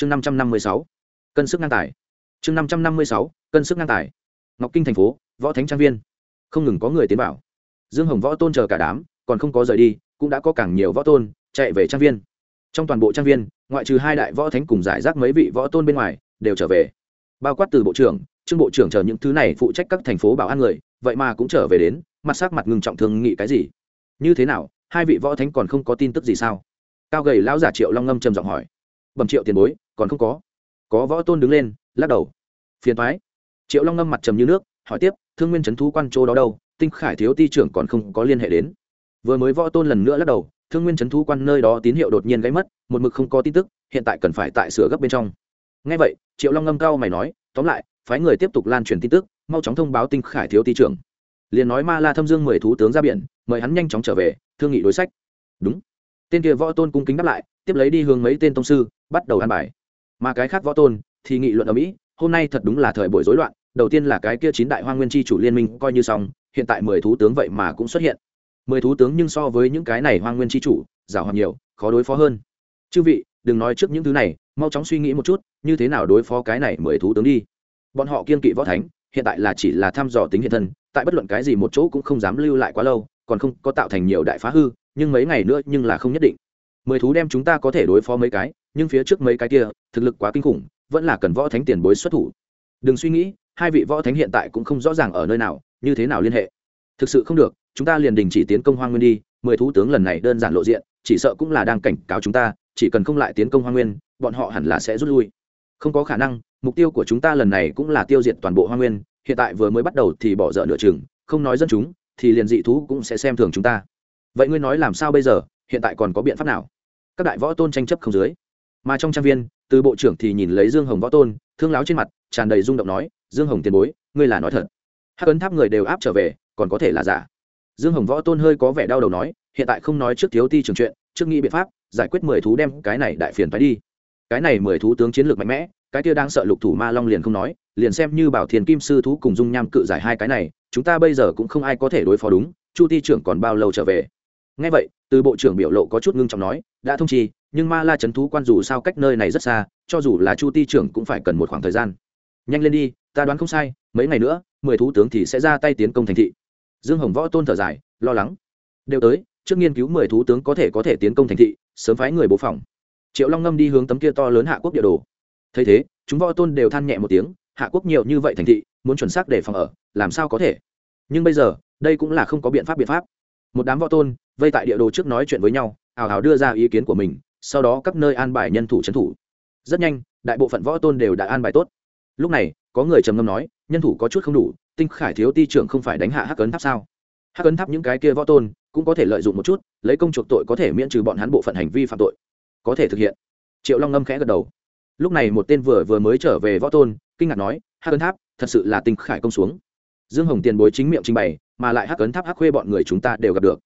chương năm trăm năm mươi sáu, cân sức ngang tài. Chương năm trăm năm mươi sáu, cân sức ngang tài. Ngọc kinh thành phố, võ thánh trang viên. Không ngừng có người tiến vào. Dương hồng võ tôn chờ cả đám, còn không có rời đi, cũng đã có càng nhiều võ tôn chạy về trang viên. Trong toàn bộ trang viên, ngoại trừ hai đại võ thánh cùng giải rác mấy vị võ tôn bên ngoài, đều trở về. Bao quát từ bộ trưởng, trương bộ trưởng chờ những thứ này phụ trách các thành phố bảo an người, vậy mà cũng trở về đến, mặt sắc mặt ngừng trọng thương nghị cái gì? Như thế nào, hai vị võ thánh còn không có tin tức gì sao? Cao gầy lão giả triệu long ngâm trầm giọng hỏi bẩm triệu tiền bối, còn không có. Có võ tôn đứng lên, lắc đầu. Phiền thoái triệu long ngâm mặt trầm như nước, hỏi tiếp, thương nguyên trấn thú quan châu đó đâu? Tinh khải thiếu ti trưởng còn không có liên hệ đến. Vừa mới võ tôn lần nữa lắc đầu, thương nguyên trấn thú quan nơi đó tín hiệu đột nhiên gáy mất, một mực không có tin tức, hiện tại cần phải tại sửa gấp bên trong. Ngay vậy, triệu long ngâm cao mày nói, tóm lại, phái người tiếp tục lan truyền tin tức, mau chóng thông báo tinh khải thiếu ti trưởng. Liền nói ma la thâm dương mười thú tướng ra biển, mời hắn nhanh chóng trở về, thương nghị đối sách. Đúng. Tên kia võ tôn cung kính đáp lại tiếp lấy đi hướng mấy tên tông sư, bắt đầu ăn bài. Mà cái khác võ tôn thì nghị luận ở mỹ, hôm nay thật đúng là thời buổi rối loạn, đầu tiên là cái kia chín đại hoa nguyên chi chủ liên minh coi như xong, hiện tại mười thú tướng vậy mà cũng xuất hiện. Mười thú tướng nhưng so với những cái này hoa nguyên chi chủ giảo hoạt nhiều, khó đối phó hơn. Chư vị, đừng nói trước những thứ này, mau chóng suy nghĩ một chút, như thế nào đối phó cái này mười thú tướng đi. Bọn họ kiên kỵ võ thánh, hiện tại là chỉ là thăm dò tính hiện thân, tại bất luận cái gì một chỗ cũng không dám lưu lại quá lâu, còn không có tạo thành nhiều đại phá hư, nhưng mấy ngày nữa nhưng là không nhất định mười thú đem chúng ta có thể đối phó mấy cái, nhưng phía trước mấy cái kia, thực lực quá kinh khủng, vẫn là cần võ thánh tiền bối xuất thủ. Đừng suy nghĩ, hai vị võ thánh hiện tại cũng không rõ ràng ở nơi nào, như thế nào liên hệ. Thực sự không được, chúng ta liền đình chỉ tiến công hoa nguyên đi, mười thú tướng lần này đơn giản lộ diện, chỉ sợ cũng là đang cảnh cáo chúng ta, chỉ cần không lại tiến công hoa nguyên, bọn họ hẳn là sẽ rút lui. Không có khả năng, mục tiêu của chúng ta lần này cũng là tiêu diệt toàn bộ hoa nguyên, hiện tại vừa mới bắt đầu thì bỏ dở nửa chừng, không nói dân chúng, thì liền dị thú cũng sẽ xem thường chúng ta. Vậy ngươi nói làm sao bây giờ, hiện tại còn có biện pháp nào? Các đại võ tôn tranh chấp không dưới. Mà trong trang viên, từ bộ trưởng thì nhìn lấy dương hồng võ tôn, thương láo trên mặt, tràn đầy rung động nói, dương hồng tiền bối, ngươi là nói thật. Hắc ấn tháp người đều áp trở về, còn có thể là giả. Dương hồng võ tôn hơi có vẻ đau đầu nói, hiện tại không nói trước thiếu ti trường chuyện, trước nghĩ biện pháp, giải quyết mười thú đem cái này đại phiền phải đi. Cái này mười thú tướng chiến lược mạnh mẽ, cái kia đang sợ lục thủ ma long liền không nói, liền xem như bảo thiền kim sư thú cùng dung nham cự giải hai cái này, chúng ta bây giờ cũng không ai có thể đối phó đúng, chu ti trưởng còn bao lâu trở về? Ngay vậy, từ bộ trưởng biểu lộ có chút ngưng trọng nói, đã thông chi, nhưng ma la c h ấ n thú quan dù sao cách nơi này rất xa, cho dù là chu ti trưởng cũng phải cần một khoảng thời gian. Nhanh lên đi, ta đoán không sai, mấy ngày nữa, mười thú tướng thì sẽ ra tay tiến công thành thị. Dương hồng võ tôn thở dài, lo lắng. Đều tới, trước nghiên cứu mười thú tướng có thể có thể tiến công thành thị, sớm phái người bố phòng. Triệu long ngâm đi hướng tấm kia to lớn hạ quốc địa đồ. Thấy thế, chúng võ tôn đều than nhẹ một tiếng, hạ quốc nhiều như vậy thành thị, muốn chuẩn xác để phòng ở, làm sao có thể? Nhưng bây giờ, đây cũng là không có biện pháp biện pháp. Một đám võ tôn vây tại địa đồ trước nói chuyện với nhau, ào ào đưa ra ý kiến của mình, sau đó các nơi an bài nhân thủ trấn thủ. Rất nhanh, đại bộ phận võ tôn đều đã an bài tốt. Lúc này, có người trầm ngâm nói, nhân thủ có chút không đủ, tinh khải thiếu ti trưởng không phải đánh hạ hắc ấn tháp sao? Hắc ấn tháp những cái kia võ tôn cũng có thể lợi dụng một chút, lấy công chuộc tội có thể miễn trừ bọn hắn bộ phận hành vi phạm tội. Có thể thực hiện. Triệu long ngâm khẽ gật đầu. Lúc này một tên vừa vừa mới trở về võ tôn, kinh ngạc nói, hắc ấn tháp, thật sự là tinh khải công xuống. Dương hồng tiền bối chính miệng trình bày, mà lại hắc ấn tháp hắc khuê bọn người chúng ta đều gặp được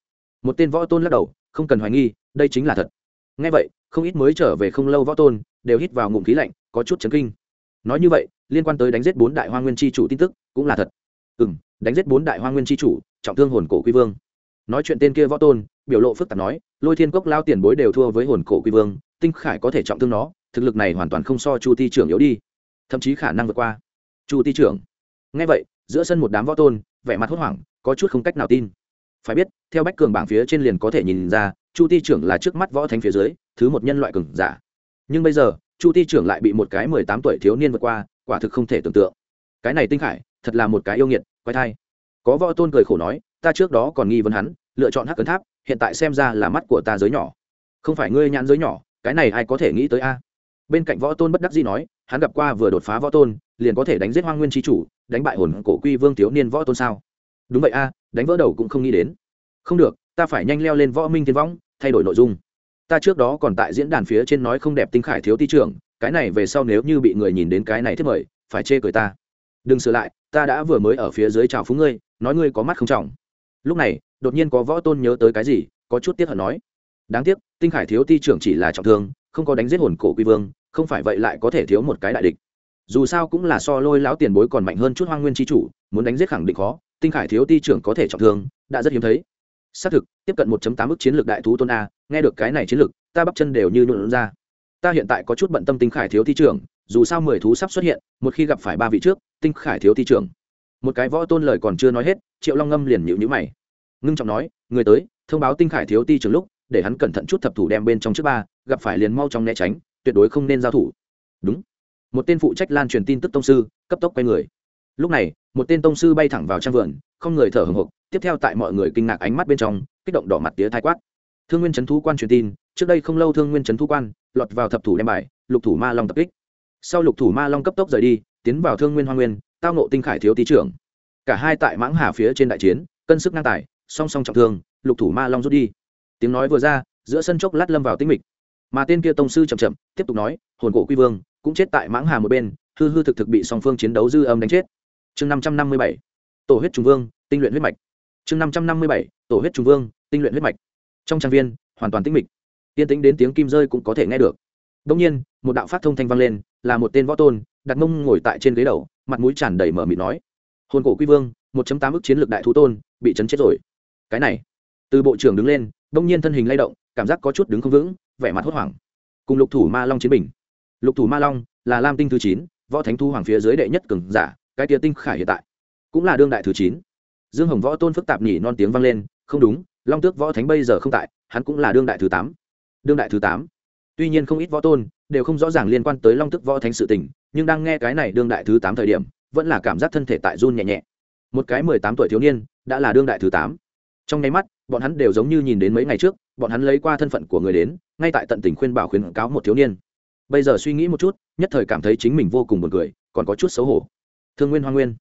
một tên võ tôn lắc đầu, không cần hoài nghi, đây chính là thật. Ngay vậy, không ít mới trở về không lâu võ tôn đều hít vào ngụm khí lạnh, có chút chấn kinh. Nói như vậy, liên quan tới đánh giết bốn đại hoa nguyên chi chủ tin tức cũng là thật. Ừ m đánh giết bốn đại hoa nguyên chi chủ, trọng thương hồn cổ quy vương. Nói chuyện tên kia võ tôn, biểu lộ phức tạp nói, lôi thiên cốc lao tiền bối đều thua với hồn cổ quy vương, tinh khải có thể trọng thương nó, thực lực này hoàn toàn không so chu ti trưởng yếu đi. Thậm chí khả năng vượt qua. Chu ti trưởng. Ngay vậy, giữa sân một đám võ tôn, vẻ mặt hốt hoảng, có chút không cách nào tin phải biết, theo bách cường bảng phía trên liền có thể nhìn ra, chu ti trưởng là trước mắt võ thánh phía dưới, thứ một nhân loại cường giả. Nhưng bây giờ, chu ti trưởng lại bị một cái mười tám tuổi thiếu niên vượt qua, quả thực không thể tưởng tượng. Cái này tinh khải, thật là một cái yêu nghiệt quay thai. Có võ tôn cười khổ nói, ta trước đó còn nghi vấn hắn, lựa chọn hắc cấn tháp, hiện tại xem ra là mắt của ta giới nhỏ. Không phải ngươi nhãn giới nhỏ, cái này ai có thể nghĩ tới a? Bên cạnh võ tôn bất đắc dĩ nói, hắn gặp qua vừa đột phá võ tôn, liền có thể đánh giết hoang nguyên tri chủ, đánh bại hồn cổ quy vương thiếu niên võ tôn sao? Đúng vậy a đánh vỡ đầu cũng không nghĩ đến. Không được, ta phải nhanh leo lên võ minh thiên võng, thay đổi nội dung. Ta trước đó còn tại diễn đàn phía trên nói không đẹp tinh khải thiếu ti trưởng, cái này về sau nếu như bị người nhìn đến cái này thiết mời, phải chê cười ta. Đừng sửa lại, ta đã vừa mới ở phía dưới chào phúng ngươi, nói ngươi có mắt không trọng. Lúc này, đột nhiên có võ tôn nhớ tới cái gì, có chút tiếc hận nói. Đáng tiếc, tinh khải thiếu ti trưởng chỉ là trọng thương, không có đánh giết hồn cổ quy vương, không phải vậy lại có thể thiếu một cái đại địch. Dù sao cũng là so lôi lão tiền bối còn mạnh hơn chút hoang nguyên tri chủ, muốn đánh giết khẳng định khó tinh khải thiếu ti trưởng có thể trọng thương, đã rất hiếm thấy. Xác thực, tiếp cận 1 tám ức chiến lược đại thú tôn a, nghe được cái này chiến lược, ta bắp chân đều như nhuộn ra. Ta hiện tại có chút bận tâm tinh khải thiếu thi trưởng, dù sao mười thú sắp xuất hiện, một khi gặp phải ba vị trước, tinh khải thiếu thi trưởng. Một cái võ tôn lời còn chưa nói hết, triệu long ngâm liền nhịu nhữ mày. Ngưng trọng nói, người tới, thông báo tinh khải thiếu ti trưởng lúc, để hắn cẩn thận chút thập thủ đem bên trong trước ba, gặp phải liền mau trong né tránh, tuyệt đối không nên giao thủ. Đúng. Một tên phụ trách lan truyền tin tức tông sư, cấp tốc quay người. Lúc này một tên tông sư bay thẳng vào trang vườn, không người thở hồng hộc, tiếp theo tại mọi người kinh ngạc ánh mắt bên trong, kích động đỏ mặt tía thái quát. Thương nguyên trấn thú quan truyền tin, trước đây không lâu thương nguyên trấn thú quan lọt vào thập thủ đem bài, lục thủ ma long tập kích. Sau lục thủ ma long cấp tốc rời đi, tiến vào thương nguyên hoa nguyên, tao nộ tinh khải thiếu tý trưởng. Cả hai tại mãng hà phía trên đại chiến, cân sức ngang tài, song song trọng thương, lục thủ ma long rút đi. Tiếng nói vừa ra, giữa sân chốc lát lâm vào tinh mịch. Mà tên kia tông sư chậm chậm, tiếp tục nói, hồn cổ quy vương, cũng chết tại mãng hà một bên, hư hư thực thực bị song phương chiến đấu dư âm đánh chết chương năm trăm năm mươi bảy, tổ huyết trùng vương, tinh luyện huyết mạch. chương năm trăm năm mươi bảy, tổ huyết trùng vương, tinh luyện huyết mạch. trong trang viên, hoàn toàn tĩnh mịch. tiên tính đến tiếng kim rơi cũng có thể nghe được. đông nhiên, một đạo phát thông thanh vang lên, là một tên võ tôn, đặt mông ngồi tại trên ghế đầu, mặt mũi tràn đầy mở mịt nói, hồn cổ quy vương, một tám ức chiến lược đại thú tôn, bị chấn chết rồi. Cái này, từ bộ trưởng đứng lên đông nhiên thân hình lay động, cảm giác có chút đứng không vững, vẻ mặt hốt hoảng. Cùng lục thủ ma long chiến bình. Lục thủ ma long là lam tinh thứ chín, võ thánh thu hoàng phía dưới đệ nhất cường giả cái tia tinh khải hiện tại. Cũng là đương đại thứ chín. Dương hồng võ tôn phức tạp nhỉ non tiếng vang lên, không đúng, long tước võ thánh bây giờ không tại, hắn cũng là đương đại thứ tám. Đương đại thứ tám. Tuy nhiên không ít võ tôn đều không rõ ràng liên quan tới long tước võ thánh sự tình, nhưng đang nghe cái này đương đại thứ tám thời điểm, vẫn là cảm giác thân thể tại run nhẹ nhẹ. Một cái mười tám tuổi thiếu niên đã là đương đại thứ tám. Trong nháy mắt, bọn hắn đều giống như nhìn đến mấy ngày trước, bọn hắn lấy qua thân phận của người đến, ngay tại tận tình khuyên bảo khuyến cáo một thiếu niên. Bây giờ suy nghĩ một chút, nhất thời cảm thấy chính mình vô cùng buồn cười, còn có chút xấu hổ thương nguyên hoa nguyên.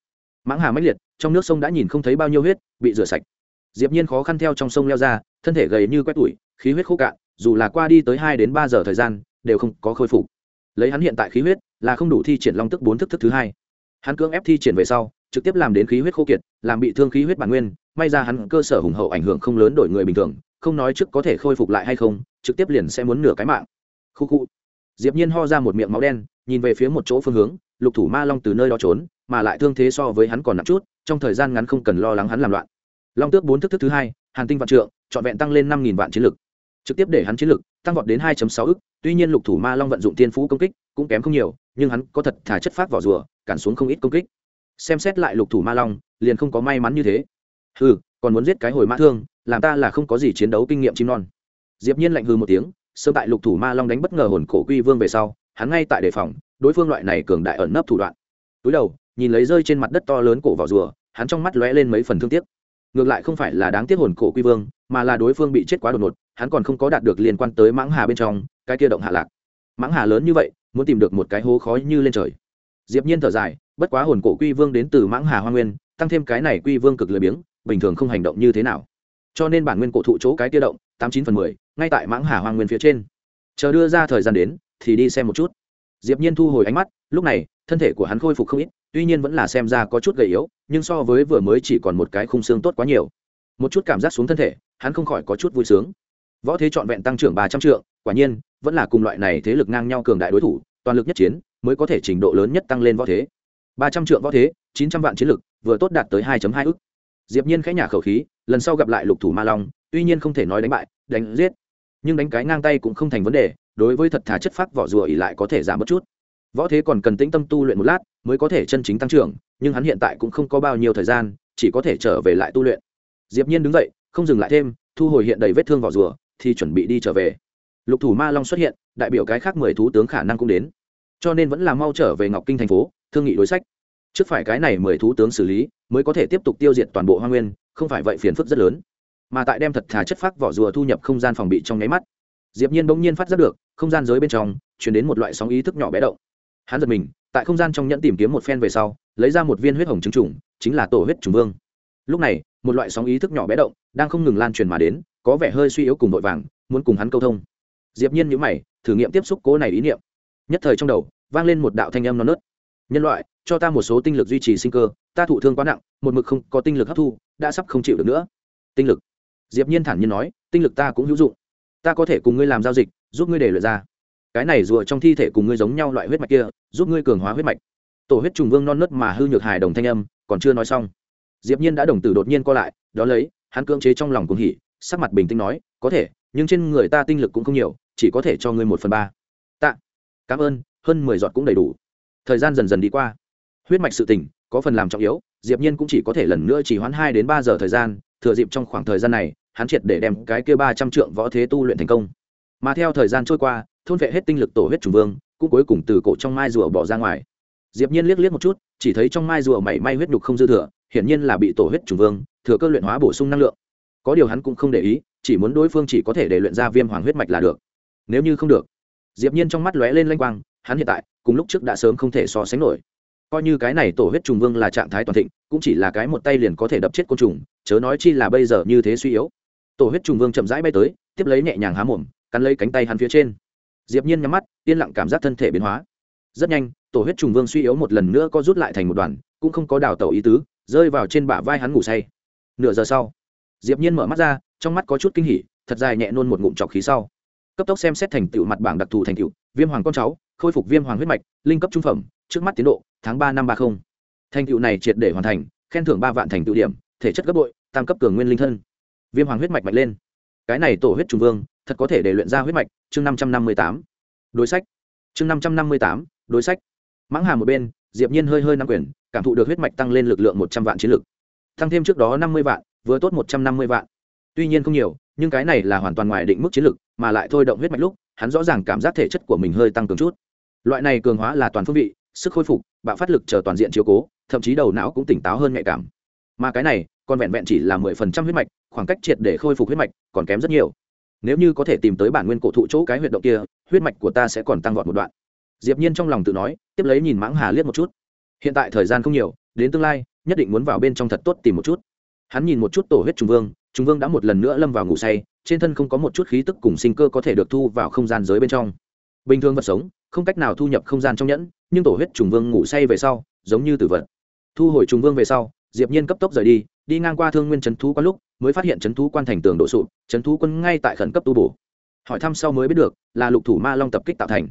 Mãng hà mãnh liệt, trong nước sông đã nhìn không thấy bao nhiêu huyết, bị rửa sạch. Diệp nhiên khó khăn theo trong sông leo ra, thân thể gầy như quét tuổi khí huyết khô cạn, dù là qua đi tới hai đến ba giờ thời gian, đều không có khôi phục. Lấy hắn hiện tại khí huyết, là không đủ thi triển long tức bốn thức thức thứ hai. Hắn cưỡng ép thi triển về sau, trực tiếp làm đến khí huyết khô kiệt, làm bị thương khí huyết bản nguyên, may ra hắn cơ sở hùng hậu ảnh hưởng không lớn đổi người bình thường, không nói trước có thể khôi phục lại hay không, trực tiếp liền sẽ muốn nửa cái mạng. Khu khu. Diệp nhiên ho ra một miệng máu đen, nhìn về phía một chỗ phương hướng, lục thủ ma long từ nơi đó trốn mà lại thương thế so với hắn còn nặng chút, trong thời gian ngắn không cần lo lắng hắn làm loạn. Long tước bốn thức thức thứ hai, hàn tinh vạn trượng, trọn vẹn tăng lên năm nghìn vạn chiến lực. Trực tiếp để hắn chiến lực tăng vọt đến 2 sáu ức, tuy nhiên lục thủ ma long vận dụng tiên phú công kích cũng kém không nhiều, nhưng hắn có thật thả chất phát vỏ rùa, cản xuống không ít công kích. Xem xét lại lục thủ ma long, liền không có may mắn như thế. Hừ, còn muốn giết cái hồi mã thương, làm ta là không có gì chiến đấu kinh nghiệm chim non. Diệp nhiên lạnh hừ một tiếng sơ tại lục thủ ma long đánh bất ngờ hồn cổ quy vương về sau, hắn ngay tại đề phòng, đối phương loại này cường đại ẩn nấp thủ đoạn. Túi đầu nhìn lấy rơi trên mặt đất to lớn cổ vỏ rùa, hắn trong mắt lóe lên mấy phần thương tiếc. Ngược lại không phải là đáng tiếc hồn cổ quy vương, mà là đối phương bị chết quá đột ngột, hắn còn không có đạt được liên quan tới mãng hà bên trong, cái kia động hạ lạc. Mãng hà lớn như vậy, muốn tìm được một cái hố khói như lên trời. Diệp nhiên thở dài, bất quá hồn cổ quy vương đến từ mãng hà hoa nguyên, tăng thêm cái này quy vương cực lười biếng, bình thường không hành động như thế nào. Cho nên bản nguyên cổ thụ chỗ cái kia động, tám chín phần mười, ngay tại mãng hà hoa nguyên phía trên. Chờ đưa ra thời gian đến, thì đi xem một chút. Diệp nhiên thu hồi ánh mắt, lúc này, thân thể của hắn khôi phục không ít tuy nhiên vẫn là xem ra có chút gầy yếu, nhưng so với vừa mới chỉ còn một cái khung xương tốt quá nhiều. Một chút cảm giác xuống thân thể, hắn không khỏi có chút vui sướng. Võ thế trọn vẹn tăng trưởng ba trăm trượng, quả nhiên, vẫn là cùng loại này thế lực ngang nhau cường đại đối thủ, toàn lực nhất chiến, mới có thể trình độ lớn nhất tăng lên võ thế. Ba trăm trượng võ thế, chín trăm vạn chiến lực, vừa tốt đạt tới hai hai ức. Diệp nhiên khẽ nhả khẩu khí, lần sau gặp lại lục thủ ma long, tuy nhiên không thể nói đánh bại, đánh giết, nhưng đánh cái ngang tay cũng không thành vấn đề, đối với thật thà chất phác vỏ rùa ỉ lại có thể giảm một chút. Võ thế còn cần tĩnh tâm tu luyện một lát mới có thể chân chính tăng trưởng, nhưng hắn hiện tại cũng không có bao nhiêu thời gian, chỉ có thể trở về lại tu luyện. Diệp nhiên đứng dậy, không dừng lại thêm, thu hồi hiện đầy vết thương vỏ rùa, thì chuẩn bị đi trở về. Lục thủ ma long xuất hiện, đại biểu cái khác mười thú tướng khả năng cũng đến. Cho nên vẫn là mau trở về ngọc kinh thành phố, thương nghị đối sách. Trước phải cái này mười thú tướng xử lý, mới có thể tiếp tục tiêu diệt toàn bộ hoa nguyên, không phải vậy phiền phức rất lớn. Mà tại đem thật thà chất phác vỏ rùa thu nhập không gian phòng bị trong nháy mắt, diệp nhiên bỗng nhiên phát giác được, không gian giới bên trong chuyển đến một loại sóng ý thức nhỏ bé động. Hắn giật mình tại không gian trong nhẫn tìm kiếm một phen về sau, lấy ra một viên huyết hồng trứng trùng, chính là tổ huyết trùng vương. Lúc này, một loại sóng ý thức nhỏ bé động, đang không ngừng lan truyền mà đến, có vẻ hơi suy yếu cùng vội vàng, muốn cùng hắn câu thông. Diệp nhiên nhíu mày, thử nghiệm tiếp xúc cố này ý niệm. Nhất thời trong đầu, vang lên một đạo thanh âm non nớt. Nhân loại, cho ta một số tinh lực duy trì sinh cơ, ta thụ thương quá nặng, một mực không có tinh lực hấp thu, đã sắp không chịu được nữa. Tinh lực? Diệp nhiên thản nhiên nói, tinh lực ta cũng hữu dụng. Ta có thể cùng ngươi làm giao dịch, giúp ngươi để luyện ra cái này rùa trong thi thể cùng ngươi giống nhau loại huyết mạch kia, giúp ngươi cường hóa huyết mạch. Tổ huyết trùng vương non nớt mà hư nhược hài đồng thanh âm, còn chưa nói xong, diệp nhiên đã đồng tử đột nhiên co lại, đó lấy, hắn cưỡng chế trong lòng cuồng hỉ, sắc mặt bình tĩnh nói, có thể, nhưng trên người ta tinh lực cũng không nhiều, chỉ có thể cho ngươi một phần ba. Tạ, cảm ơn, hơn mười giọt cũng đầy đủ. Thời gian dần dần đi qua. Huyết mạch sự tỉnh, có phần làm trọng yếu, diệp nhiên cũng chỉ có thể lần nữa chỉ hoãn hai đến ba giờ thời gian, thừa dịp trong khoảng thời gian này, hắn triệt để đem cái kia ba trăm trượng võ thế tu luyện thành công. Mà theo thời gian trôi qua thôn vệ hết tinh lực tổ huyết trùng vương, cũng cuối cùng từ cổ trong mai rùa bỏ ra ngoài. Diệp nhiên liếc liếc một chút, chỉ thấy trong mai rùa mảy may huyết nhục không dư thừa, hiển nhiên là bị tổ huyết trùng vương, thừa cơ luyện hóa bổ sung năng lượng. Có điều hắn cũng không để ý, chỉ muốn đối phương chỉ có thể để luyện ra viêm hoàng huyết mạch là được. Nếu như không được, diệp nhiên trong mắt lóe lên lanh quang, hắn hiện tại, cùng lúc trước đã sớm không thể so sánh nổi. Coi như cái này tổ huyết trùng vương là trạng thái toàn thịnh, cũng chỉ là cái một tay liền có thể đập chết côn trùng, chớ nói chi là bây giờ như thế suy yếu. Tổ huyết trùng vương chậm rãi bay tới, tiếp lấy nhẹ nhàng há mồm, cắn lấy cánh tay hắn phía trên diệp nhiên nhắm mắt, yên lặng cảm giác thân thể biến hóa. Rất nhanh, tổ huyết trùng vương suy yếu một lần nữa có rút lại thành một đoàn, cũng không có đào tẩu ý tứ, rơi vào trên bả vai hắn ngủ say. Nửa giờ sau, diệp nhiên mở mắt ra, trong mắt có chút kinh hỉ, thật dài nhẹ nôn một ngụm trọc khí sau. Cấp tốc xem xét thành tựu mặt bảng đặc thù thành tựu, viêm hoàng con cháu, khôi phục viêm hoàng huyết mạch, linh cấp trung phẩm, trước mắt tiến độ, tháng ba năm ba không. thành tựu này triệt để hoàn thành, khen thưởng ba vạn thành tựu điểm, thể chất gấp bội tam cấp cường nguyên linh thân. Viêm hoàng huyết mạch mạnh lên. Cái này tổ huyết trùng vương thật có thể để luyện ra huyết mạch, chương năm trăm năm mươi tám. Đối sách. Chương năm trăm năm mươi tám, đối sách. Mãng hà một bên, diệp nhiên hơi hơi nắm quyền, cảm thụ được huyết mạch tăng lên lực lượng một trăm vạn chiến lực. Tăng thêm trước đó năm mươi vạn, vừa tốt một trăm năm mươi vạn. Tuy nhiên không nhiều, nhưng cái này là hoàn toàn ngoài định mức chiến lực, mà lại thôi động huyết mạch lúc, hắn rõ ràng cảm giác thể chất của mình hơi tăng cường chút. Loại này cường hóa là toàn phương vị, sức khôi phục, bạo phát lực chờ toàn diện chiếu cố, thậm chí đầu não cũng tỉnh táo hơn nhạy cảm. Mà cái này, còn vẹn vẹn chỉ là mười phần trăm huyết mạch, khoảng cách triệt để khôi phục huyết mạch còn kém rất nhiều nếu như có thể tìm tới bản nguyên cổ thụ chỗ cái huyệt động kia, huyết mạch của ta sẽ còn tăng vọt một đoạn. Diệp nhiên trong lòng tự nói, tiếp lấy nhìn mãng hà liếc một chút. Hiện tại thời gian không nhiều, đến tương lai, nhất định muốn vào bên trong thật tốt tìm một chút. Hắn nhìn một chút tổ huyết trùng vương trùng vương đã một lần nữa lâm vào ngủ say, trên thân không có một chút khí tức cùng sinh cơ có thể được thu vào không gian giới bên trong. Bình thường vật sống, không cách nào thu nhập không gian trong nhẫn, nhưng tổ huyết trùng vương ngủ say về sau, giống như tử vật. Thu hồi trùng vương về sau, diệp nhiên cấp tốc rời đi đi ngang qua thương nguyên trấn thú qua lúc mới phát hiện trấn thú quan thành tường đổ sụp, trấn thú quân ngay tại khẩn cấp tu bổ. Hỏi thăm sau mới biết được, là lục thủ ma long tập kích tạo thành.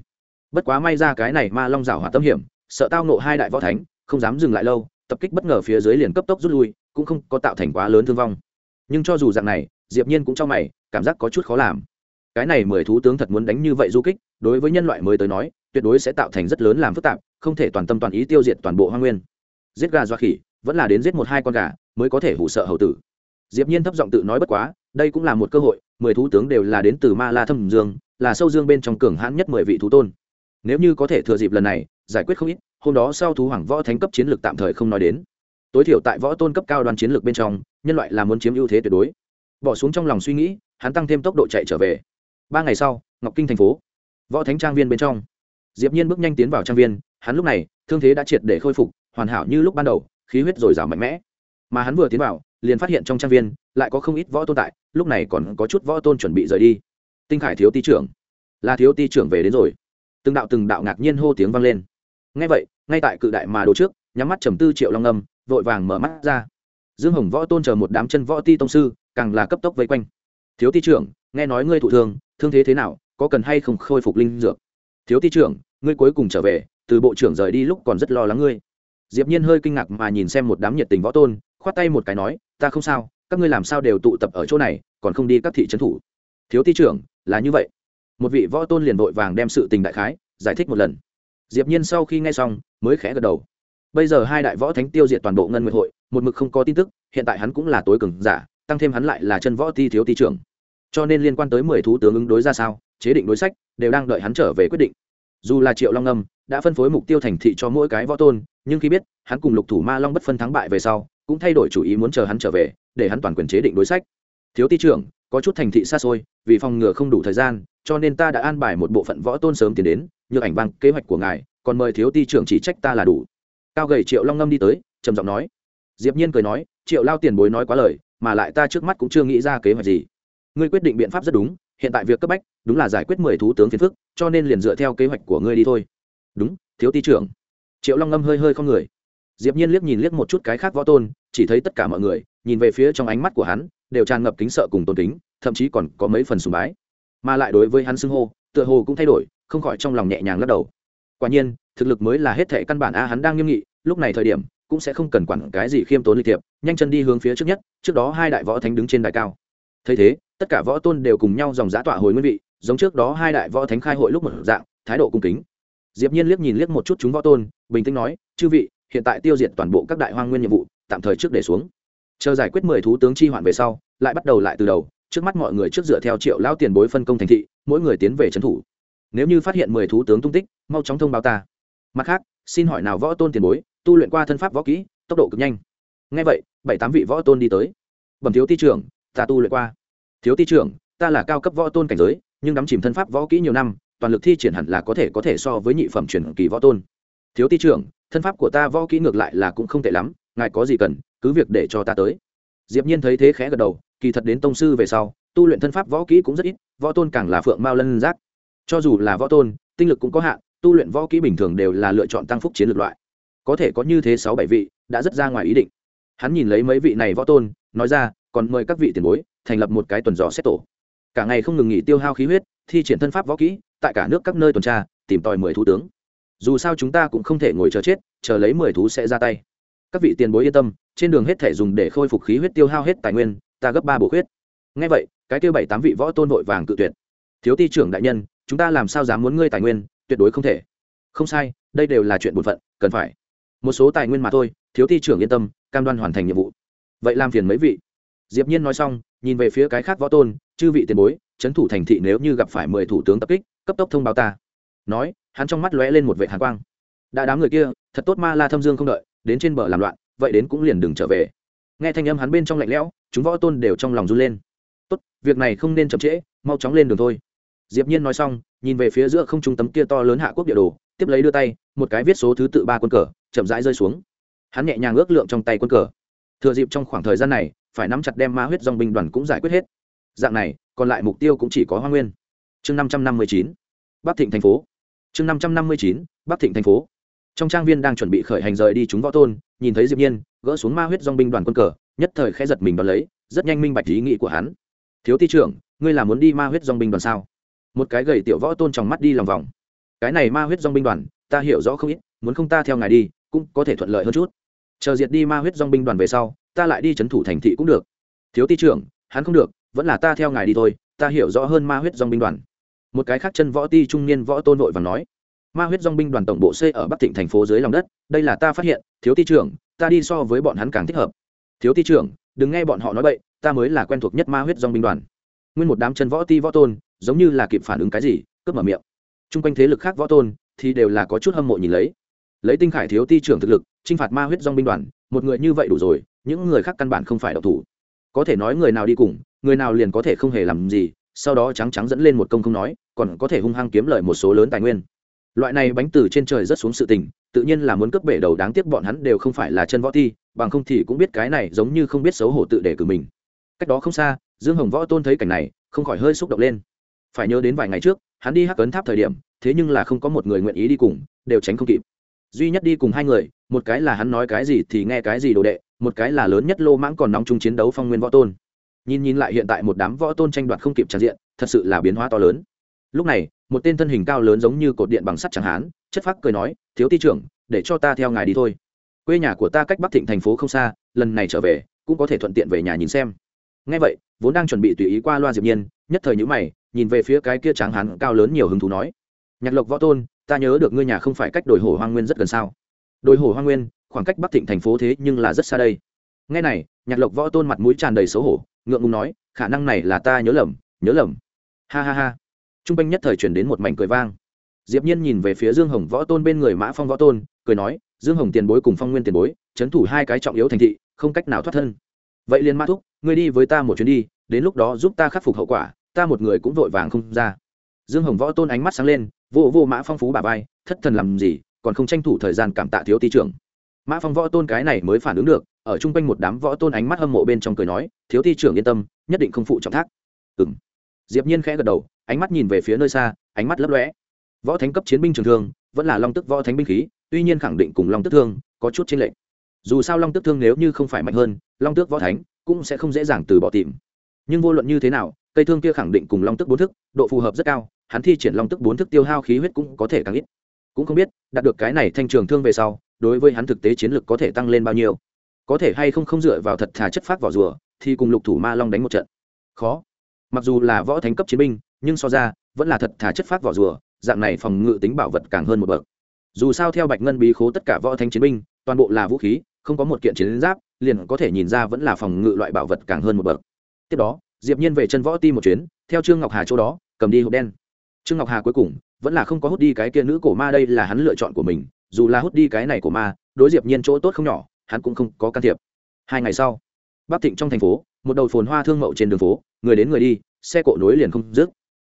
Bất quá may ra cái này ma long rào hỏa tâm hiểm, sợ tao nộ hai đại võ thánh, không dám dừng lại lâu, tập kích bất ngờ phía dưới liền cấp tốc rút lui, cũng không có tạo thành quá lớn thương vong. Nhưng cho dù dạng này, diệp nhiên cũng cho mày, cảm giác có chút khó làm. Cái này mười thú tướng thật muốn đánh như vậy du kích, đối với nhân loại mới tới nói, tuyệt đối sẽ tạo thành rất lớn làm phức tạp, không thể toàn tâm toàn ý tiêu diệt toàn bộ hoang nguyên. Giết gà doa khỉ, vẫn là đến giết một hai con gà, mới có thể hủ sợ hầu tử diệp nhiên thấp giọng tự nói bất quá, đây cũng là một cơ hội, mười thú tướng đều là đến từ ma la thâm dương, là sâu dương bên trong cường hãn nhất mười vị thú tôn. Nếu như có thể thừa dịp lần này, giải quyết không ít, hôm đó sau thú hoàng võ thánh cấp chiến lược tạm thời không nói đến. Tối thiểu tại võ tôn cấp cao đoàn chiến lược bên trong, nhân loại là muốn chiếm ưu thế tuyệt đối. Bỏ xuống trong lòng suy nghĩ, hắn tăng thêm tốc độ chạy trở về. Ba ngày sau, ngọc kinh thành phố, võ thánh trang viên bên trong. Diệp nhiên bước nhanh tiến vào trang viên, hắn lúc này, thương thế đã triệt để khôi phục, hoàn hảo như lúc ban đầu, khí huyết dồi dào mạnh mẽ. Mà hắn vừa tiến vào liền phát hiện trong trang viên lại có không ít võ tôn tại, lúc này còn có chút võ tôn chuẩn bị rời đi. Tinh khải thiếu ti trưởng. Là thiếu ti trưởng về đến rồi. Từng đạo từng đạo ngạc nhiên hô tiếng vang lên. Ngay vậy, ngay tại cự đại mà đồ trước, nhắm mắt trầm tư triệu long âm, vội vàng mở mắt ra. Dương hồng võ tôn chờ một đám chân võ ti tông sư, càng là cấp tốc vây quanh. Thiếu ti trưởng, nghe nói ngươi thụ thương thương thế thế nào, có cần hay không khôi phục linh dược? Thiếu ti trưởng, ngươi cuối cùng trở về, từ bộ trưởng rời đi lúc còn rất lo lắng ngươi. Diệp nhiên hơi kinh ngạc mà nhìn xem một đám nhiệt tình võ tôn, khoát tay một cái nói ta không sao, các ngươi làm sao đều tụ tập ở chỗ này, còn không đi các thị trấn thủ? Thiếu ti trưởng, là như vậy. Một vị võ tôn liền vội vàng đem sự tình đại khái giải thích một lần. Diệp nhiên sau khi nghe xong, mới khẽ gật đầu. Bây giờ hai đại võ thánh tiêu diệt toàn bộ ngân nguyệt hội, một mực không có tin tức, hiện tại hắn cũng là tối cường giả, tăng thêm hắn lại là chân võ ti thiếu ti trưởng. Cho nên liên quan tới mười thú tướng ứng đối ra sao, chế định đối sách, đều đang đợi hắn trở về quyết định. Dù là triệu long ngâm đã phân phối mục tiêu thành thị cho mỗi cái võ tôn, nhưng khi biết, hắn cùng lục thủ ma long bất phân thắng bại về sau cũng thay đổi chủ ý muốn chờ hắn trở về, để hắn toàn quyền chế định đối sách. Thiếu ti trưởng, có chút thành thị xa xôi, vì phòng ngừa không đủ thời gian, cho nên ta đã an bài một bộ phận võ tôn sớm tiến đến nhược ảnh vang kế hoạch của ngài, còn mời thiếu ti trưởng chỉ trách ta là đủ. Cao gầy triệu long ngâm đi tới, trầm giọng nói. Diệp nhiên cười nói, triệu lao tiền bối nói quá lời, mà lại ta trước mắt cũng chưa nghĩ ra kế hoạch gì. Ngươi quyết định biện pháp rất đúng, hiện tại việc cấp bách, đúng là giải quyết mười thú tướng phiền phức, cho nên liền dựa theo kế hoạch của ngươi đi thôi. Đúng, thiếu ti trưởng. Triệu long ngâm hơi hơi không người diệp nhiên liếc nhìn liếc một chút cái khác võ tôn, chỉ thấy tất cả mọi người, nhìn về phía trong ánh mắt của hắn, đều tràn ngập kính sợ cùng tôn kính, thậm chí còn có mấy phần sùng bái. Mà lại đối với hắn xưng hô, tựa hồ cũng thay đổi, không khỏi trong lòng nhẹ nhàng lắc đầu. Quả nhiên, thực lực mới là hết thệ căn bản a, hắn đang nghiêm nghị, lúc này thời điểm, cũng sẽ không cần quản cái gì khiêm tốn lịch thiệp, nhanh chân đi hướng phía trước nhất, trước đó hai đại võ thánh đứng trên đài cao. Thấy thế, tất cả võ tôn đều cùng nhau dòng giã tọa hồi nguyên vị, giống trước đó hai đại võ thánh khai hội lúc một dạng, thái độ cung kính. Diệp nhiên liếc nhìn liếc một chút chúng võ tôn, bình tĩnh nói, chư vị hiện tại tiêu diệt toàn bộ các đại hoang nguyên nhiệm vụ, tạm thời trước để xuống. Chờ giải quyết mười thú tướng chi hoạn về sau, lại bắt đầu lại từ đầu, trước mắt mọi người trước dựa theo triệu lao tiền bối phân công thành thị, mỗi người tiến về trấn thủ. Nếu như phát hiện mười thú tướng tung tích, mau chóng thông báo ta. Mặt khác, xin hỏi nào võ tôn tiền bối, tu luyện qua thân pháp võ kỹ, tốc độ cực nhanh. Ngay vậy, bảy tám vị võ tôn đi tới. Bẩm thiếu ti trưởng, ta tu luyện qua. Thiếu ti trưởng, ta là cao cấp võ tôn cảnh giới, nhưng đắm chìm thân pháp võ kỹ nhiều năm, toàn lực thi triển hẳn là có thể có thể so với nhị phẩm truyền kỳ võ tôn. Thiếu ti trưởng thân pháp của ta võ kỹ ngược lại là cũng không tệ lắm, ngài có gì cần, cứ việc để cho ta tới. Diệp nhiên thấy thế khẽ gật đầu, kỳ thật đến tông sư về sau, tu luyện thân pháp võ kỹ cũng rất ít, võ tôn càng là phượng mao lân giác. Cho dù là võ tôn, tinh lực cũng có hạn, tu luyện võ kỹ bình thường đều là lựa chọn tăng phúc chiến lược loại. Có thể có như thế sáu bảy vị, đã rất ra ngoài ý định. Hắn nhìn lấy mấy vị này võ tôn, nói ra, còn mời các vị tiền bối, thành lập một cái tuần dò xét tổ. Cả ngày không ngừng nghỉ tiêu hao khí huyết, thi triển thân pháp võ kỹ, tại cả nước các nơi tuần tra, tìm tòi mười thủ tướng dù sao chúng ta cũng không thể ngồi chờ chết, chờ lấy mười thú sẽ ra tay. Các vị tiền bối yên tâm, trên đường hết thể dùng để khôi phục khí huyết tiêu hao hết tài nguyên, ta gấp ba bổ huyết ngay vậy, cái tiêu bảy tám vị võ tôn vội vàng cự tuyệt. Thiếu ti trưởng đại nhân, chúng ta làm sao dám muốn ngươi tài nguyên, tuyệt đối không thể. Không sai, đây đều là chuyện bổn phận, cần phải. Một số tài nguyên mà thôi, thiếu ti trưởng yên tâm, cam đoan hoàn thành nhiệm vụ. Vậy làm phiền mấy vị. Diệp nhiên nói xong, nhìn về phía cái khác võ tôn, chư vị tiền bối, chấn thủ thành thị nếu như gặp phải mười thủ tướng tập kích, cấp tốc thông báo ta nói, hắn trong mắt lóe lên một vệ hàn quang. Đã đám người kia, thật tốt ma la thâm dương không đợi, đến trên bờ làm loạn, vậy đến cũng liền đừng trở về. Nghe thanh âm hắn bên trong lạnh lẽo, chúng võ tôn đều trong lòng run lên. Tốt, việc này không nên chậm trễ, mau chóng lên đường thôi. Diệp nhiên nói xong, nhìn về phía giữa không trung tấm kia to lớn hạ quốc địa đồ, tiếp lấy đưa tay, một cái viết số thứ tự ba quân cờ, chậm rãi rơi xuống. Hắn nhẹ nhàng ước lượng trong tay quân cờ. Thừa dịp trong khoảng thời gian này, phải nắm chặt đem ma huyết dòng binh đoàn cũng giải quyết hết. Dạng này, còn lại mục tiêu cũng chỉ có hoa nguyên. Chương năm trăm năm mươi chín, bắc thịnh thành phố chương năm trăm năm mươi chín, bắc thịnh thành phố. Trong trang viên đang chuẩn bị khởi hành rời đi chúng võ tôn, nhìn thấy diệp nhiên, gỡ xuống ma huyết dòng binh đoàn quân cờ, nhất thời khẽ giật mình đón lấy, rất nhanh minh bạch ý nghĩ của hắn. Thiếu ti trưởng, ngươi là muốn đi ma huyết dòng binh đoàn sao? Một cái gầy tiểu võ tôn trong mắt đi lòng vòng. Cái này ma huyết dòng binh đoàn, ta hiểu rõ không ít, muốn không ta theo ngài đi, cũng có thể thuận lợi hơn chút. Chờ diệt đi ma huyết dòng binh đoàn về sau, ta lại đi chấn thủ thành thị cũng được. Thiếu ti trưởng, hắn không được, vẫn là ta theo ngài đi thôi, ta hiểu rõ hơn ma huyết dòng binh đoàn một cái khác chân võ ti trung niên võ tôn vội và nói, ma huyết dong binh đoàn tổng bộ xây ở bắc thịnh thành phố dưới lòng đất, đây là ta phát hiện, thiếu ti trưởng, ta đi so với bọn hắn càng thích hợp. Thiếu ti trưởng, đừng nghe bọn họ nói bậy, ta mới là quen thuộc nhất ma huyết dong binh đoàn. Nguyên một đám chân võ ti võ tôn, giống như là kịp phản ứng cái gì, cướp mở miệng. T r u n g quanh thế lực khác võ tôn thì đều là có chút hâm mộ nhìn lấy. Lấy tinh khải thiếu ti trưởng thực lực t r i n h phạt ma huyết dong binh đoàn, một người như vậy đủ rồi, những người khác căn bản không phải độc thủ. Có thể nói người nào đi cùng, người nào liền có thể không hề làm gì sau đó trắng trắng dẫn lên một công không nói, còn có thể hung hăng kiếm lời một số lớn tài nguyên. Loại này bánh từ trên trời rất xuống sự tình, tự nhiên là muốn cướp bể đầu đáng tiếc bọn hắn đều không phải là chân võ thi, bằng không thì cũng biết cái này giống như không biết xấu hổ tự để cử mình. Cách đó không xa, dương hồng võ tôn thấy cảnh này, không khỏi hơi xúc động lên. Phải nhớ đến vài ngày trước, hắn đi hắc ấn tháp thời điểm, thế nhưng là không có một người nguyện ý đi cùng, đều tránh không kịp. Duy nhất đi cùng hai người, một cái là hắn nói cái gì thì nghe cái gì đồ đệ, một cái là lớn nhất lô mãng còn nóng chung chiến đấu phong nguyên võ tôn nhìn nhìn lại hiện tại một đám võ tôn tranh đoạt không kịp tràn diện, thật sự là biến hóa to lớn. Lúc này, một tên thân hình cao lớn giống như cột điện bằng sắt chẳng hán, chất phác cười nói, thiếu ti trưởng, để cho ta theo ngài đi thôi. Quê nhà của ta cách bắc thịnh thành phố không xa, lần này trở về, cũng có thể thuận tiện về nhà nhìn xem. Ngay vậy, vốn đang chuẩn bị tùy ý qua loa diệp nhiên, nhất thời nhữ mày, nhìn về phía cái kia tráng hán cao lớn nhiều hứng thú nói, nhạc lộc võ tôn, ta nhớ được ngươi nhà không phải cách đồi hồ hoang nguyên rất gần sao? Đồi hồ hoang nguyên, khoảng cách bắc thịnh thành phố thế nhưng là rất xa đây. Ngay này, nhạc lộc võ tôn mặt mũi tràn đầy xấu hổ ngượng ngùng nói, khả năng này là ta nhớ lầm nhớ lầm. Ha ha ha. T r u n g quanh nhất thời chuyển đến một mảnh cười vang. Diệp nhiên nhìn về phía dương hồng võ tôn bên người mã phong võ tôn, cười nói, dương hồng tiền bối cùng phong nguyên tiền bối trấn thủ hai cái trọng yếu thành thị, không cách nào thoát thân. Vậy liền mã thúc, ngươi đi với ta một chuyến đi, đến lúc đó giúp ta khắc phục hậu quả, ta một người cũng vội vàng không ra. Dương hồng võ tôn ánh mắt sáng lên vô vô mã phong phú bà vai, thất thần làm gì, còn không tranh thủ thời gian cảm tạ thiếu ti trưởng mã phong võ tôn cái này mới phản ứng được, ở chung quanh một đám võ tôn ánh mắt hâm mộ bên trong cười nói, thiếu thi trưởng yên tâm, nhất định không phụ trọng thác. Ừng diệp nhiên khẽ gật đầu, ánh mắt nhìn về phía nơi xa, ánh mắt lấp lóe. Võ thánh cấp chiến binh trường thương, vẫn là long tức võ thánh binh khí, tuy nhiên khẳng định cùng long tức thương có chút chênh lệch. Dù sao long tức thương nếu như không phải mạnh hơn, long tước võ thánh cũng sẽ không dễ dàng từ bỏ tìm. Nhưng vô luận như thế nào, cây thương kia khẳng định cùng long tức bốn thức, độ phù hợp rất cao, hắn thi triển long tức bốn thức tiêu hao khí huyết cũng có thể càng ít. Cũng không biết, đạt được cái này thanh trường thương về sau đối với hắn thực tế chiến lược có thể tăng lên bao nhiêu. Có thể hay không không dựa vào thật thà chất phát vỏ rùa, thì cùng lục thủ ma long đánh một trận. Khó. Mặc dù là võ thánh cấp chiến binh, nhưng so ra, vẫn là thật thà chất phát vỏ rùa, dạng này phòng ngự tính bảo vật càng hơn một bậc. Dù sao theo bạch ngân bí khố tất cả võ thánh chiến binh, toàn bộ là vũ khí, không có một kiện chiến giáp, liền có thể nhìn ra vẫn là phòng ngự loại bảo vật càng hơn một bậc. Tiếp đó, diệp nhiên về chân võ ti một chuyến, theo trương ngọc hà chỗ đó, cầm đi hộp đen. Trương ngọc hà cuối cùng, vẫn là không có hút đi cái kia nữ cổ ma đây là hắn lựa chọn của mình dù là hút đi cái này của ma, đối diệp nhiên chỗ tốt không nhỏ, hắn cũng không có can thiệp. Hai ngày sau, bắc thịnh trong thành phố, một đầu phồn hoa thương mậu trên đường phố, người đến người đi, xe cộ nối liền không dứt.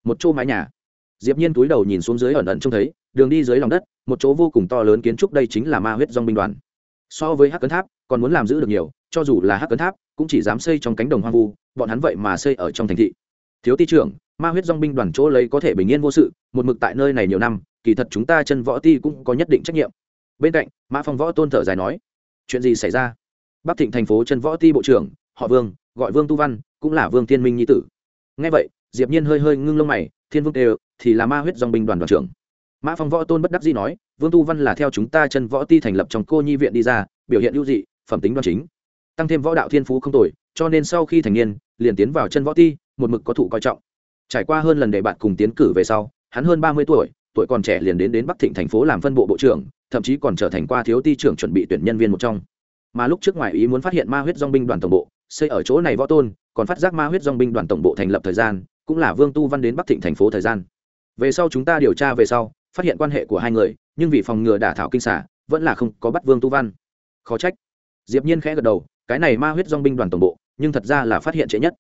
Một chỗ mái nhà. Diệp nhiên túi đầu nhìn xuống dưới ẩn ẩn trông thấy, đường đi dưới lòng đất, một chỗ vô cùng to lớn kiến trúc đây chính là ma huyết dòng binh đoàn. So với hắc cấn tháp, còn muốn làm giữ được nhiều, cho dù là hắc cấn tháp, cũng chỉ dám xây trong cánh đồng hoang vu, bọn hắn vậy mà xây ở trong thành thị. Thiếu ti trưởng, ma huyết dòng binh đoàn chỗ lấy có thể bình yên vô sự, một mực tại nơi này nhiều năm kỳ thật chúng ta chân võ ti cũng có nhất định trách nhiệm. Bên cạnh, mã phong võ tôn thở dài nói, chuyện gì xảy ra? Bắc thịnh thành phố chân võ ti bộ trưởng, họ vương, gọi vương tu văn, cũng là vương thiên minh nhi tử. Ngay vậy, diệp nhiên hơi hơi ngưng lông mày, thiên vương đều, thì là ma huyết dòng binh đoàn đoàn trưởng. Mã phong võ tôn bất đắc dĩ nói, vương tu văn là theo chúng ta chân võ ti thành lập trong cô nhi viện đi ra, biểu hiện ưu dị, phẩm tính đoan chính. Tăng thêm võ đạo thiên phú không tồi, cho nên sau khi thành niên, liền tiến vào chân võ ti, một mực có thụ coi trọng. Trải qua hơn lần để bạn cùng tiến cử về sau, hắn hơn ba mươi tuổi tuổi còn trẻ liền đến đến bắc thịnh thành phố làm phân bộ bộ trưởng, thậm chí còn trở thành qua thiếu ti trưởng chuẩn bị tuyển nhân viên một trong. Mà lúc trước ngoài ý muốn phát hiện ma huyết dong binh đoàn tổng bộ, xây ở chỗ này võ tôn, còn phát giác ma huyết dong binh đoàn tổng bộ thành lập thời gian, cũng là vương tu văn đến bắc thịnh thành phố thời gian. Về sau chúng ta điều tra về sau, phát hiện quan hệ của hai người, nhưng vì phòng ngừa đả thảo kinh xả, vẫn là không có bắt vương tu văn. Khó trách. Diệp nhiên khẽ gật đầu, cái này ma huyết dong binh đoàn tổng bộ, nhưng thật ra là phát hiện trễ nhất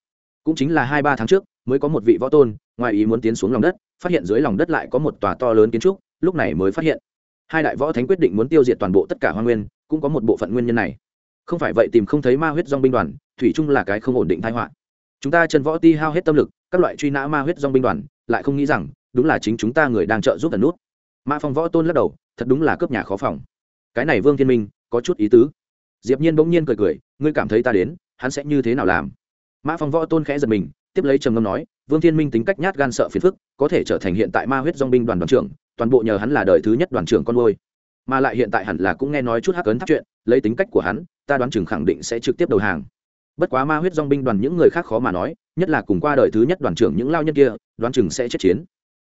cũng chính là hai ba tháng trước, mới có một vị võ tôn, ngoài ý muốn tiến xuống lòng đất, phát hiện dưới lòng đất lại có một tòa to lớn kiến trúc, lúc này mới phát hiện. Hai đại võ thánh quyết định muốn tiêu diệt toàn bộ tất cả hoa nguyên, cũng có một bộ phận nguyên nhân này. Không phải vậy tìm không thấy ma huyết dong binh đoàn, thủy chung là cái không ổn định thái họa. Chúng ta chân võ ti hao hết tâm lực, các loại truy nã ma huyết dong binh đoàn, lại không nghĩ rằng, đúng là chính chúng ta người đang trợ giúp tần nút. Ma phong võ tôn lắc đầu, thật đúng là cướp nhà khó phòng. Cái này vương thiên minh, có chút ý tứ. Diệp nhiên bỗng nhiên cười cười, ngươi cảm thấy ta đến, hắn sẽ như thế nào làm? Mã phong võ tôn khẽ giật mình tiếp lấy trầm ngâm nói vương thiên minh tính cách nhát gan sợ phiền phức có thể trở thành hiện tại ma huyết dong binh đoàn đoàn trưởng toàn bộ nhờ hắn là đời thứ nhất đoàn trưởng con ngôi mà lại hiện tại hẳn là cũng nghe nói chút hắc ấn tháp chuyện lấy tính cách của hắn ta đoán chừng khẳng định sẽ trực tiếp đầu hàng. Bất quá ma huyết dong binh đoàn những người khác khó mà nói nhất là cùng qua đời thứ nhất đoàn trưởng những lao nhân kia đoán chừng sẽ chết chiến.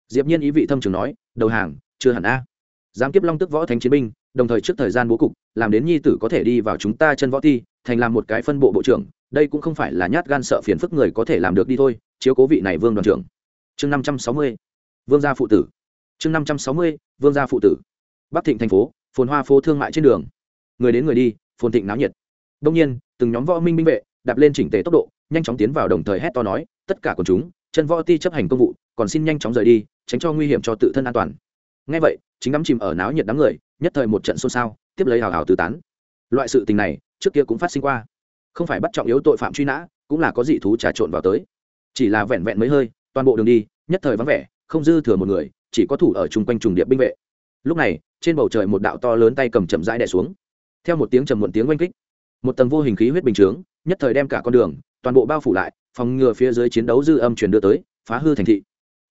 Diệp nhiên ý vị thâm trường nói đầu hàng chưa hẳn a. Giám kiếp long tức võ thánh chiến binh đồng thời trước thời gian bố cục làm đến nhi tử có thể đi vào chúng ta chân võ thi, thành làm một cái phân bộ bộ trưởng đây cũng không phải là nhát gan sợ phiền phức người có thể làm được đi thôi, chiếu cố vị này vương đoàn trưởng. Chương năm trăm sáu mươi, vương gia phụ tử. Chương năm trăm sáu mươi, vương gia phụ tử. Bắc thịnh thành phố, phồn hoa phố thương mại trên đường. Người đến người đi, phồn thịnh náo nhiệt. Đông nhiên, từng nhóm võ minh binh vệ, đạp lên chỉnh tề tốc độ, nhanh chóng tiến vào đồng thời hét to nói, tất cả quần chúng, chân võ ti chấp hành công vụ, còn xin nhanh chóng rời đi, tránh cho nguy hiểm cho tự thân an toàn. Ngay vậy, chính đắm chìm ở náo nhiệt đám người, nhất thời một trận xôn xao, tiếp lấy hào hào tứ tán. Loại sự tình này, trước kia cũng phát sinh qua không phải bắt trọng yếu tội phạm truy nã, cũng là có dị thú trà trộn vào tới. Chỉ là vẹn vẹn mấy hơi, toàn bộ đường đi, nhất thời vắng vẻ, không dư thừa một người, chỉ có thủ ở chung quanh trùng điệp binh vệ. Lúc này, trên bầu trời một đạo to lớn tay cầm chậm rãi đè xuống. Theo một tiếng trầm muộn tiếng oanh kích, một tầng vô hình khí huyết bình chướng, nhất thời đem cả con đường, toàn bộ bao phủ lại, phòng ngừa phía dưới chiến đấu dư âm truyền đưa tới, phá hư thành thị.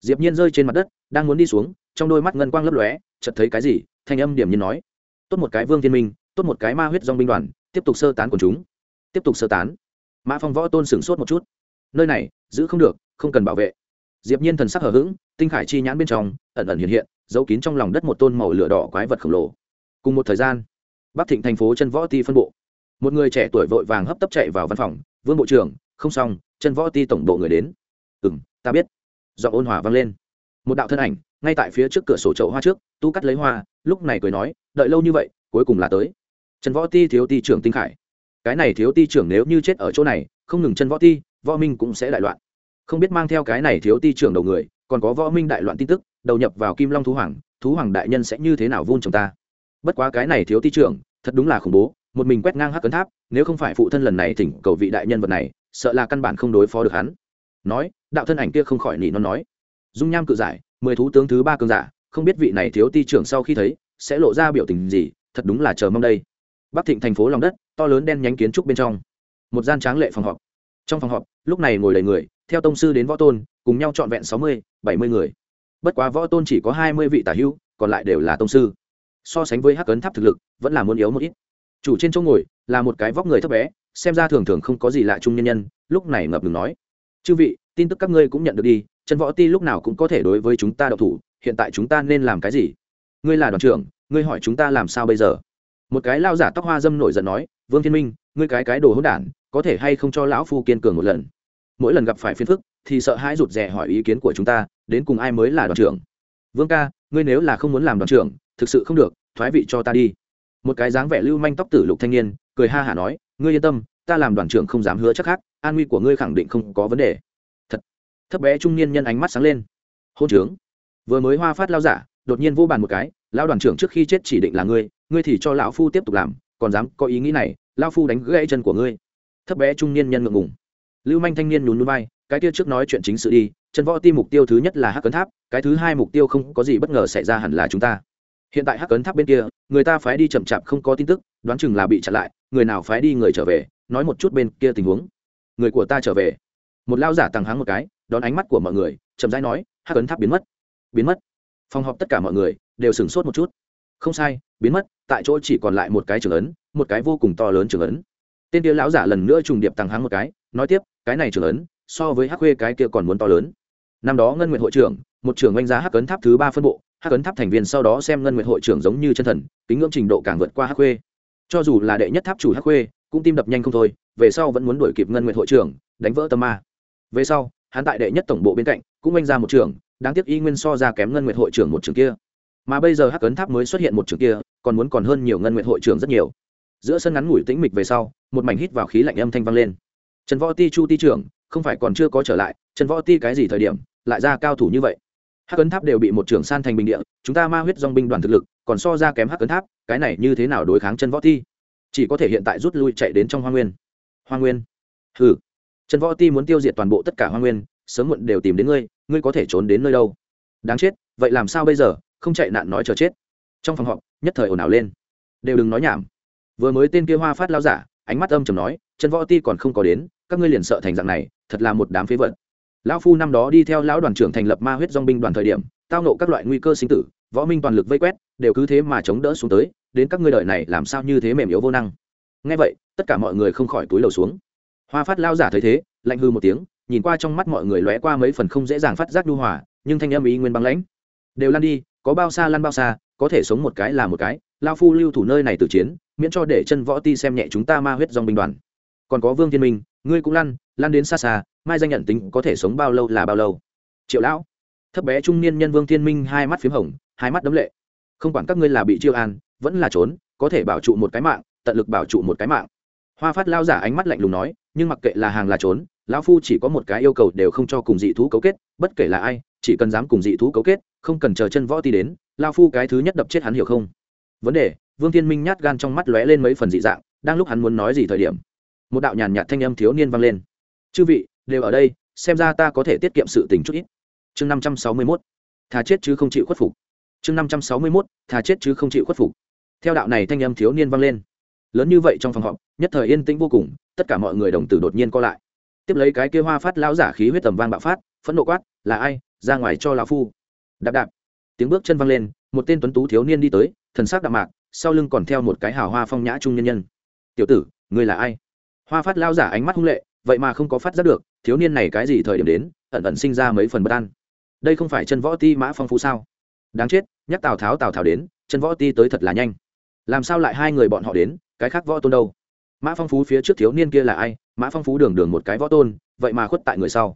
Diệp nhiên rơi trên mặt đất, đang muốn đi xuống, trong đôi mắt ngân quang lấp lóe, chợt thấy cái gì, thanh âm điểm nhiên nói. Tốt một cái vương thiên minh, tốt một cái ma huyết dòng binh đoàn, tiếp tục sơ tán quần chúng tiếp tục sơ tán. Mã phong võ tôn sửng sốt một chút. Nơi này, giữ không được, không cần bảo vệ. Diệp nhiên thần sắc hờ hững, tinh khải chi nhãn bên trong, ẩn ẩn hiện hiện, giấu kín trong lòng đất một tôn màu lửa đỏ quái vật khổng lồ. Cùng một thời gian, bắc thịnh thành phố chân võ ti phân bộ. Một người trẻ tuổi vội vàng hấp tấp chạy vào văn phòng, vương bộ trưởng, không xong, chân võ ti tổng bộ người đến. Ừm, ta biết. Giọng ôn hòa vang lên. Một đạo thân ảnh, ngay tại phía trước cửa sổ chậu hoa trước, tu cắt lấy hoa, lúc này cười nói, đợi lâu như vậy, cuối cùng là tới. Trần võ ti thiếu ti trưởng tinh khải cái này thiếu ti trưởng nếu như chết ở chỗ này, không ngừng chân võ ti, võ minh cũng sẽ đại loạn. Không biết mang theo cái này thiếu ti trưởng đầu người, còn có võ minh đại loạn tin tức, đầu nhập vào kim long thú hoàng thú hoàng đại nhân sẽ như thế nào vun chồng ta? Bất quá cái này thiếu ti trưởng, thật đúng là khủng bố, một mình quét ngang hắc cấn tháp, nếu không phải phụ thân lần này thỉnh cầu vị đại nhân vật này, sợ là căn bản không đối phó được hắn. Nói, đạo thân ảnh kia không khỏi nỉ nó nói. Dung nham cự giải, mười thú tướng thứ ba cường giả, không biết vị này thiếu ti trưởng sau khi thấy, sẽ lộ ra biểu tình gì, thật đúng là chờ mong đây. Bắc thịnh thành phố lòng đất to lớn đen nhánh kiến trúc bên trong. Một gian tráng lệ phòng họp. Trong phòng họp, lúc này ngồi đầy người, theo tông sư đến võ tôn, cùng nhau trọn vẹn sáu mươi, bảy mươi người. Bất quá võ tôn chỉ có hai mươi vị tả hữu, còn lại đều là tông sư. So sánh với hắc ấn tháp thực lực, vẫn là muốn yếu một ít. Chủ trên chỗ ngồi, là một cái vóc người thấp bé, xem ra thường thường không có gì lạ chung nhân nhân, lúc này ngập ngừng nói. Chư vị, tin tức các ngươi cũng nhận được đi chân võ ti lúc nào cũng có thể đối với chúng ta đậu thủ, hiện tại chúng ta nên làm cái gì? Ngươi là đoàn trưởng, ngươi hỏi chúng ta làm sao bây giờ? Một cái lao giả tóc hoa dâm nổi giận nói vương thiên minh, ngươi cái cái đồ hỗn đản, có thể hay không cho lão phu kiên cường một lần? Mỗi lần gặp phải phiền phức, thì sợ hãi rụt rè hỏi ý kiến của chúng ta, đến cùng ai mới là đoàn trưởng? Vương ca, ngươi nếu là không muốn làm đoàn trưởng, thực sự không được, thoái vị cho ta đi. Một cái dáng vẻ lưu manh tóc tử lục thanh niên, cười ha hả nói, ngươi yên tâm, ta làm đoàn trưởng không dám hứa chắc khác, an nguy của ngươi khẳng định không có vấn đề. Thật. Thấp bé trung niên nhân ánh mắt sáng lên. Hôn trướng. Vừa mới hoa phát lao giả, đột nhiên vô bàn một cái, lão đoàn trưởng trước khi chết chỉ định là ngươi ngươi thì cho lão phu tiếp tục làm còn dám có ý nghĩ này lao phu đánh gãy chân của ngươi. Thấp bé trung niên nhân ngượng ngùng. Lưu manh thanh niên nhún núi bay cái kia trước nói chuyện chính sự đi, chân võ ti mục tiêu thứ nhất là hắc cấn tháp, cái thứ hai mục tiêu không có gì bất ngờ xảy ra hẳn là chúng ta. Hiện tại hắc cấn tháp bên kia, người ta phái đi chậm chạp không có tin tức, đoán chừng là bị chặn lại, người nào phái đi người trở về, nói một chút bên kia tình huống. Người của ta trở về. Một lao giả tàng háng một cái, đón ánh mắt của mọi người, chậm rãi nói, hắc cấn tháp biến mất. Biến mất. Phòng họp tất cả mọi người đều sửng sốt một chút không sai, biến mất, tại chỗ chỉ còn lại một cái trường ấn, một cái vô cùng to lớn trường ấn. Tên kia lão giả lần nữa trùng điệp tăng háng một cái, nói tiếp, cái này trường ấn, so với hắc khuê cái kia còn muốn to lớn. Năm đó ngân nguyện hội trưởng, một trưởng oanh giá hắc ấn tháp thứ ba phân bộ, hắc ấn tháp thành viên sau đó xem ngân nguyện hội trưởng giống như chân thần, kính ngưỡng trình độ càng vượt qua hắc khuê. Cho dù là đệ nhất tháp chủ hắc khuê, cũng tim đập nhanh không thôi, về sau vẫn muốn đuổi kịp ngân nguyện hội trưởng, đánh vỡ tâm ma. Về sau, hắn tại đệ nhất tổng bộ bên cạnh, cũng oanh ra một trưởng, đáng tiếc y nguyên so ra kém ngân nguyện hội trưởng một trường kia mà bây giờ hắc ấn tháp mới xuất hiện một trường kia, còn muốn còn hơn nhiều ngân nguyện hội trưởng rất nhiều. Giữa sân ngắn ngủi tĩnh mịch về sau, một mảnh hít vào khí lạnh âm thanh vang lên. Trần võ ti, chu ti trưởng, không phải còn chưa có trở lại, trần võ ti cái gì thời điểm, lại ra cao thủ như vậy? Hắc ấn tháp đều bị một trưởng san thành bình địa, chúng ta ma huyết dong binh đoàn thực lực, còn so ra kém hắc ấn tháp, cái này như thế nào đối kháng chân võ ti? Chỉ có thể hiện tại rút lui chạy đến trong hoa nguyên. Hoa nguyên? Hừ. Trần võ ti muốn tiêu diệt toàn bộ tất cả hoa nguyên, sớm muộn đều tìm đến ngươi ngươi có thể trốn đến nơi đâu? Đáng chết, vậy làm sao bây giờ? Không chạy nạn nói chờ chết. Trong phòng họp, nhất thời ồn ào lên. Đều đừng nói nhảm. Vừa mới tên kia hoa phát lao giả, ánh mắt âm chầm nói chân võ ti còn không có đến, các ngươi liền sợ thành dạng này, thật là một đám phế vật. Lão phu năm đó đi theo lão đoàn trưởng thành lập ma huyết dong binh đoàn thời điểm, tao nộ các loại nguy cơ sinh tử, võ minh toàn lực vây quét, đều cứ thế mà chống đỡ xuống tới, đến các ngươi đợi này làm sao như thế mềm yếu vô năng. Ngay vậy, tất cả mọi người không khỏi túi lầu xuống. Hoa phát lao giả thấy thế, lạnh hư một tiếng, nhìn qua trong mắt mọi người lóe qua mấy phần không dễ dàng phát giác nhu hòa, nhưng thanh âm ý nguyên băng lãnh. Đều lan đi có bao xa lăn bao xa, có thể sống một cái là một cái lao phu lưu thủ nơi này từ chiến, miễn cho để chân võ ti xem nhẹ chúng ta ma huyết dòng binh đoàn. Còn có vương thiên minh, ngươi cũng lăn lăn đến xa xa, mai danh nhận tính có thể sống bao lâu là bao lâu. Triệu lão, thấp bé trung niên nhân vương thiên minh hai mắt p h í m hồng, hai mắt đấm lệ. Không quản các ngươi là bị chiêu an, vẫn là trốn, có thể bảo trụ một cái mạng, tận lực bảo trụ một cái mạng. Hoa phát lao giả ánh mắt lạnh lùng nói, nhưng mặc kệ là hàng là trốn, lão phu chỉ có một cái yêu cầu đều không cho cùng dị thú cấu kết, bất kể là ai chỉ cần dám cùng dị thú cấu kết, không cần chờ chân võ ti đến, lao phu cái thứ nhất đập chết hắn hiểu không? Vấn đề, vương thiên minh nhát gan trong mắt lóe lên mấy phần dị dạng, đang lúc hắn muốn nói gì thời điểm, một đạo nhàn nhạt thanh âm thiếu niên vang lên. Chư vị, đều ở đây, xem ra ta có thể tiết kiệm sự tình chút ít. Chương năm trăm sáu mươi mốt. Thà chết chứ không chịu khuất phục. Chương năm trăm sáu mươi mốt. Thà chết chứ không chịu khuất phục. Theo đạo này thanh âm thiếu niên vang lên. Lớn như vậy trong phòng họp, nhất thời yên tĩnh vô cùng, tất cả mọi người đồng tử đột nhiên co lại. Tiếp lấy cái kia hoa phát lão giả khí huyết tầm vang bạo phát, phẫn nộ quát, là ai? Ra ngoài cho lão phu. Đạp đạp. Tiếng bước chân văng lên, một tên tuấn tú thiếu niên đi tới, thần sắc đạm mạc, sau lưng còn theo một cái hào hoa phong nhã trung nhân nhân. Tiểu tử, ngươi là ai? Hoa phát lao giả ánh mắt hung lệ, vậy mà không có phát giác được, thiếu niên này cái gì thời điểm đến, ẩn ẩn sinh ra mấy phần bất an. Đây không phải chân võ ti mã phong phú sao? Đáng chết, nhắc tào tháo tào tháo đến, chân võ ti tới thật là nhanh. Làm sao lại hai người bọn họ đến, cái khác võ tôn đâu? Mã phong phú phía trước thiếu niên kia là ai? Mã phong phú đường đường một cái võ tôn, vậy mà khuất tại người sau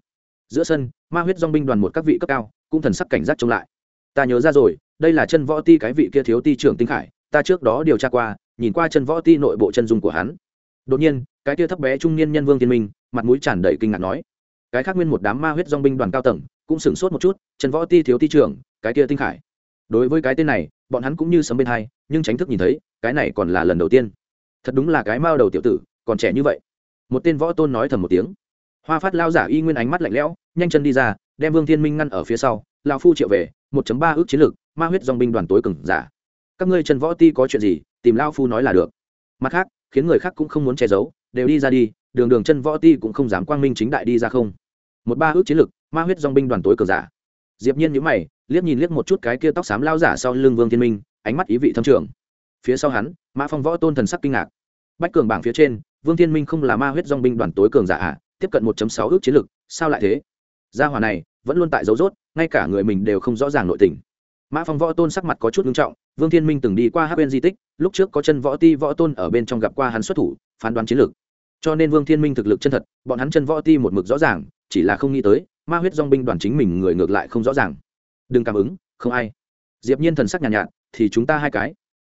giữa sân, ma huyết dong binh đoàn một các vị cấp cao, cũng thần sắc cảnh giác trông lại. Ta nhớ ra rồi, đây là chân võ ti cái vị kia thiếu ti trưởng tinh khải, ta trước đó điều tra qua, nhìn qua chân võ ti nội bộ chân dung của hắn. Đột nhiên, cái kia thấp bé trung niên nhân vương thiên minh, mặt mũi tràn đầy kinh ngạc nói, cái khác nguyên một đám ma huyết dong binh đoàn cao tầng, cũng sửng sốt một chút, chân võ ti thiếu ti trưởng, cái kia tinh khải. Đối với cái tên này, bọn hắn cũng như sấm bên hai, nhưng tránh thức nhìn thấy, cái này còn là lần đầu tiên. Thật đúng là cái mao đầu tiểu tử, còn trẻ như vậy. Một tên võ tôn nói thầm một tiếng hoa phát lao giả y nguyên ánh mắt lạnh lẽo, nhanh chân đi ra, đem vương thiên minh ngăn ở phía sau lao phu triệu về, một ba ước chiến lược, ma huyết dong binh đoàn tối cừng giả. Các ngươi trần võ ti có chuyện gì, tìm lao phu nói là được. Mặt khác, khiến người khác cũng không muốn che giấu, đều đi ra đi, đường đường chân võ ti cũng không dám quang minh chính đại đi ra không. Một ba ước chiến lược, ma huyết dong binh đoàn tối cường giả. Diệp nhiên nhíu mày, liếc nhìn liếc một chút cái kia tóc xám lao giả sau lưng vương thiên minh, ánh mắt ý vị thâm trường. Phía sau hắn, mã phong võ tôn thần sắc kinh ngạc. Bách cường bảng phía trên, vương thiên minh không là ma huyết dong binh đoàn tối cường giả à? Tiếp cận 1 sáu ước chiến lược sao lại thế? Gia hỏa này vẫn luôn tại dấu rốt ngay cả người mình đều không rõ ràng nội tình. Mã phong võ tôn sắc mặt có chút nghiêm trọng vương thiên minh từng đi qua Hắc bên di tích lúc trước có chân võ ti võ tôn ở bên trong gặp qua hắn xuất thủ phán đoán chiến lược cho nên vương thiên minh thực lực chân thật bọn hắn chân võ ti một mực rõ ràng chỉ là không nghĩ tới ma huyết dòng binh đoàn chính mình người ngược lại không rõ ràng. Đừng cảm ứng không ai. Diệp nhiên thần sắc nhàn nhạt, nhạt thì chúng ta hai cái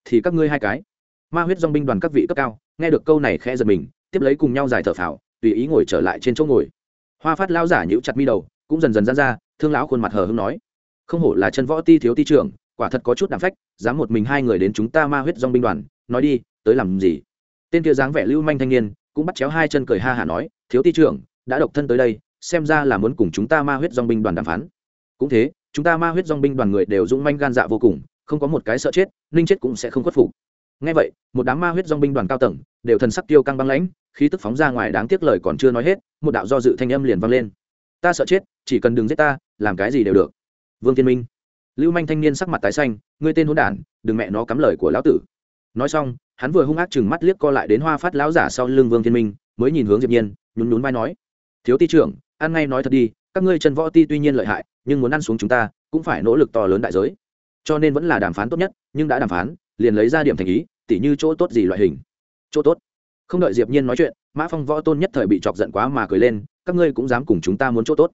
thì các ngươi hai cái. Ma huyết dòng binh đoàn các vị cấp cao nghe được câu này khẽ giật mình tiếp lấy cùng nhau giải thở phào tùy ý ngồi trở lại trên chỗ ngồi. Hoa phát lao giả nhíu chặt mi đầu, cũng dần dần ra ra, thương lão khuôn mặt hờ hững nói, không hổ là chân võ ti thiếu ti trưởng, quả thật có chút đảm phách, dám một mình hai người đến chúng ta ma huyết dong binh đoàn, nói đi, tới làm gì? Tên kia dáng vẻ lưu manh thanh niên, cũng bắt chéo hai chân cười ha hả nói, thiếu ti trưởng, đã độc thân tới đây, xem ra là muốn cùng chúng ta ma huyết dong binh đoàn đàm phán. Cũng thế, chúng ta ma huyết dong binh đoàn người đều dũng manh gan dạ vô cùng, không có một cái sợ chết, ninh chết cũng sẽ không khuất phục ngay vậy, một đám ma huyết dong binh đoàn cao tầng, đều thần sắc tiêu căng băng lãnh, khí tức phóng ra ngoài đáng tiếc lời còn chưa nói hết, một đạo do dự thanh âm liền vang lên. Ta sợ chết, chỉ cần đừng giết ta, làm cái gì đều được. Vương thiên minh. Lưu manh thanh niên sắc mặt tái xanh, ngươi tên hôn đản, đừng mẹ nó cắm lời của lão tử. Nói xong, hắn vừa hung ác chừng mắt liếc co lại đến hoa phát lão giả sau lưng vương thiên minh, mới nhìn hướng diệp nhiên, nhún nhún vai nói, thiếu ti trưởng, ăn ngay nói thật đi, các ngươi chân võ ti tuy nhiên lợi hại, nhưng muốn ăn xuống chúng ta, cũng phải nỗ lực to lớn đại giới cho nên vẫn là đàm phán tốt nhất, nhưng đã đàm phán, liền lấy ra điểm thành ý, tỉ như chỗ tốt gì loại hình. Chỗ tốt. Không đợi diệp nhiên nói chuyện, mã phong võ tôn nhất thời bị chọc giận quá mà cười lên, các ngươi cũng dám cùng chúng ta muốn chỗ tốt.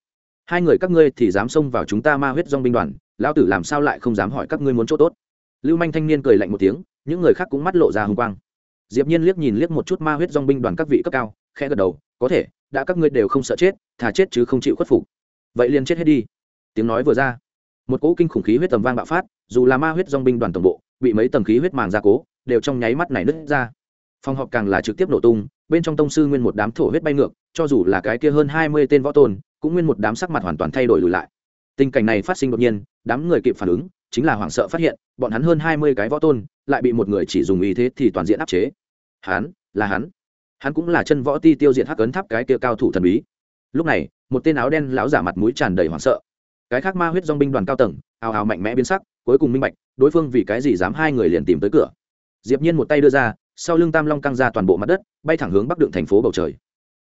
Hai người các ngươi thì dám xông vào chúng ta ma huyết dòng binh đoàn, lão tử làm sao lại không dám hỏi các ngươi muốn chỗ tốt. Lưu manh thanh niên cười lạnh một tiếng, những người khác cũng mắt lộ ra hùng quang. Diệp nhiên liếc nhìn liếc một chút ma huyết dòng binh đoàn các vị cấp cao, khẽ gật đầu, có thể, đã các ngươi đều không sợ chết, thà chết chứ không chịu khuất phục. Vậy liền chết hết đi. Tiếng nói vừa ra một cỗ kinh khủng khí huyết tầm vang bạo phát, dù là ma huyết dong binh đoàn tổng bộ, bị mấy tầng khí huyết màng gia cố, đều trong nháy mắt này nứt ra. Phòng họp càng là trực tiếp nổ tung, bên trong tông sư nguyên một đám thổ huyết bay ngược, cho dù là cái kia hơn hai mươi tên võ tôn, cũng nguyên một đám sắc mặt hoàn toàn thay đổi lùi lại. Tình cảnh này phát sinh đột nhiên, đám người kịp phản ứng, chính là hoảng sợ phát hiện, bọn hắn hơn hai mươi cái võ tôn, lại bị một người chỉ dùng ý thế thì toàn diện áp chế. Hắn, là hắn. Hắn cũng là chân võ ti tiêu diệt hắc ấn tháp cái kia cao thủ thần bí. Lúc này, một tên áo đen lão giả mặt mũi tràn đầy hoảng sợ cái khác ma huyết dong binh đoàn cao tầng, ào ào mạnh mẽ biến sắc, cuối cùng minh bạch, đối phương vì cái gì dám hai người liền tìm tới cửa. Diệp nhiên một tay đưa ra, sau lưng tam long căng ra toàn bộ mặt đất, bay thẳng hướng bắc đường thành phố bầu trời.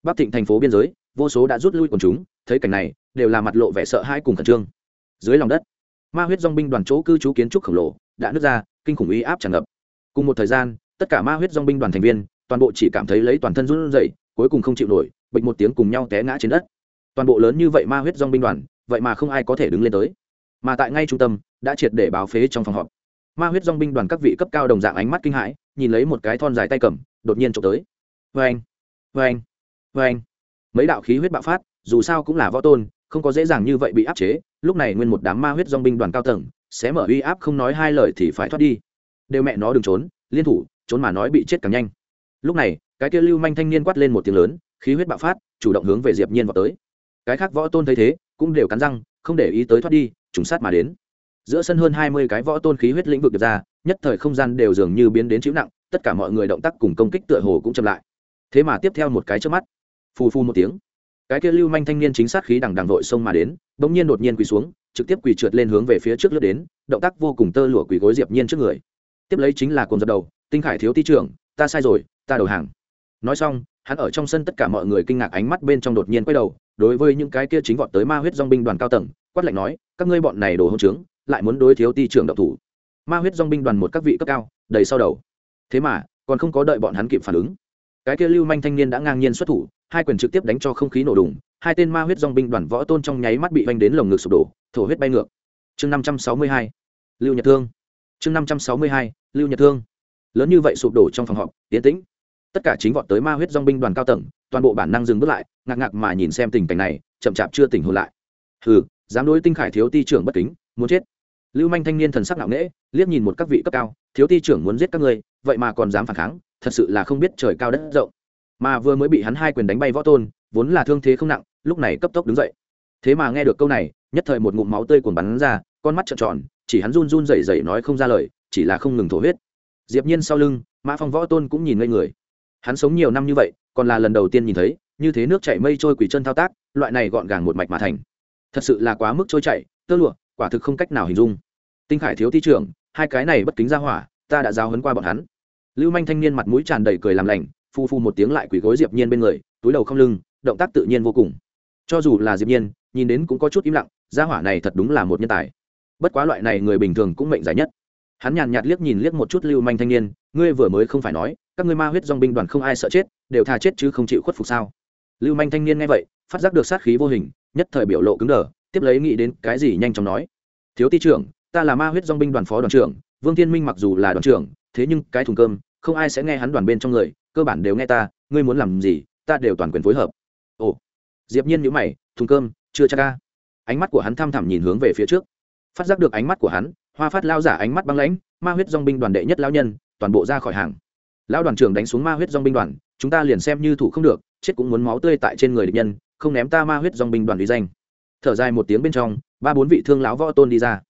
Bắc thịnh thành phố biên giới, vô số đã rút lui quần chúng, thấy cảnh này, đều là mặt lộ vẻ sợ hãi cùng khẩn trương. Dưới lòng đất, ma huyết dong binh đoàn chỗ cư trú kiến trúc khổng lồ, đã nứt ra, kinh khủng uy áp tràn ngập. Cùng một thời gian, tất cả ma huyết dong binh đoàn thành viên, toàn bộ chỉ cảm thấy lấy toàn thân run rẩy, cuối cùng không chịu nổi bệnh một tiếng cùng nhau té ngã trên đất. Toàn bộ lớn như vậy ma huyết dong binh đoàn vậy mà không ai có thể đứng lên tới. Mà tại ngay trung tâm, đã triệt để báo phế trong phòng họp. Ma huyết dong binh đoàn các vị cấp cao đồng dạng ánh mắt kinh hãi, nhìn lấy một cái thon dài tay cầm, đột nhiên trộm tới. Vê anh vê anh vê anh mấy đạo khí huyết bạo phát, dù sao cũng là võ tôn, không có dễ dàng như vậy bị áp chế, lúc này nguyên một đám ma huyết dong binh đoàn cao tầng, sẽ mở uy áp không nói hai lời thì phải thoát đi. Đều mẹ nó đừng trốn, liên thủ, trốn mà nói bị chết càng nhanh. Lúc này, cái kia lưu manh thanh niên quát lên một tiếng lớn, khí huyết bạo phát, chủ động hướng về diệp nhiên vào tới. Cái khác võ tôn thấy thế cũng đều cắn răng, không để ý tới thoát đi, trùng sát mà đến. Giữa sân hơn hai mươi cái võ tôn khí huyết lĩnh vực được ra, nhất thời không gian đều dường như biến đến chữ nặng, tất cả mọi người động tác cùng công kích tựa hồ cũng chậm lại. Thế mà tiếp theo một cái trước mắt, phù phu một tiếng, cái kia lưu manh thanh niên chính sát khí đằng đằng vội xông mà đến, bỗng nhiên đột nhiên quỳ xuống, trực tiếp quỳ trượt lên hướng về phía trước lướt đến, động tác vô cùng tơ lụa quỳ gối diệp nhiên trước người. Tiếp lấy chính là cồn dập đầu, tinh khải thiếu ti trưởng, ta sai rồi, ta đầu hàng nói xong, hắn ở trong sân tất cả mọi người kinh ngạc ánh mắt bên trong đột nhiên quay đầu, đối với những cái kia chính vọt tới ma huyết dong binh đoàn cao tầng, quát lạnh nói, các ngươi bọn này đồ hỗn trướng, lại muốn đối thiếu ti trưởng độc thủ. Ma huyết dong binh đoàn một các vị cấp cao, đầy sau đầu. Thế mà, còn không có đợi bọn hắn kịp phản ứng. Cái kia lưu manh thanh niên đã ngang nhiên xuất thủ, hai quyền trực tiếp đánh cho không khí nổ đùng, hai tên ma huyết dong binh đoàn võ tôn trong nháy mắt bị vanh đến lồng ngực sụp đổ, thổ huyết bay ngược. Chương năm trăm sáu mươi hai, lưu nhật thương. Chương năm trăm sáu mươi hai, lưu nhật thương. Lớn như vậy sụp đổ trong phòng họp tiến tĩnh tất cả chính vọt tới ma huyết dong binh đoàn cao tầng, toàn bộ bản năng dừng bước lại, ngạc ngạc mà nhìn xem tình cảnh này, chậm chạp chưa tỉnh hồn lại. Hừ, dám đối tinh khải thiếu ti trưởng bất kính, muốn chết. Lưu manh thanh niên thần sắc nặng nễ liếc nhìn một các vị cấp cao, thiếu ti trưởng muốn giết các ngươi, vậy mà còn dám phản kháng, thật sự là không biết trời cao đất rộng. Mà vừa mới bị hắn hai quyền đánh bay võ tôn, vốn là thương thế không nặng, lúc này cấp tốc đứng dậy. Thế mà nghe được câu này, nhất thời một ngụm máu tươi cuồn bắn ra, con mắt trợn tròn, chỉ hắn run run rẩy rẩy nói không ra lời, chỉ là không ngừng thổ huyết. Diệp nhiên sau lưng, mã phong võ tôn cũng nhìn ngây người hắn sống nhiều năm như vậy, còn là lần đầu tiên nhìn thấy, như thế nước chảy mây trôi quỷ chân thao tác, loại này gọn gàng một mạch mà thành. Thật sự là quá mức trôi chảy, tơ lụa, quả thực không cách nào hình dung. Tinh khải thiếu thi trưởng, hai cái này bất kính ra hỏa, ta đã giao hấn qua bọn hắn. Lưu manh thanh niên mặt mũi tràn đầy cười làm lành, phu phu một tiếng lại quỳ gối diệp nhiên bên người, túi đầu không lưng, động tác tự nhiên vô cùng. Cho dù là diệp nhiên, nhìn đến cũng có chút im lặng, gia hỏa này thật đúng là một nhân tài. Bất quá loại này người bình thường cũng mệnh giải nhất. Hắn nhàn nhạt liếc nhìn liếc một chút lưu manh thanh niên, ngươi vừa mới không phải nói các ngươi ma huyết dòng binh đoàn không ai sợ chết, đều tha chết chứ không chịu khuất phục sao? Lưu manh thanh niên nghe vậy, phát giác được sát khí vô hình, nhất thời biểu lộ cứng đờ, tiếp lấy nghĩ đến cái gì nhanh chóng nói. Thiếu ty trưởng, ta là ma huyết dòng binh đoàn phó đoàn trưởng, vương thiên minh mặc dù là đoàn trưởng, thế nhưng cái thùng cơm, không ai sẽ nghe hắn đoàn bên trong người, cơ bản đều nghe ta, ngươi muốn làm gì, ta đều toàn quyền phối hợp. Ồ. Diệp nhiên nhíu mày, thùng cơm, chưa chắc ca ánh mắt của hắn thăm thẳm nhìn hướng về phía trước. Phát giác được ánh mắt của hắn, hoa phát lao giả ánh mắt băng lãnh, ma huyết dòng binh đoàn đệ nhất lão nhân, toàn bộ ra khỏi hàng lão đoàn trưởng đánh xuống ma huyết dong binh đoàn, chúng ta liền xem như thủ không được, chết cũng muốn máu tươi tại trên người địch nhân, không ném ta ma huyết dong binh đoàn uy danh. Thở dài một tiếng bên trong, ba bốn vị thương lão võ tôn đi ra.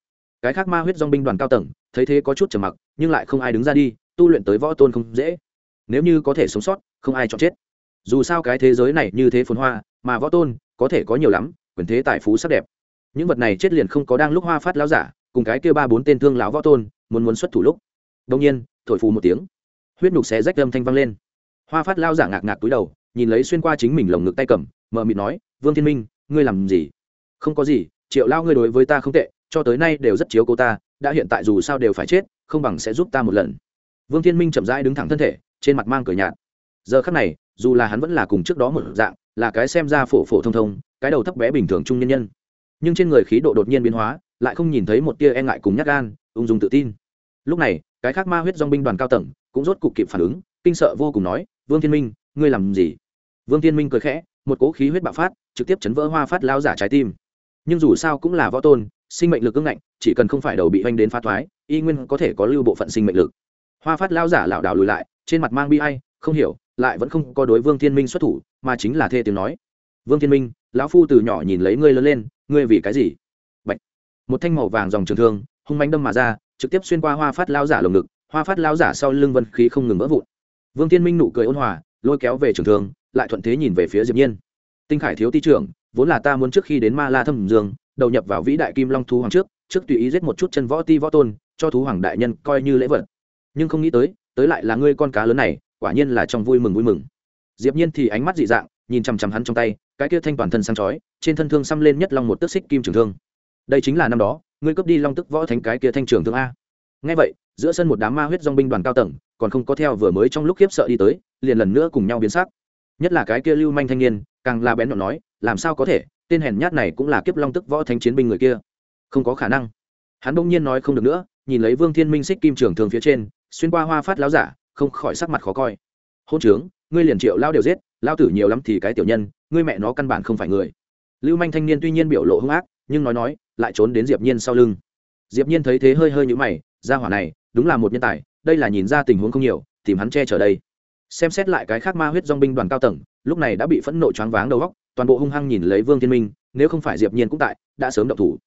Cái khác ma huyết dong binh đoàn cao tầng, thấy thế có chút trầm mặc, nhưng lại không ai đứng ra đi, tu luyện tới võ tôn không dễ. Nếu như có thể sống sót, không ai chọn chết. Dù sao cái thế giới này như thế phồn hoa, mà võ tôn, có thể có nhiều lắm, quyền thế tài phú sắc đẹp. Những vật này chết liền không có đang lúc hoa phát lão giả, cùng cái kia ba bốn tên thương lão võ tôn, muốn muốn xuất thủ lúc. Đông nhiên, thổi phù một tiếng huyết nhục xé rách âm thanh vang lên. Hoa phát lao giả ngạc ngạc túi đầu, nhìn lấy xuyên qua chính mình lồng ngực tay cầm mờ mịt nói, vương thiên minh, ngươi làm gì? Không có gì, triệu lao ngươi đối với ta không tệ, cho tới nay đều rất chiếu cô ta, đã hiện tại dù sao đều phải chết, không bằng sẽ giúp ta một lần. Vương thiên minh chậm rãi đứng thẳng thân thể, trên mặt mang cửa nhạt. Giờ khắc này, dù là hắn vẫn là cùng trước đó một dạng, là cái xem ra phổ phổ thông thông, cái đầu thấp bé bình thường trung nhân nhân. Nhưng trên người khí độ đột nhiên biến hóa, lại không nhìn thấy một tia e ngại cùng nhát gan, ung dung tự tin. Lúc này cái khác ma huyết dong binh đoàn cao tầng cũng rốt cục kịp phản ứng, kinh sợ vô cùng nói, vương thiên minh, ngươi làm gì? Vương thiên minh cười khẽ, một cỗ khí huyết bạo phát, trực tiếp chấn vỡ hoa phát lao giả trái tim. Nhưng dù sao cũng là võ tôn, sinh mệnh lực ưng ngạnh, chỉ cần không phải đầu bị oanh đến phá thoái, y nguyên có thể có lưu bộ phận sinh mệnh lực. Hoa phát lao giả lảo đảo lùi lại, trên mặt mang bi ai, không hiểu, lại vẫn không có đối vương thiên minh xuất thủ, mà chính là thê tiếng nói, vương thiên minh, lão phu từ nhỏ nhìn lấy ngươi lớn lên, ngươi vì cái gì? Bạch. một thanh màu vàng dòng trường thương, hung mánh đâm mà ra trực tiếp xuyên qua hoa phát lao giả lồng ngực, hoa phát lao giả sau lưng vân khí không ngừng vỡ vụn. Vương thiên minh nụ cười ôn hòa, lôi kéo về trường thương, lại thuận thế nhìn về phía diệp nhiên. Tinh khải thiếu ti trưởng, vốn là ta muốn trước khi đến ma la thâm dương, đầu nhập vào vĩ đại kim long thú hoàng trước trước tùy ý giết một chút chân võ ti võ tôn, cho thú hoàng đại nhân coi như lễ vật. Nhưng không nghĩ tới tới lại là ngươi con cá lớn này, quả nhiên là trong vui mừng vui mừng. Diệp nhiên thì ánh mắt dị dạng, nhìn chăm chăm hắn trong tay, cái kia thanh toàn thân sáng chói, trên thân thương xăm lên nhất long một tước xích kim trường thương. Đây chính là năm đó ngươi cướp đi long tức võ thánh cái kia thanh trường thương a. Nghe vậy, giữa sân một đám ma huyết dong binh đoàn cao tầng, còn không có theo vừa mới trong lúc khiếp sợ đi tới, liền lần nữa cùng nhau biến sắc. Nhất là cái kia lưu manh thanh niên, càng là bén nhọn nói, làm sao có thể, tên hèn nhát này cũng là kiếp long tức võ thánh chiến binh người kia. Không có khả năng. Hắn bỗng nhiên nói không được nữa, nhìn lấy vương thiên minh xích kim trường thường phía trên, xuyên qua hoa phát láo giả, không khỏi sắc mặt khó coi. Hôn trướng, ngươi liền triệu lao đều giết, lao tử nhiều lắm thì cái tiểu nhân, ngươi mẹ nó căn bản không phải người. Lưu manh thanh niên tuy nhiên biểu lộ hung ác nhưng nói nói, lại trốn đến diệp nhiên sau lưng. Diệp nhiên thấy thế hơi hơi nhũ mày gia hỏa này, đúng là một nhân tài, đây là nhìn ra tình huống không nhiều, tìm hắn che chở đây. Xem xét lại cái khác ma huyết dòng binh đoàn cao tầng, lúc này đã bị phẫn nộ choáng váng đầu góc toàn bộ hung hăng nhìn lấy vương thiên minh, nếu không phải diệp nhiên cũng tại, đã sớm động thủ.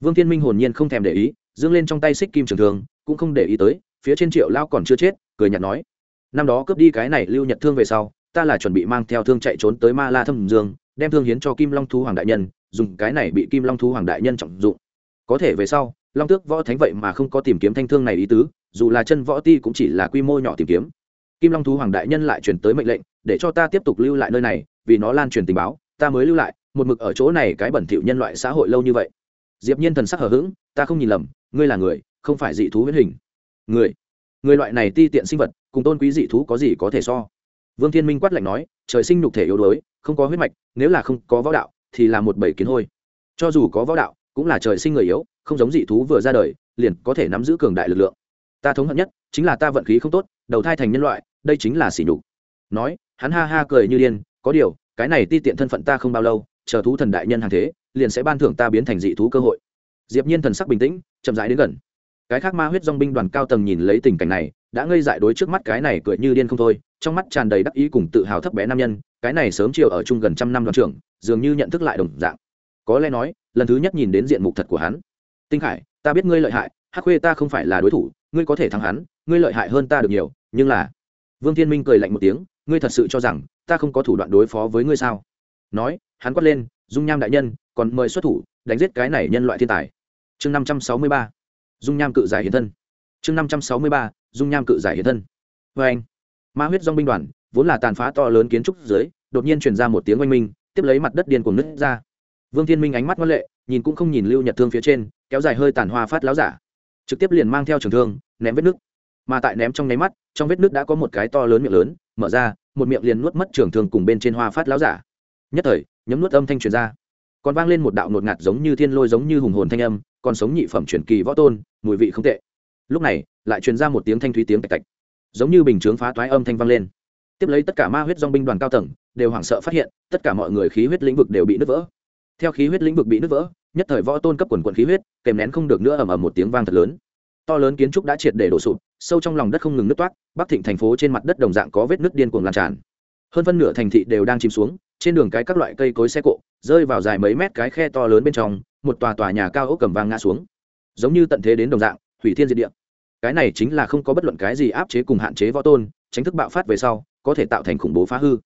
Vương thiên minh hồn nhiên không thèm để ý, dương lên trong tay xích kim trường thường cũng không để ý tới, phía trên triệu lao còn chưa chết, cười nhạt nói, năm đó cướp đi cái này lưu nhật thương về sau, ta là chuẩn bị mang theo thương chạy trốn tới ma la thâm dương, đem thương hiến cho kim long thú hoàng đại nhân dùng cái này bị kim long thú hoàng đại nhân trọng dụng. Có thể về sau, long tước võ thánh vậy mà không có tìm kiếm thanh thương này ý tứ, dù là chân võ ti cũng chỉ là quy mô nhỏ tìm kiếm. Kim long thú hoàng đại nhân lại chuyển tới mệnh lệnh, để cho ta tiếp tục lưu lại nơi này, vì nó lan truyền tình báo, ta mới lưu lại, một mực ở chỗ này cái bẩn thỉu nhân loại xã hội lâu như vậy. Diệp nhiên thần sắc hờ hững, ta không nhìn lầm, ngươi là người, không phải dị thú huyết hình. Người người loại này ti tiện sinh vật, cùng tôn quý dị thú có gì có thể so? Vương thiên minh quát lạnh nói, trời sinh nhục thể yếu đuối, không có huyết mạch, nếu là không có võ đạo thì là một bầy kiến hôi. Cho dù có võ đạo, cũng là trời sinh người yếu, không giống dị thú vừa ra đời, liền có thể nắm giữ cường đại lực lượng. Ta thống hận nhất chính là ta vận khí không tốt, đầu thai thành nhân loại, đây chính là sỉ nhục. Nói, hắn ha ha cười như điên, có điều, cái này ti tiện thân phận ta không bao lâu, chờ thú thần đại nhân hàng thế, liền sẽ ban thưởng ta biến thành dị thú cơ hội. Diệp nhiên thần sắc bình tĩnh, chậm rãi đến gần. Cái khác ma huyết dòng binh đoàn cao tầng nhìn lấy tình cảnh này, đã ngây dại đối trước mắt cái này cười như điên không thôi, trong mắt tràn đầy đắc ý cùng tự hào thấp bé nam nhân, cái này sớm chiều ở chung gần trăm năm đoàn trưởng dường như nhận thức lại đồng dạng. Có lẽ nói, lần thứ nhất nhìn đến diện mục thật của hắn. Tinh khải, ta biết ngươi lợi hại, hắc khuê ta không phải là đối thủ, ngươi có thể thắng hắn, ngươi lợi hại hơn ta được nhiều, nhưng là vương thiên minh cười lạnh một tiếng, ngươi thật sự cho rằng ta không có thủ đoạn đối phó với ngươi sao? Nói, hắn quát lên, dung nham đại nhân, còn mời xuất thủ, đánh giết cái này nhân loại thiên tài. Chương năm trăm sáu mươi ba, dung nham cự giải hiện thân. Chương năm trăm sáu mươi ba, dung nham cự giải hiện thân. Vê anh. Ma huyết dong binh đoàn, vốn là tàn phá to lớn kiến trúc dưới, đột nhiên truyền ra một tiếng oanh minh tiếp lấy mặt đất điên cuồng nứt ra. Vương thiên minh ánh mắt ngoan lệ, nhìn cũng không nhìn lưu nhật thương phía trên, kéo dài hơi tàn hoa phát láo giả. Trực tiếp liền mang theo trường thương, ném vết nước mà tại ném trong nháy mắt, trong vết nước đã có một cái to lớn miệng lớn, mở ra, một miệng liền nuốt mất trường thương cùng bên trên hoa phát láo giả. Nhất thời, nhấm nuốt âm thanh truyền ra. Còn vang lên một đạo nột ngạt giống như thiên lôi giống như hùng hồn thanh âm, còn sống nhị phẩm truyền kỳ võ tôn, mùi vị không tệ. Lúc này, lại truyền ra một tiếng thanh thúy tiếng tạch tạch. Giống như bình chướng phá toái âm thanh vang lên. Tiếp lấy tất cả ma huyết dong binh đoàn cao tầng đều hoảng sợ phát hiện, tất cả mọi người khí huyết lĩnh vực đều bị nứt vỡ. Theo khí huyết lĩnh vực bị nứt vỡ, nhất thời võ tôn cấp quần quần khí huyết, kèm nén không được nữa ầm ầm một tiếng vang thật lớn. To lớn kiến trúc đã triệt để đổ sụp, sâu trong lòng đất không ngừng nứt toát bắc thịnh thành phố trên mặt đất đồng dạng có vết nứt điên cuồng lan tràn. Hơn phân nửa thành thị đều đang chìm xuống, trên đường cái các loại cây cối xe cộ, rơi vào dài mấy mét cái khe to lớn bên trong, một tòa tòa nhà cao ốc cầm vang ngã xuống. Giống như tận thế đến đồng dạng, hủy thiên diệt địa. Cái này chính là không có bất luận cái gì áp chế cùng hạn chế võ tôn, tránh thức bạo phát về sau, có thể tạo thành khủng bố phá hư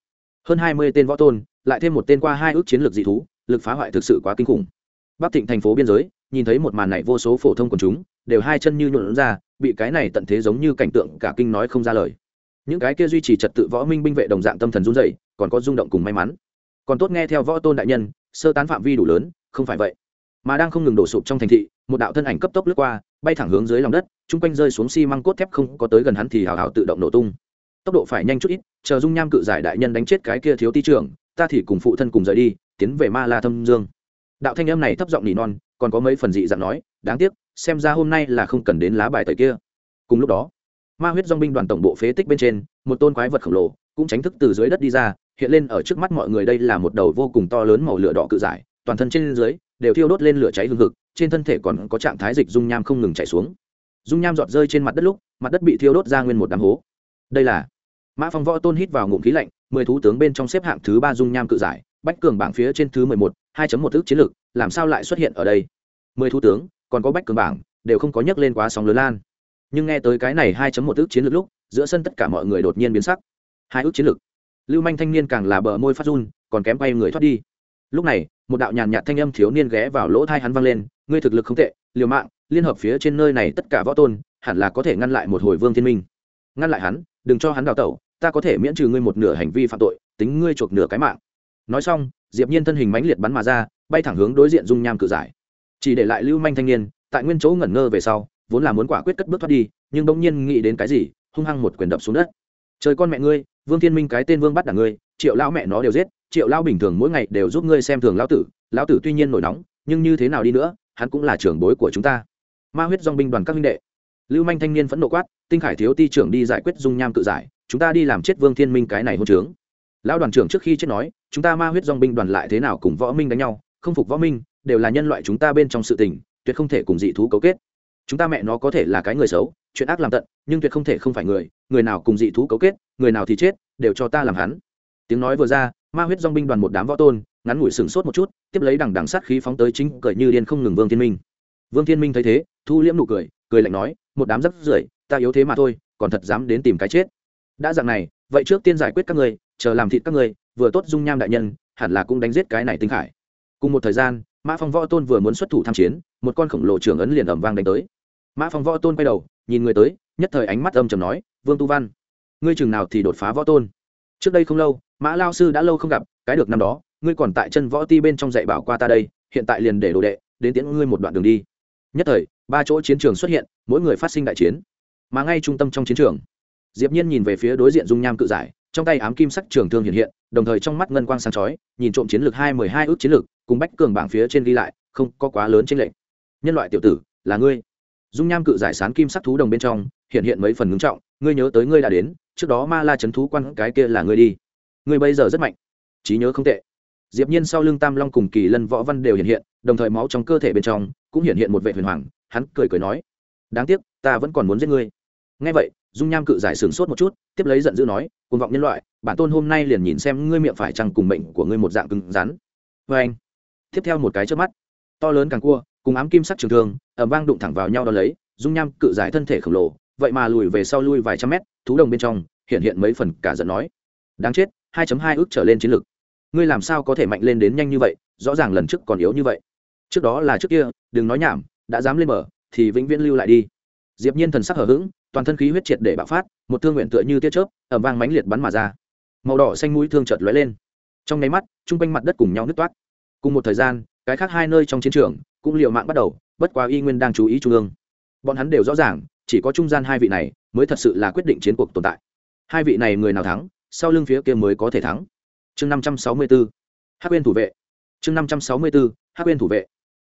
hơn hai mươi tên võ tôn, lại thêm một tên qua hai ước chiến lược dị thú, lực phá hoại thực sự quá kinh khủng. Bắc thịnh thành phố biên giới, nhìn thấy một màn này vô số phổ thông quần chúng, đều hai chân như nhuộn ra, bị cái này tận thế giống như cảnh tượng cả kinh nói không ra lời. Những cái kia duy trì trật tự võ minh binh vệ đồng dạng tâm thần run dậy còn có rung động cùng may mắn. Còn tốt nghe theo võ tôn đại nhân, sơ tán phạm vi đủ lớn, không phải vậy. Mà đang không ngừng đổ sụp trong thành thị, một đạo thân ảnh cấp tốc lướt qua, bay thẳng hướng dưới lòng đất, chung quanh rơi xuống xi măng cốt thép không có tới gần hắn thì hào hào tự động nổ tung tốc độ phải nhanh chút ít, chờ dung nham cự giải đại nhân đánh chết cái kia thiếu ti trưởng, ta thì cùng phụ thân cùng rời đi, tiến về ma la thâm dương. Đạo thanh âm này thấp giọng nỉ non, còn có mấy phần dị dặn nói, đáng tiếc, xem ra hôm nay là không cần đến lá bài tẩy kia. Cùng lúc đó, ma huyết dong binh đoàn tổng bộ phế tích bên trên, một tôn quái vật khổng lồ cũng tránh thức từ dưới đất đi ra, hiện lên ở trước mắt mọi người đây là một đầu vô cùng to lớn màu lửa đỏ cự giải, toàn thân trên dưới đều thiêu đốt lên lửa cháy hương thực trên thân thể còn có trạng thái dịch dung nham không ngừng chảy xuống. Dung nham giọt rơi trên mặt đất lúc, mặt đất bị thiêu đốt ra nguyên một đám hố. Đây là mã phong võ tôn hít vào ngụm khí lạnh, mười thú tướng bên trong xếp hạng thứ ba dung nham cự giải, bách cường bảng phía trên thứ mười một, hai một ước chiến lược, làm sao lại xuất hiện ở đây? Mười thú tướng, còn có bách cường bảng, đều không có nhắc lên quá sóng lớn lan. Nhưng nghe tới cái này hai một ước chiến lược lúc, giữa sân tất cả mọi người đột nhiên biến sắc. Hai ước chiến lược. Lưu manh thanh niên càng là bờ môi phát run, còn kém bay người thoát đi. Lúc này, một đạo nhàn nhạt thanh âm thiếu niên ghé vào lỗ thai hắn vang lên, ngươi thực lực không tệ, liều mạng, liên hợp phía trên nơi này tất cả võ tôn, hẳn là có thể ngăn lại một hồi vương thiên minh. Ngăn lại hắn, đừng cho hắn đào tẩu ta có thể miễn trừ ngươi một nửa hành vi phạm tội, tính ngươi chuộc nửa cái mạng. Nói xong, diệp nhiên thân hình mãnh liệt bắn mà ra, bay thẳng hướng đối diện dung nham cự giải. Chỉ để lại lưu manh thanh niên, tại nguyên chỗ ngẩn ngơ về sau, vốn là muốn quả quyết cất bước thoát đi, nhưng bỗng nhiên nghĩ đến cái gì, hung hăng một quyền đập xuống đất. Trời con mẹ ngươi, vương thiên minh cái tên vương bắt đảng ngươi, triệu lão mẹ nó đều giết, triệu lão bình thường mỗi ngày đều giúp ngươi xem thường lão tử lão tử tuy nhiên nổi nóng, nhưng như thế nào đi nữa, hắn cũng là trưởng bối của chúng ta. Ma huyết dòng binh đoàn các minh đệ lưu manh thanh niên phẫn nộ quát, tinh khải thiếu ti trưởng đi giải quyết dung nham cự giải, chúng ta đi làm chết vương thiên minh cái này hôn trướng. Lão đoàn trưởng trước khi chết nói, chúng ta ma huyết dong binh đoàn lại thế nào cùng võ minh đánh nhau, không phục võ minh, đều là nhân loại chúng ta bên trong sự tình, tuyệt không thể cùng dị thú cấu kết. Chúng ta mẹ nó có thể là cái người xấu, chuyện ác làm tận, nhưng tuyệt không thể không phải người người nào cùng dị thú cấu kết, người nào thì chết, đều cho ta làm hắn. Tiếng nói vừa ra, ma huyết dong binh đoàn một đám võ tôn, ngắn ngủi sừng sốt một chút, tiếp lấy đằng đằng sát khí phóng tới chính cởi như điên không ngừng vương thiên minh. Vương thiên minh thấy thế, thu liễm nụ cười cười lạnh nói một đám rắc rưởi, ta yếu thế mà thôi, còn thật dám đến tìm cái chết. Đã dạng này, vậy trước tiên giải quyết các ngươi, chờ làm thịt các ngươi, vừa tốt dung nham đại nhân, hẳn là cũng đánh giết cái này tinh khải. Cùng một thời gian, mã phong võ tôn vừa muốn xuất thủ tham chiến, một con khổng lồ trưởng ấn liền ẩm vang đánh tới. Mã phong võ tôn quay đầu, nhìn người tới, nhất thời ánh mắt âm trầm nói, vương tu văn, ngươi chừng nào thì đột phá võ tôn? Trước đây không lâu, mã lao sư đã lâu không gặp, cái được năm đó, ngươi còn tại chân võ ti bên trong dạy bảo qua ta đây, hiện tại liền để đồ đệ, đến tiễn ngươi một đoạn đường đi. Nhất thời ba chỗ chiến trường xuất hiện, mỗi người phát sinh đại chiến. Mà ngay trung tâm trong chiến trường, diệp nhiên nhìn về phía đối diện dung nham cự giải, trong tay ám kim sắc trường thương hiện hiện, đồng thời trong mắt ngân quang sáng chói, nhìn trộm chiến lược hai mười hai ước chiến lược, cùng bách cường bảng phía trên ghi lại, không có quá lớn trên lệnh nhân loại tiểu tử, là ngươi. Dung nham cự giải sán kim sắc thú đồng bên trong, hiện hiện mấy phần ngưng trọng, ngươi nhớ tới ngươi đã đến, trước đó ma la chấn thú quan cái kia là ngươi đi. Ngươi bây giờ rất mạnh. Trí nhớ không tệ. Diệp nhiên sau lưng tam long cùng kỳ lân võ văn đều hiện hiện, đồng thời máu trong cơ thể bên trong cũng hiện hiện một vệ huyền hoàng hắn cười cười nói đáng tiếc ta vẫn còn muốn giết ngươi. Nghe vậy dung nham cự giải sửng sốt một chút tiếp lấy giận dữ nói cuồng vọng nhân loại bản tôn hôm nay liền nhìn xem ngươi miệng phải chăng cùng mệnh của ngươi một dạng cứng rắn. Vê anh tiếp theo một cái trước mắt to lớn càng cua cùng ám kim sắc trường thương ẩm vang đụng thẳng vào nhau đ ó lấy dung nham cự giải thân thể khổng lồ vậy mà lùi về sau lui vài trăm mét thú đồng bên trong hiện hiện mấy phần cả giận nói đáng chết 2.2 ước trở lên chiến lực, ngươi làm sao có thể mạnh lên đến nhanh như vậy rõ ràng lần trước còn yếu như vậy. Trước đó là trước kia đừng nói nhảm đã dám lên mở thì vĩnh viễn lưu lại đi. Diệp nhiên thần sắc hở hững, toàn thân khí huyết triệt để bạo phát, một thương nguyện tựa như tia chớp ẩm vang mãnh liệt bắn mà ra. Màu đỏ xanh mũi thương chợt lóe lên. Trong nháy mắt, trung quanh mặt đất cùng nhau nứt toát. Cùng một thời gian, cái khác hai nơi trong chiến trường cũng liều mạng bắt đầu, bất quá y nguyên đang chú ý trung ương. Bọn hắn đều rõ ràng, chỉ có trung gian hai vị này mới thật sự là quyết định chiến cuộc tồn tại. Hai vị này người nào thắng, sau lưng phía kia mới có thể thắng. Chương năm trăm sáu mươi bốn hắc quên thủ vệ. Chương năm trăm sáu mươi bốn hắc quên thủ vệ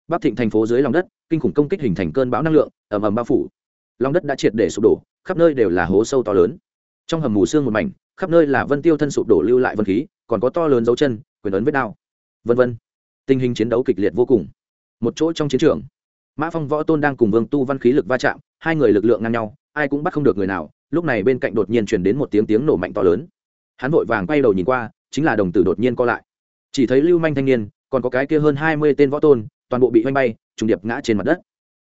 bắc thịnh thành phố dưới lòng đất, kinh khủng công kích hình thành cơn bão năng lượng, ầm ầm bao phủ. Lòng đất đã triệt để sụp đổ, khắp nơi đều là hố sâu to lớn. Trong hầm mù xương một mảnh, khắp nơi là vân tiêu thân sụp đổ lưu lại vân khí, còn có to lớn dấu chân, quyền ấn vết đao. Vân vân. Tình hình chiến đấu kịch liệt vô cùng. Một chỗ trong chiến trường, mã phong võ tôn đang cùng vương tu văn khí lực va chạm, hai người lực lượng ngang nhau, ai cũng bắt không được người nào, lúc này bên cạnh đột nhiên chuyển đến một tiếng tiếng nổ mạnh to lớn. Hắn vội vàng quay đầu nhìn qua, chính là đồng tử đột nhiên co lại. Chỉ thấy lưu manh thanh niên, còn có cái kia hơn hai mươi tên võ tôn toàn bộ bị hoanh bay, trùng điệp ngã trên mặt đất.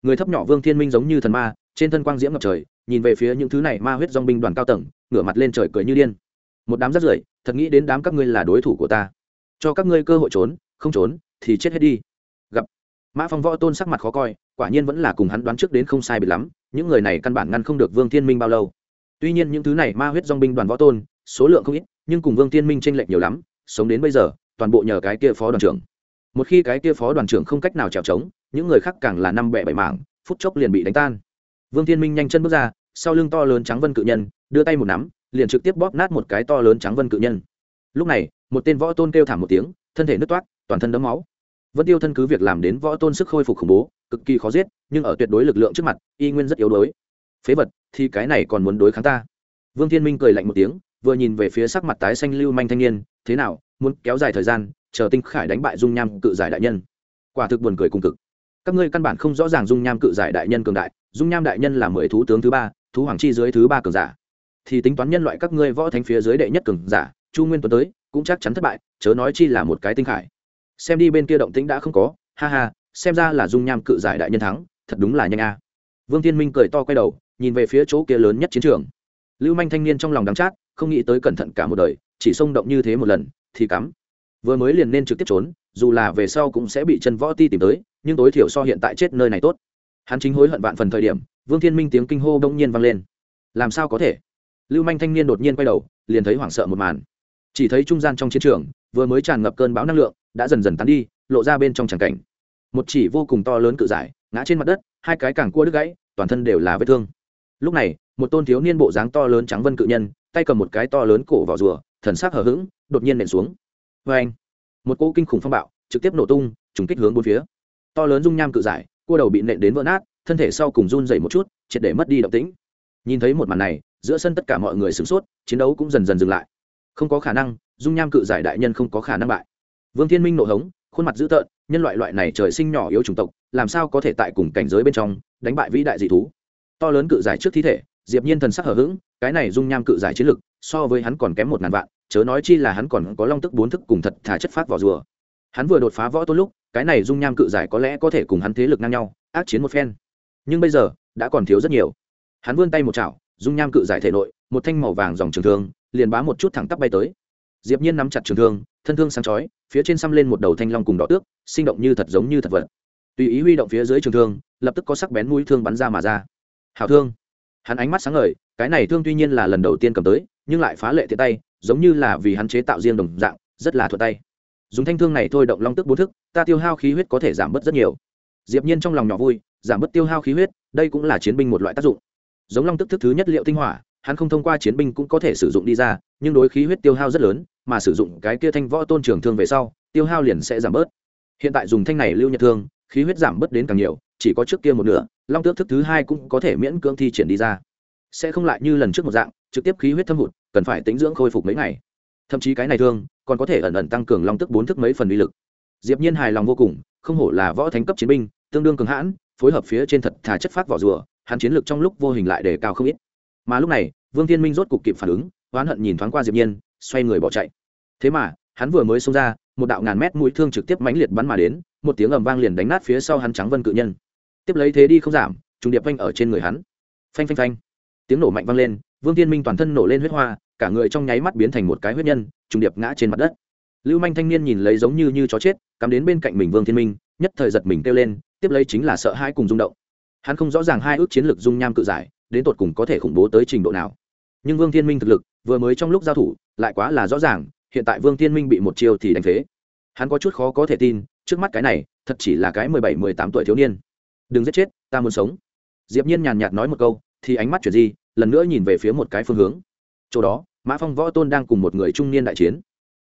Người thấp nhỏ vương thiên minh giống như thần ma, trên thân quang diễm ngập trời, nhìn về phía những thứ này ma huyết dong binh đoàn cao tầng, ngửa mặt lên trời cười như điên. Một đám rất rưởi, thật nghĩ đến đám các ngươi là đối thủ của ta. Cho các ngươi cơ hội trốn, không trốn, thì chết hết đi. Gặp. Mã phong võ tôn sắc mặt khó coi, quả nhiên vẫn là cùng hắn đoán trước đến không sai bị lắm, những người này căn bản ngăn không được vương thiên minh bao lâu. Tuy nhiên những thứ này ma huyết dong binh đoàn võ tôn, số lượng không ít, nhưng cùng vương thiên minh tranh lệch nhiều lắm, sống đến bây giờ, toàn bộ nhờ cái kia phó đoàn trưởng một khi cái kia phó đoàn trưởng không cách nào trèo trống những người khác càng là năm bẻ bảy mảng, phút chốc liền bị đánh tan. Vương thiên minh nhanh chân bước ra, sau lưng to lớn trắng vân cự nhân, đưa tay một nắm, liền trực tiếp bóp nát một cái to lớn trắng vân cự nhân. Lúc này, một tên võ tôn kêu thảm một tiếng, thân thể nứt toát, toàn thân đấm máu. Vân tiêu thân cứ việc làm đến võ tôn sức khôi phục khủng bố, cực kỳ khó giết, nhưng ở tuyệt đối lực lượng trước mặt, y nguyên rất yếu đuối. Phế vật, thì cái này còn muốn đối kháng ta. Vương thiên minh cười lạnh một tiếng, vừa nhìn về phía sắc mặt tái xanh lưu manh thanh niên, thế nào, muốn kéo dài thời gian chờ tinh khải đánh bại dung nham cự giải đại nhân. Quả thực buồn cười cùng cực. Các ngươi căn bản không rõ ràng dung nham cự giải đại nhân cường đại. Dung nham đại nhân là mười thú tướng thứ ba, thú hoàng chi dưới thứ ba cường giả. Thì tính toán nhân loại các ngươi võ thánh phía dưới đệ nhất cường giả, chu nguyên tuấn tới, cũng chắc chắn thất bại, chớ nói chi là một cái tinh khải. Xem đi bên kia động tĩnh đã không có. Ha ha, xem ra là dung nham cự giải đại nhân thắng, thật đúng là nhanh a. Vương thiên minh cười to quay đầu, nhìn về phía chỗ kia lớn nhất chiến trường. Lưu manh thanh niên trong lòng đắng chát, không nghĩ tới cẩn thận cả một đời, chỉ xông động như thế một lần, thì cắm vừa mới liền nên trực tiếp trốn, dù là về sau cũng sẽ bị chân võ ti tìm tới, nhưng tối thiểu so hiện tại chết nơi này tốt. Hắn chính hối hận vạn phần thời điểm, vương thiên minh tiếng kinh hô đông nhiên vang lên. Làm sao có thể? Lưu manh thanh niên đột nhiên quay đầu, liền thấy hoảng sợ một màn. Chỉ thấy trung gian trong chiến trường, vừa mới tràn ngập cơn bão năng lượng, đã dần dần tán đi, lộ ra bên trong tràng cảnh. Một chỉ vô cùng to lớn cự giải, ngã trên mặt đất, hai cái càng cua đứt gãy, toàn thân đều là vết thương. Lúc này, một tôn thiếu niên bộ dáng to lớn trắng vân cự nhân, tay cầm một cái to lớn cổ vỏ rùa, thần sắc hở h ữ g đột nhiên nện xuống vê anh, một cỗ kinh khủng phong bạo trực tiếp nổ tung, trùng kích hướng bốn phía. To lớn dung nham cự giải, cua đầu bị nện đến vỡ nát, thân thể sau cùng run dày một chút, triệt để mất đi động tĩnh. Nhìn thấy một màn này, giữa sân tất cả mọi người sửng sốt, chiến đấu cũng dần dần dừng lại. Không có khả năng, dung nham cự giải đại nhân không có khả năng bại. Vương thiên minh nộ hống, khuôn mặt dữ tợn, nhân loại loại này trời sinh nhỏ yếu chủng tộc, làm sao có thể tại cùng cảnh giới bên trong đánh bại vĩ đại dị thú? To lớn cự giải trước thi thể, diệp nhiên thần sắc hở h ữ g cái này dung nham cự giải chiến lực so với hắn còn kém một ngàn vạn chớ nói chi là hắn còn có long tức bốn thức cùng thật thả chất phát vỏ rùa. Hắn vừa đột phá võ tôn lúc, cái này dung nham cự giải có lẽ có thể cùng hắn thế lực ngang nhau, ác chiến một phen. Nhưng bây giờ, đã còn thiếu rất nhiều. Hắn vươn tay một chảo, dung nham cự giải thể nội, một thanh màu vàng dòng trường thương, liền bá một chút thẳng tắp bay tới. Diệp nhiên nắm chặt trường thương, thân thương sáng chói, phía trên xăm lên một đầu thanh long cùng đỏ tước, sinh động như thật giống như thật vật. Tùy ý huy động phía dưới trường thương, lập tức có sắc bén mũi thương bắn ra mà ra. Hảo thương. Hắn ánh mắt sáng ngời, cái này thương tuy nhiên là lần đầu tiên cầm tới, nhưng lại phá lệ tiện tay giống như là vì hắn chế tạo riêng đồng dạng, rất là thuận tay. Dùng thanh thương này thôi động long tức bốn thức, ta tiêu hao khí huyết có thể giảm bớt rất nhiều. Diệp nhiên trong lòng nhỏ vui, giảm bớt tiêu hao khí huyết, đây cũng là chiến binh một loại tác dụng. Giống long tức thức thứ nhất liệu tinh hỏa, hắn không thông qua chiến binh cũng có thể sử dụng đi ra, nhưng đối khí huyết tiêu hao rất lớn, mà sử dụng cái kia thanh võ tôn trường thương về sau, tiêu hao liền sẽ giảm bớt. Hiện tại dùng thanh này lưu nhật thương, khí huyết giảm bớt đến càng nhiều, chỉ có trước kia một nửa, long tước thức thứ hai cũng có thể miễn cưỡng thi triển đi ra. Sẽ không lại như lần trước một dạng, trực tiếp khí huyết thâm hụt cần phải tĩnh dưỡng khôi phục mấy ngày. Thậm chí cái này thương còn có thể ẩn ẩn tăng cường long tức bốn thức mấy phần uy lực. Diệp nhiên hài lòng vô cùng, không hổ là võ thánh cấp chiến binh, tương đương cường hãn, phối hợp phía trên thật thà chất phát vỏ rùa, hắn chiến lược trong lúc vô hình lại đề cao không ít. Mà lúc này, vương thiên minh rốt cục kịp phản ứng, oán hận nhìn thoáng qua diệp nhiên, xoay người bỏ chạy. Thế mà, hắn vừa mới xông ra, một đạo ngàn mét mũi thương trực tiếp mãnh liệt bắn mà đến, một tiếng ầm vang liền đánh nát phía sau hắn trắng vân cự nhân. Tiếp lấy thế đi không giảm, trùng điệp vang ở trên người hắn. Phanh phanh phanh. Tiếng nổ mạnh vang lên vương thiên minh toàn thân nổ lên huyết hoa, cả người trong nháy mắt biến thành một cái huyết nhân, trùng điệp ngã trên mặt đất. Lưu manh thanh niên nhìn lấy giống như như chó chết, cắm đến bên cạnh mình vương thiên minh, nhất thời giật mình kêu lên, tiếp lấy chính là sợ hãi cùng rung động. Hắn không rõ ràng hai ước chiến lược dung nham cự giải, đến tột cùng có thể khủng bố tới trình độ nào. Nhưng vương thiên minh thực lực, vừa mới trong lúc giao thủ, lại quá là rõ ràng, hiện tại vương thiên minh bị một chiêu thì đánh phế. Hắn có chút khó có thể tin, trước mắt cái này, thật chỉ là cái mười bảy, mười tám tuổi thiếu niên. Đừng giết chết, ta muốn sống. Diệp nhiên nhàn nhạt nói một câu, thì ánh mắt chuyển di lần nữa nhìn về phía một cái phương hướng. Chỗ đó, mã phong võ tôn đang cùng một người trung niên đại chiến.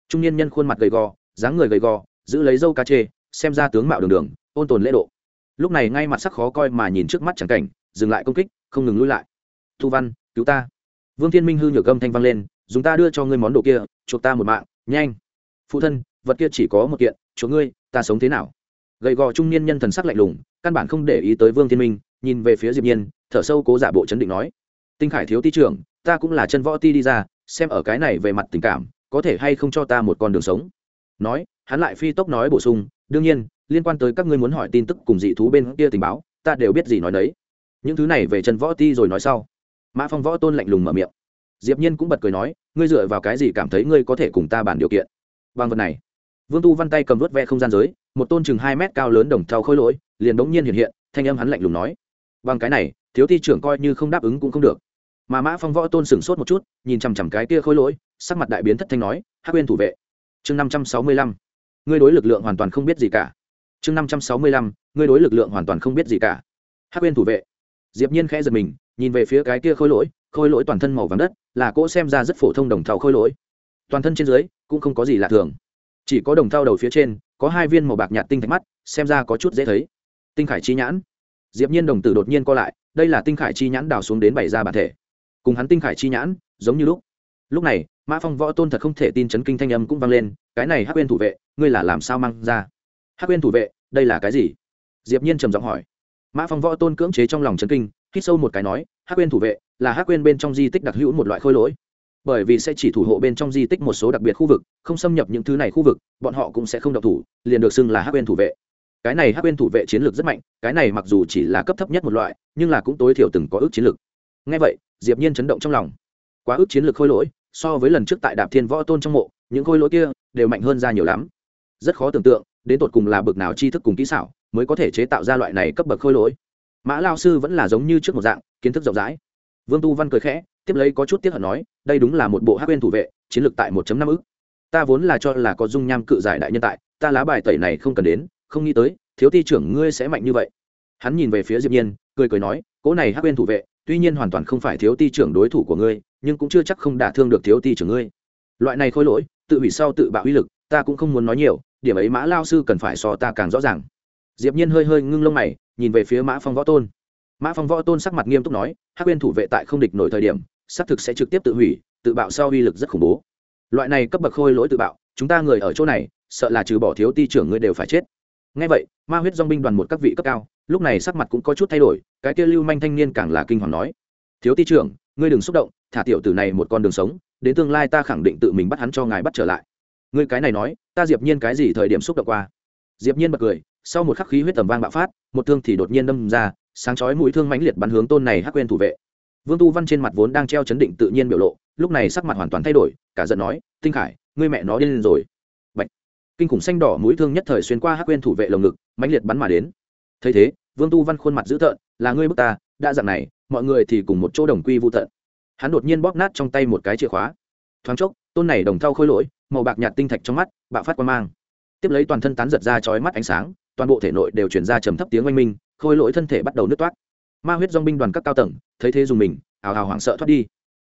Trung niên nhân khuôn mặt gầy gò, dáng người gầy gò, giữ lấy dâu cá chê, xem ra tướng mạo đường đường, ôn tồn lễ độ. Lúc này ngay mặt sắc khó coi mà nhìn trước mắt chẳng cảnh, dừng lại công kích, không ngừng lui lại. Thu văn, cứu ta. Vương thiên minh hư nhược gâm thanh vang lên, dùng ta đưa cho ngươi món đồ kia, chuộc ta một mạng, nhanh. Phụ thân, vật kia chỉ có một kiện, chuộc ngươi, ta sống thế nào? Gầy gò trung niên nhân thần sắc lạnh lùng, căn bản không để ý tới vương thiên minh, nhìn về phía diệp nhiên, thở sâu cố giả bộ chấn định nói tinh khải thiếu ti trưởng, ta cũng là chân võ ti đi ra, xem ở cái này về mặt tình cảm, có thể hay không cho ta một con đường sống. Nói, hắn lại phi tốc nói bổ sung, đương nhiên, liên quan tới các ngươi muốn hỏi tin tức cùng dị thú bên kia tình báo, ta đều biết gì nói đấy những thứ này về chân võ ti rồi nói sau. Mã phong võ tôn lạnh lùng mở miệng. Diệp nhiên cũng bật cười nói, ngươi dựa vào cái gì cảm thấy ngươi có thể cùng ta bàn điều kiện? Bằng vật này. Vương tu văn tay cầm vớt ve không gian giới, một tôn chừng hai mét cao lớn đồng thau khôi lỗi, liền đống nhiên hiện hiện, thanh âm hắn lạnh lùng nói. Bằng cái này, thiếu ti trưởng coi như không đáp ứng cũng không được mà mã phong võ tôn sửng sốt một chút nhìn chằm chằm cái kia khôi lỗi sắc mặt đại biến thất thanh nói hắc quên thủ vệ chương năm trăm sáu mươi lăm ngươi đối lực lượng hoàn toàn không biết gì cả chương năm trăm sáu mươi lăm ngươi đối lực lượng hoàn toàn không biết gì cả hắc quên thủ vệ diệp nhiên khẽ giật mình nhìn về phía cái kia khôi lỗi khôi lỗi toàn thân màu vàng đất là cỗ xem ra rất phổ thông đồng thau khôi lỗi toàn thân trên dưới cũng không có gì lạ thường chỉ có đồng thau đầu phía trên có hai viên màu bạc nhạt tinh thạch mắt xem ra có chút dễ thấy tinh khải chi nhãn diệp nhiên đồng tử đột nhiên co lại đây là tinh khải chi nhãn đào xuống đến bảy ra bản thể cùng hắn tinh khải chi nhãn, giống như lúc. Lúc này, mã phong võ tôn thật không thể tin chấn kinh thanh âm cũng vang lên, cái này hắc quên thủ vệ, ngươi là làm sao mang ra? Hắc quên thủ vệ, đây là cái gì? Diệp nhiên trầm giọng hỏi. Mã phong võ tôn cưỡng chế trong lòng chấn kinh, hít sâu một cái nói, hắc quên thủ vệ, là hắc quên bên trong di tích đặc hữu một loại khôi lỗi. Bởi vì sẽ chỉ thủ hộ bên trong di tích một số đặc biệt khu vực, không xâm nhập những thứ này khu vực, bọn họ cũng sẽ không độc thủ, liền được xưng là hắc quên thủ vệ. Cái này hắc quên thủ vệ chiến lược rất mạnh, cái này mặc dù chỉ là cấp thấp nhất một loại, nhưng là cũng tối thiểu từng có ước chiến lược ngay vậy, diệp nhiên chấn động trong lòng. Quá ước chiến lược khôi lỗi, so với lần trước tại đạp thiên võ tôn trong mộ, những khôi lỗi kia đều mạnh hơn ra nhiều lắm. Rất khó tưởng tượng, đến tột cùng là bậc nào tri thức cùng kỹ xảo mới có thể chế tạo ra loại này cấp bậc khôi lỗi. Mã lao sư vẫn là giống như trước một dạng, kiến thức rộng rãi. Vương tu văn cười khẽ, tiếp lấy có chút tiếc hận nói, đây đúng là một bộ hắc quên thủ vệ, chiến lược tại 1 năm ức. Ta vốn là cho là có dung nham cự giải đại nhân tại, ta lá bài tẩy này không cần đến, không nghĩ tới, thiếu ti trưởng ngươi sẽ mạnh như vậy. Hắn nhìn về phía diệp nhiên, cười cười nói cỗ này hắc quên thủ vệ tuy nhiên hoàn toàn không phải thiếu ti trưởng đối thủ của ngươi, nhưng cũng chưa chắc không đả thương được thiếu ti trưởng ngươi. Loại này khôi lỗi, tự hủy sau tự bạo uy lực, ta cũng không muốn nói nhiều, điểm ấy mã lao sư cần phải so ta càng rõ ràng. Diệp nhiên hơi hơi ngưng lông mày, nhìn về phía mã phong võ tôn. Mã phong võ tôn sắc mặt nghiêm túc nói, hắc uyên thủ vệ tại không địch nổi thời điểm, xác thực sẽ trực tiếp tự hủy, tự bạo sau uy lực rất khủng bố. Loại này cấp bậc khôi lỗi tự bạo, chúng ta người ở chỗ này, sợ là trừ bỏ thiếu ti trưởng ngươi đều phải chết. Ngay vậy, ma huyết dong binh đoàn một các vị cấp cao lúc này sắc mặt cũng có chút thay đổi, cái kia lưu manh thanh niên càng là kinh hoàng nói, thiếu ti trưởng, ngươi đừng xúc động, thả tiểu tử này một con đường sống, đến tương lai ta khẳng định tự mình bắt hắn cho ngài bắt trở lại. Ngươi cái này nói, ta diệp nhiên cái gì thời điểm xúc động qua? Diệp nhiên bật cười, sau một khắc khí huyết tầm vang bạo phát, một thương thì đột nhiên đâm ra, sáng chói mũi thương mãnh liệt bắn hướng tôn này hắc quên thủ vệ. Vương tu văn trên mặt vốn đang treo chấn định tự nhiên biểu lộ, lúc này sắc mặt hoàn toàn thay đổi, cả giận nói, tinh khải, ngươi mẹ nó điên rồi. Bạch. kinh khủng xanh đỏ mũi thương nhất thời xuyên qua hắc quên thủ vệ lồng ngực, mãnh liệt bắn mà đến. Thấy thế vương tu văn khuôn mặt dữ tợn, là ngươi bức ta, đã dạng này, mọi người thì cùng một chỗ đồng quy vu tận. Hắn đột nhiên bóp nát trong tay một cái chìa khóa. Thoáng chốc, tôn này đồng thau khôi lỗi, màu bạc nhạt tinh thạch trong mắt, bạo phát quan mang. Tiếp lấy toàn thân tán giật ra chói mắt ánh sáng, toàn bộ thể nội đều chuyển ra trầm thấp tiếng oanh minh, khôi lỗi thân thể bắt đầu nứt toát ma huyết dong binh đoàn các cao tầng, thấy thế dùng mình, ào ào hoảng sợ thoát đi.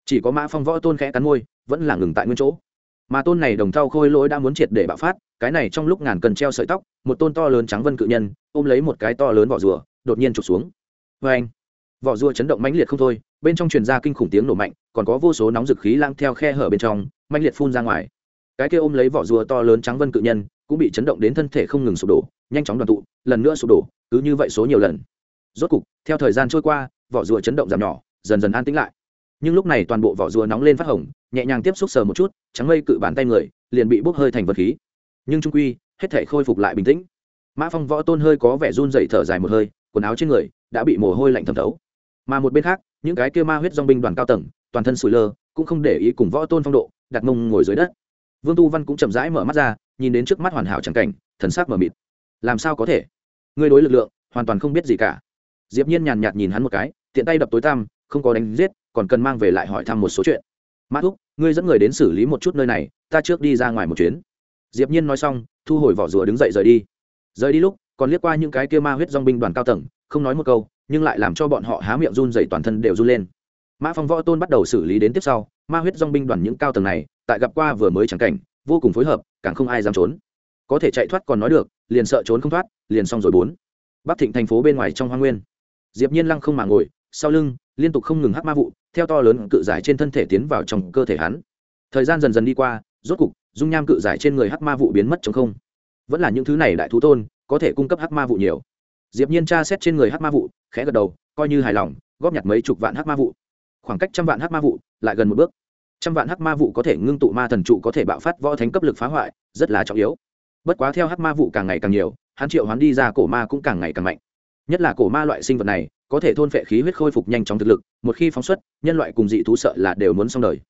Chỉ có mã phong võ tôn khẽ cắn môi, vẫn là ngừng tại nguyên chỗ. Mà tôn này đồng thau khôi lỗi đã muốn triệt để bạo phát cái này trong lúc ngàn cần treo sợi tóc, một tôn to lớn trắng vân cự nhân, ôm lấy một cái to lớn vỏ rùa, đột nhiên trục xuống. Vê anh, vỏ rùa chấn động mãnh liệt không thôi, bên trong truyền ra kinh khủng tiếng nổ mạnh, còn có vô số nóng dực khí lang theo khe hở bên trong, mãnh liệt phun ra ngoài. Cái kia ôm lấy vỏ rùa to lớn trắng vân cự nhân, cũng bị chấn động đến thân thể không ngừng sụp đổ, nhanh chóng đoàn tụ, lần nữa sụp đổ, cứ như vậy số nhiều lần. Rốt cục, theo thời gian trôi qua, vỏ rùa chấn động giảm nhỏ, dần dần an tĩnh lại. Nhưng lúc này toàn bộ vỏ rùa nóng lên phát hồng, nhẹ nhàng tiếp xúc sờ một chút, trắng mây cự bàn tay người, liền bị bốc hơi thành vật khí nhưng trung quy, hết thể khôi phục lại bình tĩnh. Mã phong võ tôn hơi có vẻ run dậy thở dài một hơi, quần áo trên người đã bị mồ hôi lạnh thẩm thấu. Mà một bên khác, những cái kia ma huyết dong binh đoàn cao tầng, toàn thân sủi lơ, cũng không để ý cùng võ tôn phong độ, đặt mông ngồi dưới đất. Vương tu văn cũng chậm rãi mở mắt ra, nhìn đến trước mắt hoàn hảo c cảnh, thần sắc mờ mịt. Làm sao có thể? Ngươi đối lực lượng, hoàn toàn không biết gì cả. Diệp nhiên nhàn nhạt nhìn hắn một cái, tiện tay đập tối tam không có đánh giết, còn cần mang về lại hỏi thăm một số chuyện. Mã thúc, ngươi dẫn người đến xử lý một chút nơi này, ta trước đi ra ngoài một chuyến diệp nhiên nói xong, thu hồi vỏ rùa đứng dậy rời đi. Rời đi lúc, còn liếc qua những cái kia ma huyết dòng binh đoàn cao tầng, không nói một câu, nhưng lại làm cho bọn họ há miệng run rẩy toàn thân đều run lên. Mã phong võ tôn bắt đầu xử lý đến tiếp sau, ma huyết dòng binh đoàn những cao tầng này, tại gặp qua vừa mới chẳng cảnh, vô cùng phối hợp, càng không ai dám trốn. Có thể chạy thoát còn nói được, liền sợ trốn không thoát, liền xong rồi bốn. Bắc thịnh thành phố bên ngoài trong hoa nguyên. Diệp nhiên lăng không mà ngồi, sau lưng, liên tục không ngừng hắc ma vụ, theo to lớn cự giải trên thân thể tiến vào trong cơ thể hắn. Thời gian dần dần đi qua, rốt cục dung nham cự giải trên người hắc ma vụ biến mất trong không. Vẫn là những thứ này đại thú tôn, có thể cung cấp hắc ma vụ nhiều. Diệp nhiên tra xét trên người hắc ma vụ, khẽ gật đầu, coi như hài lòng, góp nhặt mấy chục vạn hắc ma vụ. Khoảng cách trăm vạn hắc ma vụ, lại gần một bước. Trăm vạn hắc ma vụ có thể ngưng tụ ma thần trụ, có thể bạo phát võ thánh cấp lực phá hoại, rất là trọng yếu. Bất quá theo hắc ma vụ càng ngày càng nhiều, hắn triệu hoán đi ra cổ ma cũng càng ngày càng mạnh. Nhất là cổ ma loại sinh vật này, có thể thôn phệ khí huyết khôi phục nhanh chóng thực lực, một khi phóng xuất, nhân loại cùng dị thú sợ là đều muốn xong đời.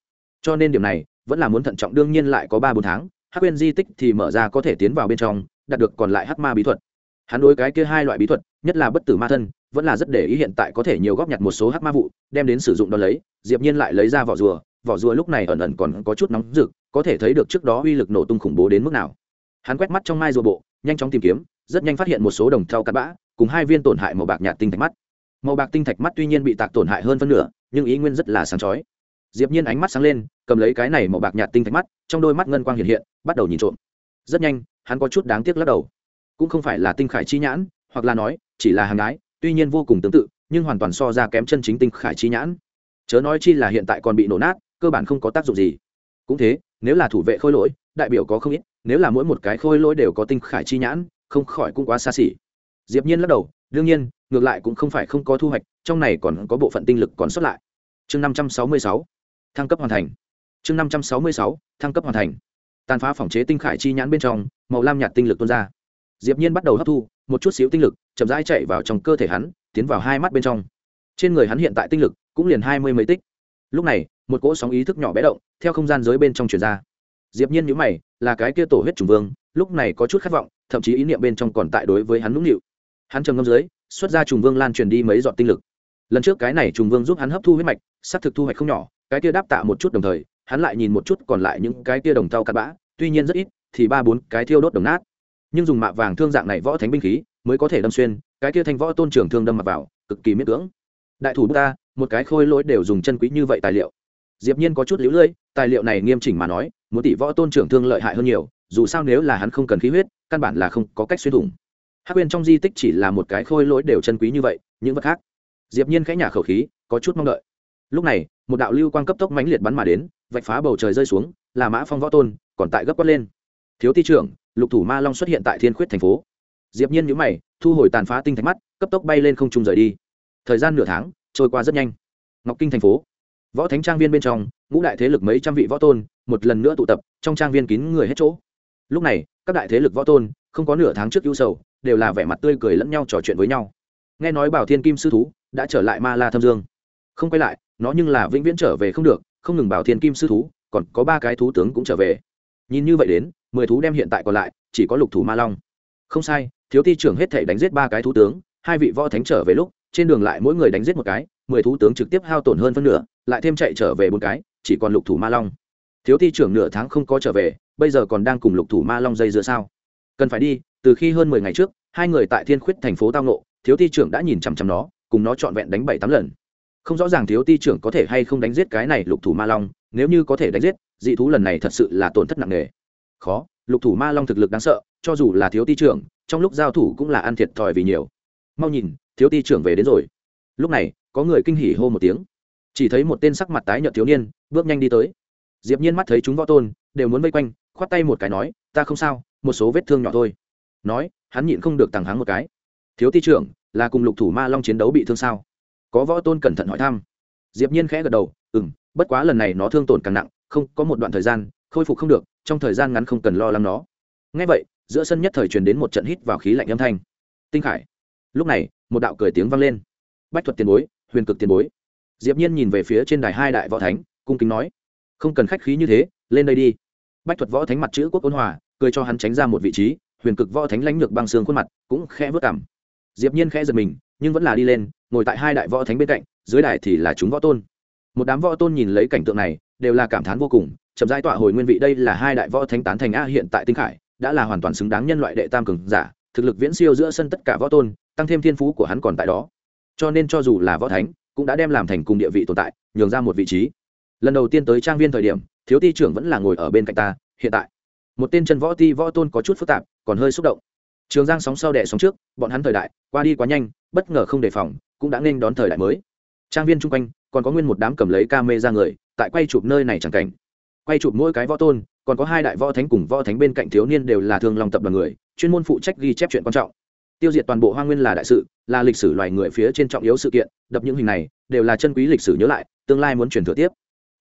Cho nên điểm này vẫn là muốn thận trọng, đương nhiên lại có ba bốn tháng, hắc quên di tích thì mở ra có thể tiến vào bên trong, đạt được còn lại hắc ma bí thuật. Hắn đối cái kia hai loại bí thuật, nhất là bất tử ma thân, vẫn là rất để ý hiện tại có thể nhiều góp nhặt một số hắc ma vụ, đem đến sử dụng đ ó lấy, diệp nhiên lại lấy ra vỏ rùa vỏ rùa lúc này ẩn ẩn còn có chút nóng rực, có thể thấy được trước đó uy lực nổ tung khủng bố đến mức nào. Hắn quét mắt trong mai rùa bộ, nhanh chóng tìm kiếm, rất nhanh phát hiện một số đồng thau cắt bã, cùng hai viên tổn hại màu bạc nhạt tinh thạch mắt. Màu bạc tinh thạch mắt tuy nhiên bị tạc tổn hại hơn phân nửa, nhưng ý nguyên rất là sáng chói diệp nhiên ánh mắt sáng lên, cầm lấy cái này màu bạc nhạt tinh thạch mắt, trong đôi mắt ngân quang hiện hiện, bắt đầu nhìn trộm. Rất nhanh, hắn có chút đáng tiếc lắc đầu. Cũng không phải là tinh khải chi nhãn, hoặc là nói, chỉ là hàng ái tuy nhiên vô cùng tương tự, nhưng hoàn toàn so ra kém chân chính tinh khải chi nhãn. Chớ nói chi là hiện tại còn bị nổ nát, cơ bản không có tác dụng gì. Cũng thế, nếu là thủ vệ khôi lỗi, đại biểu có không ít, nếu là mỗi một cái khôi lỗi đều có tinh khải chi nhãn, không khỏi cũng quá xa xỉ. Diệp nhiên lắc đầu, đương nhiên, ngược lại cũng không phải không có thu hoạch, trong này còn có bộ phận tinh lực còn sót lại. Chương 566 thăng cấp hoàn thành. Chương 566 thăng cấp hoàn thành. Tàn phá phòng chế tinh khải chi nhãn bên trong, màu lam nhạt tinh lực tuôn ra. Diệp nhiên bắt đầu hấp thu, một chút xíu tinh lực, chậm rãi chạy vào trong cơ thể hắn, tiến vào hai mắt bên trong. Trên người hắn hiện tại tinh lực cũng liền hai mươi mấy tích. Lúc này, một cỗ sóng ý thức nhỏ bé động, theo không gian giới bên trong truyền ra. Diệp nhiên nhíu mày, là cái kia tổ huyết trùng vương, lúc này có chút khát vọng, thậm chí ý niệm bên trong còn tại đối với hắn nũng nịu. Hắn trầm ngâm dưới, xuất ra trùng vương lan truyền đi mấy giọt tinh lực. Lần trước cái này trùng vương giúp hắn hấp thu huyết mạch, xác thực thu hoạch không nhỏ cái kia đáp tạ một chút đồng thời, hắn lại nhìn một chút còn lại những cái kia đồng thau cắt bã, tuy nhiên rất ít, thì ba bốn cái thiêu đốt đồng nát. Nhưng dùng mạ vàng thương dạng này võ thánh binh khí, mới có thể đâm xuyên, cái kia thanh võ tôn trưởng thương đâm mặt vào, cực kỳ miễn cưỡng. Đại thủ ta, một cái khôi lỗi đều dùng chân quý như vậy tài liệu. Diệp nhiên có chút liễu lơi, tài liệu này nghiêm chỉnh mà nói muốn tỷ võ tôn trưởng thương lợi hại hơn nhiều, dù sao nếu là hắn không cần khí huyết, căn bản là không có cách xuyên thủng. Hắc uyên trong di tích chỉ là một cái khôi lỗi đều chân quý như vậy, những vật khác. Diệp nhiên khẽ nhả khẩu khí, có chút mong đợi lúc này, một đạo lưu quang cấp tốc mãnh liệt bắn mà đến, vạch phá bầu trời rơi xuống, là mã phong võ tôn, còn tại gấp quát lên. Thiếu ti trưởng, lục thủ ma long xuất hiện tại thiên khuyết thành phố. Diệp nhiên nhíu mày, thu hồi tàn phá tinh thạch mắt, cấp tốc bay lên không trung rời đi. Thời gian nửa tháng, trôi qua rất nhanh. Ngọc kinh thành phố. Võ thánh trang viên bên trong, ngũ đại thế lực mấy trăm vị võ tôn, một lần nữa tụ tập, trong trang viên kín người hết chỗ. Lúc này, các đại thế lực võ tôn, không có nửa tháng trước ưu sầu, đều là vẻ mặt tươi cười lẫn nhau trò chuyện với nhau. Nghe nói bảo thiên kim sư thú đã trở lại ma la thâm dương. Không quay lại nó nhưng là vĩnh viễn trở về không được, không ngừng bảo thiên kim sư thú, còn có ba cái thú tướng cũng trở về. Nhìn như vậy đến, mười thú đem hiện tại còn lại, chỉ có lục thủ ma long. Không sai, thiếu ti trưởng hết thể đánh giết ba cái thú tướng, hai vị võ thánh trở về lúc, trên đường lại mỗi người đánh giết một cái, mười thú tướng trực tiếp hao tổn hơn phân nửa, lại thêm chạy trở về bốn cái, chỉ còn lục thủ ma long. Thiếu ti trưởng nửa tháng không có trở về, bây giờ còn đang cùng lục thủ ma long dây dưa sao? Cần phải đi, từ khi hơn mười ngày trước, hai người tại thiên khuyết thành phố tao nộ thiếu ti trưởng đã nhìn chằm chằm nó, cùng nó trọn vẹn đánh bảy tám lần không rõ ràng thiếu ti trưởng có thể hay không đánh giết cái này lục thủ ma long, nếu như có thể đánh giết, dị thú lần này thật sự là tổn thất nặng nề. Khó, lục thủ ma long thực lực đáng sợ, cho dù là thiếu ti trưởng, trong lúc giao thủ cũng là ăn thiệt thòi vì nhiều. Mau nhìn, thiếu ti trưởng về đến rồi. Lúc này, có người kinh hỉ hô một tiếng. Chỉ thấy một tên sắc mặt tái nhợt thiếu niên, bước nhanh đi tới. Diệp nhiên mắt thấy chúng võ tôn, đều muốn vây quanh, khoát tay một cái nói, ta không sao, một số vết thương nhỏ thôi. Nói, hắn nhịn không được tàng háng một cái. Thiếu ti trưởng, là cùng lục thủ ma long chiến đấu bị thương sao? Có võ tôn cẩn thận hỏi thăm. Diệp nhiên khẽ gật đầu, ừm, bất quá lần này nó thương tổn càng nặng, không, có một đoạn thời gian, khôi phục không được, trong thời gian ngắn không cần lo lắng nó. Ngay vậy, giữa sân nhất thời truyền đến một trận hít vào khí lạnh âm thanh. Tinh khải. Lúc này, một đạo cười tiếng vang lên. Bách thuật tiền bối, huyền cực tiền bối. Diệp nhiên nhìn về phía trên đài hai đại võ thánh, cung kính nói. Không cần khách khí như thế, lên đây đi. Bách thuật võ thánh mặt chữ quốc ôn hòa, cười cho hắn tránh ra một vị trí, huyền cực võ thánh lãnh lược băng xương khuôn mặt, cũng khẽ vớt cảm diệp nhiên khẽ giật mình, nhưng vẫn là đi lên ngồi tại hai đại võ thánh bên cạnh, dưới đài thì là chúng võ tôn. Một đám võ tôn nhìn lấy cảnh tượng này, đều là cảm thán vô cùng, chậm rãi tọa hồi nguyên vị đây là hai đại võ thánh tán thành a hiện tại tinh khải, đã là hoàn toàn xứng đáng nhân loại đệ tam cường giả, thực lực viễn siêu giữa sân tất cả võ tôn, tăng thêm thiên phú của hắn còn tại đó. Cho nên cho dù là võ thánh, cũng đã đem làm thành cùng địa vị tồn tại, nhường ra một vị trí. Lần đầu tiên tới trang viên thời điểm, thiếu ti trưởng vẫn là ngồi ở bên cạnh ta, hiện tại. Một tên chân võ ti võ tôn có chút phức tạp, còn hơi xúc động. Trường giang sóng sau đẻ sóng trước, bọn hắn thời đại, qua đi quá nhanh, bất ngờ không đề phòng cũng đã nên đón thời đại mới. Trang viên chung quanh, còn có nguyên một đám cầm lấy ca mê ra người, tại quay chụp nơi này chẳng cảnh. Quay chụp mỗi cái võ tôn, còn có hai đại võ thánh cùng võ thánh bên cạnh thiếu niên đều là thương lòng tập đoàn người, chuyên môn phụ trách ghi chép chuyện quan trọng. Tiêu diệt toàn bộ hoa nguyên là đại sự, là lịch sử loài người phía trên trọng yếu sự kiện, đập những hình này, đều là chân quý lịch sử nhớ lại, tương lai muốn truyền thừa tiếp.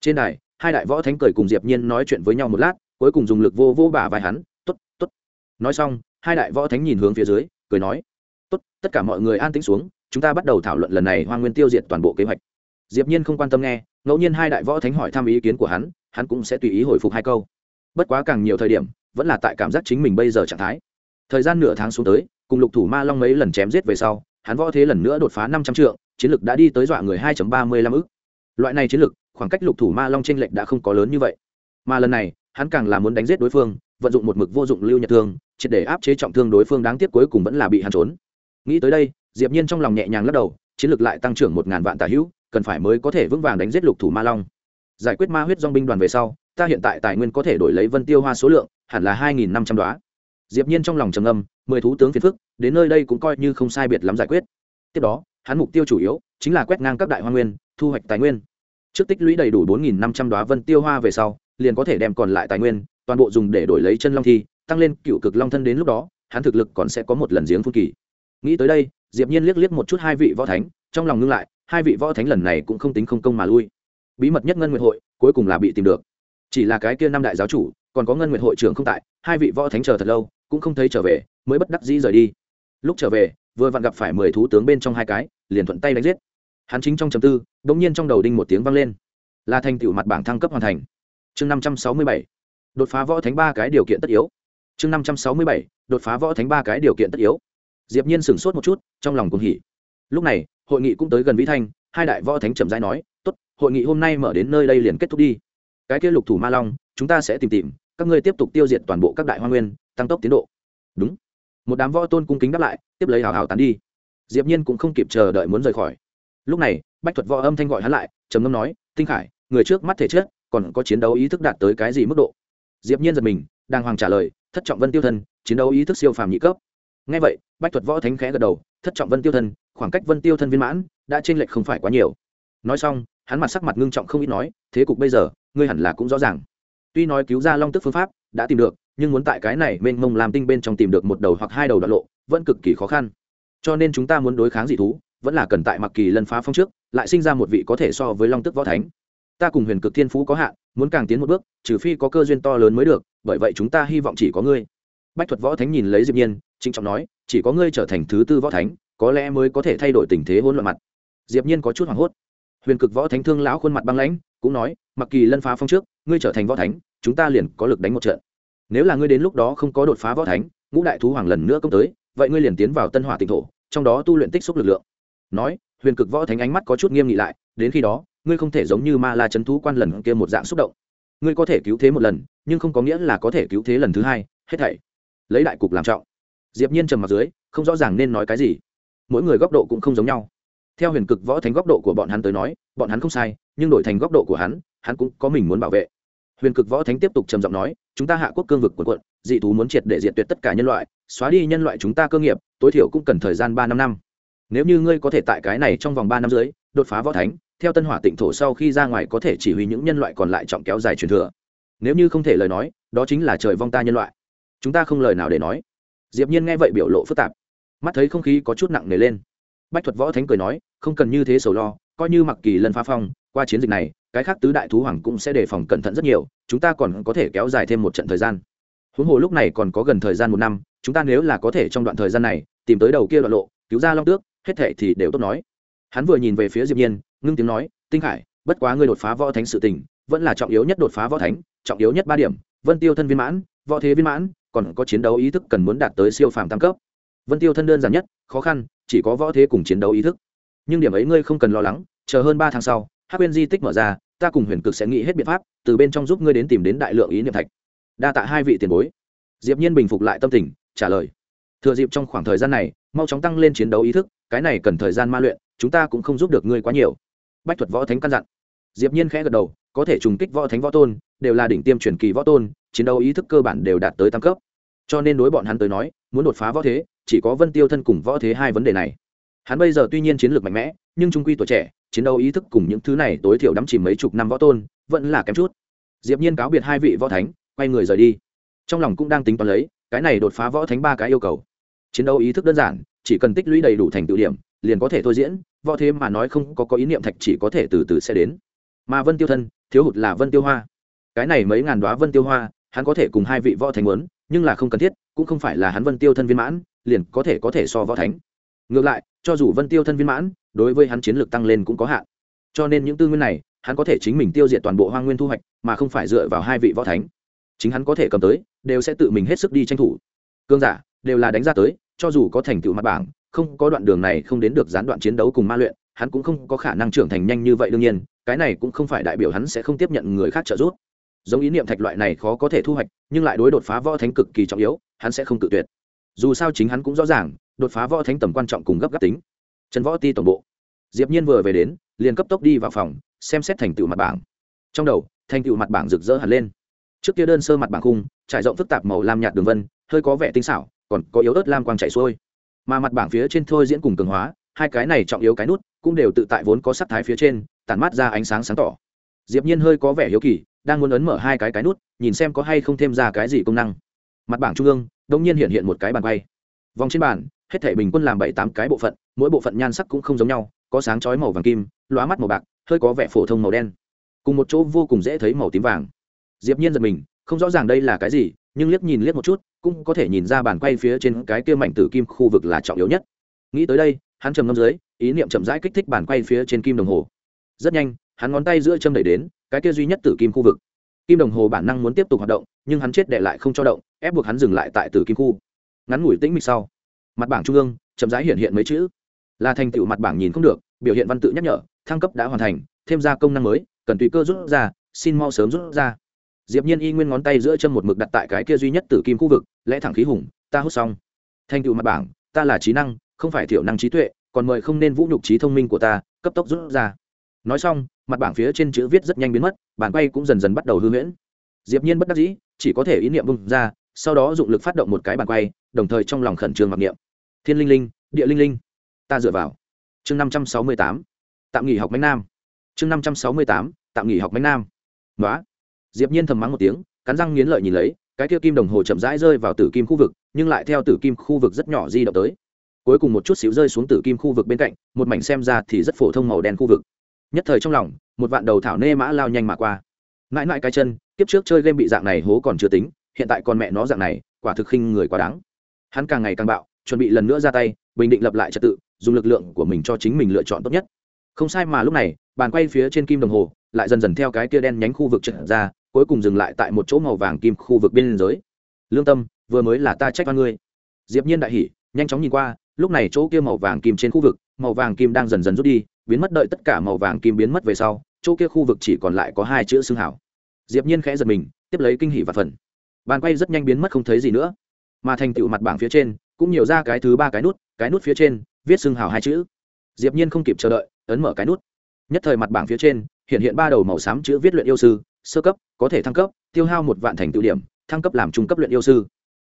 Trên đài, hai đại võ thánh cười cùng diệp nhiên nói chuyện với nhau một lát, cuối cùng dùng lực vô vô bả vai hắn, tốt tốt. Nói xong, hai đại võ thánh nhìn hướng phía dưới, cười nói, tốt, tất cả mọi người an tĩnh xuống chúng ta bắt đầu thảo luận lần này hoa nguyên tiêu diệt toàn bộ kế hoạch. Diệp nhiên không quan tâm nghe, ngẫu nhiên hai đại võ thánh hỏi thăm ý kiến của hắn hắn cũng sẽ tùy ý hồi phục hai câu. Bất quá càng nhiều thời điểm, vẫn là tại cảm giác chính mình bây giờ trạng thái. Thời gian nửa tháng xuống tới, cùng lục thủ ma long mấy lần chém giết về sau, hắn võ thế lần nữa đột phá năm trăm trượng, chiến lực đã đi tới dọa người hai ba mươi lăm ức. Loại này chiến lực, khoảng cách lục thủ ma long trên lệnh đã không có lớn như vậy. Mà lần này, hắn càng là muốn đánh giết đối phương, vận dụng một mực vô dụng lưu nhật thương, triệt để áp chế trọng thương đối phương, đáng tiếc cuối cùng vẫn là bị hắn trốn. Nghĩ tới đây diệp nhiên trong lòng nhẹ nhàng lắc đầu, chiến lược lại tăng trưởng một ngàn vạn tà hữu, cần phải mới có thể vững vàng đánh giết lục thủ ma long. Giải quyết ma huyết dòng binh đoàn về sau, ta hiện tại tài nguyên có thể đổi lấy vân tiêu hoa số lượng, hẳn là hai nghìn năm trăm đoá. Diệp nhiên trong lòng trầm ngâm, mười thú tướng phiền phức, đến nơi đây cũng coi như không sai biệt lắm giải quyết. Tiếp đó, hắn mục tiêu chủ yếu chính là quét ngang các đại hoa nguyên, thu hoạch tài nguyên. Trước tích lũy đầy đủ bốn nghìn năm trăm đoá vân tiêu hoa về sau, liền có thể đem còn lại tài nguyên, toàn bộ dùng để đổi lấy chân long thi, tăng lên cựu cực long thân đến lúc đó, hắn thực lực còn sẽ có một lần giếng phun kỳ. Nghĩ tới đây diệp nhiên liếc liếc một chút hai vị võ thánh, trong lòng ngưng lại, hai vị võ thánh lần này cũng không tính không công mà lui. Bí mật nhất ngân nguyện hội, cuối cùng là bị tìm được. Chỉ là cái kia năm đại giáo chủ, còn có ngân nguyện hội trưởng không tại, hai vị võ thánh chờ thật lâu, cũng không thấy trở về, mới bất đắc dĩ rời đi. Lúc trở về, vừa vặn gặp phải mười thú tướng bên trong hai cái, liền thuận tay đánh giết. Hắn chính trong chầm tư đ ỗ n g nhiên trong đầu đinh một tiếng vang lên. Là thành tựu mặt bảng thăng cấp hoàn thành. Chương năm trăm sáu mươi bảy. Đột phá võ thánh ba cái điều kiện tất yếu. Chương năm trăm sáu mươi bảy. Đột phá võ thánh ba cái điều kiện tất yếu diệp nhiên sửng sốt một chút, trong lòng cũng hỉ. Lúc này, hội nghị cũng tới gần vĩ thanh, hai đại võ thánh trầm rãi nói, tốt, hội nghị hôm nay mở đến nơi đây liền kết thúc đi. Cái kia lục thủ ma long, chúng ta sẽ tìm tìm, các ngươi tiếp tục tiêu diệt toàn bộ các đại hoa nguyên, tăng tốc tiến độ. Đúng. Một đám võ tôn cung kính đáp lại, tiếp lấy hào hào tán đi. Diệp nhiên cũng không kịp chờ đợi muốn rời khỏi. Lúc này, bách thuật võ âm thanh gọi hắn lại, trầm ngâm nói, tinh khải, người trước mắt thể chết còn có chiến đấu ý thức đạt tới cái gì mức độ? Diệp nhiên giật mình đang hoàng trả lời, thất trọng vân tiêu thân, chiến đấu ý thức siêu phàm nhị cấp nghe vậy, bách thuật võ thánh khẽ gật đầu, thất trọng vân tiêu thân, khoảng cách vân tiêu thân viên mãn, đã trên lệch không phải quá nhiều. Nói xong, hắn mặt sắc mặt ngưng trọng không ít nói, thế cục bây giờ, ngươi hẳn là cũng rõ ràng. Tuy nói cứu ra long tức phương pháp đã tìm được, nhưng muốn tại cái này mênh mông làm tinh bên trong tìm được một đầu hoặc hai đầu đoạn lộ, vẫn cực kỳ khó khăn. Cho nên chúng ta muốn đối kháng dị thú, vẫn là cần tại mặc kỳ lân phá phong trước, lại sinh ra một vị có thể so với long tức võ thánh. Ta cùng huyền cực thiên phú có hạn, muốn càng tiến một bước, trừ phi có cơ duyên to lớn mới được, bởi vậy chúng ta hy vọng chỉ có ngươi bách thuật võ thánh nhìn lấy diệp nhiên, trịnh trọng nói, chỉ có ngươi trở thành thứ tư võ thánh, có lẽ mới có thể thay đổi tình thế hỗn loạn mặt. Diệp nhiên có chút hoảng hốt. Huyền cực võ thánh thương lão khuôn mặt băng lãnh, cũng nói, mặc kỳ lân phá phong trước, ngươi trở thành võ thánh, chúng ta liền có lực đánh một trận. Nếu là ngươi đến lúc đó không có đột phá võ thánh, ngũ đại thú hoàng lần nữa công tới, vậy ngươi liền tiến vào tân hỏa tịnh thổ, trong đó tu luyện tích xúc lực lượng. Nói, huyền cực võ thánh ánh mắt có chút nghiêm nghị lại, đến khi đó, ngươi không thể giống như ma la chấn thú quan lần kia một dạng xúc động. Ngươi có thể cứu thế một lần, nhưng không có nghĩa là có thể cứu thế lần thứ hai, hết thảy lấy đại cục làm trọng. Diệp nhiên trầm mặt dưới, không rõ ràng nên nói cái gì. Mỗi người góc độ cũng không giống nhau. Theo huyền cực võ thánh góc độ của bọn hắn tới nói, bọn hắn không sai, nhưng đổi thành góc độ của hắn hắn cũng có mình muốn bảo vệ. Huyền cực võ thánh tiếp tục trầm giọng nói, chúng ta hạ quốc cương vực quần quận, dị thú muốn triệt để diệt tuyệt tất cả nhân loại, xóa đi nhân loại chúng ta cơ nghiệp, tối thiểu cũng cần thời gian ba năm năm. Nếu như ngươi có thể tại cái này trong vòng ba năm dưới, đột phá võ thánh, theo tân hỏa tịnh thổ sau khi ra ngoài có thể chỉ huy những nhân loại còn lại trọng kéo dài truyền thừa. Nếu như không thể lời nói, đó chính là trời vong ta nhân loại chúng ta không lời nào để nói. Diệp nhiên nghe vậy biểu lộ phức tạp. Mắt thấy không khí có chút nặng nề lên. Bách thuật võ thánh cười nói, không cần như thế sầu lo, coi như mặc kỳ lần phá phong, qua chiến dịch này, cái khác tứ đại thú hoàng cũng sẽ đề phòng cẩn thận rất nhiều, chúng ta còn có thể kéo dài thêm một trận thời gian. Huống hồ lúc này còn có gần thời gian một năm, chúng ta nếu là có thể trong đoạn thời gian này tìm tới đầu kia đoạn lộ, cứu ra long tước, hết thệ thì đều tốt nói. Hắn vừa nhìn về phía diệp nhiên, ngưng tiếng nói, tinh khải, bất quá ngươi đột phá võ thánh sự tình, vẫn là trọng yếu nhất đột phá võ thánh, trọng yếu nhất ba điểm, vân tiêu thân viên mãn, võ thế viên mãn còn có chiến đấu ý thức cần muốn đạt tới siêu phàm tam cấp. Vân tiêu thân đơn giản nhất, khó khăn, chỉ có võ thế cùng chiến đấu ý thức. Nhưng điểm ấy ngươi không cần lo lắng, chờ hơn ba tháng sau, hắc quên di tích mở ra, ta cùng huyền cực sẽ nghĩ hết biện pháp, từ bên trong giúp ngươi đến tìm đến đại lượng ý niệm thạch. Đa tạ hai vị tiền bối. Diệp nhiên bình phục lại tâm tình, trả lời. Thừa dịp trong khoảng thời gian này, mau chóng tăng lên chiến đấu ý thức, cái này cần thời gian ma luyện, chúng ta cũng không giúp được ngươi quá nhiều. Bách thuật võ thánh căn dặn. Diệp nhiên khẽ gật đầu có thể trùng kích võ thánh võ tôn, đều là đỉnh tiêm truyền kỳ võ tôn, chiến đấu ý thức cơ bản đều đạt tới tam cấp. Cho nên đối bọn hắn tới nói, muốn đột phá võ thế, chỉ có vân tiêu thân cùng võ thế hai vấn đề này. Hắn bây giờ tuy nhiên chiến lược mạnh mẽ, nhưng trung quy tuổi trẻ, chiến đấu ý thức cùng những thứ này tối thiểu đắm chìm mấy chục năm võ tôn, vẫn là kém chút. Diệp nhiên cáo biệt hai vị võ thánh, quay người rời đi. Trong lòng cũng đang tính toán lấy, cái này đột phá võ thánh ba cái yêu cầu. Chiến đấu ý thức đơn giản, chỉ cần tích lũy đầy đủ thành tựu điểm, liền có thể thôi diễn, võ thế mà nói không có có ý niệm thạch chỉ có thể từ từ sẽ đến mà vân tiêu thân, thiếu hụt là vân tiêu hoa. Cái này mấy ngàn đoá vân tiêu hoa, hắn có thể cùng hai vị võ thánh muốn, nhưng là không cần thiết, cũng không phải là hắn vân tiêu thân viên mãn, liền có thể có thể so võ thánh. Ngược lại, cho dù vân tiêu thân viên mãn, đối với hắn chiến lược tăng lên cũng có hạn. Cho nên những tư nguyên này, hắn có thể chính mình tiêu diệt toàn bộ hoa nguyên thu hoạch, mà không phải dựa vào hai vị võ thánh. Chính hắn có thể cầm tới, đều sẽ tự mình hết sức đi tranh thủ. Cương giả, đều là đánh ra tới, cho dù có thành tựu mặt bảng, không có đoạn đường này không đến được gián đoạn chiến đấu cùng ma luyện hắn cũng không có khả năng trưởng thành nhanh như vậy đương nhiên, cái này cũng không phải đại biểu hắn sẽ không tiếp nhận người khác trợ giúp. Giống ý niệm thạch loại này khó có thể thu hoạch, nhưng lại đối đột phá võ thánh cực kỳ trọng yếu, hắn sẽ không tự tuyệt. Dù sao chính hắn cũng rõ ràng, đột phá võ thánh tầm quan trọng cùng gấp gáp tính. Trần võ ti tổng bộ. Diệp nhiên vừa về đến, liền cấp tốc đi vào phòng, xem xét thành tựu mặt bảng. Trong đầu, thành tựu mặt bảng rực rỡ hẳn lên. Trước kia đơn sơ mặt bảng khung, trải rộng phức tạp màu lam nhạt đường vân, hơi có vẻ tinh xảo, còn có yếu ớt lam quang chảy xuôi. Mà mặt bảng phía trên thôi diễn cùng cường hóa, hai cái này trọng yếu cái nút cũng đều tự tại vốn có sắc thái phía trên, tản mát ra ánh sáng sáng tỏ. Diệp nhiên hơi có vẻ hiếu kỳ, đang muốn ấn mở hai cái cái nút, nhìn xem có hay không thêm ra cái gì công năng. Mặt bảng trung ương, đột nhiên hiện hiện một cái bàn quay. Vòng trên bàn, hết thảy bình quân làm bảy tám cái bộ phận, mỗi bộ phận nhan sắc cũng không giống nhau, có sáng chói màu vàng kim, lóa mắt màu bạc, hơi có vẻ phổ thông màu đen. Cùng một chỗ vô cùng dễ thấy màu tím vàng. Diệp nhiên giật mình, không rõ ràng đây là cái gì, nhưng liếc nhìn liếc một chút, cũng có thể nhìn ra bàn quay phía trên cái kia mảnh tử kim khu vực là trọng yếu nhất. Nghĩ tới đây hắn trầm ngâm dưới, ý niệm chậm rãi kích thích bàn quay phía trên kim đồng hồ. Rất nhanh, hắn ngón tay giữa châm đẩy đến, cái kia duy nhất tử kim khu vực. Kim đồng hồ bản năng muốn tiếp tục hoạt động, nhưng hắn chết để lại không cho động, ép buộc hắn dừng lại tại tử kim khu. Ngắn ngủi tĩnh mịch sau, mặt bảng trung ương chậm rãi hiện hiện mấy chữ. Là thành tựu mặt bảng nhìn không được, biểu hiện văn tự nhắc nhở, thăng cấp đã hoàn thành, thêm ra công năng mới, cần tùy cơ rút ra, xin mau sớm rút ra. Diệp nhiên y nguyên ngón tay giữa chân một mực đặt tại cái kia duy nhất tử kim khu vực, lẽ thẳng khí hùng, ta hút xong. Thành tựu mặt bảng, ta là trí năng không phải thiểu năng trí tuệ, còn mời không nên vũ nhục trí thông minh của ta, cấp tốc rút ra. Nói xong, mặt bảng phía trên chữ viết rất nhanh biến mất bản quay cũng dần dần bắt đầu hư huyễn. Diệp nhiên bất đắc dĩ, chỉ có thể ý niệm bung ra, sau đó dụng lực phát động một cái bàn quay, đồng thời trong lòng khẩn trương mặc niệm. Thiên linh linh, địa linh linh, ta dựa vào. Chương năm trăm sáu mươi tám, tạm nghỉ học mánh nam. Chương năm trăm sáu mươi tám, tạm nghỉ học mánh nam. Đó. diệp nhiên thầm mắng một tiếng, cắn răng nghiến lợi nhìn lấy, cái kia kim đồng hồ chậm rãi rơi vào tử kim khu vực, nhưng lại theo tử kim khu vực rất nhỏ di động tới cuối cùng một chút xíu rơi xuống tử kim khu vực bên cạnh, một mảnh xem ra thì rất phổ thông màu đen khu vực. Nhất thời trong lòng, một vạn đầu thảo nê mã lao nhanh mà qua. Mãi mãi cái chân, kiếp trước chơi game bị dạng này hố còn chưa tính, hiện tại con mẹ nó dạng này, quả thực khinh người quá đáng. Hắn càng ngày càng bạo, chuẩn bị lần nữa ra tay, bình định lập lại trật tự, dùng lực lượng của mình cho chính mình lựa chọn tốt nhất. Không sai mà lúc này, bàn quay phía trên kim đồng hồ, lại dần dần theo cái kia đen nhánh khu vực trượt ra, cuối cùng dừng lại tại một chỗ màu vàng kim khu vực bên giới lương tâm, vừa mới là ta trách văn ngươi. Diệp nhiên đại hỉ, nhanh chóng nhìn qua lúc này chỗ kia màu vàng kim trên khu vực, màu vàng kim đang dần dần rút đi, biến mất đợi tất cả màu vàng kim biến mất về sau, chỗ kia khu vực chỉ còn lại có hai chữ xương hảo. Diệp nhiên khẽ giật mình, tiếp lấy kinh hỉ và phần. Bàn quay rất nhanh biến mất không thấy gì nữa. Mà thành tựu mặt bảng phía trên, cũng nhiều ra cái thứ ba cái nút cái nút phía trên, viết xương hào hai chữ. Diệp nhiên không kịp chờ đợi, ấn mở cái nút. Nhất thời mặt bảng phía trên, hiện hiện ba đầu màu xám chữ viết luyện yêu sư, sơ cấp, có thể thăng cấp, tiêu hao một vạn thành tựu điểm, thăng cấp làm trung cấp luyện yêu sư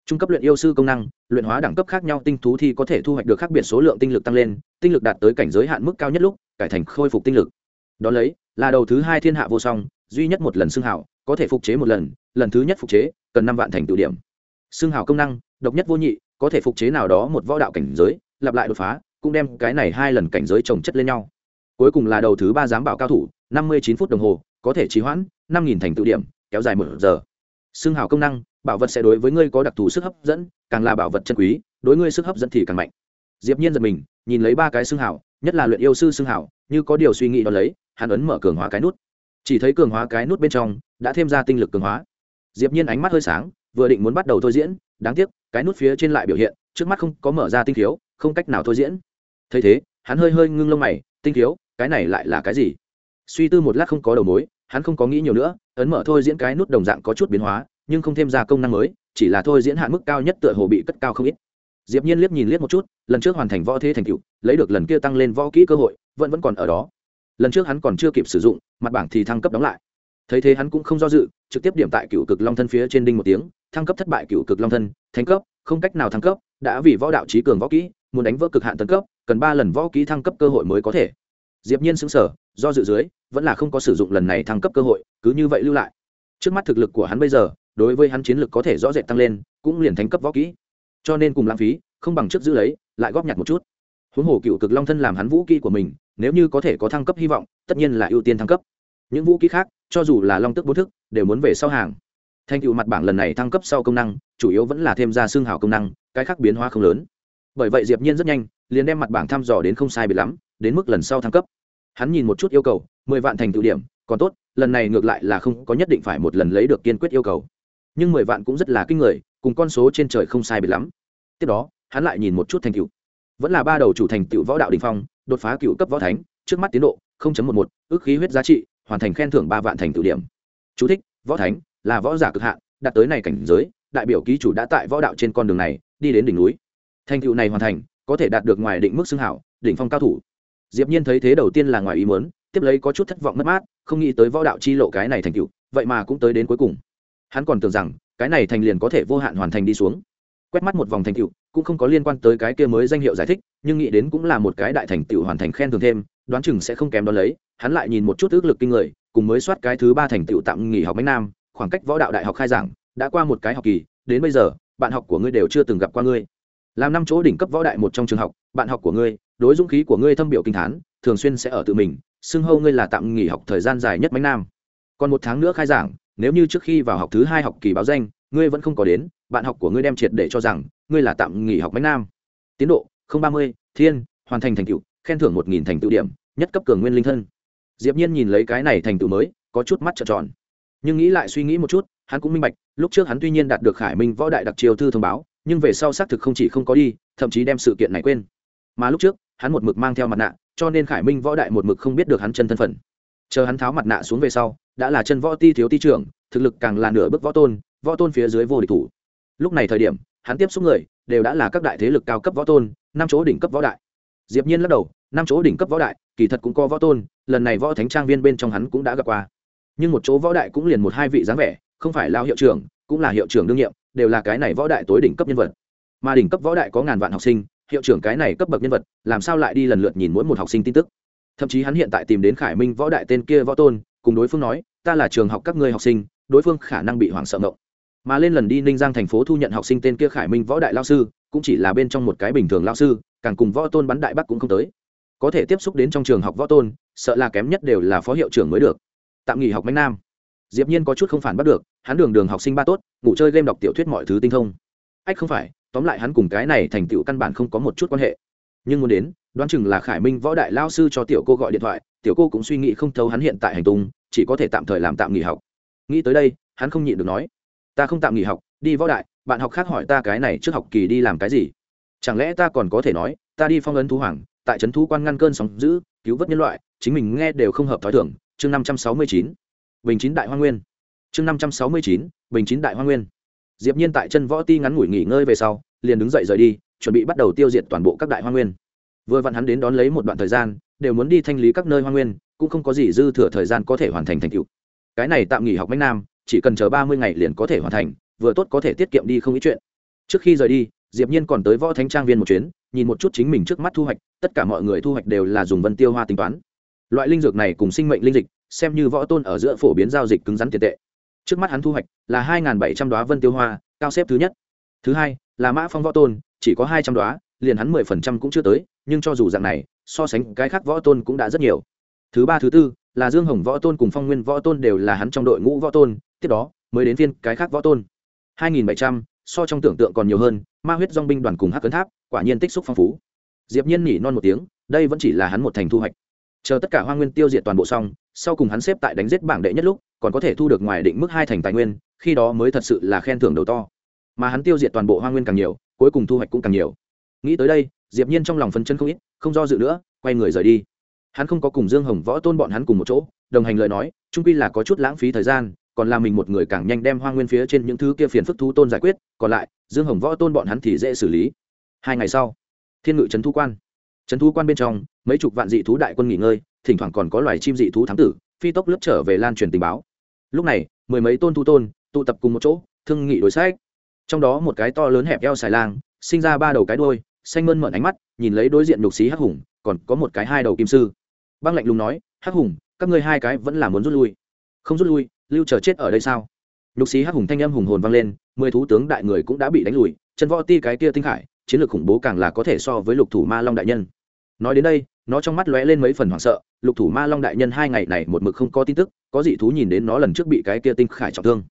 trung cấp luyện yêu sư công năng, luyện hóa đẳng cấp khác nhau tinh thú thì có thể thu hoạch được khác biệt số lượng tinh lực tăng lên, tinh lực đạt tới cảnh giới hạn mức cao nhất lúc, cải thành khôi phục tinh lực. Đón lấy, là đầu thứ hai thiên hạ vô song, duy nhất một lần xưng hảo, có thể phục chế một lần lần thứ nhất phục chế, cần năm vạn thành tựu điểm. Xưng hảo công năng, độc nhất vô nhị, có thể phục chế nào đó một võ đạo cảnh giới, lặp lại đột phá, cũng đem cái này hai lần cảnh giới trồng chất lên nhau. Cuối cùng là đầu thứ ba giám bảo cao thủ, năm mươi chín phút đồng hồ, có thể trì hoãn năm nghìn thành tựu điểm, kéo dài một giờ. Xưng hào công năng bảo vật sẽ đối với ngươi có đặc thù sức hấp dẫn, càng là bảo vật chân quý, đối ngươi sức hấp dẫn thì càng mạnh. Diệp nhiên giật mình, nhìn lấy ba cái xương hào, nhất là luyện yêu sư xương hào, như có điều suy nghĩ đó lấy, hắn ấn mở cường hóa cái nút. Chỉ thấy cường hóa cái nút bên trong, đã thêm ra tinh lực cường hóa. Diệp nhiên ánh mắt hơi sáng, vừa định muốn bắt đầu thôi diễn, đáng tiếc, cái nút phía trên lại biểu hiện, trước mắt không có mở ra tinh thiếu không cách nào thôi diễn. Thấy thế, hắn hơi hơi ngưng lông mày, tinh thiếu cái này lại là cái gì? Suy tư một lát không có đầu mối, hắn không có nghĩ nhiều nữa, ấn mở thôi diễn cái nút đồng dạng có chút biến hóa nhưng không thêm ra công năng mới, chỉ là thôi diễn hạn mức cao nhất tựa hồ bị cất cao không ít. Diệp nhiên liếc nhìn liếc một chút, lần trước hoàn thành võ thế thành tựu, lấy được lần kia tăng lên võ kỹ cơ hội, vẫn vẫn còn ở đó. Lần trước hắn còn chưa kịp sử dụng, mặt bảng thì thăng cấp đóng lại. Thấy thế hắn cũng không do dự, trực tiếp điểm tại cựu cực long thân phía trên đinh một tiếng, thăng cấp thất bại cựu cực long thân thánh cấp, không cách nào thăng cấp, đã vì võ đạo trí cường võ kỹ, muốn đánh vỡ cực hạn tấn cấp, cần ba lần võ kỹ thăng cấp cơ hội mới có thể. Diệp nhiên sững sờ, do dự dưới, vẫn là không có sử dụng lần này thăng cấp cơ hội, cứ như vậy lưu lại. Trước mắt thực lực của hắn bây giờ đối với hắn chiến lực có thể rõ rệt tăng lên, cũng liền thành cấp võ kỹ. Cho nên cùng lãng phí, không bằng trước giữ lấy, lại góp nhặt một chút. Huống hồ cựu cực long thân làm hắn vũ kỹ của mình, nếu như có thể có thăng cấp hy vọng, tất nhiên là ưu tiên thăng cấp. Những vũ kỹ khác, cho dù là long tức bốn thức, đều muốn về sau hàng. Thành tựu mặt bảng lần này thăng cấp sau công năng, chủ yếu vẫn là thêm ra xương hào công năng, cái khác biến hóa không lớn. Bởi vậy diệp nhiên rất nhanh, liền đem mặt bảng thăm dò đến không sai biệt lắm, đến mức lần sau thăng cấp. Hắn nhìn một chút yêu cầu, mười vạn thành tựu điểm, còn tốt, lần này ngược lại là không có nhất định phải một lần lấy được kiên quyết yêu cầu nhưng mười vạn cũng rất là kinh người cùng con số trên trời không sai biệt lắm. Tiếp đó hắn lại nhìn một chút thành cựu vẫn là ba đầu chủ thành cựu võ đạo đình phong đột phá cựu cấp võ thánh trước mắt tiến độ 0.11, ước khí huyết giá trị hoàn thành khen thưởng ba vạn thành tựu điểm. Chú thích, võ thánh là võ giả cực hạn đạt tới này cảnh giới đại biểu ký chủ đã tại võ đạo trên con đường này đi đến đỉnh núi. Thành tựu này hoàn thành có thể đạt được ngoài định mức xưng hảo đỉnh phong cao thủ. Diệp nhiên thấy thế đầu tiên là ngoài ý muốn tiếp lấy có chút thất vọng mất mát không nghĩ tới võ đạo chi lộ cái này thành tựu vậy mà cũng tới đến cuối cùng hắn còn tưởng rằng, cái này thành liền có thể vô hạn hoàn thành đi xuống. Quét mắt một vòng thành tựu, cũng không có liên quan tới cái kia mới danh hiệu giải thích, nhưng nghĩ đến cũng là một cái đại thành tựu hoàn thành khen thưởng thêm, đoán chừng sẽ không kém đó lấy. Hắn lại nhìn một chút ước lực kinh người, cùng mới soát cái thứ ba thành tựu tạm nghỉ học mấy nam, khoảng cách võ đạo đại học khai giảng, đã qua một cái học kỳ, đến bây giờ, bạn học của ngươi đều chưa từng gặp qua ngươi. Làm năm chỗ đỉnh cấp võ đại một trong trường học, bạn học của ngươi, đối dũng khí của ngươi thâm biểu kinh thán, thường xuyên sẽ ở tự mình, xưng hâu ngươi là tạm nghỉ học thời gian dài nhất mấy nam. Còn một tháng nữa khai giảng nếu như trước khi vào học thứ hai học kỳ báo danh, ngươi vẫn không có đến, bạn học của ngươi đem triệt để cho rằng, ngươi là tạm nghỉ học mấy nam. Tiến độ ba mươi, thiên, hoàn thành thành tựu, khen thưởng một nghìn thành tựu điểm, nhất cấp cường nguyên linh thân. Diệp nhiên nhìn lấy cái này thành tựu mới, có chút mắt trợn tròn. Nhưng nghĩ lại suy nghĩ một chút, hắn cũng minh bạch, lúc trước hắn tuy nhiên đạt được khải minh võ đại đặc triều thư thông báo, nhưng về sau xác thực không chỉ không có đi, thậm chí đem sự kiện này quên. Mà lúc trước, hắn một mực mang theo mặt nạ, cho nên khải minh võ đại một mực không biết được hắn chân thân phận. Chờ hắn tháo mặt nạ xuống về sau đã là chân võ ti thiếu ti trưởng, thực lực càng là nửa bước võ tôn võ tôn phía dưới vô địch thủ. Lúc này thời điểm, hắn tiếp xúc người, đều đã là các đại thế lực cao cấp võ tôn, năm chỗ đỉnh cấp võ đại. Diệp nhiên lắc đầu, năm chỗ đỉnh cấp võ đại, kỳ thật cũng có võ tôn, lần này võ thánh trang viên bên trong hắn cũng đã gặp qua. Nhưng một chỗ võ đại cũng liền một hai vị dáng vẻ, không phải lao hiệu trưởng, cũng là hiệu trưởng đương nhiệm, đều là cái này võ đại tối đỉnh cấp nhân vật. Mà đỉnh cấp võ đại có ngàn vạn học sinh, hiệu trưởng cái này cấp bậc nhân vật, làm sao lại đi lần lượt nhìn mỗi một học sinh tin tức? Thậm chí hắn hiện tại tìm đến khải minh võ đại tên kia võ tôn cùng đối phương nói, ta là trường học các ngươi học sinh, đối phương khả năng bị hoảng sợ ngộng. Mà lên lần đi ninh giang thành phố thu nhận học sinh tên kia khải minh võ đại lao sư, cũng chỉ là bên trong một cái bình thường lao sư, càng cùng võ tôn bắn đại bắc cũng không tới. Có thể tiếp xúc đến trong trường học võ tôn, sợ là kém nhất đều là phó hiệu trưởng mới được. Tạm nghỉ học mạnh nam. Diệp nhiên có chút không phản bắt được, hắn đường đường học sinh ba tốt, ngủ chơi game đọc tiểu thuyết mọi thứ tinh thông. Ách không phải, tóm lại hắn cùng cái này thành tựu căn bản không có một chút quan hệ. Nhưng muốn đến đoán chừng là khải minh võ đại lao sư cho tiểu cô gọi điện thoại, tiểu cô cũng suy nghĩ không thấu hắn hiện tại hành tung, chỉ có thể tạm thời làm tạm nghỉ học. Nghĩ tới đây, hắn không nhịn được nói, ta không tạm nghỉ học, đi võ đại, bạn học khác hỏi ta cái này trước học kỳ đi làm cái gì? Chẳng lẽ ta còn có thể nói, ta đi phong ấn thú hoàng, tại trấn thú quan ngăn cơn sóng giữ cứu vớt nhân loại, chính mình nghe đều không hợp thói thường. Chương năm trăm sáu mươi chín. Bình chín đại hoa nguyên. Chương năm trăm sáu mươi chín. Bình chín đại hoa nguyên. Diệp nhiên tại chân võ ti ngắn ngủi nghỉ ngơi về sau, liền đứng dậy rời đi, chuẩn bị bắt đầu tiêu diệt toàn bộ các đại hoa nguyên vừa vặn hắn đến đón lấy một đoạn thời gian, đều muốn đi thanh lý các nơi hoa nguyên, cũng không có gì dư thừa thời gian có thể hoàn thành thành tựu. Cái này tạm nghỉ học bách nam chỉ cần chờ ba mươi ngày liền có thể hoàn thành, vừa tốt có thể tiết kiệm đi không ít chuyện. Trước khi rời đi, diệp nhiên còn tới võ thánh trang viên một chuyến, nhìn một chút chính mình trước mắt thu hoạch, tất cả mọi người thu hoạch đều là dùng vân tiêu hoa tính toán. Loại linh dược này cùng sinh mệnh linh dịch, xem như võ tôn ở giữa phổ biến giao dịch cứng rắn tiền tệ. Trước mắt hắn thu hoạch là hai bảy trăm đoá vân tiêu hoa, cao xếp thứ nhất. Thứ hai, là mã phong võ tôn, chỉ có hai trăm đoá, liền hắn mười phần trăm cũng chưa tới nhưng cho dù dạng này, so sánh cái khác võ tôn cũng đã rất nhiều. Thứ ba, thứ tư, là dương hồng võ tôn cùng phong nguyên võ tôn đều là hắn trong đội ngũ võ tôn, tiếp đó mới đến phiên cái khác võ tôn. Hai nghìn bảy trăm, so trong tưởng tượng còn nhiều hơn, ma huyết dong binh đoàn cùng hắc cấn tháp, quả nhiên tích xúc phong phú. Diệp nhiên nhỉ non một tiếng, đây vẫn chỉ là hắn một thành thu hoạch. Chờ tất cả hoa nguyên tiêu diệt toàn bộ xong, sau cùng hắn xếp tại đánh giết bảng đệ nhất lúc, còn có thể thu được ngoài định mức hai thành tài nguyên, khi đó mới thật sự là khen thưởng đầu to. Mà hắn tiêu diệt toàn bộ hoa nguyên càng nhiều, cuối cùng thu hoạch cũng càng nhiều. Nghĩ tới đây diệp nhiên trong lòng phân chân không ít, không do dự nữa, quay người rời đi. Hắn không có cùng dương hồng võ tôn bọn hắn cùng một chỗ, đồng hành lời nói trung quy là có chút lãng phí thời gian, còn là mình một người càng nhanh đem hoa nguyên phía trên những thứ kia phiền phức thú tôn giải quyết, còn lại, dương hồng võ tôn bọn hắn thì dễ xử lý. Hai ngày sau, thiên ngự trấn thu quan. Trấn thu quan bên trong, mấy chục vạn dị thú đại quân nghỉ ngơi, thỉnh thoảng còn có loài chim dị thú thám tử, phi tốc lướt trở về lan truyền tình báo. Lúc này, mười mấy tôn thu tôn, tụ tập cùng một chỗ, thương nghị đối sách. Trong đó một cái to lớn hẹp eo xài lang, sinh ra ba đầu cái đôi xanh mơn mởn ánh mắt, nhìn lấy đối diện nhục xí hắc hùng, còn có một cái hai đầu kim sư. Băng lạnh lùng nói, hắc hùng, các ngươi hai cái vẫn là muốn rút lui. Không rút lui, lưu chờ chết ở đây sao? Nhục xí hắc hùng thanh âm hùng hồn vang lên, mười thú tướng đại người cũng đã bị đánh lùi chân võ ti cái kia tinh khải, chiến lược khủng bố càng là có thể so với lục thủ ma long đại nhân. Nói đến đây, nó trong mắt lóe lên mấy phần hoảng sợ, lục thủ ma long đại nhân hai ngày này một mực không có tin tức, có dị thú nhìn đến nó lần trước bị cái kia tinh khải trọng thương.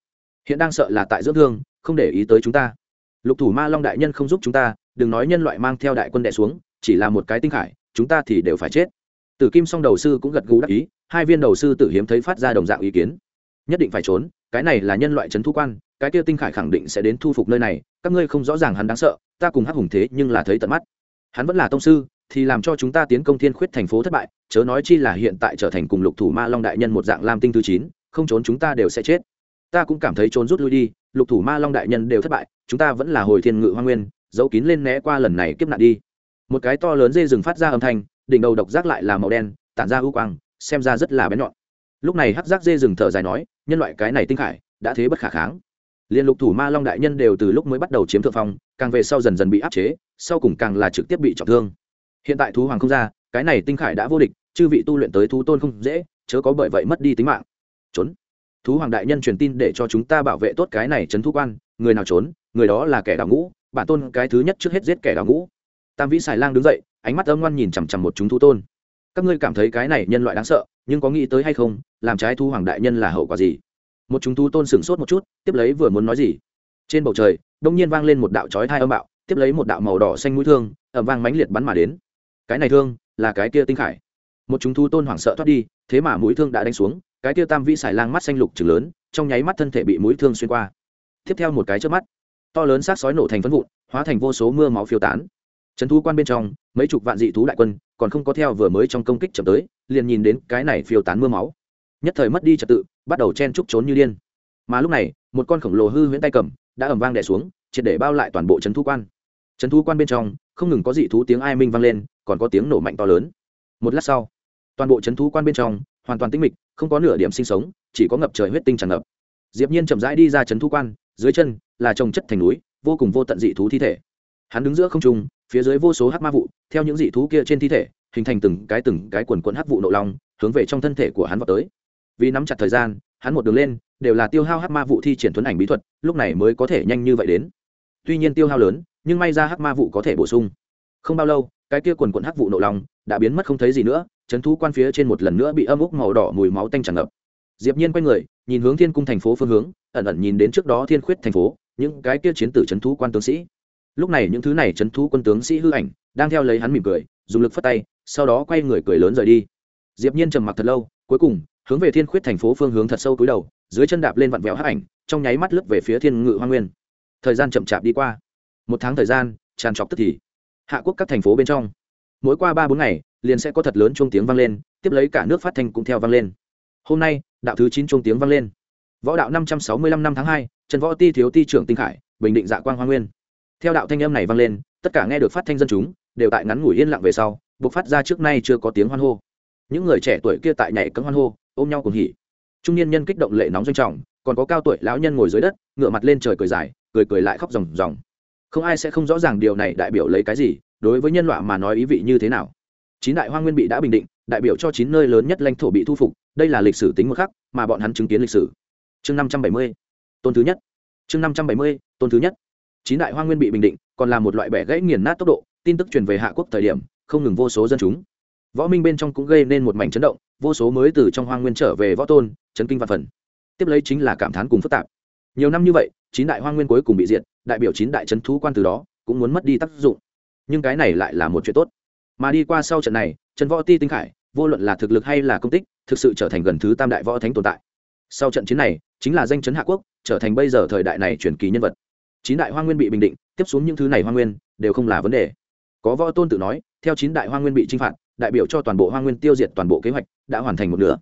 Hiện đang sợ là tại dưỡng thương, không để ý tới chúng ta. Lục thủ ma long đại nhân không giúp chúng ta đừng nói nhân loại mang theo đại quân đệ xuống, chỉ là một cái tinh khải, chúng ta thì đều phải chết. Tử kim song đầu sư cũng gật gù đắc ý, hai viên đầu sư tử hiếm thấy phát ra đồng dạng ý kiến. Nhất định phải trốn, cái này là nhân loại trấn thu quan, cái kia tinh khải khẳng định sẽ đến thu phục nơi này, các ngươi không rõ ràng hắn đáng sợ, ta cùng hắc hùng thế nhưng là thấy tận mắt. Hắn vẫn là tông sư, thì làm cho chúng ta tiến công thiên khuyết thành phố thất bại, chớ nói chi là hiện tại trở thành cùng lục thủ ma long đại nhân một dạng lam tinh thứ chín, không trốn chúng ta đều sẽ chết. Ta cũng cảm thấy trốn rút lui đi, lục thủ ma long đại nhân đều thất bại, chúng ta vẫn là hồi thiên ngự hoa nguyên giấu kín lên né qua lần này kiếp nạn đi. Một cái to lớn dê rừng phát ra âm thanh, đỉnh đầu độc giác lại là màu đen, tản ra ưu quang, xem ra rất là bén nhọn. Lúc này hắc giác dê rừng thở dài nói, nhân loại cái này tinh khải, đã thế bất khả kháng. Liên lục thủ ma long đại nhân đều từ lúc mới bắt đầu chiếm thượng phong, càng về sau dần dần bị áp chế, sau cùng càng là trực tiếp bị trọng thương. Hiện tại thú hoàng không ra, cái này tinh khải đã vô địch, chư vị tu luyện tới thú tôn không dễ, chớ có bởi vậy mất đi tính mạng. Trốn. Thú hoàng đại nhân truyền tin để cho chúng ta bảo vệ tốt cái này trấn thu quan, người nào trốn, người đó là kẻ đào ngũ bản tôn cái thứ nhất trước hết giết kẻ đào ngũ. Tam vĩ xài lang đứng dậy, ánh mắt âm ngoan nhìn chằm chằm một chúng thú tôn. Các ngươi cảm thấy cái này nhân loại đáng sợ, nhưng có nghĩ tới hay không, làm trái thu hoàng đại nhân là hậu quả gì? Một chúng thú tôn sửng sốt một chút, tiếp lấy vừa muốn nói gì? Trên bầu trời, đông nhiên vang lên một đạo chói thai âm bạo, tiếp lấy một đạo màu đỏ xanh mũi thương ẩm vang mãnh liệt bắn mà đến. Cái này thương, là cái kia tinh khải. Một chúng thú tôn hoảng sợ thoát đi, thế mà mũi thương đã đánh xuống, cái kia tam vĩ xài lang mắt xanh lục chừng lớn, trong nháy mắt thân thể bị mũi thương xuyên qua. Tiếp theo một cái trước mắt to lớn xác sói nổ thành phân vụn, hóa thành vô số mưa máu phiêu tán. Trấn thu quan bên trong, mấy chục vạn dị thú đại quân, còn không có theo vừa mới trong công kích chậm tới, liền nhìn đến cái này phiêu tán mưa máu. Nhất thời mất đi trật tự, bắt đầu chen trúc trốn như điên. Mà lúc này, một con khổng lồ hư huyễn tay cầm đã ẩm vang đẻ xuống, triệt để bao lại toàn bộ trấn thu quan. Trấn thu quan bên trong, không ngừng có dị thú tiếng ai minh vang lên, còn có tiếng nổ mạnh to lớn. Một lát sau, toàn bộ trấn thu quan bên trong, hoàn toàn tĩnh mịch, không có nửa điểm sinh sống, chỉ có ngập trời huyết tinh tràn ngập. Diệp nhiên chậm rãi đi ra trấn thu quan, dưới chân là trồng chất thành núi, vô cùng vô tận dị thú thi thể. Hắn đứng giữa không trung, phía dưới vô số hắc ma vụ, theo những dị thú kia trên thi thể, hình thành từng cái từng cái quần quẫn hắc vụ nộ long hướng về trong thân thể của hắn vào tới. Vì nắm chặt thời gian, hắn một đường lên, đều là tiêu hao hắc ma vụ thi triển thuấn ảnh bí thuật, lúc này mới có thể nhanh như vậy đến. Tuy nhiên tiêu hao lớn, nhưng may ra hắc ma vụ có thể bổ sung. Không bao lâu, cái kia quần quần hắc vụ nộ long đã biến mất không thấy gì nữa, chấn thú quan phía trên một lần nữa bị âm úc màu đỏ mùi máu tanh tràn ngập. Diệp nhiên quay người, nhìn hướng thiên cung thành phố phương hướng, ẩn ẩn nhìn đến trước đó thiên khuyết thành phố những cái kia chiến tử chấn thú quan tướng sĩ. Lúc này những thứ này chấn thú quân tướng sĩ hư ảnh đang theo lấy hắn mỉm cười, dùng lực phất tay, sau đó quay người cười lớn rời đi. Diệp nhiên trầm mặc thật lâu, cuối cùng, hướng về thiên khuyết thành phố phương hướng thật sâu cúi đầu, dưới chân đạp lên vặn vẹo hắc ảnh, trong nháy mắt lướt về phía thiên ngự hoa nguyên. Thời gian chậm chạp đi qua. Một tháng thời gian, tràn trọc tức thì, hạ quốc các thành phố bên trong. Mỗi qua ba bốn ngày, liền sẽ có thật lớn chuông tiếng vang lên, tiếp lấy cả nước phát thanh cũng theo vang lên. Hôm nay, đạo thứ chín chuông tiếng vang lên võ đạo năm trăm sáu mươi lăm năm tháng hai, trần võ ti thiếu ti trưởng tinh khải, bình định dạ quang hoa nguyên. Theo đạo thanh âm này vang lên, tất cả nghe được phát thanh dân chúng, đều tại ngắn ngủi yên lặng về sau buộc phát ra trước nay chưa có tiếng hoan hô. Những người trẻ tuổi kia tại nhảy cấm hoan hô, ôm nhau cùng hỉ. Trung niên nhân kích động lệ nóng doanh trọng, còn có cao tuổi lão nhân ngồi dưới đất ngựa mặt lên trời cười dài, cười cười lại khóc ròng ròng. Không ai sẽ không rõ ràng điều này đại biểu lấy cái gì, đối với nhân loại mà nói ý vị như thế nào. Chín đại hoa nguyên bị đã bình định, đại biểu cho chín nơi lớn nhất lãnh thổ bị thu phục, đây là lịch sử tính một khắc, mà bọn hắn chứng kiến lịch sử chương năm trăm bảy mươi, tôn thứ nhất. Chương năm trăm bảy mươi, tôn thứ nhất. Chín đại hoa nguyên bị bình định, còn là một loại bẻ gãy nghiền nát tốc độ, tin tức truyền về hạ quốc thời điểm, không ngừng vô số dân chúng. Võ minh bên trong cũng gây nên một mảnh chấn động, vô số mới từ trong hoa nguyên trở về võ tôn, chấn kinh văn phần. Tiếp lấy chính là cảm thán cùng phức tạp. Nhiều năm như vậy, chín đại hoa nguyên cuối cùng bị diệt, đại biểu chín đại trấn thú quan từ đó, cũng muốn mất đi tác dụng. Nhưng cái này lại là một chuyện tốt. Mà đi qua sau trận này, trần võ ti tinh khải, vô luận là thực lực hay là công tích, thực sự trở thành gần thứ tam đại võ thánh tồn tại. Sau trận chiến này chính là danh chấn hạ quốc, trở thành bây giờ thời đại này truyền kỳ nhân vật. Chín đại hoa nguyên bị bình định, tiếp xuống những thứ này hoa nguyên, đều không là vấn đề. Có võ tôn tự nói, theo chín đại hoa nguyên bị chinh phạt, đại biểu cho toàn bộ hoa nguyên tiêu diệt toàn bộ kế hoạch, đã hoàn thành một nửa.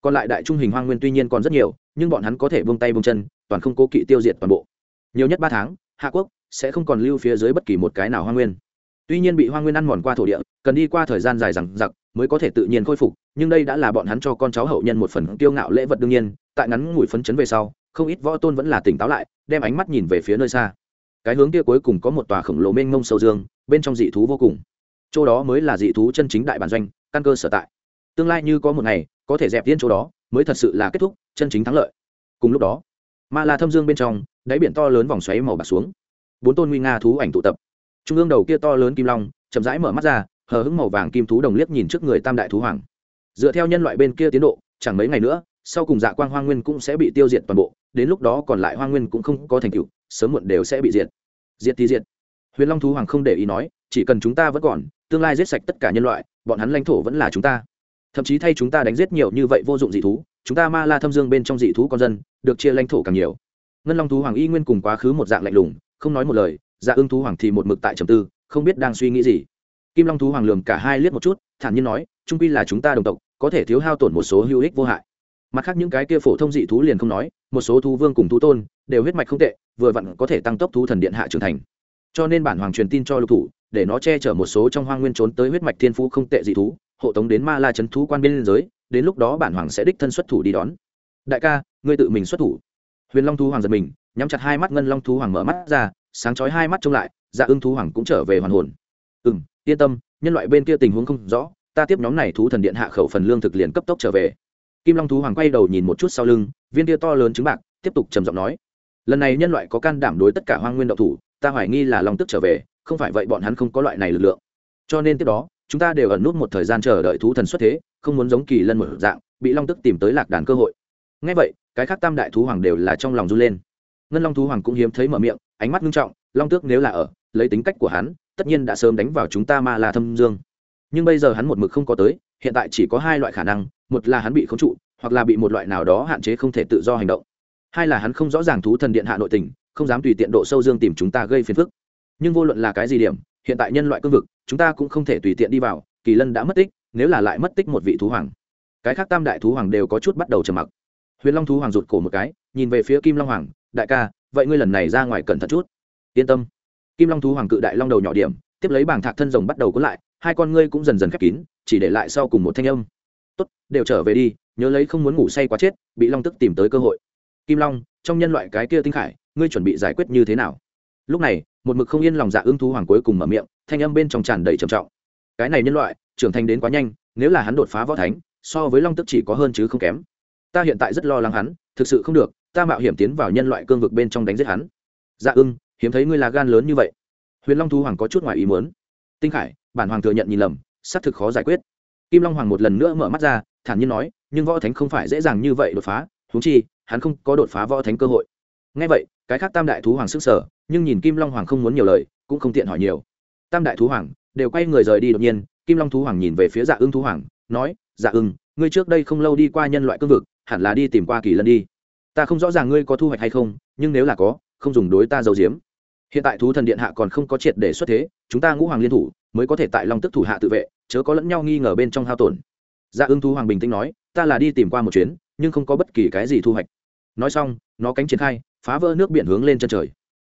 Còn lại đại trung hình hoa nguyên tuy nhiên còn rất nhiều, nhưng bọn hắn có thể vung tay vung chân, toàn không cố kỵ tiêu diệt toàn bộ. Nhiều nhất ba tháng, hạ quốc sẽ không còn lưu phía dưới bất kỳ một cái nào hoa nguyên tuy nhiên bị hoa nguyên ăn mòn qua thổ địa, cần đi qua thời gian dài rằng giặc mới có thể tự nhiên khôi phục, nhưng đây đã là bọn hắn cho con cháu hậu nhân một phần kiêu ngạo lễ vật đương nhiên, tại ngắn ngủi phấn chấn về sau, không ít võ tôn vẫn là tỉnh táo lại, đem ánh mắt nhìn về phía nơi xa. Cái hướng kia cuối cùng có một tòa khổng lồ mênh mông sâu dương, bên trong dị thú vô cùng. Chỗ đó mới là dị thú chân chính đại bản doanh, căn cơ sở tại. Tương lai như có một ngày, có thể dẹp tiên chỗ đó, mới thật sự là kết thúc, chân chính thắng lợi. Cùng lúc đó, ma la thâm dương bên trong, đáy biển to lớn vòng xoáy màu bạc xuống. Bốn tôn nguy nga thú ảnh tụ tập trung ương đầu kia to lớn kim long, chậm rãi mở mắt ra, hờ hững màu vàng kim thú đồng liếc nhìn trước người tam đại thú hoàng. Dựa theo nhân loại bên kia tiến độ, chẳng mấy ngày nữa, sau cùng dạ quang hoa nguyên cũng sẽ bị tiêu diệt toàn bộ, đến lúc đó còn lại hoa nguyên cũng không có thành tựu, sớm muộn đều sẽ bị diệt. Diệt thì diệt. Huyền long thú hoàng không để ý nói, chỉ cần chúng ta vẫn còn, tương lai giết sạch tất cả nhân loại, bọn hắn lãnh thổ vẫn là chúng ta. Thậm chí thay chúng ta đánh giết nhiều như vậy vô dụng dị thú, chúng ta ma la thâm dương bên trong dị thú con dân, được chia lãnh thổ càng nhiều. Ngân long thú hoàng y nguyên cùng quá khứ một dạng lạnh lùng, không nói một lời dạ ưng thú hoàng thì một mực tại trầm tư, không biết đang suy nghĩ gì. Kim long thú hoàng lường cả hai liếc một chút, thản nhiên nói, trung quy là chúng ta đồng tộc, có thể thiếu hao tổn một số hữu ích vô hại. Mặt khác những cái kia phổ thông dị thú liền không nói, một số thú vương cùng thú tôn đều huyết mạch không tệ, vừa vặn có thể tăng tốc thú thần điện hạ trưởng thành. Cho nên bản hoàng truyền tin cho lục thủ, để nó che chở một số trong hoang nguyên trốn tới huyết mạch thiên phú không tệ dị thú, hộ tống đến ma la c thú quan biên giới, đến lúc đó bản hoàng sẽ đích thân xuất thủ đi đón. Đại ca, ngươi tự mình xuất thủ. Huyền long thú hoàng giật mình, nhắm chặt hai mắt ngân long thú hoàng mở mắt ra sáng chói hai mắt trông lại dạ ưng thú hoàng cũng trở về hoàn hồn. Ừ m yên tâm, nhân loại bên kia tình huống không rõ, ta tiếp nhóm này thú thần điện hạ khẩu phần lương thực liền cấp tốc trở về. Kim long thú hoàng quay đầu nhìn một chút sau lưng, viên kia to lớn trứng bạc, tiếp tục trầm giọng nói, lần này nhân loại có can đảm đối tất cả hoang nguyên đậu thủ, ta hoài nghi là long tức trở về, không phải vậy bọn hắn không có loại này lực lượng. Cho nên tiếp đó, chúng ta đều ẩn nút một thời gian chờ đợi thú thần xuất thế, không muốn giống kỳ lân một dạng, bị long tức tìm tới lạc đàn cơ hội. Ngay vậy, cái khác tam đại thú hoàng đều là trong lòng run lên. Ngân long thú hoàng cũng hiếm thấy mở miệng ánh mắt nghiêm trọng, long tước nếu là ở, lấy tính cách của hắn, tất nhiên đã sớm đánh vào chúng ta ma la thâm dương. Nhưng bây giờ hắn một mực không có tới, hiện tại chỉ có hai loại khả năng, một là hắn bị khống trụ, hoặc là bị một loại nào đó hạn chế không thể tự do hành động. Hai là hắn không rõ ràng thú thần điện hạ nội tình, không dám tùy tiện độ sâu dương tìm chúng ta gây phiền phức. Nhưng vô luận là cái gì điểm, hiện tại nhân loại cương vực, chúng ta cũng không thể tùy tiện đi vào, kỳ lân đã mất tích, nếu là lại mất tích một vị thú hoàng. Cái khác tam đại thú hoàng đều có chút bắt đầu trầm mặc. Huyền long thú hoàng rụt cổ một cái, nhìn về phía kim long hoàng, đại ca vậy ngươi lần này ra ngoài cẩn thận chút. Yên tâm. Kim long thú hoàng cự đại long đầu nhỏ điểm, tiếp lấy bảng thạc thân rồng bắt đầu cuốn lại, hai con ngươi cũng dần dần khép kín, chỉ để lại sau cùng một thanh âm. Tốt, đều trở về đi, nhớ lấy không muốn ngủ say quá chết, bị long tức tìm tới cơ hội. Kim long, trong nhân loại cái kia tinh khải, ngươi chuẩn bị giải quyết như thế nào? Lúc này, một mực không yên lòng dạ ưng thú hoàng cuối cùng mở miệng, thanh âm bên trong tràn đầy trầm trọng. Cái này nhân loại, trưởng thành đến quá nhanh, nếu là hắn đột phá võ thánh, so với long tức chỉ có hơn chứ không kém. Ta hiện tại rất lo lắng hắn, thực sự không được ta mạo hiểm tiến vào nhân loại cương vực bên trong đánh giết hắn. Dạ ưng, hiếm thấy ngươi là gan lớn như vậy. Huyền long thú hoàng có chút ngoài ý muốn. Tinh khải, bản hoàng thừa nhận nhìn lầm, xác thực khó giải quyết. Kim long hoàng một lần nữa mở mắt ra, thản nhiên nói, nhưng võ thánh không phải dễ dàng như vậy đột phá thú chi, hắn không có đột phá võ thánh cơ hội. Ngay vậy, cái khác tam đại thú hoàng sức sở nhưng nhìn kim long hoàng không muốn nhiều lời, cũng không tiện hỏi nhiều. Tam đại thú hoàng đều quay người rời đi đột nhiên, kim long thú hoàng nhìn về phía dạ ưng thú hoàng, nói dạ ưng, ngươi trước đây không lâu đi qua nhân loại cương vực, hẳn là đi tìm qua kỳ lân đi ta không rõ ràng ngươi có thu hoạch hay không, nhưng nếu là có, không dùng đối ta giấu giếm. Hiện tại thú thần điện hạ còn không có triệt để xuất thế, chúng ta ngũ hoàng liên thủ, mới có thể tại long tức thủ hạ tự vệ, chớ có lẫn nhau nghi ngờ bên trong hao tổn. Dạ ưng thú hoàng bình tĩnh nói, ta là đi tìm qua một chuyến, nhưng không có bất kỳ cái gì thu hoạch. Nói xong, nó cánh triển khai, phá vỡ nước biển hướng lên chân trời.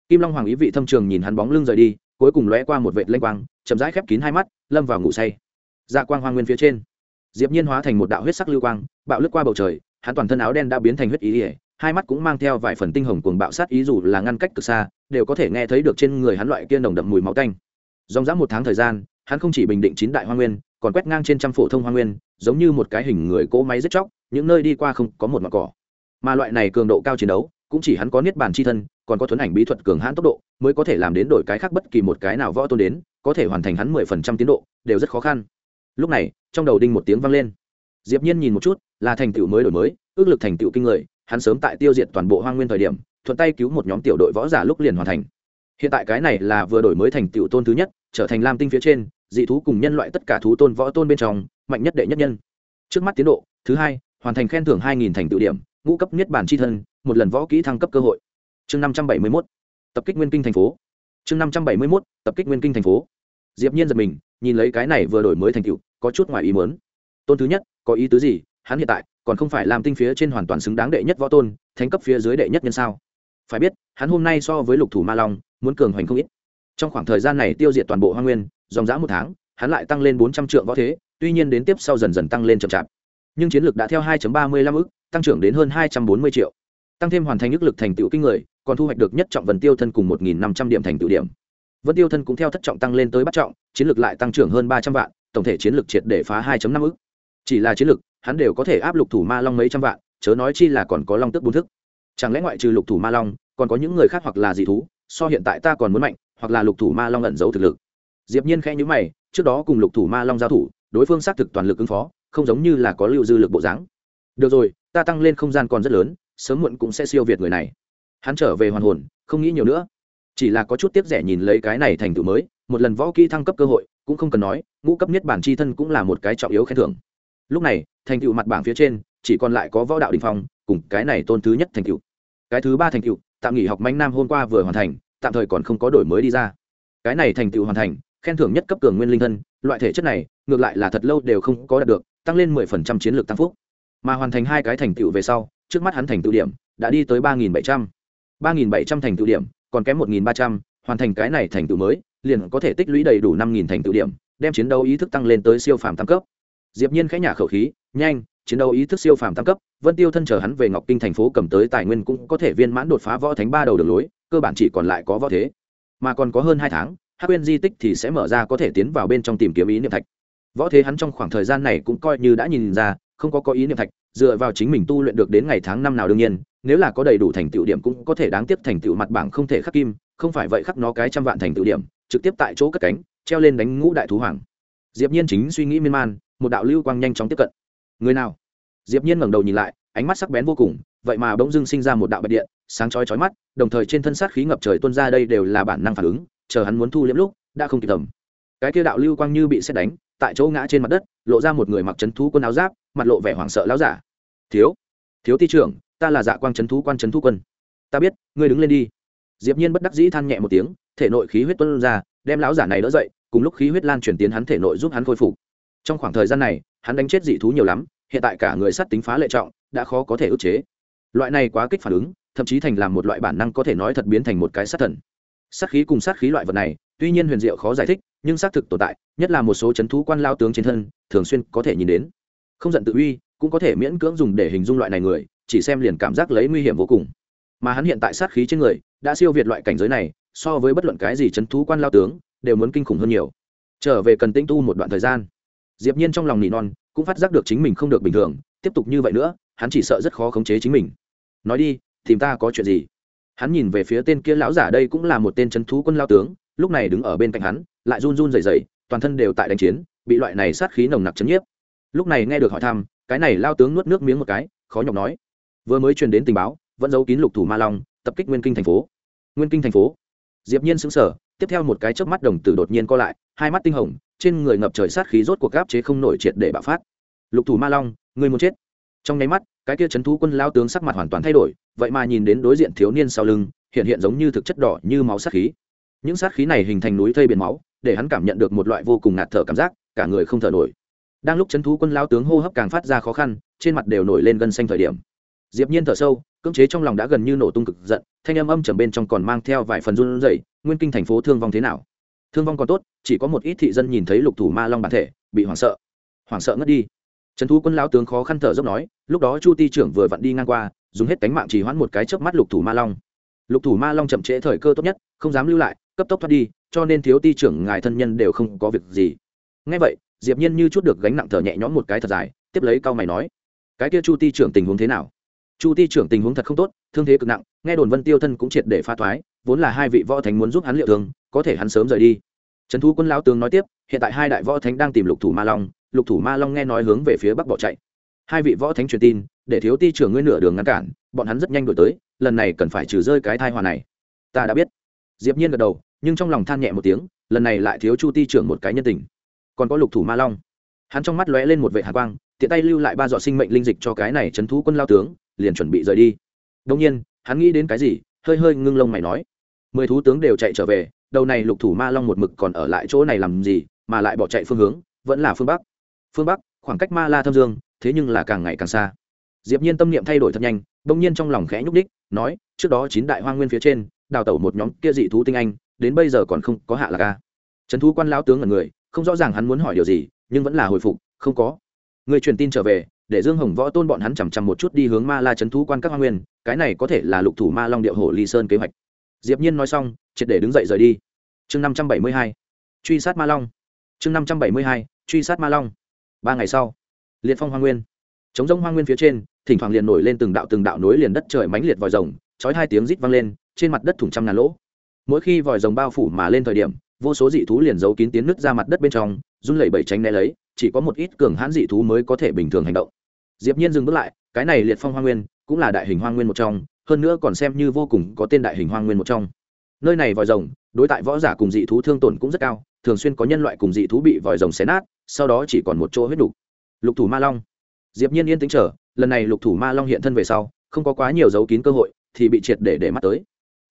Kim long hoàng ý vị thâm trường nhìn hắn bóng lưng rời đi, cuối cùng lóe qua một vệt lênh quang, chậm rãi khép kín hai mắt, lâm vào ngủ say. Dạ quang hoa nguyên phía trên, diệp nhiên hóa thành một đạo huyết sắc lưu quang, bạo lướt qua bầu trời, hắn toàn thân áo đen đã biến thành huyết ý ỉa hai mắt cũng mang theo vài phần tinh hồng cuồng bạo sát ý dù là ngăn cách cực xa, đều có thể nghe thấy được trên người hắn loại kia nồng đậm mùi máu tanh. Dòng dã một tháng thời gian, hắn không chỉ bình định chín đại hoa nguyên, còn quét ngang trên trăm phổ thông hoa nguyên, giống như một cái hình người cỗ máy rất chóc, những nơi đi qua không có một mặt cỏ. Mà loại này cường độ cao chiến đấu, cũng chỉ hắn có niết bàn chi thân, còn có thuấn ảnh bí thuật cường hãn tốc độ, mới có thể làm đến đổi cái khác bất kỳ một cái nào võ tôn đến, có thể hoàn thành hắn mười phần trăm tiến độ, đều rất khó khăn. Lúc này, trong đầu đinh một tiếng vang lên. Diệp nhiên nhìn một chút, là thành tựu mới đổi mới, ước lực thành tựu kinh người hắn sớm tại tiêu diệt toàn bộ hoang nguyên thời điểm, thuận tay cứu một nhóm tiểu đội võ giả lúc liền hoàn thành. Hiện tại cái này là vừa đổi mới thành tiểu tôn thứ nhất, trở thành lam tinh phía trên, dị thú cùng nhân loại tất cả thú tôn võ tôn bên trong, mạnh nhất đệ nhất nhân. Trước mắt tiến độ, thứ hai, hoàn thành khen thưởng hai nghìn thành tựu điểm, ngũ cấp niết bản tri thân, một lần võ kỹ thăng cấp cơ hội. Chương năm trăm bảy mươi mốt, tập kích nguyên kinh thành phố. Chương năm trăm bảy mươi mốt, tập kích nguyên kinh thành phố. Diệp nhiên giật mình, nhìn lấy cái này vừa đổi mới thành tựu, có chút ngoài ý muốn. Tôn thứ nhất, có ý tứ gì? Hắn hiện tại còn không phải làm tinh phía trên hoàn toàn xứng đáng đệ nhất võ tôn, thánh cấp phía dưới đệ nhất nhân sao? Phải biết, hắn hôm nay so với lục thủ ma long, muốn cường hoành không ít. Trong khoảng thời gian này tiêu diệt toàn bộ hoa nguyên, dòng dã một tháng, hắn lại tăng lên bốn trăm triệu võ thế, tuy nhiên đến tiếp sau dần dần tăng lên chậm chạp. Nhưng chiến lược đã theo 2 lăm ước tăng trưởng đến hơn hai trăm bốn mươi triệu. Tăng thêm hoàn thành ước lực thành tựu kinh người, còn thu hoạch được nhất trọng vần tiêu thân cùng một nghìn năm trăm điểm thành tựu điểm. Vân tiêu thân cũng theo thất trọng tăng lên tới bắt trọng, chiến lược lại tăng trưởng hơn ba trăm vạn, tổng thể chiến lược triệt để phá 2 năm ước. chỉ là chiến lược hắn đều có thể áp lục thủ ma long mấy trăm vạn, chớ nói chi là còn có long tức bốn thức. Chẳng lẽ ngoại trừ lục thủ ma long, còn có những người khác hoặc là dị thú, so hiện tại ta còn muốn mạnh, hoặc là lục thủ ma long ẩn giấu thực lực? Diệp nhiên khẽ nhíu mày, trước đó cùng lục thủ ma long giao thủ, đối phương xác thực toàn lực ứng phó, không giống như là có lưu dư lực bộ dáng. Được rồi, ta tăng lên không gian còn rất lớn, sớm muộn cũng sẽ siêu việt người này. Hắn trở về hoàn hồn, không nghĩ nhiều nữa. Chỉ là có chút tiếp rẻ nhìn lấy cái này thành tựu mới, một lần võ kỹ thăng cấp cơ hội, cũng không cần nói, ngũ cấp nhất bản chi thân cũng là một cái trọng yếu khen thưởng. Lúc này thành tựu mặt bảng phía trên, chỉ còn lại có võ đạo đình phong, cùng cái này tôn thứ nhất thành tựu. Cái thứ ba thành tựu, tạm nghỉ học manh nam hôm qua vừa hoàn thành, tạm thời còn không có đổi mới đi ra. Cái này thành tựu hoàn thành, khen thưởng nhất cấp cường nguyên linh thân, loại thể chất này, ngược lại là thật lâu đều không có đạt được, tăng lên mười phần trăm chiến lược tăng phúc. Mà hoàn thành hai cái thành tựu về sau, trước mắt hắn thành tựu điểm, đã đi tới ba nghìn bảy trăm. ba nghìn bảy trăm thành tựu điểm, còn kém một nghìn ba trăm, hoàn thành cái này thành tựu mới, liền có thể tích lũy đầy đủ năm nghìn thành tựu điểm, đem chiến đấu ý thức tăng lên tới siêu phàm tam cấp diệp nhiên khẽ nhả khẩu khí, nhanh, chiến đấu ý thức siêu phàm tăng cấp, vân tiêu thân chờ hắn về ngọc kinh thành phố cầm tới tài nguyên cũng có thể viên mãn đột phá võ thánh ba đầu đường lối, cơ bản chỉ còn lại có võ thế. Mà còn có hơn hai tháng, hắc nguyên di tích thì sẽ mở ra có thể tiến vào bên trong tìm kiếm ý niệm thạch. Võ thế hắn trong khoảng thời gian này cũng coi như đã nhìn ra, không có có ý niệm thạch, dựa vào chính mình tu luyện được đến ngày tháng năm nào đương nhiên, nếu là có đầy đủ thành tựu điểm cũng có thể đáng tiếc thành tựu mặt bảng không thể khắc kim, không phải vậy khắc nó cái trăm vạn thành tựu điểm, trực tiếp tại chỗ cất cánh, treo lên đánh ngũ đại thú hoàng. Diệp nhiên chính suy nghĩ miên man một đạo lưu quang nhanh chóng tiếp cận. Người nào? Diệp nhiên ngẩng đầu nhìn lại, ánh mắt sắc bén vô cùng, vậy mà bỗng dưng sinh ra một đạo bạch điện, sáng chói chói mắt, đồng thời trên thân sát khí ngập trời tuôn ra đây đều là bản năng phản ứng, chờ hắn muốn thu liễm lúc, đã không kịp tầm cái kia đạo lưu quang như bị xét đánh, tại chỗ ngã trên mặt đất, lộ ra một người mặc chấn thú quân áo giáp, mặt lộ vẻ hoảng sợ lão giả. Thiếu thiếu ti trưởng, ta là dạ quang chấn thú quan chấn thú quân. Ta biết, ngươi đứng lên đi. Diệp nhiên bất đắc dĩ than nhẹ một tiếng, thể nội khí huyết tuôn ra, đem lão giả này đỡ dậy, cùng lúc khí huyết lan truyền tiến hắn thể nội giúp hắn khôi phục trong khoảng thời gian này, hắn đánh chết dị thú nhiều lắm, hiện tại cả người sát tính phá lệ trọng, đã khó có thể ức chế. Loại này quá kích phản ứng, thậm chí thành làm một loại bản năng có thể nói thật biến thành một cái sát thần. Sát khí cùng sát khí loại vật này, tuy nhiên huyền diệu khó giải thích, nhưng xác thực tồn tại, nhất là một số chấn thú quan lao tướng trên thân, thường xuyên có thể nhìn đến. Không giận tự uy, cũng có thể miễn cưỡng dùng để hình dung loại này người, chỉ xem liền cảm giác lấy nguy hiểm vô cùng. Mà hắn hiện tại sát khí trên người, đã siêu việt loại cảnh giới này, so với bất luận cái gì chấn thú quan lao tướng, đều muốn kinh khủng hơn nhiều. Trở về cần tinh tu một đoạn thời gian diệp nhiên trong lòng nỉ non, cũng phát giác được chính mình không được bình thường, tiếp tục như vậy nữa, hắn chỉ sợ rất khó khống chế chính mình. Nói đi, tìm ta có chuyện gì? Hắn nhìn về phía tên kia lão giả đây cũng là một tên chấn thú quân lao tướng, lúc này đứng ở bên cạnh hắn, lại run run rẩy rẩy, toàn thân đều tại đánh chiến, bị loại này sát khí nồng nặc chấn nhiếp. Lúc này nghe được hỏi thăm, cái này lao tướng nuốt nước miếng một cái, khó nhọc nói. Vừa mới truyền đến tình báo, vẫn giấu kín lục thủ ma long, tập kích nguyên kinh thành phố. Nguyên kinh thành phố. Diệp nhiên sững sờ, tiếp theo một cái chớp mắt đồng tử đột nhiên co lại, hai mắt tinh hồng trên người ngập trời sát khí rốt cuộc gáp chế không nổi triệt để bạo phát. Lục thủ ma long người muốn chết. Trong nháy mắt, cái kia chấn thú quân lao tướng sắc mặt hoàn toàn thay đổi, vậy mà nhìn đến đối diện thiếu niên sau lưng, hiện hiện giống như thực chất đỏ như máu sát khí. Những sát khí này hình thành núi thây biển máu, để hắn cảm nhận được một loại vô cùng ngạt thở cảm giác, cả người không thở nổi. Đang lúc c h ấ n thú quân lao tướng hô hấp càng phát ra khó khăn, trên mặt đều nổi lên gân xanh thời điểm. Diệp nhiên thở sâu, cưỡng chế trong lòng đã gần như nổ tung cực giận, thanh âm âm trầm bên trong còn mang theo vài phần run rẩy, nguyên kinh thành phố thương vong thế nào? Thương vong còn tốt, chỉ có một ít thị dân nhìn thấy lục thủ ma long bản thể, bị hoảng sợ. Hoảng sợ ngất đi. Trần thu quân lao tướng khó khăn thở dốc nói, lúc đó chu ti trưởng vừa vặn đi ngang qua, dùng hết cánh mạng chỉ hoãn một cái chớp mắt lục thủ ma long. Lục thủ ma long chậm trễ thời cơ tốt nhất, không dám lưu lại, cấp tốc thoát đi, cho nên thiếu ti trưởng ngài thân nhân đều không có việc gì. Ngay vậy, diệp nhiên như chút được gánh nặng thở nhẹ nhõm một cái thật dài, tiếp lấy cao mày nói, cái kia chu ti trưởng tình huống thế nào? Chu ti trưởng tình huống thật không tốt, thương thế cực nặng, nghe đồn vân tiêu thân cũng triệt để pha thoái, vốn là hai vị võ thánh muốn giúp hắn liệu thương có thể hắn sớm rời đi. Trấn thu quân lão tướng nói tiếp, hiện tại hai đại võ thánh đang tìm lục thủ ma long, lục thủ ma long nghe nói hướng về phía bắc bỏ chạy. Hai vị võ thánh truyền tin, để thiếu ti trưởng ngươi nửa đường ngăn cản, bọn hắn rất nhanh đổi tới, lần này cần phải trừ rơi cái thai hòa này. Ta đã biết. Diệp nhiên gật đầu, nhưng trong lòng than nhẹ một tiếng, lần này lại thiếu chu ti trưởng một cái nhân tình. Còn có lục thủ ma long. Hắn trong mắt lóe lên một vệ hạ quang, tiện tay lưu lại ba dọ sinh mệnh linh dịch cho cái này chấn thú quân lao tướng, liền chuẩn bị rời đi. Đông nhiên, hắn nghĩ đến cái gì, hơi hơi ngưng lông mày nói. Mười thú tướng đều chạy trở về đầu này lục thủ ma long một mực còn ở lại chỗ này làm gì, mà lại bỏ chạy phương hướng, vẫn là phương bắc. Phương bắc, khoảng cách ma la thâm dương, thế nhưng là càng ngày càng xa. Diệp nhiên tâm niệm thay đổi thật nhanh, bỗng nhiên trong lòng khẽ nhúc đích nói, trước đó chín đại hoang nguyên phía trên, đào tẩu một nhóm kia dị thú tinh anh, đến bây giờ còn không có hạ là ca trấn thú quan lão tướng ở người, không rõ ràng hắn muốn hỏi điều gì, nhưng vẫn là hồi phục, không có. Người truyền tin trở về, để dương hồng võ tôn bọn hắn chằm chằm một chút đi hướng ma la trấn thú quan các hoa nguyên, cái này có thể là lục thủ ma long điệu hổ ly sơn kế hoạch diệp nhiên nói xong, triệt để đứng dậy rời đi. Chương năm trăm bảy mươi hai, truy sát ma long. Chương năm trăm bảy mươi hai, truy sát ma long. Ba ngày sau, liệt phong hoa nguyên. Chống rông hoa nguyên phía trên, thỉnh thoảng liền nổi lên từng đạo từng đạo nối liền đất trời mãnh liệt vòi rồng, chói hai tiếng rít vang lên, trên mặt đất thủng trăm ngàn lỗ. Mỗi khi vòi rồng bao phủ mà lên thời điểm, vô số dị thú liền giấu kín tiến nứt ra mặt đất bên trong, run lẩy bẩy tránh né lấy, chỉ có một ít cường hãn dị thú mới có thể bình thường hành động. Diệp nhiên dừng bước lại, cái này liệt phong hoa nguyên cũng là đại hình hoa nguyên một trong hơn nữa còn xem như vô cùng có tên đại hình hoang nguyên một trong. Nơi này vòi rồng, đối tại võ giả cùng dị thú thương tổn cũng rất cao, thường xuyên có nhân loại cùng dị thú bị vòi rồng xé nát, sau đó chỉ còn một chỗ huyết đủ. lục thủ ma long. Diệp nhiên yên tĩnh chờ, lần này lục thủ ma long hiện thân về sau, không có quá nhiều dấu kín cơ hội, thì bị triệt để để mắt tới.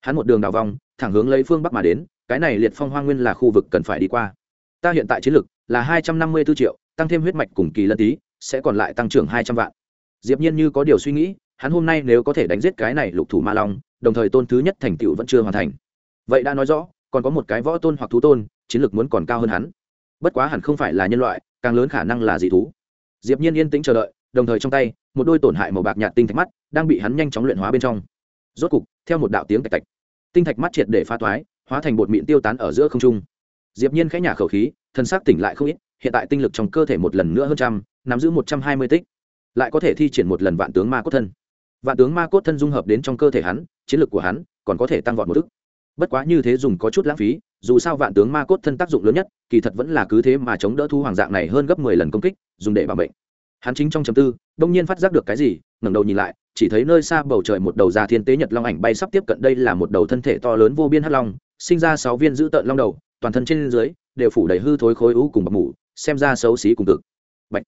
Hắn một đường đào vòng, thẳng hướng lấy phương bắc mà đến, cái này liệt phong hoang nguyên là khu vực cần phải đi qua. Ta hiện tại chiến lực là hai trăm năm mươi 254 triệu, tăng thêm huyết mạch cùng kỳ lân tí, sẽ còn lại tăng trưởng hai trăm vạn. Diệp nhiên như có điều suy nghĩ hắn hôm nay nếu có thể đánh giết cái này lục thủ ma long, đồng thời tôn thứ nhất thành tựu vẫn chưa hoàn thành. Vậy đã nói rõ, còn có một cái võ tôn hoặc thú tôn, chiến lược muốn còn cao hơn hắn. Bất quá hẳn không phải là nhân loại, càng lớn khả năng là dị thú. Diệp nhiên yên tĩnh chờ đợi, đồng thời trong tay, một đôi tổn hại màu bạc nhạt tinh thạch mắt đang bị hắn nhanh chóng luyện hóa bên trong. Rốt cục, theo một đạo tiếng tạch tạch, tinh thạch mắt triệt để pha toái, hóa thành bột mịn tiêu tán ở giữa không trung. Diệp nhiên khẽ nhả khẩu khí, thân xác tỉnh lại không ít, hiện tại tinh lực trong cơ thể một lần nữa hơn trăm, nắm giữ một trăm hai mươi tích, lại có thể thi triển một lần vạn tướng ma cốt thân vạn tướng ma cốt thân dung hợp đến trong cơ thể hắn, chiến lực của hắn còn có thể tăng vọt một ức bất quá như thế dùng có chút lãng phí, dù sao vạn tướng ma cốt thân tác dụng lớn nhất, kỳ thật vẫn là cứ thế mà chống đỡ thu hoàng dạng này hơn gấp mười lần công kích, dùng để bảo mệnh. Hắn chính trong chấm tư, đông nhiên phát giác được cái gì, ngẩng đầu nhìn lại, chỉ thấy nơi xa bầu trời một đầu già thiên tế nhật long ảnh bay sắp tiếp cận đây là một đầu thân thể to lớn vô biên hắc long, sinh ra sáu viên dữ tợn long đầu, toàn thân trên dưới đều phủ đầy hư thối khối u cùng bọc mủ, xem ra xấu xí cùng cực. Bạch.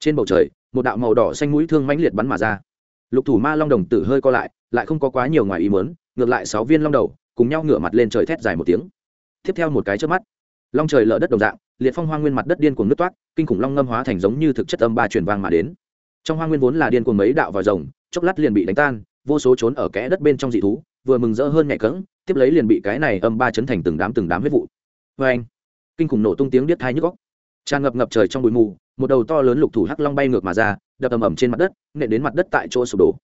trên bầu trời, một đạo màu đỏ xanh mũi thương mãnh liệt bắn mà ra lục thủ ma long đồng tử hơi co lại lại không có quá nhiều ngoài ý mớn ngược lại sáu viên long đầu, cùng nhau ngửa mặt lên trời thét dài một tiếng. Tiếp theo một cái trước mắt, long trời lở đất đồng dạng, liệt phong hoa nguyên mặt đất điên cuồng nước toát, kinh khủng long ngâm hóa thành giống như thực chất âm ba truyền vang mà đến. Trong hoa nguyên vốn là điên cuồng mấy đạo vòi rồng, chốc lát liền bị đánh tan, vô số trốn ở kẽ đất bên trong dị thú, vừa mừng rỡ hơn nhẹ cỡng tiếp lấy liền bị cái này âm ba chấn thành từng đám từng đám huyết vụ. Vê anh, kinh khủng nổ tung tiếng điếc thai nhức góc tràn ngập ngập trời trong bụi mù, một đầu to lớn lục thủ hắc long bay ngược mà ra đập ầm ầm trên mặt đất, nện đến mặt đất tại chỗ sụp đổ.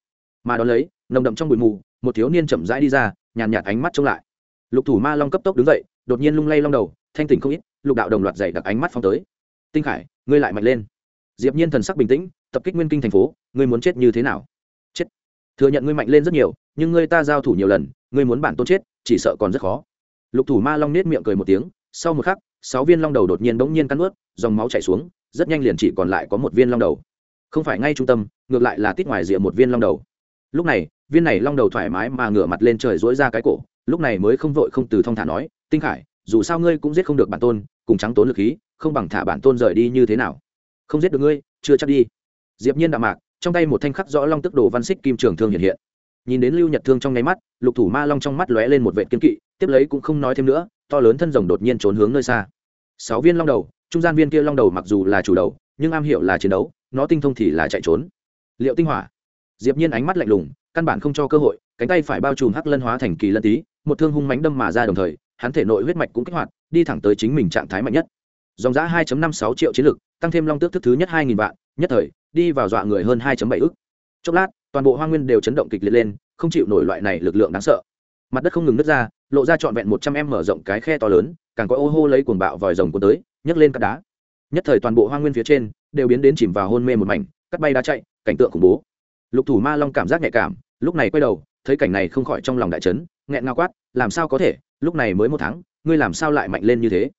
Mà đó lấy, nồng đậm trong bụi mù, một thiếu niên chậm rãi đi ra, nhàn nhạt ánh mắt trông lại. Lục thủ ma long cấp tốc đứng dậy, đột nhiên lung lay long đầu, thanh tỉnh không ít, lục đạo đồng loạt dày đặc ánh mắt phong tới. Tinh khải, ngươi lại mạnh lên. Diệp nhiên thần sắc bình tĩnh, tập kích nguyên kinh thành phố, ngươi muốn chết như thế nào? Chết. Thừa nhận ngươi mạnh lên rất nhiều, nhưng ngươi ta giao thủ nhiều lần, ngươi muốn bản tôn chết, chỉ sợ còn rất khó. Lục thủ ma long nết miệng cười một tiếng, sau một khắc, sáu viên long đầu đột nhiên đống nhiên cắn ướt dòng máu chảy xuống, rất nhanh liền chỉ còn lại có một viên long đầu không phải ngay trung tâm, ngược lại là tít ngoài rìa một viên long đầu. Lúc này, viên này long đầu thoải mái mà ngửa mặt lên trời dỗi ra cái cổ, lúc này mới không vội không từ thong thả nói, tinh khải, dù sao ngươi cũng giết không được bản tôn, cùng trắng tốn lực khí, không bằng thả bản tôn rời đi như thế nào? Không giết được ngươi, chưa chắc đi. Diệp nhiên đạm mạc, trong tay một thanh khắc rõ long tức đồ văn xích kim trường thương hiện hiện. Nhìn đến lưu nhật thương trong nháy mắt, lục thủ ma long trong mắt lóe lên một vệt kiên kỵ, tiếp lấy cũng không nói thêm nữa, to lớn thân rồng đột nhiên trốn hướng nơi xa. Sáu viên long đầu, trung gian viên kia long đầu mặc dù là chủ đầu, nhưng am hiểu là chiến đấu nó tinh thông thì là chạy trốn. Liệu tinh hỏa? Diệp nhiên ánh mắt lạnh lùng, căn bản không cho cơ hội, cánh tay phải bao trùm hắc lân hóa thành kỳ lân tí, một thương hung mãnh đâm mà ra đồng thời, hắn thể nội huyết mạch cũng kích hoạt, đi thẳng tới chính mình trạng thái mạnh nhất. Dòng giá 2.56 triệu chiến lực, tăng thêm long tước thức thứ nhất 2.000 vạn, nhất thời, đi vào dọa người hơn 2.7 ức. Chốc lát, toàn bộ hoa nguyên đều chấn động kịch liệt lên, không chịu nổi loại này lực lượng đáng sợ. Mặt đất không ngừng nứt ra, lộ ra trọn vẹn một trăm em mở rộng cái khe to lớn, càng có ô hô lấy cuồng bạo vòi rồng cuốn tới, nhấc lên cát đá nhất thời toàn bộ hoa nguyên phía trên đều biến đến chìm vào hôn mê một mảnh, cắt bay đá chạy, cảnh tượng khủng bố. Lục thủ ma long cảm giác nhạy cảm, lúc này quay đầu, thấy cảnh này không khỏi trong lòng đại trấn nghẹn ngao quát, làm sao có thể? Lúc này mới một tháng, ngươi làm sao lại mạnh lên như thế?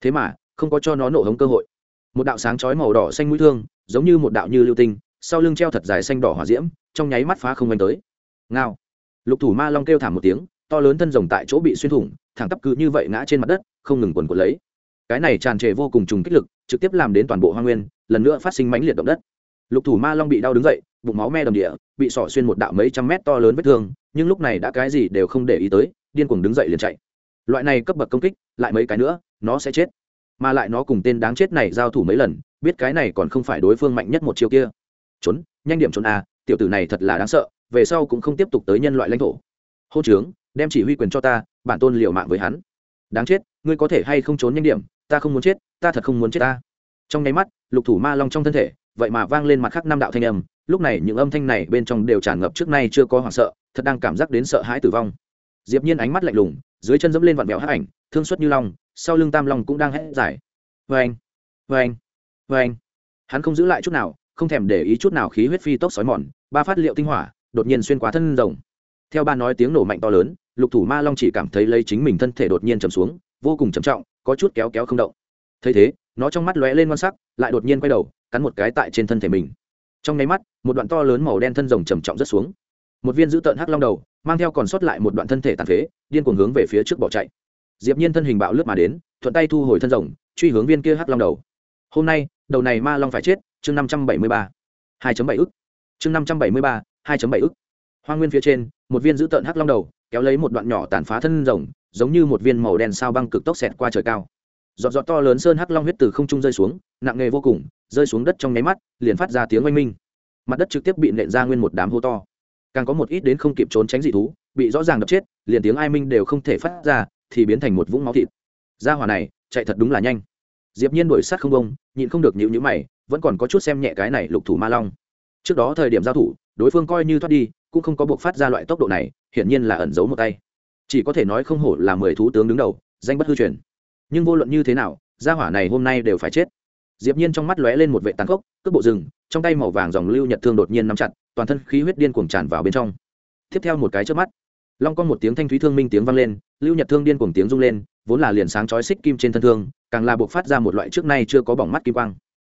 Thế mà, không có cho nó nổ hống cơ hội. Một đạo sáng chói màu đỏ xanh mũi thương, giống như một đạo như lưu tinh, sau lưng treo thật dài xanh đỏ hỏa diễm, trong nháy mắt phá không đánh tới. Ngao. Lục thủ ma long kêu thảm một tiếng, to lớn thân rồng tại chỗ bị xuyên thủng, thẳng tắp cứ như vậy ngã trên mặt đất, không ngừng quần quật lấy cái này tràn trề vô cùng trùng kích lực, trực tiếp làm đến toàn bộ hoa nguyên, lần nữa phát sinh mãnh liệt động đất. Lục thủ ma long bị đau đứng dậy, bụng máu me đầm địa, bị sỏ xuyên một đạo mấy trăm mét to lớn vết thương, nhưng lúc này đã cái gì đều không để ý tới, điên cuồng đứng dậy liền chạy. Loại này cấp bậc công kích, lại mấy cái nữa, nó sẽ chết. Mà lại nó cùng tên đáng chết này giao thủ mấy lần, biết cái này còn không phải đối phương mạnh nhất một chiêu kia. Trốn, nhanh điểm trốn a tiểu tử này thật là đáng sợ, về sau cũng không tiếp tục tới nhân loại lãnh thổ. Hô trướng, đem chỉ huy quyền cho ta, bản tôn liều mạng với hắn. Đáng chết, ngươi có thể hay không trốn nhanh điểm ta không muốn chết, ta thật không muốn chết ta. Trong nháy mắt, lục thủ ma long trong thân thể, vậy mà vang lên mặt khác năm đạo thanh âm. Lúc này những âm thanh này bên trong đều tràn ngập trước nay chưa có hoảng sợ, thật đang cảm giác đến sợ hãi tử vong. Diệp nhiên ánh mắt lạnh lùng, dưới chân dẫm lên vặn vẹo hắc ảnh, thương xuất như long, sau lưng tam long cũng đang hét giải vang anh vang anh anh hắn không giữ lại chút nào, không thèm để ý chút nào khí huyết phi tốc sói mòn, ba phát liệu tinh hỏa, đột nhiên xuyên qua thân rồng. Theo ba nói tiếng nổ mạnh to lớn, lục thủ ma long chỉ cảm thấy lấy chính mình thân thể đột nhiên trầm xuống vô cùng trầm trọng, có chút kéo kéo không động. Thấy thế, nó trong mắt lóe lên ngon sắc, lại đột nhiên quay đầu, cắn một cái tại trên thân thể mình. Trong nháy mắt, một đoạn to lớn màu đen thân rồng trầm trọng rất xuống. Một viên giữ tợn hắc long đầu, mang theo còn sót lại một đoạn thân thể tàn phế, điên cuồng hướng về phía trước bỏ chạy. Diệp nhiên thân hình bạo lướt mà đến, thuận tay thu hồi thân rồng, truy hướng viên kia hắc long đầu. Hôm nay, đầu này ma long phải chết, chương 573 2.7 ức. Chương 573 2.7 ức hoang nguyên phía trên, một viên giữ tợn hắc long đầu, kéo lấy một đoạn nhỏ tàn phá thân rồng, giống như một viên màu đen sao băng cực tốc xẹt qua trời cao. Giọt giọt to lớn sơn hắc long huyết từ không trung rơi xuống, nặng nề vô cùng, rơi xuống đất trong nháy mắt, liền phát ra tiếng oanh minh. Mặt đất trực tiếp bị nện ra nguyên một đám hô to. Càng có một ít đến không kịp trốn tránh dị thú, bị rõ ràng đập chết, liền tiếng ai minh đều không thể phát ra, thì biến thành một vũng máu thịt. Gia hỏa này, chạy thật đúng là nhanh. Diệp nhiên đuổi sát không bông nhịn không được nhíu nhíu mày, vẫn còn có chút xem nhẹ cái này lục thủ ma long. Trước đó thời điểm giao thủ, đối phương coi như thoát đi cũng không có buộc phát ra loại tốc độ này, hiển nhiên là ẩn giấu một tay. Chỉ có thể nói không hổ là mười thú tướng đứng đầu, danh bất hư truyền. Nhưng vô luận như thế nào, gia hỏa này hôm nay đều phải chết. Diệp nhiên trong mắt lóe lên một vệ tàn khốc cướp bộ rừng, trong tay màu vàng dòng lưu nhật thương đột nhiên nắm chặt, toàn thân khí huyết điên cuồng tràn vào bên trong. Tiếp theo một cái chớp mắt, long con một tiếng thanh thúy thương minh tiếng vang lên, lưu nhật thương điên cuồng tiếng rung lên, vốn là liền sáng chói xích kim trên thân thương, càng là buộc phát ra một loại trước nay chưa có bỏng mắt kim quang.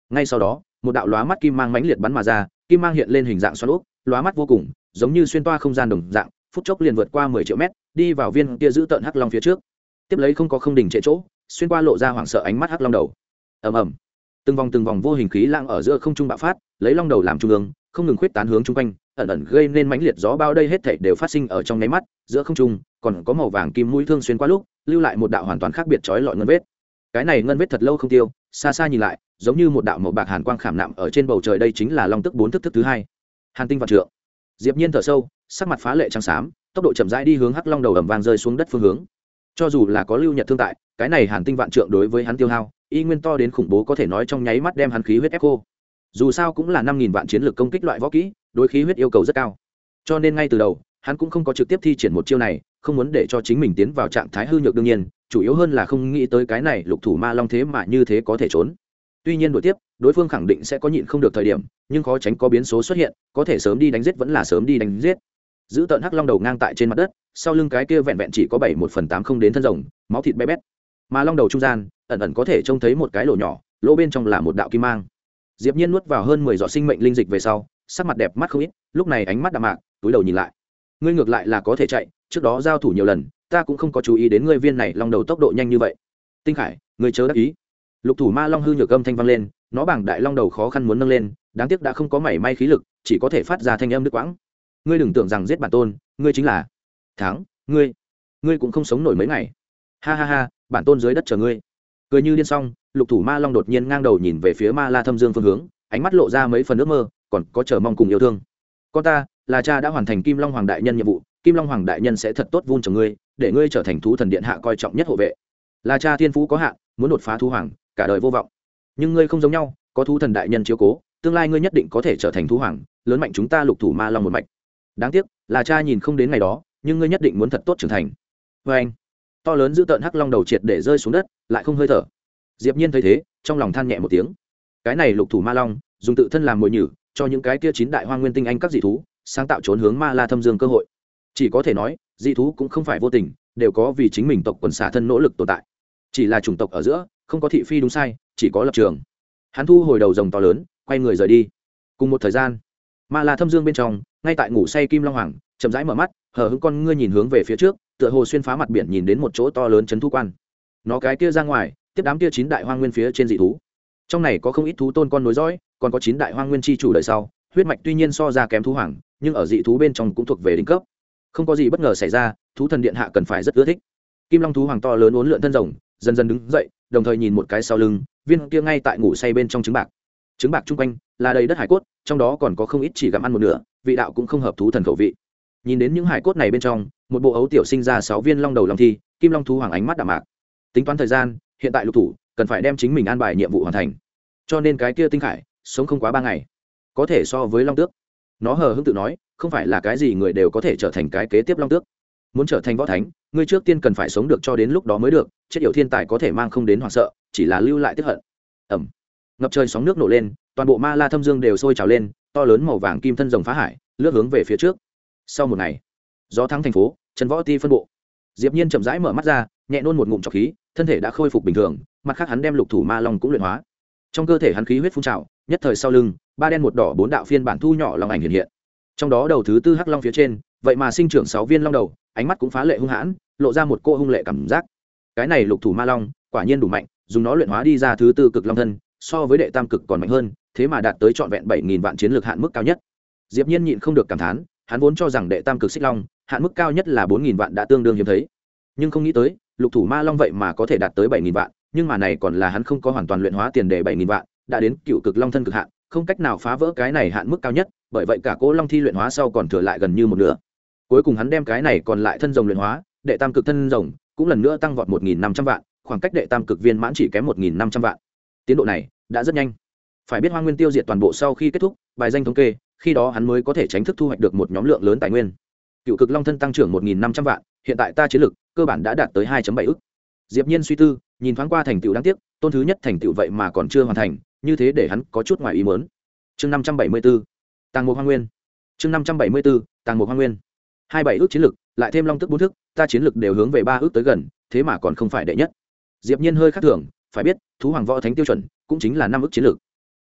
Ngay sau đó, một đạo lóa mắt kim mang mãnh liệt bắn mà ra, kim mang hiện lên hình dạng xoắn ốc, lóa mắt vô cùng giống như xuyên toa không gian đồng dạng, phút chốc liền vượt qua mười triệu mét, đi vào viên kia giữ tận hắc long phía trước. Tiếp lấy không có không đỉnh trệ chỗ, xuyên qua lộ ra hoảng sợ ánh mắt hắc long đầu. Ầm ầm. Từng vòng từng vòng vô hình khí lang ở giữa không trung bạo phát, lấy long đầu làm trung ương, không ngừng khuyết tán hướng chung quanh, ẩn ẩn gây nên mãnh liệt gió bao đây hết thảy đều phát sinh ở trong nháy mắt, giữa không trung, còn có màu vàng kim mũi thương xuyên qua lúc, lưu lại một đạo hoàn toàn khác biệt chói lọi ngân vết. Cái này ngân vết thật lâu không tiêu, xa xa nhìn lại, giống như một đạo màu bạc hàn quang khảm nạm ở trên bầu trời đây chính là long tức bốn thức thức thứ hai. Hàn tinh vạn trượng diệp nhiên thở sâu, sắc mặt phá lệ trắng xám, tốc độ chậm rãi đi hướng hắc long đầu ầm vang rơi xuống đất phương hướng. Cho dù là có lưu nhật thương tại, cái này hàn tinh vạn trượng đối với hắn tiêu hao, y nguyên to đến khủng bố có thể nói trong nháy mắt đem hắn khí huyết ép khô. Dù sao cũng là năm nghìn vạn chiến lược công kích loại võ kỹ, đối khí huyết yêu cầu rất cao. Cho nên ngay từ đầu, hắn cũng không có trực tiếp thi triển một chiêu này, không muốn để cho chính mình tiến vào trạng thái hư nhược đương nhiên, chủ yếu hơn là không nghĩ tới cái này lục thủ ma long thế mà như thế có thể trốn tuy nhiên đổi tiếp, đối phương khẳng định sẽ có nhịn không được thời điểm, nhưng khó tránh có biến số xuất hiện, có thể sớm đi đánh giết vẫn là sớm đi đánh giết. Giữ tợn hắc long đầu ngang tại trên mặt đất, sau lưng cái kia vẹn vẹn chỉ có bảy một phần tám không đến thân rồng, máu thịt bé bét. Mà long đầu trung gian, ẩn ẩn có thể trông thấy một cái lỗ nhỏ, lỗ bên trong là một đạo kim mang. Diệp nhiên nuốt vào hơn mười giọt sinh mệnh linh dịch về sau, sắc mặt đẹp mắt không ít, lúc này ánh mắt đạm mạc, túi đầu nhìn lại. Ngươi ngược lại là có thể chạy, trước đó giao thủ nhiều lần, ta cũng không có chú ý đến ngươi viên này long đầu tốc độ nhanh như vậy. Tinh khải, ngươi chớ đắc ý lục thủ ma long hư nhược âm thanh vang lên, nó bảng đại long đầu khó khăn muốn nâng lên, đáng tiếc đã không có mảy may khí lực, chỉ có thể phát ra thanh âm đứt quãng. Ngươi đừng tưởng rằng giết bản tôn, ngươi chính là thắng, ngươi ngươi cũng không sống nổi mấy ngày. Ha ha ha, bản tôn dưới đất chờ ngươi. Cười như điên xong, lục thủ ma long đột nhiên ngang đầu nhìn về phía ma la thâm dương phương hướng, ánh mắt lộ ra mấy phần ước mơ, còn có chờ mong cùng yêu thương. Con ta, là cha đã hoàn thành kim long hoàng đại nhân nhiệm vụ, kim long hoàng đại nhân sẽ thật tốt vun trồng ngươi, để ngươi trở thành thú thần điện hạ coi trọng nhất hộ vệ. Là cha thiên phú có hạn, muốn đột phá thú hoàng cả đời vô vọng. Nhưng ngươi không giống nhau, có thú thần đại nhân chiếu cố, tương lai ngươi nhất định có thể trở thành thú hoàng, lớn mạnh chúng ta lục thủ ma long một mạch. Đáng tiếc, là cha nhìn không đến ngày đó, nhưng ngươi nhất định muốn thật tốt trưởng thành. Vê anh, to lớn giữ tợn hắc long đầu triệt để rơi xuống đất, lại không hơi thở. Diệp nhiên thấy thế, trong lòng than nhẹ một tiếng. Cái này lục thủ ma long, dùng tự thân làm mồi nhử, cho những cái kia chín đại hoang nguyên tinh anh các dị thú, sáng tạo trốn hướng ma la thâm dương cơ hội. Chỉ có thể nói, dị thú cũng không phải vô tình, đều có vì chính mình tộc quần xả thân nỗ lực tồn tại. Chỉ là chủng tộc ở giữa không có thị phi đúng sai, chỉ có lập trường. Hắn thu hồi đầu rồng to lớn, quay người rời đi. Cùng một thời gian, ma la thâm dương bên trong, ngay tại ngủ say kim long hoàng, chậm rãi mở mắt, hờ hững con ngươi nhìn hướng về phía trước, tựa hồ xuyên phá mặt biển nhìn đến một chỗ to lớn chấn thu quan. Nó cái kia ra ngoài, tiếp đám kia chín đại hoang nguyên phía trên dị thú. Trong này có không ít thú tôn con nối dõi, còn có chín đại hoang nguyên chi chủ đời sau, huyết mạch tuy nhiên so ra kém thú hoàng, nhưng ở dị thú bên trong cũng thuộc về đỉnh cấp. Không có gì bất ngờ xảy ra, thú thần điện hạ cần phải rất ưa thích. Kim long thú hoàng to lớn uốn lượn thân rồng dần dần đứng dậy, đồng thời nhìn một cái sau lưng, viên kia ngay tại ngủ say bên trong trứng bạc. Trứng bạc chung quanh là đầy đất hải cốt, trong đó còn có không ít chỉ gặm ăn một nửa, vị đạo cũng không hợp thú thần khẩu vị. Nhìn đến những hải cốt này bên trong, một bộ ấu tiểu sinh ra sáu viên long đầu long thi, kim long thú hoàng ánh mắt đạm mạc. Tính toán thời gian, hiện tại lục thủ, cần phải đem chính mình an bài nhiệm vụ hoàn thành. Cho nên cái kia tinh khải, sống không quá ba ngày. Có thể so với long tước. Nó hờ hững tự nói, không phải là cái gì người đều có thể trở thành cái kế tiếp long tước. Muốn trở thành võ thánh ngươi trước tiên cần phải sống được cho đến lúc đó mới được, chết yểu thiên tài có thể mang không đến hoảng sợ, chỉ là lưu lại tiếp hận. Ẩm ngập trời sóng nước nổ lên, toàn bộ ma la thâm dương đều sôi trào lên, to lớn màu vàng kim thân rồng phá hải, lướt hướng về phía trước. Sau một ngày, gió thắng thành phố, trần võ ti phân bộ. Diệp nhiên chậm rãi mở mắt ra, nhẹ nôn một ngụm trọc khí, thân thể đã khôi phục bình thường, mặt khác hắn đem lục thủ ma long cũng luyện hóa. Trong cơ thể hắn khí huyết phun trào, nhất thời sau lưng, ba đen một đỏ bốn đạo phiên bản thu nhỏ long ảnh hiện hiện. Trong đó đầu thứ tư hắc long phía trên, vậy mà sinh trưởng sáu viên long đầu ánh mắt cũng phá lệ hung hãn, lộ ra một cô hung lệ cảm giác. Cái này lục thủ ma long, quả nhiên đủ mạnh, dùng nó luyện hóa đi ra thứ tư cực long thân, so với đệ tam cực còn mạnh hơn, thế mà đạt tới trọn vẹn bảy nghìn vạn chiến lược hạn mức cao nhất. Diệp nhiên nhịn không được cảm thán, hắn vốn cho rằng đệ tam cực xích long, hạn mức cao nhất là bốn nghìn vạn đã tương đương hiếm thấy. Nhưng không nghĩ tới, lục thủ ma long vậy mà có thể đạt tới bảy nghìn vạn, nhưng mà này còn là hắn không có hoàn toàn luyện hóa tiền đề bảy nghìn vạn, đã đến cựu cực long thân cực hạn, không cách nào phá vỡ cái này hạn mức cao nhất, bởi vậy cả cỗ long thi luyện hóa sau còn thừa lại gần như một nửa cuối cùng hắn đem cái này còn lại thân rồng luyện hóa, đệ tam cực thân rồng, cũng lần nữa tăng vọt một nghìn năm trăm vạn, khoảng cách đệ tam cực viên mãn chỉ kém một nghìn năm trăm vạn. Tiến độ này đã rất nhanh. Phải biết hoa nguyên tiêu diệt toàn bộ sau khi kết thúc, bài danh thống kê, khi đó hắn mới có thể tránh thức thu hoạch được một nhóm lượng lớn tài nguyên. Cựu cực long thân tăng trưởng một nghìn năm trăm vạn, hiện tại ta chiến lực, cơ bản đã đạt tới hai bảy ức. Diệp nhiên suy tư, nhìn thoáng qua thành tựu đáng tiếc, tôn thứ nhất thành tựu vậy mà còn chưa hoàn thành, như thế để hắn có chút ngoài ý muốn. Chương năm trăm bảy mươi 574 tàng mục hoa nguyên. Chương năm trăm bảy mươi 574 tàng mục hoa nguyên hai bảy ước chiến lực, lại thêm long tức bốn thức, ta chiến lực đều hướng về ba ước tới gần, thế mà còn không phải đệ nhất. Diệp nhiên hơi khác thường, phải biết, thú hoàng võ thánh tiêu chuẩn, cũng chính là năm ước chiến lực.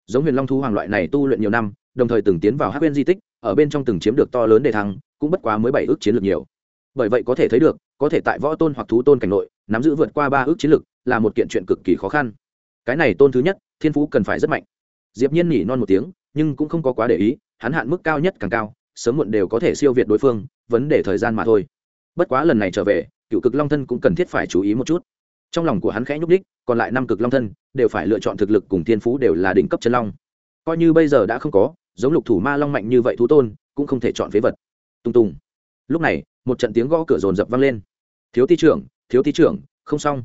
Giống huyền long thú hoàng loại này tu luyện nhiều năm, đồng thời từng tiến vào hắc nguyên di tích, ở bên trong từng chiếm được to lớn đề thăng, cũng bất quá mới bảy ước chiến lược nhiều. Bởi vậy có thể thấy được, có thể tại võ tôn hoặc thú tôn cảnh nội, nắm giữ vượt qua ba ước chiến lược là một kiện chuyện cực kỳ khó khăn. Cái này tôn thứ nhất, thiên phú cần phải rất mạnh. Diệp nhiên nhỉ non một tiếng, nhưng cũng không có quá để ý, hắn hạn mức cao nhất càng cao sớm muộn đều có thể siêu việt đối phương, vấn đề thời gian mà thôi. Bất quá lần này trở về, cựu cực long thân cũng cần thiết phải chú ý một chút. Trong lòng của hắn khẽ nhúc đích còn lại năm cực long thân đều phải lựa chọn thực lực cùng thiên phú đều là đỉnh cấp chân long. Coi như bây giờ đã không có, giống lục thủ ma long mạnh như vậy thú tôn, cũng không thể chọn phế vật. Tung tùng lúc này, một trận tiếng gõ cửa rồn rập vang lên. Thiếu ti trưởng, thiếu ti trưởng, không xong.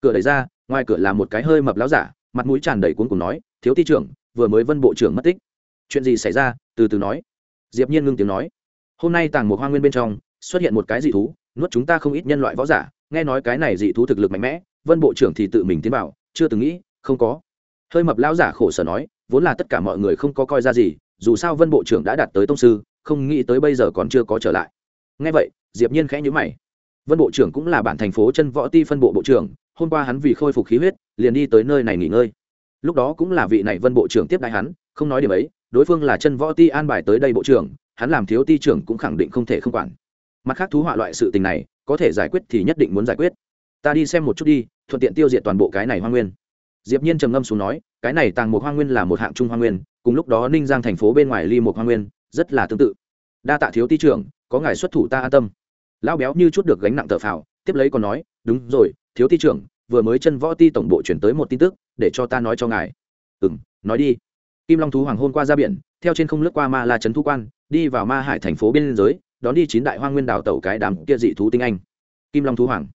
Cửa đẩy ra, ngoài cửa là một cái hơi mập láo giả, mặt mũi tràn đầy cuốn cùng nói, thiếu ti trưởng, vừa mới vân bộ trưởng mất tích. Chuyện gì xảy ra? từ từ nói diệp nhiên ngưng tiếng nói, hôm nay tàng một hoa nguyên bên trong xuất hiện một cái dị thú, nuốt chúng ta không ít nhân loại võ giả, nghe nói cái này dị thú thực lực mạnh mẽ, vân bộ trưởng thì tự mình tiến vào, chưa từng nghĩ, không có. Hơi mập lão giả khổ sở nói, vốn là tất cả mọi người không có coi ra gì, dù sao vân bộ trưởng đã đạt tới tông sư, không nghĩ tới bây giờ còn chưa có trở lại. Nghe vậy, diệp nhiên khẽ nhíu mày. Vân bộ trưởng cũng là bản thành phố chân võ ti phân bộ bộ trưởng, hôm qua hắn vì khôi phục khí huyết, liền đi tới nơi này nghỉ ngơi. Lúc đó cũng là vị này vân bộ trưởng tiếp đại hắn không nói điểm ấy, đối phương là chân võ ti an bài tới đây bộ trưởng, hắn làm thiếu ti trưởng cũng khẳng định không thể không quản. Mặt khác thú họa loại sự tình này, có thể giải quyết thì nhất định muốn giải quyết. Ta đi xem một chút đi, thuận tiện tiêu diệt toàn bộ cái này hoa nguyên. Diệp nhiên trầm ngâm xuống nói, cái này tàng một hoa nguyên là một hạng trung hoa nguyên, cùng lúc đó ninh giang thành phố bên ngoài ly một hoa nguyên, rất là tương tự. Đa tạ thiếu ti trưởng, có ngài xuất thủ ta an tâm. Lão béo như chút được gánh nặng thở phào, tiếp lấy còn nói, đúng rồi, thiếu ti trưởng, vừa mới chân võ ti tổng bộ chuyển tới một tin tức, để cho ta nói cho ngài. Ừm, nói đi kim long thú hoàng hôn qua ra biển, theo trên không lướt qua ma la trấn thu quan, đi vào ma hải thành phố biên giới, đón đi chín đại hoa nguyên đảo tẩu cái đám kia dị thú tinh anh. Kim long thú hoàng.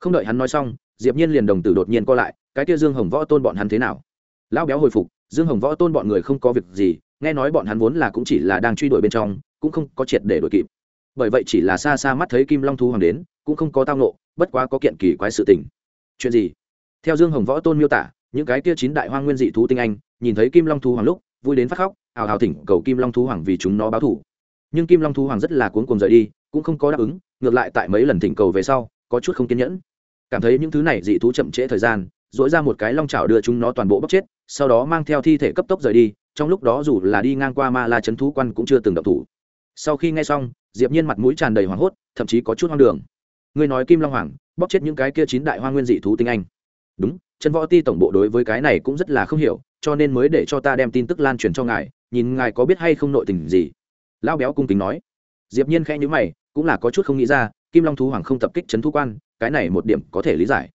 Không đợi hắn nói xong, diệp nhiên liền đồng tử đột nhiên co lại, cái kia dương hồng võ tôn bọn hắn thế nào? Lão béo hồi phục, dương hồng võ tôn bọn người không có việc gì, nghe nói bọn hắn vốn là cũng chỉ là đang truy đuổi bên trong, cũng không có triệt để đuổi kịp. Bởi vậy chỉ là xa xa mắt thấy kim long thú hoàng đến, cũng không có tao nộ bất quá có kiện kỳ quái sự tình. Chuyện gì? Theo dương hồng võ tôn miêu tả những cái kia chín đại hoang nguyên dị thú tinh anh, nhìn thấy kim long thú hoàng lúc, vui đến phát khóc, ào ào thỉnh cầu kim long thú hoàng vì chúng nó báo thủ. Nhưng kim long thú hoàng rất là cuốn cùng rời đi, cũng không có đáp ứng, ngược lại tại mấy lần thỉnh cầu về sau, có chút không kiên nhẫn. Cảm thấy những thứ này dị thú chậm trễ thời gian dỗi ra một cái long chảo đưa chúng nó toàn bộ bốc chết, sau đó mang theo thi thể cấp tốc rời đi, trong lúc đó dù là đi ngang qua ma la trấn thú quan cũng chưa từng đập thủ. Sau khi nghe xong, diệp nhiên mặt mũi tràn đầy hoảng hốt, thậm chí có chút hoang đường. Ngươi nói kim long hoàng, bóc chết những cái kia chín đại hoa nguyên dị thú tinh anh đúng, chân võ ti tổng bộ đối với cái này cũng rất là không hiểu, cho nên mới để cho ta đem tin tức lan truyền cho ngài, nhìn ngài có biết hay không nội tình gì. Lão béo cung kính nói. Diệp nhiên khẽ nhíu mày, cũng là có chút không nghĩ ra, kim long thú hoàng không tập kích chấn thú quan, cái này một điểm có thể lý giải.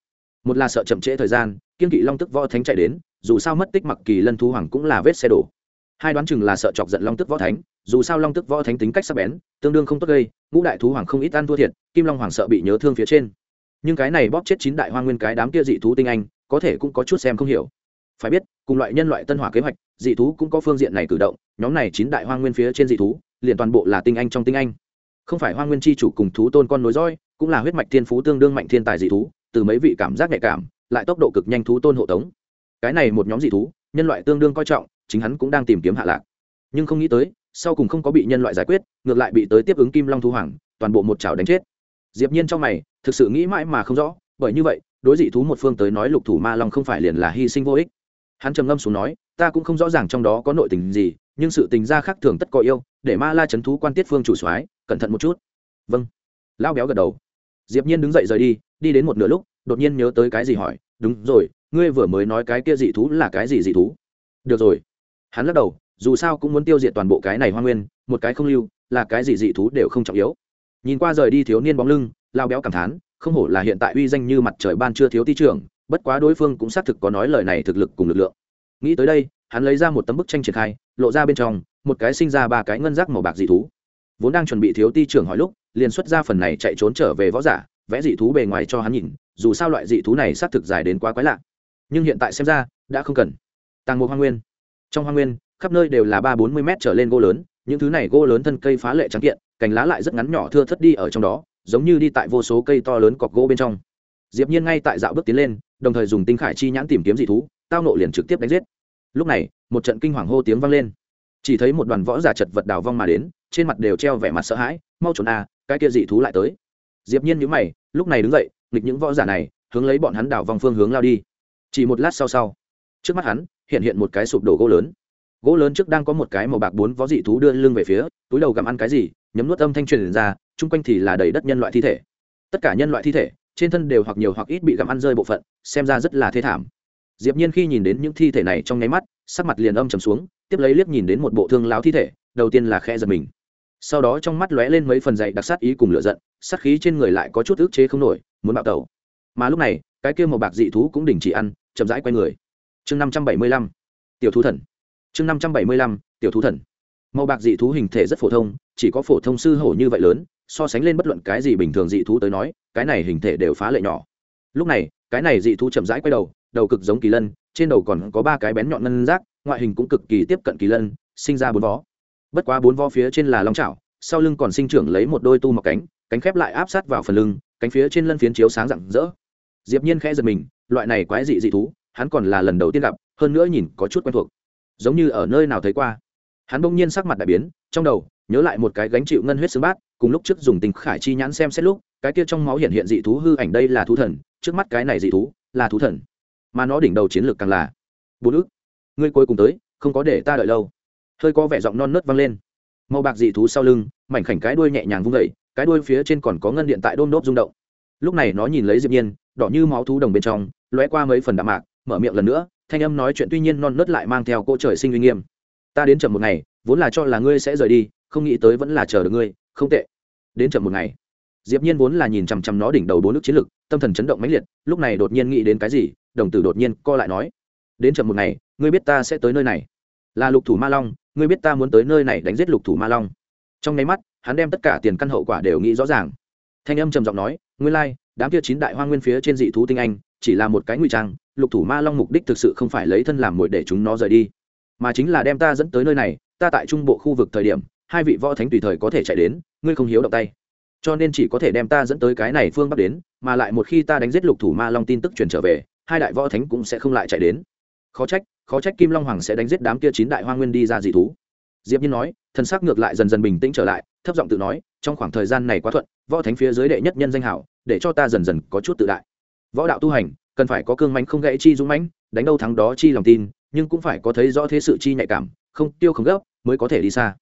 Một là sợ chậm trễ thời gian, kiên kỵ long tức võ thánh chạy đến, dù sao mất tích mặc kỳ lân thú hoàng cũng là vết xe đổ. Hai đoán chừng là sợ chọc giận long tức võ thánh, dù sao long tức võ thánh tính cách sắc bén, tương đương không tốt gây, ngũ đại thú hoàng không ít ăn thua thiệt, kim long hoàng sợ bị nhớ thương phía trên nhưng cái này bóp chết chín đại hoa nguyên cái đám kia dị thú tinh anh, có thể cũng có chút xem không hiểu. Phải biết, cùng loại nhân loại tân hỏa kế hoạch, dị thú cũng có phương diện này cử động, nhóm này chín đại hoa nguyên phía trên dị thú, liền toàn bộ là tinh anh trong tinh anh. Không phải hoa nguyên chi chủ cùng thú tôn con nối roi cũng là huyết mạch thiên phú tương đương mạnh thiên tài dị thú, từ mấy vị cảm giác nhạy cảm, lại tốc độ cực nhanh thú tôn hộ tống. Cái này một nhóm dị thú, nhân loại tương đương coi trọng, chính hắn cũng đang tìm kiếm hạ lạc. Nhưng không nghĩ tới, sau cùng không có bị nhân loại giải quyết, ngược lại bị tới tiếp ứng kim long thú hoàng, toàn bộ một chảo đánh chết diệp nhiên trong mày, thực sự nghĩ mãi mà không rõ, bởi như vậy, đối dị thú một phương tới nói lục thủ ma long không phải liền là hy sinh vô ích. Hắn trầm ngâm xuống nói, ta cũng không rõ ràng trong đó có nội tình gì, nhưng sự tình gia khác thường tất có yêu, để ma la chấn thú quan tiết phương chủ soái, cẩn thận một chút. Vâng. Lao béo gật đầu. Diệp nhiên đứng dậy rời đi đi đến một nửa lúc, đột nhiên nhớ tới cái gì hỏi, đúng rồi, ngươi vừa mới nói cái kia dị thú là cái gì dị thú? Được rồi. Hắn lắc đầu, dù sao cũng muốn tiêu diệt toàn bộ cái này hoa nguyên, một cái không lưu, là cái gì dị thú đều không trọng yếu nhìn qua rời đi thiếu niên bóng lưng, lao béo cảm thán, không hổ là hiện tại uy danh như mặt trời ban chưa thiếu ti trưởng, bất quá đối phương cũng xác thực có nói lời này thực lực cùng lực lượng. Nghĩ tới đây, hắn lấy ra một tấm bức tranh triển khai, lộ ra bên trong, một cái sinh ra ba cái ngân giác màu bạc dị thú. Vốn đang chuẩn bị thiếu ti trưởng hỏi lúc, liền xuất ra phần này chạy trốn trở về võ giả, vẽ dị thú bề ngoài cho hắn nhìn, dù sao loại dị thú này xác thực dài đến quá quái lạ. Nhưng hiện tại xem ra, đã không cần. Tàng mục hoa nguyên. Trong hoa nguyên, khắp nơi đều là ba bốn mươi m trở lên gỗ lớn những thứ này gỗ lớn thân cây phá lệ trắng kiện, cành lá lại rất ngắn nhỏ thưa thất đi ở trong đó, giống như đi tại vô số cây to lớn cọc gỗ bên trong. Diệp nhiên ngay tại dạo bước tiến lên, đồng thời dùng tinh khải chi nhãn tìm kiếm dị thú, tao nộ liền trực tiếp đánh giết. Lúc này, một trận kinh hoàng hô tiếng vang lên. Chỉ thấy một đoàn võ giả chật vật đào vong mà đến, trên mặt đều treo vẻ mặt sợ hãi, mau trốn a cái kia dị thú lại tới. Diệp nhiên nhíu mày, lúc này đứng dậy, nghịch những võ giả này, hướng lấy bọn hắn đào vong phương hướng lao đi. Chỉ một lát sau sau, trước mắt hắn hiện hiện một cái sụp đổ gỗ lớn gỗ lớn trước đang có một cái màu bạc bốn võ dị thú đưa lưng về phía, túi đầu gặm ăn cái gì, nhấm nuốt âm thanh truyền ra, chung quanh thì là đầy đất nhân loại thi thể. Tất cả nhân loại thi thể, trên thân đều hoặc nhiều hoặc ít bị gặm ăn rơi bộ phận, xem ra rất là thê thảm. Diệp nhiên khi nhìn đến những thi thể này trong nháy mắt, sắc mặt liền âm trầm xuống, tiếp lấy liếc nhìn đến một bộ thương láo thi thể, đầu tiên là khẽ giật mình. Sau đó trong mắt lóe lên mấy phần dày đặc sát ý cùng lửa giận, sát khí trên người lại có chút ức chế không nổi, muốn bạo tẩu. Mà lúc này, cái kia màu bạc dị thú cũng đình chỉ ăn, chậm rãi quay người. Chương năm trăm bảy mươi lăm, tiểu thú thần chương năm trăm bảy mươi lăm tiểu thú thần. Màu bạc dị thú hình thể rất phổ thông chỉ có phổ thông sư hổ như vậy lớn so sánh lên bất luận cái gì bình thường dị thú tới nói cái này hình thể đều phá lệ nhỏ. Lúc này cái này dị thú chậm rãi quay đầu đầu cực giống kỳ lân trên đầu còn có ba cái bén nhọn ngân rác ngoại hình cũng cực kỳ tiếp cận kỳ lân sinh ra bốn vó. Bất quá bốn vó phía trên là long trảo, sau lưng còn sinh trưởng lấy một đôi tu mọc cánh cánh khép lại áp sát vào phần lưng cánh phía trên lân phiến chiếu sáng rạng rỡ. Diệp nhiên khẽ giật mình loại này quái dị dị thú hắn còn là lần đầu tiên gặp hơn nữa nhìn có chút quen thuộc giống như ở nơi nào thấy qua. Hắn bỗng nhiên sắc mặt đại biến, trong đầu, nhớ lại một cái gánh chịu ngân huyết xương bát, cùng lúc trước dùng tình khải chi nhãn xem xét lúc, cái kia trong máu hiện hiện dị thú hư ảnh đây là thú thần, trước mắt cái này dị thú, là thú thần. Mà nó đỉnh đầu chiến lược càng là. Bốn ức, ngươi cuối cùng tới, không có để ta đợi lâu. Hơi có vẻ giọng non nớt vang lên. Màu bạc dị thú sau lưng, mảnh khảnh cái đuôi nhẹ nhàng vung vẩy cái đuôi phía trên còn có ngân điện tại đôm đốp rung động. Lúc này nó nhìn lấy diệp nhiên, đỏ như máu thú đồng bên trong, lóe qua mấy phần đạm mạc, mở miệng lần nữa thanh âm nói chuyện tuy nhiên non nớt lại mang theo cô trời sinh uy nghiêm. Ta đến chậm một ngày vốn là cho là ngươi sẽ rời đi không nghĩ tới vẫn là chờ được ngươi không tệ. Đến chậm một ngày. Diệp nhiên vốn là nhìn chằm chằm nó đỉnh đầu bốn nước chiến lực tâm thần chấn động mãnh liệt lúc này đột nhiên nghĩ đến cái gì đồng tử đột nhiên co lại nói đến chậm một ngày ngươi biết ta sẽ tới nơi này. Là lục thủ ma long ngươi biết ta muốn tới nơi này đánh giết lục thủ ma long. Trong nháy mắt hắn đem tất cả tiền căn hậu quả đều nghĩ rõ ràng. Thanh âm trầm giọng nói nguyên lai like, đám kia chín đại hoa nguyên phía trên dị thú tinh anh chỉ là một cái ngụy trang lục thủ ma long mục đích thực sự không phải lấy thân làm mồi để chúng nó rời đi, mà chính là đem ta dẫn tới nơi này, ta tại trung bộ khu vực thời điểm, hai vị võ thánh tùy thời có thể chạy đến, ngươi không hiếu động tay. Cho nên chỉ có thể đem ta dẫn tới cái này phương bắc đến, mà lại một khi ta đánh giết lục thủ ma long tin tức truyền trở về, hai đại võ thánh cũng sẽ không lại chạy đến. Khó trách khó trách kim long hoàng sẽ đánh giết đám kia chín đại hoa nguyên đi ra dị thú. Diệp nhiên nói thân xác ngược lại dần dần bình tĩnh trở lại, thấp giọng tự nói, trong khoảng thời gian này quá thuận, võ thánh phía dưới đệ nhất nhân danh hảo, để cho ta dần dần có chút tự đại. Võ đạo tu hành cần phải có cương mãnh không gãy chi dũng mãnh, đánh đâu thắng đó chi lòng tin, nhưng cũng phải có thấy rõ thế sự chi nhạy cảm, không tiêu không gấp, mới có thể đi xa.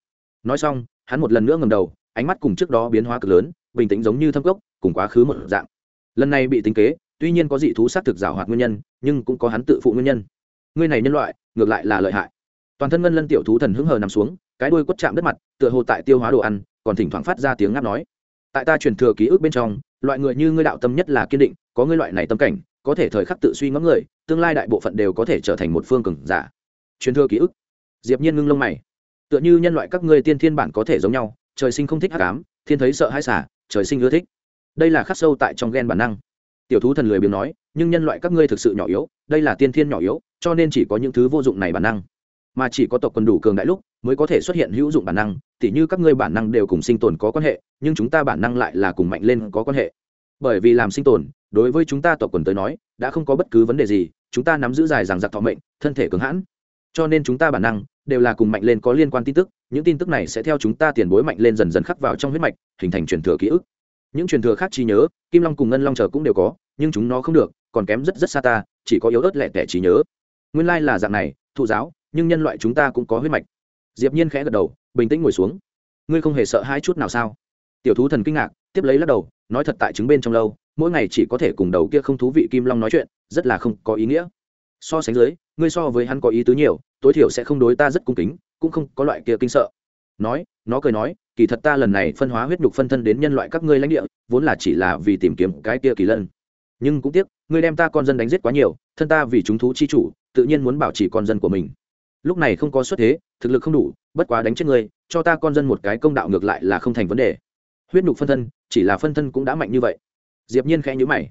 Nói xong, hắn một lần nữa ngầm đầu, ánh mắt cùng trước đó biến hóa cực lớn, bình tĩnh giống như thâm cốc, cùng quá khứ một dạng. Lần này bị tính kế, tuy nhiên có dị thú xác thực giảo hoạt nguyên nhân, nhưng cũng có hắn tự phụ nguyên nhân. Ngươi này nhân loại, ngược lại là lợi hại. Toàn thân ngân lân tiểu thú thần hứng hờ nằm xuống, cái đuôi quất chạm đất mặt, tựa hồ tại tiêu hóa đồ ăn, còn thỉnh thoảng phát ra tiếng ngáp nói. Tại ta truyền thừa ký ức bên trong, loại người như ngươi đạo tâm nhất là kiên định, có ngươi loại này tâm cảnh có thể thời khắc tự suy ngẫm người, tương lai đại bộ phận đều có thể trở thành một phương cường giả. Truyền thừa ký ức. Diệp nhiên ngưng lông mày. Tựa như nhân loại các ngươi tiên thiên bản có thể giống nhau, trời sinh không thích hắc ám, thiên thấy sợ hãi xả, trời sinh ưa thích. Đây là khắc sâu tại trong gen bản năng. Tiểu thú thần lười biếng nói, nhưng nhân loại các ngươi thực sự nhỏ yếu, đây là tiên thiên nhỏ yếu, cho nên chỉ có những thứ vô dụng này bản năng. Mà chỉ có tộc quần đủ cường đại lúc, mới có thể xuất hiện hữu dụng bản năng, tỉ như các ngươi bản năng đều cùng sinh tồn có quan hệ, nhưng chúng ta bản năng lại là cùng mạnh lên có quan hệ. Bởi vì làm sinh tồn đối với chúng ta tộc quần tới nói, đã không có bất cứ vấn đề gì, chúng ta nắm giữ dài rằng giặc thọ mệnh, thân thể cứng hãn. Cho nên chúng ta bản năng đều là cùng mạnh lên có liên quan tin tức, những tin tức này sẽ theo chúng ta tiền bối mạnh lên dần dần khắc vào trong huyết mạch, hình thành truyền thừa ký ức. Những truyền thừa khác trí nhớ, kim long cùng ngân long chờ cũng đều có, nhưng chúng nó không được, còn kém rất rất xa ta, chỉ có yếu ớt lẻ tẻ trí nhớ. Nguyên lai là dạng này, thụ giáo, nhưng nhân loại chúng ta cũng có huyết mạch. Diệp nhiên khẽ gật đầu, bình tĩnh ngồi xuống. Ngươi không hề sợ hai chút nào sao? Tiểu thú thần kinh ngạc, tiếp lấy lắc đầu, nói thật tại chứng bên trong lâu mỗi ngày chỉ có thể cùng đầu kia không thú vị kim long nói chuyện, rất là không có ý nghĩa. So sánh dưới, ngươi so với hắn có ý tứ nhiều, tối thiểu sẽ không đối ta rất cung kính, cũng không có loại kia kinh sợ. Nói, nó cười nói, kỳ thật ta lần này phân hóa huyết nhục phân thân đến nhân loại các ngươi lãnh địa, vốn là chỉ là vì tìm kiếm cái kia kỳ lân. Nhưng cũng tiếc, ngươi đem ta con dân đánh giết quá nhiều, thân ta vì chúng thú chi chủ, tự nhiên muốn bảo trì con dân của mình. Lúc này không có xuất thế, thực lực không đủ, bất quá đánh chết ngươi, cho ta con dân một cái công đạo ngược lại là không thành vấn đề. Huyết nhục phân thân, chỉ là phân thân cũng đã mạnh như vậy diệp nhiên khẽ nhíu mày.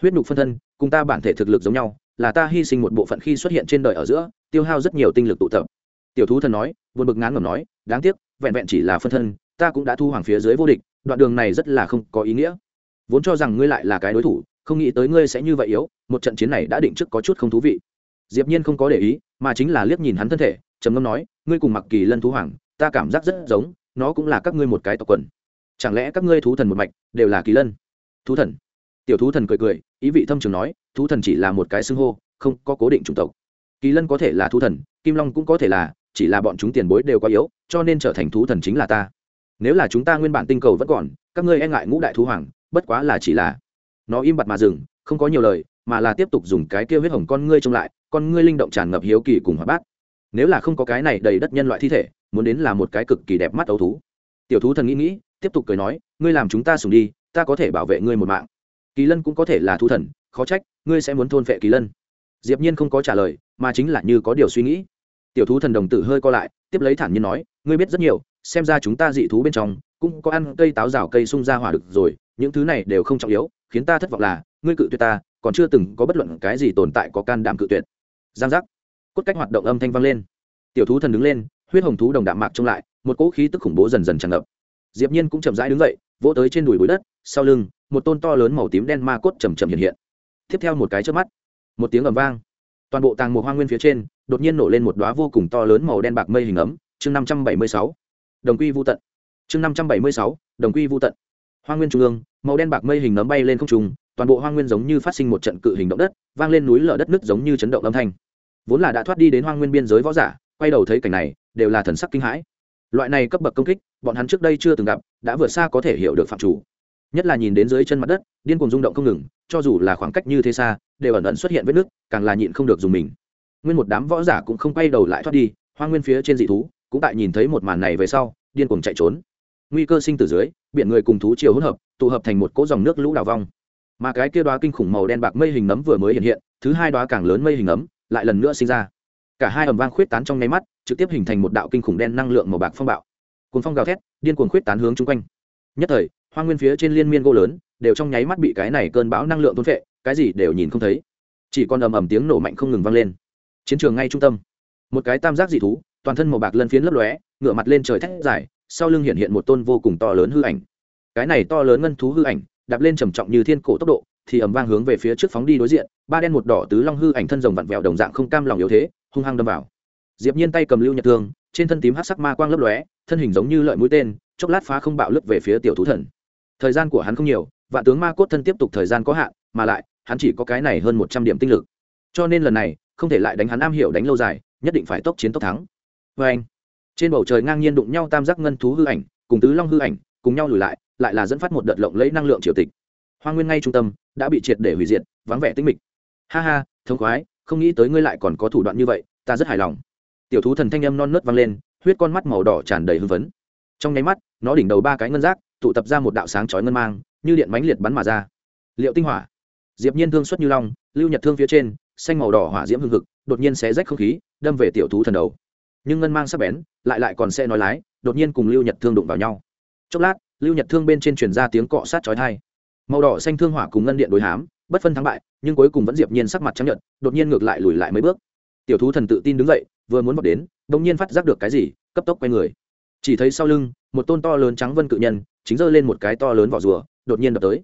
Huyết nhục phân thân, cùng ta bản thể thực lực giống nhau, là ta hy sinh một bộ phận khi xuất hiện trên đời ở giữa, tiêu hao rất nhiều tinh lực tụ tập. Tiểu thú thần nói, buồn bực ngán ngẩm nói, đáng tiếc, vẹn vẹn chỉ là phân thân, ta cũng đã thu hoàng phía dưới vô địch, đoạn đường này rất là không có ý nghĩa. Vốn cho rằng ngươi lại là cái đối thủ, không nghĩ tới ngươi sẽ như vậy yếu, một trận chiến này đã định trước có chút không thú vị. Diệp nhiên không có để ý, mà chính là liếc nhìn hắn thân thể, trầm ngâm nói, ngươi cùng mặc kỳ lân thú hoàng, ta cảm giác rất giống, nó cũng là các ngươi một cái tộc quần. Chẳng lẽ các ngươi thú thần một mạch, đều là kỳ lân? Thú thần. Tiểu thú thần cười cười, ý vị thâm trường nói, thú thần chỉ là một cái xưng hô, không có cố định chủng tộc. Kỳ lân có thể là thú thần, kim long cũng có thể là, chỉ là bọn chúng tiền bối đều quá yếu, cho nên trở thành thú thần chính là ta. Nếu là chúng ta nguyên bản tinh cầu vẫn còn, các ngươi e ngại ngũ đại thú hoàng, bất quá là chỉ là. Nó im bặt mà dừng, không có nhiều lời, mà là tiếp tục dùng cái kia huyết hồng con ngươi trông lại, con ngươi linh động tràn ngập hiếu kỳ cùng hoạt bát. Nếu là không có cái này đầy đất nhân loại thi thể, muốn đến là một cái cực kỳ đẹp mắt ấu thú. Tiểu thú thần nghĩ nghĩ, tiếp tục cười nói, ngươi làm chúng ta sùng đi ta có thể bảo vệ ngươi một mạng. Kỳ lân cũng có thể là thú thần, khó trách, ngươi sẽ muốn thôn vệ kỳ lân. Diệp nhiên không có trả lời, mà chính là như có điều suy nghĩ. Tiểu thú thần đồng tử hơi co lại, tiếp lấy thản nhiên nói, ngươi biết rất nhiều, xem ra chúng ta dị thú bên trong, cũng có ăn cây táo rào cây sung ra hỏa được rồi, những thứ này đều không trọng yếu, khiến ta thất vọng là, ngươi cự tuyệt ta, còn chưa từng có bất luận cái gì tồn tại có can đảm cự tuyệt. Giang giác. Cốt cách hoạt động âm thanh vang lên. Tiểu thú thần đứng lên, huyết hồng thú đồng đạm mạc trông lại, một cỗ khí tức khủng bố dần dần tràn ngập. Diệp nhiên cũng chậm rãi đứng dậy vỗ tới trên đùi bụi đất, sau lưng, một tôn to lớn màu tím đen ma cốt chầm chậm hiện hiện. Tiếp theo một cái chớp mắt, một tiếng ầm vang. Toàn bộ tàng một hoang nguyên phía trên, đột nhiên nổ lên một đóa vô cùng to lớn màu đen bạc mây hình ấm. Chương năm trăm bảy mươi sáu, đồng quy vu tận. Chương năm trăm bảy mươi sáu, đồng quy vu tận. Hoang nguyên trung ương, màu đen bạc mây hình nấm bay lên không trung, toàn bộ hoang nguyên giống như phát sinh một trận cự hình động đất, vang lên núi lở đất nứt giống như chấn động âm thanh. Vốn là đã thoát đi đến hoang nguyên biên giới võ giả, quay đầu thấy cảnh này, đều là thần sắc kinh hãi loại này cấp bậc công kích, bọn hắn trước đây chưa từng gặp, đã vượt xa có thể hiểu được phạm chủ. Nhất là nhìn đến dưới chân mặt đất, điên cuồng rung động không ngừng, cho dù là khoảng cách như thế xa, đều ẩn ẩn xuất hiện vết nứt, càng là nhịn không được dùng mình. Nguyên một đám võ giả cũng không quay đầu lại thoát đi, Hoa nguyên phía trên dị thú, cũng tại nhìn thấy một màn này về sau, điên cuồng chạy trốn. Nguy cơ sinh từ dưới, biển người cùng thú chiều hỗn hợp, tụ hợp thành một cỗ dòng nước lũ đào vong. Mà cái kia đoá kinh khủng màu đen bạc mây hình nấm vừa mới hiện hiện, thứ hai đoá càng lớn mây hình nấm, lại lần nữa sinh ra. Cả hai ầm vang khuyết tán trong nháy mắt trực tiếp hình thành một đạo kinh khủng đen năng lượng màu bạc phong bạo. Cuốn phong gào thét, điên cuồng khuyết tán hướng chung quanh. Nhất thời, hoa nguyên phía trên liên miên gỗ lớn, đều trong nháy mắt bị cái này cơn bão năng lượng thôn phệ, cái gì đều nhìn không thấy. Chỉ còn ầm ầm tiếng nổ mạnh không ngừng vang lên. Chiến trường ngay trung tâm. Một cái tam giác dị thú, toàn thân màu bạc lân phiến lấp lóe ngựa mặt lên trời thét dài, sau lưng hiện hiện một tôn vô cùng to lớn hư ảnh. Cái này to lớn ngân thú hư ảnh, đạp lên trầm trọng như thiên cổ tốc độ, thì ầm vang hướng về phía trước phóng đi đối diện, ba đen một đỏ tứ long hư ảnh thân rồng vặn vẹo đồng dạng không cam lòng yếu thế, hung hăng đâm vào diệp nhiên tay cầm lưu nhật thương, trên thân tím hắc sắc ma quang lấp lóe, thân hình giống như lợi mũi tên, chốc lát phá không bạo lướt về phía tiểu thú thần. Thời gian của hắn không nhiều, vạn tướng ma cốt thân tiếp tục thời gian có hạn, mà lại, hắn chỉ có cái này hơn một trăm điểm tinh lực. Cho nên lần này, không thể lại đánh hắn am hiểu đánh lâu dài, nhất định phải tốc chiến tốc thắng. Vê anh, trên bầu trời ngang nhiên đụng nhau tam giác ngân thú hư ảnh, cùng tứ long hư ảnh, cùng nhau lùi lại lại là dẫn phát một đợt lộng lấy năng lượng triều tịch. Hoa nguyên ngay trung tâm, đã bị triệt để hủy diệt, vắng vẻ tinh mịch. Ha ha, thống khoái, không nghĩ tới ngươi lại còn có thủ đoạn như vậy, ta rất hài lòng tiểu thú thần thanh âm non nớt vang lên, huyết con mắt màu đỏ tràn đầy hưng phấn. Trong nháy mắt, nó đỉnh đầu ba cái ngân rác tụ tập ra một đạo sáng chói ngân mang, như điện mánh liệt bắn mà ra. Liệu tinh hỏa. Diệp nhiên thương xuất như long, lưu nhật thương phía trên, xanh màu đỏ hỏa diễm hưng hực, đột nhiên xé rách không khí, đâm về tiểu thú thần đầu. Nhưng ngân mang sắc bén, lại lại còn xe nói lái, đột nhiên cùng lưu nhật thương đụng vào nhau. Chốc lát, lưu nhật thương bên trên truyền ra tiếng cọ sát chói tai. Màu đỏ xanh thương hỏa cùng ngân điện đối hám, bất phân thắng bại, nhưng cuối cùng vẫn diệp nhiên sắc mặt trắng nhợt, đột nhiên ngược lại lùi lại mấy bước. Tiểu thú thần tự tin đứng dậy vừa muốn vọt đến, đột nhiên phát giác được cái gì, cấp tốc quay người. Chỉ thấy sau lưng, một tôn to lớn trắng vân cự nhân, chính giơ lên một cái to lớn vỏ rùa, đột nhiên đập tới.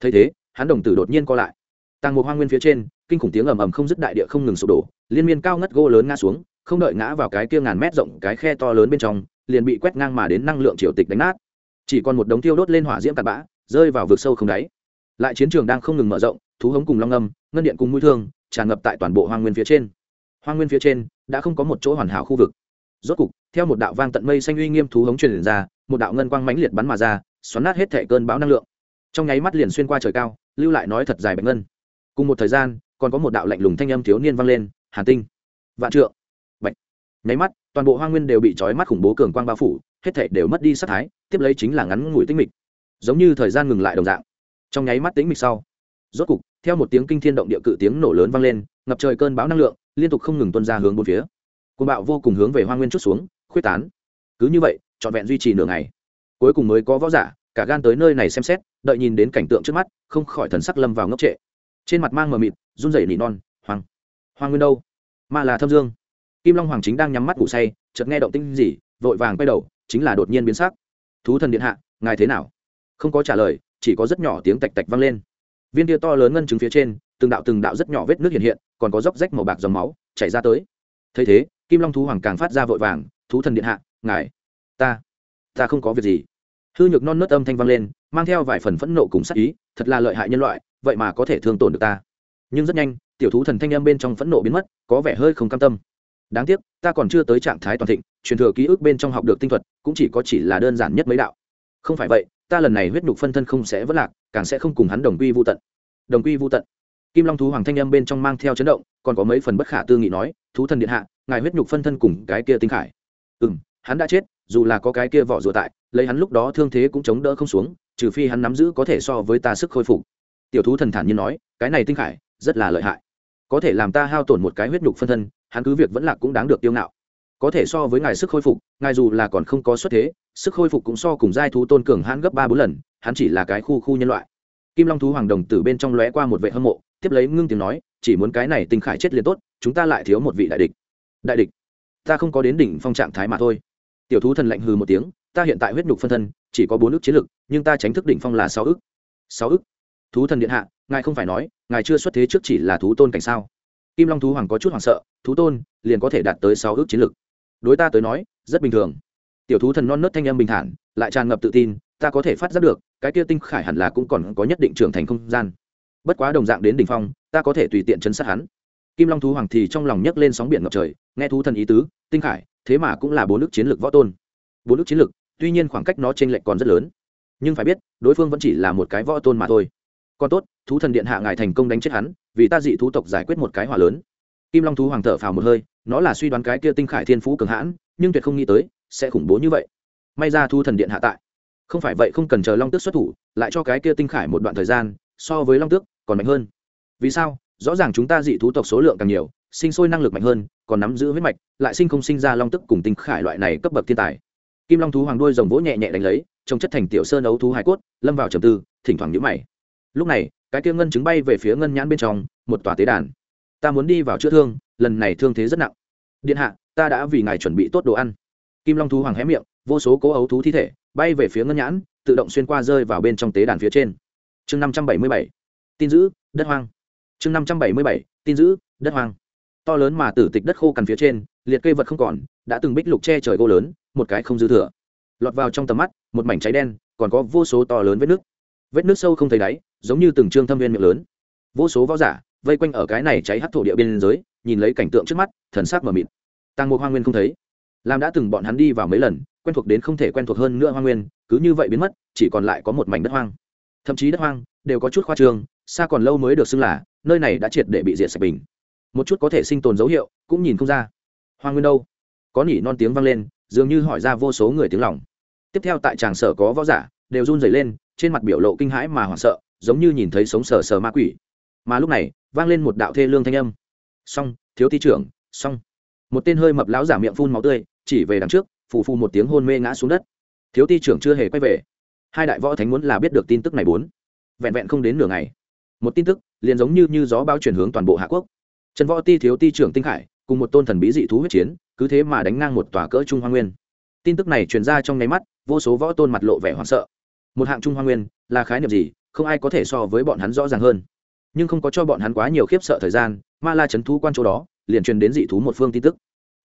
Thấy thế, hắn đồng tử đột nhiên co lại. Tàng một hoang nguyên phía trên, kinh khủng tiếng ầm ầm không dứt đại địa không ngừng sụp đổ, liên miên cao ngất gỗ lớn ngã xuống, không đợi ngã vào cái kia ngàn mét rộng, cái khe to lớn bên trong, liền bị quét ngang mà đến năng lượng triều tịch đánh nát. Chỉ còn một đống tiêu đốt lên hỏa diễm tạt bã, rơi vào vực sâu không đáy. Lại chiến trường đang không ngừng mở rộng, thú hống cùng long âm, ngân điện cùng mũi thương, tràn ngập tại toàn bộ hoang nguyên phía trên. Hoang nguyên phía trên đã không có một chỗ hoàn hảo khu vực. Rốt cục, theo một đạo vang tận mây xanh uy nghiêm thú hống truyền ra, một đạo ngân quang mãnh liệt bắn mà ra, xoắn nát hết thể cơn bão năng lượng. Trong nháy mắt liền xuyên qua trời cao, lưu lại nói thật dài bạch ngân. Cùng một thời gian, còn có một đạo lạnh lùng thanh âm thiếu niên vang lên, hàn tinh, vạn trượng. Bạch. Nháy mắt, toàn bộ hoa nguyên đều bị trói mắt khủng bố cường quang bao phủ, hết thể đều mất đi sát thái, tiếp lấy chính là ngắn ngủi tĩnh mịch. Giống như thời gian ngừng lại đồng dạng. Trong nháy mắt tĩnh mịch sau, rốt cục, theo một tiếng kinh thiên động địa cự tiếng nổ lớn vang lên, ngập trời cơn bão năng lượng liên tục không ngừng tuân ra hướng bốn phía. Côn bạo vô cùng hướng về hoa nguyên chút xuống, khuyết tán. Cứ như vậy, trọn vẹn duy trì nửa ngày. Cuối cùng mới có võ giả, cả gan tới nơi này xem xét, đợi nhìn đến cảnh tượng trước mắt, không khỏi thần sắc lâm vào ngốc trệ. Trên mặt mang mờ mịt, run rẩy nỉ non hoàng hoàng nguyên đâu? Mà là thâm dương. Kim long hoàng chính đang nhắm mắt ngủ say, chợt nghe động tinh gì, vội vàng quay đầu, chính là đột nhiên biến sắc. Thú thần điện hạ, ngài thế nào? Không có trả lời, chỉ có rất nhỏ tiếng tạch tạch vang lên. Viên tia to lớn ngân trứng phía trên từng đạo từng đạo rất nhỏ vết nước hiện hiện, còn có dốc rách màu bạc dòng máu chảy ra tới. Thấy thế, kim long thú hoàng càng phát ra vội vàng, thú thần điện hạ, ngài, ta ta không có việc gì. Hư nhược non nớt âm thanh vang lên, mang theo vài phần phẫn nộ cùng sắc ý, thật là lợi hại nhân loại, vậy mà có thể thương tổn được ta. Nhưng rất nhanh, tiểu thú thần thanh âm bên trong phẫn nộ biến mất, có vẻ hơi không cam tâm. Đáng tiếc, ta còn chưa tới trạng thái toàn thịnh, truyền thừa ký ức bên trong học được tinh thuật, cũng chỉ có chỉ là đơn giản nhất mấy đạo. Không phải vậy, ta lần này huyết nhục phân thân không sẽ vất lạc, càng sẽ không cùng hắn đồng quy vô tận. Đồng quy vô tận kim long thú hoàng thanh âm bên trong mang theo chấn động, còn có mấy phần bất khả tư nghị nói, thú thần điện hạ, ngài huyết nhục phân thân cùng cái kia tinh khải. Ừ m hắn đã chết, dù là có cái kia vỏ rùa tại, lấy hắn lúc đó thương thế cũng chống đỡ không xuống, trừ phi hắn nắm giữ có thể so với ta sức khôi phục. Tiểu thú thần thản nhiên nói, cái này tinh khải, rất là lợi hại. Có thể làm ta hao tổn một cái huyết nhục phân thân, hắn cứ việc vẫn là cũng đáng được tiêu ngạo. Có thể so với ngài sức khôi phục, ngài dù là còn không có xuất thế, sức khôi phục cũng so cùng giai thú tôn cường hắn gấp ba bốn lần, hắn chỉ là cái khu khu nhân loại. Kim long thú hoàng đồng từ bên trong lóe qua một vệ hâm mộ tiếp lấy ngưng tiếng nói, chỉ muốn cái này tinh khải chết liền tốt, chúng ta lại thiếu một vị đại địch. Đại địch? Ta không có đến đỉnh phong trạng thái mà thôi. Tiểu thú thần lạnh hừ một tiếng, ta hiện tại huyết nhục phân thân, chỉ có bốn ước chiến lực, nhưng ta tránh thức đỉnh phong là sáu ước sáu ước thú thần điện hạ, ngài không phải nói, ngài chưa xuất thế trước chỉ là thú tôn cảnh sao? Kim long thú hoàng có chút hoảng sợ, thú tôn, liền có thể đạt tới sáu ước chiến lực. Đối ta tới nói, rất bình thường. Tiểu thú thần non nớt thanh âm bình thản, lại tràn ngập tự tin, ta có thể phát giác được, cái kia tinh khải hẳn là cũng còn có nhất định trưởng thành không gian bất quá đồng dạng đến đỉnh phong, ta có thể tùy tiện chấn sát hắn. Kim long thú hoàng thì trong lòng nhấc lên sóng biển ngập trời, nghe thú thần ý tứ, tinh khải, thế mà cũng là bốn nước chiến lược võ tôn. Bốn nước chiến lược, tuy nhiên khoảng cách nó t r ê n lệch còn rất lớn. Nhưng phải biết, đối phương vẫn chỉ là một cái võ tôn mà thôi. Còn tốt, thú thần điện hạ ngài thành công đánh chết hắn, vì ta dị thú tộc giải quyết một cái hỏa lớn. Kim long thú hoàng thở phào một hơi, nó là suy đoán cái kia tinh khải thiên phú cường hãn, nhưng tuyệt không nghĩ tới, sẽ khủng bố như vậy. May ra thu thần điện hạ tại. Không phải vậy không cần chờ long tước xuất thủ, lại cho cái kia tinh khải một đoạn thời gian, so với long tước còn mạnh hơn. Vì sao? Rõ ràng chúng ta dị thú tộc số lượng càng nhiều, sinh sôi năng lực mạnh hơn, còn nắm giữ huyết mạch, lại sinh không sinh ra long tức cùng tinh khải loại này cấp bậc thiên tài. Kim long thú hoàng đuôi rồng vỗ nhẹ nhẹ đánh lấy, trông chất thành tiểu sơn ấu thú hải cốt, lâm vào trầm tư, thỉnh thoảng nhữ mày. Lúc này, cái kia ngân chứng bay về phía ngân nhãn bên trong, một tòa tế đàn. Ta muốn đi vào chữa thương, lần này thương thế rất nặng. Điện hạ, ta đã vì ngài chuẩn bị tốt đồ ăn. Kim long thú hoàng hé miệng, vô số cố ấu thú thi thể bay về phía ngân nhãn, tự động xuyên qua rơi vào bên trong tế đàn phía trên. Chương năm trăm bảy mươi bảy tin giữ, đất hoang. Chương năm trăm bảy mươi bảy, tin giữ, đất hoang. To lớn mà tử tịch đất khô cằn phía trên, liệt cây vật không còn, đã từng bích lục che trời gỗ lớn, một cái không dư thừa. Lọt vào trong tầm mắt, một mảnh cháy đen, còn có vô số to lớn vết nước. Vết nước sâu không thấy đáy, giống như từng trương thâm viên miệng lớn. Vô số võ giả, vây quanh ở cái này cháy hắt thổ địa biên giới, nhìn lấy cảnh tượng trước mắt, thần sắc mờ mịt. Tăng một hoa nguyên không thấy. Làm đã từng bọn hắn đi vào mấy lần, quen thuộc đến không thể quen thuộc hơn nữa hoa nguyên, cứ như vậy biến mất, chỉ còn lại có một mảnh đất hoang. Thậm chí đất hoang đều có chút khoa trương xa còn lâu mới được xưng là, nơi này đã triệt để bị diệt sạch bình. Một chút có thể sinh tồn dấu hiệu cũng nhìn không ra. Hoa nguyên đâu? Có nỉ non tiếng vang lên, dường như hỏi ra vô số người tiếng lòng. Tiếp theo tại tràng sở có võ giả, đều run rẩy lên, trên mặt biểu lộ kinh hãi mà hoảng sợ, giống như nhìn thấy sống sờ sờ ma quỷ. Mà lúc này, vang lên một đạo thê lương thanh âm. Xong, thiếu ti trưởng, xong. Một tên hơi mập lão giả miệng phun máu tươi, chỉ về đằng trước, phù phù một tiếng hôn mê ngã xuống đất. Thiếu ti trưởng chưa hề quay về. Hai đại võ thánh muốn là biết được tin tức này bốn. Vẹn vẹn không đến nửa ngày một tin tức, liền giống như như gió bao chuyển hướng toàn bộ hạ quốc. Trần võ ti thiếu ti trưởng tinh khải, cùng một tôn thần bí dị thú huyết chiến, cứ thế mà đánh ngang một tòa cỡ trung hoa nguyên. Tin tức này truyền ra trong nháy mắt, vô số võ tôn mặt lộ vẻ hoảng sợ. Một hạng trung hoa nguyên, là khái niệm gì, không ai có thể so với bọn hắn rõ ràng hơn. Nhưng không có cho bọn hắn quá nhiều khiếp sợ thời gian, ma la chấn thú quan chỗ đó, liền truyền đến dị thú một phương tin tức.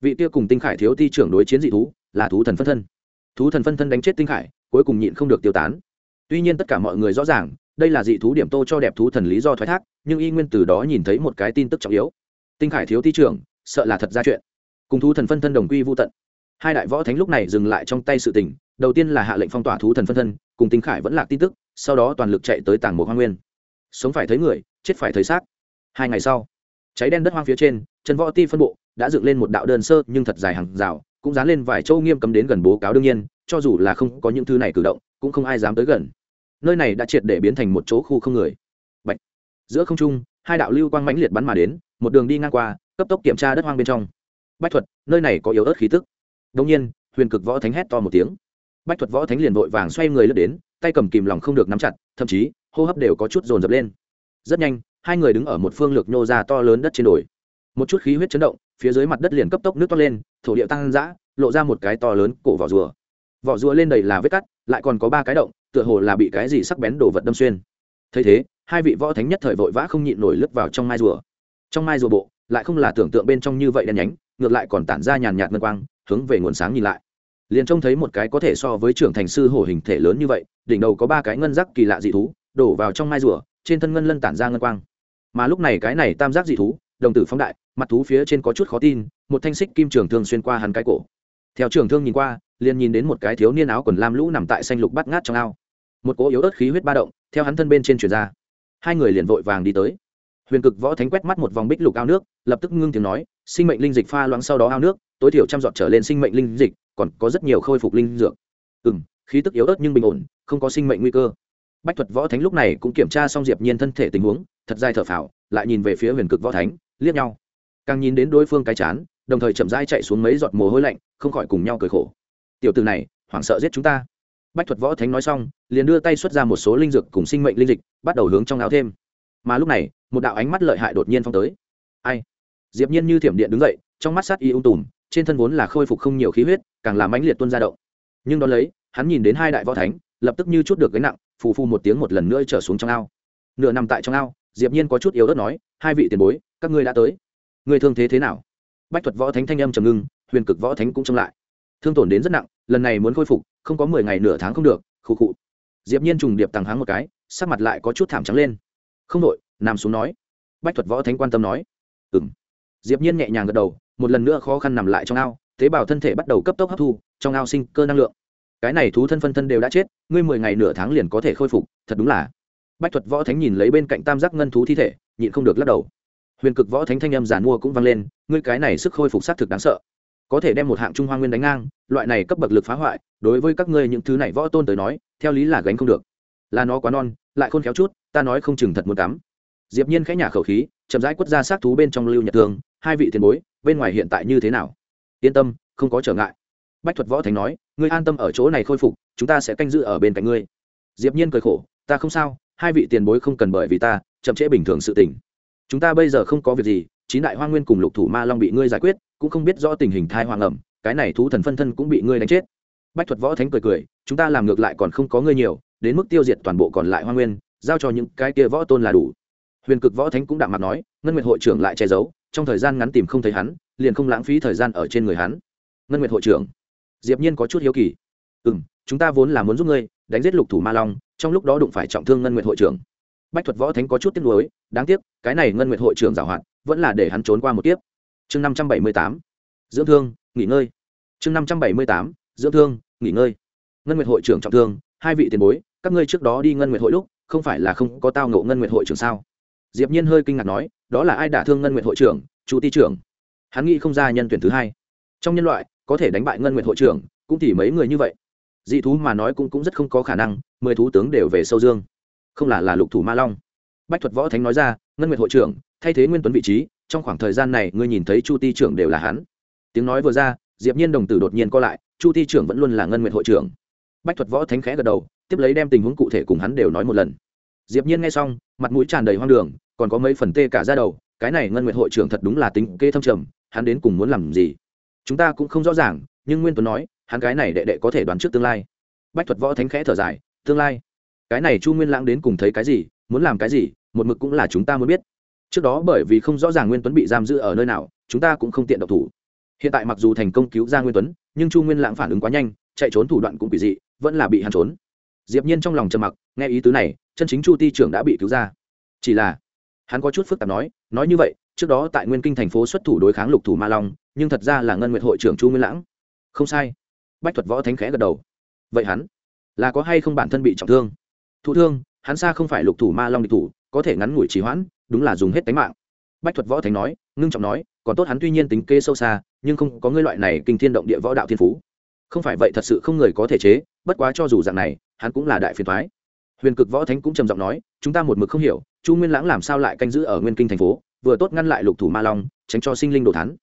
Vị kia cùng tinh khải thiếu ti trưởng đối chiến dị thú, là thú thần phân thân. Thú thần phân thân đánh chết tinh khải, cuối cùng nhịn không được tiêu tán. Tuy nhiên tất cả mọi người rõ ràng đây là dị thú điểm tô cho đẹp thú thần lý do thoái thác, nhưng y nguyên từ đó nhìn thấy một cái tin tức trọng yếu. Tinh khải thiếu thi trưởng, sợ là thật ra chuyện. Cùng thú thần phân thân đồng quy vô tận. Hai đại võ thánh lúc này dừng lại trong tay sự tình, đầu tiên là hạ lệnh phong tỏa thú thần phân thân, cùng tinh khải vẫn là tin tức, sau đó toàn lực chạy tới tàng một hoa nguyên. Sống phải thấy người, chết phải thấy xác. Hai ngày sau, cháy đen đất hoang phía trên, trần võ ti phân bộ đã dựng lên một đạo đơn sơ nhưng thật dài hàng rào, cũng dán lên vài châu nghiêm cấm đến gần bố cáo đương nhiên, cho dù là không có những thứ này cử động, cũng không ai dám tới gần nơi này đã triệt để biến thành một chỗ khu không người. Bạch. giữa không trung, hai đạo lưu quang mãnh liệt bắn mà đến, một đường đi ngang qua, cấp tốc kiểm tra đất hoang bên trong. Bách thuật, nơi này có yếu ớt khí tức. Đông nhiên, huyền cực võ thánh hét to một tiếng. Bách thuật võ thánh liền vội vàng xoay người lướt đến, tay cầm kìm lòng không được nắm chặt, thậm chí, hô hấp đều có chút dồn dập lên. Rất nhanh, hai người đứng ở một phương lược nhô ra to lớn đất trên đồi. Một chút khí huyết chấn động, phía dưới mặt đất liền cấp tốc nước toát lên, thổ địa tăng dã, lộ ra một cái to lớn cổ vỏ rùa. Vỏ rùa lên đầy là vết cắt, lại còn có ba cái động tựa hồ là bị cái gì sắc bén đổ vật đâm xuyên. Thấy thế, hai vị võ thánh nhất thời vội vã không nhịn nổi lướt vào trong mai rùa. Trong mai rùa bộ, lại không là tưởng tượng bên trong như vậy đen nhánh, ngược lại còn tản ra nhàn nhạt ngân quang, hướng về nguồn sáng nhìn lại. Liền trông thấy một cái có thể so với trưởng thành sư hổ hình thể lớn như vậy, đỉnh đầu có ba cái ngân giác kỳ lạ dị thú, đổ vào trong mai rùa, trên thân ngân lân tản ra ngân quang. Mà lúc này cái này tam giác dị thú, đồng tử phóng đại, mặt thú phía trên có chút khó tin, một thanh xích kim trường thương xuyên qua hắn cái cổ. Theo trường thương nhìn qua liền nhìn đến một cái thiếu niên áo quần lam lũ nằm tại xanh lục bắt ngát trong ao. Một cỗ yếu ớt khí huyết ba động, theo hắn thân bên trên truyền ra. Hai người liền vội vàng đi tới. Huyền cực võ thánh quét mắt một vòng bích lục ao nước, lập tức ngưng tiếng nói, sinh mệnh linh dịch pha loãng sau đó ao nước, tối thiểu trăm dọn trở lên sinh mệnh linh dịch, còn có rất nhiều khôi phục linh dược. Ừ m khí tức yếu ớt nhưng bình ổn, không có sinh mệnh nguy cơ. Bách thuật võ thánh lúc này cũng kiểm tra xong diệp nhiên thân thể tình huống, thật dài thở phào, lại nhìn về phía huyền cực võ thánh, liếc nhau. Càng nhìn đến đối phương cái chán, đồng thời chậm rãi chạy xuống mấy giọt mồ hôi lạnh, không khỏi cùng nhau cười khổ tiểu từ này, hoảng sợ giết chúng ta. Bách thuật võ thánh nói xong, liền đưa tay xuất ra một số linh dược cùng sinh mệnh linh dịch, bắt đầu hướng trong áo thêm. Mà lúc này, một đạo ánh mắt lợi hại đột nhiên phong tới. Ai? Diệp nhiên như thiểm điện đứng dậy, trong mắt sát y ung tùm, trên thân vốn là khôi phục không nhiều khí huyết, càng làm mãnh liệt tuôn ra động. Nhưng đón lấy, hắn nhìn đến hai đại võ thánh, lập tức như chút được gánh nặng, phù phù một tiếng một lần nữa trở xuống trong ao. Nửa nằm tại trong ao, diệp nhiên có chút yếu ớt nói, hai vị tiền bối, các ngươi đã tới. Ngươi thương thế thế nào? Bách thuật võ thánh thanh âm trầm ngưng, huyền cực võ thánh cũng trông lại thương tổn đến rất nặng, lần này muốn khôi phục, không có mười ngày nửa tháng không được, khụ khụ. Diệp nhiên trùng điệp tàng háng một cái, sắc mặt lại có chút thảm trắng lên. Không đội nằm xuống nói. Bách thuật võ thánh quan tâm nói. Ừm. Diệp nhiên nhẹ nhàng gật đầu, một lần nữa khó khăn nằm lại trong ao, tế bào thân thể bắt đầu cấp tốc hấp thu, trong ao sinh cơ năng lượng. Cái này thú thân phân thân đều đã chết, ngươi mười ngày nửa tháng liền có thể khôi phục, thật đúng là. Bách thuật võ thánh nhìn lấy bên cạnh tam giác ngân thú thi thể, nhịn không được lắc đầu. Huyền cực võ thánh thanh âm giàn mua cũng vang lên, ngươi cái này sức khôi phục xác thực đáng sợ có thể đem một hạng trung hoa nguyên đánh ngang, loại này cấp bậc lực phá hoại, đối với các ngươi những thứ này võ tôn tới nói, theo lý là gánh không được. Là nó quá non, lại khôn khéo chút, ta nói không chừng thật muốn tắm diệp nhiên khẽ nhả khẩu khí, chậm rãi quất ra sát thú bên trong lưu nhật thương hai vị tiền bối, bên ngoài hiện tại như thế nào? Yên tâm, không có trở ngại. Bách thuật võ thánh nói, ngươi an tâm ở chỗ này khôi phục, chúng ta sẽ canh giữ ở bên cạnh ngươi. Diệp nhiên cười khổ, ta không sao, hai vị tiền bối không cần bởi vì ta, chậm trễ bình thường sự tình. Chúng ta bây giờ không có việc gì, chín đại hoa nguyên cùng lục thủ ma long bị ngươi giải quyết cũng không biết rõ tình hình thai hoàng ẩm, cái này thú thần phân thân cũng bị ngươi đánh chết. Bách thuật võ thánh cười cười, chúng ta làm ngược lại còn không có ngươi nhiều, đến mức tiêu diệt toàn bộ còn lại hoa nguyên, giao cho những cái kia võ tôn là đủ. Huyền cực võ thánh cũng đạm mặt nói, ngân nguyệt hội trưởng lại che giấu, trong thời gian ngắn tìm không thấy hắn, liền không lãng phí thời gian ở trên người hắn. Ngân nguyệt hội trưởng, diệp nhiên có chút hiếu kỳ. Ừ m chúng ta vốn là muốn giúp ngươi, đánh giết lục thủ ma long, trong lúc đó đụng phải trọng thương ngân nguyệt hội trưởng. Bách thuật võ thánh có chút tiếc nuối, đáng tiếc, cái này ngân nguyệt hội trưởng giảo hoạt, vẫn là để hắn trốn qua một tiếp chương năm trăm bảy mươi tám, dưỡng thương, nghỉ ngơi. Chương năm trăm bảy mươi tám, dưỡng thương, nghỉ ngơi. Ngân nguyệt hội trưởng trọng thương, hai vị tiền bối, các ngươi trước đó đi ngân nguyệt hội lúc, không phải là không có tao ngộ ngân nguyệt hội trưởng sao? Diệp nhiên hơi kinh ngạc nói, đó là ai đả thương ngân nguyệt hội trưởng chủ ti trưởng? Hắn nghĩ không ra nhân tuyển thứ hai. Trong nhân loại, có thể đánh bại ngân nguyệt hội trưởng, cũng chỉ mấy người như vậy. Dị thú mà nói cũng cũng rất không có khả năng, mười thú tướng đều về sâu dương. Không là là lục thủ ma long. Bách thuật võ thánh nói ra, ngân nguyệt hội trưởng thay thế nguyên tuấn vị trí, trong khoảng thời gian này ngươi nhìn thấy chu ti trưởng đều là hắn. Tiếng nói vừa ra, diệp nhiên đồng tử đột nhiên co lại, chu ti trưởng vẫn luôn là ngân nguyện hội trưởng. Bách thuật võ thánh khẽ gật đầu, tiếp lấy đem tình huống cụ thể cùng hắn đều nói một lần. Diệp nhiên nghe xong, mặt mũi tràn đầy hoang đường, còn có mấy phần tê cả da đầu, cái này ngân nguyện hội trưởng thật đúng là tính kê thâm trầm, hắn đến cùng muốn làm gì? Chúng ta cũng không rõ ràng, nhưng nguyên tuấn nói, hắn cái này đệ đệ có thể đoán trước tương lai. Bách thuật võ thánh khẽ thở dài, tương lai? Cái này chu nguyên lãng đến cùng thấy cái gì, muốn làm cái gì, một mực cũng là chúng ta muốn biết trước đó bởi vì không rõ ràng nguyên tuấn bị giam giữ ở nơi nào, chúng ta cũng không tiện độc thủ. Hiện tại mặc dù thành công cứu ra nguyên tuấn, nhưng chu nguyên lãng phản ứng quá nhanh, chạy trốn thủ đoạn cũng quỷ dị, vẫn là bị hắn trốn. Diệp nhiên trong lòng trầm mặc, nghe ý tứ này, chân chính chu ti trưởng đã bị cứu ra. Chỉ là, hắn có chút phức tạp nói nói như vậy, trước đó tại nguyên kinh thành phố xuất thủ đối kháng lục thủ ma long, nhưng thật ra là ngân nguyệt hội trưởng chu nguyên lãng. Không sai. Bách thuật võ thánh khẽ gật đầu. Vậy hắn, là có hay không bản thân bị trọng thương? Thụ thương, hắn xa không phải lục thủ ma long địch thủ, có thể ngắn ngủi trì hoãn đúng là dùng hết tính mạng. Bách thuật võ thánh nói, ngưng trọng nói, còn tốt hắn tuy nhiên tính kê sâu xa, nhưng không có ngươi loại này kinh thiên động địa võ đạo thiên phú. Không phải vậy thật sự không người có thể chế, bất quá cho dù dạng này, hắn cũng là đại phiền thoái huyền cực võ thánh cũng trầm giọng nói, chúng ta một mực không hiểu, chu nguyên lãng làm sao lại canh giữ ở nguyên kinh thành phố, vừa tốt ngăn lại lục thủ ma long, tránh cho sinh linh đồ thắn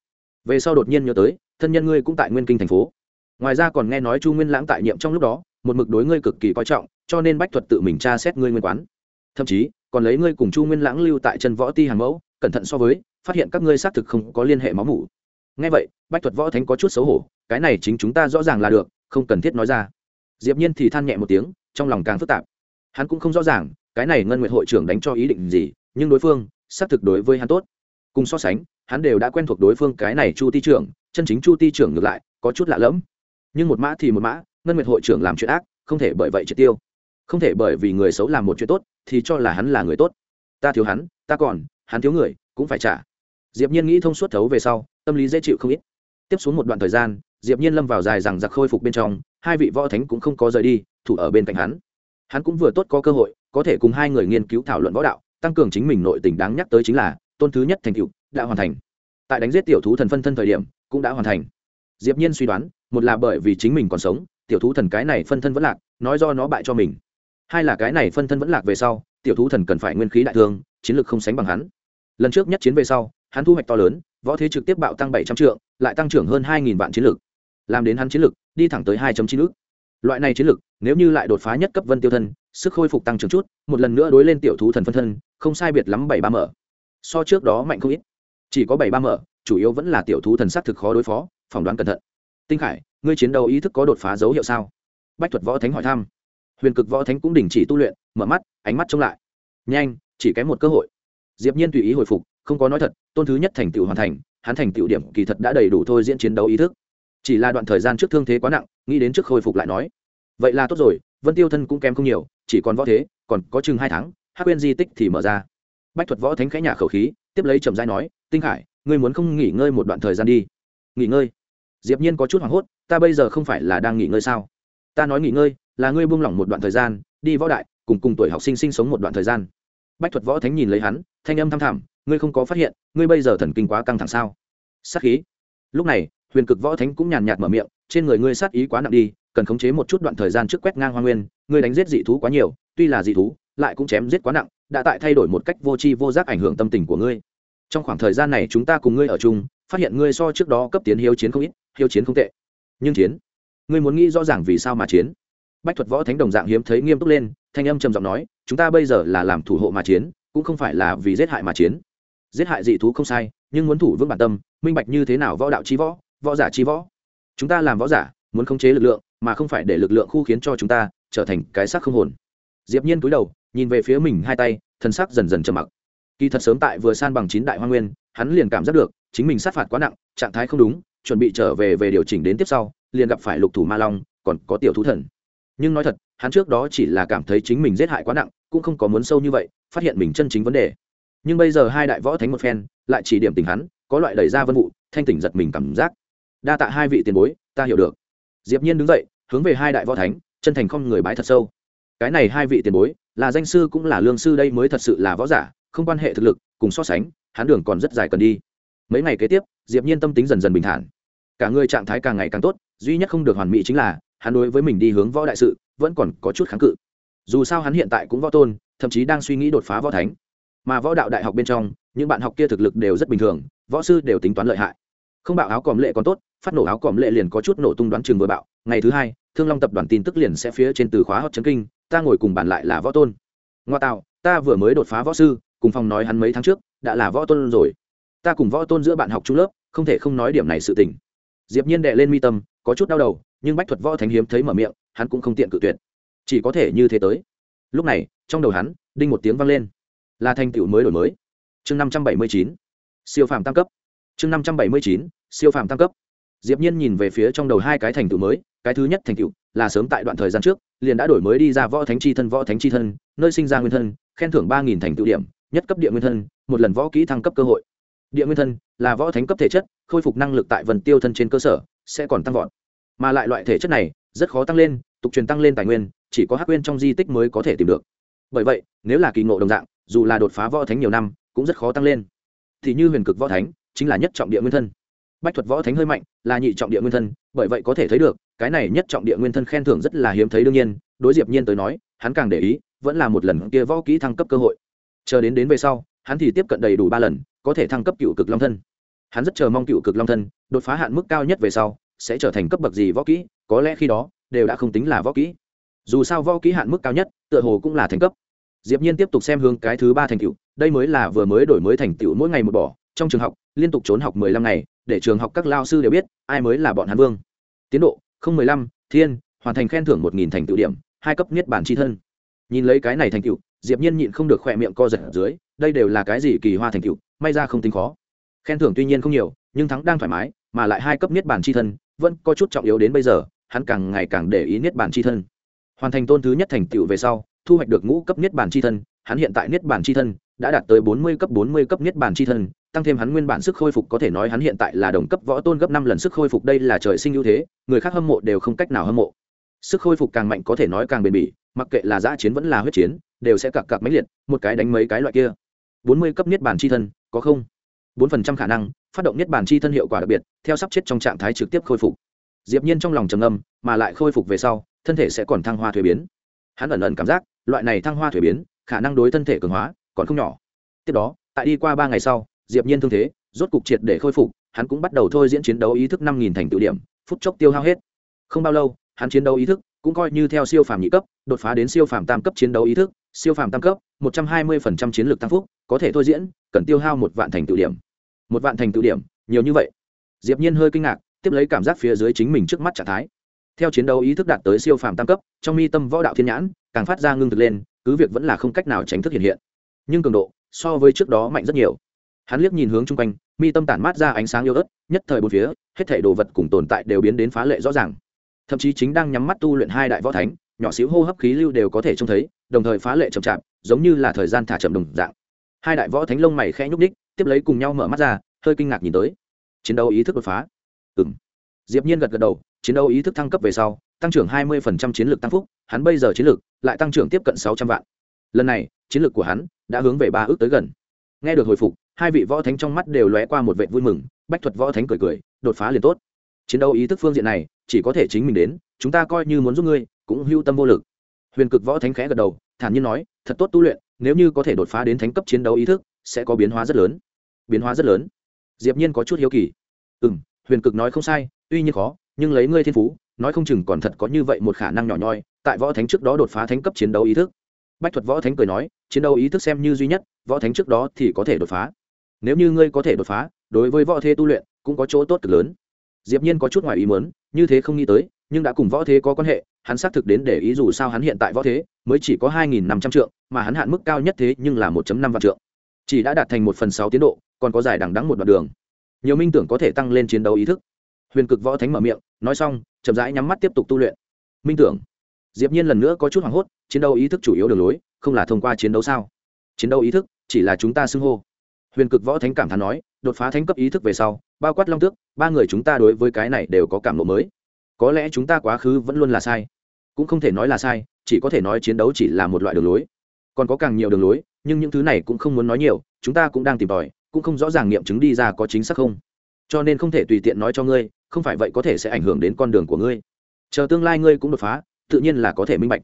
về sau đột nhiên nhớ tới, thân nhân ngươi cũng tại nguyên kinh thành phố. Ngoài ra còn nghe nói chu nguyên lãng tại nhiệm trong lúc đó, một mực đối ngươi cực kỳ coi trọng, cho nên bách thuật tự mình tra xét ngươi nguyên quán. Thậm chí còn lấy ngươi cùng chu nguyên lãng lưu tại chân võ ti hàng mẫu, cẩn thận so với, phát hiện các ngươi xác thực không có liên hệ máu mủ. Ngay vậy, bách thuật võ thánh có chút xấu hổ, cái này chính chúng ta rõ ràng là được, không cần thiết nói ra. Diệp nhiên thì than nhẹ một tiếng, trong lòng càng phức tạp. Hắn cũng không rõ ràng, cái này ngân nguyệt hội trưởng đánh cho ý định gì, nhưng đối phương, xác thực đối với hắn tốt. Cùng so sánh, hắn đều đã quen thuộc đối phương cái này chu ti trưởng, chân chính chu ti trưởng ngược lại, có chút lạ lẫm. Nhưng một mã thì một mã, ngân nguyệt hội trưởng làm chuyện ác, không thể bởi vậy triệt tiêu không thể bởi vì người xấu làm một chuyện tốt, thì cho là hắn là người tốt. Ta thiếu hắn, ta còn, hắn thiếu người, cũng phải trả. Diệp nhiên nghĩ thông suốt thấu về sau, tâm lý dễ chịu không ít. Tiếp xuống một đoạn thời gian, diệp nhiên lâm vào dài rằng giặc khôi phục bên trong, hai vị võ thánh cũng không có rời đi, thủ ở bên cạnh hắn. Hắn cũng vừa tốt có cơ hội, có thể cùng hai người nghiên cứu thảo luận võ đạo, tăng cường chính mình nội tình đáng nhắc tới chính là, tôn thứ nhất thành tựu, đã hoàn thành. Tại đánh giết tiểu thú thần phân thân thời điểm, cũng đã hoàn thành. Diệp nhiên suy đoán, một là bởi vì chính mình còn sống, tiểu thú thần cái này phân thân vẫn lạc, nói do nó bại cho mình hai là cái này phân thân vẫn lạc về sau, tiểu thú thần cần phải nguyên khí đại thương, chiến lược không sánh bằng hắn. Lần trước nhất chiến về sau, hắn thu hoạch to lớn, võ thế trực tiếp bạo tăng bảy trăm trượng, lại tăng trưởng hơn hai nghìn vạn chiến lược. Làm đến hắn chiến lược, đi thẳng tới hai chín ước loại này chiến lược, nếu như lại đột phá nhất cấp vân tiêu thân, sức khôi phục tăng trưởng chút, một lần nữa đối lên tiểu thú thần phân thân, không sai biệt lắm bảy ba mở. So trước đó mạnh không ít. Chỉ có bảy ba mở, chủ yếu vẫn là tiểu thú thần s á c thực khó đối phó, phỏng đoán cẩn thận. Tinh khải, ngươi chiến đấu ý thức có đột phá dấu hiệu sao? Bách thuật võ thánh hỏi thăm huyền cực võ thánh cũng đình chỉ tu luyện, mở mắt, ánh mắt trông lại. Nhanh, chỉ kém một cơ hội. Diệp nhiên tùy ý hồi phục, không có nói thật, tôn thứ nhất thành tựu hoàn thành, hắn thành tựu điểm kỳ thật đã đầy đủ thôi diễn chiến đấu ý thức. Chỉ là đoạn thời gian trước thương thế quá nặng, nghĩ đến trước khôi phục lại nói. Vậy là tốt rồi, vân tiêu thân cũng kém không nhiều, chỉ còn võ thế, còn có chừng hai tháng, hắc quên di tích thì mở ra. Bách thuật võ thánh khẽ nhà khẩu khí, tiếp lấy trầm giai nói, tinh khải, ngươi muốn không nghỉ ngơi một đoạn thời gian đi. Nghỉ ngơi? Diệp nhiên có chút hoảng hốt, ta bây giờ không phải là đang nghỉ ngơi sao? Ta nói nghỉ ngơi, là ngươi buông lỏng một đoạn thời gian, đi võ đại, cùng cùng tuổi học sinh sinh sống một đoạn thời gian. Bách thuật võ thánh nhìn lấy hắn, thanh âm thăm thẳm, ngươi không có phát hiện, ngươi bây giờ thần kinh quá căng thẳng sao? Sát khí. Lúc này, huyền cực võ thánh cũng nhàn nhạt mở miệng, trên người ngươi sát ý quá nặng đi, cần khống chế một chút đoạn thời gian trước quét ngang hoa nguyên, ngươi đánh giết dị thú quá nhiều, tuy là dị thú, lại cũng chém giết quá nặng, đã tại thay đổi một cách vô tri vô giác ảnh hưởng tâm tình của ngươi. Trong khoảng thời gian này chúng ta cùng ngươi ở chung, phát hiện ngươi so trước đó cấp tiến hiếu chiến không ít, hiếu chiến không tệ. Nhưng chiến ngươi muốn nghĩ rõ ràng vì sao mà chiến. Bách thuật võ thánh đồng dạng hiếm thấy nghiêm túc lên, thanh âm trầm giọng nói, chúng ta bây giờ là làm thủ hộ mà chiến, cũng không phải là vì giết hại mà chiến. Giết hại dị thú không sai, nhưng muốn thủ vững bản tâm, minh bạch như thế nào võ đạo chi võ võ giả chi võ. Chúng ta làm võ giả, muốn khống chế lực lượng, mà không phải để lực lượng khu khiến cho chúng ta trở thành cái xác không hồn. Diệp nhiên cúi đầu, nhìn về phía mình hai tay thân xác dần dần trầm mặc. Kỳ thật sớm tại vừa san bằng chín đại hoa nguyên, hắn liền cảm giác được, chính mình sát phạt quá nặng, trạng thái không đúng, chuẩn bị trở về về điều chỉnh đến tiếp sau liền gặp phải lục thủ ma long, còn có tiểu thú thần. Nhưng nói thật, hắn trước đó chỉ là cảm thấy chính mình giết hại quá nặng, cũng không có muốn sâu như vậy, phát hiện mình chân chính vấn đề. Nhưng bây giờ hai đại võ thánh một phen, lại chỉ điểm tình hắn, có loại đẩy ra vân vụ, thanh tỉnh giật mình cảm giác. Đa tạ hai vị tiền bối, ta hiểu được. Diệp nhiên đứng dậy, hướng về hai đại võ thánh, chân thành không người bái thật sâu. Cái này hai vị tiền bối, là danh sư cũng là lương sư đây mới thật sự là võ giả, không quan hệ thực lực, cùng so sánh, hắn đường còn rất dài cần đi. Mấy ngày kế tiếp, diệp nhiên tâm tính dần dần bình thản cả người trạng thái càng ngày càng tốt, duy nhất không được hoàn mỹ chính là, hắn đối với mình đi hướng võ đại sự, vẫn còn có chút kháng cự. Dù sao hắn hiện tại cũng võ tôn, thậm chí đang suy nghĩ đột phá võ thánh. Mà võ đạo đại học bên trong, những bạn học kia thực lực đều rất bình thường, võ sư đều tính toán lợi hại. Không bạo áo còm lệ còn tốt, phát nổ áo còm lệ liền có chút nổ tung đoán chừng vừa bạo. Ngày thứ hai, thương long tập đoàn tin tức liền sẽ phía trên từ khóa hot chấn kinh, ta ngồi cùng bàn lại là võ tôn. Ngoa tạo, ta vừa mới đột phá võ sư, cùng phòng nói hắn mấy tháng trước, đã là võ tôn rồi. Ta cùng võ tôn giữa bạn học trung lớp, không thể không nói điểm này sự tình diệp nhiên đệ lên mi tâm, có chút đau đầu, nhưng bách thuật võ thánh hiếm thấy mở miệng, hắn cũng không tiện cự tuyệt. Chỉ có thể như thế tới. Lúc này, trong đầu hắn, đinh một tiếng vang lên. Là thành tựu mới đổi mới. Chương năm trăm bảy mươi chín, siêu phàm tăng cấp. Chương năm trăm bảy mươi chín, siêu phàm tăng cấp. Diệp nhiên nhìn về phía trong đầu hai cái thành tựu mới, cái thứ nhất thành tựu là sớm tại đoạn thời gian trước, liền đã đổi mới đi ra võ thánh chi thân, võ thánh chi thân, nơi sinh ra nguyên thân, khen thưởng ba nghìn thành tựu điểm, nhất cấp địa nguyên thân, một lần võ kỹ thăng cấp cơ hội địa nguyên thân là võ thánh cấp thể chất, khôi phục năng lực tại vần tiêu thân trên cơ sở, sẽ còn tăng vọt. Mà lại loại thể chất này rất khó tăng lên, tục truyền tăng lên tài nguyên, chỉ có hắc nguyên trong di tích mới có thể tìm được. Bởi vậy, nếu là kỳ ngộ đồng dạng, dù là đột phá võ thánh nhiều năm, cũng rất khó tăng lên. Thì như huyền cực võ thánh, chính là nhất trọng địa nguyên thân. Bách thuật võ thánh hơi mạnh, là nhị trọng địa nguyên thân, bởi vậy có thể thấy được, cái này nhất trọng địa nguyên thân khen thưởng rất là hiếm thấy đương nhiên, đối diệp nhiên tới nói, hắn càng để ý, vẫn là một lần kia võ kỹ thăng cấp cơ hội. Chờ đến đến về sau hắn thì tiếp cận đầy đủ ba lần có thể thăng cấp cựu cực long thân. Hắn rất chờ mong cựu cực long thân đột phá hạn mức cao nhất về sau sẽ trở thành cấp bậc gì võ kỹ có lẽ khi đó đều đã không tính là võ kỹ. Dù sao võ kỹ hạn mức cao nhất tựa hồ cũng là thành cấp. Diệp nhiên tiếp tục xem hướng cái thứ ba thành tựu đây mới là vừa mới đổi mới thành tựu mỗi ngày một bỏ trong trường học liên tục trốn học 15 ngày để trường học các lao sư đều biết ai mới là bọn hắn vương. Tiến độ không 15, thiên hoàn thành khen thưởng 1.000 thành tựu điểm hai cấp niết bản chi thân. Nhìn lấy cái này thành tựu diệp nhiên nhịn không được khỏe miệng co giật ở dưới, đây đều là cái gì kỳ hoa thành tựu, may ra không tính khó. Khen thưởng tuy nhiên không nhiều, nhưng thắng đang thoải mái, mà lại hai cấp niết bản chi thân, vẫn có chút trọng yếu đến bây giờ, hắn càng ngày càng để ý niết bản chi thân. Hoàn thành tôn thứ nhất thành tựu về sau, thu hoạch được ngũ cấp niết bản chi thân, hắn hiện tại niết bản chi thân đã đạt tới bốn mươi cấp bốn mươi cấp niết bản chi thân, tăng thêm hắn nguyên bản sức khôi phục có thể nói hắn hiện tại là đồng cấp võ tôn gấp năm lần sức khôi phục đây là trời sinh ưu thế, người khác hâm mộ đều không cách nào hâm mộ. Sức khôi phục càng mạnh có thể nói càng bền bỉ, mặc kệ là giã chiến vẫn là huyết chiến đều sẽ cặc cặc mấy liệt, một cái đánh mấy cái loại kia. Bốn mươi cấp niết bàn chi thân, có không? Bốn phần trăm khả năng, phát động niết bàn chi thân hiệu quả đặc biệt, theo sắp chết trong trạng thái trực tiếp khôi phục. Diệp nhiên trong lòng trầm ngâm, mà lại khôi phục về sau, thân thể sẽ còn thăng hoa thuế biến. Hắn ẩn ẩn cảm giác, loại này thăng hoa thuế biến, khả năng đối thân thể cường hóa còn không nhỏ. Tiếp đó, tại đi qua ba ngày sau, diệp nhiên thương thế, rốt cục triệt để khôi phục, hắn cũng bắt đầu thôi diễn chiến đấu ý thức năm nghìn thành tựu điểm, phút chốc tiêu hao hết. Không bao lâu, hắn chiến đấu ý thức cũng coi như theo siêu phàm nhị cấp, đột phá đến siêu phàm tam cấp chiến đấu ý thức siêu phàm tam cấp, một trăm hai mươi phần trăm chiến lược tăng phúc, có thể thôi diễn, cần tiêu hao một vạn thành tựu điểm. Một vạn thành tựu điểm, nhiều như vậy. Diệp nhiên hơi kinh ngạc, tiếp lấy cảm giác phía dưới chính mình trước mắt trạng thái. Theo chiến đấu ý thức đạt tới siêu phàm tam cấp, trong mi tâm võ đạo thiên nhãn, càng phát ra ngưng thực lên, cứ việc vẫn là không cách nào tránh thức hiện hiện. Nhưng cường độ, so với trước đó mạnh rất nhiều. Hắn liếc nhìn hướng chung quanh, mi tâm tản mát ra ánh sáng yêu ớt, nhất thời bốn phía, hết thảy đồ vật cùng tồn tại đều biến đến phá lệ rõ ràng. Thậm chí chính đang nhắm mắt tu luyện hai đại võ thánh, nhỏ xíu hô hấp khí lưu đều có thể trông thấy đồng thời phá lệ chậm chạp, giống như là thời gian thả chậm đồng dạng. Hai đại võ thánh lông mày khẽ nhúc ních tiếp lấy cùng nhau mở mắt ra, hơi kinh ngạc nhìn tới. Chiến đấu ý thức đột phá. Ừng diệp nhiên gật gật đầu, chiến đấu ý thức thăng cấp về sau, tăng trưởng 20% chiến lược tăng phúc, hắn bây giờ chiến lược lại tăng trưởng tiếp cận 600 vạn. Lần này, chiến lược của hắn đã hướng về ba ước tới gần. Nghe được hồi phục, hai vị võ thánh trong mắt đều lóe qua một vẻ vui mừng, bách thuật võ thánh cười cười, đột phá liền tốt. Chiến đấu ý thức phương diện này, chỉ có thể chính mình đến, chúng ta coi như muốn giúp ngươi, cũng hưu tâm vô lực huyền cực võ thánh khẽ gật đầu, thản nhiên nói, thật tốt tu luyện, nếu như có thể đột phá đến thánh cấp chiến đấu ý thức, sẽ có biến hóa rất lớn. Biến hóa rất lớn? Diệp nhiên có chút hiếu kỳ. Ừ huyền cực nói không sai, tuy nhiên khó, nhưng lấy ngươi thiên phú, nói không chừng còn thật có như vậy một khả năng nhỏ nhoi, tại võ thánh trước đó đột phá thánh cấp chiến đấu ý thức. Bách thuật võ thánh cười nói, chiến đấu ý thức xem như duy nhất, võ thánh trước đó thì có thể đột phá. Nếu như ngươi có thể đột phá, đối với võ thế tu luyện, cũng có chỗ tốt cực lớn. Diệp nhiên có chút ngoài ý muốn, như thế không nghĩ tới nhưng đã cùng võ thế có quan hệ, hắn xác thực đến để ý dù sao hắn hiện tại võ thế mới chỉ có hai nghìn năm trăm trượng, mà hắn hạn mức cao nhất thế nhưng là 1 năm vạn trượng. Chỉ đã đạt thành một phần sáu tiến độ, còn có dài đằng đẵng một đoạn đường. Nhiều minh tưởng có thể tăng lên chiến đấu ý thức. Huyền cực võ thánh mở miệng, nói xong, chậm rãi nhắm mắt tiếp tục tu luyện. Minh tưởng. Diệp nhiên lần nữa có chút hoảng hốt, chiến đấu ý thức chủ yếu đường lối, không là thông qua chiến đấu sao? Chiến đấu ý thức, chỉ là chúng ta xưng hô. Huyền cực võ thánh cảm thán nói, đột phá thánh cấp ý thức về sau, bao quát long tước, ba người chúng ta đối với cái này đều có cảm lộ mới có lẽ chúng ta quá khứ vẫn luôn là sai. Cũng không thể nói là sai, chỉ có thể nói chiến đấu chỉ là một loại đường lối. Còn có càng nhiều đường lối, nhưng những thứ này cũng không muốn nói nhiều, chúng ta cũng đang tìm tòi, cũng không rõ ràng nghiệm chứng đi ra có chính xác không. Cho nên không thể tùy tiện nói cho ngươi, không phải vậy có thể sẽ ảnh hưởng đến con đường của ngươi. Chờ tương lai ngươi cũng đột phá, tự nhiên là có thể minh bạch.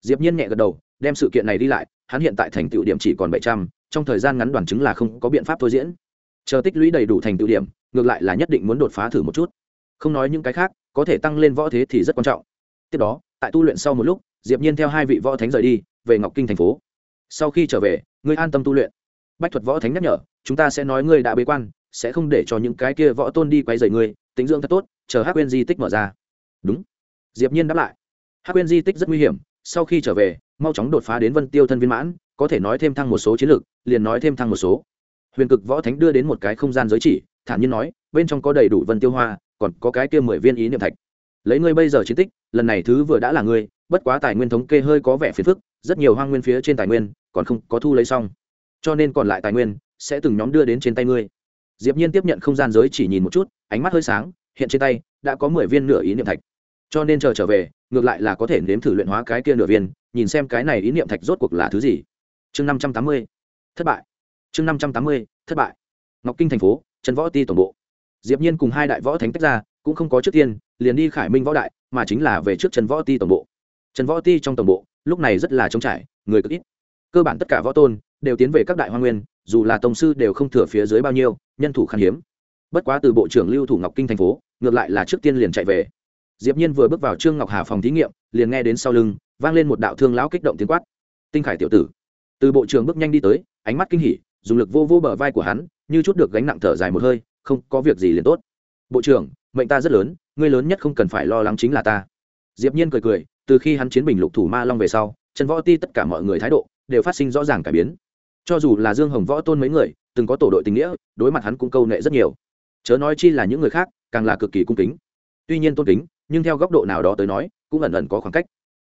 Diệp nhiên nhẹ gật đầu, đem sự kiện này đi lại, hắn hiện tại thành tựu điểm chỉ còn bảy trăm, trong thời gian ngắn đoàn chứng là không có biện pháp thôi diễn. Chờ tích lũy đầy đủ thành tựu điểm, ngược lại là nhất định muốn đột phá thử một chút. Không nói những cái khác có thể tăng lên võ thế thì rất quan trọng. Tiếp đó, tại tu luyện sau một lúc, diệp nhiên theo hai vị võ thánh rời đi, về ngọc kinh thành phố. Sau khi trở về, ngươi an tâm tu luyện. Bách thuật võ thánh nhắc nhở, chúng ta sẽ nói ngươi đã bế quan, sẽ không để cho những cái kia võ tôn đi quay rầy ngươi, tính dưỡng thật tốt, chờ Hắc quên di tích mở ra. Đúng. Diệp nhiên đáp lại. Hắc quên di tích rất nguy hiểm, sau khi trở về, mau chóng đột phá đến vân tiêu thân viên mãn, có thể nói thêm thăng một số chiến lược liền nói thêm thăng một số. Huyền cực võ thánh đưa đến một cái không gian giới chỉ, thản nhiên nói, bên trong có đầy đủ vân tiêu hoa còn có cái kia mười viên ý niệm thạch. Lấy ngươi bây giờ chiến tích, lần này thứ vừa đã là ngươi, bất quá tài nguyên thống kê hơi có vẻ phiền phức, rất nhiều hoang nguyên phía trên tài nguyên, còn không có thu lấy xong. Cho nên còn lại tài nguyên, sẽ từng nhóm đưa đến trên tay ngươi. Diệp nhiên tiếp nhận không gian giới chỉ nhìn một chút, ánh mắt hơi sáng, hiện trên tay, đã có mười viên nửa ý niệm thạch. Cho nên chờ trở về, ngược lại là có thể nếm thử luyện hóa cái kia nửa viên, nhìn xem cái này ý niệm thạch rốt cuộc là thứ gì. Chương năm trăm tám mươi, thất bại. Chương năm trăm tám mươi, thất bại. Ngọc kinh thành phố, trần võ ti tổng bộ diệp nhiên cùng hai đại võ thánh tách ra, cũng không có trước tiên, liền đi khải minh võ đại, mà chính là về trước trần võ ti tổng bộ. Trần võ ti trong tổng bộ, lúc này rất là trống trải, người cực ít. Cơ bản tất cả võ tôn đều tiến về các đại hoa nguyên, dù là tổng sư đều không thừa phía dưới bao nhiêu, nhân thủ khan hiếm. Bất quá từ bộ trưởng lưu thủ ngọc kinh thành phố, ngược lại là trước tiên liền chạy về. Diệp nhiên vừa bước vào trương ngọc hà phòng thí nghiệm, liền nghe đến sau lưng vang lên một đạo thương lão kích động tiếng quát. Tinh khải tiểu tử. Từ bộ trưởng bước nhanh đi tới, ánh mắt kinh hỉ, dùng lực vô vô bờ vai của hắn, như chút được gánh nặng thở dài một hơi không có việc gì liền tốt. Bộ trưởng, mệnh ta rất lớn, ngươi lớn nhất không cần phải lo lắng chính là ta. Diệp nhiên cười cười, từ khi hắn chiến bình lục thủ ma long về sau, trần võ ti tất cả mọi người thái độ đều phát sinh rõ ràng cải biến. Cho dù là dương hồng võ tôn mấy người, từng có tổ đội tình nghĩa, đối mặt hắn cũng câu nệ rất nhiều. Chớ nói chi là những người khác, càng là cực kỳ cung kính. Tuy nhiên tôn kính, nhưng theo góc độ nào đó tới nói, cũng ẩn ẩn có khoảng cách.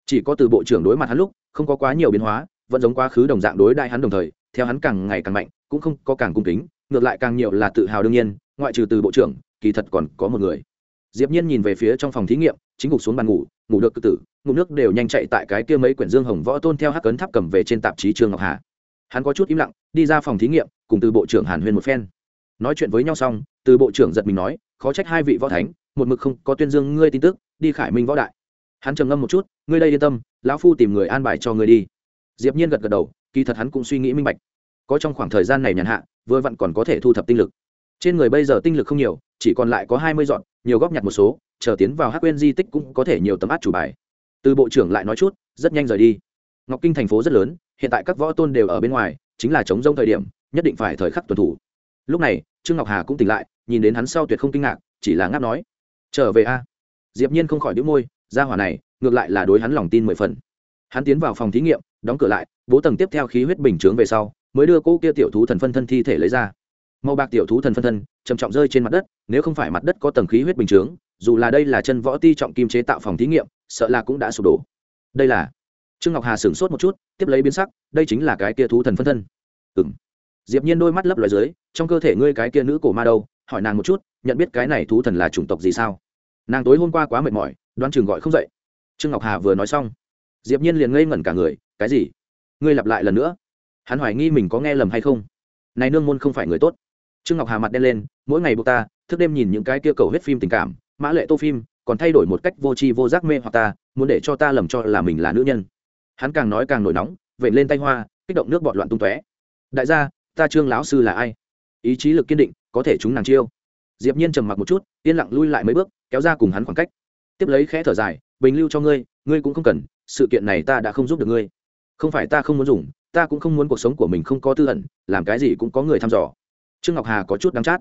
Chỉ có từ bộ trưởng đối mặt hắn lúc, không có quá nhiều biến hóa, vẫn giống quá khứ đồng dạng đối đại hắn đồng thời, theo hắn càng ngày càng mạnh, cũng không có càng cung kính, ngược lại càng nhiều là tự hào đương nhiên ngoại trừ từ bộ trưởng, kỳ thật còn có một người. Diệp nhiên nhìn về phía trong phòng thí nghiệm, chính gục xuống bàn ngủ ngủ được tự tử ngủ nước đều nhanh chạy tại cái kia mấy quyển dương hồng võ tôn theo hắc cấn tháp cầm về trên tạp chí trương ngọc hà. Hắn có chút im lặng, đi ra phòng thí nghiệm, cùng từ bộ trưởng hàn huyên một phen. Nói chuyện với nhau xong, từ bộ trưởng giật mình nói, khó trách hai vị võ thánh, một mực không có tuyên dương ngươi tin tức, đi khải minh võ đại. Hắn trầm ngâm một chút, ngươi đây yên tâm, lão phu tìm người an bài cho ngươi đi. Diệp nhiên gật gật đầu, kỳ thật hắn cũng suy nghĩ minh bạch. Có trong khoảng thời gian này nhàn hạ, vừa vặn còn có thể thu thập tinh lực trên người bây giờ tinh lực không nhiều, chỉ còn lại có hai mươi dọn nhiều góp nhặt một số, chờ tiến vào hắc quên di tích cũng có thể nhiều tấm át chủ bài. Từ bộ trưởng lại nói chút, rất nhanh rời đi. Ngọc kinh thành phố rất lớn, hiện tại các võ tôn đều ở bên ngoài, chính là chống rông thời điểm, nhất định phải thời khắc tuần thủ. Lúc này, trương ngọc hà cũng tỉnh lại, nhìn đến hắn sau tuyệt không kinh ngạc, chỉ là ngáp nói, trở về a. Diệp nhiên không khỏi đĩu môi ra hỏa này, ngược lại là đối hắn lòng tin mười phần. Hắn tiến vào phòng thí nghiệm, đóng cửa lại, bố tầng tiếp theo khí huyết bình chướng về sau, mới đưa cô kia tiểu thú thần phân thân thi thể lấy ra màu bạc tiểu thú thần phân thân, trầm trọng rơi trên mặt đất, nếu không phải mặt đất có tầng khí huyết bình chướng, dù là đây là chân võ ti trọng kim chế tạo phòng thí nghiệm, sợ là cũng đã sụp đổ. Đây là trương ngọc hà sửng sốt một chút, tiếp lấy biến sắc, đây chính là cái kia thú thần phân thân. Ừng diệp nhiên đôi mắt lấp loài dưới, trong cơ thể ngươi cái kia nữ cổ ma đâu, hỏi nàng một chút, nhận biết cái này thú thần là chủng tộc gì sao? Nàng tối hôm qua quá mệt mỏi, đoán chừng gọi không dậy. Trương ngọc hà vừa nói xong, diệp nhiên liền ngây ngẩn cả người, cái gì? Ngươi lặp lại lần nữa. Hắn hoài nghi mình có nghe lầm hay không. Này nương môn không phải người tốt trương ngọc hà mặt đen lên, mỗi ngày buộc ta, thức đêm nhìn những cái kia cầu hết phim tình cảm, mã lệ tô phim, còn thay đổi một cách vô tri vô giác mê hoặc ta, muốn để cho ta lầm cho là mình là nữ nhân. Hắn càng nói càng nổi nóng vậy lên tay hoa, kích động nước bọt loạn tung tóe. Đại gia, ta trương lão sư là ai? Ý chí lực kiên định, có thể chúng nàng chiêu. Diệp nhiên trầm mặc một chút, yên lặng lui lại mấy bước, kéo ra cùng hắn khoảng cách. Tiếp lấy khẽ thở dài, bình lưu cho ngươi ngươi cũng không cần, sự kiện này ta đã không giúp được ngươi. Không phải ta không muốn dùng, ta cũng không muốn cuộc sống của mình không có tư ẩn, làm cái gì cũng có người thăm dò trương ngọc hà có chút đắng chát.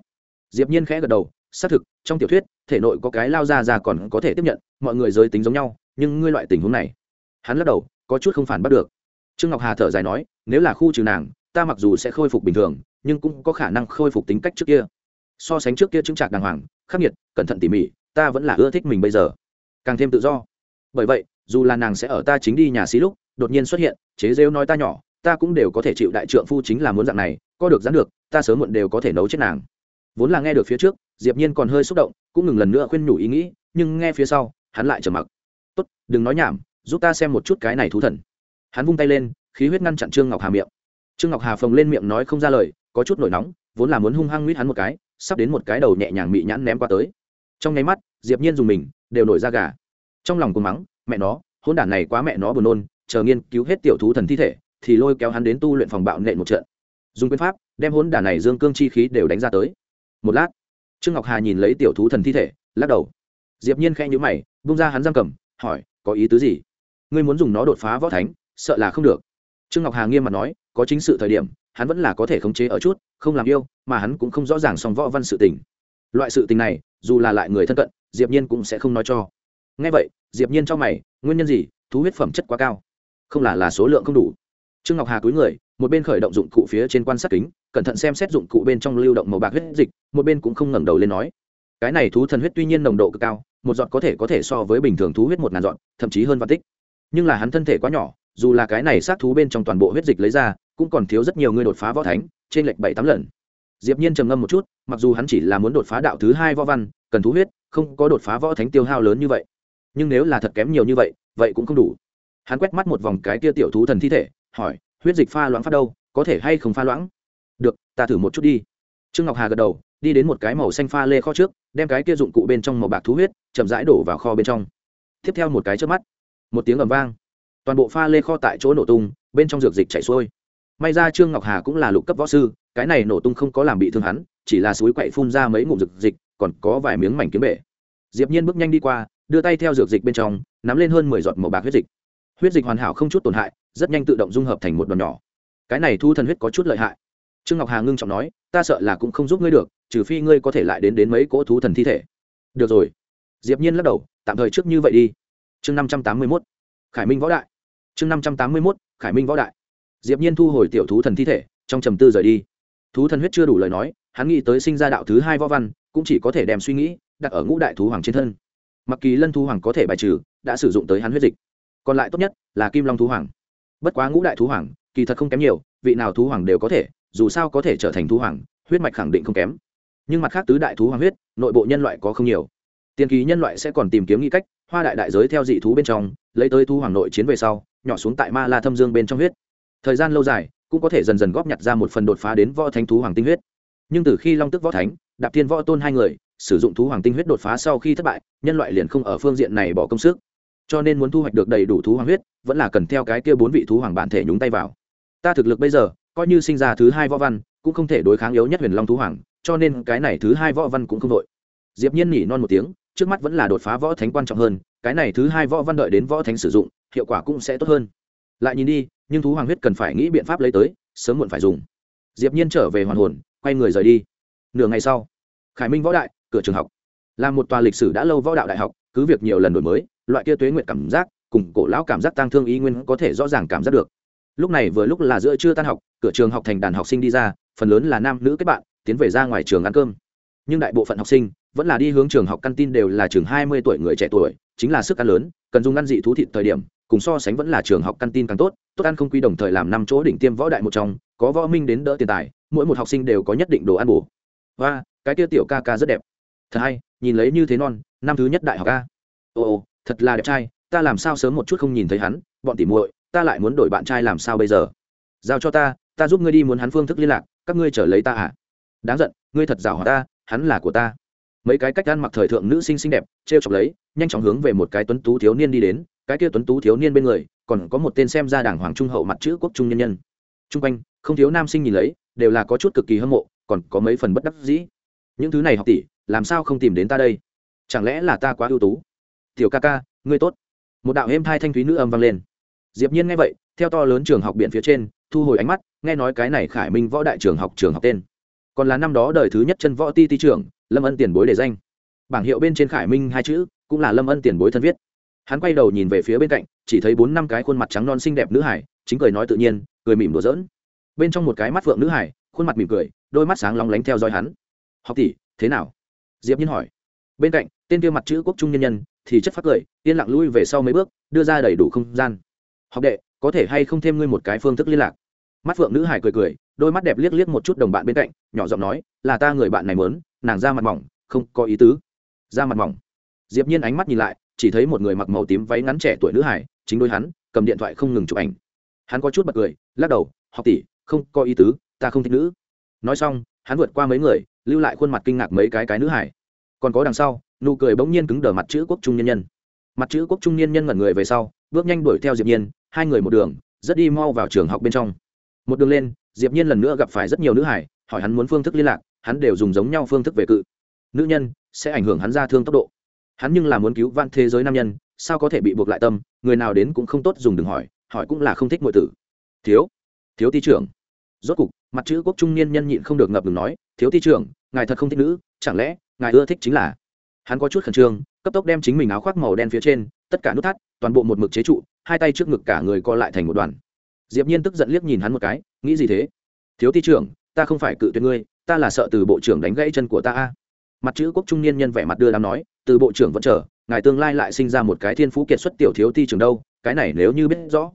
Diệp nhiên khẽ gật đầu, xác thực, trong tiểu thuyết, thể nội có cái lao ra ra còn có thể tiếp nhận, mọi người giới tính giống nhau, nhưng ngươi loại tình huống này, hắn lắc đầu, có chút không phản bắt được. Trương ngọc hà thở dài nói, nếu là khu trừ nàng, ta mặc dù sẽ khôi phục bình thường, nhưng cũng có khả năng khôi phục tính cách trước kia. So sánh trước kia chứng trạc đàng hoàng, khắc nghiệt, cẩn thận tỉ mỉ, ta vẫn là ưa thích mình bây giờ. Càng thêm tự do. Bởi vậy, dù là nàng sẽ ở ta chính đi nhà xí lúc, đột nhiên xuất hiện, chế rêu nói ta nhỏ, ta cũng đều có thể chịu đại trượng phu chính là muốn dạng này có được dán được, ta sớm muộn đều có thể nấu chết nàng. Vốn là nghe được phía trước, diệp nhiên còn hơi xúc động, cũng ngừng lần nữa khuyên nhủ ý nghĩ, nhưng nghe phía sau, hắn lại trầm mặc. Tốt, đừng nói nhảm, giúp ta xem một chút cái này thú thần. Hắn vung tay lên, khí huyết ngăn chặn trương ngọc hà miệng. Trương ngọc hà phồng lên miệng nói không ra lời, có chút nổi nóng, vốn là muốn hung hăng mít hắn một cái, sắp đến một cái đầu nhẹ nhàng mị nhãn ném qua tới. Trong nháy mắt, diệp nhiên dùng mình, đều nổi ra gà. Trong lòng cùng mắng, mẹ nó hôn đản này quá mẹ nó buồn nôn, chờ nghiên cứu hết tiểu thú thần thi thể, thì lôi kéo hắn đến tu luyện phòng bạo nện một trận dùng quyền pháp, đem hôn đản này dương cương chi khí đều đánh ra tới. Một lát, trương ngọc hà nhìn lấy tiểu thú thần thi thể, lắc đầu. Diệp nhiên khẽ nhíu mày bung ra hắn giam cầm, hỏi, có ý tứ gì? Ngươi muốn dùng nó đột phá võ thánh, sợ là không được. Trương ngọc hà nghiêm mặt nói, có chính sự thời điểm, hắn vẫn là có thể khống chế ở chút, không làm yêu, mà hắn cũng không rõ ràng song võ văn sự tình. Loại sự tình này, dù là lại người thân cận, diệp nhiên cũng sẽ không nói cho. Nghe vậy, diệp nhiên cho mày, nguyên nhân gì? Thú huyết phẩm chất quá cao. Không là là số lượng không đủ. Trương ngọc hà cúi người một bên khởi động dụng cụ phía trên quan sát kính, cẩn thận xem xét dụng cụ bên trong lưu động màu bạc huyết dịch, một bên cũng không ngẩng đầu lên nói. Cái này thú thần huyết tuy nhiên nồng độ cực cao, một giọt có thể có thể so với bình thường thú huyết một ngàn giọt, thậm chí hơn vạn tích. Nhưng là hắn thân thể quá nhỏ, dù là cái này sát thú bên trong toàn bộ huyết dịch lấy ra, cũng còn thiếu rất nhiều người đột phá võ thánh, trên lệch bảy tám lần. Diệp nhiên trầm ngâm một chút, mặc dù hắn chỉ là muốn đột phá đạo thứ hai võ văn, cần thú huyết, không có đột phá võ thánh tiêu hao lớn như vậy. Nhưng nếu là thật kém nhiều như vậy vậy cũng không đủ. Hắn quét mắt một vòng cái kia tiểu thú thần thi thể, hỏi huyết dịch pha loãng phát đâu, có thể hay không pha loãng? Được, ta thử một chút đi. Trương ngọc hà gật đầu, đi đến một cái màu xanh pha lê kho trước, đem cái kia dụng cụ bên trong màu bạc thú huyết, chậm rãi đổ vào kho bên trong. Tiếp theo một cái trước mắt, một tiếng ầm vang. Toàn bộ pha lê kho tại chỗ nổ tung, bên trong dược dịch chảy xuôi. May ra trương ngọc hà cũng là lục cấp võ sư, cái này nổ tung không có làm bị thương hắn, chỉ là suối quậy phun ra mấy ngụm dược dịch, còn có vài miếng mảnh kiếm bể. Diệp nhiên bước nhanh đi qua, đưa tay theo dược dịch bên trong, nắm lên hơn mười giọt màu bạc huyết dịch huyết dịch hoàn hảo không chút tổn hại, rất nhanh tự động dung hợp thành một đòn nhỏ. Cái này thu thần huyết có chút lợi hại. Trương ngọc hà ngưng trọng nói, ta sợ là cũng không giúp ngươi được, trừ phi ngươi có thể lại đến đến mấy cỗ thú thần thi thể. Được rồi. Diệp nhiên lắc đầu, tạm thời trước như vậy đi. Chương năm trăm tám mươi 581 khải minh võ đại. Chương năm trăm tám mươi 581 khải minh võ đại. Diệp nhiên thu hồi tiểu thú thần thi thể, trong trầm tư rời đi. Thú thần huyết chưa đủ lời nói, hắn nghĩ tới sinh ra đạo thứ hai võ văn, cũng chỉ có thể đem suy nghĩ đặt ở ngũ đại thú hoàng trên thân. Mặc kỳ lân thú hoàng có thể bài trừ, đã sử dụng tới hắn huyết dịch còn lại tốt nhất là kim long thú hoàng. Bất quá ngũ đại thú hoàng, kỳ thật không kém nhiều, vị nào thú hoàng đều có thể, dù sao có thể trở thành thú hoàng, huyết mạch khẳng định không kém. Nhưng mặt khác tứ đại thú hoàng huyết, nội bộ nhân loại có không nhiều. Tiền kỳ nhân loại sẽ còn tìm kiếm nghĩ cách, hoa đại đại giới theo dị thú bên trong, lấy tới thú hoàng nội chiến về sau, nhỏ xuống tại ma la thâm dương bên trong huyết. Thời gian lâu dài, cũng có thể dần dần góp nhặt ra một phần đột phá đến võ thánh thú hoàng tinh huyết. Nhưng từ khi long tức võ thánh, đạp thiên võ tôn hai người, sử dụng thú hoàng tinh huyết đột phá sau khi thất bại, nhân loại liền không ở phương diện này bỏ công sức cho nên muốn thu hoạch được đầy đủ thú hoàng huyết, vẫn là cần theo cái kia bốn vị thú hoàng bản thể nhúng tay vào. Ta thực lực bây giờ, coi như sinh ra thứ hai võ văn, cũng không thể đối kháng yếu nhất huyền long thú hoàng, cho nên cái này thứ hai võ văn cũng không đội diệp nhiên nhỉ non một tiếng, trước mắt vẫn là đột phá võ thánh quan trọng hơn, cái này thứ hai võ văn đợi đến võ thánh sử dụng, hiệu quả cũng sẽ tốt hơn. Lại nhìn đi, nhưng thú hoàng huyết cần phải nghĩ biện pháp lấy tới, sớm muộn phải dùng. Diệp nhiên trở về hoàn hồn, quay người rời đi. Nửa ngày sau, khải minh võ đại, cửa trường học. Là một tòa lịch sử đã lâu võ đạo đại học, cứ việc nhiều lần đổi mới loại kia tuế nguyện cảm giác, cùng cổ lão cảm giác tăng thương ý nguyên có thể rõ ràng cảm giác được. Lúc này vừa lúc là giữa trưa tan học, cửa trường học thành đàn học sinh đi ra, phần lớn là nam nữ kết bạn, tiến về ra ngoài trường ăn cơm. Nhưng đại bộ phận học sinh vẫn là đi hướng trường học căn tin đều là trường hai mươi tuổi người trẻ tuổi, chính là sức ăn lớn, cần dùng ăn dị thú thịt thời điểm, cùng so sánh vẫn là trường học căn tin càng tốt tốt ăn không quy đồng thời làm năm chỗ đỉnh tiêm võ đại một trong, có võ minh đến đỡ tiền tài, mỗi một học sinh đều có nhất định đồ ăn bổ. Và, cái tiêu tiểu ca ca rất đẹp. Thật hay, nhìn lấy như thế non, năm thứ nhất đại học ca ồ thật là đẹp trai, ta làm sao sớm một chút không nhìn thấy hắn, bọn tỉ muội, ta lại muốn đổi bạn trai làm sao bây giờ? Giao cho ta ta giúp ngươi đi muốn hắn phương thức liên lạc, các ngươi trở lấy ta à? Đáng giận, ngươi thật rào hòa ta, hắn là của ta. Mấy cái cách ăn mặc thời thượng nữ sinh xinh đẹp t r e o chọc lấy, nhanh chóng hướng về một cái tuấn tú thiếu niên đi đến, cái kia tuấn tú thiếu niên bên người, còn có một tên xem ra đảng hoàng trung hậu mặt chữ quốc trung nhân nhân. T r u n g quanh, không thiếu nam sinh nhìn lấy, đều là có chút cực kỳ hâm mộ, còn có mấy phần bất đắc dĩ. Những thứ này học tỷ, làm sao không tìm đến ta đây? Chẳng lẽ là ta quá ưu tú? Tiểu ca ca, ngươi tốt. Một đạo êm thai thanh thúy nữ âm vang lên. Diệp nhiên nghe vậy, theo to lớn trường học biển phía trên, thu hồi ánh mắt, nghe nói cái này khải minh võ đại trường học trường học tên. Còn là năm đó đời thứ nhất chân võ ti ti trưởng, lâm ân tiền bối để danh. Bảng hiệu bên trên khải minh hai chữ, cũng là lâm ân tiền bối thân viết. Hắn quay đầu nhìn về phía bên cạnh, chỉ thấy bốn năm cái khuôn mặt trắng non xinh đẹp nữ hải, chính cười nói tự nhiên, cười mỉm đùa giỡn. Bên trong một cái mắt phượng nữ hải, khuôn mặt mỉm cười, đôi mắt sáng long lánh theo dõi hắn. Học tỷ, thế nào? Diệp nhiên hỏi. Bên cạnh, tên kia mặt chữ quốc trung nhân nhân thì chất phát cười, yên lặng lui về sau mấy bước, đưa ra đầy đủ không gian. Học đệ, có thể hay không thêm ngươi một cái phương thức liên lạc? Mắt phượng nữ hải cười cười, đôi mắt đẹp liếc liếc một chút đồng bạn bên cạnh, nhỏ giọng nói, là ta người bạn này mớn nàng ra mặt mỏng, không có ý tứ. Ra mặt mỏng? Diệp nhiên ánh mắt nhìn lại, chỉ thấy một người mặc màu tím váy ngắn trẻ tuổi nữ hải chính đôi hắn, cầm điện thoại không ngừng chụp ảnh. Hắn có chút bật cười, lắc đầu, học tỷ, không có ý tứ, ta không thích nữ. Nói xong, hắn vượt qua mấy người, lưu lại khuôn mặt kinh ngạc mấy cái cái nữ hải còn có đằng sau nụ cười bỗng nhiên cứng đờ mặt chữ quốc trung nhân nhân. Mặt chữ quốc trung niên nhân ngẩn người về sau, bước nhanh đuổi theo diệp nhiên, hai người một đường, rất đi mau vào trường học bên trong. Một đường lên, diệp nhiên lần nữa gặp phải rất nhiều nữ hải, hỏi hắn muốn phương thức liên lạc, hắn đều dùng giống nhau phương thức về cự. Nữ nhân, sẽ ảnh hưởng hắn ra thương tốc độ. Hắn nhưng là muốn cứu vãn thế giới nam nhân, sao có thể bị buộc lại tâm, người nào đến cũng không tốt dùng đừng hỏi hỏi cũng là không thích muội tử. Thiếu thiếu ty trưởng. Rốt cục, mặt chữ quốc trung niên nhân nhịn không được ngập ngừng nói, thiếu ty trưởng, ngài thật không thích nữ, chẳng lẽ ngài ưa thích chính là hắn có chút khẩn trương, cấp tốc đem chính mình áo khoác màu đen phía trên, tất cả nút thắt, toàn bộ một mực chế trụ, hai tay trước ngực cả người co lại thành một đoàn. Diệp nhiên tức giận liếc nhìn hắn một cái, nghĩ gì thế? Thiếu thị trưởng, ta không phải cự tuyệt ngươi, ta là sợ từ bộ trưởng đánh gãy chân của ta a. Mặt chữ quốc trung niên nhân vẻ mặt đưa đám nói, từ bộ trưởng vẫn chờ, ngài tương lai lại sinh ra một cái thiên phú kiệt xuất tiểu thiếu thị trưởng đâu, cái này nếu như biết rõ,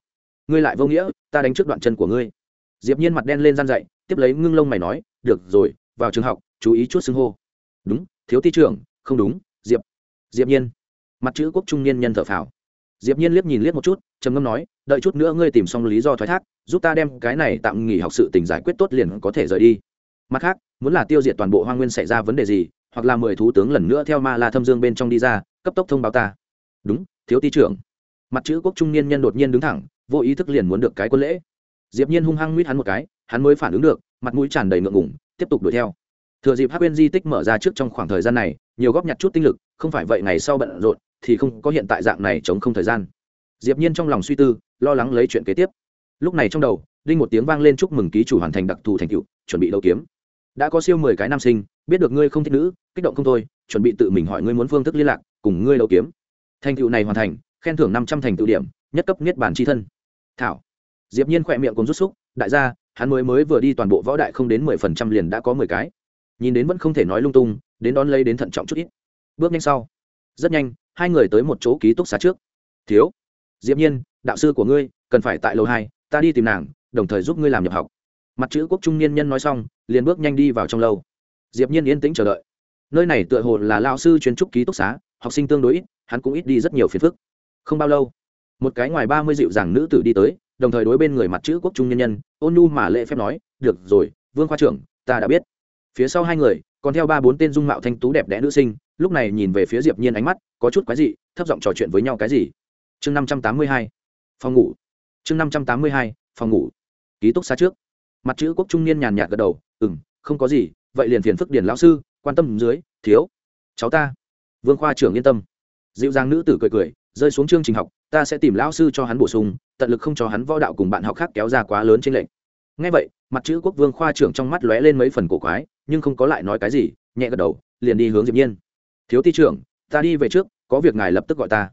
ngươi lại vô nghĩa, ta đánh trước đoạn chân của ngươi. Diệp nhiên mặt đen lên gian dậy, tiếp lấy ngưng lông mày nói, được rồi, vào trường học, chú ý chút xưng hô. Đúng, thiếu thị trưởng không đúng, diệp. Diệp nhiên. Mặt chữ quốc trung niên nhân thở phào. Diệp nhiên liếc nhìn liếc một chút, trầm ngâm nói, đợi chút nữa ngươi tìm xong lý do thoái thác, giúp ta đem cái này tạm nghỉ học sự tình giải quyết tốt liền có thể rời đi. Mặt khác, muốn là tiêu diệt toàn bộ hoang nguyên xảy ra vấn đề gì, hoặc là mời thú tướng lần nữa theo ma la thâm dương bên trong đi ra, cấp tốc thông báo ta. Đúng, thiếu ty trưởng. Mặt chữ quốc trung niên nhân đột nhiên đứng thẳng, vô ý thức liền muốn được cái quân lễ. Diệp nhiên hung hăng nguyết hắn một cái, hắn mới phản ứng được, mặt mũi tràn đầy ngượng ngùng, tiếp tục đuổi theo. Thừa dịp hắc uyên di tích mở ra trước trong khoảng thời gian này nhiều góp nhặt chút tinh lực, không phải vậy ngày sau bận rộn thì không có hiện tại dạng này chống không thời gian. Diệp nhiên trong lòng suy tư, lo lắng lấy chuyện kế tiếp. Lúc này trong đầu, đinh một tiếng vang lên chúc mừng ký chủ hoàn thành đặc thù thành tựu, chuẩn bị đấu kiếm. Đã có siêu mười cái nam sinh, biết được ngươi không thích nữ, kích động không thôi, chuẩn bị tự mình hỏi ngươi muốn phương thức liên lạc, cùng ngươi đấu kiếm. Thành tựu này hoàn thành, khen thưởng năm trăm thành tựu điểm, nhất cấp niết bản chi thân. Thảo. Diệp nhiên khoẹt miệng còn rút xúc, đại gia, hắn mới mới vừa đi toàn bộ võ đại không đến mười phần trăm liền đã có mười cái. Nhìn đến vẫn không thể nói lung tung đến đón lấy đến thận trọng chút ít. Bước nhanh sau. Rất nhanh, hai người tới một chỗ ký túc xá trước. Thiếu, diệp nhiên, đạo sư của ngươi, cần phải tại lầu hai, ta đi tìm nàng, đồng thời giúp ngươi làm nhập học. Mặt chữ quốc trung niên nhân nói xong, liền bước nhanh đi vào trong lâu diệp nhiên yên tĩnh chờ đợi. Nơi này tựa hồ là lao sư chuyên trúc ký túc xá, học sinh tương đối ít, hắn cũng ít đi rất nhiều phiền phức. Không bao lâu, một cái ngoài ba mươi dịu dàng nữ tử đi tới, đồng thời đối bên người mặt chữ quốc trung nhân nhân, ôn nhu mà lễ phép nói, được rồi, vương khoa trưởng, ta đã biết. Phía sau hai người còn theo ba bốn tên dung mạo thanh tú đẹp đẽ nữ sinh, lúc này nhìn về phía diệp nhiên ánh mắt có chút quái dị, thấp giọng trò chuyện với nhau cái gì? Chương năm trăm tám mươi hai, phòng ngủ. Chương năm trăm tám mươi hai, phòng ngủ. Ký túc xá trước. Mặt chữ quốc trung niên nhàn nhạt gật đầu, ừm, không có gì, vậy liền phiền phức điển lão sư, quan tâm dưới, thiếu. Cháu ta. Vương khoa trưởng yên tâm. Dịu dàng nữ tử cười cười, rơi xuống chương trình học, ta sẽ tìm lão sư cho hắn bổ sung, tận lực không cho hắn võ đạo cùng bạn học khác kéo ra quá lớn trên lệnh ngay vậy, mặt chữ quốc vương khoa trưởng trong mắt lóe lên mấy phần cổ quái, nhưng không có lại nói cái gì, nhẹ gật đầu, liền đi hướng diệp nhiên. Thiếu ti trưởng, ta đi về trước, có việc ngài lập tức gọi ta.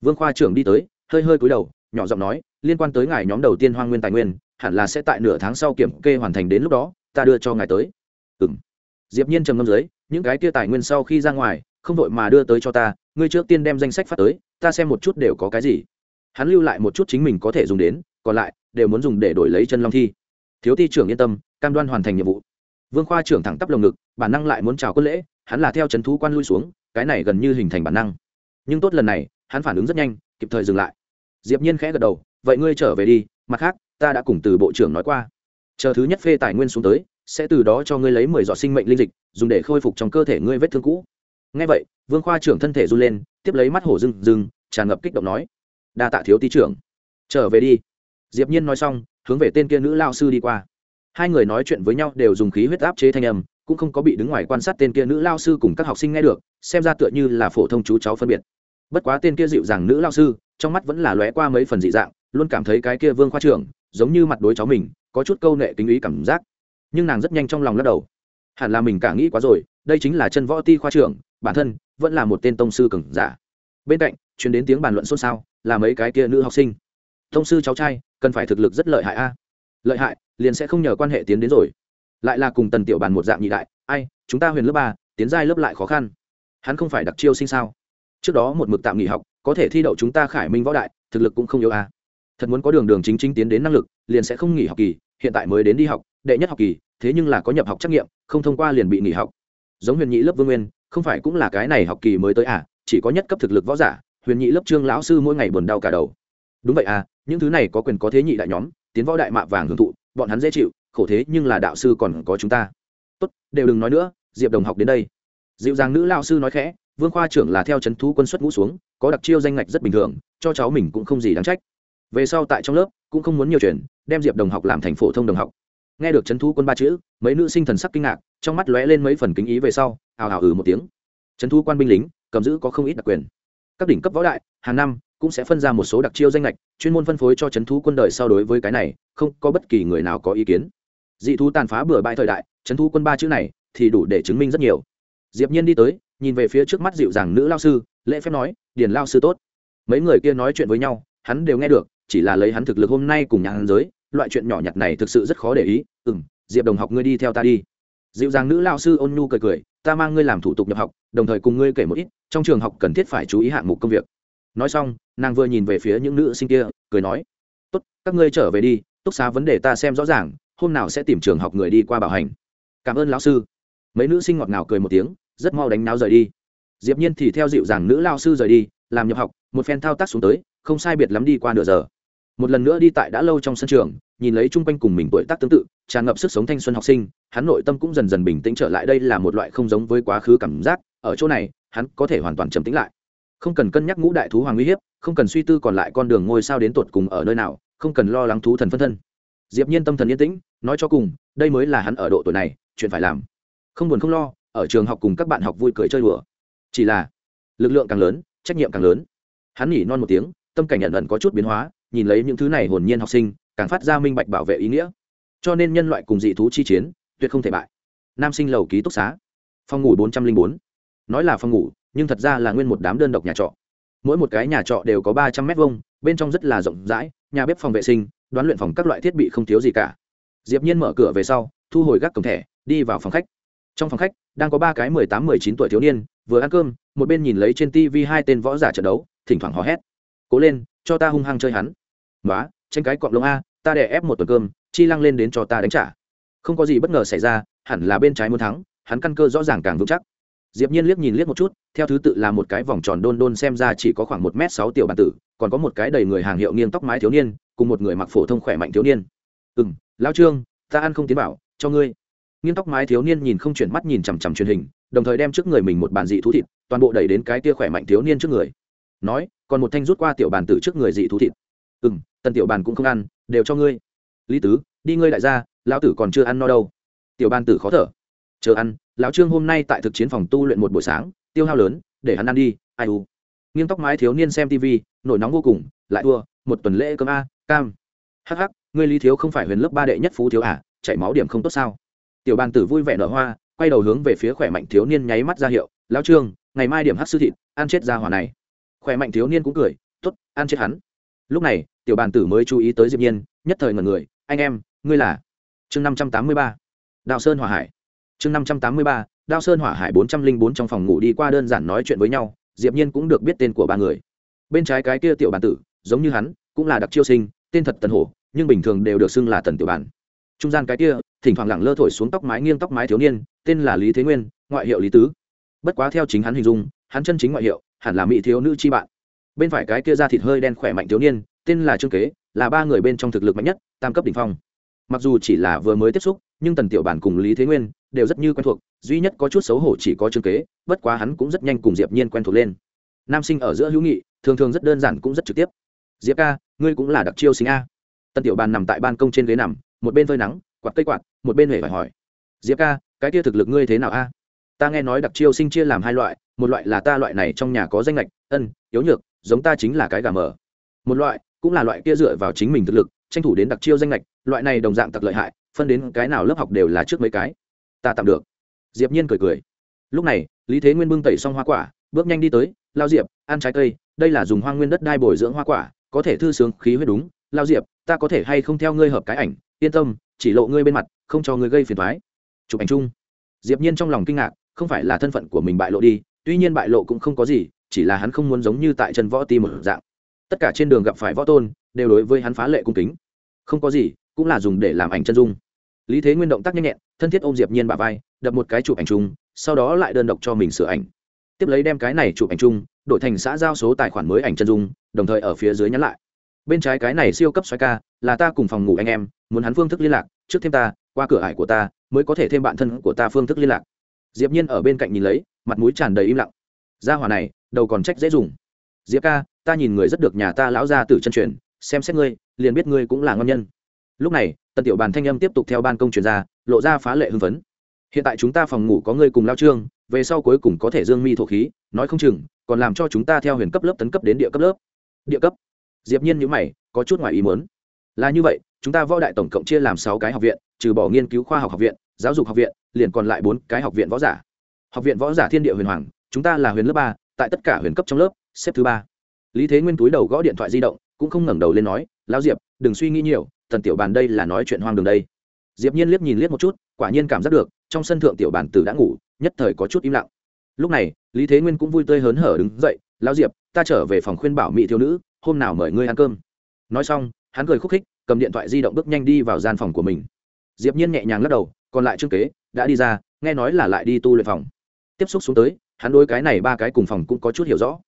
Vương khoa trưởng đi tới, hơi hơi cúi đầu, nhỏ giọng nói, liên quan tới ngài nhóm đầu tiên hoang nguyên tài nguyên, hẳn là sẽ tại nửa tháng sau kiểm kê hoàn thành đến lúc đó, ta đưa cho ngài tới. Ừm. Diệp nhiên trầm ngâm dưới, những cái kia tài nguyên sau khi ra ngoài, không đội mà đưa tới cho ta, ngươi trước tiên đem danh sách phát tới, ta xem một chút đều có cái gì. Hắn lưu lại một chút chính mình có thể dùng đến, còn lại, đều muốn dùng để đổi lấy chân long thi thiếu ty trưởng yên tâm, cam đoan hoàn thành nhiệm vụ. Vương khoa trưởng thẳng tắp lồng ngực, bản năng lại muốn chào quân lễ, hắn là theo c h ấ n thú quan lui xuống, cái này gần như hình thành bản năng. Nhưng tốt lần này, hắn phản ứng rất nhanh, kịp thời dừng lại. Diệp nhiên khẽ gật đầu, vậy ngươi trở về đi, mặt khác, ta đã cùng từ bộ trưởng nói qua. Chờ thứ nhất phê tài nguyên xuống tới, sẽ từ đó cho ngươi lấy mười giọt sinh mệnh linh dịch, dùng để khôi phục trong cơ thể ngươi vết thương cũ. Ngay vậy, vương khoa trưởng thân thể run lên, tiếp lấy mắt hổ rừng rừng tràn ngập kích động nói, đa tạ thiếu ty trưởng. Trở về đi. Diệp nhiên nói xong hướng về tên kia nữ lao sư đi qua. Hai người nói chuyện với nhau đều dùng khí huyết áp chế thanh âm, cũng không có bị đứng ngoài quan sát tên kia nữ lao sư cùng các học sinh nghe được, xem ra tựa như là phổ thông chú cháu phân biệt. Bất quá tên kia dịu dàng nữ lao sư, trong mắt vẫn là lóe qua mấy phần dị dạng, luôn cảm thấy cái kia vương khoa trưởng, giống như mặt đối cháu mình, có chút câu nệ tính ý cảm giác. Nhưng nàng rất nhanh trong lòng lắc đầu. Hẳn là mình cả nghĩ quá rồi, đây chính là chân võ ti khoa trưởng, bản thân vẫn là một tên tông sư cừng giả. Bên cạnh chuyển đến tiếng bàn luận xôn xao, là mấy cái kia nữ học sinh. Thông sư cháu trai, cần phải thực lực rất lợi hại a. Lợi hại, liền sẽ không nhờ quan hệ tiến đến rồi. Lại là cùng tần tiểu bàn một dạng nhị đại, ai, chúng ta huyền lớp ba, tiến giai lớp lại khó khăn. Hắn không phải đặc chiêu sinh sao? Trước đó một mực tạm nghỉ học, có thể thi đậu chúng ta khải minh võ đại, thực lực cũng không yếu a. Thật muốn có đường đường chính chính tiến đến năng lực, liền sẽ không nghỉ học kỳ, hiện tại mới đến đi học, đệ nhất học kỳ, thế nhưng là có nhập học trắc nghiệm, không thông qua liền bị nghỉ học. Giống huyền nhị lớp vương nguyên, không phải cũng là cái này học kỳ mới tới à chỉ có nhất cấp thực lực võ giả, huyền nhị lớp trương lão sư mỗi ngày buồn đau cả đầu đúng vậy à những thứ này có quyền có thế nhị đại nhóm, tiến võ đại mạ vàng hưởng thụ, bọn hắn dễ chịu, khổ thế nhưng là đạo sư còn có chúng ta. Tốt, đều đừng nói nữa, diệp đồng học đến đây. Dịu dàng nữ lao sư nói khẽ, vương khoa trưởng là theo c h ấ n thú quân xuất ngũ xuống, có đặc chiêu danh ngạch rất bình thường, cho cháu mình cũng không gì đáng trách. Về sau tại trong lớp, cũng không muốn nhiều chuyện, đem diệp đồng học làm thành phổ thông đồng học. Nghe được c h ấ n thú quân ba chữ, mấy nữ sinh thần sắc kinh ngạc, trong mắt lóe lên mấy phần kính ý về sau, ào ào ừ một tiếng. C h ấ n thú quan binh lính, cầm giữ có không ít đặc quyền. Các đỉnh cấp võ đại, hàng năm cũng sẽ phân ra một số đặc chiêu danh lệch chuyên môn phân phối cho c h ấ n thú quân đời sau đối với cái này, không có bất kỳ người nào có ý kiến. Dị thú tàn phá bừa bãi thời đại c h ấ n thú quân ba chữ này thì đủ để chứng minh rất nhiều. Diệp nhiên đi tới, nhìn về phía trước mắt dịu dàng nữ lao sư, lễ phép nói, điền lao sư tốt. Mấy người kia nói chuyện với nhau, hắn đều nghe được, chỉ là lấy hắn thực lực hôm nay cùng nhà hắn giới, loại chuyện nhỏ nhặt này thực sự rất khó để ý. Ừ m diệp đồng học ngươi đi theo ta đi. Dịu dàng nữ lao sư ôn nhu cười cười, ta mang ngươi làm thủ tục nhập học, đồng thời cùng ngươi kể một ít, trong trường học cần thiết phải chú ý hạng mục công việc nói xong, nàng vừa nhìn về phía những nữ sinh kia, cười nói, tốt, các ngươi trở về đi, túc xá vấn đề ta xem rõ ràng, hôm nào sẽ tìm trường học người đi qua bảo hành. Cảm ơn lão sư. Mấy nữ sinh ngọt ngào cười một tiếng, rất mau đánh náo rời đi. Diệp nhiên thì theo dịu dàng nữ lao sư rời đi, làm nhập học, một phen thao tác xuống tới, không sai biệt lắm đi qua nửa giờ. Một lần nữa đi tại đã lâu trong sân trường, nhìn lấy chung quanh cùng mình tuổi tác tương tự, tràn ngập sức sống thanh xuân học sinh, hắn nội tâm cũng dần dần bình tĩnh trở lại, đây là một loại không giống với quá khứ cảm giác, ở chỗ này, hắn có thể hoàn toàn trầm tĩnh lại không cần cân nhắc ngũ đại thú hoàng uy hiếp, không cần suy tư còn lại con đường ngôi sao đến tột cùng ở nơi nào, không cần lo lắng thú thần phân thân. Diệp nhiên tâm thần yên tĩnh, nói cho cùng, đây mới là hắn ở độ tuổi này, chuyện phải làm. Không buồn không lo, ở trường học cùng các bạn học vui cười chơi đùa. Chỉ là, lực lượng càng lớn, trách nhiệm càng lớn. Hắn nhỉ non một tiếng, tâm cảnh nhận ẩn có chút biến hóa, nhìn lấy những thứ này hồn nhiên học sinh, càng phát ra minh bạch bảo vệ ý nghĩa. Cho nên nhân loại cùng dị thú chi chiến, tuyệt không thể bại. Nam sinh lầu ký túc xá. Phòng ngủ bốn trăm linh bốn. Nói là phòng ngủ nhưng thật ra là nguyên một đám đơn độc nhà trọ. Mỗi một cái nhà trọ đều có ba trăm mét vuông, bên trong rất là rộng rãi, nhà bếp phòng vệ sinh, đoán luyện phòng các loại thiết bị không thiếu gì cả. Diệp nhiên mở cửa về sau, thu hồi gác cổng thẻ, đi vào phòng khách. Trong phòng khách, đang có ba cái mười tám, mười chín tuổi thiếu niên, vừa ăn cơm, một bên nhìn lấy trên tv hai tên võ giả trận đấu, thỉnh thoảng hò hét. Cố lên, cho ta hung hăng chơi hắn. Nói tranh cái cọp lông a, ta đè ép một tuần cơm, chi lăng lên đến cho ta đánh trả. Không có gì bất ngờ xảy ra, hẳn là bên trái muốn thắng, hắn căn cơ rõ ràng càng vững chắc diệp nhiên liếc nhìn liếc một chút, theo thứ tự là một cái vòng tròn đôn đôn xem ra chỉ có khoảng một m sáu tiểu bản tử, còn có một cái đầy người hàng hiệu nghiêng tóc mái thiếu niên, cùng một người mặc phổ thông khỏe mạnh thiếu niên. Ừm, lão trương, ta ăn không tiến bảo, cho ngươi. Nghiêng tóc mái thiếu niên nhìn không chuyển mắt nhìn chằm chằm truyền hình, đồng thời đem trước người mình một bàn dị thú thịt, toàn bộ đẩy đến cái tia khỏe mạnh thiếu niên trước người. Nói, còn một thanh rút qua tiểu bàn tử trước người dị thú thịt. Ừm, tần tiểu bàn cũng không ăn, đều cho ngươi. Lý tứ, đi ngươi đại gia, lão tử còn chưa ăn no đâu. Tiểu bàn tử khó thở chờ ăn, lão trương hôm nay tại thực chiến phòng tu luyện một buổi sáng, tiêu hao lớn, để hắn ăn đi, ai u. Nghiêng tóc mái thiếu niên xem tv nổi nóng vô cùng, lại thua, một tuần lễ cơm a, cam. Hh ngươi lý thiếu không phải huyền lớp ba đệ nhất phú thiếu à chảy máu điểm không tốt sao? Tiểu bàn tử vui vẻ nở hoa, quay đầu hướng về phía khỏe mạnh thiếu niên nháy mắt ra hiệu, lão trương, ngày mai điểm hát sư thịt, ăn chết ra hỏa này. Khỏe mạnh thiếu niên cũng cười t ố t ăn chết hắn. Lúc này, tiểu bàn tử mới chú ý tới diệp nhiên, nhất thời ngần người, anh em, ngươi là? Chương năm trăm tám mươi ba. Đạo sơn hòa hải chương năm trăm tám mươi ba, đao sơn hỏa hải bốn trăm linh bốn trong phòng ngủ đi qua đơn giản nói chuyện với nhau, diệp nhiên cũng được biết tên của ba người. Bên trái cái kia tiểu bản tử, giống như hắn, cũng là đặc chiêu sinh, tên thật tần hổ, nhưng bình thường đều được xưng là tần tiểu bản. Trung gian cái kia, thỉnh thoảng lẳng lơ thổi xuống tóc mái nghiêng tóc mái thiếu niên, tên là lý thế nguyên, ngoại hiệu lý tứ. Bất quá theo chính hắn hình dung, hắn chân chính ngoại hiệu, hẳn là mỹ thiếu nữ chi bạn. Bên phải cái kia da thịt hơi đen khỏe mạnh thiếu niên, tên là trương kế, là ba người bên trong thực lực mạnh nhất, tam cấp đỉnh phong mặc dù chỉ là vừa mới tiếp xúc, nhưng tần tiểu bản cùng lý thế nguyên đều rất như quen thuộc, duy nhất có chút xấu hổ chỉ có chương kế, bất quá hắn cũng rất nhanh cùng diệp nhiên quen thuộc lên. Nam sinh ở giữa hữu nghị, thường thường rất đơn giản cũng rất trực tiếp. Diệp ca, ngươi cũng là đặc chiêu sinh a. Tần tiểu bàn nằm tại ban công trên ghế nằm, một bên phơi nắng, quạt cây quạt, một bên hề phải hỏi. Diệp ca, cái kia thực lực ngươi thế nào a? Ta nghe nói đặc chiêu sinh chia làm hai loại, một loại là ta loại này trong nhà có danh lệch ân, yếu nhược, giống ta chính là cái gà mờ. Một loại cũng là loại kia dựa vào chính mình thực lực tranh thủ đến đặc chiêu danh lệch, loại này đồng dạng tặc lợi hại, phân đến cái nào lớp học đều là trước mấy cái. Ta tạm được. Diệp nhiên cười cười. Lúc này, lý thế nguyên bưng tẩy xong hoa quả, bước nhanh đi tới, lao diệp, ăn trái cây, đây là dùng hoa nguyên đất đai bồi dưỡng hoa quả, có thể thư sướng khí huyết đúng. Lao diệp, ta có thể hay không theo ngươi hợp cái ảnh? Yên tâm, chỉ lộ ngươi bên mặt, không cho ngươi gây phiền toái. Chụp ảnh chung. Diệp nhiên trong lòng kinh ngạc, không phải là thân phận của mình bại lộ đi, tuy nhiên bại lộ cũng không có gì, chỉ là hắn không muốn giống như tại chân võ ti một dạng. Tất cả trên đường gặp phải võ tôn đều đối với hắn phá lệ cung kính. Không có gì, cũng là dùng để làm ảnh chân dung. Lý thế nguyên động tác nhanh nhẹn, thân thiết ôm diệp nhiên bà vai, đập một cái chụp ảnh chung, sau đó lại đơn độc cho mình sửa ảnh. Tiếp lấy đem cái này chụp ảnh chung, đổi thành xã giao số tài khoản mới ảnh chân dung, đồng thời ở phía dưới nhắn lại. Bên trái cái này siêu cấp xoay ca, là ta cùng phòng ngủ anh em, muốn hắn phương thức liên lạc, trước thêm ta, qua cửa ải của ta, mới có thể thêm bạn thân của ta phương thức liên lạc. Diệp nhiên ở bên cạnh nhìn lấy, mặt mũi tràn đầy im lặng. Gia hỏa này, đầu còn trách dễ dùng. Diệp ca, ta nhìn người rất được nhà ta lão gia tử chân truyền xem xét ngươi, liền biết ngươi cũng là ngon nhân. Lúc này, tần tiểu bàn thanh âm tiếp tục theo ban công truyền ra, lộ ra phá lệ hưng phấn. Hiện tại chúng ta phòng ngủ có ngươi cùng lao trương, về sau cuối cùng có thể dương mi thổ khí, nói không chừng, còn làm cho chúng ta theo huyền cấp lớp tấn cấp đến địa cấp lớp. Địa cấp? Diệp nhiên nhíu mày, có chút ngoài ý muốn. Là như vậy, chúng ta võ đại tổng cộng chia làm sáu cái học viện, trừ bỏ nghiên cứu khoa học học viện, giáo dục học viện, liền còn lại bốn cái học viện võ giả. Học viện võ giả thiên địa huyền hoàng, chúng ta là huyền lớp ba, tại tất cả huyền cấp trong lớp, xếp thứ ba. Lý thế nguyên túi đầu gõ điện thoại di động cũng không ngẩng đầu lên nói, lão diệp, đừng suy nghĩ nhiều, tần tiểu bàn đây là nói chuyện hoang đường đây. Diệp nhiên liếc nhìn liếc một chút, quả nhiên cảm giác được, trong sân thượng tiểu bàn tử đã ngủ, nhất thời có chút im lặng. Lúc này, lý thế nguyên cũng vui tươi hớn hở đứng dậy, lão diệp, ta trở về phòng khuyên bảo mỹ thiếu nữ, hôm nào mời ngươi ăn cơm. Nói xong, hắn cười khúc khích, cầm điện thoại di động bước nhanh đi vào gian phòng của mình. Diệp nhiên nhẹ nhàng lắc đầu, còn lại trương kế, đã đi ra, nghe nói là lại đi tu luyện phòng. Tiếp xúc xuống tới, hắn đối cái này ba cái cùng phòng cũng có chút hiểu rõ.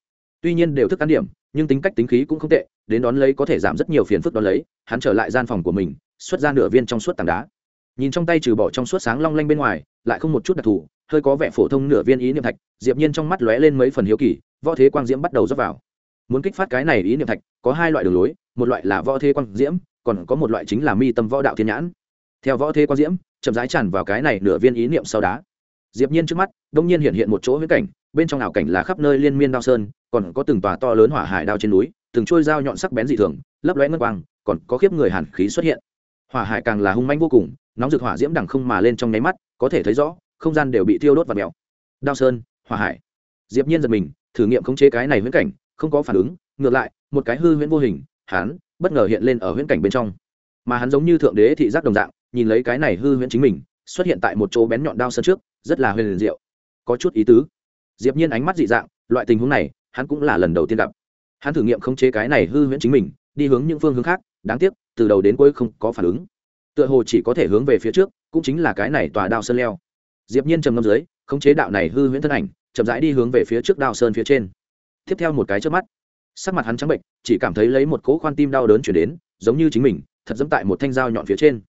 Tuy nhiên đều thức ăn điểm, nhưng tính cách tính khí cũng không tệ đến đón lấy có thể giảm rất nhiều phiền phức đón lấy, hắn trở lại gian phòng của mình, xuất ra nửa viên trong suốt tảng đá. Nhìn trong tay trừ bỏ trong suốt sáng long lanh bên ngoài, lại không một chút đặc thù, hơi có vẻ phổ thông nửa viên ý niệm thạch, diệp nhiên trong mắt lóe lên mấy phần hiếu kỳ, võ thế quang diễm bắt đầu rót vào. Muốn kích phát cái này ý niệm thạch, có hai loại đường lối, một loại là võ thế quang diễm, còn có một loại chính là mi tâm võ đạo thiên nhãn. Theo võ thế quang diễm, chậm rãi tràn vào cái này nửa viên ý niệm sau đá. Diệp nhiên trước mắt, đông nhiên hiện hiện một chỗ huyễn cảnh, bên trong ảo cảnh là khắp nơi liên miên đao sơn, còn có từng tòa to lớn hỏa hải đao trên núi từng trôi dao nhọn sắc bén dị thường, lấp lóe ngân quang, còn có khiếp người hàn khí xuất hiện. Hỏa hải càng là hung manh vô cùng, nóng rực hỏa diễm đằng không mà lên trong nháy mắt, có thể thấy rõ, không gian đều bị thiêu đốt và mèo. Đao sơn, hỏa hải. Diệp nhiên giật mình, thử nghiệm khống chế cái này huyễn cảnh, không có phản ứng, ngược lại, một cái hư huyễn vô hình, hắn, bất ngờ hiện lên ở huyễn cảnh bên trong. Mà hắn giống như thượng đế thị giác đồng dạng, nhìn lấy cái này hư huyễn chính mình, xuất hiện tại một chỗ bén nhọn đao sơn trước, rất là huyền diệu. Có chút ý tứ. Diệp nhiên ánh mắt dị dạng, loại tình huống này, hắn cũng là lần đầu tiên gặp hắn thử nghiệm khống chế cái này hư huyễn chính mình, đi hướng những phương hướng khác, đáng tiếc, từ đầu đến cuối không có phản ứng. Tựa hồ chỉ có thể hướng về phía trước, cũng chính là cái này tòa đao sơn leo. Diệp nhiên trầm ngâm dưới, khống chế đạo này hư huyễn thân ảnh, chậm rãi đi hướng về phía trước đao sơn phía trên. Tiếp theo một cái chớp mắt, sắc mặt hắn trắng bệnh, chỉ cảm thấy lấy một cỗ khoan tim đau đớn chuyển đến, giống như chính mình, thật dẫm tại một thanh dao nhọn phía trên.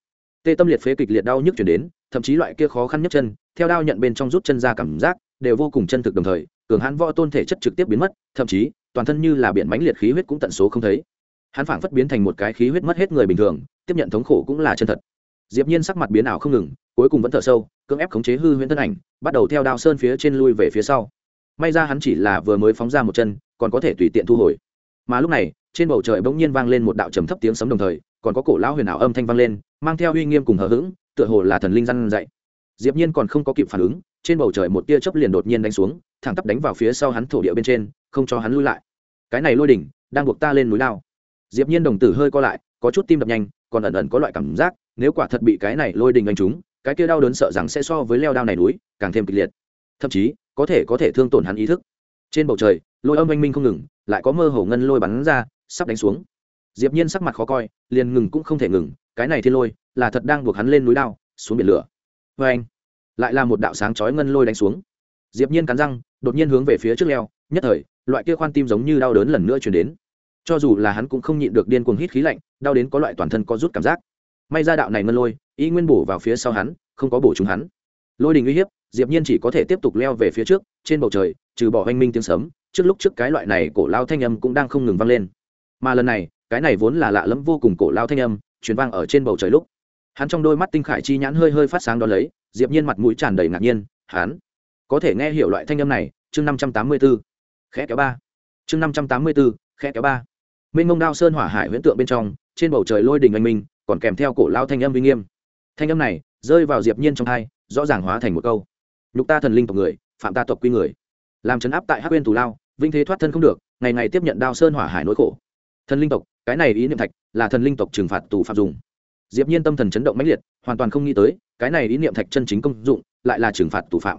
Tê tâm liệt phế kịch liệt đau nhức chuyển đến, thậm chí loại kia khó khăn nhất chân, theo đao nhận bên trong rút chân ra cảm giác, đều vô cùng chân thực đồng thời, cường hãn võ tôn thể chất trực tiếp biến mất, thậm chí toàn thân như là biển mãnh liệt khí huyết cũng tận số không thấy. Hắn phảng phất biến thành một cái khí huyết mất hết người bình thường, tiếp nhận thống khổ cũng là chân thật. Diệp nhiên sắc mặt biến ảo không ngừng, cuối cùng vẫn thở sâu, cưỡng ép khống chế hư huyễn thân ảnh, bắt đầu theo đao sơn phía trên lui về phía sau. May ra hắn chỉ là vừa mới phóng ra một chân, còn có thể tùy tiện thu hồi. Mà lúc này, trên bầu trời bỗng nhiên vang lên một đạo trầm thấp tiếng sấm đồng thời, còn có cổ lão huyền ảo âm thanh vang lên, mang theo uy nghiêm cùng hờ hững, tựa hồ là thần linh răn dạy. Diệp nhiên còn không có kịp phản ứng trên bầu trời một tia chớp liền đột nhiên đánh xuống, thẳng tắp đánh vào phía sau hắn thổ địa bên trên, không cho hắn lui lại. Cái này lôi đỉnh, đang buộc ta lên núi lao. Diệp nhiên đồng tử hơi co lại, có chút tim đập nhanh, còn ẩn ẩn có loại cảm giác, nếu quả thật bị cái này lôi đỉnh đánh trúng, cái kia đau đớn sợ rằng sẽ so với leo đao này núi, càng thêm kịch liệt. Thậm chí, có thể có thể thương tổn hắn ý thức. Trên bầu trời, lôi âm oanh minh không ngừng, lại có mơ hồ ngân lôi bắn ra, sắp đánh xuống. Diệp nhiên sắc mặt khó coi, liền ngừng cũng không thể ngừng, cái này thiên lôi, là thật đang buộc hắn lên núi đao, xuống biển lửa. Với anh lại là một đạo sáng chói ngân lôi đánh xuống. Diệp nhiên cắn răng, đột nhiên hướng về phía trước leo, nhất thời, loại kia khoan tim giống như đau đớn lần nữa truyền đến. Cho dù là hắn cũng không nhịn được điên cuồng hít khí lạnh, đau đến có loại toàn thân có rút cảm giác. May ra đạo này ngân lôi, y nguyên bổ vào phía sau hắn, không có bổ trúng hắn. Lôi đình uy hiếp, diệp nhiên chỉ có thể tiếp tục leo về phía trước, trên bầu trời, trừ bỏ hoanh minh tiếng sấm, trước lúc trước cái loại này cổ lao thanh âm cũng đang không ngừng vang lên. Mà lần này, cái này vốn là lạ lẫm vô cùng cổ lao thanh âm, truyền vang ở trên bầu trời lúc. Hắn trong đôi mắt tinh khải chi nhãn hơi hơi phát sáng đó lấy diệp nhiên mặt mũi tràn đầy ngạc nhiên hắn có thể nghe hiểu loại thanh âm này chương 584 khẽ kéo ba. Chương 584 khẽ kéo ba. Minh ngông đao sơn hỏa hải huyễn tượng bên trong trên bầu trời lôi đình anh minh còn kèm theo cổ lao thanh âm uy nghiêm. Thanh âm này rơi vào diệp nhiên trong tai, rõ ràng hóa thành một câu. Nhục ta thần linh tộc người phạm ta tộc quy người. Làm chấn áp tại hắc uyên tù lao vinh thế thoát thân không được ngày ngày tiếp nhận đao sơn hỏa hải nỗi khổ. Thần linh tộc cái này ý niệm thạch là thần linh tộc trừng phạt tù phạm dùng diệp nhiên tâm thần chấn động mãnh liệt, hoàn toàn không nghĩ tới, cái này ý niệm thạch chân chính công dụng, lại là trừng phạt tù phạm.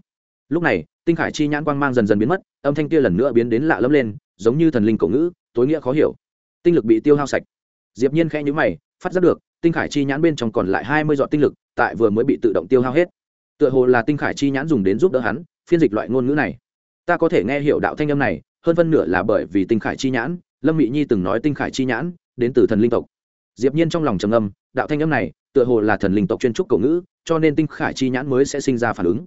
Lúc này, tinh khải chi nhãn quang mang dần dần biến mất, âm thanh kia lần nữa biến đến lạ lẫm lên, giống như thần linh cổ ngữ, tối nghĩa khó hiểu. Tinh lực bị tiêu hao sạch. Diệp nhiên khẽ nhíu mày, phát giác được, tinh khải chi nhãn bên trong còn lại hai mươi giọt tinh lực, tại vừa mới bị tự động tiêu hao hết. Tựa hồ là tinh khải chi nhãn dùng đến giúp đỡ hắn, phiên dịch loại ngôn ngữ này. Ta có thể nghe hiểu đạo thanh âm này, hơn phân nửa là bởi vì tinh khải chi nhãn, lâm mị nhi từng nói tinh khải chi nhãn, đến từ thần linh tộc diệp nhiên trong lòng trầm âm đạo thanh âm này tựa hồ là thần linh tộc chuyên trúc cổ ngữ, cho nên tinh khải chi nhãn mới sẽ sinh ra phản ứng.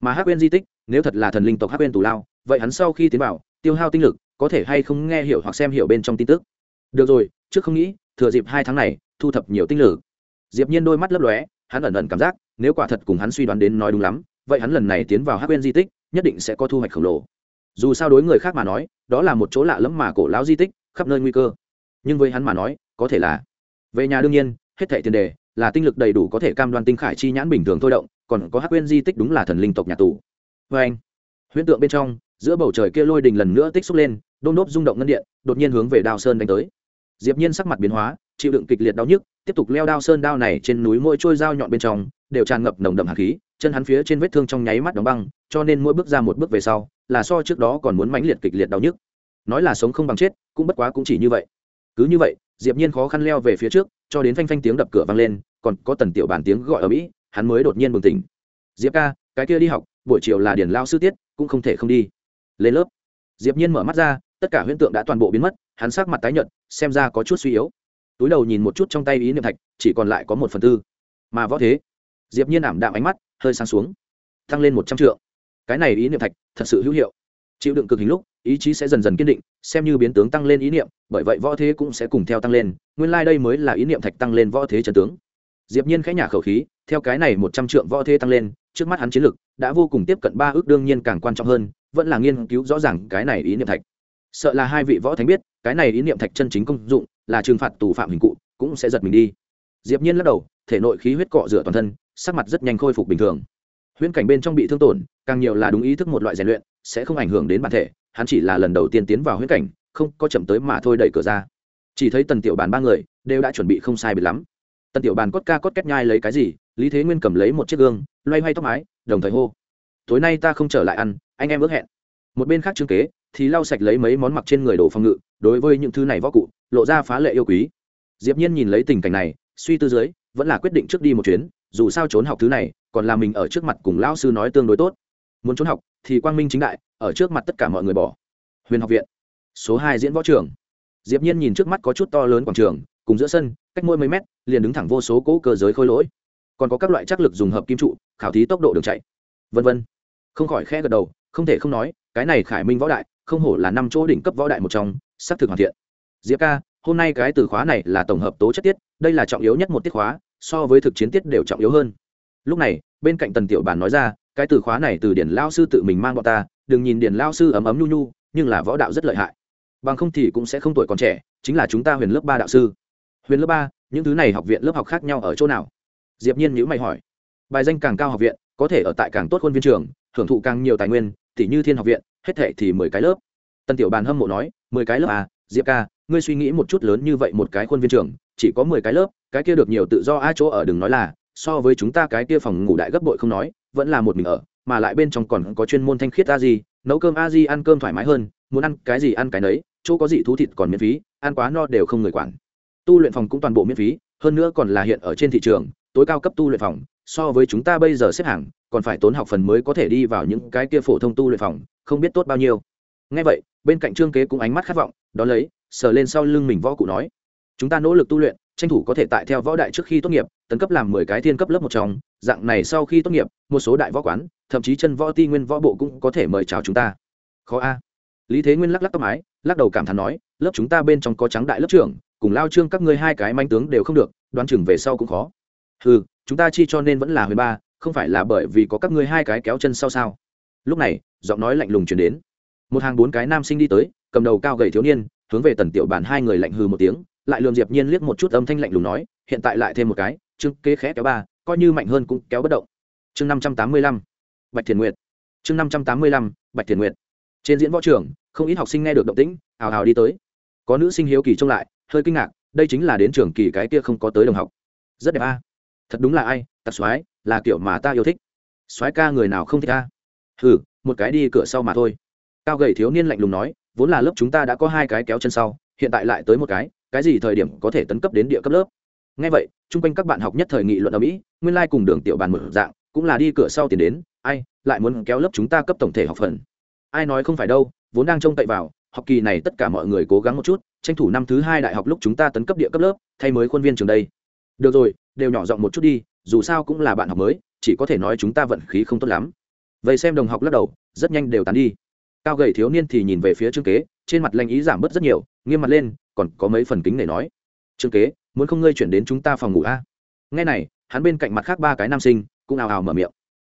Mà hắc uyên di tích, nếu thật là thần linh tộc hắc uyên tù lao, vậy hắn sau khi tiến vào, tiêu hao tinh lực, có thể hay không nghe hiểu hoặc xem hiểu bên trong tin tức. Được rồi, trước không nghĩ, thừa dịp hai tháng này, thu thập nhiều tinh lực. Diệp nhiên đôi mắt lấp lóe, hắn ẩn ẩn cảm giác, nếu quả thật cùng hắn suy đoán đến nói đúng lắm, vậy hắn lần này tiến vào hắc uyên di tích, nhất định sẽ có thu hoạch khổng lồ. Dù sao đối người khác mà nói, đó là một chỗ lạ lẫm mà cổ lão di tích, khắp nơi nguy cơ. Nhưng với hắn mà nói, có thể là về nhà đương nhiên, hết thệ tiền đề là tinh lực đầy đủ có thể cam đoan tinh khải chi nhãn bình thường thôi động, còn có hắc quyên di tích đúng là thần linh tộc nhà tù. Vê anh, huyễn tượng bên trong, giữa bầu trời kia lôi đình lần nữa tích xúc lên, đôn đốp rung động ngân điện, đột nhiên hướng về đao sơn đánh tới. Diệp nhiên sắc mặt biến hóa, chịu đựng kịch liệt đau nhức, tiếp tục leo đao sơn đao này trên núi mỗi trôi dao nhọn bên trong, đều tràn ngập nồng đậm hạt khí, chân hắn phía trên vết thương trong nháy mắt đóng băng, cho nên mỗi bước ra một bước về sau, là so trước đó còn muốn mãnh liệt kịch liệt đau nhức. Nói là sống không bằng chết, cũng bất quá cũng chỉ như vậy. Cứ như vậy diệp nhiên khó khăn leo về phía trước, cho đến phanh phanh tiếng đập cửa vang lên, còn có tần tiểu bản tiếng gọi ở mỹ, hắn mới đột nhiên bừng tỉnh. Diệp ca, cái kia đi học, buổi chiều là điển lao sư tiết, cũng không thể không đi. Lên lớp. Diệp nhiên mở mắt ra, tất cả huyễn tượng đã toàn bộ biến mất, hắn sắc mặt tái nhợt, xem ra có chút suy yếu. Túi đầu nhìn một chút trong tay ý niệm thạch, chỉ còn lại có một phần tư. Mà võ thế? Diệp nhiên ảm đạm ánh mắt, hơi sáng xuống. Tăng lên một trăm triệu cái này ý niệm thạch thật sự hữu hiệu. Chịu đựng cực hình lúc ý chí sẽ dần dần kiên định, xem như biến tướng tăng lên ý niệm, bởi vậy võ thế cũng sẽ cùng theo tăng lên, nguyên lai、like、đây mới là ý niệm thạch tăng lên võ thế trần tướng. Diệp nhiên khẽ nhả khẩu khí, theo cái này một trăm trượng võ thế tăng lên, trước mắt hắn chiến lực đã vô cùng tiếp cận ba ước đương nhiên càng quan trọng hơn, vẫn là nghiên cứu rõ ràng cái này ý niệm thạch. Sợ là hai vị võ thánh biết, cái này ý niệm thạch chân chính công dụng là trừng phạt tù phạm hình cụ, cũng sẽ giật mình đi. Diệp nhiên lắc đầu, thể nội khí huyết cọ rửa toàn thân, sắc mặt rất nhanh khôi phục bình thường. Huyễn cảnh bên trong bị thương tổn, càng nhiều là đúng ý thức một loại rèn luyện, sẽ không ảnh hưởng đến bản thể hắn chỉ là lần đầu tiên tiến vào huyễn cảnh, không có chậm tới mà thôi đẩy cửa ra. Chỉ thấy tần tiểu bàn ba người đều đã chuẩn bị không sai biệt lắm. Tần tiểu bàn cốt ca cốt két nhai lấy cái gì, lý thế nguyên cầm lấy một chiếc gương, loay hoay tóc mái, đồng thời hô, tối nay ta không trở lại ăn, anh em ước hẹn. Một bên khác trương kế thì lau sạch lấy mấy món mặc trên người đồ phòng ngự, đối với những thứ này võ cụ, lộ ra phá lệ yêu quý. Diệp nhiên nhìn lấy tình cảnh này, suy tư dưới, vẫn là quyết định trước đi một chuyến, dù sao trốn học thứ này, còn là mình ở trước mặt cùng lão sư nói tương đối tốt. Muốn trốn học thì quang minh chính đại, ở trước mặt tất cả mọi người bỏ. Huyền học viện, số hai diễn võ trường. Diệp nhiên nhìn trước mắt có chút to lớn quảng trường, cùng giữa sân, cách mỗi mấy mét, liền đứng thẳng vô số cỗ cơ giới khôi lỗi. Còn có các loại chắc lực dùng hợp kim trụ, khảo thí tốc độ đường chạy. Vân vân. Không khỏi khẽ gật đầu, không thể không nói, cái này khải minh võ đại, không hổ là năm chỗ đỉnh cấp võ đại một trong, sắp thực hoàn thiện. Diệp ca, hôm nay cái từ khóa này là tổng hợp tố chất tiết, đây là trọng yếu nhất một tiết khóa, so với thực chiến tiết đều trọng yếu hơn. Lúc này, bên cạnh tần tiểu bàn nói ra cái từ khóa này từ điển lao sư tự mình mang bọn ta, đừng nhìn điển lao sư ấm ấm nhu nhu, nhưng là võ đạo rất lợi hại. Bằng không thì cũng sẽ không tuổi còn trẻ, chính là chúng ta huyền lớp ba đạo sư. Huyền lớp ba, những thứ này học viện lớp học khác nhau ở chỗ nào? Diệp nhiên nhữ mày hỏi. Bài danh càng cao học viện, có thể ở tại càng tốt khuôn viên trường hưởng thụ càng nhiều tài nguyên tỷ như thiên học viện, hết thể thì mười cái lớp. Tân tiểu bàn hâm mộ nói, mười cái lớp à? Diệp ca, ngươi suy nghĩ một chút lớn như vậy một cái khuôn viên trường, chỉ có mười cái lớp, cái kia được nhiều tự do a chỗ ở đừng nói là, so với chúng ta cái kia phòng ngủ đại gấp bội không nói vẫn là một mình ở, mà lại bên trong còn có chuyên môn thanh khiết a di nấu cơm a di ăn cơm thoải mái hơn, muốn ăn cái gì ăn cái nấy, chỗ có gì thú thịt còn miễn phí, ăn quá no đều không người quản. Tu luyện phòng cũng toàn bộ miễn phí, hơn nữa còn là hiện ở trên thị trường, tối cao cấp tu luyện phòng, so với chúng ta bây giờ xếp hàng, còn phải tốn học phần mới có thể đi vào những cái kia phổ thông tu luyện phòng, không biết tốt bao nhiêu. Ngay vậy, bên cạnh trương kế cũng ánh mắt khát vọng, đó lấy, sờ lên sau lưng mình võ cụ nói, chúng ta nỗ lực tu luyện, tranh thủ có thể tại theo võ đại trước khi tốt nghiệp, tấn cấp làm mười cái thiên cấp lớp một trong dạng này sau khi tốt nghiệp, một số đại võ quán, thậm chí chân võ ti nguyên võ bộ cũng có thể mời chào chúng ta. Khó a. Lý thế nguyên lắc lắc tóc mái, lắc đầu cảm thán nói, lớp chúng ta bên trong có trắng đại lớp trưởng, cùng lao trương các ngươi hai cái manh tướng đều không được, đoán chừng về sau cũng khó. Ừ chúng ta chi cho nên vẫn là huyền ba, không phải là bởi vì có các ngươi hai cái kéo chân sau sao? Lúc này, giọng nói lạnh lùng chuyển đến. Một hàng bốn cái nam sinh đi tới, cầm đầu cao gầy thiếu niên, hướng về tần tiểu bản hai người lạnh hừ một tiếng, lại lườm diệp nhiên liếc một chút âm thanh lạnh lùng nói, hiện tại lại thêm một cái chương kế khẽ kéo ba coi như mạnh hơn cũng kéo bất động. Chương năm trăm tám mươi lăm, bạch thiền nguyệt. Chương năm trăm tám mươi lăm, bạch thiền nguyệt. Trên diễn võ trường, không ít học sinh nghe được động tĩnh, hào hào đi tới. Có nữ sinh hiếu kỳ trông lại, hơi kinh ngạc, đây chính là đến trường kỳ cái kia không có tới đồng học. Rất đẹp a. Thật đúng là ai tạc soái, là kiểu mà ta yêu thích. Soái ca người nào không thích ta? Hừ, một cái đi cửa sau mà thôi. Cao gầy thiếu niên lạnh lùng nói, vốn là lớp chúng ta đã có hai cái kéo chân sau, hiện tại lại tới một cái cái gì thời điểm có thể tấn cấp đến địa cấp lớp? Ngay vậy, chung quanh các bạn học nhất thời nghị luận ở mỹ nguyên lai、like、cùng đường tiểu bàn mở dạng, cũng là đi cửa sau tiền đến, ai, lại muốn kéo lớp chúng ta cấp tổng thể học phần? Ai nói không phải đâu, vốn đang trông cậy vào, học kỳ này tất cả mọi người cố gắng một chút, tranh thủ năm thứ hai đại học lúc chúng ta tấn cấp địa cấp lớp, thay mới khuôn viên trường đây. Được rồi, đều nhỏ giọng một chút đi, dù sao cũng là bạn học mới, chỉ có thể nói chúng ta vận khí không tốt lắm. Vậy xem đồng học lắc đầu, rất nhanh đều tán đi. Cao gầy thiếu niên thì nhìn về phía trương kế, trên mặt lanh ý giảm bớt rất nhiều, nghiêm mặt lên, còn có mấy phần kính để nói. Trương kế muốn không ngươi chuyển đến chúng ta phòng ngủ a? À? ngay này, hắn bên cạnh mặt khác ba cái nam sinh cũng ào ào mở miệng.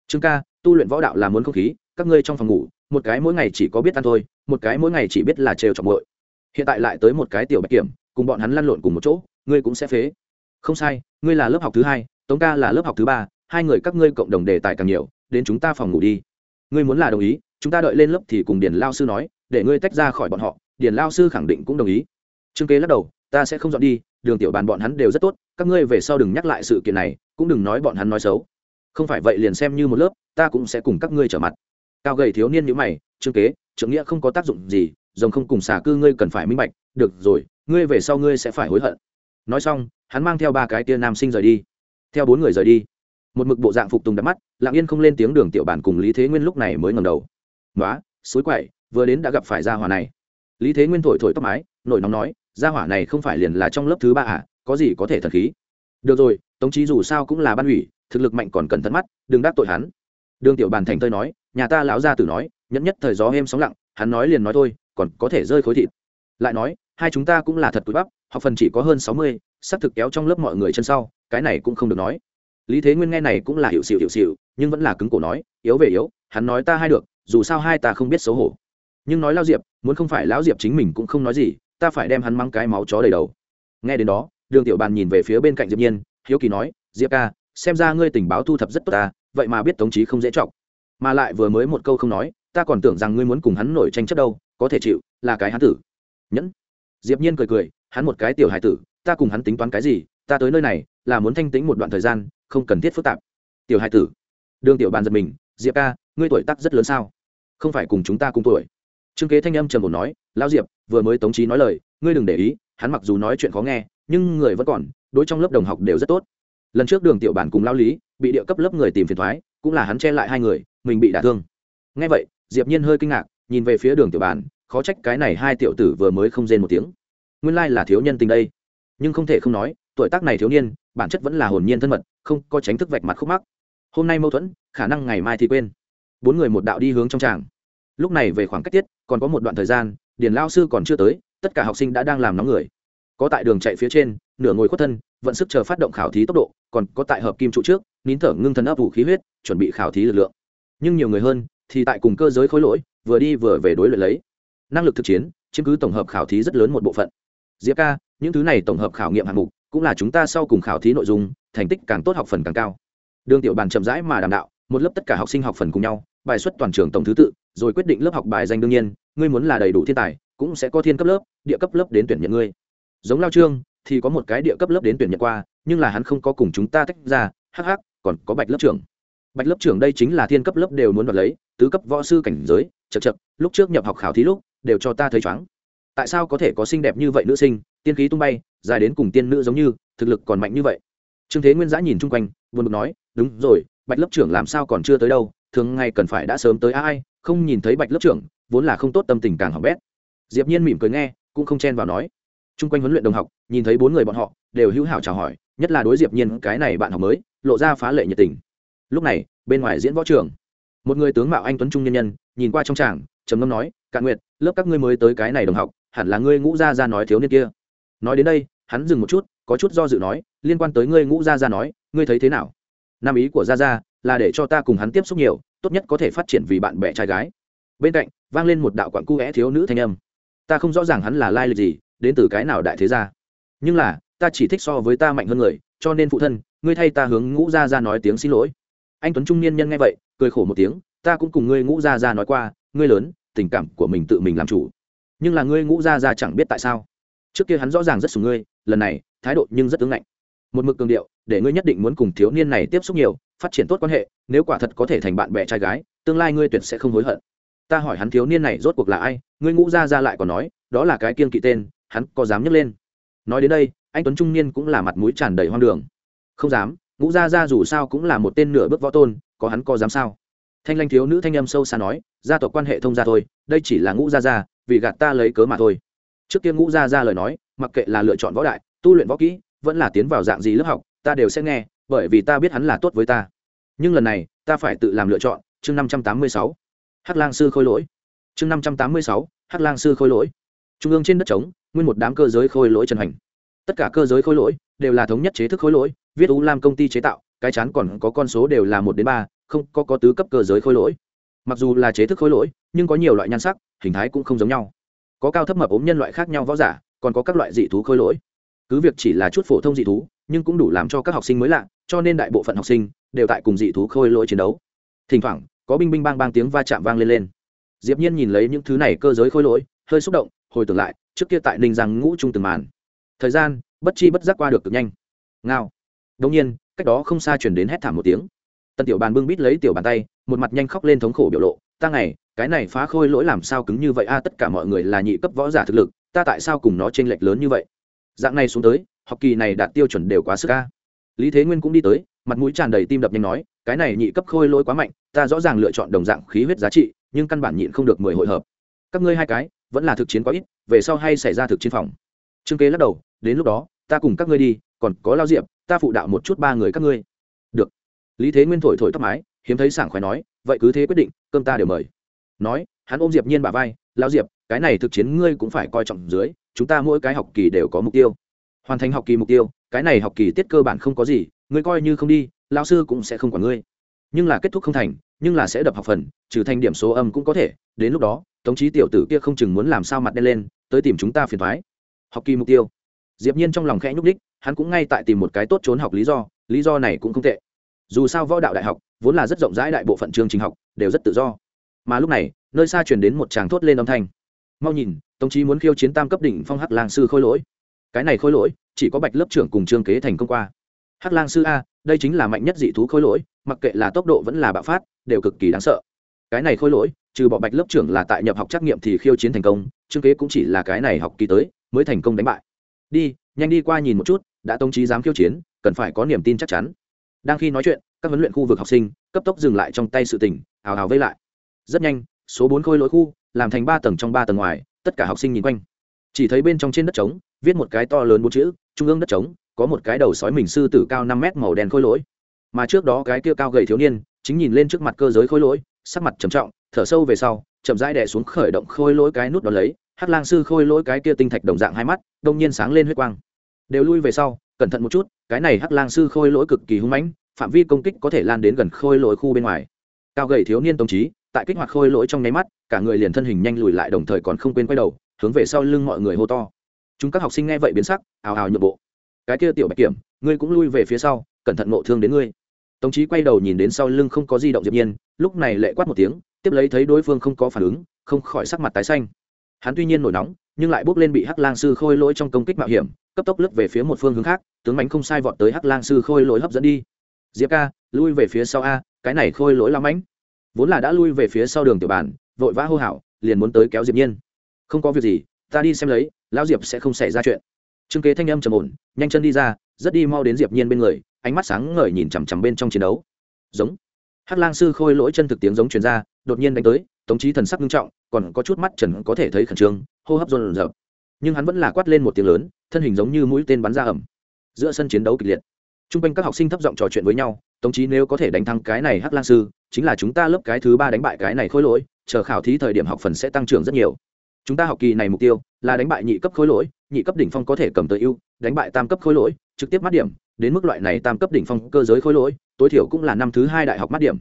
Trương ca, tu luyện võ đạo là muốn không khí, các ngươi trong phòng ngủ, một cái mỗi ngày chỉ có biết ăn thôi, một cái mỗi ngày chỉ biết là trêu trọng bội hiện tại lại tới một cái tiểu bạch kiểm, cùng bọn hắn lăn lộn cùng một chỗ, ngươi cũng sẽ phế. Không sai, ngươi là lớp học thứ hai, tống ca là lớp học thứ ba, hai người các ngươi cộng đồng đề tài càng nhiều, đến chúng ta phòng ngủ đi. Ngươi muốn là đồng ý, chúng ta đợi lên lớp thì cùng điền lao sư nói, để ngươi tách ra khỏi bọn họ, điền lao sư khẳng định cũng đồng ý. Trương kế lắc đầu, ta sẽ không dọn đi đường tiểu bàn bọn hắn đều rất tốt, các ngươi về sau đừng nhắc lại sự kiện này, cũng đừng nói bọn hắn nói xấu. Không phải vậy liền xem như một lớp, ta cũng sẽ cùng các ngươi trở mặt. Cao gầy thiếu niên như mày, trương kế, trưởng nghĩa không có tác dụng gì, rồng không cùng xà cư ngươi cần phải minh bạch, được rồi, ngươi về sau ngươi sẽ phải hối hận. Nói xong, hắn mang theo ba cái tia nam sinh rời đi. Theo bốn người rời đi, một mực bộ dạng phục tùng đắm mắt, lặng yên không lên tiếng đường tiểu bản cùng lý thế nguyên lúc này mới ngầm đầu. Nói suối quậy, vừa đến đã gặp phải gia hỏa này. Lý thế nguyên thổi thổi tóc mái, nổi nóng nói gia hỏa này không phải liền là trong lớp thứ ba à có gì có thể thần khí? Được rồi, tống trí dù sao cũng là ban ủy, thực lực mạnh còn cần thận mắt, đừng đắc tội hắn. Đường tiểu bàn thành tơi nói, nhà ta lão gia tử nói, nhẫn nhất thời gió êm sóng lặng, hắn nói liền nói thôi, còn có thể rơi khối thịt. Lại nói, hai chúng ta cũng là thật túi bắp, học phần chỉ có hơn sáu mươi, sắp thực kéo trong lớp mọi người chân sau, cái này cũng không được nói. Lý thế nguyên nghe này cũng là hiệu xịu hiệu xịu nhưng vẫn là cứng cổ nói, yếu về yếu, hắn nói ta hai được, dù sao hai ta không biết xấu hổ. Nhưng nói lao diệp, muốn không phải lão diệp chính mình cũng không nói gì ta phải đem hắn mắng cái máu chó đầy đầu. Nghe đến đó, đường tiểu bàn nhìn về phía bên cạnh diệp nhiên, hiếu kỳ nói, diệp ca, xem ra ngươi tình báo thu thập rất tốt ta, vậy mà biết tống trí không dễ trọng mà lại vừa mới một câu không nói, ta còn tưởng rằng ngươi muốn cùng hắn nổi tranh chấp đâu, có thể chịu, là cái hắn tử. Nhẫn. Diệp nhiên cười cười, hắn một cái tiểu hải tử, ta cùng hắn tính toán cái gì, ta tới nơi này, là muốn thanh tĩnh một đoạn thời gian, không cần thiết phức tạp. Tiểu hải tử. Đường tiểu bàn giật mình, diệp ca, ngươi tuổi tác rất lớn sao? Không phải cùng chúng ta cùng tuổi. Trương kế thanh âm trầm ổn nói, lão diệp vừa mới tống trí nói lời, ngươi đừng để ý, hắn mặc dù nói chuyện khó nghe, nhưng người vẫn còn, đối trong lớp đồng học đều rất tốt. Lần trước đường tiểu bản cùng lao lý, bị địa cấp lớp người tìm phiền thoái, cũng là hắn che lại hai người, mình bị đả thương. Ngay vậy, diệp nhiên hơi kinh ngạc, nhìn về phía đường tiểu bản, khó trách cái này hai tiểu tử vừa mới không rên một tiếng. Nguyên lai là thiếu nhân tình đây. Nhưng không thể không nói, tuổi tác này thiếu niên, bản chất vẫn là hồn nhiên thân mật, không có tránh thức vạch mặt khúc mắc. Hôm nay mâu thuẫn, khả năng ngày mai thì quên. Bốn người một đạo đi hướng trong tràng. Lúc này về khoảng cách tiết, còn có một đoạn thời gian điền lao sư còn chưa tới, tất cả học sinh đã đang làm nóng người. Có tại đường chạy phía trên, nửa ngồi khuất thân, vận sức chờ phát động khảo thí tốc độ, còn có tại hợp kim trụ trước, nín thở ngưng thần ấp vũ khí huyết, chuẩn bị khảo thí lực lượng. Nhưng nhiều người hơn thì tại cùng cơ giới khối lỗi, vừa đi vừa về đối luyện lấy. Năng lực thực chiến, chiếm cứ tổng hợp khảo thí rất lớn một bộ phận. Diệp ca, những thứ này tổng hợp khảo nghiệm hạng mục, cũng là chúng ta sau cùng khảo thí nội dung, thành tích càng tốt học phần càng cao. Đường tiểu bàn chậm rãi mà đàm đạo, một lớp tất cả học sinh học phần cùng nhau, bài xuất toàn trường tổng thứ tự, rồi quyết định lớp học bài danh đương nhiên ngươi muốn là đầy đủ thiên tài cũng sẽ có thiên cấp lớp địa cấp lớp đến tuyển nhận ngươi. Giống lao trương thì có một cái địa cấp lớp đến tuyển nhận qua nhưng là hắn không có cùng chúng ta tách ra hắc hắc, còn có bạch lớp trưởng. Bạch lớp trưởng đây chính là thiên cấp lớp đều muốn đoạt lấy tứ cấp võ sư cảnh giới chật chật lúc trước nhập học khảo thí lúc đều cho ta thấy chóng tại sao có thể có xinh đẹp như vậy nữ sinh tiên khí tung bay dài đến cùng tiên nữ giống như thực lực còn mạnh như vậy? Trương thế nguyên giã nhìn chung quanh buồn bực nói đúng rồi bạch lớp trưởng làm sao còn chưa tới đâu thường ngày cần phải đã sớm tới ai không nhìn thấy bạch lớp trưởng vốn là không tốt tâm tình càng hỏng bét. Diệp nhiên mỉm cười nghe, cũng không chen vào nói. Chung quanh huấn luyện đồng học, nhìn thấy bốn người bọn họ, đều hữu hảo chào hỏi, nhất là đối diệp nhiên cái này bạn học mới, lộ ra phá lệ nhiệt tình. Lúc này, bên ngoài diễn võ trường, một người tướng mạo anh tuấn trung nhân nhân, nhìn qua trong tràng, trầm ngâm nói, cạn nguyệt, lớp các ngươi mới tới cái này đồng học, hẳn là ngươi ngũ gia gia nói thiếu niên kia. Nói đến đây, hắn dừng một chút, có chút do dự nói, liên quan tới ngươi ngũ gia gia nói, ngươi thấy thế nào? Nam ý của gia gia là để cho ta cùng hắn tiếp xúc nhiều, tốt nhất có thể phát triển vì bạn bè trai gái bên cạnh vang lên một đạo quặn cu vẽ thiếu nữ thanh âm. Ta không rõ ràng hắn là lai lịch gì, đến từ cái nào đại thế gia. Nhưng là, ta chỉ thích so với ta mạnh hơn người, cho nên phụ thân, ngươi thay ta hướng ngũ gia ra nói tiếng xin lỗi. Anh tuấn trung niên nhân nghe vậy, cười khổ một tiếng, ta cũng cùng ngươi ngũ gia ra nói qua, ngươi lớn, tình cảm của mình tự mình làm chủ. Nhưng là ngươi ngũ gia ra chẳng biết tại sao. Trước kia hắn rõ ràng rất sùng ngươi, lần này, thái độ nhưng rất tướng ngạnh. Một mực cường điệu, để ngươi nhất định muốn cùng thiếu niên này tiếp xúc nhiều, phát triển tốt quan hệ, nếu quả thật có thể thành bạn bè trai gái, tương lai ngươi tuyệt sẽ không hối hận ta hỏi hắn thiếu niên này rốt cuộc là ai, ngươi ngũ gia ra lại còn nói, đó là cái kiên kỵ tên, hắn có dám nhấc lên. Nói đến đây, anh tuấn trung niên cũng là mặt mũi tràn đầy hoang đường. Không dám, ngũ gia gia dù sao cũng là một tên nửa bước võ tôn, có hắn có dám sao? Thanh lanh thiếu nữ thanh âm sâu xa nói, gia tộc quan hệ thông gia thôi, đây chỉ là ngũ gia gia, vì gạt ta lấy cớ mà thôi. Trước kia ngũ gia gia lời nói, mặc kệ là lựa chọn võ đại, tu luyện võ kỹ, vẫn là tiến vào dạng gì lớp học, ta đều sẽ nghe, bởi vì ta biết hắn là tốt với ta. Nhưng lần này, ta phải tự làm lựa chọn, chương năm trăm tám mươi sáu hắc lang sư khôi lỗi. Chương năm trăm tám mươi sáu, hắc lang sư khôi lỗi. Trung ương trên đất trống, nguyên một đám cơ giới khôi lỗi trần hành. Tất cả cơ giới khôi lỗi đều là thống nhất chế thức khôi lỗi, viết u lam công ty chế tạo, cái chán còn có con số đều là một đến ba, không có có tứ cấp cơ giới khôi lỗi. Mặc dù là chế thức khôi lỗi, nhưng có nhiều loại nhan sắc, hình thái cũng không giống nhau. Có cao thấp mập ốm nhân loại khác nhau võ giả, còn có các loại dị thú khôi lỗi. Cứ việc chỉ là chút phổ thông dị thú, nhưng cũng đủ làm cho các học sinh mới lạ, cho nên đại bộ phận học sinh đều tại cùng dị thú khôi lỗi chiến đấu. Thỉnh thoảng có binh binh bang bang tiếng va chạm vang lên lên. Diệp nhiên nhìn lấy những thứ này cơ giới khôi lỗi, hơi xúc động, hồi tưởng lại, trước kia tại ninh giang ngũ trung từng màn. Thời gian, bất chi bất giác qua được cực nhanh. Ngao. Đột nhiên, cách đó không xa truyền đến hét thảm một tiếng. Tần tiểu bàn bưng bít lấy tiểu bàn tay, một mặt nhanh khóc lên thống khổ biểu lộ, ta ngày, cái này phá khôi lỗi làm sao cứng như vậy a, tất cả mọi người là nhị cấp võ giả thực lực, ta tại sao cùng nó chênh lệch lớn như vậy? Dạng này xuống tới, học kỳ này đạt tiêu chuẩn đều quá sức a. Lý thế nguyên cũng đi tới, mặt mũi tràn đầy tim đập nhanh nói cái này nhị cấp khôi lỗi quá mạnh, ta rõ ràng lựa chọn đồng dạng khí huyết giá trị, nhưng căn bản nhịn không được mười hội hợp. Các ngươi hai cái, vẫn là thực chiến quá ít, về sau hay xảy ra thực chiến phòng. Trương kế lắc đầu, đến lúc đó, ta cùng các ngươi đi, còn có lao diệp, ta phụ đạo một chút ba người các ngươi. Được. Lý thế nguyên thổi thổi tóc mái, hiếm thấy sảng khoái nói, vậy cứ thế quyết định, cơm ta đều mời. Nói, hắn ôm diệp nhiên bà vai, lao diệp, cái này thực chiến ngươi cũng phải coi trọng dưới, chúng ta mỗi cái học kỳ đều có mục tiêu. Hoàn thành học kỳ mục tiêu, cái này học kỳ tiết cơ bản không có gì, ngươi coi như không đi lao sư cũng sẽ không quản ngươi. Nhưng là kết thúc không thành, nhưng là sẽ đập học phần, trừ thành điểm số âm cũng có thể. Đến lúc đó, tống chí tiểu tử kia không chừng muốn làm sao mặt đen lên, tới tìm chúng ta phiền thoái. Học kỳ mục tiêu. Diệp nhiên trong lòng khẽ nhúc đích hắn cũng ngay tại tìm một cái tốt trốn học lý do lý do này cũng không tệ. Dù sao võ đạo đại học, vốn là rất rộng rãi đại bộ phận chương trình học, đều rất tự do. Mà lúc này, nơi xa truyền đến một tràng thốt lên âm thanh. Mau nhìn, tống chí muốn khiêu chiến tam cấp đỉnh phong hắc lang sư khôi lỗi. Cái này khôi lỗi, chỉ có bạch lớp trưởng cùng trương kế thành công qua hắc lang sư a, đây chính là mạnh nhất dị thú khôi lỗi, mặc kệ là tốc độ vẫn là bạo phát, đều cực kỳ đáng sợ. Cái này khôi lỗi, trừ bỏ bạch lớp trưởng là tại nhập học trắc nghiệm thì khiêu chiến thành công, trương kế cũng chỉ là cái này học kỳ tới, mới thành công đánh bại. Đi, nhanh đi qua nhìn một chút, đã tông chí dám khiêu chiến, cần phải có niềm tin chắc chắn. Đang khi nói chuyện, các huấn luyện khu vực học sinh, cấp tốc dừng lại trong tay sự tỉnh ào ào vây lại. Rất nhanh, số bốn khôi lỗi khu, làm thành ba tầng trong ba tầng ngoài, tất cả học sinh nhìn quanh. Chỉ thấy bên trong trên đất trống, viết một cái to lớn bốn chữ, trung ương đất trống có một cái đầu sói mình sư tử cao năm mét màu đen khôi lỗi. Mà trước đó cái kia cao gầy thiếu niên, chính nhìn lên trước mặt cơ giới khôi lỗi, sắc mặt trầm trọng, thở sâu về sau, chậm rãi đè xuống khởi động khôi lỗi cái nút đó lấy, hắc lang sư khôi lỗi cái kia tinh thạch đồng dạng hai mắt, đông nhiên sáng lên huyết quang. Đều lui về sau, cẩn thận một chút, cái này hắc lang sư khôi lỗi cực kỳ hung mãnh, phạm vi công kích có thể lan đến gần khôi lỗi khu bên ngoài. Cao gầy thiếu niên đồng chí tại kích hoạt khôi lỗi trong nháy mắt, cả người liền thân hình nhanh lùi lại đồng thời còn không quên quay đầu, hướng về sau lưng mọi người hô to. Chúng các học sinh nghe vậy biến sắc, ào ào nhượng bộ cái kia tiểu bạch kiểm, ngươi cũng lui về phía sau, cẩn thận ngộ thương đến ngươi. Tống chí quay đầu nhìn đến sau lưng không có di động diệp nhiên, lúc này lệ quát một tiếng, tiếp lấy thấy đối phương không có phản ứng, không khỏi sắc mặt tái xanh. Hắn tuy nhiên nổi nóng, nhưng lại bước lên bị hắc lang sư khôi lỗi trong công kích mạo hiểm, cấp tốc lướt về phía một phương hướng khác, tướng mãnh không sai vọt tới hắc lang sư khôi lỗi hấp dẫn đi. Diệp ca, lui về phía sau a, cái này khôi lỗi lắm mãnh. Vốn là đã lui về phía sau đường tiểu bản vội vã hô hào, liền muốn tới kéo diệp nhiên. Không có việc gì, ta đi xem lấy, lão diệp sẽ không xảy ra chuyện trương kế thanh âm trầm ổn, nhanh chân đi ra, rất đi mau đến diệp nhiên bên người, ánh mắt sáng ngời nhìn chằm chằm bên trong chiến đấu. Giống. Hắc lang sư khôi lỗi chân thực tiếng giống truyền ra, đột nhiên đánh tới, tống chí thần sắc nghiêm trọng, còn có chút mắt trần có thể thấy khẩn trương, hô hấp run rợn. Nhưng hắn vẫn là quát lên một tiếng lớn, thân hình giống như mũi tên bắn ra ẩm giữa sân chiến đấu kịch liệt. Trung r quanh các học sinh thấp giọng trò chuyện với nhau, tống chí nếu có thể đánh thắng cái này hắc lang sư, chính là chúng ta lớp cái thứ ba đánh bại cái này khối lỗi, chờ khảo thí thời điểm học phần sẽ tăng trưởng rất nhiều. Chúng ta học kỳ này mục tiêu là đánh bại nhị cấp khối lỗi nhị cấp đỉnh phong có thể cầm tới ưu, đánh bại tam cấp khối lỗi, trực tiếp mắt điểm, đến mức loại này tam cấp đỉnh phong cơ giới khối lỗi, tối thiểu cũng là năm thứ hai đại học mắt điểm.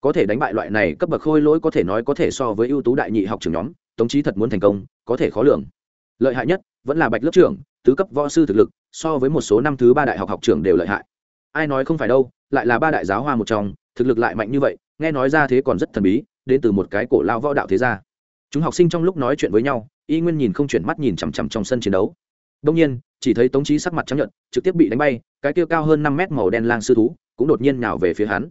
Có thể đánh bại loại này cấp bậc khôi lỗi có thể nói có thể so với ưu tú đại nhị học trưởng nhóm, tống trí thật muốn thành công, có thể khó lường. Lợi hại nhất, vẫn là bạch lớp trưởng, tứ cấp võ sư thực lực, so với một số năm thứ ba đại học học trưởng đều lợi hại. Ai nói không phải đâu, lại là ba đại giáo hoa một trong, thực lực lại mạnh như vậy, nghe nói ra thế còn rất thần bí, đến từ một cái cổ lao võ đạo thế gia chúng học sinh trong lúc nói chuyện với nhau, y nguyên nhìn không chuyển mắt nhìn chằm chằm trong sân chiến đấu. Đông nhiên, chỉ thấy tống trí sắc mặt chấp nhận trực tiếp bị đánh bay, cái tiêu cao hơn năm mét màu đen lang sư thú cũng đột nhiên nào về phía hắn.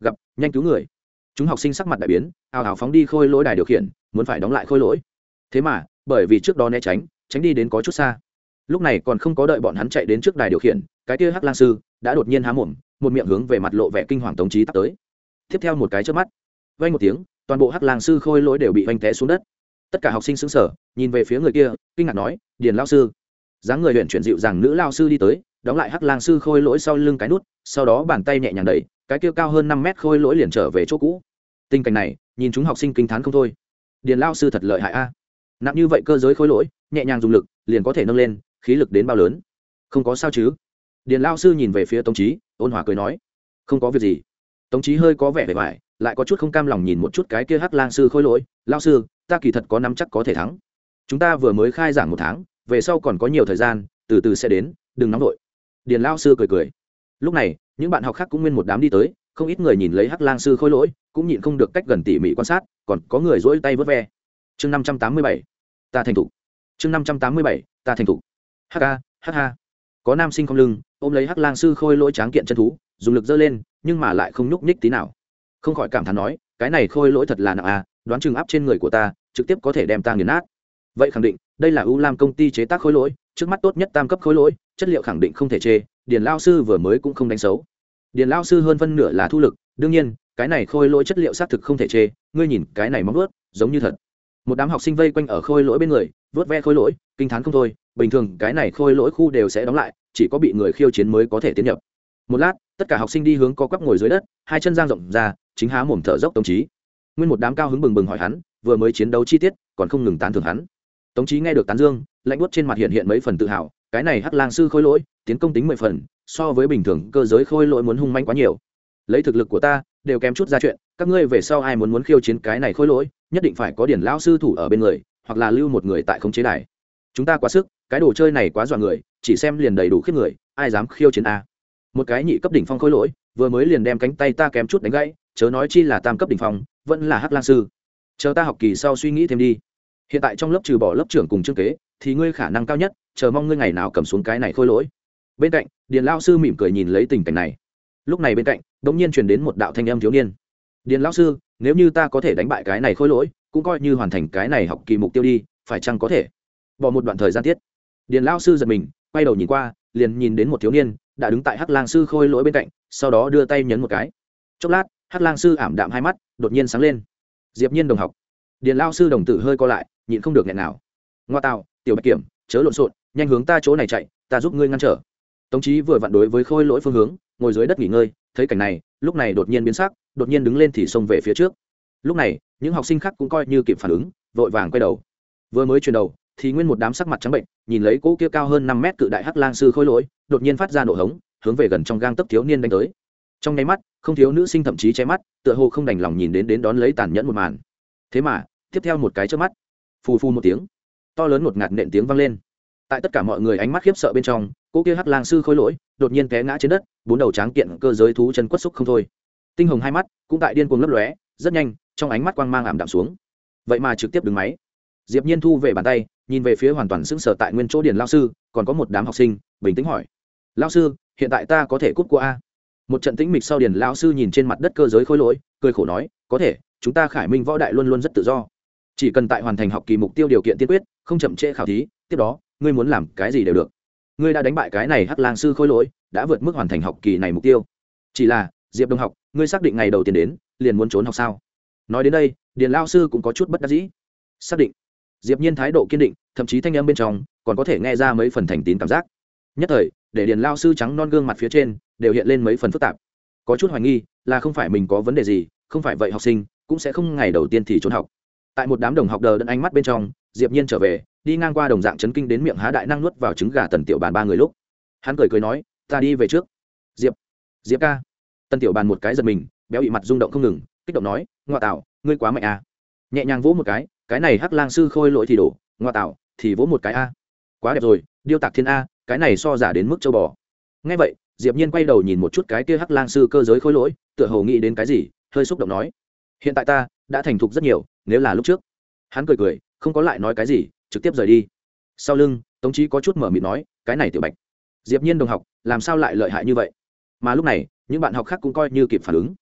Gặp, nhanh cứu người. Chúng học sinh sắc mặt đại biến ào ào phóng đi khôi lỗi đài điều khiển, muốn phải đóng lại khôi lỗi. Thế mà, bởi vì trước đó né tránh tránh đi đến có chút xa. Lúc này còn không có đợi bọn hắn chạy đến trước đài điều khiển, cái kia hắc lang sư đã đột nhiên há mồm, một miệng hướng về mặt lộ vẻ kinh hoàng tống trí tắt tới. Tiếp theo một cái trước mắt vay một tiếng toàn bộ hắc lang sư khôi lỗi đều bị vanh té xuống đất. Tất cả học sinh xứng sở nhìn về phía người kia, kinh ngạc nói, điền lao sư. Dáng người huyện chuyển dịu rằng nữ lao sư đi tới, đóng lại hắc lang sư khôi lỗi sau lưng cái nút, sau đó bàn tay nhẹ nhàng đẩy, cái kia cao hơn năm mét khôi lỗi liền trở về chỗ cũ. Tình cảnh này, nhìn chúng học sinh kinh t h á n không thôi. Điền lao sư thật lợi hại a. Nặng như vậy cơ giới khôi lỗi, nhẹ nhàng dùng lực, liền có thể nâng lên, khí lực đến bao lớn. Không có sao chứ? Điền lao sư nhìn về phía tống trí, ôn hòa cười nói, không có việc gì tống trí hơi có vẻ vẻ vải lại có chút không cam lòng nhìn một chút cái kia hắc lang sư khôi lỗi. Lao sư, ta kỳ thật có nắm chắc có thể thắng. Chúng ta vừa mới khai giảng một tháng, về sau còn có nhiều thời gian, từ từ sẽ đến, đừng nóng vội. Điền lao sư cười cười. Lúc này, những bạn học khác cũng nguyên một đám đi tới, không ít người nhìn lấy hắc lang sư khôi lỗi, cũng nhịn không được cách gần tỉ mỉ quan sát, còn có người dỗi tay vớt ve. Chương năm trăm tám mươi bảy, ta thành thục. Chương năm trăm tám mươi bảy, ta thành thục. Hk hh có nam sinh không lưng, ôm lấy hắc lang sư khôi lỗi tráng kiện chân thú dùng lực dơ lên, nhưng mà lại không nhúc nhích tí nào. Không khỏi cảm thán nói, cái này khôi lỗi thật là nặng à đoán chừng áp trên người của ta, trực tiếp có thể đem ta nghiền nát. Vậy khẳng định, đây là u lam công ty chế tác khối lỗi, trước mắt tốt nhất tam cấp khối lỗi, chất liệu khẳng định không thể chê, điền lao sư vừa mới cũng không đánh xấu. Điền lao sư hơn phân nửa là thu lực, đương nhiên, cái này khôi lỗi chất liệu xác thực không thể chê, ngươi nhìn, cái này móng ướt giống như thật. Một đám học sinh vây quanh ở khôi lỗi bên người vớt ve khôi lỗi, kinh t h á n không thôi, bình thường, cái này khôi lỗi khu đều sẽ đóng lại, chỉ có bị người khiêu chiến mới có thể tiến nhập. Một lát tất cả học sinh đi hướng co quắp ngồi dưới đất, hai chân giang rộng ra, chính há mồm thở dốc Tống chí. Nguyên một đám cao hứng bừng bừng hỏi hắn, vừa mới chiến đấu chi tiết, còn không ngừng tán thưởng hắn. Tống trí nghe được tán dương, lạnh buốt trên mặt hiện hiện mấy phần tự hào, cái này hắc lang sư khôi lỗi, tiến công tính mười phần, so với bình thường cơ giới khôi lỗi muốn hung manh quá nhiều. Lấy thực lực của ta, đều kém chút ra chuyện, các ngươi về sau ai muốn muốn khiêu chiến cái này khôi lỗi, nhất định phải có điển lão sư thủ ở bên người, hoặc là lưu một người tại khống chế đài. Chúng ta quá sức, cái đồ chơi này quá dọa người, chỉ xem liền đầy đủ khiếp người, ai dám khiêu chiến a? Một cái nhị cấp đỉnh phong khôi lỗi, vừa mới liền đem cánh tay ta kém chút đánh gãy, chớ nói chi là tam cấp đỉnh phong, vẫn là hắc lang sư. Chờ ta học kỳ sau suy nghĩ thêm đi. Hiện tại trong lớp trừ bỏ lớp trưởng cùng chương kế, thì ngươi khả năng cao nhất, chờ mong ngươi ngày nào cầm xuống cái này khôi lỗi. Bên cạnh, điền lao sư mỉm cười nhìn lấy tình cảnh này. Lúc này bên cạnh đ ỗ n g nhiên truyền đến một đạo thanh âm thiếu niên. Điền lao sư, nếu như ta có thể đánh bại cái này khôi lỗi, cũng coi như hoàn thành cái này học kỳ mục tiêu đi, phải chăng có thể? Bỏ một đoạn thời gian tiết. Điền lao sư giật mình, quay đầu nhìn qua, liền nhìn đến một thiếu niên đã đứng tại hắc lang sư khôi lỗi bên cạnh, sau đó đưa tay nhấn một cái. Chốc lát, hắc lang sư ảm đạm hai mắt, đột nhiên sáng lên. Diệp nhiên đồng học. Điền lao sư đồng tử hơi co lại, nhịn không được nghẹn nào. Ngoa tạo, tiểu bạch kiểm, chớ lộn xộn, nhanh hướng ta chỗ này chạy, ta giúp ngươi ngăn trở. Tống trí vừa vặn đối với khôi lỗi phương hướng, ngồi dưới đất nghỉ ngơi, thấy cảnh này, lúc này đột nhiên biến sắc, đột nhiên đứng lên thì xông về phía trước. Lúc này, những học sinh khác cũng coi như kịp phản ứng, vội vàng quay đầu. Vừa mới chuyển đầu, thì nguyên một đám sắc mặt trắng bệnh nhìn lấy cỗ kia cao hơn năm mét cự đại hắc lang sư khôi lỗi, đột nhiên phát ra nổ hống, hướng về gần trong gang tấc thiếu niên đánh tới. Trong nháy mắt, không thiếu nữ sinh thậm chí che mắt, tựa hồ không đành lòng nhìn đến đến đón lấy tàn nhẫn một màn. Thế mà, tiếp theo một cái trước mắt, phù phù một tiếng, to lớn một ngạt nện tiếng vang lên. Tại tất cả mọi người ánh mắt khiếp sợ bên trong cô kia hắc lang sư khôi lỗi đột nhiên té ngã trên đất, bốn đầu tráng kiện cơ giới thú chân quất xúc không thôi. Tinh hồng hai mắt cũng tại điên cuồng lấp lóe, rất nhanh, trong ánh mắt quang mang ảm đạm xuống. Vậy mà trực tiếp đứng máy. Diệp nhiên thu về bàn tay nhìn về phía hoàn toàn sững sờ tại nguyên chỗ điền lao sư, còn có một đám học sinh, bình tĩnh hỏi. Lao sư, hiện tại ta có thể cút của a? Một trận tĩnh mịch sau điền lao sư nhìn trên mặt đất cơ giới khôi lỗi, cười khổ nói, có thể, chúng ta khải minh võ đại luôn luôn rất tự do. Chỉ cần tại hoàn thành học kỳ mục tiêu điều kiện tiên quyết, không chậm trễ khảo thí, tiếp đó, ngươi muốn làm cái gì đều được. Ngươi đã đánh bại cái này hắc lang sư khôi lỗi, đã vượt mức hoàn thành học kỳ này mục tiêu. Chỉ là, diệp đông học, ngươi xác định ngày đầu tiên đến, liền muốn trốn học sao? Nói đến đây, điền lao sư cũng có chút bất đắc dĩ. Xác định. Diệp nhiên thái độ kiên định thậm chí thanh âm bên trong còn có thể nghe ra mấy phần thành tín cảm giác. Nhất thời, để điền lao sư trắng non gương mặt phía trên đều hiện lên mấy phần phức tạp. Có chút hoài nghi là không phải mình có vấn đề gì, không phải vậy học sinh cũng sẽ không ngày đầu tiên thì trốn học. Tại một đám đồng học đờ đẫn ánh mắt bên trong, diệp nhiên trở về, đi ngang qua đồng dạng chấn kinh đến miệng há đại năng nuốt vào trứng gà tần tiểu bàn ba người lúc. Hắn cười cười nói, ta đi về trước. Diệp diệp ca. Tần tiểu bàn một cái giật mình, béo bị mặt rung động không ngừng, kích động nói, ngoa tạo ngươi quá mạnh à. Nhẹ nhàng vỗ một cái cái này hắc lang sư khôi lỗi thì đổ, ngoa tạo thì vỗ một cái a. Quá đẹp rồi, điêu tạc thiên a, cái này so giả đến mức châu bò. Nghe vậy, diệp nhiên quay đầu nhìn một chút cái kia hắc lang sư cơ giới khôi lỗi, tựa hồ nghĩ đến cái gì, hơi xúc động nói. Hiện tại ta đã thành thục rất nhiều, nếu là lúc trước. Hắn cười cười, không có lại nói cái gì, trực tiếp rời đi. Sau lưng, tống chí có chút mở miệng nói, cái này tiểu bạch. Diệp nhiên đồng học, làm sao lại lợi hại như vậy? Mà lúc này, những bạn học khác cũng coi như kịp phản ứng.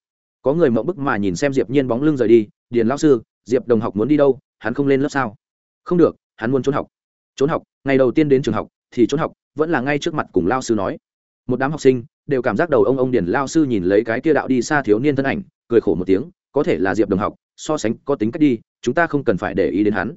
Có người mộng bức mà nhìn xem diệp nhiên bóng lưng rời đi, điền lão sư, diệp đồng học muốn đi đâu? Hắn không lên lớp sao? Không được hắn muốn trốn học. Trốn học, ngày đầu tiên đến trường học, thì trốn học, vẫn là ngay trước mặt cùng lao sư nói. Một đám học sinh, đều cảm giác đầu ông ông điển lao sư nhìn lấy cái kia đạo đi xa thiếu niên thân ảnh, cười khổ một tiếng, có thể là diệp đồng học, so sánh có tính cách đi, chúng ta không cần phải để ý đến hắn.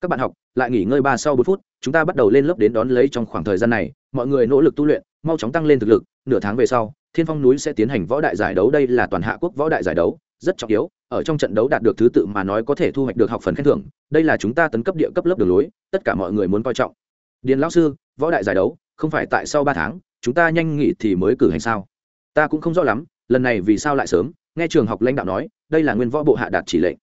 Các bạn học, lại nghỉ ngơi ba sau bốn phút, chúng ta bắt đầu lên lớp đến đón lấy trong khoảng thời gian này, mọi người nỗ lực tu luyện, mau chóng tăng lên thực lực, nửa tháng về sau, thiên phong núi sẽ tiến hành võ đại giải đấu, đây là toàn hạ quốc võ đại giải đấu rất trọng yếu, ở trong trận đấu đạt được thứ tự mà nói có thể thu hoạch được học phần khen thưởng, đây là chúng ta tấn cấp địa cấp lớp đường lối, tất cả mọi người muốn coi trọng. Điền lão sư, võ đại giải đấu, không phải tại sau ba tháng, chúng ta nhanh nghỉ thì mới cử hành sao? Ta cũng không rõ lắm, lần này vì sao lại sớm? Nghe trường học lãnh đạo nói, đây là nguyên võ bộ hạ đạt chỉ lệnh.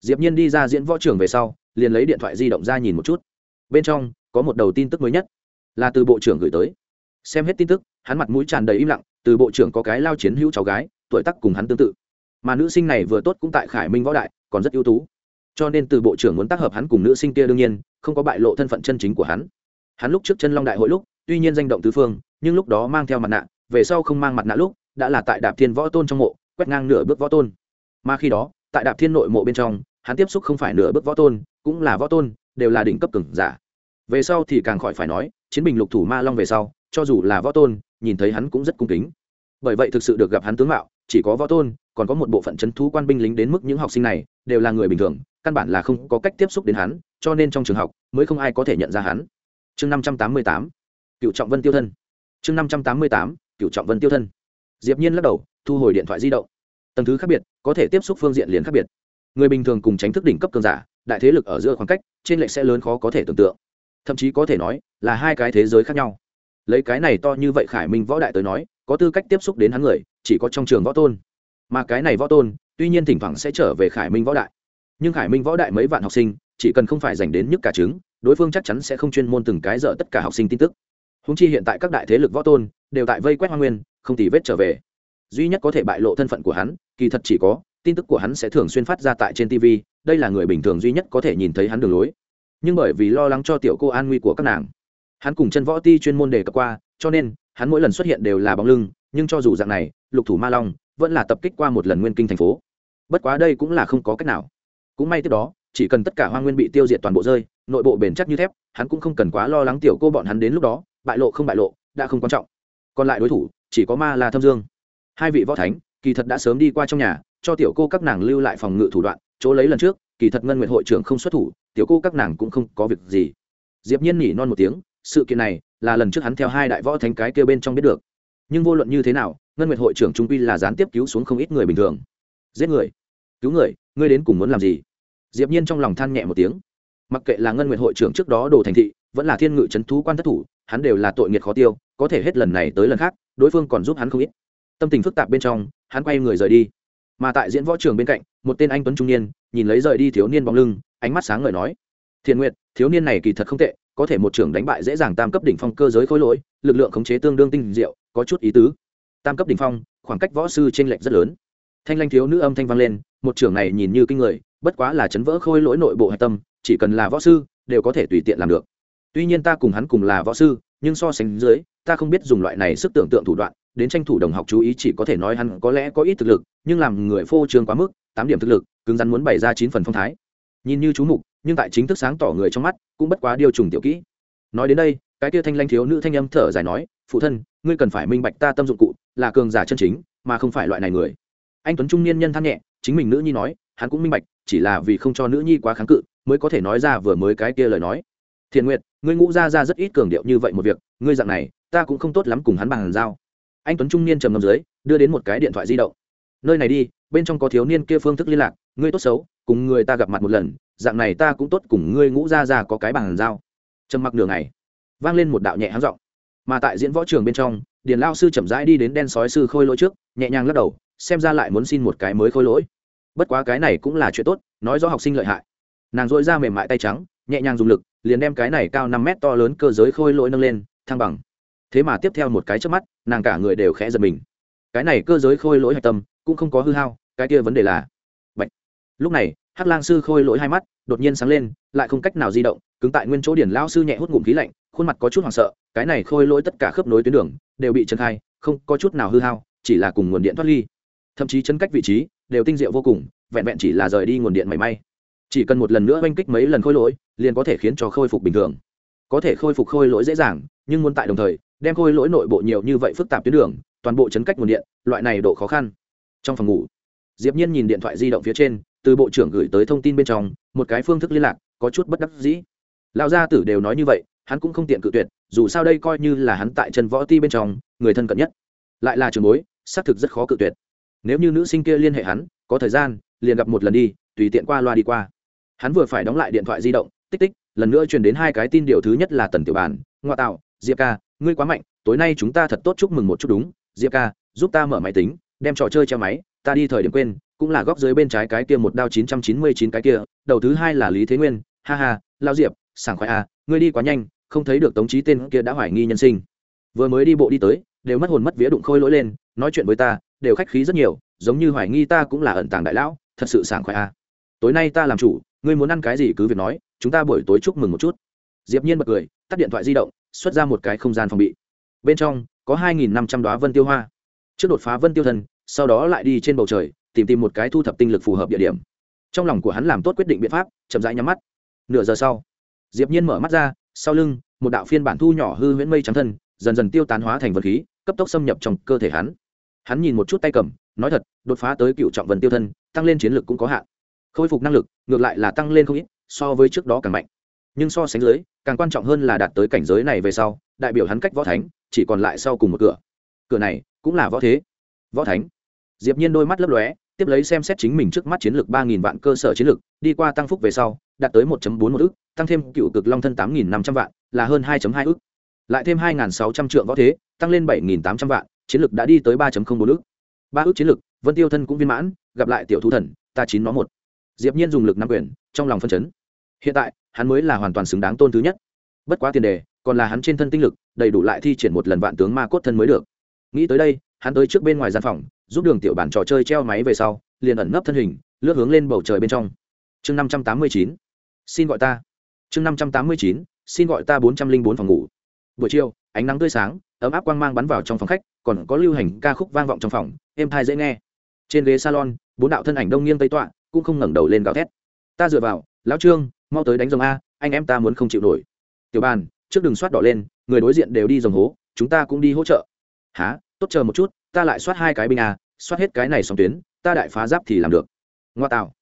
Diệp nhiên đi ra diễn võ trường về sau, liền lấy điện thoại di động ra nhìn một chút. Bên trong, có một đầu tin tức mới nhất, là từ bộ trưởng gửi tới. Xem hết tin tức, hắn mặt mũi tràn đầy im lặng, từ bộ trưởng có cái lao chiến hữu cháu gái, tuổi tác cùng hắn tương tự mà nữ sinh này vừa tốt cũng tại khải minh võ đại, còn rất ưu tú. Cho nên từ bộ trưởng muốn tác hợp hắn cùng nữ sinh kia đương nhiên, không có bại lộ thân phận chân chính của hắn. Hắn lúc trước chân long đại hội lúc, tuy nhiên danh động tứ phương, nhưng lúc đó mang theo mặt nạ, về sau không mang mặt nạ lúc, đã là tại đạp thiên võ tôn trong mộ, quét ngang nửa bước võ tôn. Mà khi đó, tại đạp thiên nội mộ bên trong, hắn tiếp xúc không phải nửa bước võ tôn, cũng là võ tôn, đều là đỉnh cấp cường giả. Về sau thì càng khỏi phải nói, chiến bình lục thủ ma long về sau, cho dù là võ tôn, nhìn thấy hắn cũng rất cung kính bởi vậy thực sự được gặp hắn tướng mạo, chỉ có võ tôn, còn có một bộ phận c h ấ n thú quan binh lính đến mức những học sinh này đều là người bình thường, căn bản là không có cách tiếp xúc đến hắn, cho nên trong trường học mới không ai có thể nhận ra hắn. Chương năm trăm tám mươi tám, cựu trọng vân tiêu thân. Chương năm trăm tám mươi tám, cựu trọng vân tiêu thân. Diệp nhiên lắc đầu, thu hồi điện thoại di động. Tầng thứ khác biệt, có thể tiếp xúc phương diện liền khác biệt. Người bình thường cùng tránh thức đỉnh cấp cường giả, đại thế lực ở giữa khoảng cách, trên lệch sẽ lớn khó có thể tưởng tượng. Thậm chí có thể nói là hai cái thế giới khác nhau. Lấy cái này to như vậy khải minh võ đại tới nói có tư cách tiếp xúc đến hắn người, chỉ có trong trường võ tôn. Mà cái này võ tôn, tuy nhiên thỉnh thoảng sẽ trở về khải minh võ đại. Nhưng khải minh võ đại mấy vạn học sinh, chỉ cần không phải dành đến nhức cả trứng, đối phương chắc chắn sẽ không chuyên môn từng cái dở tất cả học sinh tin tức. Húng chi hiện tại các đại thế lực võ tôn, đều tại vây quét hoa nguyên, không tì vết trở về. Duy nhất có thể bại lộ thân phận của hắn, kỳ thật chỉ có, tin tức của hắn sẽ thường xuyên phát ra tại trên tv đây là người bình thường duy nhất có thể nhìn thấy hắn đường lối. Nhưng bởi vì lo lắng cho tiểu cô an nguy của các nàng, hắn cùng chân võ ti chuyên môn đề cập qua, cho nên hắn mỗi lần xuất hiện đều là bóng lưng, nhưng cho dù dạng này, lục thủ ma long vẫn là tập kích qua một lần nguyên kinh thành phố. Bất quá đây cũng là không có cách nào. Cũng may tiếp đó, chỉ cần tất cả hoa nguyên bị tiêu diệt toàn bộ rơi, nội bộ bền chắc như thép, hắn cũng không cần quá lo lắng tiểu cô bọn hắn đến lúc đó, bại lộ không bại lộ, đã không quan trọng. Còn lại đối thủ, chỉ có ma là thâm dương. Hai vị võ thánh, kỳ thật đã sớm đi qua trong nhà, cho tiểu cô các nàng lưu lại phòng ngự thủ đoạn, chỗ lấy lần trước, kỳ thật ngân nguyện hội trưởng không xuất thủ, tiểu cô các nàng cũng không có việc gì. Diệp nhiên nhỉ non một tiếng, sự kiện này là lần trước hắn theo hai đại võ thánh cái kia bên trong biết được. Nhưng vô luận như thế nào ngân nguyệt hội trưởng trung quy là gián tiếp cứu xuống không ít người bình thường. Giết người. Cứu người ngươi đến cùng muốn làm gì? Diệp nhiên trong lòng than nhẹ một tiếng. Mặc kệ là ngân nguyệt hội trưởng trước đó đồ thành thị vẫn là thiên ngự chấn thú quan thất thủ hắn đều là tội nghiệt khó tiêu có thể hết lần này tới lần khác đối phương còn giúp hắn không ít. Tâm tình phức tạp bên trong hắn quay người rời đi. Mà tại diễn võ trường bên cạnh một tên anh tuấn trung niên nhìn lấy rời đi thiếu niên bóng lưng ánh mắt sáng ngời nói thiên nguyệt, thiếu niên này kỳ thật không tệ có thể một trưởng đánh bại dễ dàng tam cấp đỉnh phong cơ giới khối lỗi, lực lượng khống chế tương đương tinh diệu, có chút ý tứ. Tam cấp đỉnh phong, khoảng cách võ sư trên lệch rất lớn. Thanh lanh thiếu nữ âm thanh vang lên, một trưởng này nhìn như kinh người, bất quá là chấn vỡ khôi lỗi nội bộ hạch tâm, chỉ cần là võ sư, đều có thể tùy tiện làm được. Tuy nhiên ta cùng hắn cùng là võ sư, nhưng so sánh dưới, ta không biết dùng loại này sức tưởng tượng thủ đoạn, đến tranh thủ đồng học chú ý chỉ có thể nói hắn có lẽ có ít thực lực, nhưng làm người phô trương quá mức, tám điểm thực lực, cứng rắn muốn bày ra chín phần phong thái. Nhìn như chú mục nhưng tại chính thức sáng tỏ người trong mắt, cũng bất quá điều trùng tiểu kỹ. Nói đến đây, cái kia thanh lanh thiếu nữ thanh âm thở dài nói, phụ thân, ngươi cần phải minh bạch ta tâm dụng cụ, là cường giả chân chính, mà không phải loại này người. Anh tuấn trung niên nhân than nhẹ, chính mình nữ nhi nói, hắn cũng minh bạch, chỉ là vì không cho nữ nhi quá kháng cự, mới có thể nói ra vừa mới cái kia lời nói. Thiện nguyện ngươi ngũ ra ra rất ít cường điệu như vậy một việc, ngươi dạng này, ta cũng không tốt lắm cùng hắn bàn giao. Anh tuấn trung niên trầm ngâm dưới, đưa đến một cái điện thoại di động. Nơi này đi, bên trong có thiếu niên kia phương thức liên lạc, ngươi tốt xấu, cùng người ta gặp mặt một lần dạng này ta cũng tốt cùng ngươi ngũ ra ra có cái bàn giao. Trầm mặc đường này vang lên một đạo nhẹ háng giọng. Mà tại diễn võ trường bên trong, điền lao sư chậm rãi đi đến đen sói sư khôi lỗi trước, nhẹ nhàng lắc đầu, xem ra lại muốn xin một cái mới khôi lỗi. Bất quá cái này cũng là chuyện tốt, nói rõ học sinh lợi hại. Nàng dội ra mềm mại tay trắng, nhẹ nhàng dùng lực, liền đem cái này cao năm mét to lớn cơ giới khôi lỗi nâng lên, thăng bằng. Thế mà tiếp theo một cái trước mắt, nàng cả người đều khẽ giật mình. Cái này cơ giới khôi lỗi hạch tâm, cũng không có hư hao, cái kia vấn đề là, Bạch. lúc này hắc lang sư khôi lỗi hai mắt, đột nhiên sáng lên, lại không cách nào di động, cứng tại nguyên chỗ điển lao sư nhẹ hút ngụm khí lạnh, khuôn mặt có chút hoảng sợ, cái này khôi lỗi tất cả khớp nối tuyến đường, đều bị chấn khai, không có chút nào hư hao, chỉ là cùng nguồn điện thoát ly. Thậm chí chân cách vị trí, đều tinh diệu vô cùng, vẹn vẹn chỉ là rời đi nguồn điện mảy may. Chỉ cần một lần nữa oanh kích mấy lần khôi lỗi, liền có thể khiến cho khôi phục bình thường. Có thể khôi phục khôi lỗi dễ dàng, nhưng muốn tại đồng thời, đem khôi lỗi nội bộ nhiều như vậy phức tạp tuyến đường, toàn bộ chấn cách nguồn điện, loại này độ khó khăn. Trong phòng ngủ, diệp nhiên nhìn điện thoại di động phía trên từ bộ trưởng gửi tới thông tin bên trong, một cái phương thức liên lạc có chút bất đắc dĩ. Lão gia tử đều nói như vậy, hắn cũng không tiện cự tuyệt, dù sao đây coi như là hắn tại chân võ ti bên trong, người thân cận nhất. Lại là trường bối, xác thực rất khó cự tuyệt. Nếu như nữ sinh kia liên hệ hắn, có thời gian, liền gặp một lần đi, tùy tiện qua loa đi qua. Hắn vừa phải đóng lại điện thoại di động, tích tích, lần nữa truyền đến hai cái tin điều thứ nhất là tần tiểu bản, ngoa tạo, diệp ca, ngươi quá mạnh, tối nay chúng ta thật tốt chúc mừng một chút đúng. Diệp ca, giúp ta mở máy tính, đem trò chơi treo máy, ta đi thời điểm quên cũng là góc dưới bên trái cái kia một đao chín trăm chín mươi chín cái kia, đầu thứ hai là lý thế nguyên. Ha ha lao diệp, sảng khoái à ngươi đi quá nhanh, không thấy được tống trí tên kia đã hoài nghi nhân sinh. Vừa mới đi bộ đi tới, đều mất hồn mất vía đụng khôi lỗi lên, nói chuyện với ta, đều khách khí rất nhiều, giống như hoài nghi ta cũng là ẩn tàng đại lão, thật sự sảng khoái à. Tối nay ta làm chủ, ngươi muốn ăn cái gì cứ việc nói, chúng ta buổi tối chúc mừng một chút. Diệp nhiên bật cười, tắt điện thoại di động, xuất ra một cái không gian phòng bị. Bên trong, có hai nghìn năm trăm đóa vân tiêu hoa. Trước đột phá vân tiêu thần, sau đó lại đi trên bầu trời tìm tìm một cái thu thập tinh lực phù hợp địa điểm. Trong lòng của hắn làm tốt quyết định biện pháp, chậm rãi nhắm mắt. Nửa giờ sau, diệp nhiên mở mắt ra, sau lưng, một đạo phiên bản thu nhỏ hư huyễn mây trắng thân, dần dần tiêu tán hóa thành vật khí, cấp tốc xâm nhập trong cơ thể hắn. Hắn nhìn một chút tay cầm, nói thật, đột phá tới cựu trọng vân tiêu thân, tăng lên chiến lực cũng có hạn. Khôi phục năng lực, ngược lại là tăng lên không ít, so với trước đó càng mạnh. Nhưng so sánh dưới, càng quan trọng hơn là đạt tới cảnh giới này về sau, đại biểu hắn cách võ thánh, chỉ còn lại sau cùng một cửa. Cửa này cũng là võ thế. Võ thánh. Diệp nhiên đôi mắt lấp lóe tiếp lấy xem xét chính mình trước mắt chiến lược ba nghìn vạn cơ sở chiến lược, đi qua tăng phúc về sau, đạt tới 1 bốn một ức, tăng thêm cựu cực long thân tám nghìn năm trăm vạn, là hơn 2 hai ức. Lại thêm hai nghìn sáu trăm trượng võ thế, tăng lên bảy nghìn tám trăm vạn, chiến lược đã đi tới ba bốn ức. Ba ức chiến lược, vân tiêu thân cũng viên mãn, gặp lại tiểu thú thần, ta chín nó một. Diệp nhiên dùng lực năm quyền, trong lòng phân chấn. Hiện tại, hắn mới là hoàn toàn xứng đáng tôn thứ nhất. Bất quá tiền đề, còn là hắn trên thân tinh lực, đầy đủ lại thi triển một lần vạn tướng ma cốt thân mới được. Nghĩ tới đây, hắn tới trước bên ngoài gian phòng giúp đường tiểu bản trò chơi treo máy về sau, liền ẩn nấp thân hình, lướt hướng lên bầu trời bên trong. Chương năm trăm tám mươi chín, xin gọi ta. Chương năm trăm tám mươi chín, xin gọi ta bốn trăm linh bốn phòng ngủ. Buổi chiều, ánh nắng tươi sáng, ấm áp quang mang bắn vào trong phòng khách, còn có lưu hành ca khúc vang vọng trong phòng, êm thai dễ nghe. Trên ghế salon, bốn đạo thân ảnh đông nghiêng tây tọa, cũng không ngẩng đầu lên gào thét. Ta dựa vào, lão trương, mau tới đánh rồng a, anh em ta muốn không chịu nổi. Tiểu bàn, trước đừng soát đỏ lên, người đối diện đều đi rồng hố, chúng ta cũng đi hỗ trợ. Há tốt chờ một chút ta lại soát hai cái binh a, soát hết cái này xong tuyến, ta đại phá giáp thì làm được. Ngoa tạo.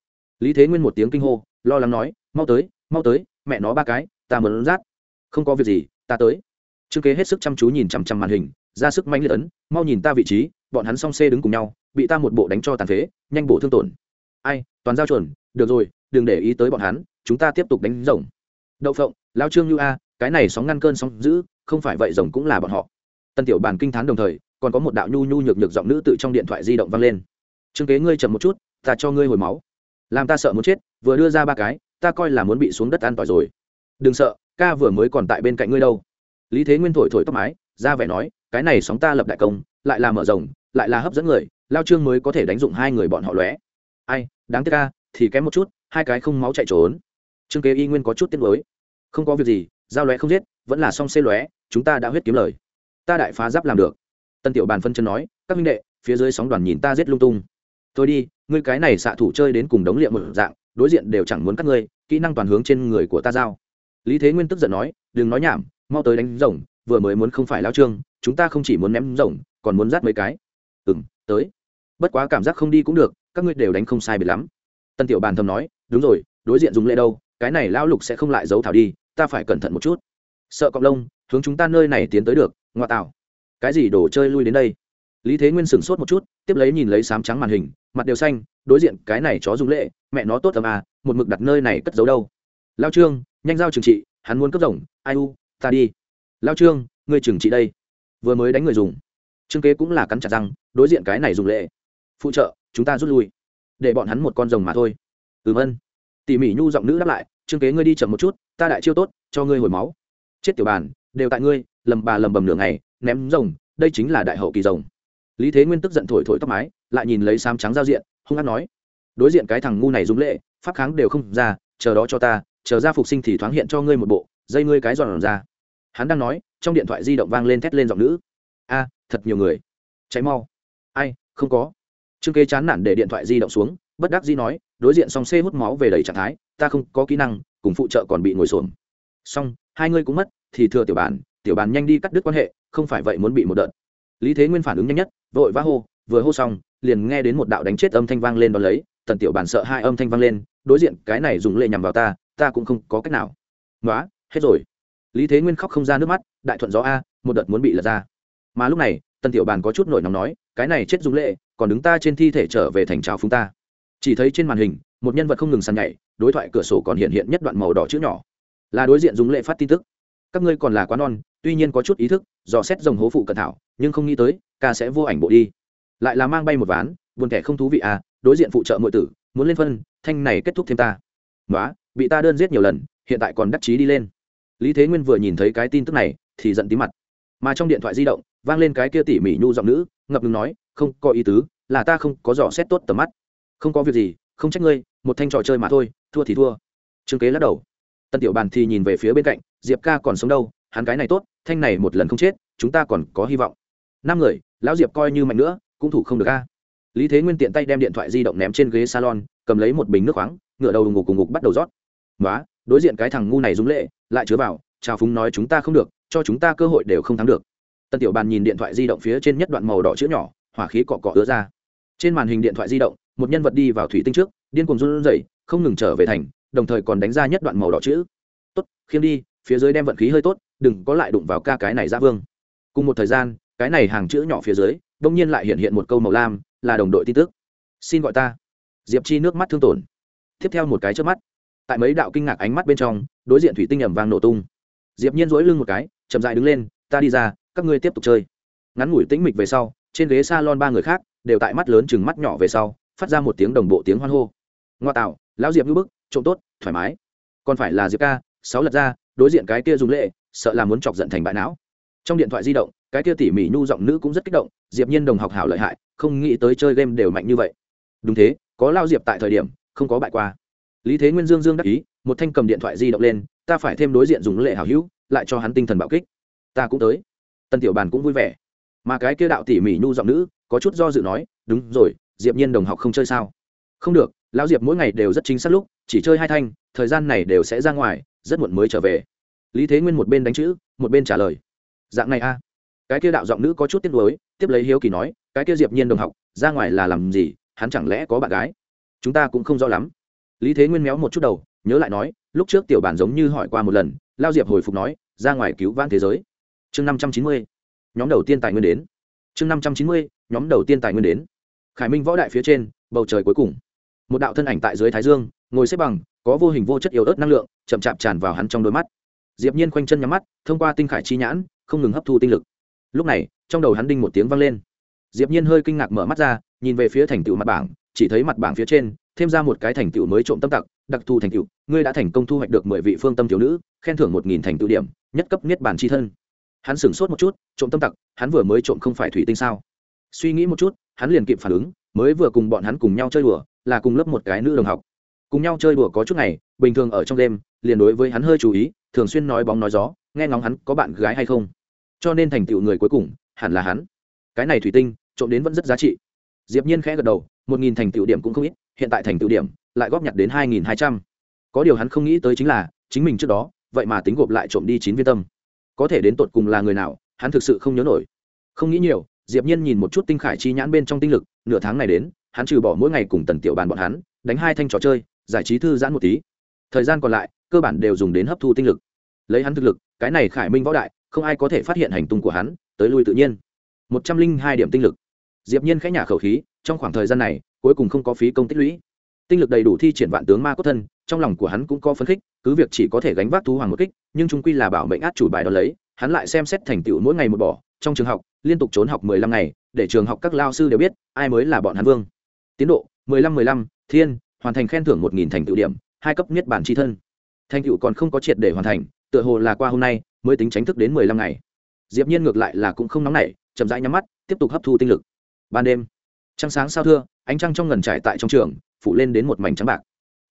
Lý thế nguyên một tiếng kinh hô, lo lắng nói, mau tới mau tới, mẹ nó ba cái, ta muốn rát. Không có việc gì, ta tới. Trương kế hết sức chăm chú nhìn chằm chằm màn hình, ra sức manh liệt ấn, mau nhìn ta vị trí, bọn hắn song xê đứng cùng nhau, bị ta một bộ đánh cho tàn phế, nhanh bổ thương tổn. Ai, toàn giao chuẩn, được rồi, đừng để ý tới bọn hắn, chúng ta tiếp tục đánh rồng. Đậu phộng, lao trương như a, cái này sóng ngăn cơn sóng giữ không phải vậy rồng cũng là bọn họ. Tân tiểu bàn kinh thán đồng thời còn có một đạo nhu nhu nhược nhược giọng nữ tự trong điện thoại di động vang lên. Trương kế, ngươi chậm một chút, ta cho ngươi hồi máu. Làm ta sợ muốn chết, vừa đưa ra ba cái, ta coi là muốn bị xuống đất an tỏi rồi. Đừng sợ, ca vừa mới còn tại bên cạnh ngươi đâu. Lý thế nguyên thổi thổi tóc mái, ra vẻ nói, cái này sóng ta lập đại công, lại là mở rộng, lại là hấp dẫn người, lao trương mới có thể đánh dụng hai người bọn họ lóe. Ai, đáng tiếc ca, thì kém một chút, hai cái không máu chạy trốn. Trương kế y nguyên có chút tiếc lối không có việc gì giao lóe không giết, vẫn là song xê lóe, chúng ta đã huyết kiếm lời. Ta đại phá giáp làm được tân tiểu bàn phân chân nói, các minh đệ, phía dưới sóng đoàn nhìn ta giết lung tung. Thôi đi, ngươi cái này xạ thủ chơi đến cùng đống liệm một dạng, đối diện đều chẳng muốn các ngươi, kỹ năng toàn hướng trên người của ta giao. Lý thế nguyên tức giận nói, đừng nói nhảm, mau tới đánh rồng, vừa mới muốn không phải lao trương, chúng ta không chỉ muốn ném rồng, còn muốn dắt mấy cái. Ừ m tới. Bất quá cảm giác không đi cũng được, các ngươi đều đánh không sai biệt lắm. Tân tiểu bàn thầm nói, đúng rồi, đối diện dùng lệ đâu, cái này lao lục sẽ không lại giấu thảo đi, ta phải cẩn thận một chút. Sợ cọc lông, hướng chúng ta nơi này tiến tới được ngoại tạo cái gì đồ chơi lui đến đây? Lý thế nguyên sửng sốt một chút, tiếp lấy nhìn lấy sám trắng màn hình, mặt đều xanh, đối diện, cái này chó dùng lệ, mẹ nó tốt tầm à một mực đặt nơi này cất giấu đâu. Lao trương, nhanh giao trừng trị, hắn muốn cướp rồng, ai u, ta đi. Lao trương, ngươi trừng trị đây. Vừa mới đánh người dùng. Trương kế cũng là cắn chặt răng, đối diện cái này dùng lệ. Phụ trợ, chúng ta rút lui. Để bọn hắn một con rồng mà thôi. Ừ vân. Tỉ mỉ nhu giọng nữ đáp lại, trương kế ngươi đi chậm một chút, ta đại chiêu tốt, cho ngươi hồi máu. Chết tiểu bàn, đều tại ngươi, lầm bà lầm bầm nửa ngày ném rồng, đây chính là đại hậu kỳ rồng. Lý thế nguyên tức giận thổi thổi tóc mái, lại nhìn lấy xám trắng giao diện, hung hát nói, đối diện cái thằng ngu này dung lệ, pháp kháng đều không ra, chờ đó cho ta, chờ ra phục sinh thì thoáng hiện cho ngươi một bộ, dây ngươi cái giòn ra. Hắn đang nói, trong điện thoại di động vang lên thét lên giọng nữ. A, thật nhiều người. Cháy mau. Ai, không có. Trương kế chán nản để điện thoại di động xuống, bất đắc dĩ nói, đối diện song xê hút máu về đầy trạng thái, ta không có kỹ năng, cùng phụ trợ còn bị ngồi xổm. Xong, hai ngươi cũng mất, thì thừa tiểu bản tiểu bản nhanh đi cắt đứt quan hệ không phải vậy muốn bị một đợt. Lý thế nguyên phản ứng nhanh nhất, vội vã hô, vừa hô xong, liền nghe đến một đạo đánh chết âm thanh vang lên đón lấy, tần tiểu bản sợ hai âm thanh vang lên, đối diện, cái này dùng lệ nhằm vào ta ta cũng không có cách nào. Nói hết rồi. Lý thế nguyên khóc không ra nước mắt, đại thuận gió a, một đợt muốn bị lật ra. Mà lúc này, tần tiểu bàn có chút nổi nóng nói, cái này chết dùng lệ, còn đứng ta trên thi thể trở về thành trào phúng ta. Chỉ thấy trên màn hình, một nhân vật không ngừng sàn nhảy, đối thoại cửa sổ còn hiện hiện nhất đoạn màu đỏ chữ nhỏ. Là đối diện dùng lệ phát tin tức. Các ngươi còn là quá non tuy nhiên có chút ý thức, dò xét dòng hố phụ cận thảo, nhưng không nghĩ tới, ca sẽ vô ảnh bộ đi. Lại là mang bay một ván, buồn kẻ không thú vị à đối diện phụ trợ mọi tử, muốn lên phân, thanh này kết thúc thêm ta. Nói bị ta đơn giết nhiều lần, hiện tại còn đắc chí đi lên. Lý thế nguyên vừa nhìn thấy cái tin tức này, thì giận tí mặt. Mà trong điện thoại di động, vang lên cái kia tỉ mỉ nhu giọng nữ, ngập ngừng nói, không có ý tứ, là ta không có dò xét tốt tầm mắt. Không có việc gì, không trách ngươi, một thanh trò chơi mà thôi, thua thì thua. Trương kế lắc đầu. Tân tiểu bàn thì nhìn về phía bên cạnh, diệp ca còn sống đâu, hắn cái này tốt thanh này một lần không chết, chúng ta còn có hy vọng. Năm người, lão diệp coi như mạnh nữa, cũng thủ không được a. Lý thế nguyên tiện tay đem điện thoại di động ném trên ghế salon, cầm lấy một bình nước khoáng ngựa đầu ngục cùng ngục bắt đầu rót. Nói đối diện cái thằng ngu này dũng lệ, lại chứa vào, chào phúng nói chúng ta không được, cho chúng ta cơ hội đều không thắng được. Tân tiểu bàn nhìn điện thoại di động phía trên nhất đoạn màu đỏ chữ nhỏ, hỏa khí cọ cọ ứa ra. Trên màn hình điện thoại di động, một nhân vật đi vào thủy tinh trước, điên cuồng run rẩy, không ngừng trở về thành, đồng thời còn đánh ra nhất đoạn màu đỏ chữ. Tốt khiêm đi, phía dưới đem vận khí hơi tốt đừng có lại đụng vào ca cái này ra vương. Cùng một thời gian, cái này hàng chữ nhỏ phía dưới đông nhiên lại hiện hiện một câu màu lam, là đồng đội tin tức. Xin gọi ta. Diệp chi nước mắt thương tổn. Tiếp theo một cái trước mắt. Tại mấy đạo kinh ngạc ánh mắt bên trong, đối diện thủy tinh ẩm vang nổ tung. Diệp nhiên dỗi lưng một cái, chậm dại đứng lên, ta đi ra, các ngươi tiếp tục chơi. Ngắn ngủi tĩnh mịch về sau, trên ghế salon ba người khác, đều tại mắt lớn chừng mắt nhỏ về sau, phát ra một tiếng đồng bộ tiếng hoan hô. Ngoa tạo, lão diệp ngư bức trộm tốt, thoải mái. Còn phải là diệp ca, sáu lật ra, đối diện cái kia dùng lệ sợ là muốn chọc giận thành bại não. Trong điện thoại di động, cái kia tỉ mỉ nhu giọng nữ cũng rất kích động, diệp nhiên đồng học hảo lợi hại, không nghĩ tới chơi game đều mạnh như vậy. Đúng thế, có lao diệp tại thời điểm, không có bại qua. Lý thế nguyên dương dương đắc ý, một thanh cầm điện thoại di động lên, ta phải thêm đối diện dùng lệ hảo hữu, lại cho hắn tinh thần bạo kích. Ta cũng tới. Tân tiểu bàn cũng vui vẻ. Mà cái kia đạo tỉ mỉ nhu giọng nữ, có chút do dự nói, đúng rồi, diệp nhiên đồng học không chơi sao? Không được lão diệp mỗi ngày đều rất chính xác lúc, chỉ chơi hai thanh, thời gian này đều sẽ ra ngoài, rất muộn mới trở về lý thế nguyên một bên đánh chữ, một bên trả lời. Dạng này a. Cái kia đạo giọng nữ có chút tiếc nuối, tiếp lấy hiếu kỳ nói, cái kia diệp nhiên đồng học, ra ngoài là làm gì, hắn chẳng lẽ có bạn gái? Chúng ta cũng không rõ lắm. Lý thế nguyên méo một chút đầu, nhớ lại nói, lúc trước tiểu bản giống như hỏi qua một lần, lao diệp hồi phục nói, ra ngoài cứu vãn thế giới. Chương năm trăm chín mươi, nhóm đầu tiên tài nguyên đến. Chương năm trăm chín mươi, nhóm đầu tiên tài nguyên đến. Khải minh võ đại phía trên, bầu trời cuối cùng. Một đạo thân ảnh tại dưới thái dương, ngồi xếp bằng, có vô hình vô chất yếu ớt năng lượng, chậm chạp tràn vào hắn trong đôi mắt diệp nhiên khoanh chân nhắm mắt, thông qua tinh khải chi nhãn, không ngừng hấp thu tinh lực. Lúc này, trong đầu hắn đinh một tiếng vang lên. Diệp nhiên hơi kinh ngạc mở mắt ra, nhìn về phía thành tựu mặt bảng, chỉ thấy mặt bảng phía trên, thêm ra một cái thành tựu mới trộm tâm tặc, đặc thù thành tựu, ngươi đã thành công thu hoạch được mười vị phương tâm thiếu nữ, khen thưởng một nghìn thành tựu điểm, nhất cấp niết bàn chi thân. Hắn sửng sốt một chút, trộm tâm tặc, hắn vừa mới trộm không phải thủy tinh sao? Suy nghĩ một chút, hắn liền kịp phản ứng, mới vừa cùng bọn hắn cùng nhau chơi đùa, là cùng lớp một cái nữ đồng học. Cùng nhau chơi đùa có chút ngày, bình thường ở trong đêm, liền đối với hắn hơi chú ý thường xuyên nói bóng nói gió, nghe ngóng hắn có bạn gái hay không. Cho nên thành tựu người cuối cùng, hẳn là hắn. Cái này thủy tinh, trộm đến vẫn rất giá trị. Diệp nhiên khẽ gật đầu, một nghìn thành tựu điểm cũng không ít, hiện tại thành tựu điểm, lại góp nhặt đến hai nghìn hai trăm. Có điều hắn không nghĩ tới chính là, chính mình trước đó, vậy mà tính gộp lại trộm đi chín viên tâm. Có thể đến tột cùng là người nào, hắn thực sự không nhớ nổi. Không nghĩ nhiều, diệp nhiên nhìn một chút tinh khải chi nhãn bên trong tinh lực, nửa tháng này đến, hắn trừ bỏ mỗi ngày cùng tần tiểu bàn bọn hắn, đánh hai thanh trò chơi, giải trí thư giãn một tí. Thời gian còn lại, cơ bản đều dùng đến hấp thu tinh lực lấy hắn thực lực, cái này khải minh võ đại, không ai có thể phát hiện hành tung của hắn, tới lui tự nhiên. Một trăm linh hai điểm tinh lực. Diệp nhiên khẽ nhả khẩu khí, trong khoảng thời gian này, cuối cùng không có phí công tích lũy. Tinh lực đầy đủ thi triển vạn tướng ma cốt thân, trong lòng của hắn cũng có phấn khích, cứ việc chỉ có thể gánh vác thú hoàng một kích, nhưng trung quy là bảo mệnh át chủ bài đó lấy, hắn lại xem xét thành tựu mỗi ngày một bỏ, trong trường học, liên tục trốn học mười lăm ngày, để trường học các lao sư đều biết, ai mới là bọn hắn vương. Tiến độ, mười lăm mười lăm, thiên, hoàn thành khen thưởng một nghìn thành tựu điểm, hai cấp niết bản tri thân. Thành tựu còn không có triệt để hoàn thành tựa hồ là qua hôm nay, mới tính tránh thức đến mười lăm ngày. Diệp nhiên ngược lại là cũng không nóng nảy, chậm rãi nhắm mắt, tiếp tục hấp thu tinh lực. Ban đêm, trăng sáng sao thưa, ánh trăng trong ngần trải tại trong trường, phủ lên đến một mảnh trắng bạc.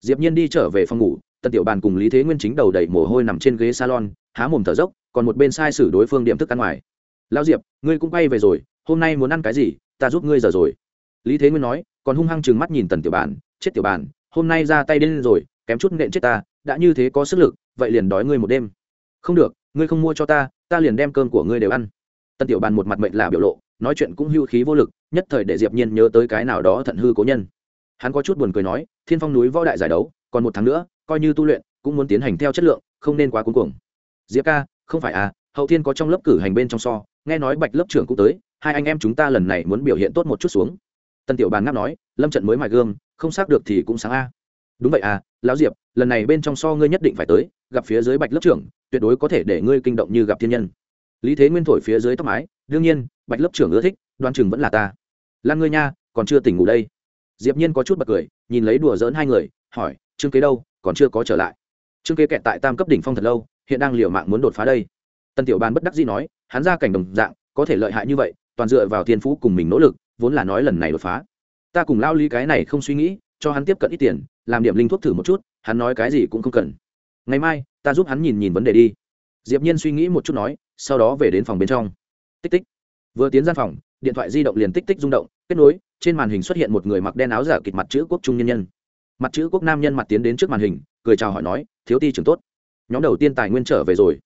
Diệp nhiên đi trở về phòng ngủ, tần tiểu bàn cùng lý thế nguyên chính đầu đầy mồ hôi nằm trên ghế salon, há mồm thở dốc, còn một bên sai sử đối phương điểm thức ăn ngoài. Lão diệp, ngươi cũng quay về rồi, hôm nay muốn ăn cái gì, ta giúp ngươi giờ rồi. Lý thế nguyên nói, còn hung hăng chừng mắt nhìn tần tiểu bàn, chết tiểu bàn, hôm nay ra tay đến rồi kém chút nện chết ta, đã như thế có sức lực, vậy liền đói ngươi một đêm. Không được, ngươi không mua cho ta ta liền đem cơm của ngươi đều ăn. Tần tiểu bàn một mặt mệnh là biểu lộ, nói chuyện cũng hưu khí vô lực, nhất thời để diệp nhiên nhớ tới cái nào đó thận hư cố nhân. Hắn có chút buồn cười nói, thiên phong núi võ đại giải đấu, còn một tháng nữa, coi như tu luyện, cũng muốn tiến hành theo chất lượng, không nên quá cuống cuồng. Diệp ca, không phải à hậu thiên có trong lớp cử hành bên trong so, nghe nói bạch lớp trưởng cũng tới, hai anh em chúng ta lần này muốn biểu hiện tốt một chút xuống. Tân tiểu bàn ngáp nói, lâm trận mới mài gương, không xác được thì cũng sáng a đúng vậy à lão diệp, lần này bên trong so ngươi nhất định phải tới, gặp phía dưới bạch lớp trưởng, tuyệt đối có thể để ngươi kinh động như gặp thiên nhân. Lý thế nguyên thổi phía dưới tóc mái, đương nhiên, bạch lớp trưởng ưa thích, đoan chừng vẫn là ta. Lan ngươi nha, còn chưa tỉnh ngủ đây. Diệp nhiên có chút bật cười, nhìn lấy đùa giỡn hai người, hỏi, trương kế đâu, còn chưa có trở lại. Trương kế kẹt tại tam cấp đỉnh phong thật lâu, hiện đang liều mạng muốn đột phá đây. Tân tiểu bàn bất đắc dĩ nói, hắn ra cảnh đồng dạng, có thể lợi hại như vậy, toàn dựa vào thiên phú cùng mình nỗ lực, vốn là nói lần này đột phá. Ta cùng lao lý cái này không suy nghĩ cho hắn tiếp cận ít tiền, làm điểm linh thuốc thử một chút, hắn nói cái gì cũng không cần. Ngày mai, ta giúp hắn nhìn nhìn vấn đề đi. Diệp nhiên suy nghĩ một chút nói, sau đó về đến phòng bên trong. Tích tích. Vừa tiến gian phòng, điện thoại di động liền tích tích rung động, kết nối, trên màn hình xuất hiện một người mặc đen áo giả kịt mặt chữ quốc trung nhân nhân. Mặt chữ quốc nam nhân mặt tiến đến trước màn hình, cười chào hỏi nói, thiếu ti trưởng tốt. Nhóm đầu tiên tài nguyên trở về rồi.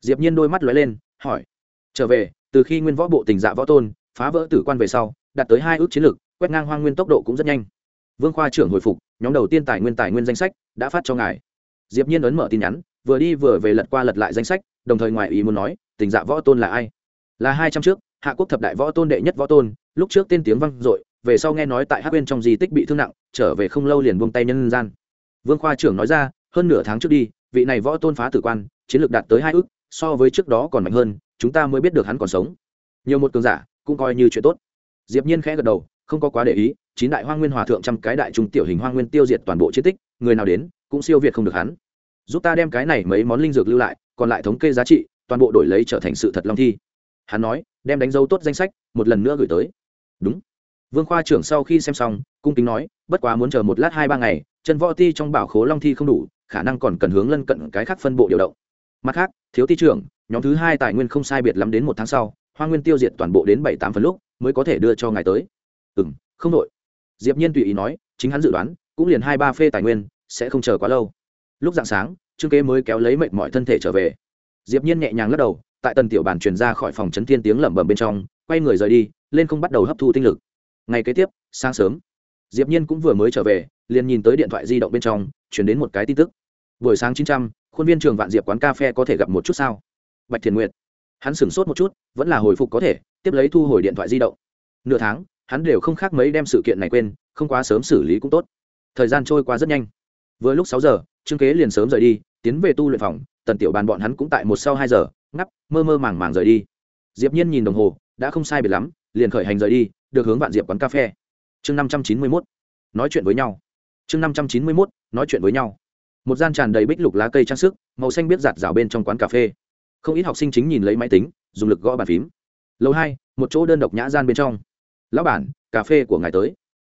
Diệp nhiên đôi mắt lóe lên, hỏi, trở về, từ khi nguyên võ bộ tình dạ võ tôn, phá vỡ tử quan về sau, đạt tới hai ước chiến lược quét ngang hoang nguyên tốc độ cũng rất nhanh vương khoa trưởng hồi phục, nhóm đầu tiên tài nguyên tài nguyên danh sách đã phát cho ngài. Diệp nhiên ấn mở tin nhắn, vừa đi vừa về lật qua lật lại danh sách, đồng thời ngoài ý muốn nói, tình dạ võ tôn là ai? Là hai trăm trước, hạ quốc thập đại võ tôn đệ nhất võ tôn, lúc trước tên tiếng vang dội, về sau nghe nói tại hắc bên trong di tích bị thương nặng, trở về không lâu liền buông tay nhân gian. Vương khoa trưởng nói ra, hơn nửa tháng trước đi, vị này võ tôn phá tử quan, chiến lược đạt tới hai ước, so với trước đó còn mạnh hơn, chúng ta mới biết được hắn còn sống. Nhiều một cường giả, cũng coi như chuyện tốt. Diệp nhiên khẽ gật đầu không có quá để ý, chín đại hoang nguyên hòa thượng trăm cái đại trung tiểu hình hoang nguyên tiêu diệt toàn bộ chiến tích, người nào đến, cũng siêu việt không được hắn. Giúp ta đem cái này mấy món linh dược lưu lại, còn lại thống kê giá trị, toàn bộ đổi lấy trở thành sự thật long thi. Hắn nói, đem đánh dấu tốt danh sách, một lần nữa gửi tới. Đúng. Vương khoa trưởng sau khi xem xong, cung kính nói, bất quá muốn chờ một lát hai ba ngày, chân võ ti trong bảo khố long thi không đủ, khả năng còn cần hướng lân cận cái khác phân bộ điều động. Mặt khác, thiếu ti trưởng, nhóm thứ hai tài nguyên không sai biệt lắm đến một tháng sau hoa nguyên tiêu diệt toàn bộ đến bảy tám phần lúc, mới có thể đưa cho ngài tới ừ m không đội. Diệp nhiên tùy ý nói, chính hắn dự đoán, cũng liền hai ba phê tài nguyên, sẽ không chờ quá lâu. Lúc dạng sáng, trương kế mới kéo lấy mệnh mọi thân thể trở về. Diệp nhiên nhẹ nhàng lắc đầu, tại tần tiểu bàn truyền ra khỏi phòng chấn thiên tiếng lẩm bẩm bên trong, quay người rời đi, lên không bắt đầu hấp thu tinh lực. Ngày kế tiếp, sáng sớm, diệp nhiên cũng vừa mới trở về, liền nhìn tới điện thoại di động bên trong truyền đến một cái tin tức. Buổi sáng chín trăm, khuôn viên trường vạn diệp quán cà phê có thể gặp một chút sao? Bạch thiền nguyệt. Hắn sửng sốt một chút, vẫn là hồi phục có thể, tiếp lấy thu hồi điện thoại di động. Nửa tháng hắn đều không khác mấy đem sự kiện này quên, không quá sớm xử lý cũng tốt. Thời gian trôi qua rất nhanh. Vừa lúc sáu giờ, trương kế liền sớm rời đi, tiến về tu luyện phòng, tần tiểu bàn bọn hắn cũng tại một sau hai giờ, ngắp, mơ mơ màng màng rời đi. Diệp nhiên nhìn đồng hồ, đã không sai biệt lắm, liền khởi hành rời đi, được hướng vạn diệp quán cà phê. Chương năm trăm chín mươi 591 nói chuyện với nhau. Chương năm trăm chín mươi 591 nói chuyện với nhau. Một gian tràn đầy bích lục lá cây trang sức, màu xanh biết giạt rào bên trong quán cà phê. Không ít học sinh chính nhìn lấy máy tính, dùng lực gõ bàn phím. Lầu hai, một chỗ đơn độc nhã gian bên trong lão bản, cà phê của ngài tới.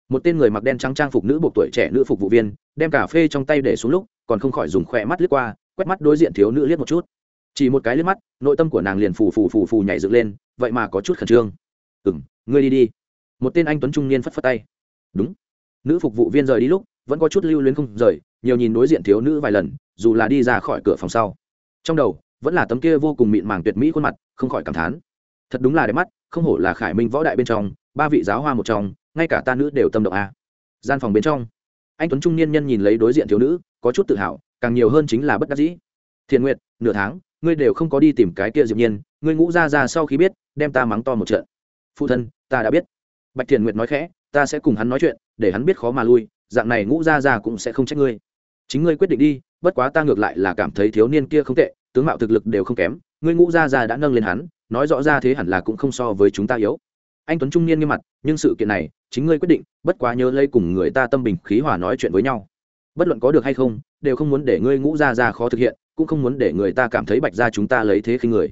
Một tên người mặc đen trắng trang phục nữ buộc tuổi trẻ nữ phục vụ viên, đem cà phê trong tay để xuống lúc, còn không khỏi dùng khỏe mắt liếc qua, quét mắt đối diện thiếu nữ liếc một chút. Chỉ một cái liếc mắt, nội tâm của nàng liền phù phù phù phù nhảy dựng lên, vậy mà có chút khẩn trương. Ừ m ngươi đi đi. Một tên anh tuấn trung niên phất phất tay. Đúng. Nữ phục vụ viên rời đi lúc, vẫn có chút lưu luyến không rời, nhiều nhìn đối diện thiếu nữ vài lần, dù là đi ra khỏi cửa phòng sau. Trong đầu, vẫn là tấm kia vô cùng mịn màng tuyệt mỹ khuôn mặt, không khỏi cảm thán. Thật đúng là đẹp mắt, không hổ là khải minh võ đại bên trong ba vị giáo hoa một trong, ngay cả ta nữ đều tâm động a. À. gian phòng bên trong, anh tuấn trung niên nhân nhìn lấy đối diện thiếu nữ, có chút tự hào, càng nhiều hơn chính là bất đắc dĩ. Thiện nguyện nửa tháng, ngươi đều không có đi tìm cái kia diệp nhiên, ngươi ngũ ra ra sau khi biết, đem ta mắng to một trận. Phụ thân, ta đã biết. Bạch thiện nguyệt nói khẽ, ta sẽ cùng hắn nói chuyện, để hắn biết khó mà lui, dạng này ngũ ra ra cũng sẽ không trách ngươi. Chính ngươi quyết định đi, bất quá ta ngược lại là cảm thấy thiếu niên kia không tệ, tướng mạo thực lực đều không kém, ngươi ngũ ra ra đã nâng lên hắn, nói rõ ra thế hẳn là cũng không so với chúng ta yếu anh tuấn trung niên nghiêm mặt, nhưng sự kiện này, chính ngươi quyết định, bất quá nhớ lây cùng người ta tâm bình khí hòa nói chuyện với nhau. Bất luận có được hay không, đều không muốn để ngươi ngũ ra ra khó thực hiện, cũng không muốn để người ta cảm thấy bạch ra chúng ta lấy thế khi người.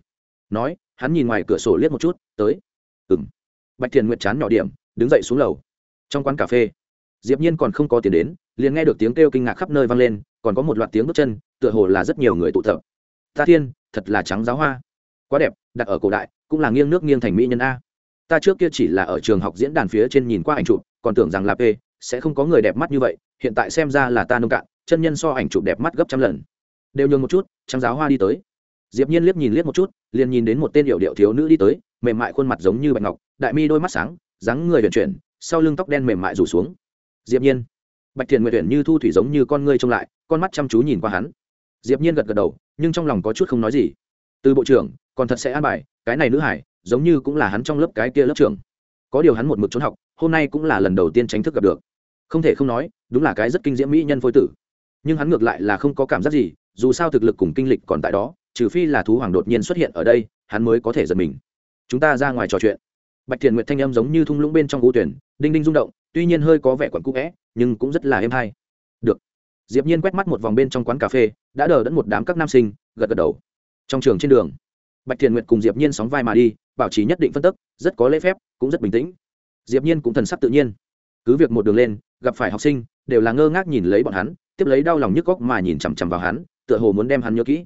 Nói, hắn nhìn ngoài cửa sổ liếc một chút, tới. Ừng bạch thiền nguyệt chán nhỏ điểm, đứng dậy xuống lầu. Trong quán cà phê, diệp nhiên còn không có tiền đến, liền nghe được tiếng kêu kinh ngạc khắp nơi vang lên, còn có một loạt tiếng bước chân, tựa hồ là rất nhiều người tụ tập. Ta thiên, thật là trắng giáo hoa. Quá đẹp, đặt ở cổ đại, cũng là nghiêng nước nghiêng thành mỹ nhân a ta trước kia chỉ là ở trường học diễn đàn phía trên nhìn qua ảnh chụp, còn tưởng rằng là p, sẽ không có người đẹp mắt như vậy, hiện tại xem ra là ta nông cạn, chân nhân so ảnh chụp đẹp mắt gấp trăm lần. Đều nhường một chút, trắng giáo hoa đi tới. Diệp nhiên liếc nhìn liếc một chút, liền nhìn đến một tên hiệu điệu thiếu nữ đi tới, mềm mại khuôn mặt giống như bạch ngọc, đại mi đôi mắt sáng, dáng người vận chuyển, sau lưng tóc đen mềm mại rủ xuống. Diệp nhiên, bạch thiền nguyện tuyển như thu thủy giống như con ngươi trông lại, con mắt chăm chú nhìn qua hắn. Diệp nhiên gật gật đầu, nhưng trong lòng có chút không nói gì. Từ bộ trưởng, còn thật sẽ an bài, cái này nữ hải giống như cũng là hắn trong lớp cái kia lớp trưởng. Có điều hắn một mực trốn học, hôm nay cũng là lần đầu tiên tránh thức gặp được. Không thể không nói, đúng là cái rất kinh diễm mỹ nhân phôi tử. Nhưng hắn ngược lại là không có cảm giác gì, dù sao thực lực cùng kinh lịch còn tại đó, trừ phi là thú hoàng đột nhiên xuất hiện ở đây, hắn mới có thể giật mình. Chúng ta ra ngoài trò chuyện. Bạch thiền nguyệt thanh âm giống như thung lũng bên trong ngũ tuyển, đinh đinh rung động, tuy nhiên hơi có vẻ quẩn cũ vẽ nhưng cũng rất là êm hay. Được. Diệp nhiên quét mắt một vòng bên trong quán cà phê, đã đờ đẫn một đám các nam sinh, gật gật đầu. Trong trường trên đường, bạch thiền nguyệt cùng diệp nhiên sóng vai mà đi bảo trì nhất định phân tức, rất có lễ phép, cũng rất bình tĩnh. Diệp nhiên cũng thần sắc tự nhiên. Cứ việc một đường lên, gặp phải học sinh, đều là ngơ ngác nhìn lấy bọn hắn, tiếp lấy đau lòng nhức góc mà nhìn chằm chằm vào hắn, tựa hồ muốn đem hắn nhớ kỹ.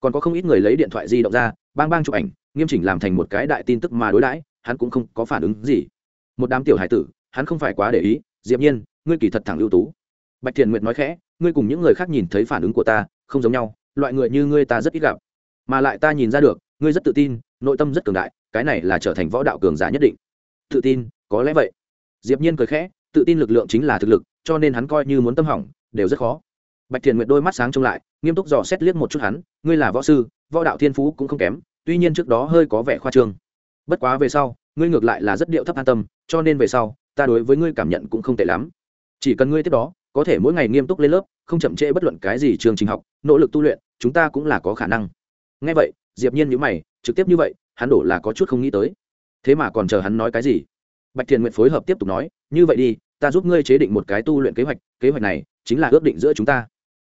Còn có không ít người lấy điện thoại di động ra, bang bang chụp ảnh, nghiêm chỉnh làm thành một cái đại tin tức mà đối đãi, hắn cũng không có phản ứng gì. Một đám tiểu hải tử, hắn không phải quá để ý, diệp nhiên, ngươi kỳ thật thẳng ưu tú. Bạch thiền nguyệt nói khẽ, ngươi cùng những người khác nhìn thấy phản ứng của ta, không giống nhau, loại người như ngươi ta rất ít gặp. Mà lại ta nhìn ra được, ngươi rất tự tin nội tâm rất cường đại, cái này là trở thành võ đạo cường giả nhất định. Tự tin, có lẽ vậy. Diệp nhiên cười khẽ, tự tin lực lượng chính là thực lực, cho nên hắn coi như muốn tâm hỏng, đều rất khó. Bạch thiền nguyệt đôi mắt sáng trông lại, nghiêm túc dò xét liếc một chút hắn, ngươi là võ sư, võ đạo thiên phú cũng không kém, tuy nhiên trước đó hơi có vẻ khoa trương. Bất quá về sau, ngươi ngược lại là rất điệu thấp an tâm, cho nên về sau, ta đối với ngươi cảm nhận cũng không tệ lắm. Chỉ cần ngươi tiếp đó, có thể mỗi ngày nghiêm túc lên lớp, không chậm trễ bất luận cái gì trường trình học, nỗ lực tu luyện, chúng ta cũng là có khả năng. Ngay vậy diệp nhiên nhíu mày, trực tiếp như vậy, hắn đổ là có chút không nghĩ tới. Thế mà còn chờ hắn nói cái gì? Bạch thiền nguyện phối hợp tiếp tục nói, như vậy đi, ta giúp ngươi chế định một cái tu luyện kế hoạch kế hoạch này chính là ước định giữa chúng ta.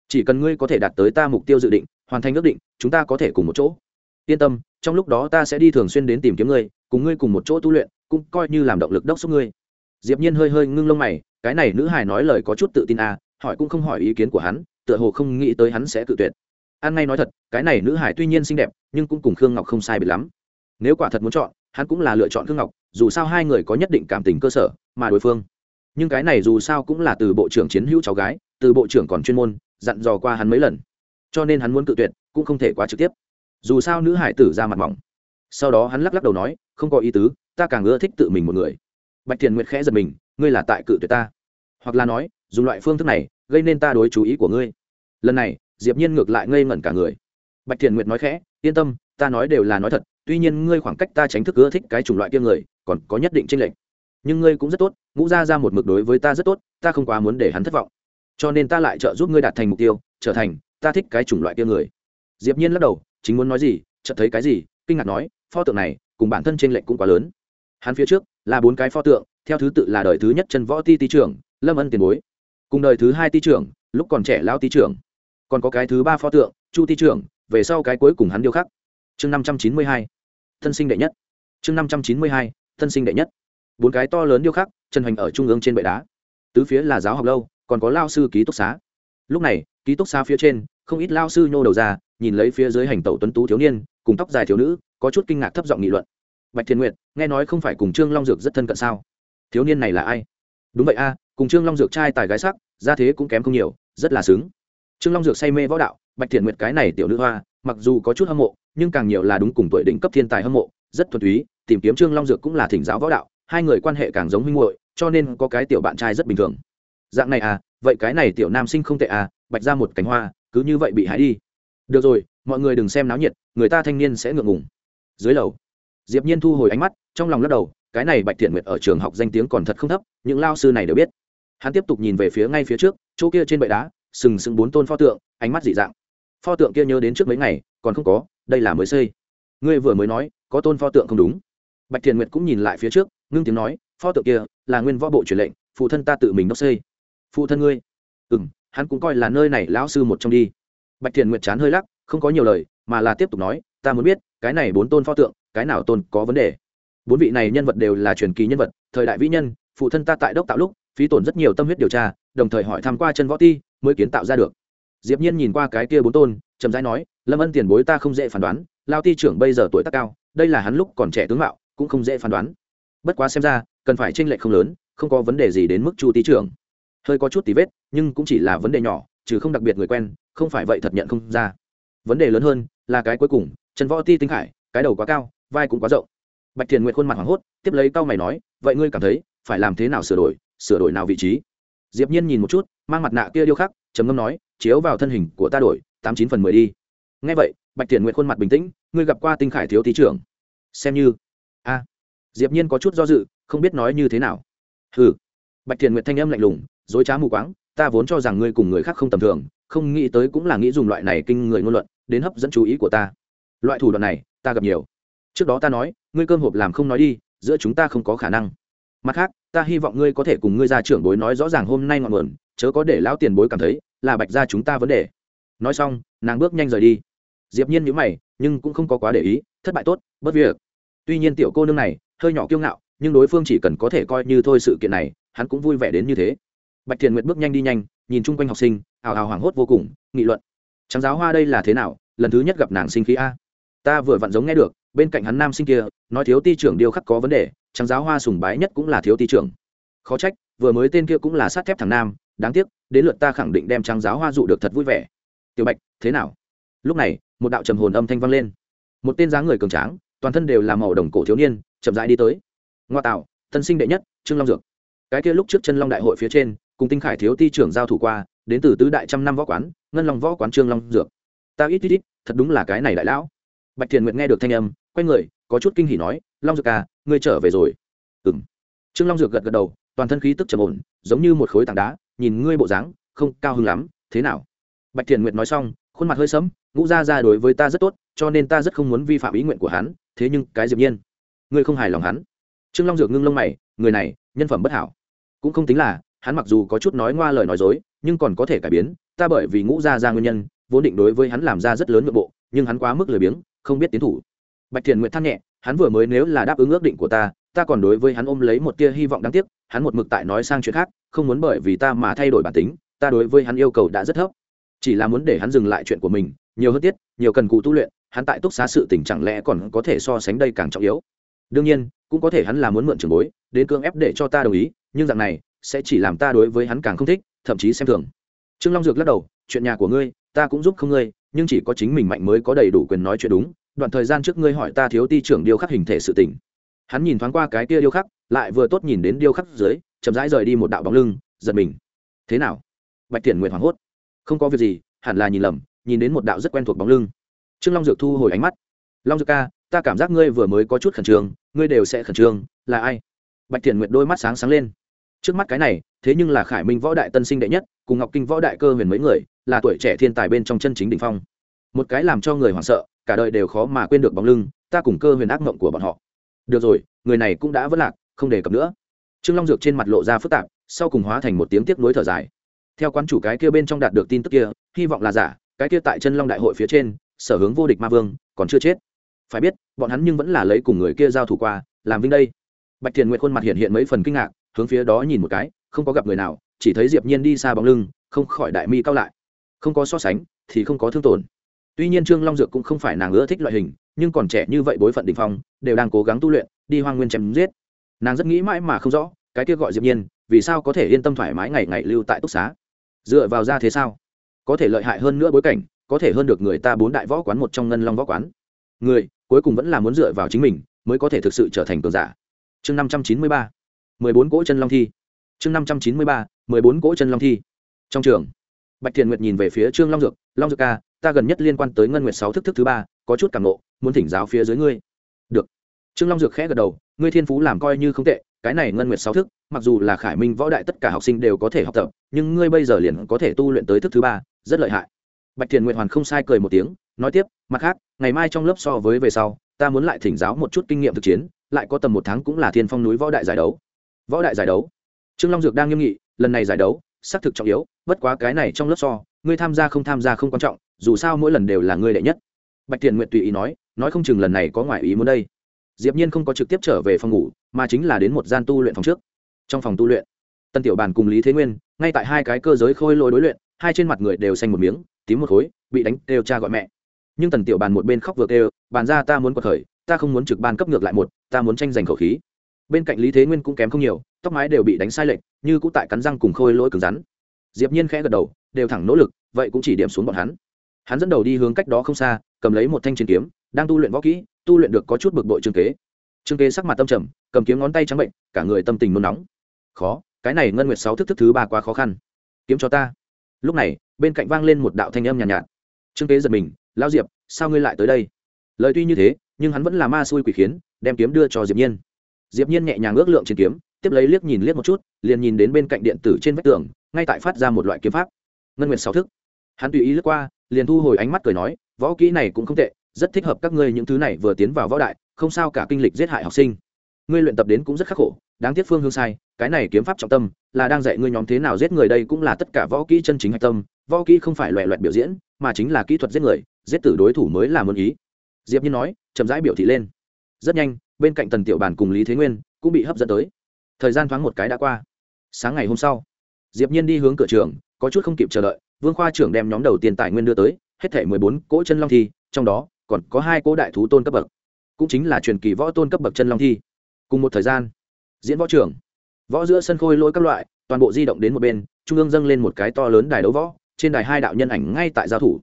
Chỉ cần ngươi có thể đạt tới ta mục tiêu dự định, hoàn thành ước định, chúng ta có thể cùng một chỗ. Yên tâm, trong lúc đó ta sẽ đi thường xuyên đến tìm kiếm ngươi, cùng ngươi cùng một chỗ tu luyện, cũng coi như làm động lực đốc xúc ngươi. Diệp nhiên hơi hơi ngưng lông mày, cái này nữ hài nói lời có chút tự tin à hỏi cũng không hỏi ý kiến của hắn, tựa hồ không nghĩ tới hắn sẽ cự tuyệt an ngay nói thật, cái này nữ hải tuy nhiên xinh đẹp, nhưng cũng cùng khương ngọc không sai biệt lắm. Nếu quả thật muốn chọn, hắn cũng là lựa chọn khương ngọc, dù sao hai người có nhất định cảm tình cơ sở, mà đối phương. Nhưng cái này dù sao cũng là từ bộ trưởng chiến hữu cháu gái, từ bộ trưởng còn chuyên môn, dặn dò qua hắn mấy lần. Cho nên hắn muốn cự tuyệt, cũng không thể quá trực tiếp. Dù sao nữ hải tử ra mặt mỏng. Sau đó hắn lắc lắc đầu nói, không có ý tứ, ta càng ưa thích tự mình một người. Bạch thiền nguyệt khẽ giật mình, ngươi là tại cự tuyệt ta. Hoặc là nói, dùng loại phương thức này, gây nên ta đối chú ý của ngươi. Lần này diệp nhiên ngược lại ngây ngẩn cả người. Bạch thiền nguyệt nói khẽ, yên tâm, ta nói đều là nói thật, tuy nhiên ngươi khoảng cách ta tránh thức ưa thích cái chủng loại kia người, còn có nhất định tranh lệch. Nhưng ngươi cũng rất tốt, ngũ ra ra một mực đối với ta rất tốt, ta không quá muốn để hắn thất vọng. Cho nên ta lại trợ giúp ngươi đạt thành mục tiêu, trở thành, ta thích cái chủng loại kia người. Diệp nhiên lắc đầu, chính muốn nói gì, chợt thấy cái gì, kinh ngạc nói, pho tượng này, cùng bản thân trên lệnh cũng quá lớn. Hắn phía trước là bốn cái pho tượng, theo thứ tự là đời thứ nhất chân võ ti ti trưởng, lâm ân tiền bối. Cùng đời thứ hai ti trưởng, lúc còn trẻ lao ti trưởng còn có cái thứ ba pho tượng, chu ti trưởng, về sau cái cuối cùng hắn điêu khắc. Chương năm trăm chín mươi hai, thân sinh đệ nhất. Chương năm trăm chín mươi hai, thân sinh đệ nhất. Bốn cái to lớn điêu khắc, chân hoành ở trung ương trên bệ đá. Tứ phía là giáo học lâu, còn có lao sư ký túc xá. Lúc này, ký túc xá phía trên, không ít lao sư nhô đầu ra, nhìn lấy phía dưới hành tẩu tuấn tú thiếu niên, cùng tóc dài thiếu nữ, có chút kinh ngạc thấp giọng nghị luận. Bạch thiên nguyệt, nghe nói không phải cùng trương long dược rất thân cận sao? Thiếu niên này là ai? Đúng vậy a, cùng trương long dược trai tài gái sắc, gia thế cũng kém không nhiều, rất là xứng trương long dược say mê võ đạo, bạch thiện nguyệt cái này tiểu nữ hoa, mặc dù có chút hâm mộ, nhưng càng nhiều là đúng cùng tuổi đỉnh cấp thiên tài hâm mộ, rất thuần túy, tìm kiếm trương long dược cũng là thỉnh giáo võ đạo, hai người quan hệ càng giống huynh muội, cho nên có cái tiểu bạn trai rất bình thường. Dạng này à vậy cái này tiểu nam sinh không tệ à bạch ra một cánh hoa, cứ như vậy bị hái đi. Được rồi, mọi người đừng xem náo nhiệt, người ta thanh niên sẽ ngượng ngùng. Dưới lầu, diệp nhiên thu hồi ánh mắt, trong lòng lắc đầu, cái này bạch thiện nguyệt ở trường học danh tiếng còn thật không thấp, những lao sư này đều biết. Hắn tiếp tục nhìn về phía ngay phía trước, chỗ kia trên bệ đá sừng sững bốn tôn pho tượng, ánh mắt dị dạng. Pho tượng kia nhớ đến trước mấy ngày, còn không có, đây là mới xây. Ngươi vừa mới nói, có tôn pho tượng không đúng. Bạch thiền nguyệt cũng nhìn lại phía trước, ngưng tiếng nói, pho tượng kia là nguyên võ bộ truyền lệnh, phụ thân ta tự mình đốc xây. Phụ thân ngươi? Ừ m hắn cũng coi là nơi này lão sư một trong đi. Bạch thiền nguyệt chán hơi lắc, không có nhiều lời, mà là tiếp tục nói, ta muốn biết, cái này bốn tôn pho tượng, cái nào tôn có vấn đề? Bốn vị này nhân vật đều là truyền kỳ nhân vật, thời đại vĩ nhân, phụ thân ta tại đốc tạo lúc phí tổn rất nhiều tâm huyết điều tra, đồng thời hỏi tham q u a chân võ ti mới kiến tạo ra được. Diệp nhiên nhìn qua cái kia bốn tôn, chậm rãi nói, lâm ân tiền bối ta không dễ phán đoán, lao ti trưởng bây giờ tuổi tác cao, đây là hắn lúc còn trẻ tướng mạo, cũng không dễ phán đoán. Bất quá xem ra, cần phải tranh lệch không lớn, không có vấn đề gì đến mức chu ti trưởng. Hơi có chút tí vết, nhưng cũng chỉ là vấn đề nhỏ chứ không đặc biệt người quen, không phải vậy thật nhận không ra. Vấn đề lớn hơn là cái cuối cùng trần võ ti tinh khải, cái đầu quá cao, vai cũng quá rộng. Bạch thiền nguyện khuôn mặt hoảng hốt, tiếp lấy cao mày nói, vậy ngươi cảm thấy, phải làm thế nào sửa đổi? Sửa đổi nào vị trí. Diệp nhiên nhìn một chút, mang mặt nạ kia điêu khắc, trầm ngâm nói, chiếu vào thân hình của ta đổi, tám chín phần mười đi. Nghe vậy, bạch thiền nguyện khuôn mặt bình tĩnh, ngươi gặp qua tinh khải thiếu tí trưởng? Xem như. A. Diệp nhiên có chút do dự, không biết nói như thế nào. Hừ. Bạch thiền nguyện thanh âm lạnh lùng, dối trá mù quáng, ta vốn cho rằng ngươi cùng người khác không tầm thường, không nghĩ tới cũng là nghĩ dùng loại này kinh người ngôn luận, đến hấp dẫn chú ý của ta. Loại thủ đoạn này, ta gặp nhiều. Trước đó ta nói, ngươi cơm hộp làm không nói đi, giữa chúng ta không có khả năng mặt khác, ta hy vọng ngươi có thể cùng ngươi ra trưởng bối nói rõ ràng hôm nay ngọn nguồn, chớ có để lão tiền bối cảm thấy là bạch ra chúng ta vấn đề. Nói xong, nàng bước nhanh rời đi. Diệp nhiên nhíu mày, nhưng cũng không có quá để ý, thất bại tốt, bất việc. Tuy nhiên tiểu cô nương này, hơi nhỏ kiêu ngạo, nhưng đối phương chỉ cần có thể coi như thôi sự kiện này, hắn cũng vui vẻ đến như thế. Bạch thiền nguyệt bước nhanh đi nhanh, nhìn chung quanh học sinh, ào ào hoảng hốt vô cùng, nghị luận. Trắng giáo hoa đây là thế nào? Lần thứ nhất gặp nàng sinh khí a. Ta vừa vặn giống nghe được, bên cạnh hắn nam sinh kia, nói thiếu ti trưởng điêu khắc có vấn đề trắng giáo hoa sùng bái nhất cũng là thiếu ty trưởng. Khó trách, vừa mới tên kia cũng là sát thép thằng nam, đáng tiếc, đến lượt ta khẳng định đem trắng giáo hoa dụ được thật vui vẻ. Tiểu bạch, thế nào? Lúc này, một đạo trầm hồn âm thanh vang lên. Một tên dáng người cường tráng, toàn thân đều là màu đồng cổ thiếu niên, chậm rãi đi tới. Ngoa tạo, tân sinh đệ nhất, trương long dược. Cái kia lúc trước chân long đại hội phía trên, cùng tinh khải thiếu ty trưởng giao thủ qua, đến từ tứ đại trăm năm võ quán, ngân long võ quán trương long dược. Ta ít ít ít, thật đúng là cái này đại lão. Bạch thiền nguyện nghe được thanh âm, quay người có chút kinh hỉ nói, long dược à ngươi trở về rồi. Ừng trương long dược gật gật đầu, toàn thân khí tức trầm ổn, giống như một khối tảng đá, nhìn ngươi bộ dáng, không cao hứng lắm, thế nào? Bạch thiền nguyện nói xong, khuôn mặt hơi sẫm, ngũ gia Gia đối với ta rất tốt, cho nên ta rất không muốn vi phạm ý nguyện của hắn, thế nhưng cái diệp nhiên, ngươi không hài lòng hắn. Trương long dược ngưng lông mày, người này, nhân phẩm bất hảo. Cũng không tính là, hắn mặc dù có chút nói ngoa lời nói dối, nhưng còn có thể cải biến, ta bởi vì ngũ gia Gia nguyên nhân, vốn định đối với hắn làm ra rất lớn nội bộ, nhưng hắn quá mức lười biếng, không biết tiến thủ bạch thiền nguyện than nhẹ, hắn vừa mới nếu là đáp ứng ước định của ta ta còn đối với hắn ôm lấy một tia hy vọng đáng tiếc, hắn một mực tại nói sang chuyện khác, không muốn bởi vì ta mà thay đổi bản tính, ta đối với hắn yêu cầu đã rất thấp. Chỉ là muốn để hắn dừng lại chuyện của mình, nhiều hơn tiết nhiều cần cụ tu luyện, hắn tại túc xá sự tình chẳng lẽ còn có thể so sánh đây càng trọng yếu. Đương nhiên, cũng có thể hắn là muốn mượn trường bối, đến cưỡng ép để cho ta đồng ý, nhưng dạng này sẽ chỉ làm ta đối với hắn càng không thích, thậm chí xem thường. Trương long dược lắc đầu, chuyện nhà của ngươi, ta cũng giúp không ngươi, nhưng chỉ có chính mình mạnh mới có đầy đủ quyền nói chuyện đúng đoạn thời gian trước ngươi hỏi ta thiếu ti trưởng điêu khắc hình thể sự tình. Hắn nhìn thoáng qua cái kia điêu khắc, lại vừa tốt nhìn đến điêu khắc dưới, chậm rãi rời đi một đạo bóng lưng, giật mình. Thế nào? Bạch Tiễn nguyện hoảng hốt. Không có việc gì, hẳn là nhìn lầm, nhìn đến một đạo rất quen thuộc bóng lưng. Trương long dược thu hồi ánh mắt. Long dược ca, ta cảm giác ngươi vừa mới có chút khẩn trương, ngươi đều sẽ khẩn trương, là ai? Bạch Tiễn nguyện đôi mắt sáng sáng lên. Trước mắt cái này, thế nhưng là khải minh võ đại tân sinh đệ nhất, cùng ngọc kinh võ đại cơ huyền mấy người, là tuổi trẻ thiên tài bên trong chân chính đ ỉ n h phong. Một cái làm cho người hoảng sợ cả đời đều khó mà quên được bóng lưng, ta cùng cơ huyền ác mộng của bọn họ. Được rồi, người này cũng đã vất lạc, không đề cập nữa. Trương long dược trên mặt lộ ra phức tạp, sau cùng hóa thành một tiếng tiếp nối thở dài. Theo quan chủ cái kia bên trong đạt được tin tức kia, hy vọng là giả, cái kia tại chân long đại hội phía trên, sở hướng vô địch ma vương, còn chưa chết. Phải biết, bọn hắn nhưng vẫn là lấy cùng người kia giao thủ qua, làm vinh đây. Bạch thiền nguyện khuôn mặt hiện hiện mấy phần kinh ngạc, hướng phía đó nhìn một cái, không có gặp người nào, chỉ thấy diệp nhiên đi xa bóng lưng, không khỏi đại mi cao lại. Không có so sánh, thì không có thương tổn tuy nhiên trương long dược cũng không phải nàng ưa thích loại hình, nhưng còn trẻ như vậy bối phận đình phong, đều đang cố gắng tu luyện, đi hoang nguyên chém giết. Nàng rất nghĩ mãi mà không rõ, cái kia gọi diệp nhiên, vì sao có thể yên tâm thoải mái ngày ngày lưu tại túc xá? Dựa vào ra thế sao? Có thể lợi hại hơn nữa bối cảnh, có thể hơn được người ta bốn đại võ quán một trong ngân long võ quán. Người, cuối cùng vẫn là muốn dựa vào chính mình, mới có thể thực sự trở thành cường giả. Chương năm trăm chín mươi ba, mười bốn cỗ chân long thi. Chương năm trăm chín mươi ba, mười bốn cỗ chân long thi. Trong trường, bạch thiền nguyệt nhìn về phía trương long dược long dược ca ta gần nhất liên quan tới ngân nguyệt sáu thức thức thứ ba, có chút cảm nộ, muốn thỉnh giáo phía dưới ngươi. Được. Trương long dược khẽ gật đầu, ngươi thiên phú làm coi như không tệ, cái này ngân nguyệt sáu thức, mặc dù là khải minh võ đại tất cả học sinh đều có thể học tập, nhưng ngươi bây giờ liền có thể tu luyện tới thức thứ ba, rất lợi hại. Bạch thiền nguyệt hoàn không sai cười một tiếng, nói tiếp, mặt khác, ngày mai trong lớp so với về sau, ta muốn lại thỉnh giáo một chút kinh nghiệm thực chiến, lại có tầm một tháng cũng là thiên phong núi võ đại giải đấu. Võ đại giải đấu? Trương long dược đang nghiêm nghị, lần này giải đấu, xác thực trọng yếu, bất quá cái này trong lớp so ngươi tham gia không tham gia không quan trọng, dù sao mỗi lần đều là ngươi đệ nhất. Bạch thiện nguyện tùy ý nói nói không chừng lần này có ngoại ý muốn đây. Diệp nhiên không có trực tiếp trở về phòng ngủ, mà chính là đến một gian tu luyện phòng trước. Trong phòng tu luyện tân tiểu bàn cùng lý thế nguyên, ngay tại hai cái cơ giới khôi lỗi đối luyện, hai trên mặt người đều xanh một miếng, tím một khối, bị đánh đều cha gọi mẹ. Nhưng tần tiểu bàn một bên khóc vừa kêu, bàn ra ta muốn quật khởi, ta không muốn trực ban cấp ngược lại một, ta muốn tranh giành khẩu khí. Bên cạnh lý thế nguyên cũng kém không nhiều, tóc mái đều bị đánh sai lệch, như cũng tại cắn răng cùng khôi lỗi cứng rắn diệp nhiên khẽ gật đầu đều thẳng nỗ lực vậy cũng chỉ điểm xuống bọn hắn. Hắn dẫn đầu đi hướng cách đó không xa cầm lấy một thanh chiến kiếm đang tu luyện võ kỹ tu luyện được có chút bực bội trương kế. Trương kế sắc mặt tâm trầm cầm kiếm ngón tay trắng bệnh cả người tâm tình nôn nóng. Khó cái này ngân nguyệt sáu thức thức thứ ba quá khó khăn. Kiếm cho ta. Lúc này bên cạnh vang lên một đạo thanh âm nhàn nhạt, nhạt. Trương kế giật mình lao diệp sao ngươi lại tới đây? Lời tuy như thế nhưng hắn vẫn là ma xui quỷ khiến đem kiếm đưa cho diệp nhiên. Diệp nhiên nhẹ nhàng ước lượng trên kiếm tiếp lấy liếc nhìn liếc một chút liền nhìn đến bên cạnh điện tử trên vách tường ngay tại phát ra một loại kiếm pháp. Ngân nguyệt sáu thức. Hắn tùy ý lướt qua, liền thu hồi ánh mắt cười nói, võ kỹ này cũng không tệ, rất thích hợp các ngươi những thứ này vừa tiến vào võ đại, không sao cả kinh lịch giết hại học sinh. Ngươi luyện tập đến cũng rất khắc khổ, đáng tiếc phương Hương sai, cái này kiếm pháp trọng tâm là đang dạy ngươi nhóm thế nào giết người đây cũng là tất cả võ kỹ chân chính hạch tâm, võ kỹ không phải loẹ loẹt biểu diễn, mà chính là kỹ thuật giết người, giết tử đối thủ mới là môn ý. Diệp nhiên nói, chậm rãi biểu thị lên. Rất nhanh, bên cạnh tần tiểu bàn cùng lý thế nguyên cũng bị hấp dẫn tới. Thời gian thoáng một cái đã qua. Sáng ngày hôm sau diệp nhiên đi hướng cửa trường, có chút không kịp chờ đợi, vương khoa trưởng đem nhóm đầu tiên tài nguyên đưa tới, hết thảy mười bốn cỗ chân long thi, trong đó, còn có hai cỗ đại thú tôn cấp bậc. Cũng chính là truyền kỳ võ tôn cấp bậc chân long thi. Cùng một thời gian, diễn võ trưởng, võ giữa sân khôi lỗi các loại, toàn bộ di động đến một bên, trung ương dâng lên một cái to lớn đài đấu võ, trên đài hai đạo nhân ảnh ngay tại giao thủ.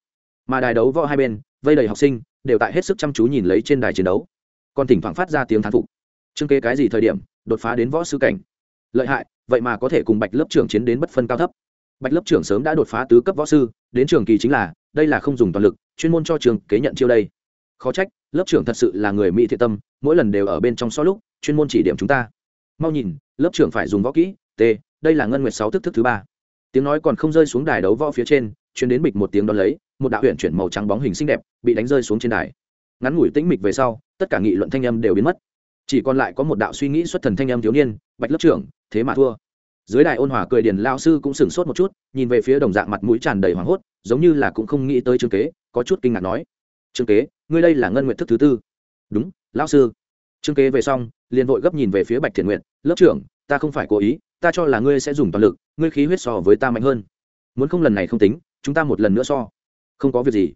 Mà đài đấu võ hai bên, vây đầy học sinh, đều tại hết sức chăm chú nhìn lấy trên đài chiến đấu. Còn thỉnh thoảng phát ra tiếng thán phục. Chương kê cái gì thời điểm, đột phá đến võ sư cảnh lợi hại, vậy mà có thể cùng bạch lớp trưởng chiến đến bất phân cao thấp. Bạch lớp trưởng sớm đã đột phá tứ cấp võ sư, đến trường kỳ chính là, đây là không dùng toàn lực, chuyên môn cho trường kế nhận chiêu đây. Khó trách, lớp trưởng thật sự là người mỹ thiện tâm, mỗi lần đều ở bên trong so lúc, chuyên môn chỉ điểm chúng ta. Mau nhìn, lớp trưởng phải dùng võ kỹ, t, đây là ngân nguyệt sáu thức thức thứ ba. Tiếng nói còn không rơi xuống đài đấu võ phía trên chuyến đến bịch một tiếng đón lấy, một đạo huyện chuyển màu trắng bóng hình xinh đẹp, bị đánh rơi xuống trên đài. Ngắn ngủi tĩnh mịch về sau, tất cả nghị luận thanh âm đều biến mất chỉ còn lại có một đạo suy nghĩ xuất thần thanh âm thiếu niên, bạch lớp trưởng, thế mà thua. Dưới đài ôn hòa cười điền lao sư cũng sửng sốt một chút, nhìn về phía đồng dạng mặt mũi tràn đầy hoảng hốt, giống như là cũng không nghĩ tới trương kế, có chút kinh ngạc nói, trương kế, ngươi đây là ngân nguyện thức thứ tư. Đúng lao sư. Trương kế về xong, liền vội gấp nhìn về phía bạch thiện nguyện lớp trưởng, ta không phải cố ý, ta cho là ngươi sẽ dùng toàn lực, ngươi khí huyết so với ta mạnh hơn. Muốn không lần này không tính, chúng ta một lần nữa so. Không có việc gì.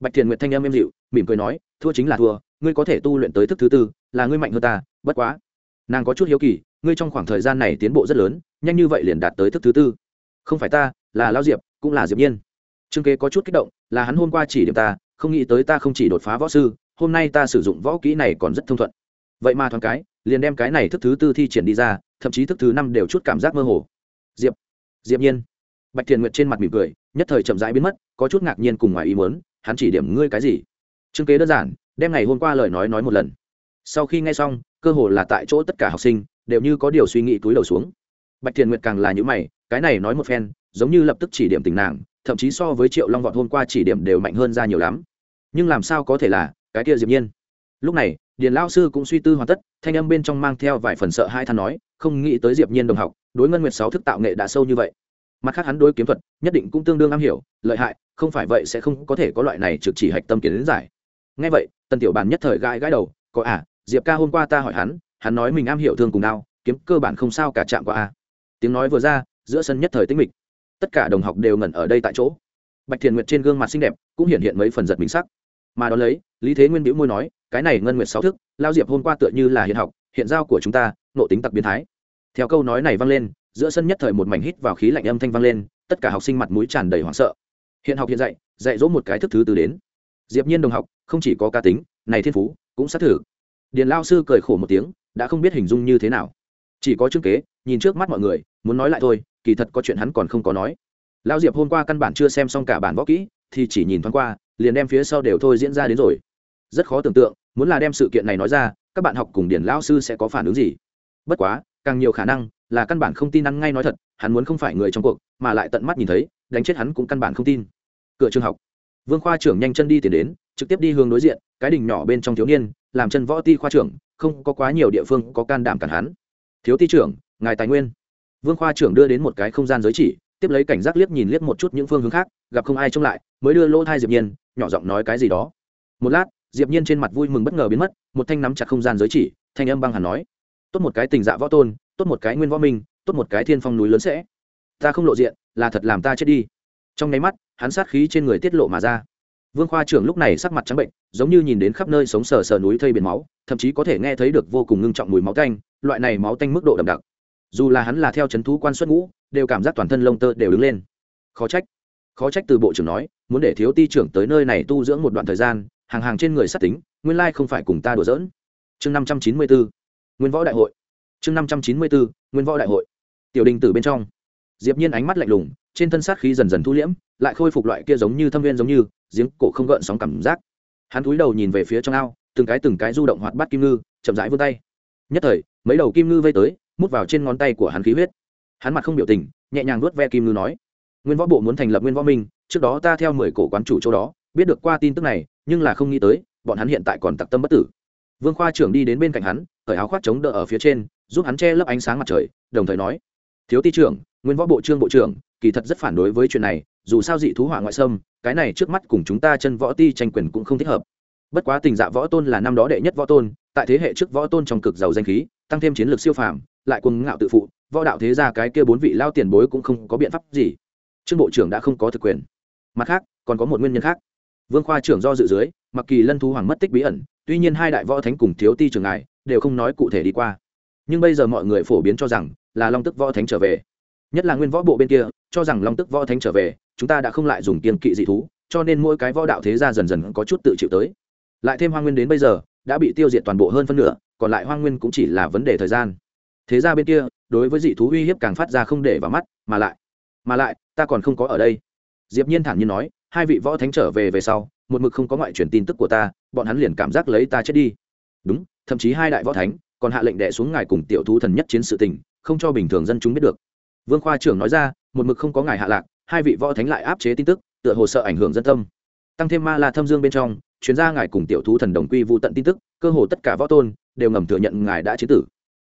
Bạch thiện nguyện thanh em em dịu, mỉm cười nói, thua chính là thua ngươi có thể tu luyện tới thức thứ tư, là ngươi mạnh hơn ta, bất quá. Nàng có chút hiếu kỳ, ngươi trong khoảng thời gian này tiến bộ rất lớn, nhanh như vậy liền đạt tới thức thứ tư. Không phải ta, là lao diệp, cũng là diệp nhiên. Trương kế có chút kích động, là hắn hôm qua chỉ điểm ta, không nghĩ tới ta không chỉ đột phá võ sư, hôm nay ta sử dụng võ kỹ này còn rất thông thuận. Vậy mà thoáng cái, liền đem cái này thức thứ tư thi triển đi ra, thậm chí thức thứ năm đều chút cảm giác mơ hồ. Diệp diệp nhiên. Bạch thiền nguyệt trên mặt mỉm cười, nhất thời chậm rãi biến mất, có chút ngạc nhiên cùng ngoài ý muốn, hắn chỉ điểm ngươi cái gì? Trương kế đơn giản đem ngày hôm qua lời nói nói một lần. Sau khi nghe xong, cơ hồ là tại chỗ tất cả học sinh đều như có điều suy nghĩ túi đầu xuống. Bạch thiền nguyệt càng là những mày, cái này nói một phen, giống như lập tức chỉ điểm tình nàng, thậm chí so với triệu long vọt hôm qua chỉ điểm đều mạnh hơn ra nhiều lắm. Nhưng làm sao có thể là, cái kia diệp nhiên? Lúc này, điền lao sư cũng suy tư hoàn tất, thanh âm bên trong mang theo vài phần sợ hai than nói, không nghĩ tới diệp nhiên đồng học, đối ngân nguyệt sáu thức tạo nghệ đã sâu như vậy. Mặt khác hắn đối kiếm thuật, nhất định cũng tương đương am hiểu, lợi hại, không phải vậy sẽ không có thể có loại này trực chỉ hạch tâm kiến đến giải nghe vậy, tần tiểu bản nhất thời gãi gãi đầu, có à diệp ca hôm qua ta hỏi hắn hắn nói mình am hiểu thương cùng đao kiếm cơ bản không sao cả chạm qua a tiếng nói vừa ra, giữa sân nhất thời tĩnh mịch. Tất cả đồng học đều ngẩn ở đây tại chỗ. Bạch thiền nguyệt trên gương mặt xinh đẹp, cũng hiện hiện mấy phần giật mình sắc. Mà đ ó lấy, lý thế nguyên bĩu môi nói, cái này ngân nguyệt sáu thức, lao diệp hôm qua tựa như là hiện học, hiện giao của chúng ta nộ tính tặc biến thái. Theo câu nói này vang lên, giữa sân nhất thời một mảnh hít vào khí lạnh âm thanh vang lên, tất cả học sinh mặt mũi tràn đầy hoảng sợ. Hiện học hiện dạy dạy dỗ một cái thức thứ từ đến. Diệp nhiên đồng học không chỉ có ca tính, này thiên phú cũng xác thử điền lao sư cười khổ một tiếng, đã không biết hình dung như thế nào. Chỉ có chương kế, nhìn trước mắt mọi người, muốn nói lại thôi, kỳ thật có chuyện hắn còn không có nói. Lao diệp hôm qua căn bản chưa xem xong cả bản võ kỹ, thì chỉ nhìn thoáng qua, liền đem phía sau đều thôi diễn ra đến rồi. Rất khó tưởng tượng, muốn là đem sự kiện này nói ra, các bạn học cùng điển lao sư sẽ có phản ứng gì? Bất quá, càng nhiều khả năng là căn bản không tin ăn ngay nói thật, hắn muốn không phải người trong cuộc, mà lại tận mắt nhìn thấy, đánh chết hắn cũng căn bản không tin. Cửa trường học. Vương khoa trưởng nhanh chân đi tiến đến trực tiếp đi hướng đối diện, cái đỉnh nhỏ bên trong thiếu niên, làm chân võ ti khoa trưởng, không có quá nhiều địa phương có can đảm cản hắn. Thiếu ti trưởng, ngài tài nguyên. Vương khoa trưởng đưa đến một cái không gian giới chỉ, tiếp lấy cảnh giác liếc nhìn liếc một chút những phương hướng khác, gặp không ai trông lại, mới đưa lỗ thai diệp nhiên, nhỏ giọng nói cái gì đó. Một lát, diệp nhiên trên mặt vui mừng bất ngờ biến mất, một thanh nắm chặt không gian giới chỉ, thanh âm băng hẳn nói, tốt một cái tình dạ võ tôn, tốt một cái nguyên võ minh, tốt một cái thiên phong núi lớn sẽ. Ta không lộ diện, là thật làm ta chết đi. Trong nháy mắt, hắn sát khí trên người tiết lộ mà ra vương khoa trưởng lúc này sắc mặt trắng bệnh, giống như nhìn đến khắp nơi sống sờ sờ núi thây biển máu, thậm chí có thể nghe thấy được vô cùng ngưng trọng mùi máu tanh, loại này máu tanh mức độ đậm đặc. Dù là hắn là theo c h ấ n thú quan xuất ngũ, đều cảm giác toàn thân lông tơ đều đứng lên. Khó trách khó trách từ bộ trưởng nói, muốn để thiếu ti trưởng tới nơi này tu dưỡng một đoạn thời gian, hàng hàng trên người sát tính, nguyên lai không phải cùng ta đùa dỡn chương năm trăm chín mươi bốn nguyên võ đại hội. Chương năm trăm chín mươi bốn nguyên võ đại hội. Tiểu đình từ bên trong. Diệp nhiên ánh mắt lạnh lùng, trên thân sát khí dần dần thu liễm, lại khôi phục loại kia giống như thâm viên giống như giếng cổ không gợn sóng cảm giác. Hắn cúi đầu nhìn về phía trong ao, từng cái từng cái du động hoạt bát kim ngư, chậm rãi vươn tay. Nhất thời, mấy đầu kim ngư vây tới, mút vào trên ngón tay của hắn khí huyết. Hắn mặt không biểu tình, nhẹ nhàng nuốt ve kim ngư nói, nguyên võ bộ muốn thành lập nguyên võ minh, trước đó ta theo mười cổ quán chủ chỗ đó, biết được qua tin tức này, nhưng là không nghĩ tới, bọn hắn hiện tại còn tặc tâm bất tử. Vương khoa trưởng đi đến bên cạnh hắn, cởi áo khoác chống đỡ ở phía trên, giúp hắn che lấp ánh sáng mặt trời, đồng thời nói, thiếu ti trưởng, nguyên võ bộ trương bộ trưởng, kỳ thật rất phản đối với chuyện này, dù sao dị thú hỏa ngoại xâm cái này trước mắt cùng chúng ta chân võ ti tranh quyền cũng không thích hợp. Bất quá tình dạ võ tôn là năm đó đệ nhất võ tôn, tại thế hệ trước võ tôn trong cực giàu danh khí, tăng thêm chiến lược siêu phàm, lại cuồng ngạo tự phụ, võ đạo thế ra cái kia bốn vị lao tiền bối cũng không có biện pháp gì. Trương bộ trưởng đã không có thực quyền. Mặt khác, còn có một nguyên nhân khác. Vương khoa trưởng do dự dưới, mặc kỳ lân thú hoàng mất tích bí ẩn, tuy nhiên hai đại võ thánh cùng thiếu ti trường ngài đều không nói cụ thể đi qua. Nhưng bây giờ mọi người phổ biến cho rằng là long tức võ thánh trở về. Nhất là nguyên võ bộ bên kia, cho rằng long tức võ thánh trở về chúng ta đã không lại dùng kiên kỵ dị thú, cho nên mỗi cái võ đạo thế gia dần dần có chút tự chịu tới. Lại thêm hoa nguyên đến bây giờ, đã bị tiêu diệt toàn bộ hơn phân nửa, còn lại hoa nguyên cũng chỉ là vấn đề thời gian. Thế ra bên kia, đối với dị thú uy hiếp càng phát ra không để vào mắt, mà lại mà lại, ta còn không có ở đây. Diệp nhiên thản nhiên nói, hai vị võ thánh trở về về sau, một mực không có ngoại truyền tin tức của ta, bọn hắn liền cảm giác lấy ta chết đi. Đúng, thậm chí hai đại võ thánh, còn hạ lệnh đệ xuống ngài cùng tiểu thú thần nhất chiến sự tình, không cho bình thường dân chúng biết được. Vương khoa trưởng nói ra, một mực không có ngài hạ lạc hai vị võ thánh lại áp chế tin tức, tựa hồ sợ ảnh hưởng dân tâm. Tăng thêm ma la thâm dương bên trong, chuyên gia ngài cùng tiểu thú thần đồng quy vụ tận tin tức, cơ hồ tất cả võ tôn đều ngầm thừa nhận ngài đã chế tử.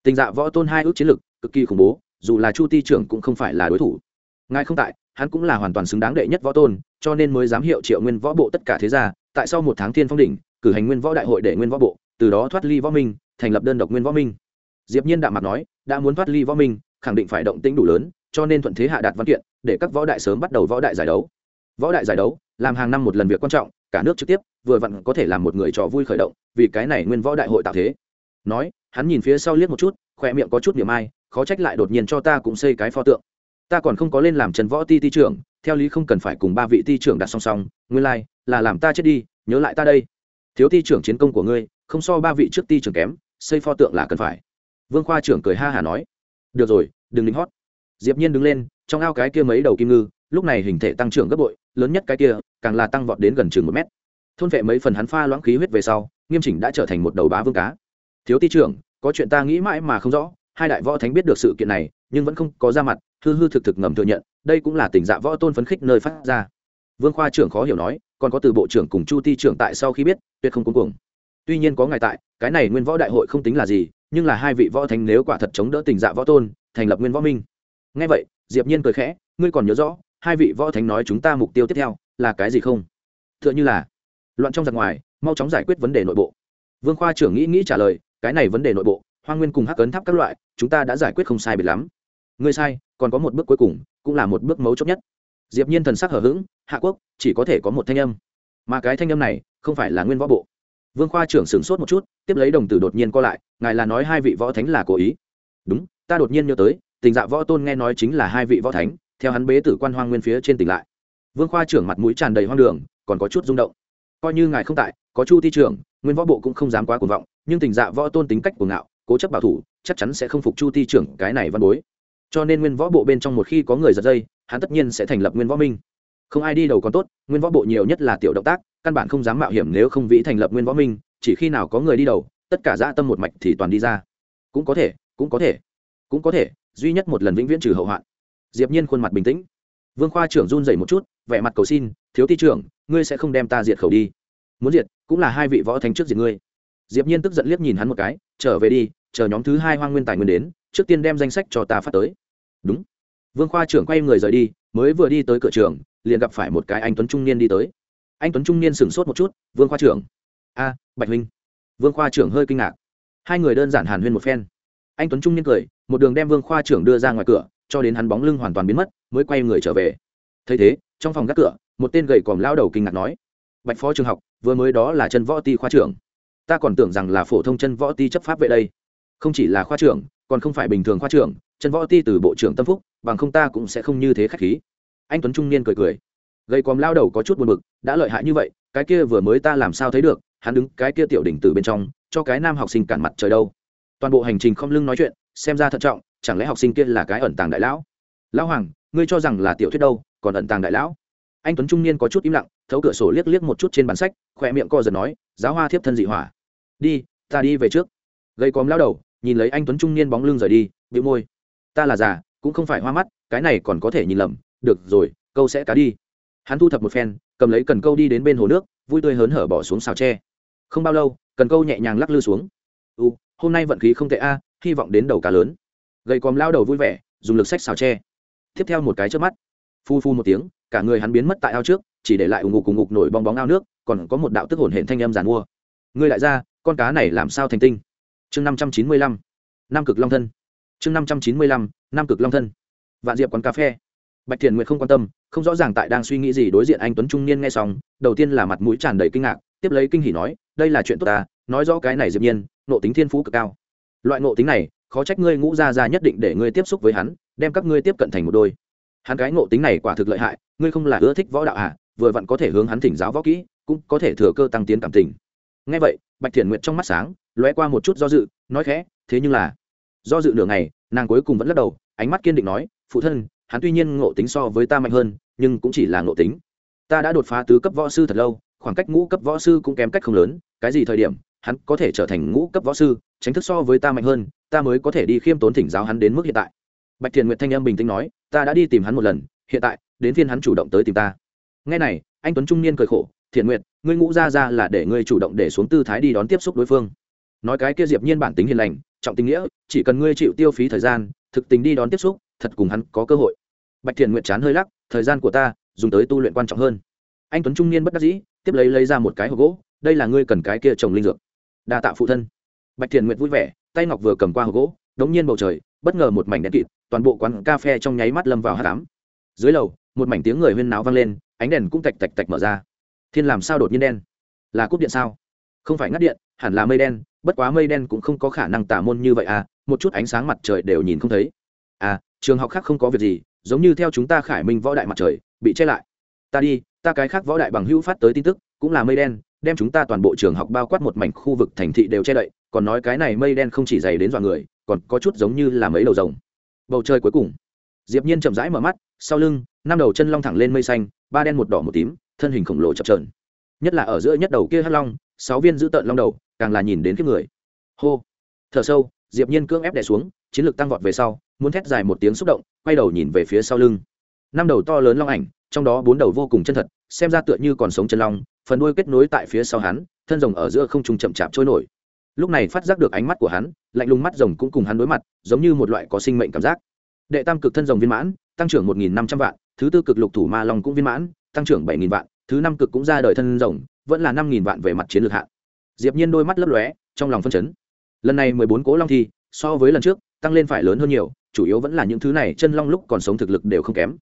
Tình dạ võ tôn hai ước chiến lực, cực kỳ khủng bố, dù là chu ti trưởng cũng không phải là đối thủ. Ngài không tại, hắn cũng là hoàn toàn xứng đáng đệ nhất võ tôn, cho nên mới dám hiệu triệu nguyên võ bộ tất cả thế gia, tại sau một tháng thiên phong đỉnh, cử hành nguyên võ đại hội để nguyên võ bộ, từ đó thoát ly võ minh, thành lập đơn độc nguyên võ minh. Diệp nhiên đạm mặt nói, đã muốn thoát ly võ minh, khẳng định phải động tĩnh đủ lớn cho nên thuận thế hạ đạt văn kiện để các võ đại sớm bắt đầu võ đại giải đấu. Võ đại giải đấu làm hàng năm một lần việc quan trọng cả nước trực tiếp vừa vặn có thể làm một người trò vui khởi động vì cái này nguyên võ đại hội tạo thế. Nói hắn nhìn phía sau liếc một chút khoe miệng có chút niềm ai khó trách lại đột nhiên cho ta cũng xây cái pho tượng. Ta còn không có lên làm trần võ ti ti trưởng theo lý không cần phải cùng ba vị ti trưởng đặt song song nguyên lai、like, là làm ta chết đi nhớ lại ta đây. Thiếu ti trưởng chiến công của ngươi không so ba vị trước ti trưởng kém xây pho tượng là cần phải. Vương khoa trưởng cười ha hà nói. Được rồi đừng lính hót diệp nhiên đứng lên, trong ao cái kia mấy đầu kim ngư, lúc này hình thể tăng trưởng gấp bội, lớn nhất cái kia, càng là tăng vọt đến gần chừng một mét. Thôn vệ mấy phần hắn pha loãng khí huyết về sau, nghiêm chỉnh đã trở thành một đầu bá vương cá. Thiếu ti trưởng, có chuyện ta nghĩ mãi mà không rõ, hai đại võ thánh biết được sự kiện này, nhưng vẫn không có ra mặt, hư hư thực thực ngầm thừa nhận, đây cũng là tình dạ võ tôn phấn khích nơi phát ra. Vương khoa trưởng khó hiểu nói, còn có từ bộ trưởng cùng chu ti trưởng tại sau khi biết, tuyệt không cuống cuồng. Tuy nhiên có ngài tại, cái này nguyên võ đại hội không tính là gì, nhưng là hai vị võ thánh nếu quả thật chống đỡ tình dạ võ tôn, thành lập nguyên võ minh ngay vậy, diệp nhiên cười khẽ, ngươi còn nhớ rõ, hai vị võ thánh nói chúng ta mục tiêu tiếp theo là cái gì không? Tựa như là, loạn trong giặc ngoài, mau chóng giải quyết vấn đề nội bộ. Vương khoa trưởng nghĩ nghĩ trả lời, cái này vấn đề nội bộ hoa nguyên cùng hắc ấn tháp các loại, chúng ta đã giải quyết không sai biệt lắm. Ngươi sai, còn có một bước cuối cùng, cũng là một bước mấu chốt nhất. Diệp nhiên thần sắc hở hững, hạ quốc, chỉ có thể có một thanh âm. Mà cái thanh âm này, không phải là nguyên võ bộ. Vương khoa trưởng sửng sốt một chút, tiếp lấy đồng tử đột nhiên co lại, ngài là nói hai vị võ thánh là cố ý. Đúng, ta đột nhiên nhớ tới tình dạ võ tôn nghe nói chính là hai vị võ thánh, theo hắn bế tử quan hoang nguyên phía trên tỉnh lại. Vương khoa trưởng mặt mũi tràn đầy hoang đường, còn có chút rung động. Coi như ngài không tại, có chu thi trưởng, nguyên võ bộ cũng không dám quá cuồng vọng, nhưng tình dạ võ tôn tính cách cuồng ngạo, cố chấp bảo thủ, chắc chắn sẽ không phục chu thi trưởng cái này văn bối. Cho nên nguyên võ bộ bên trong một khi có người giật dây, hắn tất nhiên sẽ thành lập nguyên võ minh. Không ai đi đầu còn tốt, nguyên võ bộ nhiều nhất là tiểu động tác, căn bản không dám mạo hiểm nếu không vĩ thành lập nguyên võ minh, chỉ khi nào có người đi đầu, tất cả dã tâm một mạch thì toàn đi ra. Cũng có thể, cũng có thể, cũng có thể duy nhất một lần vĩnh viễn trừ hậu hoạn. Diệp nhiên khuôn mặt bình tĩnh. Vương khoa trưởng run rẩy một chút, vẻ mặt cầu xin, thiếu ti trưởng, ngươi sẽ không đem ta diệt khẩu đi. Muốn diệt, cũng là hai vị võ thánh trước diệt ngươi. Diệp nhiên tức giận liếc nhìn hắn một cái, trở về đi, chờ nhóm thứ hai hoang nguyên tài nguyên đến, trước tiên đem danh sách cho ta phát tới. Đúng. Vương khoa trưởng quay người rời đi, mới vừa đi tới cửa trường, liền gặp phải một cái anh tuấn trung niên đi tới. Anh tuấn trung niên sửng sốt một chút, vương khoa trưởng. A, bạch huynh. Vương khoa trưởng hơi kinh ngạc. Hai người đơn giản hàn huyên một phen anh tuấn trung niên cười, một đường đem vương khoa trưởng đưa ra ngoài cửa, cho đến hắn bóng lưng hoàn toàn biến mất, mới quay người trở về. Thấy thế, trong phòng gác cửa, một tên gầy còm lao đầu kinh ngạc nói, bạch phó trường học, vừa mới đó là chân võ ti khoa trưởng. Ta còn tưởng rằng là phổ thông chân võ ti chấp pháp vậy đây. Không chỉ là khoa trưởng, còn không phải bình thường khoa trưởng, chân võ ti từ bộ trưởng tâm phúc, bằng không ta cũng sẽ không như thế khách khí. Anh tuấn trung niên cười cười. Gầy còm lao đầu có chút buồn bực, đã lợi hại như vậy, cái kia vừa mới ta làm sao thấy được, hắn đứng cái kia tiểu đỉnh từ bên trong, cho cái nam học sinh cản mặt trời đâu toàn bộ hành trình không lưng nói chuyện, xem ra thận trọng, chẳng lẽ học sinh kia là cái ẩn tàng đại lão? Lão hoàng, ngươi cho rằng là tiểu thuyết đâu, còn ẩn tàng đại lão? Anh tuấn trung niên có chút im lặng, thấu cửa sổ liếc liếc một chút trên bản sách, khỏe miệng co giật nói, giáo hoa thiếp thân dị hỏa. Đi, ta đi về trước. Gây còm lao đầu, nhìn lấy anh tuấn trung niên bóng lưng rời đi bị môi. Ta là già, cũng không phải hoa mắt, cái này còn có thể nhìn lầm. Được rồi, câu sẽ cá đi. Hắn thu thập một phen, cầm lấy cần câu đi đến bên hồ nước, vui tươi hớn hở bỏ xuống xào tre. Không bao lâu, cần câu nhẹ nhàng lắc lư xuống u, hôm nay vận khí không tệ a, hy vọng đến đầu cá lớn. Gầy còm lao đầu vui vẻ, dùng lực sách xào tre. Tiếp theo một cái trước mắt, phu phu một tiếng, cả người hắn biến mất tại ao trước, chỉ để lại ủng ngục cùng ngục nổi bong bóng ao nước, còn có một đạo tức hồn hển thanh âm giàn mua. Ngươi lại ra con cá này làm sao thành tinh? Chương năm trăm chín mươi lăm, nam cực long thân. Chương năm trăm chín mươi lăm, nam cực long thân. Vạn diệp quán cà phê. Bạch thiện nguyệt không quan tâm, không rõ ràng tại đang suy nghĩ gì đối diện anh tuấn trung niên nghe xong, đầu tiên là mặt mũi tràn đầy kinh ngạc, tiếp lấy kinh hỉ nói, đây là chuyện tốt ta nói rõ cái này diệp nhiên, nộ tính thiên phú cực cao. Loại nộ tính này, khó trách ngươi ngũ gia gia nhất định để ngươi tiếp xúc với hắn, đem các ngươi tiếp cận thành một đôi. Hắn cái ngộ tính này quả thực lợi hại, ngươi không là ưa thích võ đạo à vừa vặn có thể hướng hắn thỉnh giáo võ kỹ, cũng có thể thừa cơ tăng tiến cảm tình. Nghe vậy, bạch thiền nguyệt trong mắt sáng, lóe qua một chút do dự, nói khẽ, thế nhưng là, do dự nửa ngày, nàng cuối cùng vẫn lắc đầu, ánh mắt kiên định nói, phụ thân, hắn tuy nhiên ngộ tính so với ta mạnh hơn, nhưng cũng chỉ là ngộ tính. Ta đã đột phá tứ cấp võ sư thật lâu, khoảng cách ngũ cấp võ sư cũng kém cách không lớn, cái gì thời điểm hắn có thể trở thành ngũ cấp võ sư, tránh thức so với ta mạnh hơn, ta mới có thể đi khiêm tốn thỉnh giáo hắn đến mức hiện tại. Bạch thiền nguyệt thanh âm bình tĩnh nói, ta đã đi tìm hắn một lần, hiện tại, đến phiên hắn chủ động tới tìm ta. Ngay này, anh tuấn trung niên cười khổ thiện nguyệt, ngươi ngũ ra ra là để ngươi chủ động để xuống tư thái đi đón tiếp xúc đối phương. Nói cái kia diệp nhiên bản tính hiền lành, trọng tình nghĩa, chỉ cần ngươi chịu tiêu phí thời gian, thực tình đi đón tiếp xúc, thật cùng hắn có cơ hội. Bạch thiện Nguyệt chán hơi lắc, thời gian của ta, dùng tới tu luyện quan trọng hơn. Anh tuấn trung niên bất đắc dĩ, tiếp lấy lấy ra một cái hộp gỗ, đây là ngươi cần cái kia trồng linh dược đa tạ phụ thân. Bạch thiện nguyện vui vẻ, tay ngọc vừa cầm qua hộp gỗ, đống nhiên bầu trời, bất ngờ một mảnh đen kịt, toàn bộ quán cà phê trong nháy mắt lâm vào hát đám dưới lầu, một mảnh tiếng người huyên náo vang lên, ánh đèn cũng tạch tạch tạch mở ra. Thiên làm sao đột nhiên đen? Là cúp điện sao? Không phải ngắt điện, hẳn là mây đen, bất quá mây đen cũng không có khả năng tả môn như vậy à một chút ánh sáng mặt trời đều nhìn không thấy. À trường học khác không có việc gì, giống như theo chúng ta khải minh võ đại mặt trời, bị che lại. Ta đi, ta cái khác võ đại bằng hữu phát tới tin tức, cũng là mây đen đem chúng ta toàn bộ trường học bao quát một mảnh khu vực thành thị đều che đậy, còn nói cái này mây đen không chỉ dày đến dọa người, còn có chút giống như là mấy đầu rồng. Bầu trời cuối cùng, diệp nhiên chậm rãi mở mắt, sau lưng, năm đầu chân long thẳng lên mây xanh, ba đen một đỏ một tím, thân hình khổng lồ chập chờn. Nhất là ở giữa nhất đầu kia hắc long, sáu viên giữ tợn long đầu, càng là nhìn đến cái người. Hô! Thở sâu, diệp nhiên cưỡng ép đè xuống, chiến lược tăng vọt về sau, muốn thét dài một tiếng xúc động, quay đầu nhìn về phía sau lưng. Năm đầu to lớn long ảnh, trong đó bốn đầu vô cùng chân thật, xem ra tựa như còn sống chân long phần đuôi kết nối tại phía sau hắn, thân rồng ở giữa không trung chậm chạp trôi nổi. Lúc này phát giác được ánh mắt của hắn, lạnh lùng mắt rồng cũng cùng hắn đối mặt, giống như một loại có sinh mệnh cảm giác. Đệ tam cực thân rồng viên mãn, tăng trưởng một nghìn năm trăm vạn, thứ tư cực lục thủ ma long cũng viên mãn, tăng trưởng bảy nghìn vạn, thứ năm cực cũng ra đời thân rồng, vẫn là năm nghìn vạn về mặt chiến lược hạn. Diệp nhiên đôi mắt lấp lóe, trong lòng phân chấn. Lần này mười bốn cố long thi, so với lần trước, tăng lên phải lớn hơn nhiều, chủ yếu vẫn là những thứ này chân long lúc còn sống thực lực đều không kém.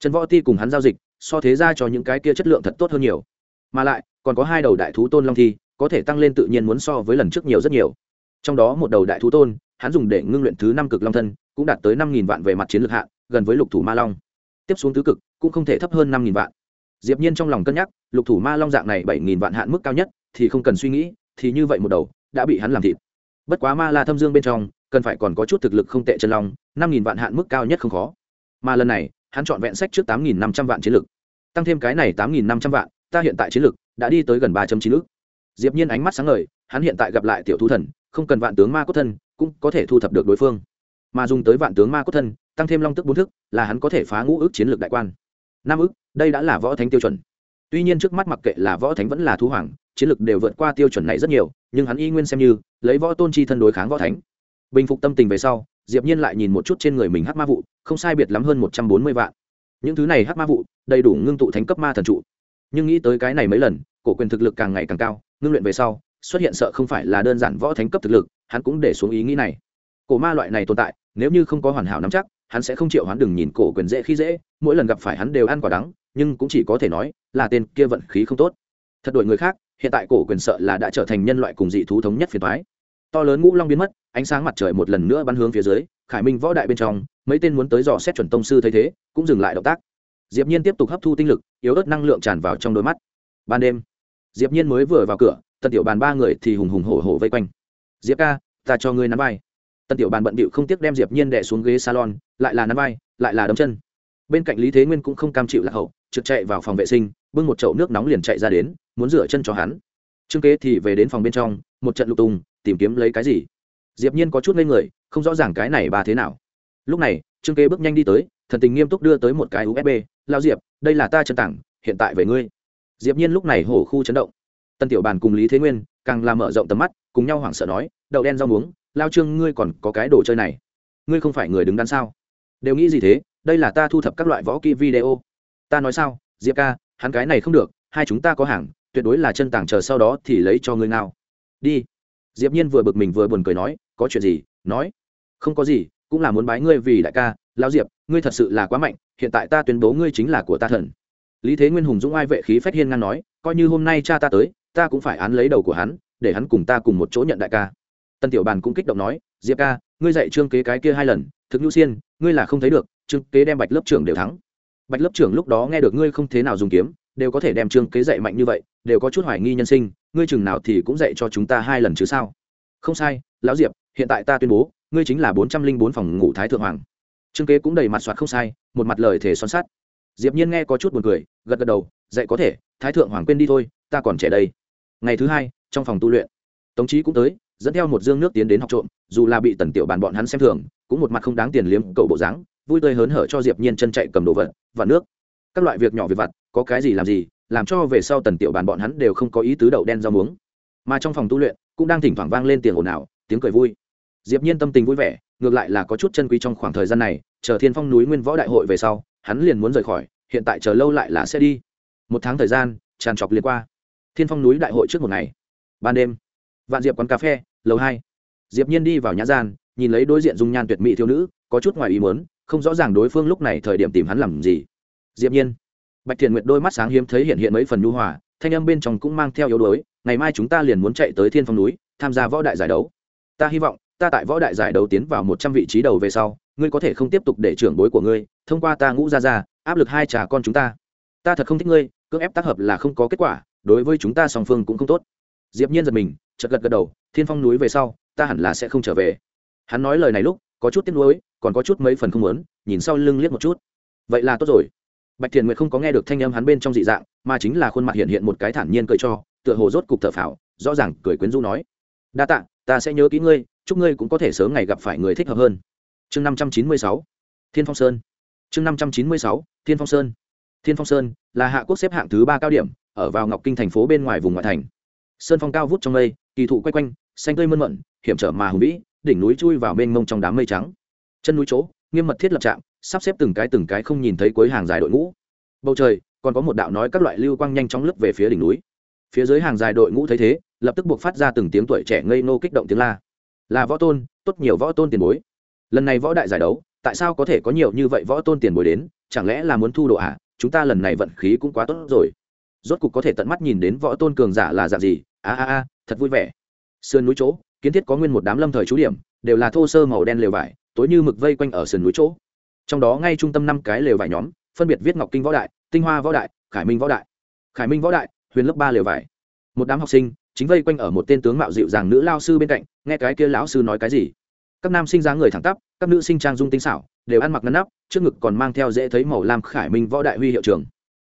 Trần võ ti cùng hắn giao dịch, so thế ra cho những cái kia chất lượng thật tốt hơn nhiều mà lại, còn có hai đầu đại thú tôn long thi, có thể tăng lên tự nhiên muốn so với lần trước nhiều rất nhiều. Trong đó một đầu đại thú tôn, hắn dùng để ngưng luyện thứ năm cực long thân, cũng đạt tới năm nghìn vạn về mặt chiến lược hạ, gần với lục thủ ma long. Tiếp xuống tứ cực, cũng không thể thấp hơn năm nghìn vạn. Diệp nhiên trong lòng cân nhắc, lục thủ ma long dạng này bảy nghìn vạn hạn mức cao nhất, thì không cần suy nghĩ, thì như vậy một đầu, đã bị hắn làm thịt. Bất quá ma la thâm dương bên trong, cần phải còn có chút thực lực không tệ chân long, năm nghìn vạn hạn mức cao nhất không khó. Mà lần này, hắn chọn vẹn sách trước tám nghìn năm trăm vạn chiến lược. Tăng thêm cái này tám nghìn năm trăm vạn ta hiện tại chiến lực đã đi tới gần ba chín ức. Diệp nhiên ánh mắt sáng ngời, hắn hiện tại gặp lại tiểu thú thần, không cần vạn tướng ma cốt thân, cũng có thể thu thập được đối phương. Mà dùng tới vạn tướng ma cốt thân, tăng thêm long tức bốn thức, là hắn có thể phá ngũ ước chiến lược đại quan. Năm ước đây đã là võ thánh tiêu chuẩn. Tuy nhiên trước mắt mặc kệ là võ thánh vẫn là thú hoàng, chiến lược đều vượt qua tiêu chuẩn này rất nhiều, nhưng hắn y nguyên xem như, lấy võ tôn chi thân đối kháng võ thánh. Bình phục tâm tình về sau, diệp nhiên lại nhìn một chút trên người mình hắc ma vụ, không sai biệt lắm hơn một trăm bốn mươi vạn. Những thứ này hắc ma vụ, đầy đủ ngưng tụ thánh cấp ma thần trụ nhưng nghĩ tới cái này mấy lần, cổ quyền thực lực càng ngày càng cao, ngưng luyện về sau, xuất hiện sợ không phải là đơn giản võ thánh cấp thực lực, hắn cũng để xuống ý nghĩ này. Cổ ma loại này tồn tại, nếu như không có hoàn hảo nắm chắc, hắn sẽ không chịu hắn đừng nhìn cổ quyền dễ khi dễ, mỗi lần gặp phải hắn đều ăn quả đắng, nhưng cũng chỉ có thể nói là tên kia vận khí không tốt. Thật đổi người khác, hiện tại cổ quyền sợ là đã trở thành nhân loại cùng dị thú thống nhất phiền thoái to lớn ngũ long biến mất, ánh sáng mặt trời một lần nữa bắn hướng phía dưới, khải minh võ đại bên trong, mấy tên muốn tới dò xét chuẩn tông sư thấy thế, cũng dừng lại động tác diệp nhiên tiếp tục hấp thu tinh lực, yếu ớt năng lượng tràn vào trong đôi mắt. Ban đêm, diệp nhiên mới vừa vào cửa, tần tiểu bàn ba người thì hùng hùng hổ hổ vây quanh. Diệp ca, ta cho ngươi nắm vai. Tần tiểu bàn bận bịu không tiếc đem diệp nhiên đè xuống ghế salon, lại là nắm vai, lại là đấm chân. Bên cạnh lý thế nguyên cũng không cam chịu lạc hậu trượt chạy vào phòng vệ sinh, bưng một chậu nước nóng liền chạy ra đến, muốn rửa chân cho hắn. Trương kế thì về đến phòng bên trong, một trận lục tung, tìm kiếm lấy cái gì? Diệp nhiên có chút ngây người, không rõ ràng cái này bà thế nào. Lúc này, trương kế bước nhanh đi tới thần tình nghiêm túc đưa tới một cái usb lao diệp, đây là ta chân tặng hiện tại về ngươi. Diệp nhiên lúc này hổ khu chấn động. Tân tiểu bàn cùng lý thế nguyên càng làm mở rộng tầm mắt, cùng nhau hoảng sợ nói, đậu đen rau muống, lao trương ngươi còn có cái đồ chơi này. Ngươi không phải người đứng đắn sao? Đều nghĩ gì thế? Đây là ta thu thập các loại võ kỹ video. Ta nói sao, diệp ca, hắn cái này không được, hai chúng ta có hàng, tuyệt đối là chân tàng chờ sau đó thì lấy cho ngươi nào đi. Diệp nhiên vừa bực mình vừa buồn cười nói, có chuyện gì? Nói. Không có gì, cũng là muốn bái ngươi vì đại ca lao diệp, ngươi thật sự là quá mạnh, hiện tại ta tuyên bố ngươi chính là của ta thần. Lý thế nguyên hùng dũng ai vệ khí phách hiên Ngăn nói, coi như hôm nay cha ta tới, ta cũng phải án lấy đầu của hắn, để hắn cùng ta cùng một chỗ nhận đại ca. Tân tiểu bàn cũng kích động nói, diệp ca, ngươi dạy trương kế cái kia hai lần, thực nhu xiên, ngươi là không thấy được, trương kế đem bạch lớp trưởng đều thắng. Bạch lớp trưởng lúc đó nghe được ngươi không thế nào dùng kiếm, đều có thể đem trương kế dạy mạnh như vậy, đều có chút hoài nghi nhân sinh, ngươi chừng nào thì cũng dạy cho chúng ta hai lần chứ sao? Không sai, lão diệp, hiện tại ta tuyên bố, ngươi chính là bốn trăm linh bốn phòng ngủ thái thượng hoàng trương kế cũng đầy mặt soạt không sai, một mặt lời thể son sắt. Diệp nhiên nghe có chút buồn cười, gật gật đầu, dạy có thể, thái thượng hoàng quên đi thôi, ta còn trẻ đây. Ngày thứ hai, trong phòng tu luyện, tống trí cũng tới, dẫn theo một dương nước tiến đến học trộm, dù là bị tần tiểu bàn bọn hắn xem thường, cũng một mặt không đáng tiền liếm cầu bộ dáng, vui tươi hớn hở cho diệp nhiên chân chạy cầm đồ vật và nước. Các loại việc nhỏ việc vặt, có cái gì làm gì, làm cho về sau tần tiểu bàn bọn hắn đều không có ý tứ đậu đen rau muống. Mà trong phòng tu luyện, cũng đang thỉnh thoảng vang lên tiếng ồn ào, tiếng cười vui. Diệp nhiên tâm tình vui vẻ, ngược lại là có chút chân quý trong khoảng thời gian này chờ thiên phong núi nguyên võ đại hội về sau, hắn liền muốn rời khỏi, hiện tại chờ lâu lại là sẽ đi. Một tháng thời gian, tràn trọc liền qua. Thiên phong núi đại hội trước một ngày. Ban đêm, vạn diệp quán cà phê, lầu hai. Diệp nhiên đi vào nhã gian, nhìn lấy đối diện dung nhan tuyệt mỹ thiếu nữ, có chút ngoài ý muốn, không rõ ràng đối phương lúc này thời điểm tìm hắn làm gì. Diệp nhiên, bạch thiện nguyệt đôi mắt sáng hiếm thấy hiện hiện mấy phần nhu hòa, thanh âm bên trong cũng mang theo yếu đuối, ngày mai chúng ta liền muốn chạy tới thiên phong núi, tham gia võ đại giải đấu. Ta hy vọng, ta tại võ đại giải đấu tiến vào một trăm vị trí đầu về sau ngươi có thể không tiếp tục để trưởng bối của ngươi, thông qua ta ngũ ra ra áp lực hai trà con chúng ta. Ta thật không thích ngươi, cưỡng ép tác hợp là không có kết quả, đối với chúng ta song phương cũng không tốt. Diệp nhiên giật mình, chợt gật gật đầu, thiên phong núi về sau, ta hẳn là sẽ không trở về. Hắn nói lời này lúc, có chút tiếc nuối, còn có chút mấy phần không muốn, nhìn sau lưng liếc một chút. Vậy là tốt rồi. Bạch thiền nguyệt không có nghe được thanh âm hắn bên trong dị dạng, mà chính là khuôn mặt hiện hiện một cái thản nhiên cười cho, tựa hồ rốt cục thở phào, rõ ràng cười quyến rũ nói. Đa tạ, ta sẽ nhớ kỹ ngươi, chúc ngươi cũng có thể sớm ngày gặp phải người thích hợp hơn chương năm trăm chín mươi sáu, thiên phong sơn. Chương năm trăm chín mươi sáu, thiên phong sơn. Thiên phong sơn là hạ quốc xếp hạng thứ ba cao điểm ở vào ngọc kinh thành phố bên ngoài vùng ngoại thành. Sơn phong cao vút trong mây, kỳ thụ quay quanh, xanh tươi mơn mận, hiểm trở mà hùng vĩ, đỉnh núi chui vào mênh mông trong đám mây trắng. Chân núi chỗ, nghiêm mật thiết lập trạm, sắp xếp từng cái từng cái không nhìn thấy cuối hàng dài đội ngũ. Bầu trời, còn có một đạo nói các loại lưu quang nhanh chóng lướt về phía đỉnh núi. Phía dưới hàng dài đội ngũ thấy thế, lập tức buộc phát ra từng tiếng tuổi trẻ ngây nô kích động tiếng la. Là võ tôn, tốt nhiều võ tôn tiền bối lần này võ đại giải đấu, tại sao có thể có nhiều như vậy võ tôn tiền bối đến? Chẳng lẽ là muốn thu đồ à? Chúng ta lần này vận khí cũng quá tốt rồi. Rốt cục có thể tận mắt nhìn đến võ tôn cường giả là dạng gì? A a a, thật vui vẻ. Sườn núi chỗ, kiến thiết có nguyên một đám lâm thời trú điểm, đều là thô sơ màu đen lều vải, tối như mực vây quanh ở sườn núi chỗ. Trong đó ngay trung tâm năm cái lều vải nhóm, phân biệt viết ngọc kinh võ đại, tinh hoa võ đại, khải minh võ đại. Khải minh võ đại, huyền lớp ba lều vải. Một đám học sinh, chính vây quanh ở một tên tướng mạo dịu dàng nữ lao sư bên cạnh, nghe cái kia lão sư nói cái gì? Các nam sinh dáng người thẳng tắp, các nữ sinh trang dung tinh xảo, đều ăn mặc ngăn nắp, trước ngực còn mang theo dễ thấy màu lam khải minh võ đại huy hiệu trường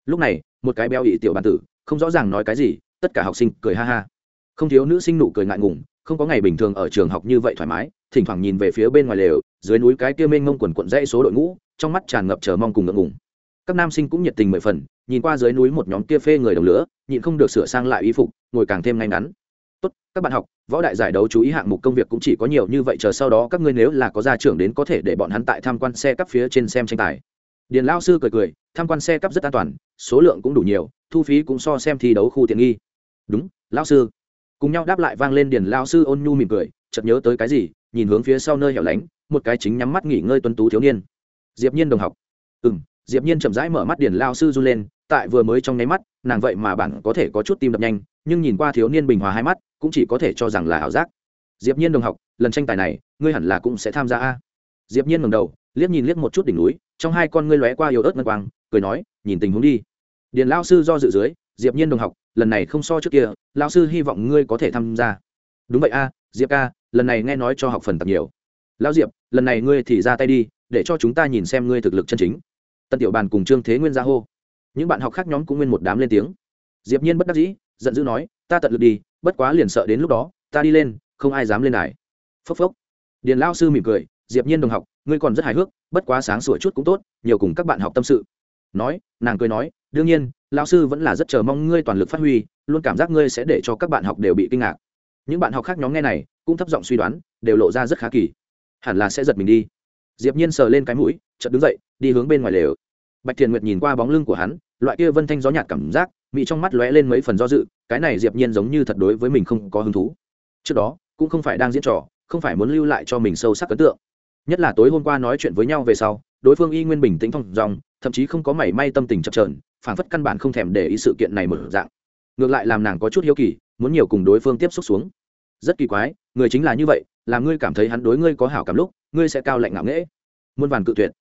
lúc này, một cái béo ị tiểu bàn tử, không rõ ràng nói cái gì, tất cả học sinh cười ha ha. Không thiếu nữ sinh nụ cười ngại ngùng, không có ngày bình thường ở trường học như vậy thoải mái, thỉnh thoảng nhìn về phía bên ngoài lều, dưới núi cái kia mênh mông quần quận dãy số đội ngũ, trong mắt tràn ngập chờ mong cùng ngượng ngùng. Các nam sinh cũng nhiệt tình mười phần, nhìn qua dưới núi một nhóm kia phê người đồng lửa, nhịn không được sửa sang lại y phục, ngồi càng thêm ngay ngắn tốt, các bạn học, võ đại giải đấu chú ý hạng mục công việc cũng chỉ có nhiều như vậy, chờ sau đó các ngươi nếu là có gia trưởng đến có thể để bọn hắn tại tham quan xe cắp phía trên xem tranh tài. Điền lao sư cười cười, tham quan xe cắp rất an toàn, số lượng cũng đủ nhiều, thu phí cũng so xem thi đấu khu tiện nghi. Đúng, lao sư. Cùng nhau đáp lại vang lên điền lao sư ôn nhu mỉm cười, chợt nhớ tới cái gì, nhìn hướng phía sau nơi hẻo lánh, một cái chính nhắm mắt nghỉ ngơi tuân tú thiếu niên. Diệp nhiên đồng học. Ừ m diệp nhiên chậm rãi mở mắt điền lao sư run lên, tại vừa mới trong nháy mắt nàng vậy mà bạn có thể có chút tim đập nhanh, nhưng nhìn qua thiếu niên bình hòa hai mắt, cũng chỉ có thể cho rằng là ảo giác. Diệp nhiên đồng học, lần tranh tài này, ngươi hẳn là cũng sẽ tham gia a. Diệp nhiên ngẩng đầu, liếc nhìn liếc một chút đỉnh núi, trong hai con ngươi lóe qua yếu ớt ngân quang, cười nói, nhìn tình huống đi. Điền Lão sư do dự dưới, diệp nhiên đồng học, lần này không so trước kia, Lão sư hy vọng ngươi có thể tham gia. Đúng vậy a, diệp ca, lần này nghe nói cho học phần tập nhiều. Lão diệp, lần này ngươi thì ra tay đi, để cho chúng ta nhìn xem ngươi thực lực chân chính. Tân tiểu bàn cùng trương thế nguyên ra hô những bạn học khác nhóm cũng nguyên một đám lên tiếng. Diệp nhiên bất đắc dĩ, giận dữ nói, ta tận lực đi, bất quá liền sợ đến lúc đó, ta đi lên, không ai dám lên đài. Phốc phốc. Điền lao sư mỉm cười, diệp nhiên đồng học, ngươi còn rất hài hước, bất quá sáng sủa chút cũng tốt, nhiều cùng các bạn học tâm sự. Nói, nàng cười nói, đương nhiên, lao sư vẫn là rất chờ mong ngươi toàn lực phát huy, luôn cảm giác ngươi sẽ để cho các bạn học đều bị kinh ngạc. Những bạn học khác nhóm nghe này, cũng thấp giọng suy đoán, đều lộ ra rất khá kỳ. Hẳn là sẽ giật mình đi. Diệp nhiên sờ lên cái mũi, chợt đứng dậy, đi hướng bên ngoài lều. Bạch thiền nguyệt nhìn qua bóng lưng của hắn loại kia vân thanh gió nhạt cảm giác mỹ trong mắt lóe lên mấy phần do dự, cái này diệp nhiên giống như thật đối với mình không có hứng thú. Trước đó, cũng không phải đang diễn trò, không phải muốn lưu lại cho mình sâu sắc ấn tượng. Nhất là tối hôm qua nói chuyện với nhau về sau, đối phương y nguyên bình tĩnh thong dong, thậm chí không có mảy may tâm tình chập chờn, phảng phất căn bản không thèm để ý sự kiện này mở dạng. Ngược lại làm nàng có chút hiếu kỳ, muốn nhiều cùng đối phương tiếp xúc xuống. Rất kỳ quái, người chính là như vậy, làm ngươi cảm thấy hắn đối ngươi có hảo cảm lúc, ngươi sẽ cao lạnh ngạo nghễ. Muôn vàn cự tuyệt.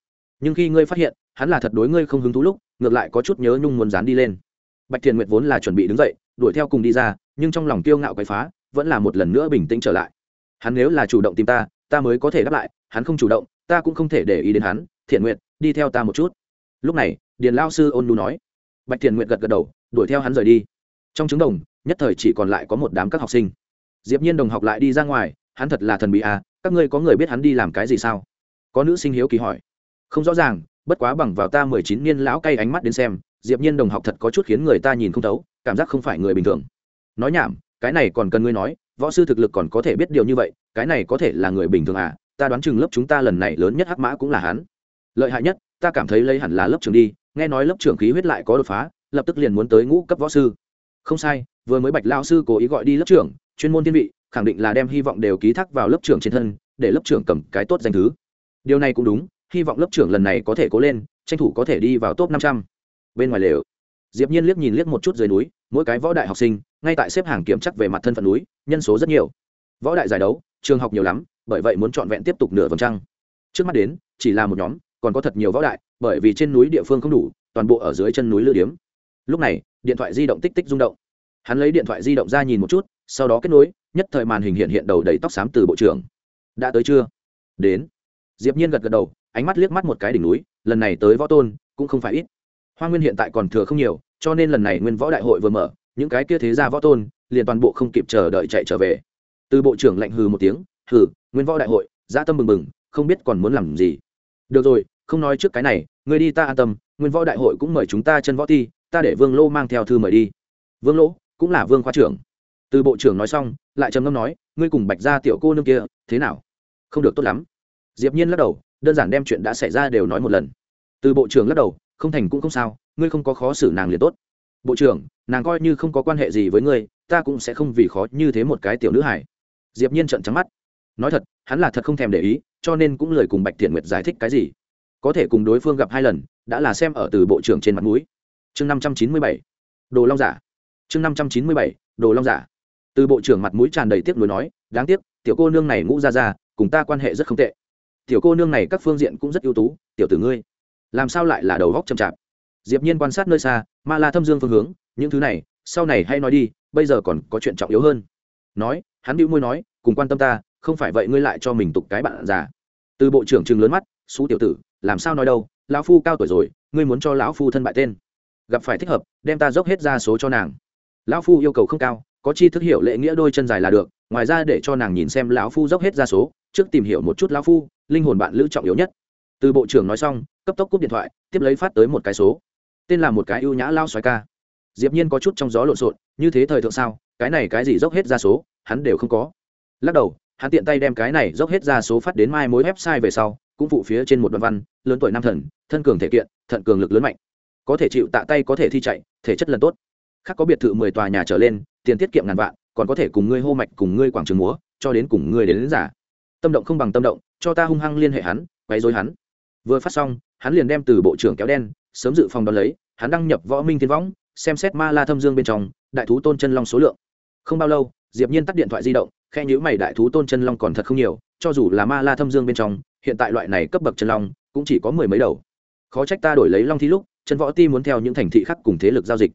Nhưng khi ngươi phát hiện hắn là thật đối ngươi không hứng thú lúc, ngược lại có chút nhớ nhung muốn dán đi lên. Bạch thiền nguyệt vốn là chuẩn bị đứng dậy, đuổi theo cùng đi ra, nhưng trong lòng kiêu ngạo quậy phá, vẫn là một lần nữa bình tĩnh trở lại. Hắn nếu là chủ động tìm ta ta mới có thể đáp lại, hắn không chủ động, ta cũng không thể để ý đến hắn. Thiện nguyện đi theo ta một chút. Lúc này, điền lao sư ôn nu nói. Bạch thiền nguyện gật gật đầu, đuổi theo hắn rời đi. Trong trứng đồng, nhất thời chỉ còn lại có một đám các học sinh. Diệp nhiên đồng học lại đi ra ngoài, hắn thật là thần bí à các ngươi có người biết hắn đi làm cái gì sao? Có nữ sinh hiếu kỳ hỏi. Không rõ ràng bất quá bằng vào ta mười chín niên lão cay ánh mắt đến xem, diệp nhiên đồng học thật có chút khiến người ta nhìn không thấu, cảm giác không phải người bình thường. Nói nhảm, cái này còn cần ngươi nói, võ sư thực lực còn có thể biết điều như vậy, cái này có thể là người bình thường à ta đoán chừng lớp chúng ta lần này lớn nhất hắc mã cũng là hắn. Lợi hại nhất, ta cảm thấy lấy hẳn là lớp trưởng đi, nghe nói lớp trưởng khí huyết lại có đột phá, lập tức liền muốn tới ngũ cấp võ sư. Không sai, vừa mới bạch lao sư cố ý gọi đi lớp trưởng, chuyên môn thiên vị, khẳng định là đem hy vọng đều ký thác vào lớp trưởng trên thân, để lớp trưởng cầm cái tốt danh thứ. Điều này cũng đúng hy vọng lớp trưởng lần này có thể cố lên, tranh thủ có thể đi vào top năm trăm. Bên ngoài lều, diệp nhiên liếc nhìn liếc một chút dưới núi, mỗi cái võ đại học sinh, ngay tại xếp hàng kiểm chắc về mặt thân phận núi, nhân số rất nhiều. Võ đại giải đấu, trường học nhiều lắm, bởi vậy muốn chọn vẹn tiếp tục nửa vòng trăng. Trước mắt đến, chỉ là một nhóm, còn có thật nhiều võ đại, bởi vì trên núi địa phương không đủ, toàn bộ ở dưới chân núi lữ điếm. Lúc này, điện thoại di động tích tích rung động. Hắn lấy điện thoại di động ra nhìn một chút, sau đó kết nối, nhất thời màn hình hiện hiện đầu đầy tóc xám từ bộ trưởng. Đã tới chưa? Đến. Diệp nhiên gật gật đầu ánh mắt liếc mắt một cái đỉnh núi, lần này tới võ tôn cũng không phải ít. Hoa nguyên hiện tại còn thừa không nhiều, cho nên lần này nguyên võ đại hội vừa mở, những cái kia thế gia võ tôn liền toàn bộ không kịp chờ đợi chạy trở về. Từ bộ trưởng lạnh hừ một tiếng, hừ, nguyên võ đại hội, dã tâm bừng bừng, không biết còn muốn làm gì. Được rồi, không nói trước cái này người đi ta an tâm, nguyên võ đại hội cũng mời chúng ta chân võ ti, ta để vương lô mang theo thư mời đi. Vương lỗ cũng là vương khoa trưởng. Từ bộ trưởng nói xong, lại trầm ngâm nói, ngươi cùng bạch gia tiểu cô nương kia, thế nào? Không được tốt lắm. Diệp nhiên lắc đầu đơn giản đem chuyện đã xảy ra đều nói một lần. Từ bộ trưởng lắc đầu, không thành cũng không sao, ngươi không có khó xử nàng liền tốt. Bộ trưởng, nàng coi như không có quan hệ gì với ngươi, ta cũng sẽ không vì khó như thế một cái tiểu nữ hải diệp nhiên trợn trắng mắt. Nói thật, hắn là thật không thèm để ý, cho nên cũng lời cùng bạch thiện nguyệt giải thích cái gì. Có thể cùng đối phương gặp hai lần, đã là xem ở từ bộ trưởng trên mặt mũi. Chương năm trăm chín mươi bảy, đồ long giả. Chương năm trăm chín mươi bảy, đồ long giả. Từ bộ trưởng mặt mũi tràn đầy tiếc nuối nói, đáng tiếc, tiểu cô nương này ngũ ra ra cùng ta quan hệ rất không tệ tiểu cô nương này các phương diện cũng rất ưu tú, tiểu tử ngươi, làm sao lại là đầu góc chậm chạp? Diệp nhiên quan sát nơi xa, ma la thâm dương phương hướng, những thứ này, sau này hay nói đi, bây giờ còn có chuyện trọng yếu hơn. Nói, hắn bĩu môi nói, cùng quan tâm ta, không phải vậy ngươi lại cho mình tục cái bạn già. Từ bộ trưởng trừng lớn mắt, xú tiểu tử, làm sao nói đâu, lão phu cao tuổi rồi, ngươi muốn cho lão phu thân bại tên. Gặp phải thích hợp, đem ta dốc hết ra số cho nàng. Lão phu yêu cầu không cao, có chi thức hiểu lệ nghĩa đôi chân dài là được, ngoài ra để cho nàng nhìn xem lão phu dốc hết ra số, trước tìm hiểu một chút lão phu linh hồn bạn lữ trọng yếu nhất. Từ bộ trưởng nói xong cấp tốc cúp điện thoại tiếp lấy phát tới một cái số. Tên là một cái ưu nhã lao xoái ca. Diệp nhiên có chút trong gió lộn xộn như thế thời thượng sao cái này cái gì dốc hết ra số hắn đều không có. Lắc đầu hắn tiện tay đem cái này dốc hết ra số phát đến mai mối website về sau cũng phụ phía trên một đoạn văn lớn tuổi nam thần thân cường thể kiện thận cường lực lớn mạnh. Có thể chịu tạ tay có thể thi chạy thể chất lần tốt. Khác có biệt thự mười tòa nhà trở lên tiền tiết kiệm ngàn vạn còn có thể cùng ngươi hô mạch cùng ngươi quảng trường múa cho đến cùng ngươi đến, đến giả. Tâm động không bằng tâm động cho ta hung hăng liên hệ hắn, quấy rối hắn. Vừa phát xong, hắn liền đem từ bộ trưởng kéo đen, sớm dự phòng đón lấy, hắn đăng nhập võ minh thiên võng, xem xét ma la thâm dương bên trong, đại thú tôn chân long số lượng. Không bao lâu, diệp nhiên tắt điện thoại di động, khe nhữ mày đại thú tôn chân long còn thật không nhiều, cho dù là ma la thâm dương bên trong, hiện tại loại này cấp bậc chân long, cũng chỉ có mười mấy đầu. Khó trách ta đổi lấy long thi lúc, chân võ ti muốn theo những thành thị khác cùng thế lực giao dịch.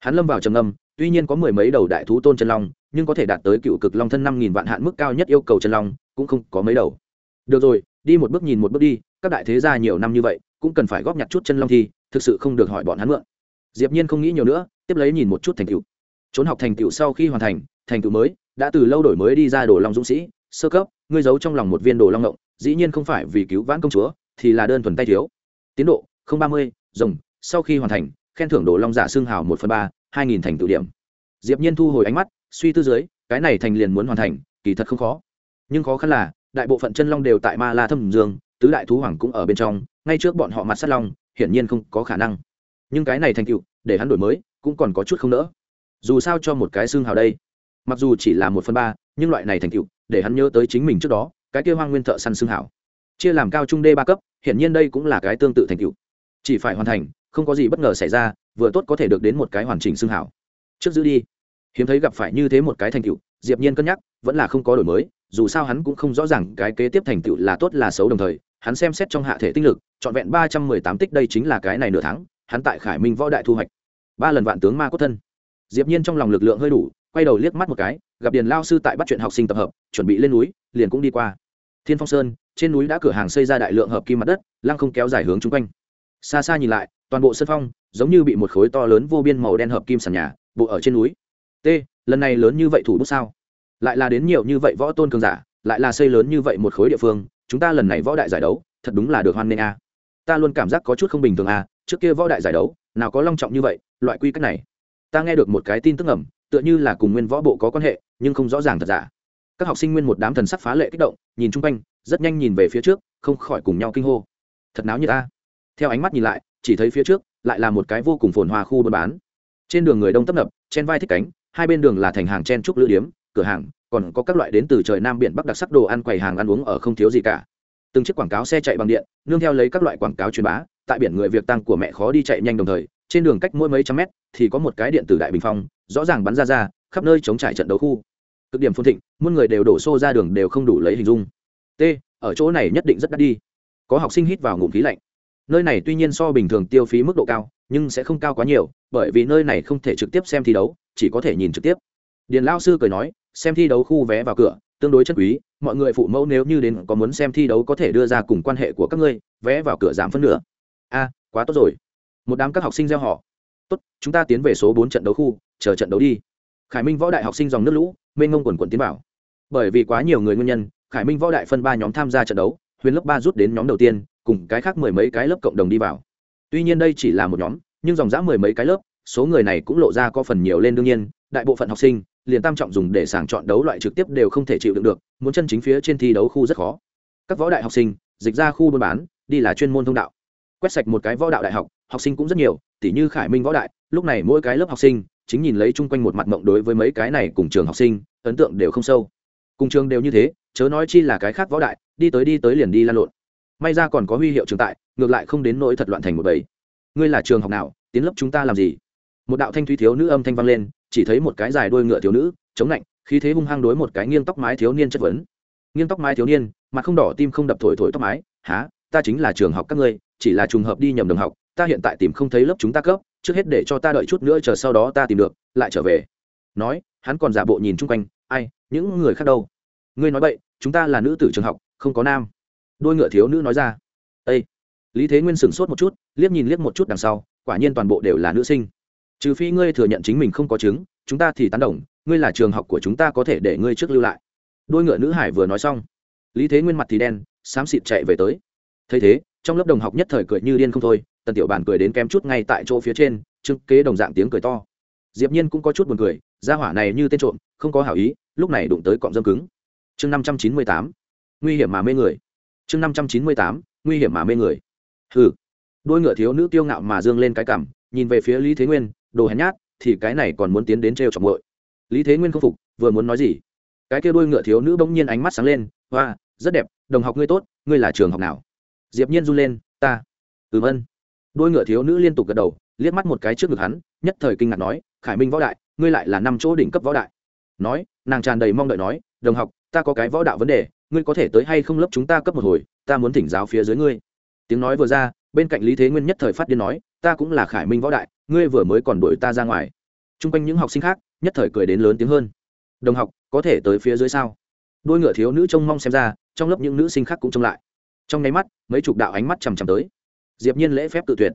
Hắn lâm vào trầm âm tuy nhiên có mười mấy đầu đại thú tôn chân long, nhưng có thể đạt tới cựu cực long thân năm nghìn vạn hạn mức cao nhất yêu cầu chân long, cũng không có mấy đầu được rồi, đi một bước nhìn một bước đi, các đại thế gia nhiều năm như vậy, cũng cần phải góp nhặt chút chân long thi, thực sự không được hỏi bọn hắn mượn. Diệp nhiên không nghĩ nhiều nữa, tiếp lấy nhìn một chút thành tựu. Trốn học thành tựu sau khi hoàn thành thành tựu mới, đã từ lâu đổi mới đi ra đồ long dũng sĩ, sơ cấp, ngươi giấu trong lòng một viên đồ long ngộng, dĩ nhiên không phải vì cứu vãn công chúa, thì là đơn thuần tay thiếu. Tiến độ, không ba mươi, rồng, sau khi hoàn thành, khen thưởng đồ long giả xương hào một phần ba, hai nghìn thành tựu điểm. Diệp nhiên thu hồi ánh mắt, suy tư dưới, cái này thành liền muốn hoàn thành, kỳ thật không khó. Nhưng khó khăn là đại bộ phận chân long đều tại ma la thâm dương tứ đại thú hoàng cũng ở bên trong ngay trước bọn họ mặt sát long hiển nhiên không có khả năng. Nhưng cái này thành tựu để hắn đổi mới cũng còn có chút không nỡ. Dù sao cho một cái xương hào đây mặc dù chỉ là một phần ba nhưng loại này thành tựu để hắn nhớ tới chính mình trước đó cái kia hoang nguyên thợ săn xương hào, chia làm cao trung đê ba cấp hiển nhiên đây cũng là cái tương tự thành tựu. Chỉ phải hoàn thành không có gì bất ngờ xảy ra vừa tốt có thể được đến một cái hoàn chỉnh xương hào. trước giữ đi. Hiếm thấy gặp phải như thế một cái thành tựu diệp nhiên cân nhắc vẫn là không có đổi mới dù sao hắn cũng không rõ ràng cái kế tiếp thành tựu là tốt là xấu đồng thời, hắn xem xét trong hạ thể tinh lực, trọn vẹn ba trăm mười tám tích đây chính là cái này nửa tháng, hắn tại khải minh võ đại thu hoạch. Ba lần vạn tướng ma cốt thân. Diệp nhiên trong lòng lực lượng hơi đủ, quay đầu liếc mắt một cái, gặp điền lao sư tại bắt chuyện học sinh tập hợp, chuẩn bị lên núi, liền cũng đi qua. Thiên phong sơn, trên núi đã cửa hàng xây ra đại lượng hợp kim mặt đất, lăng không kéo dài hướng chung quanh. Xa xa nhìn lại, toàn bộ sân phong, giống như bị một khối to lớn vô biên màu đen hợp kim sàn nhà, bộ ở trên núi. T, lần này lớn như vậy thủ bút sao? Lại là đến nhiều như vậy võ tôn cường giả, lại là xây lớn như vậy một khối địa phương, chúng ta lần này võ đại giải đấu, thật đúng là được hoan nghênh a. Ta luôn cảm giác có chút không bình thường a, trước kia võ đại giải đấu, nào có long trọng như vậy, loại quy cách này. Ta nghe được một cái tin tức ẩm tựa như là cùng nguyên võ bộ có quan hệ, nhưng không rõ ràng thật giả. Các học sinh nguyên một đám thần sắc phá lệ kích động, nhìn chung quanh, rất nhanh nhìn về phía trước, không khỏi cùng nhau kinh hô. Thật náo như ta theo ánh mắt nhìn lại, chỉ thấy phía trước, lại là một cái vô cùng phồn hoa khu buôn bán. Trên đường người đông tấp nập, chen vai thích cánh, hai bên đường là thành hàng chen trúc lữ điếm cửa hàng, còn có các loại đến từ trời nam biển bắc đặc sắc đồ ăn quầy hàng ăn uống ở không thiếu gì cả. Từng chiếc quảng cáo xe chạy bằng điện, nương theo lấy các loại quảng cáo truyền bá, tại biển người việc tăng của mẹ khó đi chạy nhanh đồng thời, trên đường cách mỗi mấy trăm mét thì có một cái điện tử đại bình phong, rõ ràng bắn ra ra, khắp nơi chống trải trận đấu khu. Cực điểm phồn thịnh, muôn người đều đổ xô ra đường đều không đủ lấy hình dung. T, ở chỗ này nhất định rất đắt đi. Có học sinh hít vào ngụm khí lạnh. Nơi này tuy nhiên so bình thường tiêu phí mức độ cao, nhưng sẽ không cao quá nhiều, bởi vì nơi này không thể trực tiếp xem thi đấu, chỉ có thể nhìn trực tiếp. Điền lao sư cười nói xem thi đấu khu vé vào cửa, tương đối chất quý, mọi người phụ mẫu nếu như đến có muốn xem thi đấu có thể đưa ra cùng quan hệ của các ngươi, vé vào cửa giảm phân nửa. A, quá tốt rồi. Một đám các học sinh gieo họ. Tốt, chúng ta tiến về số bốn trận đấu khu, chờ trận đấu đi. Khải minh võ đại học sinh dòng nước lũ, mênh ngông quần quần tiến vào. Bởi vì quá nhiều người nguyên nhân, khải minh võ đại phân ba nhóm tham gia trận đấu, huyền lớp ba rút đến nhóm đầu tiên, cùng cái khác mười mấy cái lớp cộng đồng đi vào. Tuy nhiên đây chỉ là một nhóm, nhưng dòng dã mười mấy cái lớp, số người này cũng lộ ra có phần nhiều lên đương nhiên đại bộ phận học sinh, liền tam trọng dùng để sàng chọn đấu loại trực tiếp đều không thể chịu đựng được, muốn chân chính phía trên thi đấu khu rất khó. Các võ đại học sinh, dịch ra khu buôn bán, đi là chuyên môn thông đạo. Quét sạch một cái võ đạo đại học học sinh cũng rất nhiều, tỉ như khải minh võ đại, lúc này mỗi cái lớp học sinh, chính nhìn lấy chung quanh một mặt mộng đối với mấy cái này cùng trường học sinh, ấn tượng đều không sâu. Cùng trường đều như thế, chớ nói chi là cái khác võ đại, đi tới đi tới liền đi lan lộn. May ra còn có huy hiệu trường tại, ngược lại không đến nỗi thật loạn thành một bầy. Ngươi là trường học nào, tiến lớp chúng ta làm gì? Một đạo thanh thúy thiếu nữ âm thanh vang lên chỉ thấy một cái dài đuôi ngựa thiếu nữ, chống lạnh, khí thế hung hăng đối một cái nghiêng tóc mái thiếu niên chất vấn. Nghiêng tóc mái thiếu niên, mặt không đỏ, tim không đập thổi thổi tóc mái há ta chính là trường học các ngươi, chỉ là trùng hợp đi nhầm đường học, ta hiện tại tìm không thấy lớp chúng ta cấp, trước hết để cho ta đợi chút nữa chờ sau đó ta tìm được, lại trở về. Nói, hắn còn giả bộ nhìn chung quanh, ai, những người khác đâu? Ngươi nói vậy chúng ta là nữ tử trường học, không có nam. Đôi ngựa thiếu nữ nói ra. Ây lý thế nguyên sửng sốt một chút, liếc nhìn liếc một chút đằng sau, quả nhiên toàn bộ đều là nữ sinh trừ phi ngươi thừa nhận chính mình không có chứng, chúng ta thì tán đồng, ngươi là trường học của chúng ta có thể để ngươi trước lưu lại. Đôi ngựa nữ hải vừa nói xong, lý thế nguyên mặt thì đen, xám xịt chạy về tới. Thấy thế, trong lớp đồng học nhất thời cười như điên không thôi, tần tiểu bàn cười đến kém chút ngay tại chỗ phía trên trưng kế đồng dạng tiếng cười to. Diệp nhiên cũng có chút buồn cười, gia hỏa này như tên trộm, không có hảo ý, lúc này đụng tới cọng dâm cứng. Chương 598 nguy hiểm mà mê người. Chương 598 nguy hiểm mà mê người. Hừ. Đôi ngựa thiếu nữ tiêu ngạo mà dương lên cái cằm, nhìn về phía lý thế nguyên đồ hèn nhát, thì cái này còn muốn tiến đến trêu chọc muội. Lý thế nguyên không phục, vừa muốn nói gì? Cái kia đôi ngựa thiếu nữ bỗng nhiên ánh mắt sáng lên, hoa, rất đẹp, đồng học ngươi tốt, ngươi là trường học nào? Diệp nhiên run lên, ta. Vâng. Ừm ân đôi ngựa thiếu nữ liên tục gật đầu, liếc mắt một cái trước ngực hắn, nhất thời kinh ngạc nói, khải minh võ đại, ngươi lại là năm chỗ đỉnh cấp võ đại. Nói, nàng tràn đầy mong đợi nói, đồng học, ta có cái võ đạo vấn đề, ngươi có thể tới hay không lớp chúng ta cấp một hồi, ta muốn thỉnh giáo phía dưới ngươi. Tiếng nói vừa ra, bên cạnh lý thế nguyên nhất thời phát điên nói ta cũng là khải minh võ đại, ngươi vừa mới còn đuổi ta ra ngoài. T r u n g quanh những học sinh khác, nhất thời cười đến lớn tiếng hơn. Đồng học, có thể tới phía dưới sao? Đôi ngựa thiếu nữ trông mong xem ra, trong lớp những nữ sinh khác cũng trông lại. Trong nháy mắt, mấy chục đạo ánh mắt chằm chằm tới. Diệp nhiên lễ phép cự tuyệt.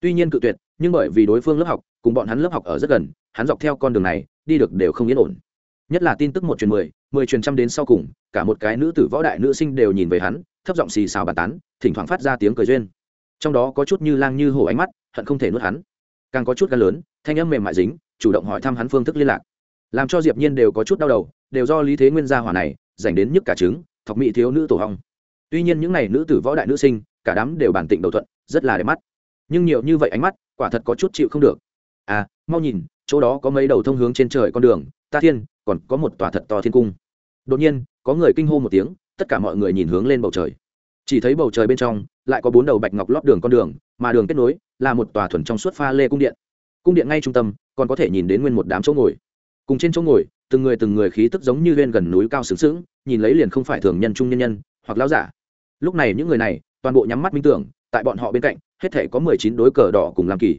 Tuy nhiên cự tuyệt, nhưng bởi vì đối phương lớp học, cùng bọn hắn lớp học ở rất gần, hắn dọc theo con đường này, đi được đều không yên ổn. Nhất là tin tức một truyền mười mười truyền trăm đến sau cùng, cả một cái nữ tử võ đại nữ sinh đều nhìn về hắn, thấp giọng xì xào bàn tán, thỉnh thoảng phát ra tiếng cười duyên trong đó có chút như lang như hổ ánh mắt, hận không thể nuốt hắn. Càng có chút gan lớn, thanh âm mềm mại dính, chủ động hỏi thăm hắn phương thức liên lạc. Làm cho diệp nhiên đều có chút đau đầu, đều do lý thế nguyên gia hỏa này, dành đến nhức cả trứng, thọc mỹ thiếu nữ tổ hong. Tuy nhiên những này nữ tử võ đại nữ sinh, cả đám đều bản tịnh đầu thuận, rất là đẹp mắt. Nhưng nhiều như vậy ánh mắt, quả thật có chút chịu không được. À mau nhìn, chỗ đó có mấy đầu thông hướng trên trời con đường, ta thiên, còn có một tòa thật to thiên cung. Đột nhiên, có người kinh hô một tiếng, tất cả mọi người nhìn hướng lên bầu trời chỉ thấy bầu trời bên trong lại có bốn đầu bạch ngọc lót đường con đường, mà đường kết nối là một tòa thuần trong suốt pha lê cung điện. Cung điện ngay trung tâm, còn có thể nhìn đến nguyên một đám chỗ ngồi. Cùng trên chỗ ngồi, từng người từng người khí tức giống như lên gần núi cao sướng sướng, nhìn lấy liền không phải thường nhân trung nhân nhân, hoặc lão giả. Lúc này những người này, toàn bộ nhắm mắt minh tưởng, tại bọn họ bên cạnh, hết thể có mười chín đối cờ đỏ cùng làm kỳ.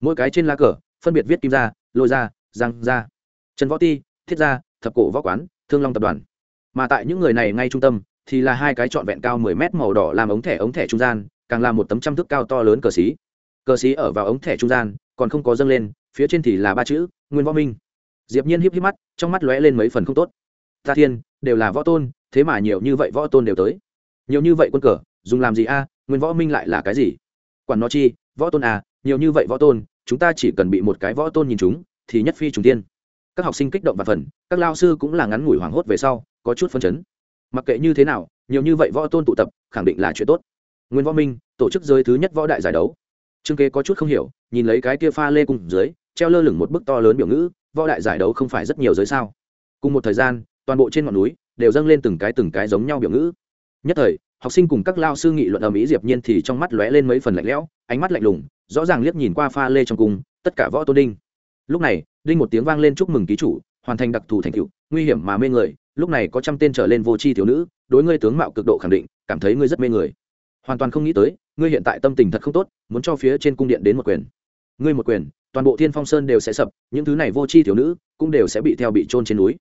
Mỗi cái trên lá cờ, phân biệt viết kim ra lôi ra giang ra trần võ ti, thiết gia, thập cổ võ quán, thương long tập đoàn. Mà tại những người này ngay trung tâm thì là hai cái trọn vẹn cao mười mét màu đỏ làm ống thẻ ống thẻ trung gian, càng là một tấm trăm thước cao to lớn cờ xí. Cờ xí ở vào ống thẻ trung gian, còn không có dâng lên, phía trên thì là ba chữ, nguyên võ minh. Diệp nhiên híp híp mắt, trong mắt lóe lên mấy phần không tốt. Ta thiên, đều là võ tôn, thế mà nhiều như vậy võ tôn đều tới. Nhiều như vậy quân cờ, dùng làm gì a, nguyên võ minh lại là cái gì? Quản nó chi, võ tôn à nhiều như vậy võ tôn, chúng ta chỉ cần bị một cái võ tôn nhìn chúng, thì nhất phi trùng tiên các học sinh kích động và phần các lao sư cũng là ngắn ngủi hoảng hốt về sau, có chút phân chấn mặc kệ như thế nào, nhiều như vậy võ tôn tụ tập, khẳng định là chuyện tốt. Nguyên võ minh, tổ chức giới thứ nhất võ đại giải đấu. Trương kế có chút không hiểu, nhìn lấy cái kia pha lê cùng dưới, treo lơ lửng một bức to lớn biểu ngữ, võ đại giải đấu không phải rất nhiều giới sao? Cùng một thời gian, toàn bộ trên ngọn núi đều dâng lên từng cái từng cái giống nhau biểu ngữ. Nhất thời, học sinh cùng các lao sư nghị luận ở mỹ diệp nhiên thì trong mắt lóe lên mấy phần lạnh lẽo, ánh mắt lạnh lùng, rõ ràng liếc nhìn qua pha lê trong cung, tất cả võ tôn đinh. Lúc này, đinh một tiếng vang lên chúc mừng ký chủ hoàn thành đặc thù thành tựu, nguy hiểm mà mê người, lúc này có trăm tên trở lên vô tri thiếu nữ, đối ngươi tướng mạo cực độ khẳng định, cảm thấy ngươi rất mê người. Hoàn toàn không nghĩ tới, ngươi hiện tại tâm tình thật không tốt, muốn cho phía trên cung điện đến một quyền. Ngươi một quyền, toàn bộ thiên phong sơn đều sẽ sập, những thứ này vô tri thiếu nữ cũng đều sẽ bị theo bị trôn trên núi.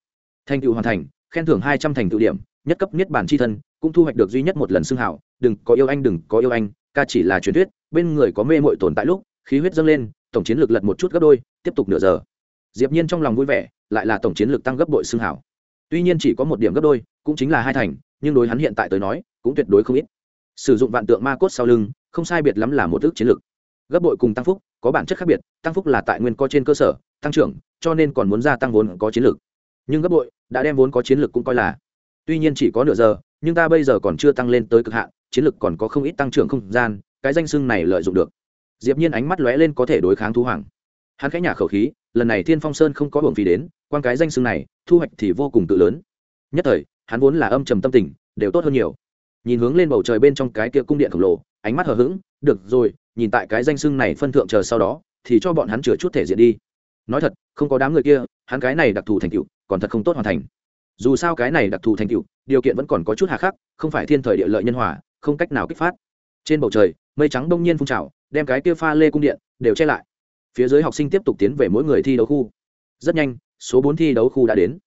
Thành tựu hoàn thành, khen thưởng hai trăm thành tựu điểm, nhất cấp niết bản c h i thân, cũng thu hoạch được duy nhất một lần xưng hảo, đừng có yêu anh, đừng có yêu anh, ca chỉ là truyền thuyết, bên người có mê mội tồn tại lúc, khí huyết dâng lên, tổng chiến lược lật một chút gấp đôi, tiếp tục nửa giờ diệp nhiên trong lòng vui vẻ, lại là tổng chiến lược tăng gấp bội xương hảo. Tuy nhiên chỉ có một điểm gấp đôi, cũng chính là hai thành, nhưng đối hắn hiện tại tới nói, cũng tuyệt đối không ít. Sử dụng vạn tượng ma cốt sau lưng, không sai biệt lắm là một ước chiến lược. Gấp bội cùng tăng phúc, có bản chất khác biệt, tăng phúc là tại nguyên có trên cơ sở, tăng trưởng, cho nên còn muốn gia tăng vốn có chiến lược. Nhưng gấp bội, đã đem vốn có chiến lược cũng coi là. Tuy nhiên chỉ có nửa giờ, nhưng ta bây giờ còn chưa tăng lên tới cực hạn, chiến lược còn có không ít tăng trưởng không gian, cái danh xưng này lợi dụng được. Diệp nhiên ánh mắt lóe lên có thể đối kháng thú hoàng. Hắn khẽ nhả khẩu khí lần này thiên phong sơn không có hưởng phí đến, quan cái danh xưng này, thu hoạch thì vô cùng tự lớn. Nhất thời, hắn vốn là âm trầm tâm tình, đều tốt hơn nhiều. Nhìn hướng lên bầu trời bên trong cái kia cung điện khổng lồ, ánh mắt hờ hững, được rồi, nhìn tại cái danh xưng này phân thượng chờ sau đó, thì cho bọn hắn chừa chút thể diện đi. Nói thật, không có đám người kia, hắn cái này đặc thù thành tựu, còn thật không tốt hoàn thành. Dù sao cái này đặc thù thành tựu, điều kiện vẫn còn có chút hà khắc, không phải thiên thời địa lợi nhân hòa, không cách nào kích phát. Trên bầu trời, mây trắng đông nhiên phun trào, đem cái kia pha lê cung điện đều che lại phía dưới học sinh tiếp tục tiến về mỗi người thi đấu khu. Rất nhanh, số bốn thi đấu khu đã đến.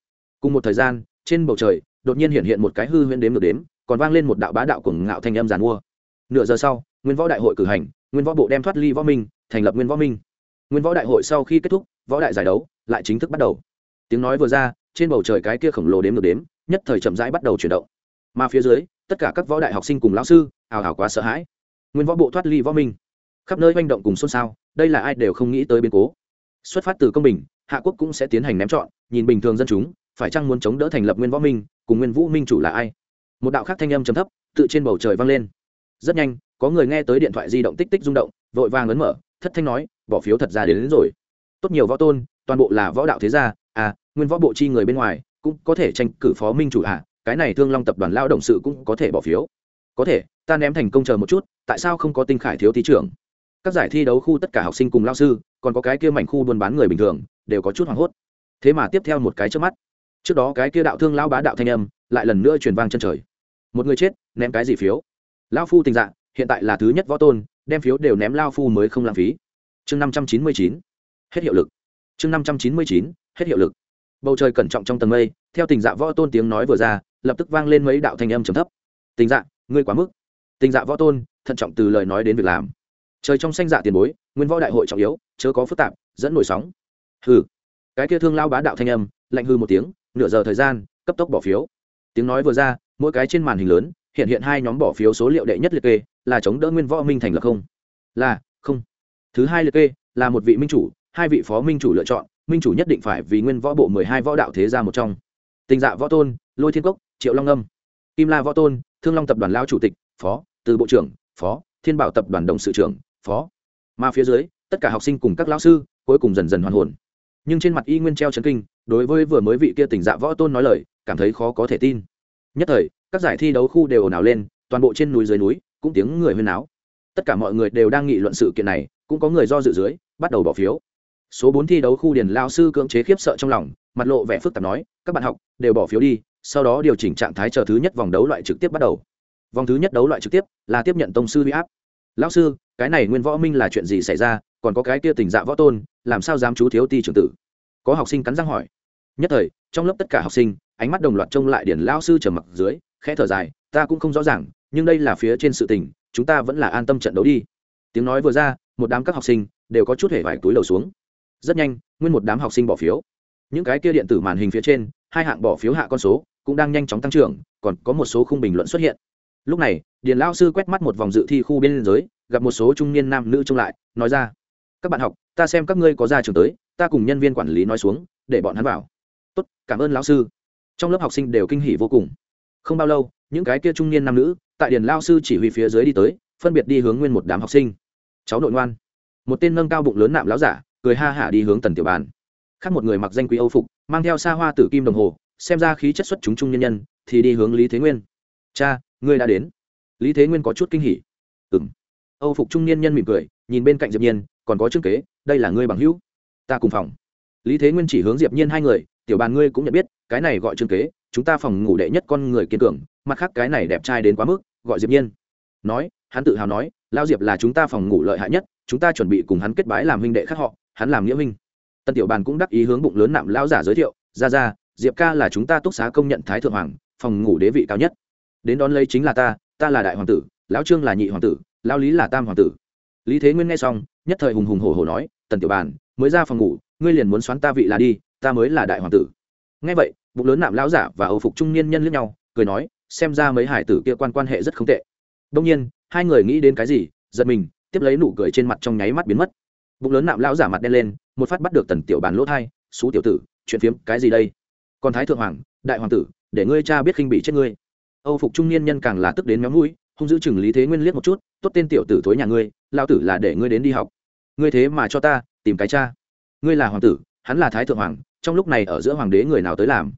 Cùng một thời gian, trên bầu trời, đột nhiên hiện hiện một cái hư huyễn đếm ngược đếm, còn vang lên một đạo bá đạo của ngạo thanh âm giàn mua. Nửa giờ sau, nguyên võ đại hội cử hành, nguyên võ bộ đem thoát ly võ minh, thành lập nguyên võ minh. Nguyên võ đại hội sau khi kết thúc, võ đại giải đấu lại chính thức bắt đầu. Tiếng nói vừa ra, trên bầu trời cái kia khổng lồ đếm ngược đếm, nhất thời chậm rãi bắt đầu chuyển động. Mà phía dưới, tất cả các võ đại học sinh cùng lão sư, ào ào quá sợ hãi. Nguyên võ bộ thoát ly võ minh. Khắp nơi manh động cùng xôn xao đây là ai đều không nghĩ tới biến cố. Xuất phát từ công bình hạ quốc cũng sẽ tiến hành ném chọn nhìn bình thường dân chúng phải chăng muốn chống đỡ thành lập nguyên võ minh cùng nguyên vũ minh chủ là ai? Một đạo khác thanh âm chấm thấp tự trên bầu trời vang lên. Rất nhanh có người nghe tới điện thoại di động tích tích rung động vội vàng ấn mở thất thanh nói bỏ phiếu thật ra đến, đến rồi. Tốt nhiều võ tôn toàn bộ là võ đạo thế gia à nguyên võ bộ chi người bên ngoài cũng có thể tranh cử phó minh chủ à cái này thương long tập đoàn lao động sự cũng có thể bỏ phiếu. Có thể ta ném thành công chờ một chút tại sao không có tinh khải thiếu thị trưởng? Các giải thi đấu khu tất cả học sinh cùng lao sư, còn có cái kia mảnh khu buôn bán người bình thường, đều có chút hoảng hốt. Thế mà tiếp theo một cái trước mắt, trước đó cái kia đạo thương lao bá đạo thanh âm lại lần nữa truyền vang chân trời. Một người chết, ném cái gì phiếu? Lao phu tình dạng hiện tại là thứ nhất võ tôn, đem phiếu đều ném lao phu mới không lãng phí. Chương năm trăm chín mươi chín, hết hiệu lực. Chương năm trăm chín mươi chín, hết hiệu lực. Bầu trời cẩn trọng trong tầng mây, theo tình dạ võ tôn tiếng nói vừa ra, lập tức vang lên mấy đạo thanh âm trầm thấp. Tình dạ ngươi quá mức. Tình dạ võ tôn, thận trọng từ lời nói đến việc làm trời trong xanh dạ tiền bối, nguyên võ đại hội trọng yếu, chớ có phức tạp, dẫn nổi sóng. Hừ. Cái kia thương lao bá đạo thanh âm, lạnh hư một tiếng, nửa giờ thời gian, cấp tốc bỏ phiếu. Tiếng nói vừa ra, mỗi cái trên màn hình lớn, hiện hiện hai nhóm bỏ phiếu số liệu đệ nhất liệt kê, là chống đỡ nguyên võ minh thành lập không? Là, không. Thứ hai liệt kê, là một vị minh chủ, hai vị phó minh chủ lựa chọn, minh chủ nhất định phải vì nguyên võ bộ mười hai võ đạo thế gia một trong. Tình dạ võ tôn, lôi thiên cốc, triệu long âm. Kim la võ tôn, thương long tập đoàn lao chủ tịch, phó, từ bộ trưởng, phó, thiên bảo tập đoàn đồng sự trưởng phó. Mà phía dưới, tất cả học sinh cùng các lão sư cuối cùng dần dần hoàn hồn. Nhưng trên mặt y nguyên treo chấn kinh, đối với vừa mới vị kia tỉnh dạ võ tôn nói lời, cảm thấy khó có thể tin. Nhất thời, các giải thi đấu khu đều ồn ào lên, toàn bộ trên núi dưới núi cũng tiếng người huyên náo. Tất cả mọi người đều đang nghị luận sự kiện này, cũng có người do dự dưới, bắt đầu bỏ phiếu. Số bốn thi đấu khu điền lao sư cưỡng chế khiếp sợ trong lòng, mặt lộ vẻ phức tạp nói, các bạn học, đều bỏ phiếu đi, sau đó điều chỉnh trạng thái chờ thứ nhất vòng đấu loại trực tiếp bắt đầu. Vòng thứ nhất đấu loại trực tiếp là tiếp nhận tông sư huy áp lão sư, cái này nguyên võ minh là chuyện gì xảy ra? Còn có cái kia tình dạ võ tôn, làm sao dám chú thiếu ti trưởng tử? Có học sinh cắn răng hỏi. Nhất thời, trong lớp tất cả học sinh, ánh mắt đồng loạt trông lại điển lao sư trầm mặc dưới, khẽ thở dài, ta cũng không rõ ràng, nhưng đây là phía trên sự tình, chúng ta vẫn là an tâm trận đấu đi. Tiếng nói vừa ra, một đám các học sinh đều có chút hề vải túi đầu xuống. Rất nhanh, nguyên một đám học sinh bỏ phiếu. Những cái kia điện tử màn hình phía trên, hai hạng bỏ phiếu hạ con số cũng đang nhanh chóng tăng trưởng, còn có một số khung bình luận xuất hiện. Lúc này điền lao sư quét mắt một vòng dự thi khu bên giới, gặp một số trung niên nam nữ trông lại, nói ra, các bạn học, ta xem các ngươi có ra trường tới, ta cùng nhân viên quản lý nói xuống, để bọn hắn vào. Tốt, cảm ơn lão sư. Trong lớp học sinh đều kinh hỉ vô cùng. Không bao lâu, những cái kia trung niên nam nữ, tại điền lao sư chỉ huy phía dưới đi tới, phân biệt đi hướng nguyên một đám học sinh. Cháu nội ngoan. Một tên nâng cao bụng lớn nạm láo giả, cười ha hả đi hướng tần tiểu bàn. Khác một người mặc danh quý âu phục, mang theo xa hoa tử kim đồng hồ, xem ra khí chất xuất chúng trung nhân nhân, thì đi hướng lý thế nguyên. Cha, ngươi đã đến lý thế nguyên có chút kinh hỉ. Ừng âu phục trung niên nhân mỉm cười, nhìn bên cạnh diệp nhiên, còn có chương kế, đây là ngươi bằng hữu. Ta cùng phòng. Lý thế nguyên chỉ hướng diệp nhiên hai người, tiểu bàn ngươi cũng nhận biết, cái này gọi chương kế, chúng ta phòng ngủ đệ nhất con người kiên cường, mặt khác cái này đẹp trai đến quá mức, gọi diệp nhiên. Nói, hắn tự hào nói lao diệp là chúng ta phòng ngủ lợi hại nhất, chúng ta chuẩn bị cùng hắn kết bái làm huynh đệ khác họ, hắn làm nghĩa huynh. Tân tiểu bàn cũng đắc ý hướng bụng lớn nạm lao giả giới thiệu, ra ra, diệp ca là chúng ta túc xá công nhận thái thượng hoàng, phòng ngủ đế vị cao nhất. Đến đón lấy chính là ta ta là đại hoàng tử, lão trương là nhị hoàng tử lao lý là tam hoàng tử. Lý thế nguyên nghe xong, nhất thời hùng hùng hổ hổ nói, tần tiểu bàn, mới ra phòng ngủ, ngươi liền muốn xoắn ta vị là đi, ta mới là đại hoàng tử. Nghe vậy, bụng lớn nạm lão giả và âu phục trung niên nhân lướt nhau, cười nói, xem ra mấy hải tử kia quan quan hệ rất không tệ. Đông nhiên, hai người nghĩ đến cái gì, giật mình, tiếp lấy nụ cười trên mặt trong nháy mắt biến mất. Bụng lớn nạm lão giả mặt đen lên, một phát bắt được tần tiểu bàn lỗ thai, xú tiểu tử, chuyện phiếm, cái gì đây? Còn thái thượng hoàng, đại hoàng tử, để ngươi cha biết khinh bị chết ngươi âu phục trung niên nhân càng là tức đến méo mũi, hung giữ chừng lý thế nguyên liếc một chút, tốt tên tiểu tử thối nhà ngươi lao tử là để ngươi đến đi học. Ngươi thế mà cho ta tìm cái cha. Ngươi là hoàng tử, hắn là thái thượng hoàng, trong lúc này ở giữa hoàng đế người nào tới làm?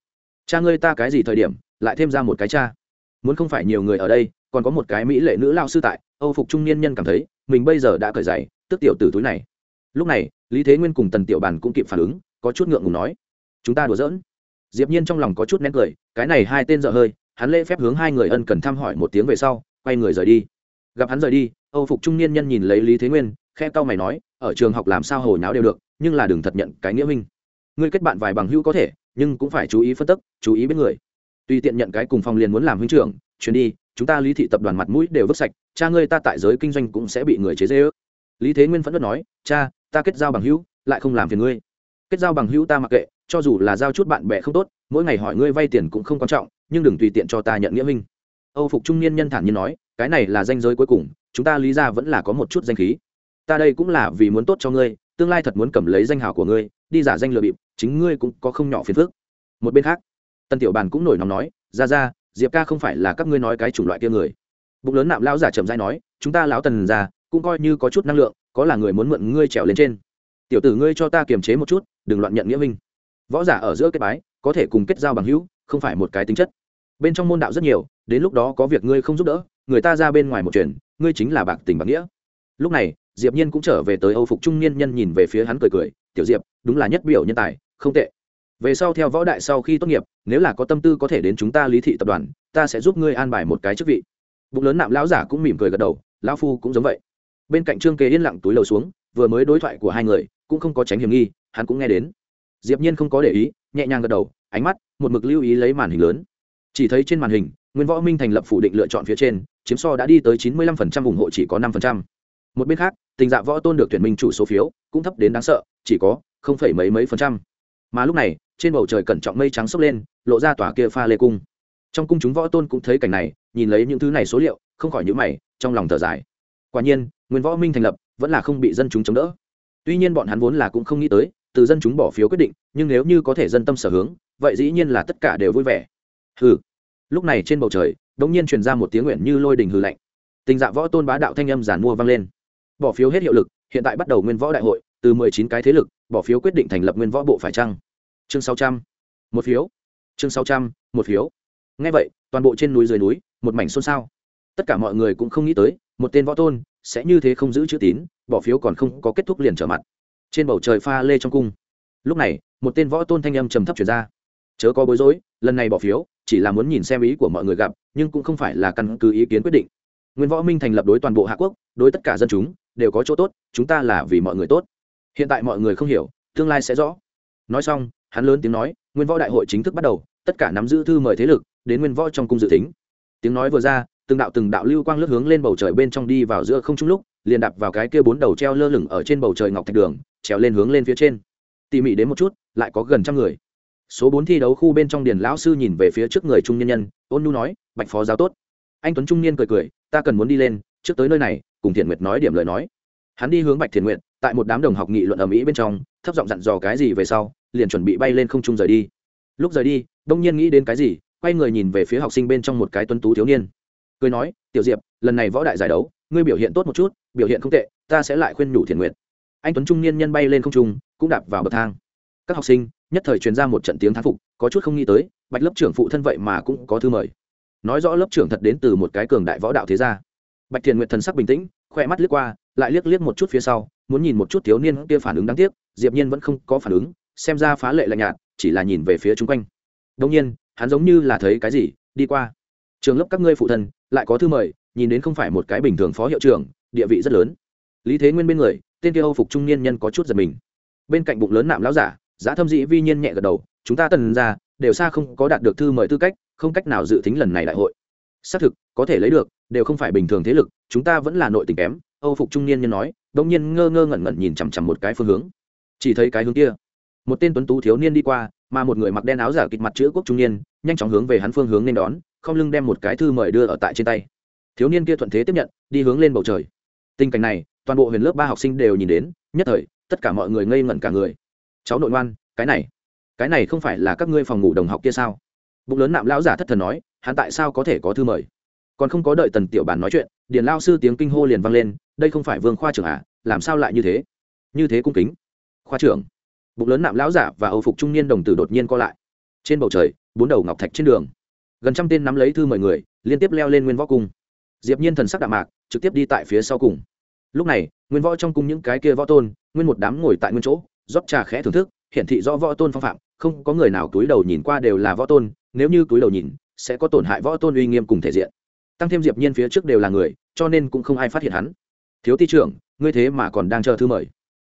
Cha ngươi ta cái gì thời điểm, lại thêm ra một cái cha? Muốn không phải nhiều người ở đây, còn có một cái mỹ lệ nữ lao sư tại. Âu phục trung niên nhân cảm thấy, mình bây giờ đã cởi giày, tức tiểu tử túi này. Lúc này, lý thế nguyên cùng tần tiểu bàn cũng kịp phản ứng, có chút ngượng ngùng nói, chúng ta đùa giỡn. Diệp nhiên trong lòng có chút nén cười, cái này hai tên dở hơi hắn lễ phép hướng hai người ân cần thăm hỏi một tiếng về sau, quay người rời đi. Gặp hắn rời đi, âu phục trung niên nhân nhìn lấy lý thế nguyên khe cao mày nói, ở trường học làm sao hồi náo đều được, nhưng là đừng thật nhận cái nghĩa minh ngươi kết bạn vài bằng hữu có thể, nhưng cũng phải chú ý phân tích chú ý biết người. Tùy tiện nhận cái cùng phòng liền muốn làm huynh trưởng, chuyến đi, chúng ta lý thị tập đoàn mặt mũi đều vứt sạch, cha ngươi ta tại giới kinh doanh cũng sẽ bị người chế dễ ước lý thế nguyên phẫn nộ nói, cha, ta kết giao bằng hữu, lại không làm phiền ngươi. Kết giao bằng hữu ta mặc kệ, cho dù là giao chút bạn bè không tốt, mỗi ngày hỏi ngươi vay tiền cũng không quan trọng nhưng đừng tùy tiện cho ta nhận nghĩa minh âu phục trung niên nhân thản nhiên nói, cái này là danh giới cuối cùng, chúng ta lý ra vẫn là có một chút danh khí. Ta đây cũng là vì muốn tốt cho ngươi, tương lai thật muốn cầm lấy danh hào của ngươi, đi giả danh lừa bịp, chính ngươi cũng có không nhỏ phiền phức. Một bên khác tân tiểu bàn cũng nổi nóng nói, ra ra, diệp ca không phải là các ngươi nói cái chủng loại kia người. Bụng lớn nạm lão giả trầm dai nói, chúng ta lão tần già, cũng coi như có chút năng lượng, có là người muốn mượn ngươi trèo lên trên. Tiểu tử ngươi cho ta kiềm chế một chút, đừng loạn nhận nghĩa minh võ giả ở giữa kết bái, có thể cùng kết giao bằng hữu, không phải một cái tính chất. Bên trong môn đạo rất nhiều, đến lúc đó có việc ngươi không giúp đỡ, người ta ra bên ngoài một chuyện, ngươi chính là bạc tình bạc nghĩa. Lúc này, diệp nhiên cũng trở về tới âu phục trung niên nhân nhìn về phía hắn cười cười, tiểu diệp, đúng là nhất biểu nhân tài, không tệ. Về sau theo võ đại sau khi tốt nghiệp, nếu là có tâm tư có thể đến chúng ta lý thị tập đoàn, ta sẽ giúp ngươi an bài một cái chức vị. Bụng lớn nạm lão giả cũng mỉm cười gật đầu, lão phu cũng giống vậy. Bên cạnh trương kế yên lặng túi lầu xuống, vừa mới đối thoại của hai người, cũng không có tránh hiểm nghi, hắn cũng nghe đến diệp nhiên không có để ý, nhẹ nhàng gật đầu, ánh mắt, một mực lưu ý lấy màn hình lớn. Chỉ thấy trên màn hình, nguyên võ minh thành lập phủ định lựa chọn phía trên, chiếm so đã đi tới 95% ủng hộ chỉ có 5%. một bên khác, tình dạ võ tôn được tuyển minh chủ số phiếu, cũng thấp đến đáng sợ, chỉ có không phẩy mấy mấy phần trăm. Mà lúc này, trên bầu trời cẩn trọng mây trắng sốc lên, lộ ra tòa kia pha lê cung. Trong cung chúng võ tôn cũng thấy cảnh này, nhìn lấy những thứ này số liệu, không khỏi nhíu mày, trong lòng thở dài. Quả nhiên, nguyên võ minh thành lập vẫn là không bị dân chúng chống đỡ. Tuy nhiên bọn hắn vốn là cũng không nghĩ tới từ dân chúng bỏ phiếu quyết định, nhưng nếu như có thể dân tâm sở hướng, vậy dĩ nhiên là tất cả đều vui vẻ. Hừ. Lúc này trên bầu trời, đống nhiên truyền ra một tiếng nguyện như lôi đình hư lạnh. Tình dạ võ tôn bá đạo thanh âm giản mua vang lên. Bỏ phiếu hết hiệu lực, hiện tại bắt đầu nguyên võ đại hội, từ mười chín cái thế lực, bỏ phiếu quyết định thành lập nguyên võ bộ phải chăng? Chương sáu trăm. Một phiếu. Chương sáu trăm, một phiếu. Ngay vậy, toàn bộ trên núi dưới núi, một mảnh xôn xao. Tất cả mọi người cũng không nghĩ tới, một tên võ tôn sẽ như thế không giữ chữ tín, bỏ phiếu còn không có kết thúc liền trở mặt trên bầu trời pha lê trong cung. Lúc này, một tên võ tôn thanh âm trầm thấp chuyển ra. Chớ có bối rối, lần này bỏ phiếu, chỉ là muốn nhìn xem ý của mọi người gặp, nhưng cũng không phải là căn cứ ý kiến quyết định. Nguyên võ minh thành lập đối toàn bộ hạ quốc, đối tất cả dân chúng, đều có chỗ tốt, chúng ta là vì mọi người tốt. Hiện tại mọi người không hiểu, tương lai sẽ rõ. Nói xong, hắn lớn tiếng nói, nguyên võ đại hội chính thức bắt đầu, tất cả nắm giữ thư mời thế lực, đến nguyên võ trong cung dự tính. Tiếng nói vừa ra, từng đạo từng đạo lưu quang lướt hướng lên bầu trời bên trong đi vào giữa không trung lúc, liền đạp vào cái kia bốn đầu treo lơ lửng ở trên bầu trời ngọc thạch đường trèo lên hướng lên phía trên. Tỉ mỉ đến một chút, lại có gần trăm người. Số bốn thi đấu khu bên trong điền lão sư nhìn về phía trước người trung nhân nhân, ôn nhu nói, bạch phó giáo tốt. Anh tuấn trung niên cười cười, ta cần muốn đi lên, trước tới nơi này, cùng thiện nguyệt nói điểm lời nói. Hắn đi hướng bạch thiện nguyện tại một đám đồng học nghị luận ở mỹ bên trong, thấp giọng dặn dò cái gì về sau, liền chuẩn bị bay lên không trung rời đi. Lúc rời đi, đông nhiên nghĩ đến cái gì, quay người nhìn về phía học sinh bên trong một cái tuấn tú thiếu niên. Cười nói, tiểu diệp, lần này võ đại giải đấu, ngươi biểu hiện tốt một chút, biểu hiện không tệ, ta sẽ lại khuyên nhủ thiện nguyện anh tuấn trung niên nhân bay lên không trung, cũng đạp vào bậc thang. Các học sinh, nhất thời truyền ra một trận tiếng thán phục, có chút không nghĩ tới, bạch lớp trưởng phụ thân vậy mà cũng có thư mời. Nói rõ lớp trưởng thật đến từ một cái cường đại võ đạo thế gia. Bạch thiền nguyện thần sắc bình tĩnh, khoe mắt liếc qua, lại liếc liếc một chút phía sau, muốn nhìn một chút thiếu niên kia phản ứng đáng tiếc, diệp nhiên vẫn không có phản ứng, xem ra phá lệ lạnh nhạt, chỉ là nhìn về phía chung quanh. Đương nhiên, hắn giống như là thấy cái gì, đi qua. Trường lớp các ngươi phụ thân, lại có thư mời, nhìn đến không phải một cái bình thường phó hiệu trưởng, địa vị rất lớn. Lý thế nguyên bên người tên kia âu phục trung niên nhân có chút giật mình. Bên cạnh bụng lớn nạm lão giả, giá thâm dĩ vi nhiên nhẹ gật đầu, chúng ta tần ra, đều xa không có đạt được thư mời tư cách, không cách nào dự tính lần này đại hội. Xác thực, có thể lấy được, đều không phải bình thường thế lực, chúng ta vẫn là nội tình kém, âu phục trung niên nhân nói đông nhiên ngơ ngơ ngẩn ngẩn nhìn chằm chằm một cái phương hướng. Chỉ thấy cái hướng kia, một tên tuấn tú thiếu niên đi qua, mà một người mặc đen áo giả kịch mặt chữ quốc trung niên, nhanh chóng hướng về hắn phương hướng nên đón, không lưng đem một cái thư mời đưa ở tại trên tay. Thiếu niên kia thuận thế tiếp nhận, đi hướng lên bầu trời. Tình cảnh này toàn bộ huyền lớp ba học sinh đều nhìn đến, nhất thời, tất cả mọi người ngây ngẩn cả người. Cháu nội ngoan, cái này cái này không phải là các ngươi phòng ngủ đồng học kia sao? Bụng lớn nạm lão giả thất thần nói, hắn tại sao có thể có thư mời? Còn không có đợi tần tiểu bản nói chuyện, điền lao sư tiếng kinh hô liền vang lên, đây không phải vương khoa trưởng à làm sao lại như thế? Như thế cung kính. Khoa trưởng? Bụng lớn nạm lão giả và âu phục trung niên đồng tử đột nhiên co lại. Trên bầu trời, bốn đầu ngọc thạch trên đường. Gần trăm tên nắm lấy thư mời người, liên tiếp leo lên nguyên võ cung. Diệp nhiên thần sắc đạm mạc, trực tiếp đi tại phía sau cùng lúc này, nguyên võ trong cung những cái kia võ tôn, nguyên một đám ngồi tại nguyên chỗ, rót trà khẽ thưởng thức, hiển thị do võ tôn phong phạm, không có người nào túi đầu nhìn qua đều là võ tôn, nếu như túi đầu nhìn, sẽ có tổn hại võ tôn uy nghiêm cùng thể diện. Tăng thêm diệp nhiên phía trước đều là người, cho nên cũng không ai phát hiện hắn. Thiếu ti trưởng, ngươi thế mà còn đang chờ thư mời.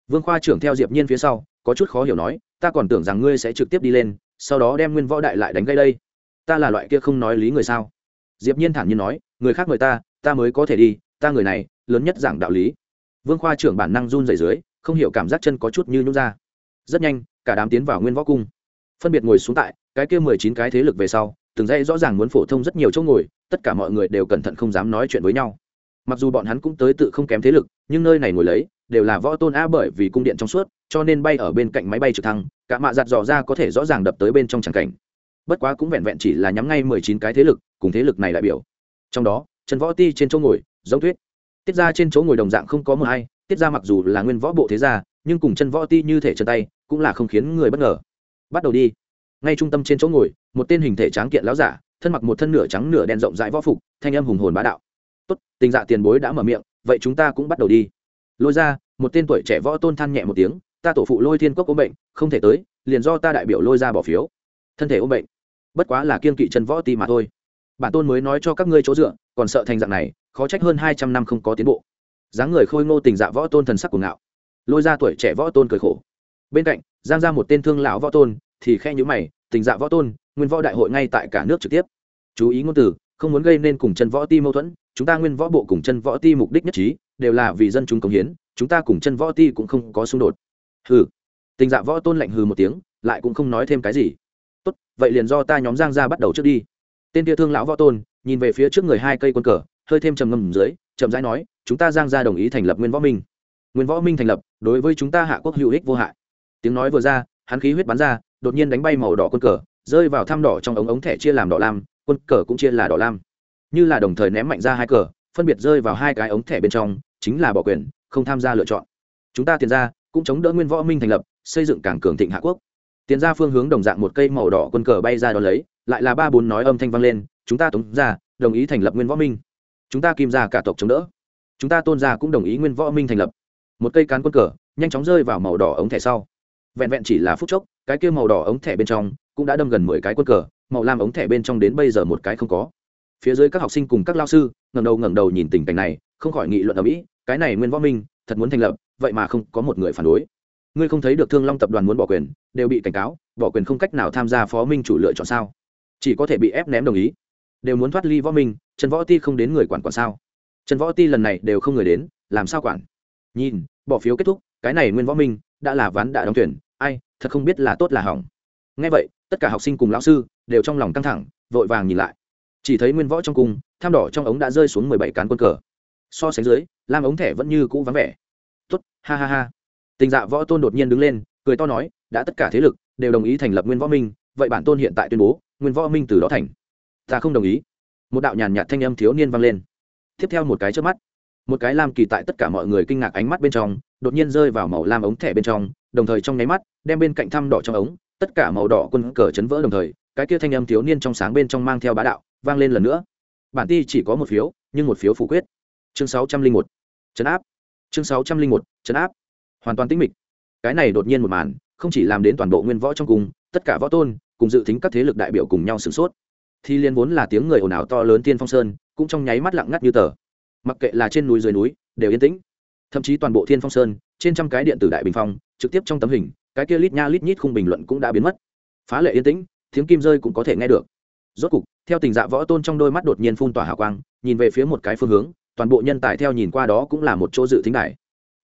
Vương khoa trưởng theo diệp nhiên phía sau, có chút khó hiểu nói, ta còn tưởng rằng ngươi sẽ trực tiếp đi lên, sau đó đem nguyên võ đại lại đánh gây đây. Ta là loại kia không nói lý người sao? Diệp nhiên thản nhiên nói, người khác mời ta ta mới có thể đi, ta người này lớn nhất giảng đạo lý. Vương khoa trưởng bản năng run rẩy dưới, không hiểu cảm giác chân có chút như nhút ra. Rất nhanh, cả đám tiến vào nguyên võ cung. Phân biệt ngồi xuống tại, cái kia mười chín cái thế lực về sau, từng dây rõ ràng muốn phổ thông rất nhiều chỗ ngồi, tất cả mọi người đều cẩn thận không dám nói chuyện với nhau. Mặc dù bọn hắn cũng tới tự không kém thế lực, nhưng nơi này ngồi lấy, đều là võ tôn a bởi vì cung điện trong suốt, cho nên bay ở bên cạnh máy bay trực thăng, cả mạ giặt dò ra có thể rõ ràng đập tới bên trong tràng cảnh. Bất quá cũng vẹn vẹn chỉ là nhắm ngay mười chín cái thế lực, cùng thế lực này đại biểu. Trong đó, trần võ ti trên chỗ ngồi, giống thuyết tiết ra trên chỗ ngồi đồng dạng không có mờ hay tiết ra mặc dù là nguyên võ bộ thế gia, nhưng cùng chân võ ti như thể chân tay, cũng là không khiến người bất ngờ. Bắt đầu đi. Ngay trung tâm trên chỗ ngồi, một tên hình thể tráng kiện láo giả, thân mặc một thân nửa trắng nửa đen rộng rãi võ phục, thanh âm hùng hồn bá đạo. Tốt, tình dạ tiền bối đã mở miệng, vậy chúng ta cũng bắt đầu đi. Lôi ra, một tên tuổi trẻ võ tôn than nhẹ một tiếng, ta tổ phụ lôi thiên cốc ốm bệnh, không thể tới, liền do ta đại biểu lôi ra bỏ phiếu. Thân thể ốm bệnh. Bất quá là kiên kỵ chân võ ti mà thôi. Bản tôn mới nói cho các ngươi chỗ dựa còn sợ thành dạng này, khó trách hơn hai trăm năm không có tiến bộ. Dáng người khôi ngô tình dạ võ tôn thần sắc của ngạo. Lôi ra tuổi trẻ võ tôn cười khổ. Bên cạnh, giang ra một tên thương lão võ tôn thì khe nhữ mày, tình dạ võ tôn, nguyên võ đại hội ngay tại cả nước trực tiếp. Chú ý ngôn từ, không muốn gây nên cùng chân võ ti mâu thuẫn, chúng ta nguyên võ bộ cùng chân võ ti mục đích nhất trí, đều là vì dân chúng công hiến, chúng ta cùng chân võ ti cũng không có xung đột. Hừ. Tình dạ võ tôn lạnh hừ một tiếng, lại cũng không nói thêm cái gì. Tốt, vậy liền do ta nhóm giang ra bắt đầu trước đi. Tên kia thương lão võ tôn nhìn về phía trước người hai cây quân cờ, hơi thêm trầm ngầm dưới, chậm rãi nói, chúng ta giang ra đồng ý thành lập nguyên võ minh. Nguyên võ minh thành lập, đối với chúng ta hạ quốc hữu ích vô hại. Tiếng nói vừa ra, hắn khí huyết bắn ra, đột nhiên đánh bay màu đỏ quân cờ, rơi vào thăm đỏ trong ống ống thẻ chia làm đỏ lam, quân cờ cũng chia là đỏ lam. Như là đồng thời ném mạnh ra hai cờ, phân biệt rơi vào hai cái ống thẻ bên trong, chính là bỏ quyền, không tham gia lựa chọn. Chúng ta tiền ra, cũng chống đỡ nguyên võ minh thành lập, xây dựng cảng cường thịnh hạ quốc. Tiền ra phương hướng đồng dạng một cây màu đỏ quân cờ bay ra đón lấy, lại là ba bốn nói âm thanh vang lên chúng ta tống ra đồng ý thành lập nguyên võ minh. Chúng ta kim ra cả tộc chống đỡ. Chúng ta tôn ra cũng đồng ý nguyên võ minh thành lập. Một cây cán quân cờ, nhanh chóng rơi vào màu đỏ ống thẻ sau. Vẹn vẹn chỉ là phút chốc, cái kia màu đỏ ống thẻ bên trong cũng đã đâm gần mười cái quân cờ, màu lam ống thẻ bên trong đến bây giờ một cái không có. Phía dưới các học sinh cùng các lao sư, ngẩng đầu ngẩng đầu nhìn tình cảnh này, không khỏi nghị luận ở mỹ cái này nguyên võ minh thật muốn thành lập, vậy mà không có một người phản đối. Ngươi không thấy được thương long tập đoàn muốn bỏ quyền, đều bị cảnh cáo, bỏ quyền không cách nào tham gia phó minh chủ lựa chọn sao? Chỉ có thể bị ép ném đồng ý đều muốn thoát ly võ minh, trần võ ti không đến người quản quản sao? Trần võ ti lần này đều không người đến, làm sao quản? Nhìn, bỏ phiếu kết thúc, cái này nguyên võ minh đã là ván đã đóng tuyển, ai, thật không biết là tốt là hỏng. Ngay vậy, tất cả học sinh cùng lão sư đều trong lòng căng thẳng, vội vàng nhìn lại. Chỉ thấy nguyên võ trong cung, tham đỏ trong ống đã rơi xuống mười bảy cán quân cờ. So sánh dưới, lam ống thẻ vẫn như cũ vắng vẻ. Tốt, ha ha ha. Tình dạ võ tôn đột nhiên đứng lên, cười to nói, đã tất cả thế lực đều đồng ý thành lập nguyên võ minh, vậy bản tôn hiện tại tuyên bố, nguyên võ minh từ đó thành ta không đồng ý. Một đạo nhàn nhạt thanh âm thiếu niên vang lên. Tiếp theo một cái trước mắt, một cái lam kỳ tại tất cả mọi người kinh ngạc ánh mắt bên trong, đột nhiên rơi vào màu lam ống thẻ bên trong, đồng thời trong nháy mắt, đem bên cạnh thăm đỏ trong ống, tất cả màu đỏ quân cờ chấn vỡ đồng thời, cái kia thanh âm thiếu niên trong sáng bên trong mang theo bá đạo, vang lên lần nữa. Bản ti chỉ có một phiếu, nhưng một phiếu phủ quyết. Chương sáu trăm linh một, chấn áp. Chương sáu trăm linh một, chấn áp. Hoàn toàn tĩnh mịch. Cái này đột nhiên một màn, không chỉ làm đến toàn bộ nguyên võ trong cùng, tất cả võ tôn, cùng dự tính các thế lực đại biểu cùng nhau sửng sốt thì liên vốn là tiếng người ồn ào to lớn tiên phong sơn, cũng trong nháy mắt lặng ngắt như tờ. Mặc kệ là trên núi dưới núi, đều yên tĩnh. Thậm chí toàn bộ thiên phong sơn, trên trăm cái điện tử đại bình phong, trực tiếp trong tấm hình, cái kia lít nha lít nhít khung bình luận cũng đã biến mất. Phá lệ yên tĩnh, tiếng kim rơi cũng có thể nghe được. Rốt cục, theo tình dạ võ tôn trong đôi mắt đột nhiên phun tỏa hào quang, nhìn về phía một cái phương hướng, toàn bộ nhân tài theo nhìn qua đó cũng là một chỗ dự tính đài.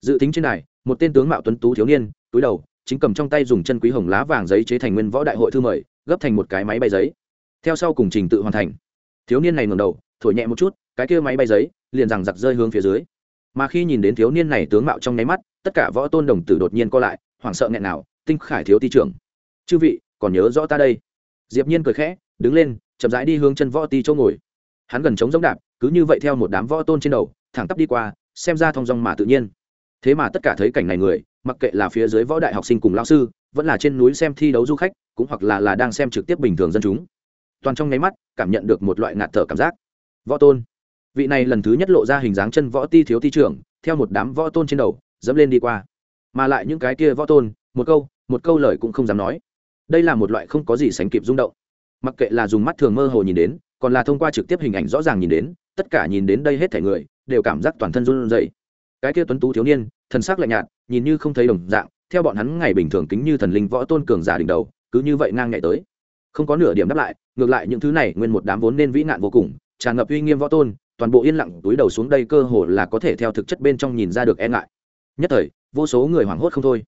Dự tính trên đài, một tên tướng mạo tuấn tú thiếu niên, túi đầu, chính cầm trong tay dùng chân quý hồng lá vàng giấy chế thành nguyên võ đại hội thư mời, gấp thành một cái máy bay giấy theo sau cùng trình tự hoàn thành. Thiếu niên này ngầm đầu, thổi nhẹ một chút, cái kia máy bay giấy, liền rằng giặc rơi hướng phía dưới. Mà khi nhìn đến thiếu niên này tướng mạo trong nháy mắt, tất cả võ tôn đồng tử đột nhiên co lại, hoảng sợ nghẹn nào, tinh khải thiếu ti trưởng. Chư vị, còn nhớ rõ ta đây? Diệp nhiên cười khẽ, đứng lên, chậm rãi đi hướng chân võ ti chỗ ngồi. Hắn gần chống giống đạp, cứ như vậy theo một đám võ tôn trên đầu, thẳng tắp đi qua, xem ra thong dong mà tự nhiên. Thế mà tất cả thấy cảnh này người, mặc kệ là phía dưới võ đại học sinh cùng lão sư, vẫn là trên núi xem thi đấu du khách, cũng hoặc là là đang xem trực tiếp bình thường dân chúng toàn trong nháy mắt, cảm nhận được một loại ngạt thở cảm giác. Võ tôn. Vị này lần thứ nhất lộ ra hình dáng chân võ ti thiếu ti trưởng, theo một đám võ tôn trên đầu, dẫm lên đi qua. Mà lại những cái kia võ tôn, một câu một câu lời cũng không dám nói. Đây là một loại không có gì sánh kịp rung động. Mặc kệ là dùng mắt thường mơ hồ nhìn đến, còn là thông qua trực tiếp hình ảnh rõ ràng nhìn đến, tất cả nhìn đến đây hết thể người, đều cảm giác toàn thân run rẩy. Cái kia tuấn tú thiếu niên, thần sắc lạnh nhạt, nhìn như không thấy đồng dạng, theo bọn hắn ngày bình thường kính như thần linh võ tôn cường giả đỉnh đầu, cứ như vậy ngang nhảy tới không có nửa điểm đáp lại, ngược lại những thứ này nguyên một đám vốn nên vĩ nạn vô cùng, tràn ngập uy nghiêm võ tôn, toàn bộ yên lặng túi đầu xuống đây cơ hồ là có thể theo thực chất bên trong nhìn ra được e ngại. Nhất thời, vô số người hoảng hốt không thôi.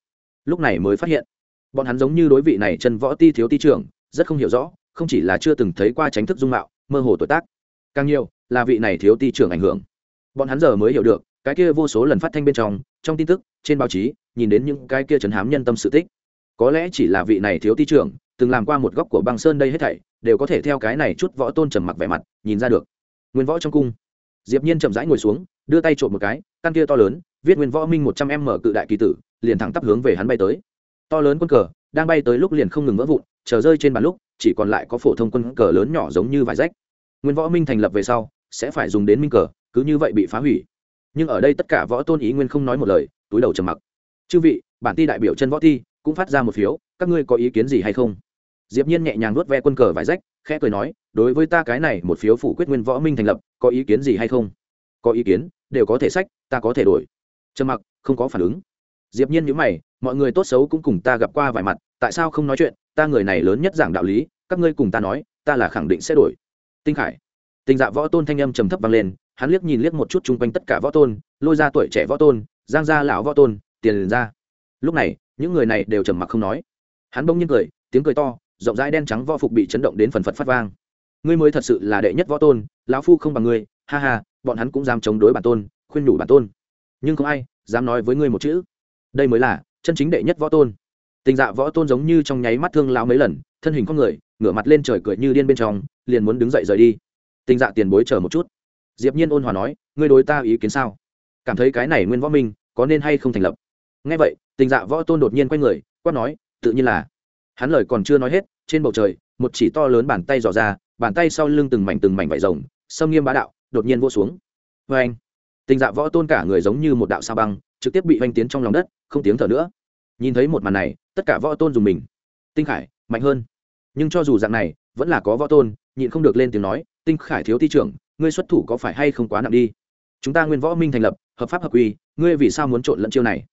Lúc này mới phát hiện, bọn hắn giống như đối vị này chân võ ti thiếu ti trưởng, rất không hiểu rõ, không chỉ là chưa từng thấy qua tránh thức dung mạo, mơ hồ tuổi tác, càng nhiều là vị này thiếu ti trưởng ảnh hưởng. Bọn hắn giờ mới hiểu được, cái kia vô số lần phát thanh bên trong trong tin tức, trên báo chí, nhìn đến những cái kia trấn hám nhân tâm sự tích. Có lẽ chỉ là vị này thiếu ti trưởng từng làm qua một góc của băng sơn đây hết thảy, đều có thể theo cái này chút võ tôn trầm mặc vẻ mặt, nhìn ra được. Nguyên võ trong cung. Diệp nhiên chậm rãi ngồi xuống, đưa tay trộm một cái, căn kia to lớn, viết nguyên võ minh một trăm em mở cự đại kỳ tử, liền thẳng tắp hướng về hắn bay tới. To lớn quân cờ, đang bay tới lúc liền không ngừng vỡ vụn, chờ rơi trên bàn lúc, chỉ còn lại có phổ thông quân cờ lớn nhỏ giống như vải rách. Nguyên võ minh thành lập về sau, sẽ phải dùng đến minh cờ, cứ như vậy bị phá hủy. Nhưng ở đây tất cả võ tôn ý nguyên không nói một lời, túi đầu trầm mặc. Chư vị, bản ti đại biểu chân võ thi cũng phát ra một phiếu, các ngươi có ý kiến gì hay không? Diệp nhiên nhẹ nhàng nuốt ve quân cờ vải rách, khẽ cười nói, đối với ta cái này, một phiếu phủ quyết nguyên võ minh thành lập, có ý kiến gì hay không? Có ý kiến, đều có thể sách, ta có thể đổi. Trầm mặc, không có phản ứng. Diệp nhiên nhíu mày, mọi người tốt xấu cũng cùng ta gặp qua vài mặt, tại sao không nói chuyện? Ta người này lớn nhất giảng đạo lý, các ngươi cùng ta nói, ta là khẳng định sẽ đổi. Tinh khải, tình dạ võ tôn thanh âm trầm thấp vang lên, hắn liếc nhìn liếc một chút chung quanh tất cả võ tôn, lôi ra tuổi trẻ võ tôn, giang gia lão võ tôn, tiền ra. Lúc này, những người này đều trầm mặc không nói. Hắn bỗng nhiên cười, tiếng cười to rộng rãi đen trắng võ phục bị chấn động đến phần phật phát vang. Ngươi mới thật sự là đệ nhất võ tôn, lão phu không bằng ngươi, ha ha, bọn hắn cũng dám chống đối bản tôn, khuyên nhủ bản tôn. Nhưng không ai dám nói với ngươi một chữ. Đây mới là chân chính đệ nhất võ tôn. Tình dạ võ tôn giống như trong nháy mắt thương lão mấy lần, thân hình con người, ngửa mặt lên trời cười như điên bên trong, liền muốn đứng dậy rời đi. Tình dạ tiền bối chờ một chút. Diệp nhiên ôn hòa nói, ngươi đối ta ý kiến sao? Cảm thấy cái này nguyên võ minh có nên hay không thành lập? Nghe vậy, tình dạ võ tôn đột nhiên quay người, quát nói, tự nhiên là hắn lời còn chưa nói hết, trên bầu trời, một chỉ to lớn bàn tay dò ra, bàn tay sau lưng từng mảnh từng mảnh vải rồng, sâm nghiêm bá đạo, đột nhiên vô xuống. Vê anh, tình dạ võ tôn cả người giống như một đạo sa băng, trực tiếp bị oanh tiến trong lòng đất, không tiếng thở nữa. Nhìn thấy một màn này, tất cả võ tôn dùng mình. Tinh khải, mạnh hơn. Nhưng cho dù dạng này, vẫn là có võ tôn, nhịn không được lên tiếng nói, tinh khải thiếu thi trưởng, ngươi xuất thủ có phải hay không quá nặng đi? Chúng ta nguyên võ minh thành lập, hợp pháp hợp quy, ngươi vì sao muốn trộn lẫn chiêu này?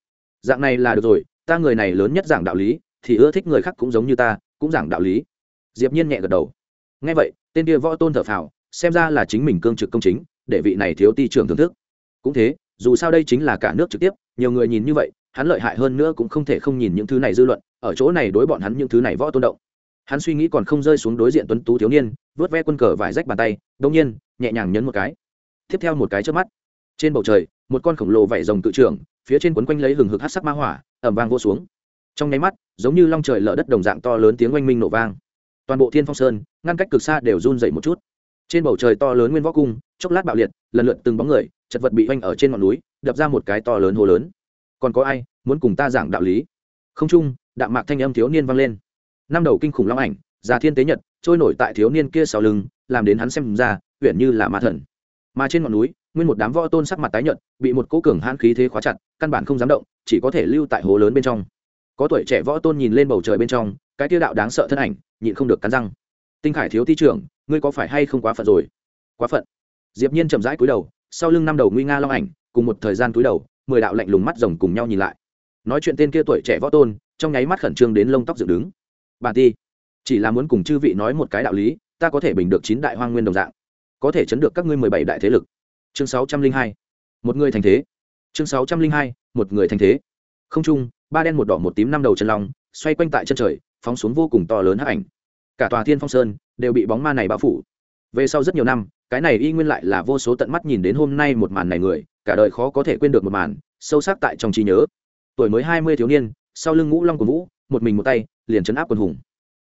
Dạng này là được rồi, ta người này lớn nhất giảng đạo lý thì ưa thích người khác cũng giống như ta, cũng giảng đạo lý. Diệp nhiên nhẹ gật đầu. Nghe vậy, tên kia võ tôn thở phào, xem ra là chính mình cương trực công chính, để vị này thiếu ti trưởng thưởng thức. Cũng thế, dù sao đây chính là cả nước trực tiếp, nhiều người nhìn như vậy, hắn lợi hại hơn nữa cũng không thể không nhìn những thứ này dư luận, ở chỗ này đối bọn hắn những thứ này võ tôn động. Hắn suy nghĩ còn không rơi xuống đối diện tuấn tú thiếu niên, vớt ve quân cờ vải rách bàn tay, đông nhiên, nhẹ nhàng nhấn một cái. Tiếp theo một cái trước mắt, trên bầu trời, một con khổng lồ vảy rồng tự trưởng, phía trên quấn quanh lấy hừng hực hát sắc ma hỏa ẩm vang vô xuống trong nháy mắt, giống như long trời lở đất đồng dạng to lớn tiếng oanh minh nổ vang. Toàn bộ thiên phong sơn, ngăn cách cực xa đều run dậy một chút. Trên bầu trời to lớn nguyên võ cung, chốc lát bạo liệt, lần lượt từng bóng người, chật vật bị oanh ở trên ngọn núi, đập ra một cái to lớn hồ lớn. Còn có ai muốn cùng ta giảng đạo lý? Không chung, đạm mạc thanh âm thiếu niên vang lên. Năm đầu kinh khủng long ảnh, già thiên tế nhật, trôi nổi tại thiếu niên kia sau lưng, làm đến hắn xem ra huyện như là ma thần. Mà trên ngọn núi, nguyên một đám võ tôn sắc mặt tái nhợt, bị một cố cường hãn khí thế khóa chặt, căn bản không dám động, chỉ có thể lưu tại hồ lớn bên trong có tuổi trẻ võ tôn nhìn lên bầu trời bên trong, cái tiêu đạo đáng sợ thân ảnh, nhịn không được cắn răng. Tinh khải thiếu ti trưởng, ngươi có phải hay không quá phận rồi? Quá phận. Diệp nhiên chậm rãi cúi đầu, sau lưng năm đầu nguy nga long ảnh, cùng một thời gian cúi đầu, mười đạo lạnh lùng mắt rồng cùng nhau nhìn lại. Nói chuyện tên kia tuổi trẻ võ tôn, trong nháy mắt khẩn trương đến lông tóc dựng đứng. Bản ti, chỉ là muốn cùng chư vị nói một cái đạo lý, ta có thể bình được chín đại hoang nguyên đồng dạng. Có thể chấn được các ngươi mười bảy đại thế lực. Chương sáu trăm linh hai, một người thành thế. Chương sáu trăm linh hai, một người thành thế. Không trung ba đen một đỏ một tím năm đầu chân long, xoay quanh tại chân trời, phóng xuống vô cùng to lớn hắc ảnh. Cả tòa thiên phong sơn đều bị bóng ma này bao phủ. Về sau rất nhiều năm, cái này y nguyên lại là vô số tận mắt nhìn đến hôm nay một màn này người, cả đời khó có thể quên được một màn, sâu sắc tại trong trí nhớ. Tuổi mới hai mươi thiếu niên, sau lưng ngũ long của vũ, một mình một tay, liền chấn áp quân hùng.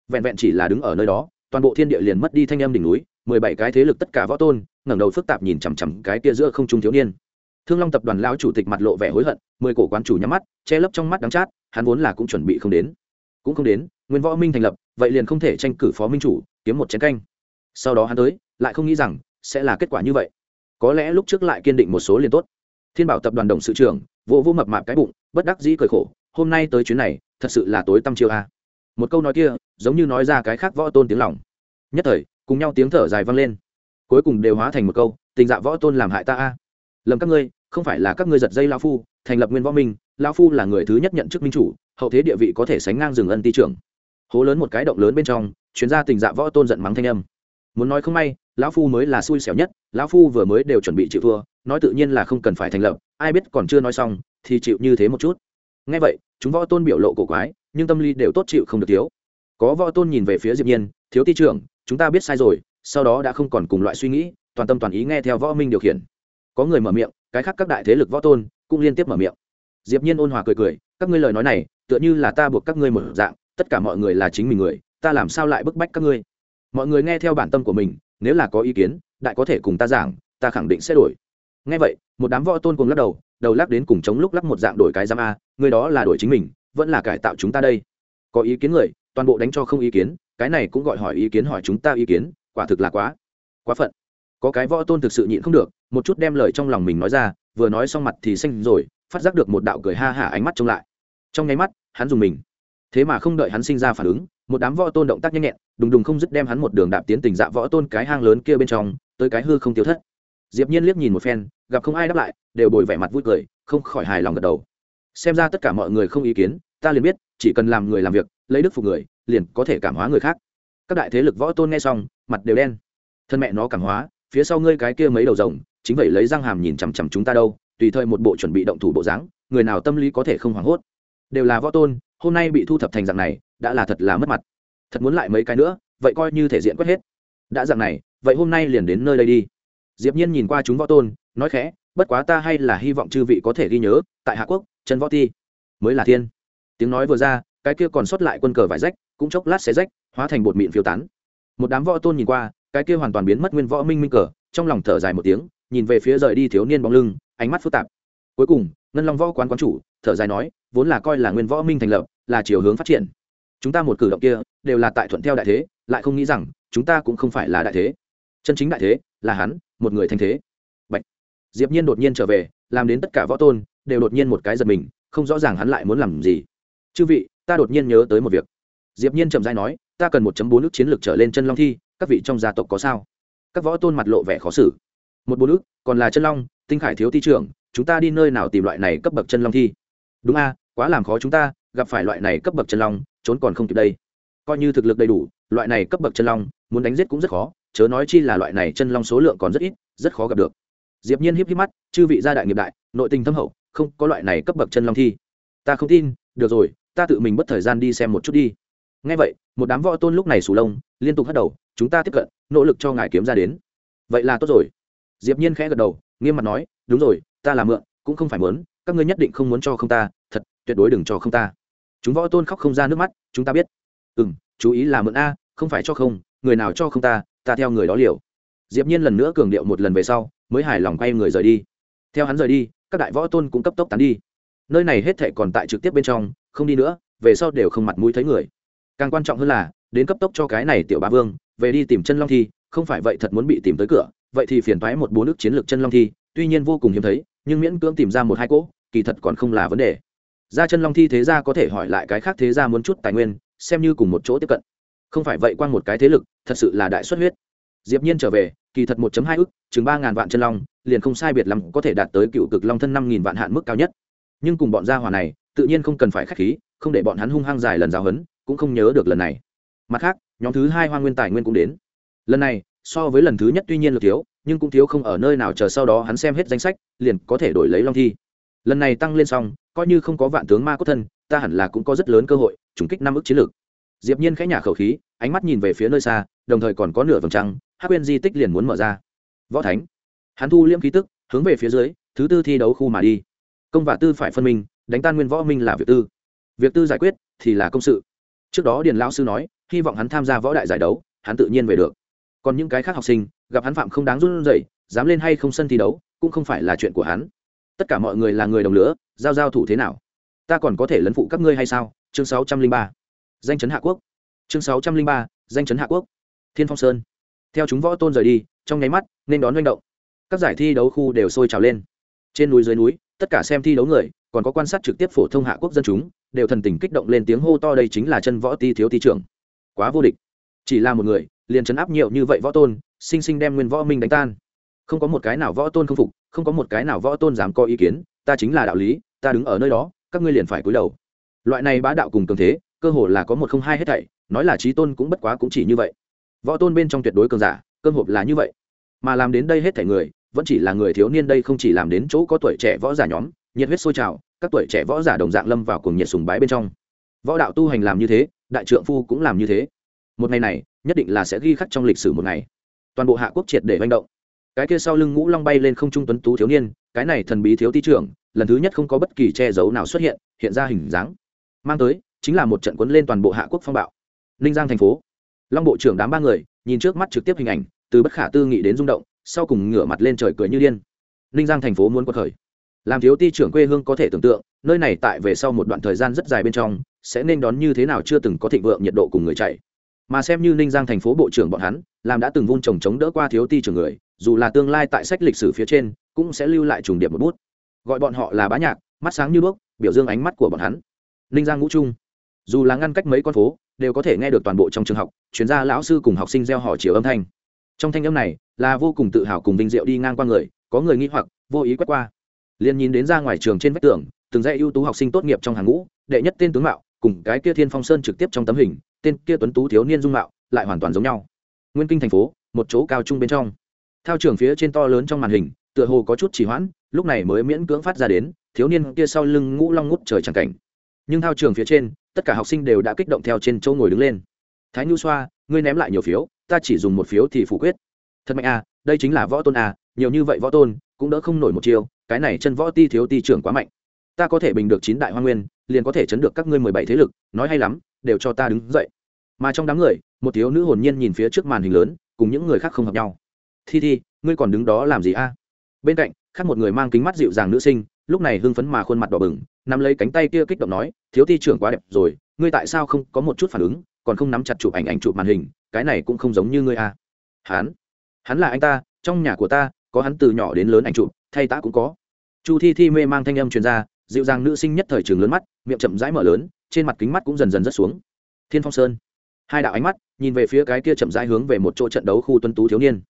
Vẹn vẹn chỉ là đứng ở nơi đó, toàn bộ thiên địa liền mất đi thanh âm đỉnh núi, mười bảy cái thế lực tất cả võ tôn, ngẩng đầu phức tạp nhìn chằm chằm cái kia giữa không trung thiếu niên thương long tập đoàn lão chủ tịch mặt lộ vẻ hối hận, mười cổ quán chủ nhắm mắt, che lấp trong mắt đắng chát, hắn vốn là cũng chuẩn bị không đến. Cũng không đến, nguyên võ minh thành lập, vậy liền không thể tranh cử phó minh chủ, kiếm một chén canh. Sau đó hắn tới, lại không nghĩ rằng sẽ là kết quả như vậy. Có lẽ lúc trước lại kiên định một số liền tốt. Thiên bảo tập đoàn đồng sự trưởng vô vô mập mạp cái bụng, bất đắc dĩ cười khổ, hôm nay tới chuyến này, thật sự là tối tăm chiêu a. Một câu nói kia, giống như nói ra cái khác võ tôn tiếng lòng. Nhất thời, cùng nhau tiếng thở dài vang lên. Cuối cùng đều hóa thành một câu, tình dạ võ tôn làm hại ta a. Lầm các ngươi không phải là các ngươi giật dây lao phu, thành lập nguyên võ minh, lao phu là người thứ nhất nhận chức minh chủ, hậu thế địa vị có thể sánh ngang rừng ân ti trưởng. Hố lớn một cái động lớn bên trong, chuyên gia tình dạ võ tôn giận mắng thanh âm. Muốn nói không may, lão phu mới là xui xẻo nhất, lão phu vừa mới đều chuẩn bị chịu thua, nói tự nhiên là không cần phải thành lập, ai biết còn chưa nói xong, thì chịu như thế một chút. Ngay vậy, chúng võ tôn biểu lộ cổ quái, nhưng tâm lý đều tốt chịu không được thiếu. Có võ tôn nhìn về phía diệp nhiên, thiếu ti trưởng, chúng ta biết sai rồi, sau đó đã không còn cùng loại suy nghĩ, toàn tâm toàn ý nghe theo võ minh điều khiển có người mở miệng, cái khác các đại thế lực võ tôn cũng liên tiếp mở miệng. Diệp nhiên ôn hòa cười cười, các ngươi lời nói này, tựa như là ta buộc các ngươi một dạng, tất cả mọi người là chính mình người, ta làm sao lại bức bách các ngươi? Mọi người nghe theo bản tâm của mình, nếu là có ý kiến, đại có thể cùng ta giảng, ta khẳng định sẽ đổi. Nghe vậy, một đám võ tôn cùng lắc đầu đầu lắc đến cùng chống lúc lắc một dạng đổi cái giam a, người đó là đổi chính mình, vẫn là cải tạo chúng ta đây. Có ý kiến người, toàn bộ đánh cho không ý kiến, cái này cũng gọi hỏi ý kiến hỏi chúng ta ý kiến, quả thực là quá quá phận có cái võ tôn thực sự nhịn không được, một chút đem lời trong lòng mình nói ra, vừa nói xong mặt thì xanh rồi, phát giác được một đạo cười ha hả ánh mắt trông lại. Trong nháy mắt, hắn dùng mình. Thế mà không đợi hắn sinh ra phản ứng, một đám võ tôn động tác nhanh nhẹn, đùng đùng không dứt đem hắn một đường đạp tiến tình dạ võ tôn cái hang lớn kia bên trong, tới cái hư không tiêu thất. Diệp nhiên liếc nhìn một phen, gặp không ai đáp lại, đều bồi vẻ mặt vui cười, không khỏi hài lòng gật đầu. Xem ra tất cả mọi người không ý kiến, ta liền biết, chỉ cần làm người làm việc, lấy đức phục người, liền có thể cảm hóa người khác. Các đại thế lực võ tôn nghe xong, mặt đều đen. Thân mẹ nó cảm hóa phía sau ngươi cái kia mấy đầu rồng, chính vậy lấy răng hàm nhìn chằm chằm chúng ta đâu, tùy thời một bộ chuẩn bị động thủ bộ dáng, người nào tâm lý có thể không hoảng hốt. Đều là võ tôn, hôm nay bị thu thập thành dạng này, đã là thật là mất mặt. Thật muốn lại mấy cái nữa, vậy coi như thể diện quét hết. Đã dạng này, vậy hôm nay liền đến nơi đây đi. Diệp nhiên nhìn qua chúng võ tôn, nói khẽ, bất quá ta hay là hy vọng chư vị có thể ghi nhớ, tại hạ quốc, trần võ ti mới là thiên. Tiếng nói vừa ra, cái kia còn sót lại quân cờ vải rách, cũng chốc lát sẽ rách, hóa thành bột mịn phiêu tán. Một đám võ tôn nhìn qua cái kia hoàn toàn biến mất nguyên võ minh minh cờ, trong lòng thở dài một tiếng, nhìn về phía rời đi thiếu niên bóng lưng, ánh mắt phức tạp. Cuối cùng, ngân long võ quán quán chủ, thở dài nói, vốn là coi là nguyên võ minh thành lập, là chiều hướng phát triển. Chúng ta một cử động kia, đều là tại thuận theo đại thế, lại không nghĩ rằng, chúng ta cũng không phải là đại thế. Chân chính đại thế, là hắn, một người thành thế. Bạch. diệp nhiên đột nhiên trở về, làm đến tất cả võ tôn, đều đột nhiên một cái giật mình, không rõ ràng hắn lại muốn làm gì. Chư vị, ta đột nhiên nhớ tới một việc. Diệp nhiên chậm rãi nói, ta cần 1.4 nước chiến lược trở lên chân long thi các vị trong gia tộc có sao? Các võ tôn mặt lộ vẻ khó xử. Một bốn nước còn là chân long, tinh khải thiếu thi trưởng, chúng ta đi nơi nào tìm loại này cấp bậc chân long thi? Đúng a, quá làm khó chúng ta, gặp phải loại này cấp bậc chân long, trốn còn không kịp đây. Coi như thực lực đầy đủ, loại này cấp bậc chân long, muốn đánh giết cũng rất khó, chớ nói chi là loại này chân long số lượng còn rất ít, rất khó gặp được. Diệp nhiên hiếp hiếp mắt, chư vị gia đại nghiệp đại, nội tình thâm hậu, không có loại này cấp bậc chân long thi. Ta không tin, được rồi, ta tự mình bất thời gian đi xem một chút đi. Nghe vậy, một đám võ tôn lúc này sù lông, liên tục hất đầu chúng ta tiếp cận, nỗ lực cho ngài kiếm ra đến. Vậy là tốt rồi. Diệp nhiên khẽ gật đầu, nghiêm mặt nói, đúng rồi, ta là mượn, cũng không phải muốn, các ngươi nhất định không muốn cho không ta, thật, tuyệt đối đừng cho không ta. Chúng võ tôn khóc không ra nước mắt, chúng ta biết. Ừm, chú ý là mượn a, không phải cho không, người nào cho không ta ta theo người đó liều. Diệp nhiên lần nữa cường điệu một lần về sau, mới hài lòng quay người rời đi. Theo hắn rời đi, các đại võ tôn cũng cấp tốc tán đi. Nơi này hết thảy còn tại trực tiếp bên trong, không đi nữa, về sau đều không mặt mũi thấy người. Càng quan trọng hơn là, đến cấp tốc cho cái này tiểu ba vương về đi tìm chân long thi, không phải vậy thật muốn bị tìm tới cửa, vậy thì phiền toái một bốn nước chiến lược chân long thi, tuy nhiên vô cùng hiếm thấy, nhưng miễn cưỡng tìm ra một hai cỗ, kỳ thật còn không là vấn đề. Ra chân long thi thế gia có thể hỏi lại cái khác thế gia muốn chút tài nguyên, xem như cùng một chỗ tiếp cận. Không phải vậy quan một cái thế lực, thật sự là đại xuất huyết. Diệp nhiên trở về, kỳ thật 1 hai ức, chừng ba ngàn vạn chân long, liền không sai biệt lắm có thể đạt tới cựu cực long thân năm nghìn vạn hạn mức cao nhất. Nhưng cùng bọn gia hỏa này, tự nhiên không cần phải khách khí, không để bọn hắn hung hăng dài lần giáo huấn, cũng không nhớ được lần này mặt khác, nhóm thứ hai hoa nguyên tài nguyên cũng đến. Lần này, so với lần thứ nhất tuy nhiên là thiếu, nhưng cũng thiếu không ở nơi nào chờ sau đó hắn xem hết danh sách, liền có thể đổi lấy long thi. Lần này tăng lên xong, coi như không có vạn tướng ma cốt thân, ta hẳn là cũng có rất lớn cơ hội, trùng kích năm ức chiến lược. Diệp nhiên khẽ nhả khẩu khí, ánh mắt nhìn về phía nơi xa, đồng thời còn có nửa vầng trăng, hắc quên di tích liền muốn mở ra. Võ thánh. Hắn thu liễm khí tức, hướng về phía dưới, thứ tư thi đấu khu mà đi. Công và tư phải phân minh, đánh tan nguyên võ minh là việc tư. Việc tư giải quyết thì là công sự. Trước đó điền lão sư nói hy vọng hắn tham gia võ đại giải đấu, hắn tự nhiên về được. Còn những cái khác học sinh, gặp hắn phạm không đáng run rẩy, dám lên hay không sân thi đấu, cũng không phải là chuyện của hắn. Tất cả mọi người là người đồng lửa giao giao thủ thế nào? Ta còn có thể lấn phụ các ngươi hay sao? Chương sáu trăm linh ba. Danh chấn hạ quốc. Chương sáu trăm linh ba, danh chấn hạ quốc. Thiên phong sơn. Theo chúng võ tôn rời đi, trong nháy mắt, nên đón manh động. Các giải thi đấu khu đều sôi trào lên. Trên núi dưới núi, tất cả xem thi đấu người, còn có quan sát trực tiếp phổ thông hạ quốc dân chúng, đều thần tình kích động lên tiếng hô to đây chính là chân võ ti thiếu ti trưởng quá vô địch. Chỉ là một người, liền chấn áp nhiều như vậy võ tôn, sinh sinh đem nguyên võ minh đánh tan. Không có một cái nào võ tôn không phục, không có một cái nào võ tôn dám có ý kiến, ta chính là đạo lý, ta đứng ở nơi đó, các ngươi liền phải cúi đầu. Loại này bá đạo cùng cường thế, cơ hồ là có một không hai hết thảy, nói là trí tôn cũng bất quá cũng chỉ như vậy. Võ tôn bên trong tuyệt đối cường giả, cơm hộp là như vậy. Mà làm đến đây hết thảy người, vẫn chỉ là người thiếu niên đây không chỉ làm đến chỗ có tuổi trẻ võ giả nhóm, nhiệt huyết sôi trào, các tuổi trẻ võ giả đồng dạng lâm vào cùng nhiệt sùng bái bên trong. Võ đạo tu hành làm như thế đại trượng phu cũng làm như thế. Một ngày này, nhất định là sẽ ghi khắc trong lịch sử một ngày. Toàn bộ hạ quốc triệt để manh động. Cái kia sau lưng ngũ long bay lên không trung tuấn tú thiếu niên, cái này thần bí thiếu ti trưởng, lần thứ nhất không có bất kỳ che giấu nào xuất hiện hiện ra hình dáng. Mang tới, chính là một trận quấn lên toàn bộ hạ quốc phong bạo. Ninh giang thành phố. Long bộ trưởng đám ba người, nhìn trước mắt trực tiếp hình ảnh, từ bất khả tư nghị đến rung động, sau cùng ngửa mặt lên trời cười như điên. Ninh giang thành phố muốn quật khởi làm thiếu ti trưởng quê hương có thể tưởng tượng, nơi này tại về sau một đoạn thời gian rất dài bên trong, sẽ nên đón như thế nào chưa từng có thịnh vượng nhiệt độ cùng người chạy. Mà xem như ninh giang thành phố bộ trưởng bọn hắn, làm đã từng vun trồng chống đỡ qua thiếu ti trưởng người, dù là tương lai tại sách lịch sử phía trên, cũng sẽ lưu lại trùng điệp một bút. Gọi bọn họ là bá nhạc, mắt sáng như bước biểu dương ánh mắt của bọn hắn. Ninh giang ngũ trung, dù là ngăn cách mấy con phố, đều có thể nghe được toàn bộ trong trường học, chuyên gia lão sư cùng học sinh gieo họ chiều âm thanh. Trong thanh âm này, là vô cùng tự hào cùng vinh diệu đi ngang qua người, có người nghĩ hoặc, vô ý quét qua liền nhìn đến ra ngoài trường trên vách tường, từng dạy ưu tú học sinh tốt nghiệp trong hàng ngũ, đệ nhất tên tướng mạo, cùng cái kia thiên phong sơn trực tiếp trong tấm hình, tên kia tuấn tú thiếu niên dung mạo, lại hoàn toàn giống nhau. Nguyên kinh thành phố, một chỗ cao trung bên trong. Theo trường phía trên to lớn trong màn hình, tựa hồ có chút chỉ hoãn, lúc này mới miễn cưỡng phát ra đến, thiếu niên kia sau lưng ngũ long ngút trời chẳng cảnh. Nhưng thao trường phía trên, tất cả học sinh đều đã kích động theo trên chỗ ngồi đứng lên. Thái nhu xoa, ngươi ném lại nhiều phiếu, ta chỉ dùng một phiếu thì phủ quyết. Thật mạnh à đây chính là võ tôn à nhiều như vậy võ tôn, cũng đỡ không nổi một chiêu cái này chân võ ti thiếu ti trưởng quá mạnh. Ta có thể bình được chín đại hoa nguyên, liền có thể chấn được các ngươi mười bảy thế lực, nói hay lắm, đều cho ta đứng dậy. Mà trong đám người, một thiếu nữ hồn nhiên nhìn phía trước màn hình lớn, cùng những người khác không hợp nhau. Thi thi, ngươi còn đứng đó làm gì a? Bên cạnh, khác một người mang kính mắt dịu dàng nữ sinh, lúc này hưng phấn mà khuôn mặt đỏ bừng, nắm lấy cánh tay kia kích động nói, thiếu ti trưởng quá đẹp rồi, ngươi tại sao không có một chút phản ứng, còn không nắm chặt chụp ảnh ảnh chụp màn hình, cái này cũng không giống như ngươi a. Hắn? Hắn là anh ta, trong nhà của ta có hắn từ nhỏ đến lớn ảnh chụp, thay ta cũng có. Chu thi thi mê mang thanh âm truyền ra, dịu dàng nữ sinh nhất thời trường lớn mắt, miệng chậm rãi mở lớn, trên mặt kính mắt cũng dần dần rớt xuống. Thiên phong sơn. Hai đạo ánh mắt, nhìn về phía cái kia chậm rãi hướng về một chỗ trận đấu khu tuân tú thiếu niên.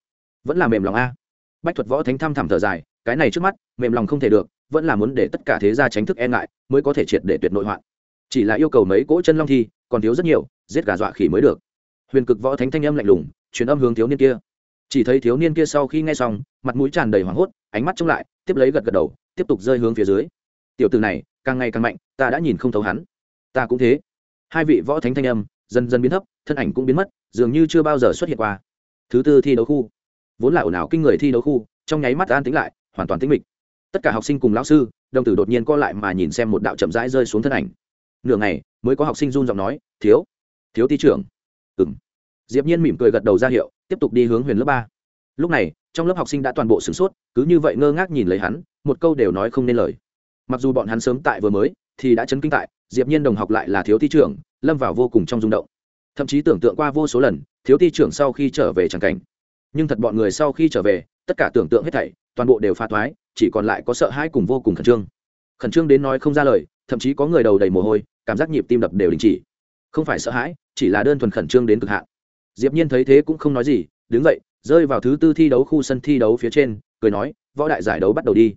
Vẫn là mềm lòng a. Bách thuật võ thánh thăm thẳm thở dài, cái này trước mắt, mềm lòng không thể được, vẫn là muốn để tất cả thế gia tránh thức e ngại, mới có thể triệt để tuyệt nội hoạn. Chỉ là yêu cầu mấy cỗ chân long thi, còn thiếu rất nhiều, giết gà dọa khỉ mới được. Huyền cực võ thánh thanh âm lạnh lùng, truyền âm hướng thiếu niên kia chỉ thấy thiếu niên kia sau khi nghe xong, mặt mũi tràn đầy hoảng hốt, ánh mắt trông lại, tiếp lấy gật gật đầu, tiếp tục rơi hướng phía dưới. Tiểu từ này, càng ngày càng mạnh, ta đã nhìn không thấu hắn. Ta cũng thế. Hai vị võ thánh thanh âm dần dần biến thấp, thân ảnh cũng biến mất, dường như chưa bao giờ xuất hiện qua. Thứ tư thi đấu khu. Vốn là ồn ào kinh người thi đấu khu, trong nháy mắt an tính lại, hoàn toàn tĩnh mịch. Tất cả học sinh cùng lão sư, đồng tử đột nhiên co lại mà nhìn xem một đạo chậm rãi rơi xuống thân ảnh. Nửa ngày, mới có học sinh run giọng nói, thiếu thiếu ti trưởng. Ừng diệp nhiên mỉm cười gật đầu ra hiệu tiếp tục đi hướng huyền lớp ba. Lúc này, trong lớp học sinh đã toàn bộ sửng sốt, cứ như vậy ngơ ngác nhìn lấy hắn, một câu đều nói không nên lời. Mặc dù bọn hắn sớm tại vừa mới, thì đã chấn kinh tại, diệp nhiên đồng học lại là thiếu thi trưởng, lâm vào vô cùng trong rung động. Thậm chí tưởng tượng qua vô số lần, thiếu thi trưởng sau khi trở về chẳng cảnh. Nhưng thật bọn người sau khi trở về, tất cả tưởng tượng hết thảy, toàn bộ đều pha thoái, chỉ còn lại có sợ hãi cùng vô cùng khẩn trương. Khẩn trương đến nói không ra lời, thậm chí có người đầu đầy mồ hôi, cảm giác nhịp tim đập đều đình chỉ. Không phải sợ hãi, chỉ là đơn thuần khẩn trương đến cực hạn diệp nhiên thấy thế cũng không nói gì, đứng dậy, rơi vào thứ tư thi đấu khu sân thi đấu phía trên, cười nói, võ đại giải đấu bắt đầu đi.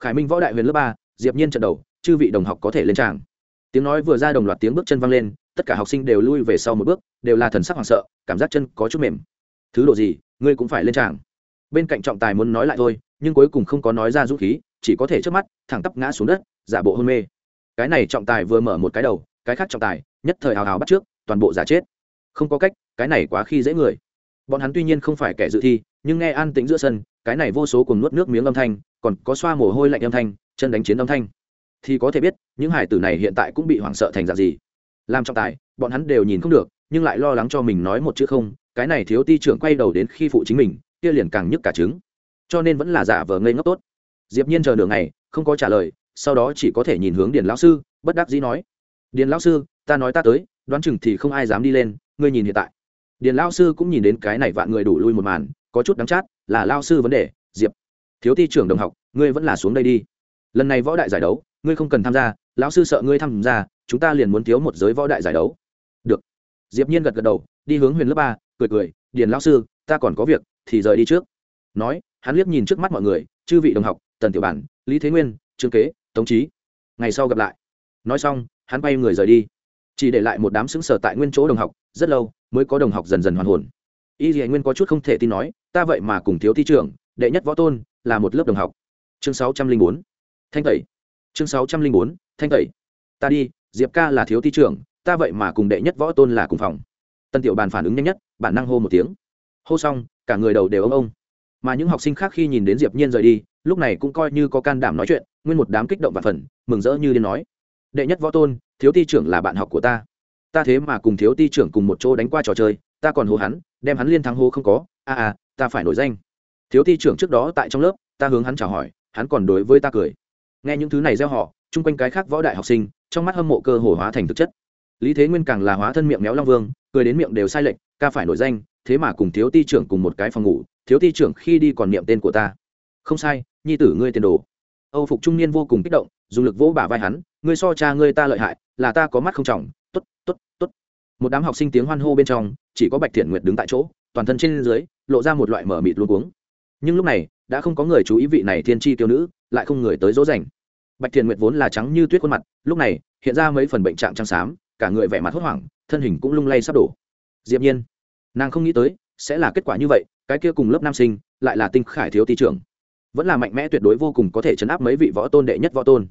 Khải minh, võ đại huyền lớp ba, diệp nhiên trận đầu, chư vị đồng học có thể lên tràng. Tiếng nói vừa ra đồng loạt tiếng bước chân vang lên, tất cả học sinh đều lui về sau một bước, đều là thần sắc hoảng sợ, cảm giác chân có chút mềm. Thứ độ gì, ngươi cũng phải lên tràng. Bên cạnh trọng tài muốn nói lại thôi, nhưng cuối cùng không có nói ra dũng khí, chỉ có thể trước mắt, thẳng tắp ngã xuống đất, giả bộ hôn mê. Cái này trọng tài vừa mở một cái đầu, cái khác trọng tài, nhất thời hào hào bắt trước, toàn bộ giả chết không có cách, cái này quá khi dễ người. Bọn hắn tuy nhiên không phải kẻ dự thi, nhưng nghe an tĩnh giữa sân, cái này vô số cùng nuốt nước miếng âm thanh, còn có xoa mồ hôi lạnh âm thanh, chân đánh chiến âm thanh. Thì có thể biết, những hải tử này hiện tại cũng bị hoảng sợ thành dạng gì. Làm trọng tài, bọn hắn đều nhìn không được, nhưng lại lo lắng cho mình nói một chữ không, cái này thiếu ti trưởng quay đầu đến khi phụ chính mình, kia liền càng nhức cả trứng. Cho nên vẫn là giả vờ ngây ngốc tốt. Diệp nhiên chờ nửa ngày, không có trả lời, sau đó chỉ có thể nhìn hướng điền lão sư, bất đắc dĩ nói. Điền lão sư, ta nói ta tới, đoán chừng thì không ai dám đi lên ngươi nhìn hiện tại. Điền lão sư cũng nhìn đến cái này vạn người đủ lui một màn, có chút đắng chát, là lão sư vấn đề, diệp. Thiếu ty trưởng đồng học, ngươi vẫn là xuống đây đi. Lần này võ đại giải đấu, ngươi không cần tham gia, lão sư sợ ngươi tham gia, chúng ta liền muốn thiếu một giới võ đại giải đấu. Được. Diệp nhiên gật gật đầu, đi hướng huyền lớp ba, cười cười, điền lão sư, ta còn có việc, thì rời đi trước. Nói, hắn liếc nhìn trước mắt mọi người, chư vị đồng học, tần tiểu bản, lý thế nguyên, trương kế, tống trí ngày sau gặp lại. Nói xong, hắn bay người rời đi. Chỉ để lại một đám xứng sở tại nguyên chỗ đồng học rất lâu mới có đồng học dần dần hoàn hồn. Y dì nguyên có chút không thể tin nói, ta vậy mà cùng thiếu thi trưởng, đệ nhất võ tôn, là một lớp đồng học. Chương sáu trăm linh bốn, thanh tẩy. Chương sáu trăm linh bốn, thanh tẩy. Ta đi, diệp ca là thiếu thi trưởng, ta vậy mà cùng đệ nhất võ tôn là cùng phòng. Tân tiểu bàn phản ứng nhanh nhất, bản năng hô một tiếng. Hô xong, cả người đầu đều ông ông mà những học sinh khác khi nhìn đến diệp nhiên rời đi, lúc này cũng coi như có can đảm nói chuyện, nguyên một đám kích động và phần mừng rỡ như điên nói, đệ nhất võ tôn, thiếu ti trưởng là bạn học của ta ta thế mà cùng thiếu ti trưởng cùng một chỗ đánh qua trò chơi ta còn hô hắn đem hắn liên thắng hô không có a à, à ta phải nổi danh. Thiếu ti trưởng trước đó tại trong lớp ta hướng hắn chào hỏi hắn còn đối với ta cười. Nghe những thứ này gieo họ chung quanh cái khác võ đại học sinh trong mắt hâm mộ cơ hồ hóa thành thực chất. Lý thế nguyên càng là hóa thân miệng méo long vương cười đến miệng đều sai lệch ca phải nổi danh thế mà cùng thiếu ti trưởng cùng một cái phòng ngủ thiếu ti trưởng khi đi còn niệm tên của ta. Không sai nhi tử ngươi tiền đồ. Âu phục trung niên vô cùng kích động dùng lực vỗ bả vai hắn ngươi so cha ngươi ta lợi hại là ta có mắt không trọng t ố t t ố t một đám học sinh tiếng hoan hô bên trong, chỉ có bạch thiện nguyệt đứng tại chỗ, toàn thân trên dưới lộ ra một loại mở mịt luôn uống nhưng lúc này, đã không có người chú ý vị này thiên tri tiêu nữ, lại không người tới dỗ dành. Bạch thiện nguyệt vốn là trắng như tuyết khuôn mặt, lúc này, hiện ra mấy phần bệnh trạng trắng xám, cả người vẻ mặt hốt hoảng, thân hình cũng lung lay sắp đổ. Diệp nhiên, nàng không nghĩ tới, sẽ là kết quả như vậy, cái kia cùng lớp nam sinh, lại là tinh khải thiếu ti trưởng. Vẫn là mạnh mẽ tuyệt đối vô cùng có thể chấn áp mấy vị võ tôn đệ nhất võ tôn.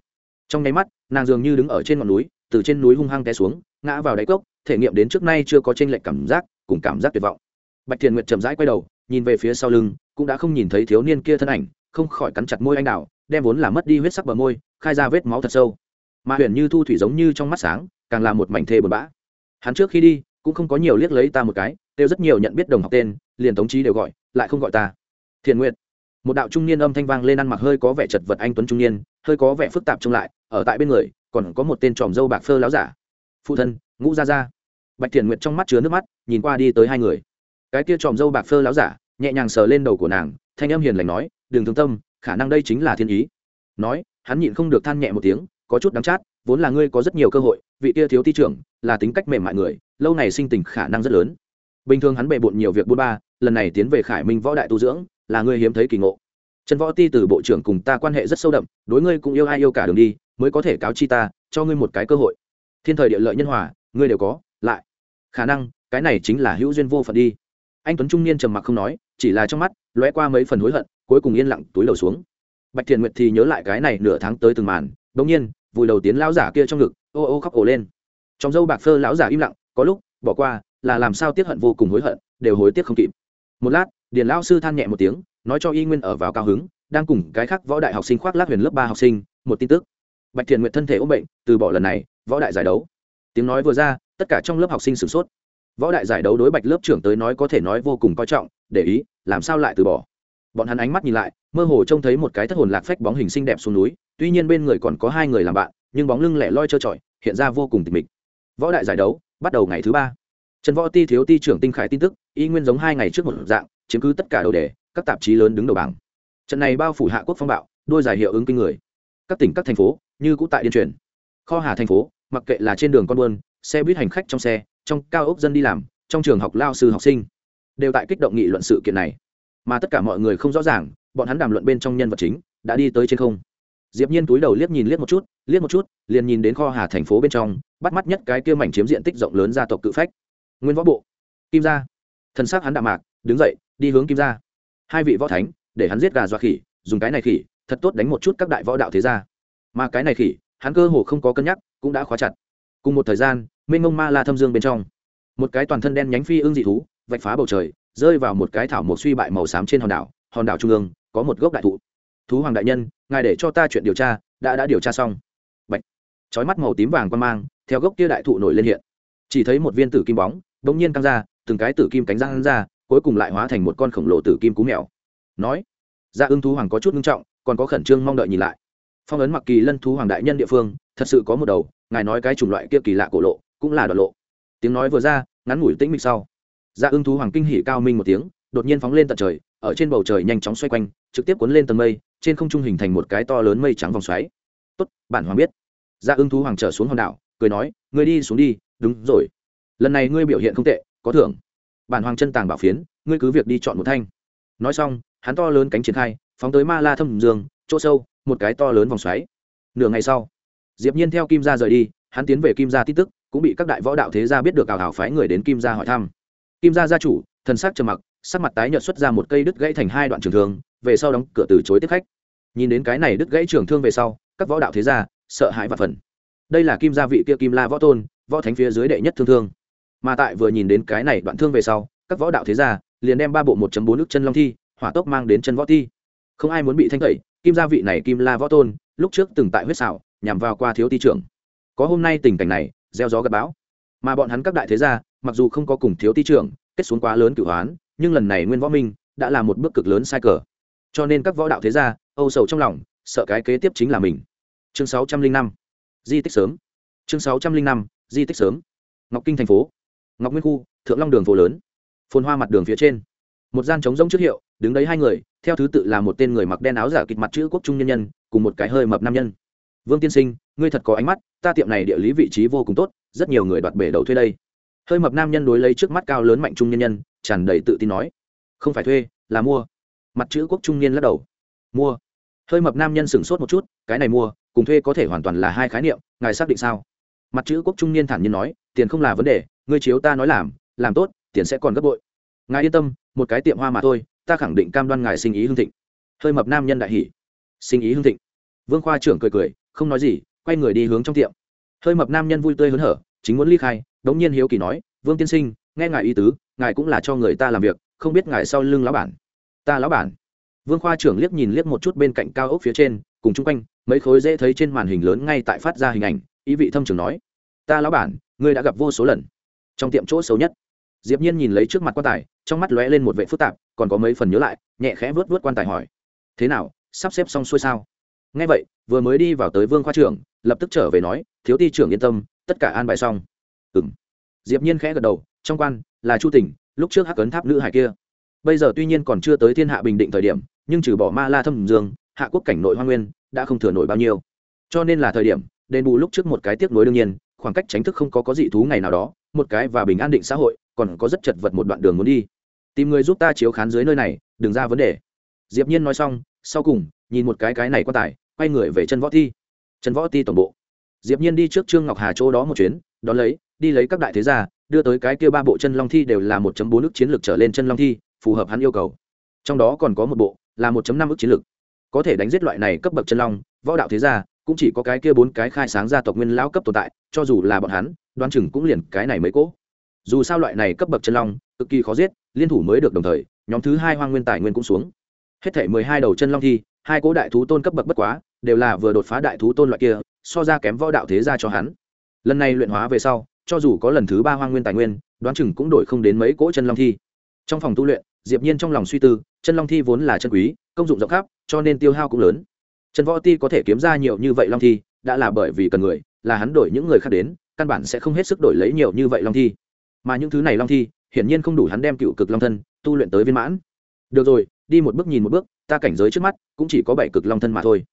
Trong nháy mắt, nàng dường như đứng ở trên ngọn núi, từ trên núi hung hăng té xuống ngã vào đáy cốc, thể nghiệm đến trước nay chưa có tranh lệch cảm giác, cùng cảm giác tuyệt vọng. Bạch thiền nguyệt chậm rãi quay đầu, nhìn về phía sau lưng, cũng đã không nhìn thấy thiếu niên kia thân ảnh, không khỏi cắn chặt môi anh đào, đem vốn là mất đi huyết sắc bờ môi, khai ra vết máu thật sâu. Mà huyền như thu thủy giống như trong mắt sáng, càng là một mảnh thê buồn bã. Hắn trước khi đi, cũng không có nhiều liếc lấy ta một cái, đều rất nhiều nhận biết đồng học tên, liền tống trí đều gọi, lại không gọi ta. Thiền nguyệt. Một đạo trung niên âm thanh vang lên ăn mặc hơi có vẻ chật vật anh tuấn trung niên, hơi có vẻ phức tạp trông lại, ở tại bên người, còn có một tên tròm dâu bạc phơ láo giả phụ thân, ngũ ra ra bạch thiện nguyệt trong mắt chứa nước mắt, nhìn qua đi tới hai người. Cái kia tròm dâu bạc phơ láo giả, nhẹ nhàng sờ lên đầu của nàng, thanh âm hiền lành nói đừng thương tâm, khả năng đây chính là thiên ý. Nói, hắn nhịn không được than nhẹ một tiếng, có chút đắng chát, vốn là ngươi có rất nhiều cơ hội, vị kia thiếu thi trưởng, là tính cách mềm mại người, lâu này sinh tình khả năng rất lớn. Bình thường hắn bề bộn nhiều việc bôn ba, lần này tiến về khải minh võ đại tu dưỡng, là ngươi hiếm thấy kỳ ngộ. Trần võ ti từ bộ trưởng cùng ta quan hệ rất sâu đậm, đối ngươi cũng yêu ai yêu cả đường đi, mới có thể cáo chi ta, cho ngươi một cái cơ hội thiên thời địa lợi nhân hòa, ngươi đều có, lại. Khả năng, cái này chính là hữu duyên vô phận đi. Anh tuấn trung niên trầm mặc không nói, chỉ là trong mắt lóe qua mấy phần hối hận, cuối cùng yên lặng túi đầu xuống. Bạch thiện nguyệt thì nhớ lại cái này nửa tháng tới từng màn đ ỗ n g nhiên, vùi đầu tiến lão giả kia trong ngực, ô ô khóc ổ lên. Trong dâu bạc phơ lão giả im lặng, có lúc, bỏ qua, là làm sao tiếp hận vô cùng hối hận, đều hối tiếc không kịp. Một lát, điền lão sư than nhẹ một tiếng, nói cho y nguyên ở vào cao hứng, đang cùng cái khác võ đại học sinh khoác lác huyền lớp ba học sinh, một tin tức. Bạch thiện nguyệt thân thể ốm bệnh, từ bỏ lần này võ đại giải đấu. Tiếng nói vừa ra, tất cả trong lớp học sinh sửng sốt. Võ đại giải đấu đối bạch lớp trưởng tới nói có thể nói vô cùng coi trọng, để ý, làm sao lại từ bỏ. Bọn hắn ánh mắt nhìn lại, mơ hồ trông thấy một cái thất hồn lạc phách bóng hình xinh đẹp xuống núi, tuy nhiên bên người còn có hai người làm bạn, nhưng bóng lưng lẻ loi trơ trọi, hiện ra vô cùng tịch mịch. Võ đại giải đấu, bắt đầu ngày thứ ba. Trần võ ti thiếu ti trưởng tinh khải tin tức, y nguyên giống hai ngày trước một dạng, chiếm cứ tất cả đầu đề, các tạp chí lớn đứng đầu bảng. Trận này bao phủ hạ quốc phong bạo, đôi giải hiệu ứng kinh người. Các tỉnh, các thành phố, như cũ tại điên truyền. Kho hà thành phố mặc kệ là trên đường con buôn, xe buýt hành khách trong xe, trong cao ốc dân đi làm, trong trường học lao sư học sinh, đều tại kích động nghị luận sự kiện này. Mà tất cả mọi người không rõ ràng, bọn hắn đàm luận bên trong nhân vật chính đã đi tới trên không. Diệp nhiên túi đầu liếc nhìn liếc một chút, liếc một chút, liền nhìn đến kho hà thành phố bên trong, bắt mắt nhất cái kia mảnh chiếm diện tích rộng lớn gia tộc cự phách. Nguyên võ bộ, kim gia. Thân xác hắn đạm mạc, đứng dậy, đi hướng kim gia. Hai vị võ thánh, để hắn giết gà dọa khỉ, dùng cái này khỉ, thật tốt đánh một chút các đại võ đạo thế gia. Mà cái này khỉ, hắn cơ hồ không có cân nhắc cũng đã khóa chặt. Cùng một thời gian, mênh mông ma la thâm dương bên trong, một cái toàn thân đen nhánh phi ương dị thú, vạch phá bầu trời, rơi vào một cái thảo một suy bại màu xám trên hòn đảo hòn đảo trung ương, có một gốc đại thụ. Thú hoàng đại nhân, ngài để cho ta chuyện điều tra, đã đã điều tra xong. Bạch. Trói mắt màu tím vàng quan mang, theo gốc kia đại thụ nổi lên hiện. Chỉ thấy một viên tử kim bóng bỗng nhiên căng ra, từng cái tử kim cánh răng ra, cuối cùng lại hóa thành một con khổng lồ tử kim cú mèo. Nói ra dạ ưng thú hoàng có chút ngưng trọng, còn có khẩn trương mong đợi nhìn lại. Phong ấn mặc kỳ lân thú hoàng đại nhân địa phương thật sự có một đầu, ngài nói cái chủng loại kia kỳ lạ cổ lộ, cũng là đoạn lộ. Tiếng nói vừa ra, ngắn ngủi tĩnh mịch sau. Dạ ưng thú hoàng kinh hỉ cao minh một tiếng, đột nhiên phóng lên tận trời, ở trên bầu trời nhanh chóng xoay quanh, trực tiếp cuốn lên tầng mây, trên không trung hình thành một cái to lớn mây trắng vòng xoáy. Tốt, bản hoàng biết. Dạ ưng thú hoàng trở xuống hòn đảo, cười nói, ngươi đi xuống đi, đúng rồi. Lần này ngươi biểu hiện không tệ, có thưởng. Bản hoàng chân tàng bảo phiến, ngươi cứ việc đi chọn một thanh. Nói xong, hắn to lớn cánh triển khai, phóng tới ma la thâm dương, chỗ sâu, một cái to lớn vòng xoáy. Nửa ngày sau diệp nhiên theo kim gia rời đi, hắn tiến về kim gia tin tức, cũng bị các đại võ đạo thế gia biết được ảo hảo phái người đến kim gia hỏi thăm. Kim gia gia chủ, thần sắc trầm mặc, sắc mặt tái nhợt xuất ra một cây đứt gãy thành hai đoạn trường thương, về sau đóng cửa từ chối tiếp khách. Nhìn đến cái này đứt gãy trường thương về sau, các võ đạo thế gia sợ hãi và phần đây là kim gia vị kia kim la võ tôn, võ thánh phía dưới đệ nhất thương thương. Mà tại vừa nhìn đến cái này đoạn thương về sau, các võ đạo thế gia liền đem ba bộ một bốn nước chân long thi, hỏa tốc mang đến chân võ thi. Không ai muốn bị thanh tẩy, kim gia vị này kim la võ tôn, lúc trước từng tại huyết xảo nhằm vào qua thiếu ti trưởng. Có hôm nay tình cảnh này, gieo gió gặp bão. Mà bọn hắn các đại thế gia, mặc dù không có cùng thiếu ti trưởng kết xuống quá lớn cửu hoán, nhưng lần này nguyên võ minh đã là một bước cực lớn sai cờ. Cho nên các võ đạo thế gia, âu sầu trong lòng, sợ cái kế tiếp chính là mình. Chương sáu trăm linh năm. Di tích sớm. Chương sáu trăm linh năm, di tích sớm. Ngọc kinh thành phố. Ngọc nguyên khu, thượng long đường phố lớn. Phồn hoa mặt đường phía trên. Một gian trống rỗng trước hiệu, đứng đấy hai người, theo thứ tự là một tên người mặc đen áo giả kịch mặt chữ quốc trung nhân nhân, cùng một cái hơi mập nam nhân vương tiên sinh, ngươi thật có ánh mắt, ta tiệm này địa lý vị trí vô cùng tốt, rất nhiều người đoạt bể đầu thuê đây. Hơi mập nam nhân đối lấy trước mắt cao lớn mạnh trung nhân nhân, tràn đầy tự tin nói. Không phải thuê, là mua. Mặt chữ quốc trung niên lắc đầu. Mua. Hơi mập nam nhân sửng sốt một chút, cái này mua, cùng thuê có thể hoàn toàn là hai khái niệm, ngài xác định sao? Mặt chữ quốc trung niên thản nhiên nói, tiền không là vấn đề, ngươi chiếu ta nói làm làm tốt, tiền sẽ còn gấp bội. Ngài yên tâm, một cái tiệm hoa mà thôi, ta khẳng định cam đoan ngài sinh ý hương thịnh. Hơi mập nam nhân đại hỉ. Sinh ý hương thịnh. Vương khoa trưởng cười cười không nói gì, quay người đi hướng trong tiệm. Hơi mập nam nhân vui tươi hớn hở, chính muốn ly khai, đống nhiên hiếu kỳ nói, vương tiên sinh, nghe ngài ý tứ, ngài cũng là cho người ta làm việc, không biết ngài sau lưng lão bản. Ta lão bản? Vương khoa trưởng liếc nhìn liếc một chút bên cạnh cao ốc phía trên, cùng chung quanh, mấy khối dễ thấy trên màn hình lớn ngay tại phát ra hình ảnh, ý vị thâm trường nói, ta lão bản, ngươi đã gặp vô số lần. Trong tiệm chỗ xấu nhất, diệp nhiên nhìn lấy trước mặt quan tài, trong mắt lóe lên một vẻ phức tạp, còn có mấy phần nhớ lại, nhẹ khẽ vớt vớt quan tài hỏi, thế nào, sắp xếp xong xuôi sao? Nghe vậy, vừa mới đi vào tới vương khoa trưởng, lập tức trở về nói, thiếu ti trưởng yên tâm, tất cả an bài xong. Ừm. Diệp nhiên khẽ gật đầu, trong quan, là chu tỉnh, lúc trước hắc ấn tháp nữ hải kia. Bây giờ tuy nhiên còn chưa tới thiên hạ bình định thời điểm, nhưng trừ bỏ ma la thâm dương, hạ quốc cảnh nội hoa nguyên, đã không thừa nổi bao nhiêu. Cho nên là thời điểm, đền bù lúc trước một cái tiếp nối đương nhiên, khoảng cách tránh thức không có có dị thú ngày nào đó, một cái và bình an định xã hội, còn có rất chật vật một đoạn đường muốn đi. Tìm người giúp ta chiếu khán dưới nơi này, đừng ra vấn đề. Diệp nhiên nói xong, sau cùng nhìn một cái cái này quan tài, quay người về chân võ thi chân võ ti tổng bộ. Diệp nhiên đi trước trương ngọc hà chỗ đó một chuyến, đón lấy, đi lấy các đại thế gia, đưa tới cái kia ba bộ chân long thi đều là 1.4 ức chiến lược trở lên chân long thi, phù hợp hắn yêu cầu. Trong đó còn có một bộ, là 1.5 ức chiến lược. Có thể đánh giết loại này cấp bậc chân long, võ đạo thế gia, cũng chỉ có cái kia bốn cái khai sáng gia tộc nguyên lão cấp tồn tại, cho dù là bọn hắn, đoán chừng cũng liền cái này mới cố dù sao loại này cấp bậc chân long, cực kỳ khó giết, liên thủ mới được đồng thời, nhóm thứ hai hoang nguyên tài nguyên cũng xuống. Hết thể mười hai đầu chân long thi hai cố đại thú tôn cấp bậc bất quá, đều là vừa đột phá đại thú tôn loại kia, so ra kém võ đạo thế gia cho hắn. Lần này luyện hóa về sau, cho dù có lần thứ ba hoang nguyên tài nguyên, đoán chừng cũng đổi không đến mấy cỗ chân long thi. Trong phòng tu luyện, diệp nhiên trong lòng suy tư, chân long thi vốn là chân quý, công dụng rộng khắp, cho nên tiêu hao cũng lớn. Chân võ ti có thể kiếm ra nhiều như vậy long thi, đã là bởi vì cần người, là hắn đổi những người khác đến, căn bản sẽ không hết sức đổi lấy nhiều như vậy long thi. Mà những thứ này long thi, hiển nhiên không đủ hắn đem cựu cực long thân, tu luyện tới viên mãn. Được rồi, đi một bước nhìn một bước ta cảnh giới trước mắt cũng chỉ có bảy cực long thân mà thôi.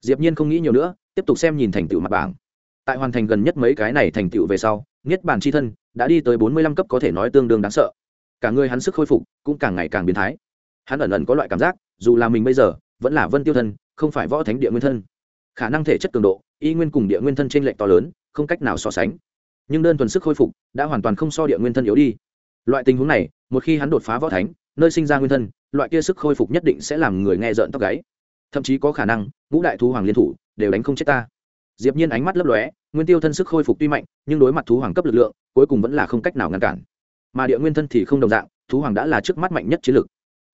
Diệp nhiên không nghĩ nhiều nữa, tiếp tục xem nhìn thành tựu mặt bảng. Tại hoàn thành gần nhất mấy cái này thành tựu về sau, niết bàn chi thân đã đi tới bốn mươi lăm cấp có thể nói tương đương đáng sợ. Cả người hắn sức khôi phục cũng càng ngày càng biến thái. Hắn ẩn ẩn có loại cảm giác, dù là mình bây giờ vẫn là vân tiêu thân, không phải võ thánh địa nguyên thân. Khả năng thể chất cường độ, y nguyên cùng địa nguyên thân trên lệch to lớn, không cách nào so sánh. Nhưng đơn thuần sức khôi phục đã hoàn toàn không so địa nguyên thân yếu đi. Loại tình huống này một khi hắn đột phá võ thánh, nơi sinh ra nguyên thân, loại kia sức khôi phục nhất định sẽ làm người nghe rợn tóc gáy. Thậm chí có khả năng, ngũ đại thú hoàng liên thủ, đều đánh không chết ta. Diệp nhiên ánh mắt lấp lóe, nguyên tiêu thân sức khôi phục tuy mạnh, nhưng đối mặt thú hoàng cấp lực lượng, cuối cùng vẫn là không cách nào ngăn cản. Mà địa nguyên thân thì không đồng dạng, thú hoàng đã là trước mắt mạnh nhất chiến lực.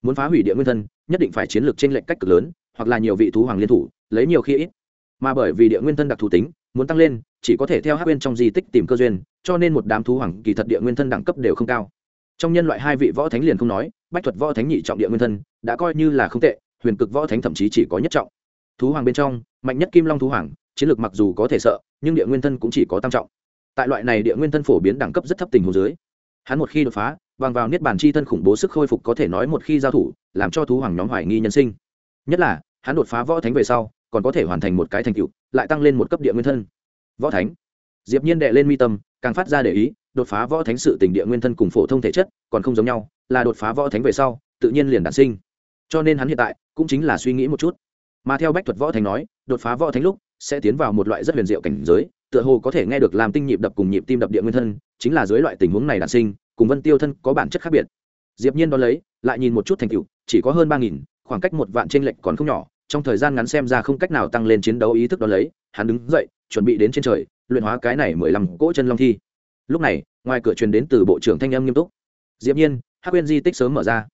Muốn phá hủy địa nguyên thân, nhất định phải chiến lược trên lệnh cách cực lớn, hoặc là nhiều vị thú hoàng liên thủ, lấy nhiều khi ít. Mà bởi vì địa nguyên thân đặc thù tính, muốn tăng lên, chỉ có thể theo hát bên trong di tích tìm cơ duyên, cho nên một đám thú hoàng kỳ thật địa nguyên thân đẳng cấp đều không cao trong nhân loại hai vị võ thánh liền không nói, bách thuật võ thánh nhị trọng địa nguyên thân, đã coi như là không tệ, huyền cực võ thánh thậm chí chỉ có nhất trọng. Thú hoàng bên trong, mạnh nhất kim long thú hoàng, chiến lược mặc dù có thể sợ, nhưng địa nguyên thân cũng chỉ có tam trọng. Tại loại này địa nguyên thân phổ biến đẳng cấp rất thấp tình hồ dưới, hắn một khi đột phá, bằng vào niết bàn chi thân khủng bố sức khôi phục có thể nói một khi giao thủ, làm cho thú hoàng nhóm hoài nghi nhân sinh. Nhất là, hắn đột phá võ thánh về sau, còn có thể hoàn thành một cái thành tựu, lại tăng lên một cấp địa nguyên thân. Võ thánh. Diệp nhiên đệ lên mi tâm, càng phát ra để ý đột phá võ thánh sự tình địa nguyên thân cùng phổ thông thể chất, còn không giống nhau, là đột phá võ thánh về sau, tự nhiên liền đản sinh. Cho nên hắn hiện tại cũng chính là suy nghĩ một chút. Mà theo bách thuật võ thánh nói, đột phá võ thánh lúc sẽ tiến vào một loại rất huyền diệu cảnh giới, tựa hồ có thể nghe được làm tinh nhịp đập cùng nhịp tim đập địa nguyên thân, chính là dưới loại tình huống này đản sinh, cùng vân tiêu thân có bản chất khác biệt. Diệp nhiên đo lấy, lại nhìn một chút thành tựu, chỉ có hơn ba nghìn, khoảng cách một vạn trên lệnh còn không nhỏ, trong thời gian ngắn xem ra không cách nào tăng lên chiến đấu ý thức đo lấy, hắn đứng dậy, chuẩn bị đến trên trời, luyện hóa cái này mười lăm cỗ chân long thi lúc này, ngoài cửa truyền đến từ bộ trưởng thanh âm nghiêm túc. Diệp nhiên, hắc quyên di tích sớm mở ra.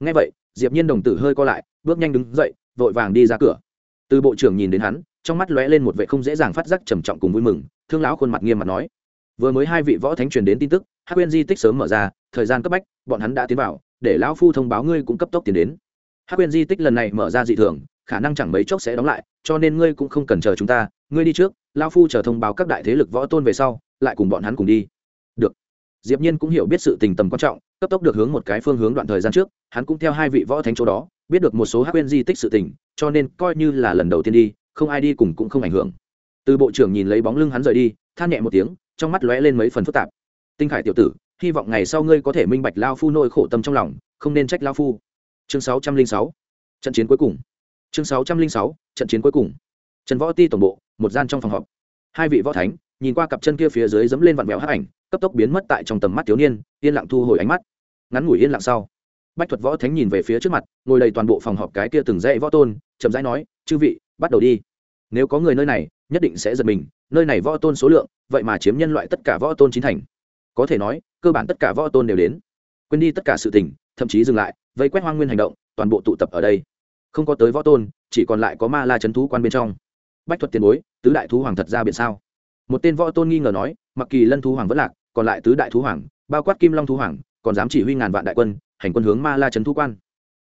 Nghe vậy, diệp nhiên đồng tử hơi co lại, bước nhanh đứng dậy, vội vàng đi ra cửa. Từ bộ trưởng nhìn đến hắn, trong mắt lóe lên một vẻ không dễ dàng phát giác trầm trọng cùng vui mừng, thương lão khuôn mặt nghiêm mặt nói. Vừa mới hai vị võ thánh truyền đến tin tức, hắc quyên di tích sớm mở ra, thời gian cấp bách, bọn hắn đã tiến vào, để lão phu thông báo ngươi cũng cấp tốc tiến đến. Hắc quyên di tích lần này mở ra dị thường, khả năng chẳng mấy chốc sẽ đóng lại, cho nên ngươi cũng không cần chờ chúng ta, ngươi đi trước, lão phu chờ thông báo các đại thế lực võ tôn về sau, lại cùng bọn hắn cùng đi diệp nhiên cũng hiểu biết sự tình tầm quan trọng, cấp tốc được hướng một cái phương hướng đoạn thời gian trước, hắn cũng theo hai vị võ thánh chỗ đó, biết được một số hắc quyên di tích sự tình, cho nên coi như là lần đầu tiên đi, không ai đi cùng cũng không ảnh hưởng. Từ bộ trưởng nhìn lấy bóng lưng hắn rời đi, than nhẹ một tiếng, trong mắt lóe lên mấy phần phức tạp. Tinh khải tiểu tử, hy vọng ngày sau ngươi có thể minh bạch lao phu nỗi khổ tâm trong lòng, không nên trách lao phu. Chương sáu trăm linh sáu, trận chiến cuối cùng. Chương sáu trăm linh sáu, trận chiến cuối cùng. Trần võ ti tổng bộ, một gian trong phòng họp. Hai vị võ thánh, nhìn qua cặp chân kia phía dưới dẫm lên vặn vẹo hắc ảnh cấp tốc biến mất tại trong tầm mắt thiếu niên, yên lặng thu hồi ánh mắt. Ngắn ngủi yên lặng sau, bách thuật võ thánh nhìn về phía trước mặt, ngồi đầy toàn bộ phòng họp cái kia từng dãy võ tôn, chậm rãi nói, chư vị, bắt đầu đi. Nếu có người nơi này, nhất định sẽ giật mình, nơi này võ tôn số lượng, vậy mà chiếm nhân loại tất cả võ tôn chính thành. Có thể nói, cơ bản tất cả võ tôn đều đến. Quên đi tất cả sự tình, thậm chí dừng lại, vây quét hoang nguyên hành động, toàn bộ tụ tập ở đây. Không có tới võ tôn, chỉ còn lại có ma la c thú quan bên trong. Bách thuật tiền bối, tứ đại thú hoàng thật ra biển sao? Một tên võ tôn nghi ngờ nói, mặc kỳ lân thú hoàng vẫn lạc còn lại tứ đại thú hoàng, bao quát kim long thú hoàng, còn dám chỉ huy ngàn vạn đại quân, hành quân hướng ma la trấn thú quan.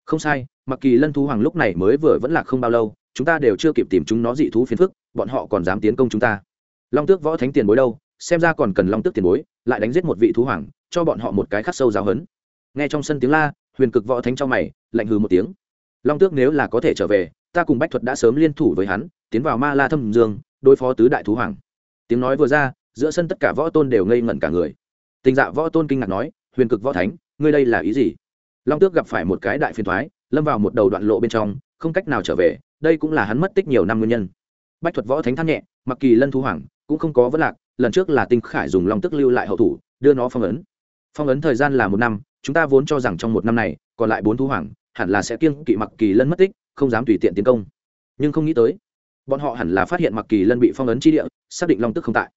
Không sai, mặc kỳ lân thú hoàng lúc này mới vừa vẫn là không bao lâu, chúng ta đều chưa kịp tìm chúng nó dị thú phiền phức, bọn họ còn dám tiến công chúng ta. Long tước võ thánh tiền bối đâu, xem ra còn cần long tước tiền bối, lại đánh giết một vị thú hoàng, cho bọn họ một cái khắc sâu giáo hấn. Nghe trong sân tiếng la, huyền cực võ thánh trong mày, lạnh hừ một tiếng. Long tước nếu là có thể trở về, ta cùng bách thuật đã sớm liên thủ với hắn, tiến vào ma la thâm dương, đối phó tứ đại thú hoàng. Tiếng nói vừa ra giữa sân tất cả võ tôn đều ngây ngẩn cả người. Tình dạ võ tôn kinh ngạc nói, huyền cực võ thánh, ngươi đây là ý gì? Long tước gặp phải một cái đại phiền thoái, lâm vào một đầu đoạn lộ bên trong, không cách nào trở về, đây cũng là hắn mất tích nhiều năm nguyên nhân. Bách thuật võ thánh than nhẹ, mặc kỳ lân thu hoàng cũng không có vấn lạc, lần trước là tinh khải dùng long tức lưu lại hậu thủ, đưa nó phong ấn. Phong ấn thời gian là một năm, chúng ta vốn cho rằng trong một năm này, còn lại bốn thu hoàng hẳn là sẽ kiêng kỵ mặc kỳ lân mất tích, không dám tùy tiện tiến công. Nhưng không nghĩ tới, bọn họ hẳn là phát hiện mặc kỳ lân bị phong ấn chi địa, xác định long tức không tại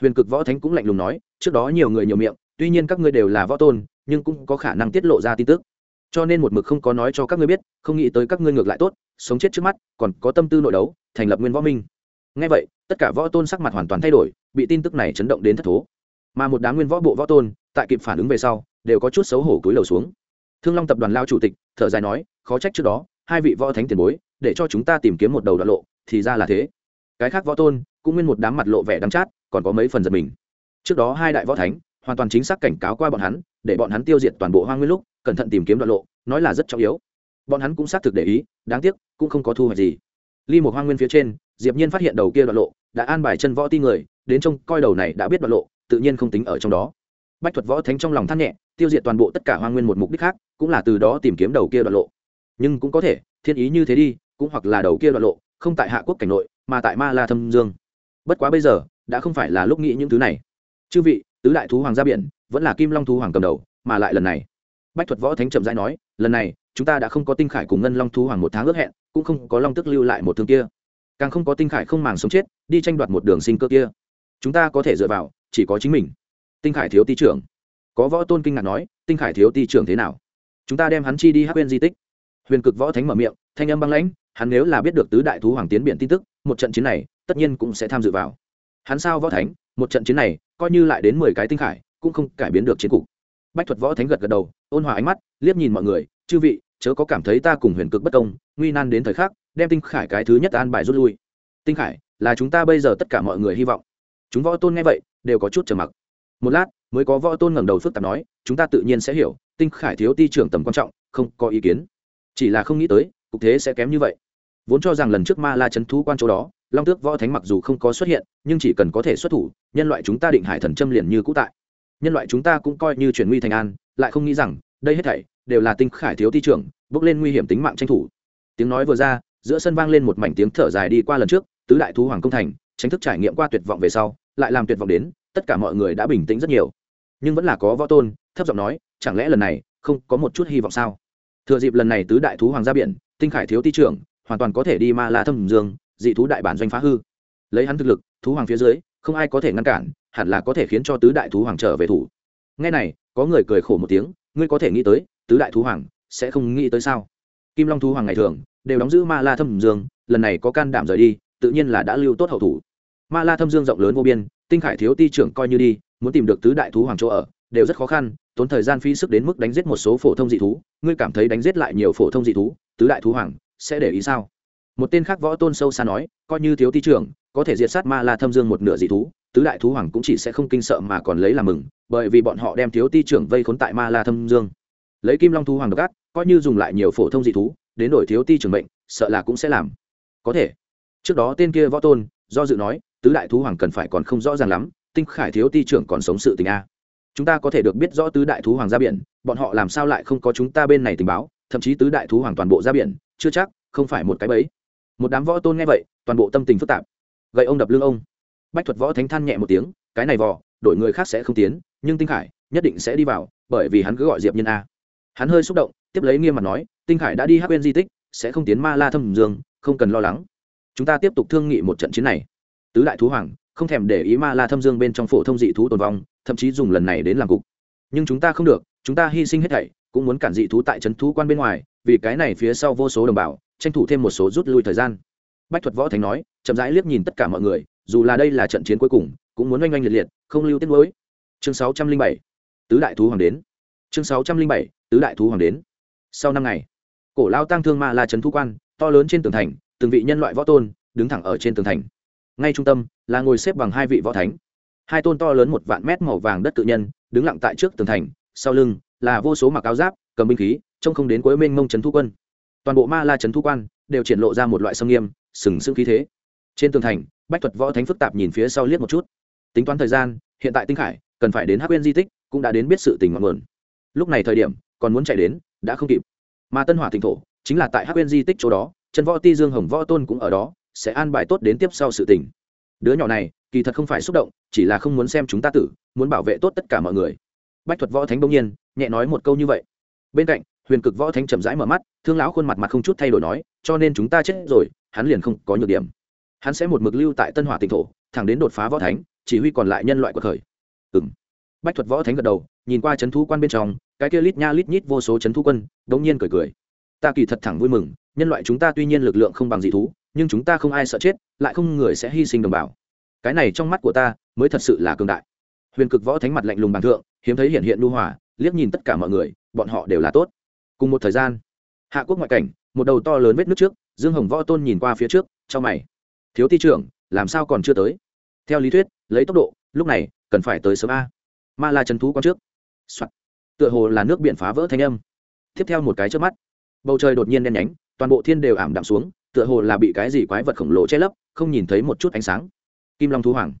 huyền cực võ thánh cũng lạnh lùng nói, trước đó nhiều người nhiều miệng, tuy nhiên các ngươi đều là võ tôn, nhưng cũng có khả năng tiết lộ ra tin tức. Cho nên một mực không có nói cho các ngươi biết, không nghĩ tới các ngươi ngược lại tốt, sống chết trước mắt, còn có tâm tư nội đấu, thành lập nguyên võ minh. Ngay vậy, tất cả võ tôn sắc mặt hoàn toàn thay đổi, bị tin tức này chấn động đến thất thố. Mà một đám nguyên võ bộ võ tôn, tại kịp phản ứng về sau, đều có chút xấu hổ cúi đầu xuống. Thương long tập đoàn lao chủ tịch, thở dài nói, khó trách trước đó, hai vị võ thánh tiền bối, để cho chúng ta tìm kiếm một đầu đoạn lộ, thì ra là thế. Cái khác võ tôn, cũng nguyên một đám mặt lộ vẻ đắng chát còn có mấy phần giật mình. Trước đó hai đại võ thánh hoàn toàn chính xác cảnh cáo qua bọn hắn, để bọn hắn tiêu diệt toàn bộ hoang nguyên lúc, cẩn thận tìm kiếm đoạn lộ, nói là rất trọng yếu. Bọn hắn cũng xác thực để ý, đáng tiếc, cũng không có thu hoạch gì. Ly một hoang nguyên phía trên, diệp nhiên phát hiện đầu kia đoạn lộ, đã an bài chân võ ti người, đến trông coi đầu này đã biết đoạn lộ, tự nhiên không tính ở trong đó. Bách thuật võ thánh trong lòng than nhẹ, tiêu diệt toàn bộ tất cả hoang nguyên một mục đích khác, cũng là từ đó tìm kiếm đầu kia đoạn lộ. Nhưng cũng có thể, thiên ý như thế đi, cũng hoặc là đầu kia đoạn lộ, không tại hạ quốc cảnh nội, mà tại ma la thâm dương. Bất quá bây giờ đã không phải là lúc nghĩ những thứ này. Chư vị, tứ đại thú hoàng ra biển, vẫn là kim long thú hoàng cầm đầu, mà lại lần này, bách thuật võ thánh chậm rãi nói, lần này, chúng ta đã không có tinh khải cùng ngân long thú hoàng một tháng ước hẹn, cũng không có long tức lưu lại một thương kia. Càng không có tinh khải không màng sống chết, đi tranh đoạt một đường sinh cơ kia. Chúng ta có thể dựa vào, chỉ có chính mình. Tinh khải thiếu ti trưởng. Có võ tôn kinh ngạc nói, tinh khải thiếu ti trưởng thế nào? Chúng ta đem hắn chi đi hát bên di tích. Huyền cực võ thánh mở miệng, thanh âm băng lãnh, hắn nếu là biết được tứ đại thú hoàng tiến biển tin tức, một trận chiến này, tất nhiên cũng sẽ tham dự vào hắn sao võ thánh, một trận chiến này, coi như lại đến mười cái tinh khải, cũng không cải biến được chiến cục. Bách thuật võ thánh gật gật đầu, ôn hòa ánh mắt, liếc nhìn mọi người, chư vị, chớ có cảm thấy ta cùng huyền cực bất công, nguy nan đến thời khắc, đem tinh khải cái thứ nhất an bài rút lui. Tinh khải, là chúng ta bây giờ tất cả mọi người hy vọng. Chúng võ tôn nghe vậy, đều có chút trầm mặc. Một lát, mới có võ tôn ngẩng đầu phức tạp nói, chúng ta tự nhiên sẽ hiểu, tinh khải thiếu ti trưởng tầm quan trọng, không có ý kiến. Chỉ là không nghĩ tới, cục thế sẽ kém như vậy. Vốn cho rằng lần trước ma la Trấn thú quan chỗ đó long tước võ thánh mặc dù không có xuất hiện, nhưng chỉ cần có thể xuất thủ, nhân loại chúng ta định hải thần châm liền như cũ tại. Nhân loại chúng ta cũng coi như chuyển nguy thành an, lại không nghĩ rằng, đây hết thảy đều là tinh khải thiếu ti trưởng, bước lên nguy hiểm tính mạng tranh thủ. Tiếng nói vừa ra, giữa sân vang lên một mảnh tiếng thở dài đi qua lần trước, tứ đại thú hoàng công thành tránh thức trải nghiệm qua tuyệt vọng về sau, lại làm tuyệt vọng đến, tất cả mọi người đã bình tĩnh rất nhiều. Nhưng vẫn là có võ tôn, thấp giọng nói, chẳng lẽ lần này không có một chút hy vọng sao? Thừa dịp lần này tứ đại thú hoàng ra biển, tinh khải thiếu ti trưởng, hoàn toàn có thể đi ma la thâm dương dị thú đại bản doanh phá hư. Lấy hắn thực lực, thú hoàng phía dưới, không ai có thể ngăn cản, hẳn là có thể khiến cho tứ đại thú hoàng trở về thủ. Ngay này, có người cười khổ một tiếng, ngươi có thể nghĩ tới, tứ đại thú hoàng sẽ không nghĩ tới sao? Kim long thú hoàng ngày thường đều đóng giữ ma la thâm dương, lần này có can đảm rời đi, tự nhiên là đã lưu tốt hậu thủ. Ma la thâm dương rộng lớn vô biên, tinh khải thiếu ti trưởng coi như đi, muốn tìm được tứ đại thú hoàng chỗ ở, đều rất khó khăn, tốn thời gian phí sức đến mức đánh giết một số phổ thông dị thú. Ngươi cảm thấy đánh giết lại nhiều phổ thông dị thú, tứ đại thú hoàng sẽ để ý sao? Một tên khác võ tôn sâu xa nói, coi như thiếu ti trưởng, có thể diệt sát ma la thâm dương một nửa dị thú, tứ đại thú hoàng cũng chỉ sẽ không kinh sợ mà còn lấy làm mừng, bởi vì bọn họ đem thiếu ti trưởng vây khốn tại ma la thâm dương. Lấy kim long thú hoàng độc ác, coi như dùng lại nhiều phổ thông dị thú, đến đổi thiếu ti trưởng mệnh, sợ là cũng sẽ làm. Có thể. Trước đó tên kia võ tôn, do dự nói, tứ đại thú hoàng cần phải còn không rõ ràng lắm, tinh khải thiếu ti trưởng còn sống sự tình a. Chúng ta có thể được biết rõ tứ đại thú hoàng ra biển, bọn họ làm sao lại không có chúng ta bên này tình báo, thậm chí tứ đại thú hoàng toàn bộ ra biển, chưa chắc, không phải một cái bẫy một đám võ tôn nghe vậy, toàn bộ tâm tình phức tạp. Gậy ông đập lưng ông. Bách thuật võ thánh than nhẹ một tiếng, cái này vò, đổi người khác sẽ không tiến, nhưng tinh khải nhất định sẽ đi vào, bởi vì hắn cứ gọi diệp nhân a. Hắn hơi xúc động, tiếp lấy nghiêm mặt nói, tinh khải đã đi hát bên di tích, sẽ không tiến ma la thâm dương, không cần lo lắng. Chúng ta tiếp tục thương nghị một trận chiến này. Tứ đại thú hoàng không thèm để ý ma la thâm dương bên trong phổ thông dị thú tồn vong, thậm chí dùng lần này đến làm cục. Nhưng chúng ta không được, chúng ta hy sinh hết thảy, cũng muốn cản dị thú tại trấn thú quan bên ngoài, vì cái này phía sau vô số đồng bào tranh thủ thêm một số rút lui thời gian. Bách thuật võ thánh nói, chậm rãi liếc nhìn tất cả mọi người, dù là đây là trận chiến cuối cùng, cũng muốn oanh oanh liệt liệt, không lưu tiết mới chương sáu trăm linh bảy, tứ đại thú hoàng đến. Chương sáu trăm linh bảy, tứ đại thú hoàng đến. Sau năm ngày, cổ lao tăng thương ma là trấn thu quan, to lớn trên tường thành, từng vị nhân loại võ tôn đứng thẳng ở trên tường thành. Ngay trung tâm là ngồi xếp bằng hai vị võ thánh. Hai tôn to lớn một vạn mét màu vàng đất tự nhân, đứng lặng tại trước tường thành, sau lưng là vô số mặc áo giáp, cầm binh khí, trông không đến cuối mênh mông trấn thu quân toàn bộ ma la trấn thu quan đều triển lộ ra một loại sông nghiêm, sừng sững khí thế. Trên tường thành, bách thuật võ thánh phức tạp nhìn phía sau liếc một chút. Tính toán thời gian, hiện tại tinh khải, cần phải đến hắc quên di tích, cũng đã đến biết sự tình ngọn nguồn. Lúc này thời điểm, còn muốn chạy đến, đã không kịp. Mà tân hỏa thịnh thổ, chính là tại hắc quên di tích chỗ đó, trần võ ti dương hồng võ tôn cũng ở đó, sẽ an bài tốt đến tiếp sau sự tình. Đứa nhỏ này, kỳ thật không phải xúc động, chỉ là không muốn xem chúng ta tử, muốn bảo vệ tốt tất cả mọi người. Bách thuật võ thánh bỗng nhiên, nhẹ nói một câu như vậy. Bên cạnh huyền cực võ thánh chậm rãi mở mắt, thương lão khuôn mặt mặt không chút thay đổi nói, cho nên chúng ta chết rồi, hắn liền không có nhược điểm. Hắn sẽ một mực lưu tại tân hỏa tịnh thổ, thẳng đến đột phá võ thánh, chỉ huy còn lại nhân loại của khởi ừng bách thuật võ thánh gật đầu, nhìn qua c h ấ n thú quan bên trong, cái kia lít nha lít nhít vô số c h ấ n thú quân đ ỗ n g nhiên cười cười. Ta kỳ thật thẳng vui mừng, nhân loại chúng ta tuy nhiên lực lượng không bằng dị thú, nhưng chúng ta không ai sợ chết, lại không người sẽ hy sinh đồng bào. Cái này trong mắt của ta, mới thật sự là cường đại. Huyền cực võ thánh mặt lạnh lùng bàn thượng, hiếm thấy hiện hiện lưu hòa, liếc nhìn tất cả mọi người, bọn họ đều là tốt cùng một thời gian, hạ quốc ngoại cảnh, một đầu to lớn vết nước trước, dương hồng võ tôn nhìn qua phía trước trong mày. Thiếu ti trưởng, làm sao còn chưa tới? Theo lý thuyết, lấy tốc độ, lúc này, cần phải tới sớm a. Ma la trần thú con trước、Soạn. tựa hồ là nước biển phá vỡ thanh âm. Tiếp theo một cái trước mắt, bầu trời đột nhiên đen nhánh, toàn bộ thiên đều ảm đạm xuống, tựa hồ là bị cái gì quái vật khổng lồ che lấp, không nhìn thấy một chút ánh sáng. Kim long thú hoàng.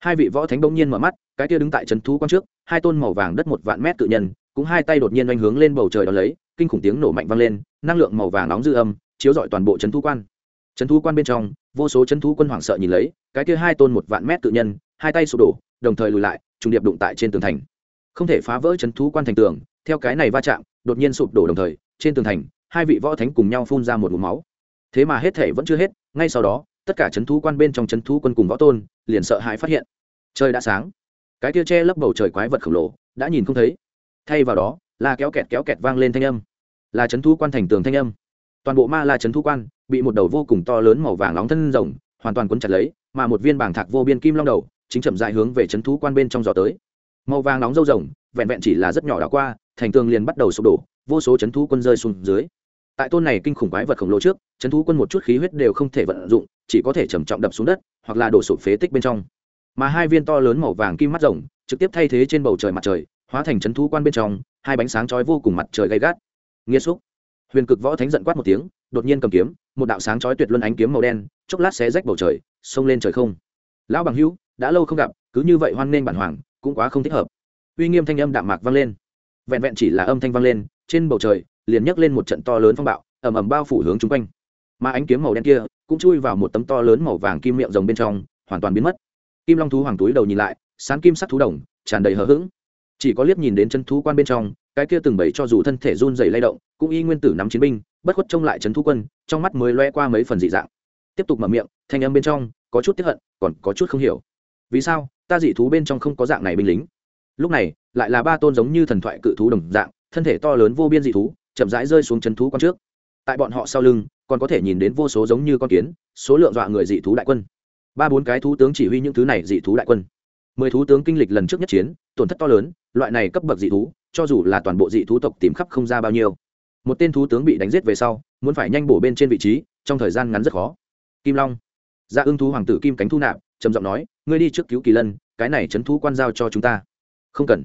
Hai vị võ thánh bỗng nhiên mở mắt, cái kia đứng tại trần thú quan trước, hai tôn màu vàng đất một vạn mét tự nhân cũng hai tay đột nhiên oanh hướng lên bầu trời đó lấy, kinh khủng tiếng nổ mạnh vang lên, năng lượng màu vàng nóng dư âm, chiếu rọi toàn bộ trấn thu quan. Trấn thu quan bên trong, vô số trấn thu quân hoảng sợ nhìn lấy, cái kia hai tôn một vạn mét tự nhân, hai tay sụp đổ, đồng thời lùi lại, trùng điệp đụng tại trên tường thành. Không thể phá vỡ trấn thu quan thành tường, theo cái này va chạm, đột nhiên sụp đổ đồng thời, trên tường thành, hai vị võ thánh cùng nhau phun ra một mũ máu. Thế mà hết thể vẫn chưa hết, ngay sau đó, tất cả trấn thu quan bên trong trấn thu quân cùng võ tôn, liền sợ hãi phát hiện. Trời đã sáng. Cái kia che lấp bầu trời quái vật khổng lồ, đã nhìn không thấy thay vào đó là kéo kẹt kéo kẹt vang lên thanh âm. Là chấn thu quan thành tường thanh âm. Toàn bộ ma là chấn thu quan bị một đầu vô cùng to lớn màu vàng nóng thân rồng hoàn toàn quấn chặt lấy, mà một viên bảng thạc vô biên kim long đầu chính chậm dại hướng về chấn thu quan bên trong giò tới. Màu vàng nóng râu rồng, vẹn vẹn chỉ là rất nhỏ đã qua, thành tường liền bắt đầu sụp đổ, vô số chấn thu quân rơi xuống dưới. Tại tôn này kinh khủng quái vật khổng lồ trước, chấn thú quân một chút khí huyết đều không thể vận dụng, chỉ có thể trầm trọng đập xuống đất, hoặc là đổ sụp phế tích bên trong. Mà hai viên to lớn màu vàng kim mắt rồng, trực tiếp thay thế trên bầu trời mặt trời hóa thành trấn thú quan bên trong, hai bánh sáng chói vô cùng mặt trời gay gắt. Nghĩa xúc. Huyền cực võ thánh giận quát một tiếng, đột nhiên cầm kiếm, một đạo sáng chói tuyệt luân ánh kiếm màu đen, chốc lát xé rách bầu trời, xông lên trời không. Lão bằng hữu, đã lâu không gặp, cứ như vậy hoan nghênh bản hoàng, cũng quá không thích hợp. Uy nghiêm thanh âm đạm mạc vang lên. Vẹn vẹn chỉ là âm thanh vang lên, trên bầu trời, liền nhấc lên một trận to lớn phong bạo, ầm ầm bao phủ hướng chung quanh. Mà ánh kiếm màu đen kia, cũng chui vào một tấm to lớn màu vàng kim miệng rồng bên trong, hoàn toàn biến mất. Kim long thú hoàng túi đầu nhìn lại, sáng kim sắc thú đồng, tràn đầy hờ hững chỉ có liếc nhìn đến chân thú quan bên trong, cái kia từng bầy cho dù thân thể run rẩy lay động, cũng y nguyên tử nắm chiến binh, bất khuất trông lại trấn thú quân, trong mắt mới loe qua mấy phần dị dạng. Tiếp tục mở miệng, thanh âm bên trong, có chút tiếp hận, còn có chút không hiểu. Vì sao, ta dị thú bên trong không có dạng này binh lính? Lúc này, lại là ba tôn giống như thần thoại cự thú đồng dạng, thân thể to lớn vô biên dị thú, chậm rãi rơi xuống chân thú quan trước. Tại bọn họ sau lưng, còn có thể nhìn đến vô số giống như con kiến, số lượng dọa người dị thú đại quân. Ba bốn cái thú tướng chỉ huy những thứ này dị thú đại quân mười thú tướng kinh lịch lần trước nhất chiến, tổn thất to lớn, loại này cấp bậc dị thú, cho dù là toàn bộ dị thú tộc tìm khắp không ra bao nhiêu. Một tên thú tướng bị đánh giết về sau, muốn phải nhanh bổ bên trên vị trí, trong thời gian ngắn rất khó. Kim long. Ra dạ ưng thú hoàng tử kim cánh thu nạp, trầm giọng nói, ngươi đi trước cứu kỳ lân, cái này chấn thú quan giao cho chúng ta. Không cần.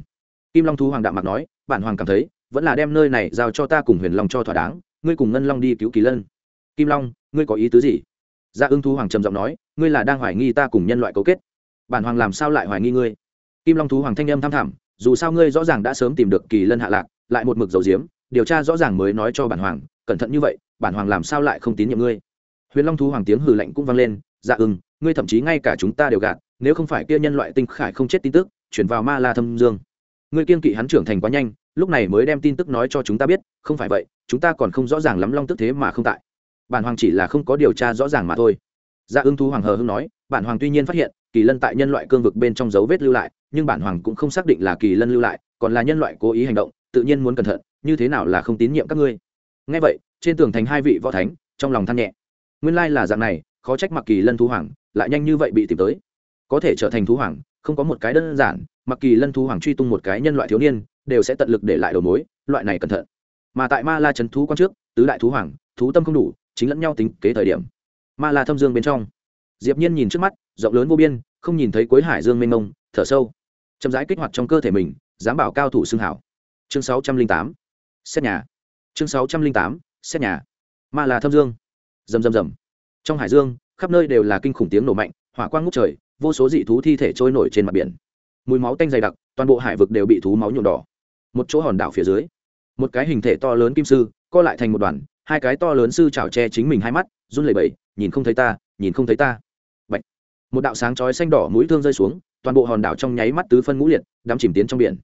Kim long thú hoàng đạm mặc nói, bản hoàng cảm thấy, vẫn là đem nơi này giao cho ta cùng huyền long cho thỏa đáng, ngươi cùng ngân long đi cứu kỳ lân. Kim long, ngươi có ý tứ gì? Ra dạ ưng thú hoàng trầm giọng nói, ngươi là đang hoài nghi ta cùng nhân loại cấu kết bản hoàng làm sao lại hoài nghi ngươi? Kim long thú hoàng thanh âm tham thảm dù sao ngươi rõ ràng đã sớm tìm được kỳ lân hạ lạc, lại một mực dầu diếm điều tra rõ ràng mới nói cho bản hoàng, cẩn thận như vậy, bản hoàng làm sao lại không tín nhiệm ngươi? Huyền long thú hoàng tiếng hừ lạnh cũng vang lên dạ ưng ngươi thậm chí ngay cả chúng ta đều gạt, nếu không phải kia nhân loại tinh khải không chết tin tức, chuyển vào ma la thâm dương. Ngươi kiên kỵ hắn trưởng thành quá nhanh, lúc này mới đem tin tức nói cho chúng ta biết, không phải vậy, chúng ta còn không rõ ràng lắm long tức thế mà không tại. Bản hoàng chỉ là không có điều tra rõ ràng mà thôi. Dạ ưng thú hoàng hờ hưng nói, bản hoàng tuy nhiên phát hiện kỳ lân tại nhân loại cương vực bên trong dấu vết lưu lại, nhưng bản hoàng cũng không xác định là kỳ lân lưu lại, còn là nhân loại cố ý hành động, tự nhiên muốn cẩn thận, như thế nào là không tín nhiệm các ngươi. Ngay vậy, trên tường thành hai vị võ thánh, trong lòng than nhẹ. Nguyên lai là dạng này, khó trách mặc kỳ lân thú hoàng, lại nhanh như vậy bị tìm tới. Có thể trở thành thú hoàng, không có một cái đơn giản mặc kỳ lân thú hoàng truy tung một cái nhân loại thiếu niên, đều sẽ tận lực để lại đầu mối, loại này cẩn thận. Mà tại ma la trấn thú quan trước, tứ đại thú hoàng, thú tâm không đủ, chính lẫn nhau tính kế thời điểm. Ma la thâm dương bên trong. Diệp nhiên nhìn trước mắt rộng lớn vô biên, không nhìn thấy cuối hải dương mênh mông, thở sâu. Chậm rãi kích hoạt trong cơ thể mình, dám bảo cao thủ xương hảo. Chương 608 xét nhà. Chương 608 xét nhà. Ma là thâm dương. Rầm rầm rầm. Trong hải dương, khắp nơi đều là kinh khủng tiếng nổ mạnh, hỏa quang ngút trời, vô số dị thú thi thể trôi nổi trên mặt biển. Mùi máu tanh dày đặc, toàn bộ hải vực đều bị thú máu nhuộm đỏ. Một chỗ hòn đảo phía dưới, một cái hình thể to lớn kim sư, co lại thành một đoàn, hai cái to lớn sư chảo che chính mình hai mắt, run lẩy bẩy, nhìn không thấy ta, nhìn không thấy ta một đạo sáng chói xanh đỏ mũi thương rơi xuống, toàn bộ hòn đảo trong nháy mắt tứ phân ngũ liệt, đắm chìm tiến trong biển.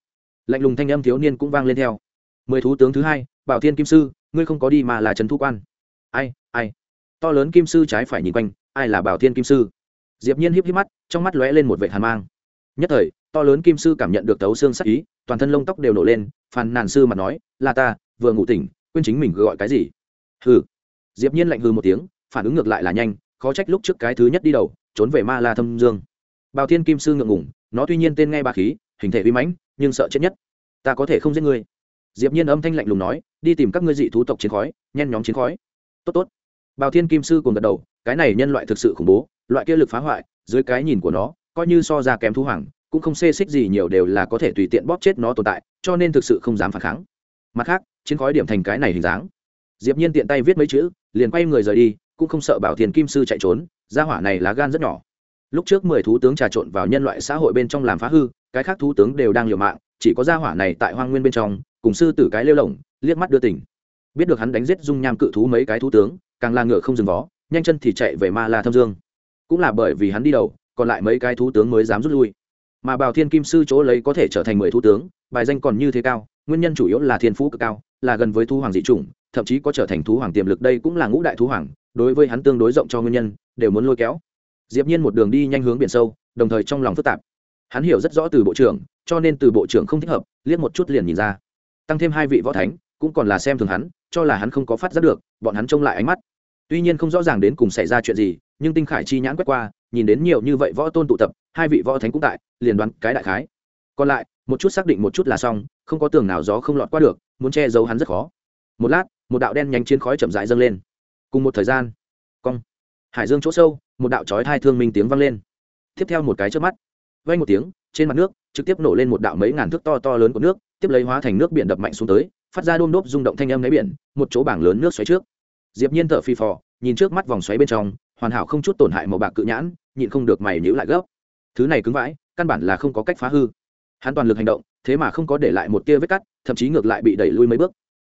Lạnh lùng thanh âm thiếu niên cũng vang lên theo. Mười thú tướng thứ hai, bảo thiên kim sư, ngươi không có đi mà là trần thu quan. Ai ai? To lớn kim sư trái phải nhìn quanh, ai là bảo thiên kim sư? Diệp nhiên híp híp mắt, trong mắt lóe lên một vệt hàn mang. Nhất thời, to lớn kim sư cảm nhận được tấu xương sắc ý, toàn thân lông tóc đều nổ lên, phàn nàn sư mà nói, là ta, vừa ngủ tỉnh, quên chính mình gọi cái gì? Hừ. Diệp nhiên lạnh hừ một tiếng, phản ứng ngược lại là nhanh, khó trách lúc trước cái thứ nhất đi đầu trốn về ma la thâm dương. Bào thiên kim sư ngượng ngùng, nó tuy nhiên tên nghe ba khí, hình thể uy mãnh, nhưng sợ chết nhất. Ta có thể không giết ngươi. Diệp nhiên âm thanh lạnh lùng nói, đi tìm các ngươi dị thú tộc chiến khói, nhen nhóm chiến khói. Tốt tốt. Bào thiên kim sư cùng gật đầu, cái này nhân loại thực sự khủng bố, loại kia lực phá hoại, dưới cái nhìn của nó, coi như so ra kém thú hoàng, cũng không xê xích gì nhiều đều là có thể tùy tiện bóp chết nó tồn tại, cho nên thực sự không dám phản kháng. Mặt khác, chiến khói điểm thành cái này hình dáng. Diệp nhiên tiện tay viết mấy chữ, liền quay người rời đi cũng không sợ bảo thiền kim sư chạy trốn, gia hỏa này lá gan rất nhỏ. Lúc trước mười thú tướng trà trộn vào nhân loại xã hội bên trong làm phá hư, cái khác thú tướng đều đang liều mạng, chỉ có gia hỏa này tại hoang nguyên bên trong, cùng sư tử cái lêu lỏng liếc mắt đưa tỉnh biết được hắn đánh giết dung nham cự thú mấy cái thú tướng, càng là ngựa không dừng vó, nhanh chân thì chạy về ma la thâm dương. Cũng là bởi vì hắn đi đầu, còn lại mấy cái thú tướng mới dám rút lui. Mà bào thiên kim sư chỗ lấy có thể trở thành mười thú tướng, bài danh còn như thế cao, nguyên nhân chủ yếu là thiên phú cực cao, là gần với thú hoàng dị chủng, thậm chí có trở thành thú hoàng tiềm lực đây cũng là ngũ đại thú hoàng đối với hắn tương đối rộng cho nguyên nhân, đều muốn lôi kéo. Diệp nhiên một đường đi nhanh hướng biển sâu, đồng thời trong lòng phức tạp. Hắn hiểu rất rõ từ bộ trưởng, cho nên từ bộ trưởng không thích hợp, liếc một chút liền nhìn ra. Tăng thêm hai vị võ thánh, cũng còn là xem thường hắn, cho là hắn không có phát giác được, bọn hắn trông lại ánh mắt. Tuy nhiên không rõ ràng đến cùng xảy ra chuyện gì, nhưng tinh khải chi nhãn quét qua, nhìn đến nhiều như vậy võ tôn tụ tập, hai vị võ thánh cũng tại, liền đoán cái đại khái. Còn lại, một chút xác định một chút là xong, không có tường nào gió không lọt qua được, muốn che giấu hắn rất khó. Một lát, một đạo đen nhánh chiến khói chậm rãi dâng lên cùng một thời gian, cong, hải dương chỗ sâu, một đạo chói thai thương minh tiếng vang lên. Tiếp theo một cái trước mắt vay một tiếng, trên mặt nước trực tiếp nổ lên một đạo mấy ngàn thước to to lớn của nước, tiếp lấy hóa thành nước biển đập mạnh xuống tới, phát ra đôm đốp rung động thanh âm lấy biển, một chỗ bảng lớn nước xoáy trước. Diệp nhiên thở phì phò, nhìn trước mắt vòng xoáy bên trong, hoàn hảo không chút tổn hại màu bạc cự nhãn, nhịn không được mày nhíu lại gấp. Thứ này cứng vãi, căn bản là không có cách phá hư. Hắn toàn lực hành động, thế mà không có để lại một tia vết cắt, thậm chí ngược lại bị đẩy lui mấy bước.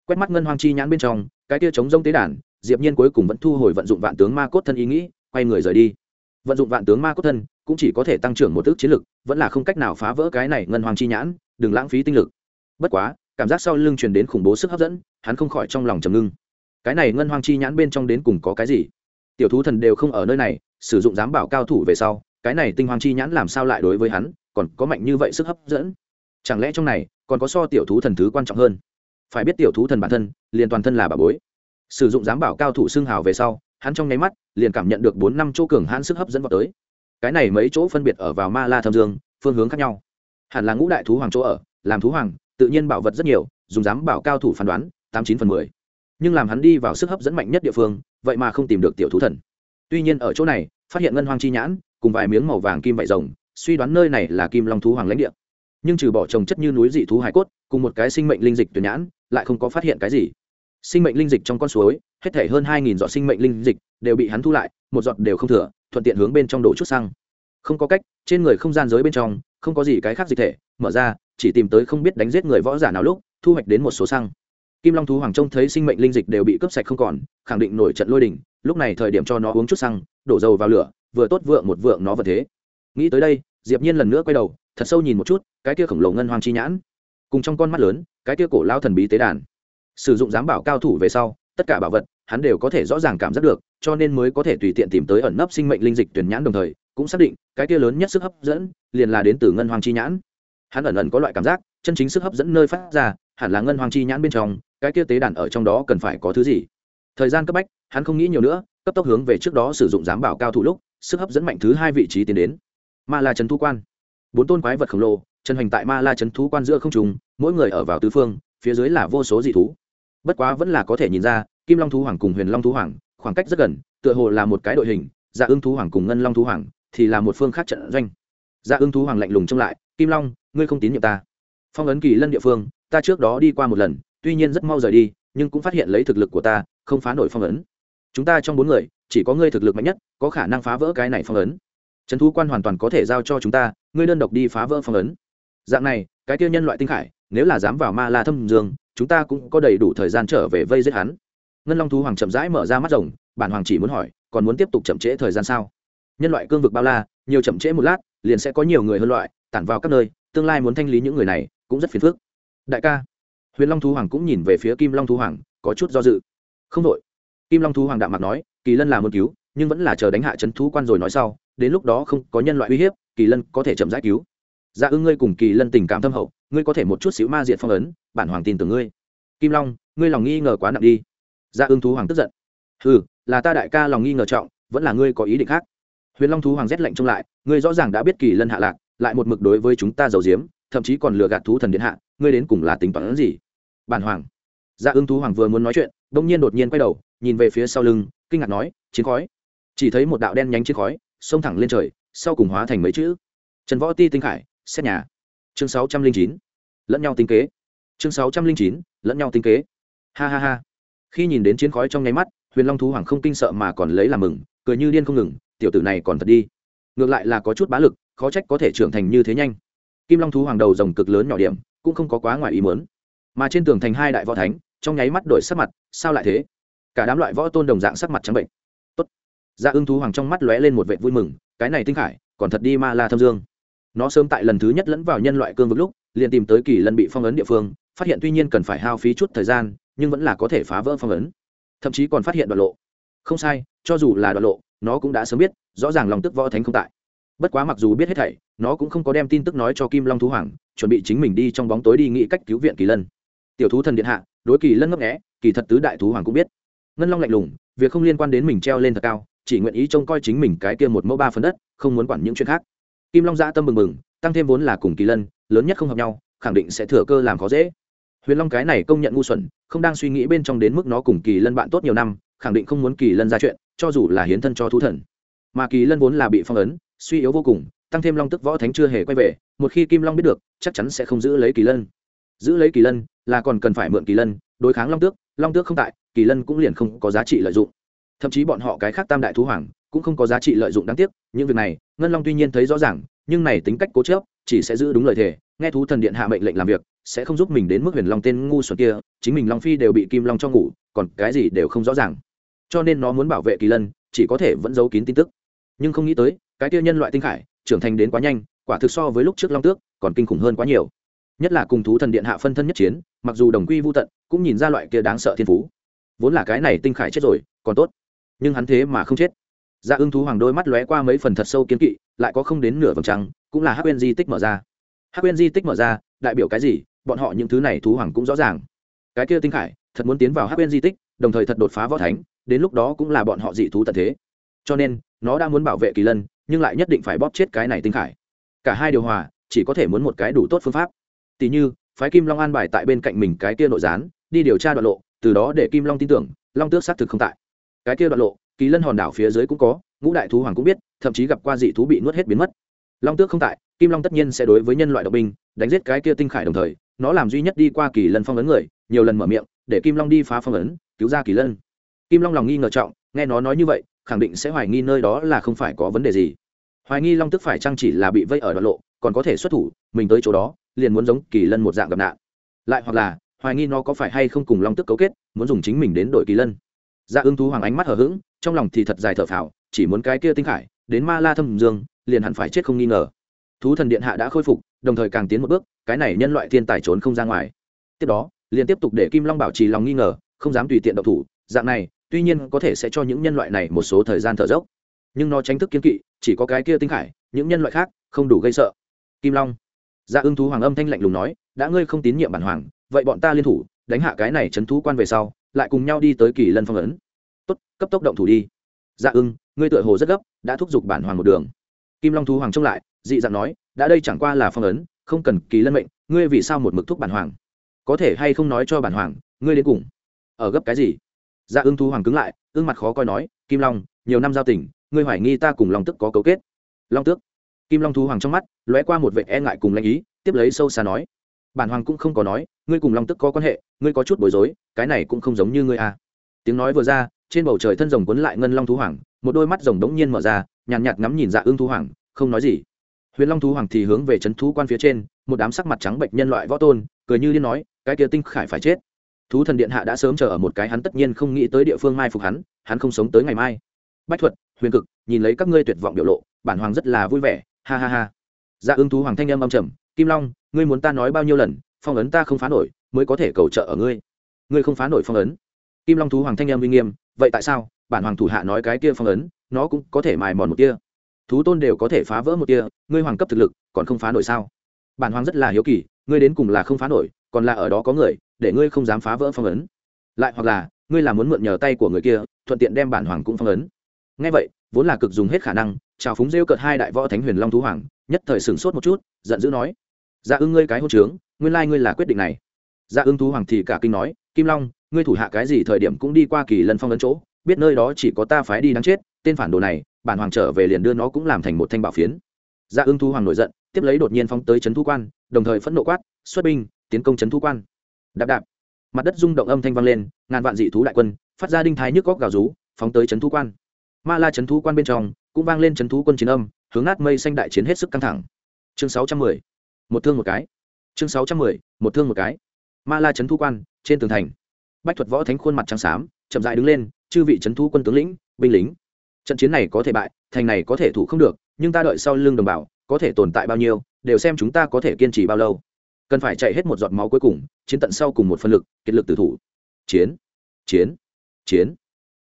Quét mắt ngân hoang chi nhãn bên trong, cái tia chống rông tế đàn diệp nhiên cuối cùng vẫn thu hồi vận dụng vạn tướng ma cốt thân ý nghĩ, quay người rời đi. Vận dụng vạn tướng ma cốt thân cũng chỉ có thể tăng trưởng một ước chiến lực, vẫn là không cách nào phá vỡ cái này ngân Hoàng chi nhãn, đừng lãng phí tinh lực. Bất quá, cảm giác sau lưng truyền đến khủng bố sức hấp dẫn, hắn không khỏi trong lòng trầm ngưng. Cái này ngân Hoàng chi nhãn bên trong đến cùng có cái gì? Tiểu thú thần đều không ở nơi này, sử dụng giám bảo cao thủ về sau, cái này tinh Hoàng chi nhãn làm sao lại đối với hắn, còn có mạnh như vậy sức hấp dẫn? Chẳng lẽ trong này còn có so tiểu thú thần thứ quan trọng hơn? Phải biết tiểu thú thần bản thân, liền toàn thân là bà bối sử dụng giám bảo cao thủ xương hào về sau, hắn trong nháy mắt liền cảm nhận được bốn năm chỗ cường hãn sức hấp dẫn vào tới. Cái này mấy chỗ phân biệt ở vào ma la thâm dương, phương hướng khác nhau. Hẳn là ngũ đại thú hoàng chỗ ở, làm thú hoàng, tự nhiên bảo vật rất nhiều, dùng giám bảo cao thủ phán đoán, tám chín phần mười. Nhưng làm hắn đi vào sức hấp dẫn mạnh nhất địa phương, vậy mà không tìm được tiểu thú thần. Tuy nhiên ở chỗ này, phát hiện ngân hoang chi nhãn, cùng vài miếng màu vàng kim vải rồng, suy đoán nơi này là kim long thú hoàng lãnh địa. Nhưng trừ bỏ trồng chất như núi dị thú hải cốt, cùng một cái sinh mệnh linh dịch tuyển nhãn, lại không có phát hiện cái gì sinh mệnh linh dịch trong con suối, hết thể hơn hai giọt sinh mệnh linh dịch đều bị hắn thu lại, một giọt đều không thừa, thuận tiện hướng bên trong đổ chút xăng. Không có cách, trên người không gian giới bên trong, không có gì cái khác dịch thể, mở ra, chỉ tìm tới không biết đánh giết người võ giả nào lúc, thu hoạch đến một số xăng. Kim long thú hoàng trông thấy sinh mệnh linh dịch đều bị cướp sạch không còn, khẳng định nổi trận lôi đình, lúc này thời điểm cho nó uống chút xăng, đổ dầu vào lửa, vừa tốt vượng một vượng nó vật thế. Nghĩ tới đây, diệp nhiên lần nữa quay đầu, thật sâu nhìn một chút, cái kia khổng lồ ngân hoàng chi nhãn. Cùng trong con mắt lớn, cái kia cổ lao thần bí tế đàn sử dụng giám bảo cao thủ về sau, tất cả bảo vật, hắn đều có thể rõ ràng cảm giác được, cho nên mới có thể tùy tiện tìm tới ẩn nấp sinh mệnh linh dịch tuyển nhãn đồng thời, cũng xác định, cái kia lớn nhất sức hấp dẫn, liền là đến từ ngân hoàng chi nhãn. Hắn ẩn ẩn có loại cảm giác, chân chính sức hấp dẫn nơi phát ra, hẳn là ngân hoàng chi nhãn bên trong, cái kia tế đàn ở trong đó cần phải có thứ gì. Thời gian cấp bách, hắn không nghĩ nhiều nữa, cấp tốc hướng về trước đó sử dụng giám bảo cao thủ lúc, sức hấp dẫn mạnh thứ hai vị trí tiến đến. Ma la trấn thu quan. Bốn tôn quái vật khổng lồ, chân hoành tại ma la trấn thú quan giữa không trùng mỗi người ở vào tứ phương, phía dưới là vô số dị thú bất quá vẫn là có thể nhìn ra, kim long thú hoàng cùng huyền long thú hoàng, khoảng cách rất gần, tựa hồ là một cái đội hình dạ ưng thú hoàng cùng ngân long thú hoàng thì là một phương khác trận doanh. Dạ ưng thú hoàng lạnh lùng trông lại, kim long, ngươi không tín nhiệm ta. Phong ấn kỳ lân địa phương, ta trước đó đi qua một lần, tuy nhiên rất mau rời đi, nhưng cũng phát hiện lấy thực lực của ta, không phá nổi phong ấn. Chúng ta trong bốn người, chỉ có ngươi thực lực mạnh nhất, có khả năng phá vỡ cái này phong ấn. Trấn thú quan hoàn toàn có thể giao cho chúng ta, ngươi đơn độc đi phá vỡ phong ấn. Dạng này, cái tiêu nhân loại tinh khải nếu là dám vào ma la thâm dương, chúng ta cũng có đầy đủ thời gian trở về vây giết hắn. Ngân long thú hoàng chậm rãi mở ra mắt rồng, bản hoàng chỉ muốn hỏi, còn muốn tiếp tục chậm trễ thời gian sao? Nhân loại cương vực bao la, nhiều chậm trễ một lát, liền sẽ có nhiều người hơn loại, tản vào các nơi, tương lai muốn thanh lý những người này cũng rất phiền phức. Đại ca, huyền long thú hoàng cũng nhìn về phía kim long thú hoàng, có chút do dự. Không đội kim long thú hoàng đạm mặt nói, kỳ lân là muốn cứu, nhưng vẫn là chờ đánh hạ c thú quan rồi nói sau, đến lúc đó không có nhân loại uy hiếp, kỳ lân có thể chậm giải cứu dạ ư ngươi cùng kỳ lân tình cảm thâm hậu, ngươi có thể một chút xíu ma diện phong ấn, bản hoàng tin tưởng ngươi. Kim long, ngươi lòng nghi ngờ quá nặng đi. Dạ ưng thú hoàng tức giận. Ừ là ta đại ca lòng nghi ngờ trọng, vẫn là ngươi có ý định khác. Huyền long thú hoàng rét lạnh trông lại, ngươi rõ ràng đã biết kỳ lân hạ lạc, lại một mực đối với chúng ta giàu diếm thậm chí còn lừa gạt thú thần điện hạ, ngươi đến cùng là tính toán gì? Bản hoàng. Dạ ưng thú hoàng vừa muốn nói chuyện đông nhiên đột nhiên quay đầu, nhìn về phía sau lưng, kinh ngạc nói, chiến khói. Chỉ thấy một đạo đen nhánh chiến khói, xông thẳng lên trời, sau cùng hóa thành mấy chữ. Trần võ ti tinh khải xét nhà. Chương sáu trăm linh chín. Lẫn nhau tính kế. Chương sáu trăm linh chín, lẫn nhau tính kế. Ha ha ha. Khi nhìn đến chiến khói trong nháy mắt, huyền long thú hoàng không kinh sợ mà còn lấy làm mừng, cười như điên không ngừng, tiểu tử này còn thật đi. Ngược lại là có chút bá lực, khó trách có thể trưởng thành như thế nhanh. Kim long thú hoàng đầu rồng cực lớn nhỏ điểm, cũng không có quá ngoài ý muốn. Mà trên tường thành hai đại võ thánh, trong nháy mắt đổi sắc mặt, sao lại thế? Cả đám loại võ tôn đồng dạng sắc mặt trắng bệnh. Tốt. Dạ ưng thú hoàng trong mắt lóe lên một vệ vui mừng, cái này tinh khải, còn thật đi ma la thâm dương nó sớm tại lần thứ nhất lẫn vào nhân loại cương vực lúc, liền tìm tới kỳ lân bị phong ấn địa phương, phát hiện tuy nhiên cần phải hao phí chút thời gian, nhưng vẫn là có thể phá vỡ phong ấn. Thậm chí còn phát hiện đoạn lộ. Không sai, cho dù là đoạn lộ, nó cũng đã sớm biết, rõ ràng lòng tức võ thánh không tại. Bất quá mặc dù biết hết thảy, nó cũng không có đem tin tức nói cho kim long thú hoàng, chuẩn bị chính mình đi trong bóng tối đi nghĩ cách cứu viện kỳ lân. Tiểu thú thần điện hạ, đối kỳ lân ngấp nghẽ kỳ thật tứ đại thú hoàng cũng biết. Ngân long lạnh lùng, việc không liên quan đến mình treo lên thật cao, chỉ nguyện ý trông coi chính mình cái kia một mẫu ba phần đất, không muốn quản những chuyện khác kim long dã tâm mừng mừng, tăng thêm vốn là cùng kỳ lân, lớn nhất không hợp nhau, khẳng định sẽ thừa cơ làm khó dễ. Huyền long cái này công nhận ngu xuẩn, không đang suy nghĩ bên trong đến mức nó cùng kỳ lân bạn tốt nhiều năm, khẳng định không muốn kỳ lân ra chuyện, cho dù là hiến thân cho thú thần. Mà kỳ lân vốn là bị phong ấn, suy yếu vô cùng, tăng thêm long tức võ thánh chưa hề quay về, một khi kim long biết được, chắc chắn sẽ không giữ lấy kỳ lân. Giữ lấy kỳ lân, là còn cần phải mượn kỳ lân, đối kháng long tước long tước không tại, kỳ lân cũng liền không có giá trị lợi dụng. Thậm chí bọn họ cái khác tam đại thú hoàng, cũng không có giá trị lợi dụng đáng tiếc, những việc này ngân long tuy nhiên thấy rõ ràng, nhưng này tính cách cố chớp chỉ sẽ giữ đúng lời thề, nghe thú thần điện hạ mệnh lệnh làm việc, sẽ không giúp mình đến mức huyền long tên ngu xuẩn kia, chính mình long phi đều bị kim long cho ngủ, còn cái gì đều không rõ ràng. Cho nên nó muốn bảo vệ kỳ lân, chỉ có thể vẫn giấu kín tin tức. Nhưng không nghĩ tới, cái kia nhân loại tinh khải, trưởng thành đến quá nhanh, quả thực so với lúc trước long tước, còn kinh khủng hơn quá nhiều. Nhất là cùng thú thần điện hạ phân thân nhất chiến, mặc dù đồng quy vô tận, cũng nhìn ra loại kia đáng sợ thiên phú. Vốn là cái này tinh khải chết rồi, còn tốt. Nhưng hắn thế mà không chết dạ ưng thú hoàng đôi mắt lóe qua mấy phần thật sâu kiến kỵ, lại có không đến nửa vòng trắng cũng là hắc quên di tích mở ra. Hắc quên di tích mở ra, đại biểu cái gì? Bọn họ những thứ này thú hoàng cũng rõ ràng. Cái kia tinh khải, thật muốn tiến vào hắc quên di tích, đồng thời thật đột phá võ thánh, đến lúc đó cũng là bọn họ dị thú tận thế. Cho nên, nó đã muốn bảo vệ kỳ lân, nhưng lại nhất định phải bóp chết cái này tinh khải. Cả hai điều hòa, chỉ có thể muốn một cái đủ tốt phương pháp. Tỷ như, phái kim long an bài tại bên cạnh mình cái kia nội gián, đi điều tra đoạn lộ, từ đó để kim long tin tưởng, long tước xác thực không tại. Cái kia đoạn lộ kỳ lân hòn đảo phía dưới cũng có, ngũ đại thú hoàng cũng biết, thậm chí gặp qua dị thú bị nuốt hết biến mất. Long tước không tại, kim long tất nhiên sẽ đối với nhân loại độc binh, đánh giết cái kia tinh khải đồng thời, nó làm duy nhất đi qua kỳ lân phong ấn người, nhiều lần mở miệng, để kim long đi phá phong ấn, cứu ra kỳ lân. Kim long lòng nghi ngờ trọng, nghe nó nói như vậy, khẳng định sẽ hoài nghi nơi đó là không phải có vấn đề gì. Hoài nghi long tức phải chăng chỉ là bị vây ở đoạn lộ, còn có thể xuất thủ, mình tới chỗ đó, liền muốn giống kỳ lân một dạng gặp nạn. Lại hoặc là, hoài nghi nó có phải hay không cùng long tức cấu kết, muốn dùng chính mình đến đội kỳ lân. Dạ ưng thú hoàng ánh mắt hờ hững trong lòng thì thật dài thở phào, chỉ muốn cái kia tinh khải, đến ma la thâm dương, liền hẳn phải chết không nghi ngờ. Thú thần điện hạ đã khôi phục, đồng thời càng tiến một bước, cái này nhân loại thiên tài trốn không ra ngoài. Tiếp đó, liền tiếp tục để kim long bảo trì lòng nghi ngờ, không dám tùy tiện độc thủ, dạng này, tuy nhiên có thể sẽ cho những nhân loại này một số thời gian thở dốc. Nhưng nó tránh thức kiên kỵ, chỉ có cái kia tinh khải, những nhân loại khác, không đủ gây sợ. Kim long dạ ưng thú hoàng âm thanh lạnh lùng nói, đã ngươi không tín nhiệm bản hoàng, vậy bọn ta liên thủ, đánh hạ cái này chấn thú quan về sau, lại cùng nhau đi tới kỳ lân phong ấn tốt, cấp tốc động thủ đi. Dạ ưng, ngươi tựa hồ rất gấp, đã thúc giục bản hoàng một đường. Kim long thú hoàng trông lại, dị dạng nói, đã đây chẳng qua là phong ấn, không cần kỳ lân mệnh, ngươi vì sao một mực thúc bản hoàng? Có thể hay không nói cho bản hoàng, ngươi đến cùng ở gấp cái gì? Dạ ưng Thú hoàng cứng lại, ưng mặt khó coi nói, kim long, nhiều năm giao tình, ngươi hoài nghi ta cùng long tức có cấu kết. Long tước. Kim long Thú hoàng trong mắt, lóe qua một vệ e ngại cùng lãnh ý, tiếp lấy sâu xa nói, bản hoàng cũng không có nói, ngươi cùng long tức có quan hệ, ngươi có chút bối rối, cái này cũng không giống như ngươi à. tiếng nói vừa ra trên bầu trời thân rồng quấn lại ngân long thú hoàng một đôi mắt rồng đống nhiên mở ra nhàn nhạt, nhạt ngắm nhìn dạ ương thú hoàng không nói gì. Huyền long thú hoàng thì hướng về c h ấ n thú quan phía trên một đám sắc mặt trắng bệnh nhân loại võ tôn cười như liên nói cái kia tinh khải phải chết. Thú thần điện hạ đã sớm chờ ở một cái hắn tất nhiên không nghĩ tới địa phương mai phục hắn hắn không sống tới ngày mai. Bách thuật huyền cực nhìn lấy các ngươi tuyệt vọng biểu lộ bản hoàng rất là vui vẻ ha ha ha. Dạ ương thú hoàng thanh âm âm trầm kim long ngươi muốn ta nói bao nhiêu lần phong ấn ta không phá nổi mới có thể cầu trợ ở ngươi. Ngươi không phá nổi phong ấn. Kim long thú hoàng thanh âm uy nghiêm vậy tại sao bản hoàng thủ hạ nói cái kia phong ấn, nó cũng có thể mài mòn một kia thú tôn đều có thể phá vỡ một kia ngươi hoàng cấp thực lực còn không phá nổi sao? Bản hoàng rất là hiếu kỳ, ngươi đến cùng là không phá nổi, còn là ở đó có người, để ngươi không dám phá vỡ phong ấn. Lại hoặc là, ngươi là muốn mượn nhờ tay của người kia, thuận tiện đem bản hoàng cũng phong ấn. Ngay vậy, vốn là cực dùng hết khả năng, chào phúng rêu cợt hai đại võ thánh huyền long thú hoàng, nhất thời sửng sốt một chút, giận dữ nói dạ ưng ngươi cái hôn trướng, nguyên lai ngươi là quyết định này. Dạ ưng thú hoàng thì cả kinh nói kim long, ngươi thủ hạ cái gì thời điểm cũng đi qua kỳ lần phong ấn chỗ, biết nơi đó chỉ có ta phái đi đáng chết, tên phản đồ này, bản hoàng trở về liền đưa nó cũng làm thành một thanh bảo phiến. Dạ ưng thu hoàng nổi giận, tiếp lấy đột nhiên phóng tới trấn thu quan, đồng thời phẫn nộ quát, xuất binh, tiến công trấn thu quan. Đạp đạp. Mặt đất rung động âm thanh vang lên, ngàn vạn dị thú đại quân, phát ra đinh thái nhức góc gào rú, phóng tới trấn thu quan. Ma la trấn thu quan bên trong, cũng vang lên trấn thu quân chiến âm, hướng nát mây xanh đại chiến hết sức căng thẳng. Chương sáu trăm mười. Một thương một cái. Chương sáu trăm mười, một thương một cái ma la trấn thu quan, trên tường thành. Bách thuật võ thánh khuôn mặt trắng xám, chậm dại đứng lên, chư vị trấn thu quân tướng lĩnh, binh lính. Trận chiến này có thể bại, thành này có thể thủ không được, nhưng ta đợi sau lưng đồng bào, có thể tồn tại bao nhiêu, đều xem chúng ta có thể kiên trì bao lâu. Cần phải chạy hết một giọt máu cuối cùng, chiến tận sau cùng một phân lực, kiệt lực tử thủ. Chiến chiến chiến.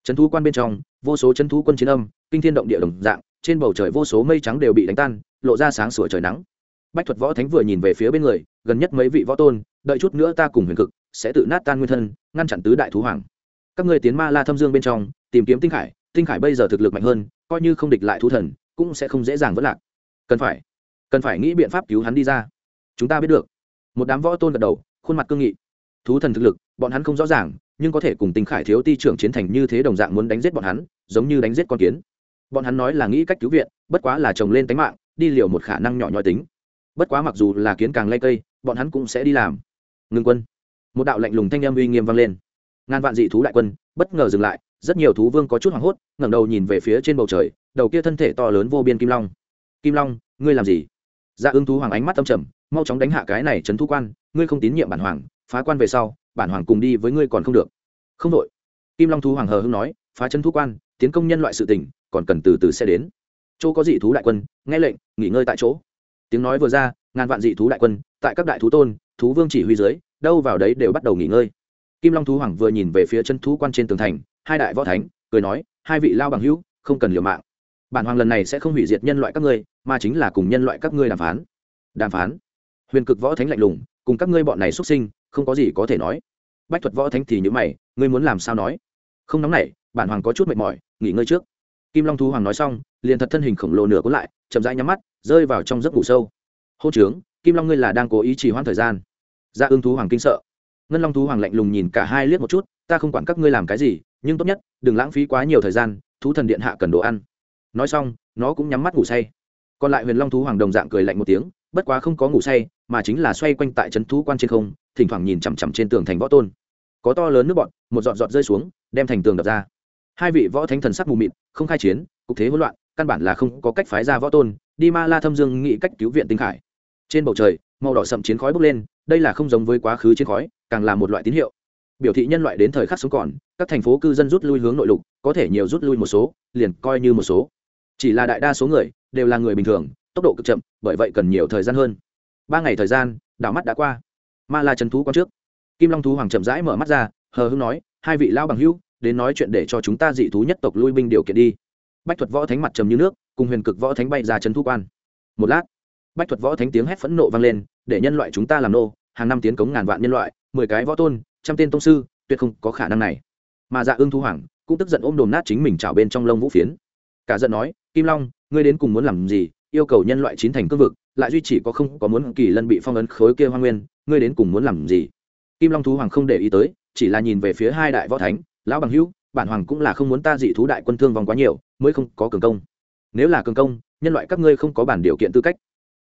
Trấn thu quan bên trong, vô số trấn thu quân chiến âm, kinh thiên động địa đồng dạng, trên bầu trời vô số mây trắng đều bị đánh tan, lộ ra sáng sủa trời nắng. Bách thuật võ thánh vừa nhìn về phía bên người, gần nhất mấy vị võ tôn đợi chút nữa ta cùng huyền cực sẽ tự nát tan nguyên thân, ngăn chặn tứ đại thú hoàng. Các người tiến ma la thâm dương bên trong, tìm kiếm tinh khải tinh khải bây giờ thực lực mạnh hơn, coi như không địch lại thú thần, cũng sẽ không dễ dàng vất lạc. Cần phải cần phải nghĩ biện pháp cứu hắn đi ra. Chúng ta biết được. Một đám võ tôn gật đầu, khuôn mặt cương nghị. Thú thần thực lực, bọn hắn không rõ ràng, nhưng có thể cùng tinh khải thiếu ti trưởng chiến thành như thế đồng dạng muốn đánh giết bọn hắn, giống như đánh giết con kiến. Bọn hắn nói là nghĩ cách cứu viện, bất quá là trồng lên tánh mạng, đi liều một khả năng nhỏ nhoi tính. Bất quá mặc dù là kiến càng lây cây, bọn hắn cũng sẽ đi làm ngưng quân. Một đạo lạnh lùng thanh âm uy nghiêm vang lên. Ngàn vạn dị thú đại quân, bất ngờ dừng lại, rất nhiều thú vương có chút hoảng hốt, ngẩng đầu nhìn về phía trên bầu trời, đầu kia thân thể to lớn vô biên kim long. Kim long, ngươi làm gì? Dạ ứng thú hoàng ánh mắt tâm trầm, mau chóng đánh hạ cái này trấn thú quan, ngươi không tín nhiệm bản hoàng, phá quan về sau, bản hoàng cùng đi với ngươi còn không được. Không đội kim long thú hoàng hờ hưng nói, phá chân thú quan, tiến công nhân loại sự tỉnh còn cần từ từ sẽ đến. Chỗ có dị thú đại quân, nghe lệnh, nghỉ ngơi tại chỗ. Tiếng nói vừa ra, ngàn vạn dị thú đại quân, tại các đại thú tôn thú vương chỉ huy dưới, đâu vào đấy đều bắt đầu nghỉ ngơi. Kim long thú hoàng vừa nhìn về phía chân thú quan trên tường thành, hai đại võ thánh, cười nói, hai vị lao bằng hữu, không cần liều mạng. Bản hoàng lần này sẽ không hủy diệt nhân loại các ngươi, mà chính là cùng nhân loại các ngươi đàm phán. Đàm phán? Huyền cực võ thánh lạnh lùng, cùng các ngươi bọn này xuất sinh, không có gì có thể nói. Bách thuật võ thánh thì như mày, ngươi muốn làm sao nói? Không nóng nảy, bản hoàng có chút mệt mỏi, nghỉ ngơi trước. Kim long thú hoàng nói xong, liền thật thân hình khổng lồ nửa cuốn lại, chậm rãi nhắm mắt, rơi vào trong giấc ngủ sâu. Hô trướng kim long ngươi là đang cố ý trì hoãn thời gian dạ ương thú hoàng kinh sợ. Ngân long thú hoàng lạnh lùng nhìn cả hai liếc một chút, ta không quản các ngươi làm cái gì, nhưng tốt nhất, đừng lãng phí quá nhiều thời gian, thú thần điện hạ cần đồ ăn. Nói xong, nó cũng nhắm mắt ngủ say. Còn lại huyền long thú hoàng đồng dạng cười lạnh một tiếng, bất quá không có ngủ say, mà chính là xoay quanh tại trấn thú quan trên không, thỉnh thoảng nhìn chằm chằm trên tường thành võ tôn. Có to lớn nước bọn, một giọt giọt rơi xuống, đem thành tường đập ra. Hai vị võ thánh thần sắc mù mịt, không khai chiến, cục thế hỗn loạn, căn bản là không có cách phái ra võ tôn, đi ma la thâm dương nghĩ cách cứu viện tinh khải. Trên bầu trời, màu đỏ sậm chiến khói bốc lên đây là không giống với quá khứ chiến khói, càng là một loại tín hiệu. Biểu thị nhân loại đến thời khắc sống còn, các thành phố cư dân rút lui hướng nội lục, có thể nhiều rút lui một số, liền coi như một số. Chỉ là đại đa số người, đều là người bình thường, tốc độ cực chậm, bởi vậy cần nhiều thời gian hơn. Ba ngày thời gian, đảo mắt đã qua. Ma la trần thú con trước. Kim long thú hoàng chậm rãi mở mắt ra, hờ hưng nói, hai vị lao bằng hữu, đến nói chuyện để cho chúng ta dị thú nhất tộc lui binh điều kiện đi. Bách thuật võ thánh mặt trầm như nước, cùng huyền cực võ thánh bay ra trần thú quan. Một lát, bách thuật võ thánh tiếng hét phẫn nộ vang lên để nhân loại chúng ta làm nô, hàng năm tiến cống ngàn vạn nhân loại, mười cái võ tôn, trăm tên tông sư, tuyệt không có khả năng này. Mà dạ ương thu hoàng cũng tức giận ôm đồn nát chính mình trào bên trong lông vũ phiến. Cả giận nói, kim long, ngươi đến cùng muốn làm gì? Yêu cầu nhân loại chín thành cương vực, lại duy chỉ có không có muốn kỳ lân bị phong ấn khối kia hoa nguyên, ngươi đến cùng muốn làm gì? Kim long thú hoàng không để ý tới, chỉ là nhìn về phía hai đại võ thánh, lão bằng hữu, bản hoàng cũng là không muốn ta dị thú đại quân thương vong quá nhiều, mới không có cường công. Nếu là cường công, nhân loại các ngươi không có bản điều kiện tư cách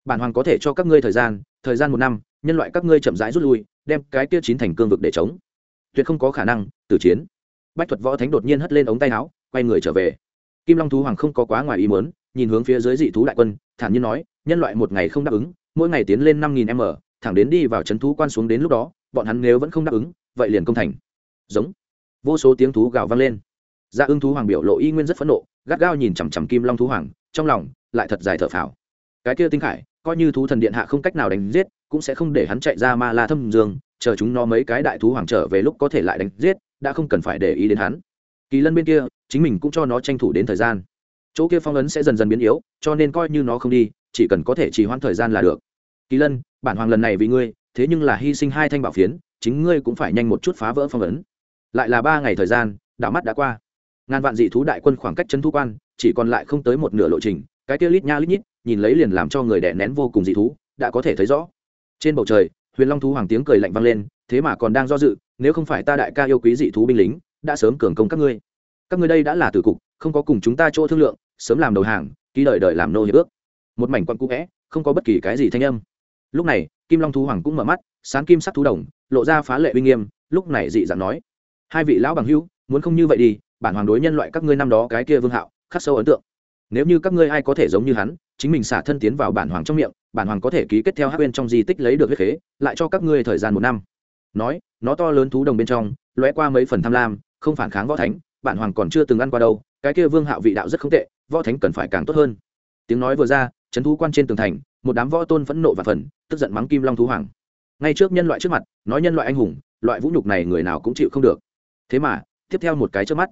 bản hoàng có thể cho các ngươi thời gian thời gian một năm, nhân loại các ngươi chậm rãi rút lui, đem cái kia chín thành cương vực để chống. Tuyệt không có khả năng, tử chiến. Bách thuật võ thánh đột nhiên hất lên ống tay áo, quay người trở về. Kim long thú hoàng không có quá ngoài ý muốn, nhìn hướng phía dưới dị thú đại quân, thản nhiên nói, nhân loại một ngày không đáp ứng, mỗi ngày tiến lên năm nghìn m, thẳng đến đi vào trấn thú quan xuống đến lúc đó, bọn hắn nếu vẫn không đáp ứng, vậy liền công thành. Giống. Vô số tiếng thú gào vang lên. Dạ ưng thú hoàng biểu lộ y nguyên rất phẫn nộ, gắt gao nhìn chằm chằm kim long thú hoàng, trong lòng lại thật dài thở phào cái kia tinh khải, coi như thú thần điện hạ không cách nào đánh giết, cũng sẽ không để hắn chạy ra ma la thâm dương, chờ chúng nó mấy cái đại thú hoàng trở về lúc có thể lại đánh giết, đã không cần phải để ý đến hắn. Kỳ lân bên kia, chính mình cũng cho nó tranh thủ đến thời gian. Chỗ kia phong ấn sẽ dần dần biến yếu, cho nên coi như nó không đi, chỉ cần có thể trì hoãn thời gian là được. Kỳ lân, bản hoàng lần này vì ngươi, thế nhưng là hy sinh hai thanh bảo phiến, chính ngươi cũng phải nhanh một chút phá vỡ phong ấn. Lại là ba ngày thời gian, đảo mắt đã qua. Ngàn vạn dị thú đại quân khoảng cách chân thu quan, chỉ còn lại không tới một nửa lộ trình, cái kia lít nha lít nhít nhìn lấy liền làm cho người đẻ nén vô cùng dị thú, đã có thể thấy rõ. Trên bầu trời, huyền long thú hoàng tiếng cười lạnh vang lên, thế mà còn đang do dự, nếu không phải ta đại ca yêu quý dị thú binh lính, đã sớm cường công các ngươi. Các ngươi đây đã là tử cục, không có cùng chúng ta chỗ thương lượng, sớm làm đầu hàng, ký đợi đợi làm nô hiệp ước. Một mảnh quan cũ vẽ, không có bất kỳ cái gì thanh âm. Lúc này, kim long thú hoàng cũng mở mắt, sáng kim sắc thú đồng, lộ ra phá lệ uy nghiêm, lúc này dị dạng nói, hai vị lão bằng hữu, muốn không như vậy đi, bản hoàng đối nhân loại các ngươi năm đó cái kia vương hạo, khắc sâu ấn tượng nếu như các ngươi ai có thể giống như hắn, chính mình xả thân tiến vào bản hoàng trong miệng, bản hoàng có thể ký kết theo hát bên trong di tích lấy được huyết khế, lại cho các ngươi thời gian một năm. Nói, nó to lớn thú đồng bên trong, lóe qua mấy phần tham lam, không phản kháng võ thánh, bản hoàng còn chưa từng ăn qua đâu, cái kia vương hạo vị đạo rất không tệ, võ thánh cần phải càng tốt hơn. Tiếng nói vừa ra trấn thú quan trên tường thành, một đám võ tôn phẫn nộ và phần, tức giận mắng kim long thú hoàng. Ngay trước nhân loại trước mặt, nói nhân loại anh hùng, loại vũ nhục này người nào cũng chịu không được. Thế mà, tiếp theo một cái trước mắt,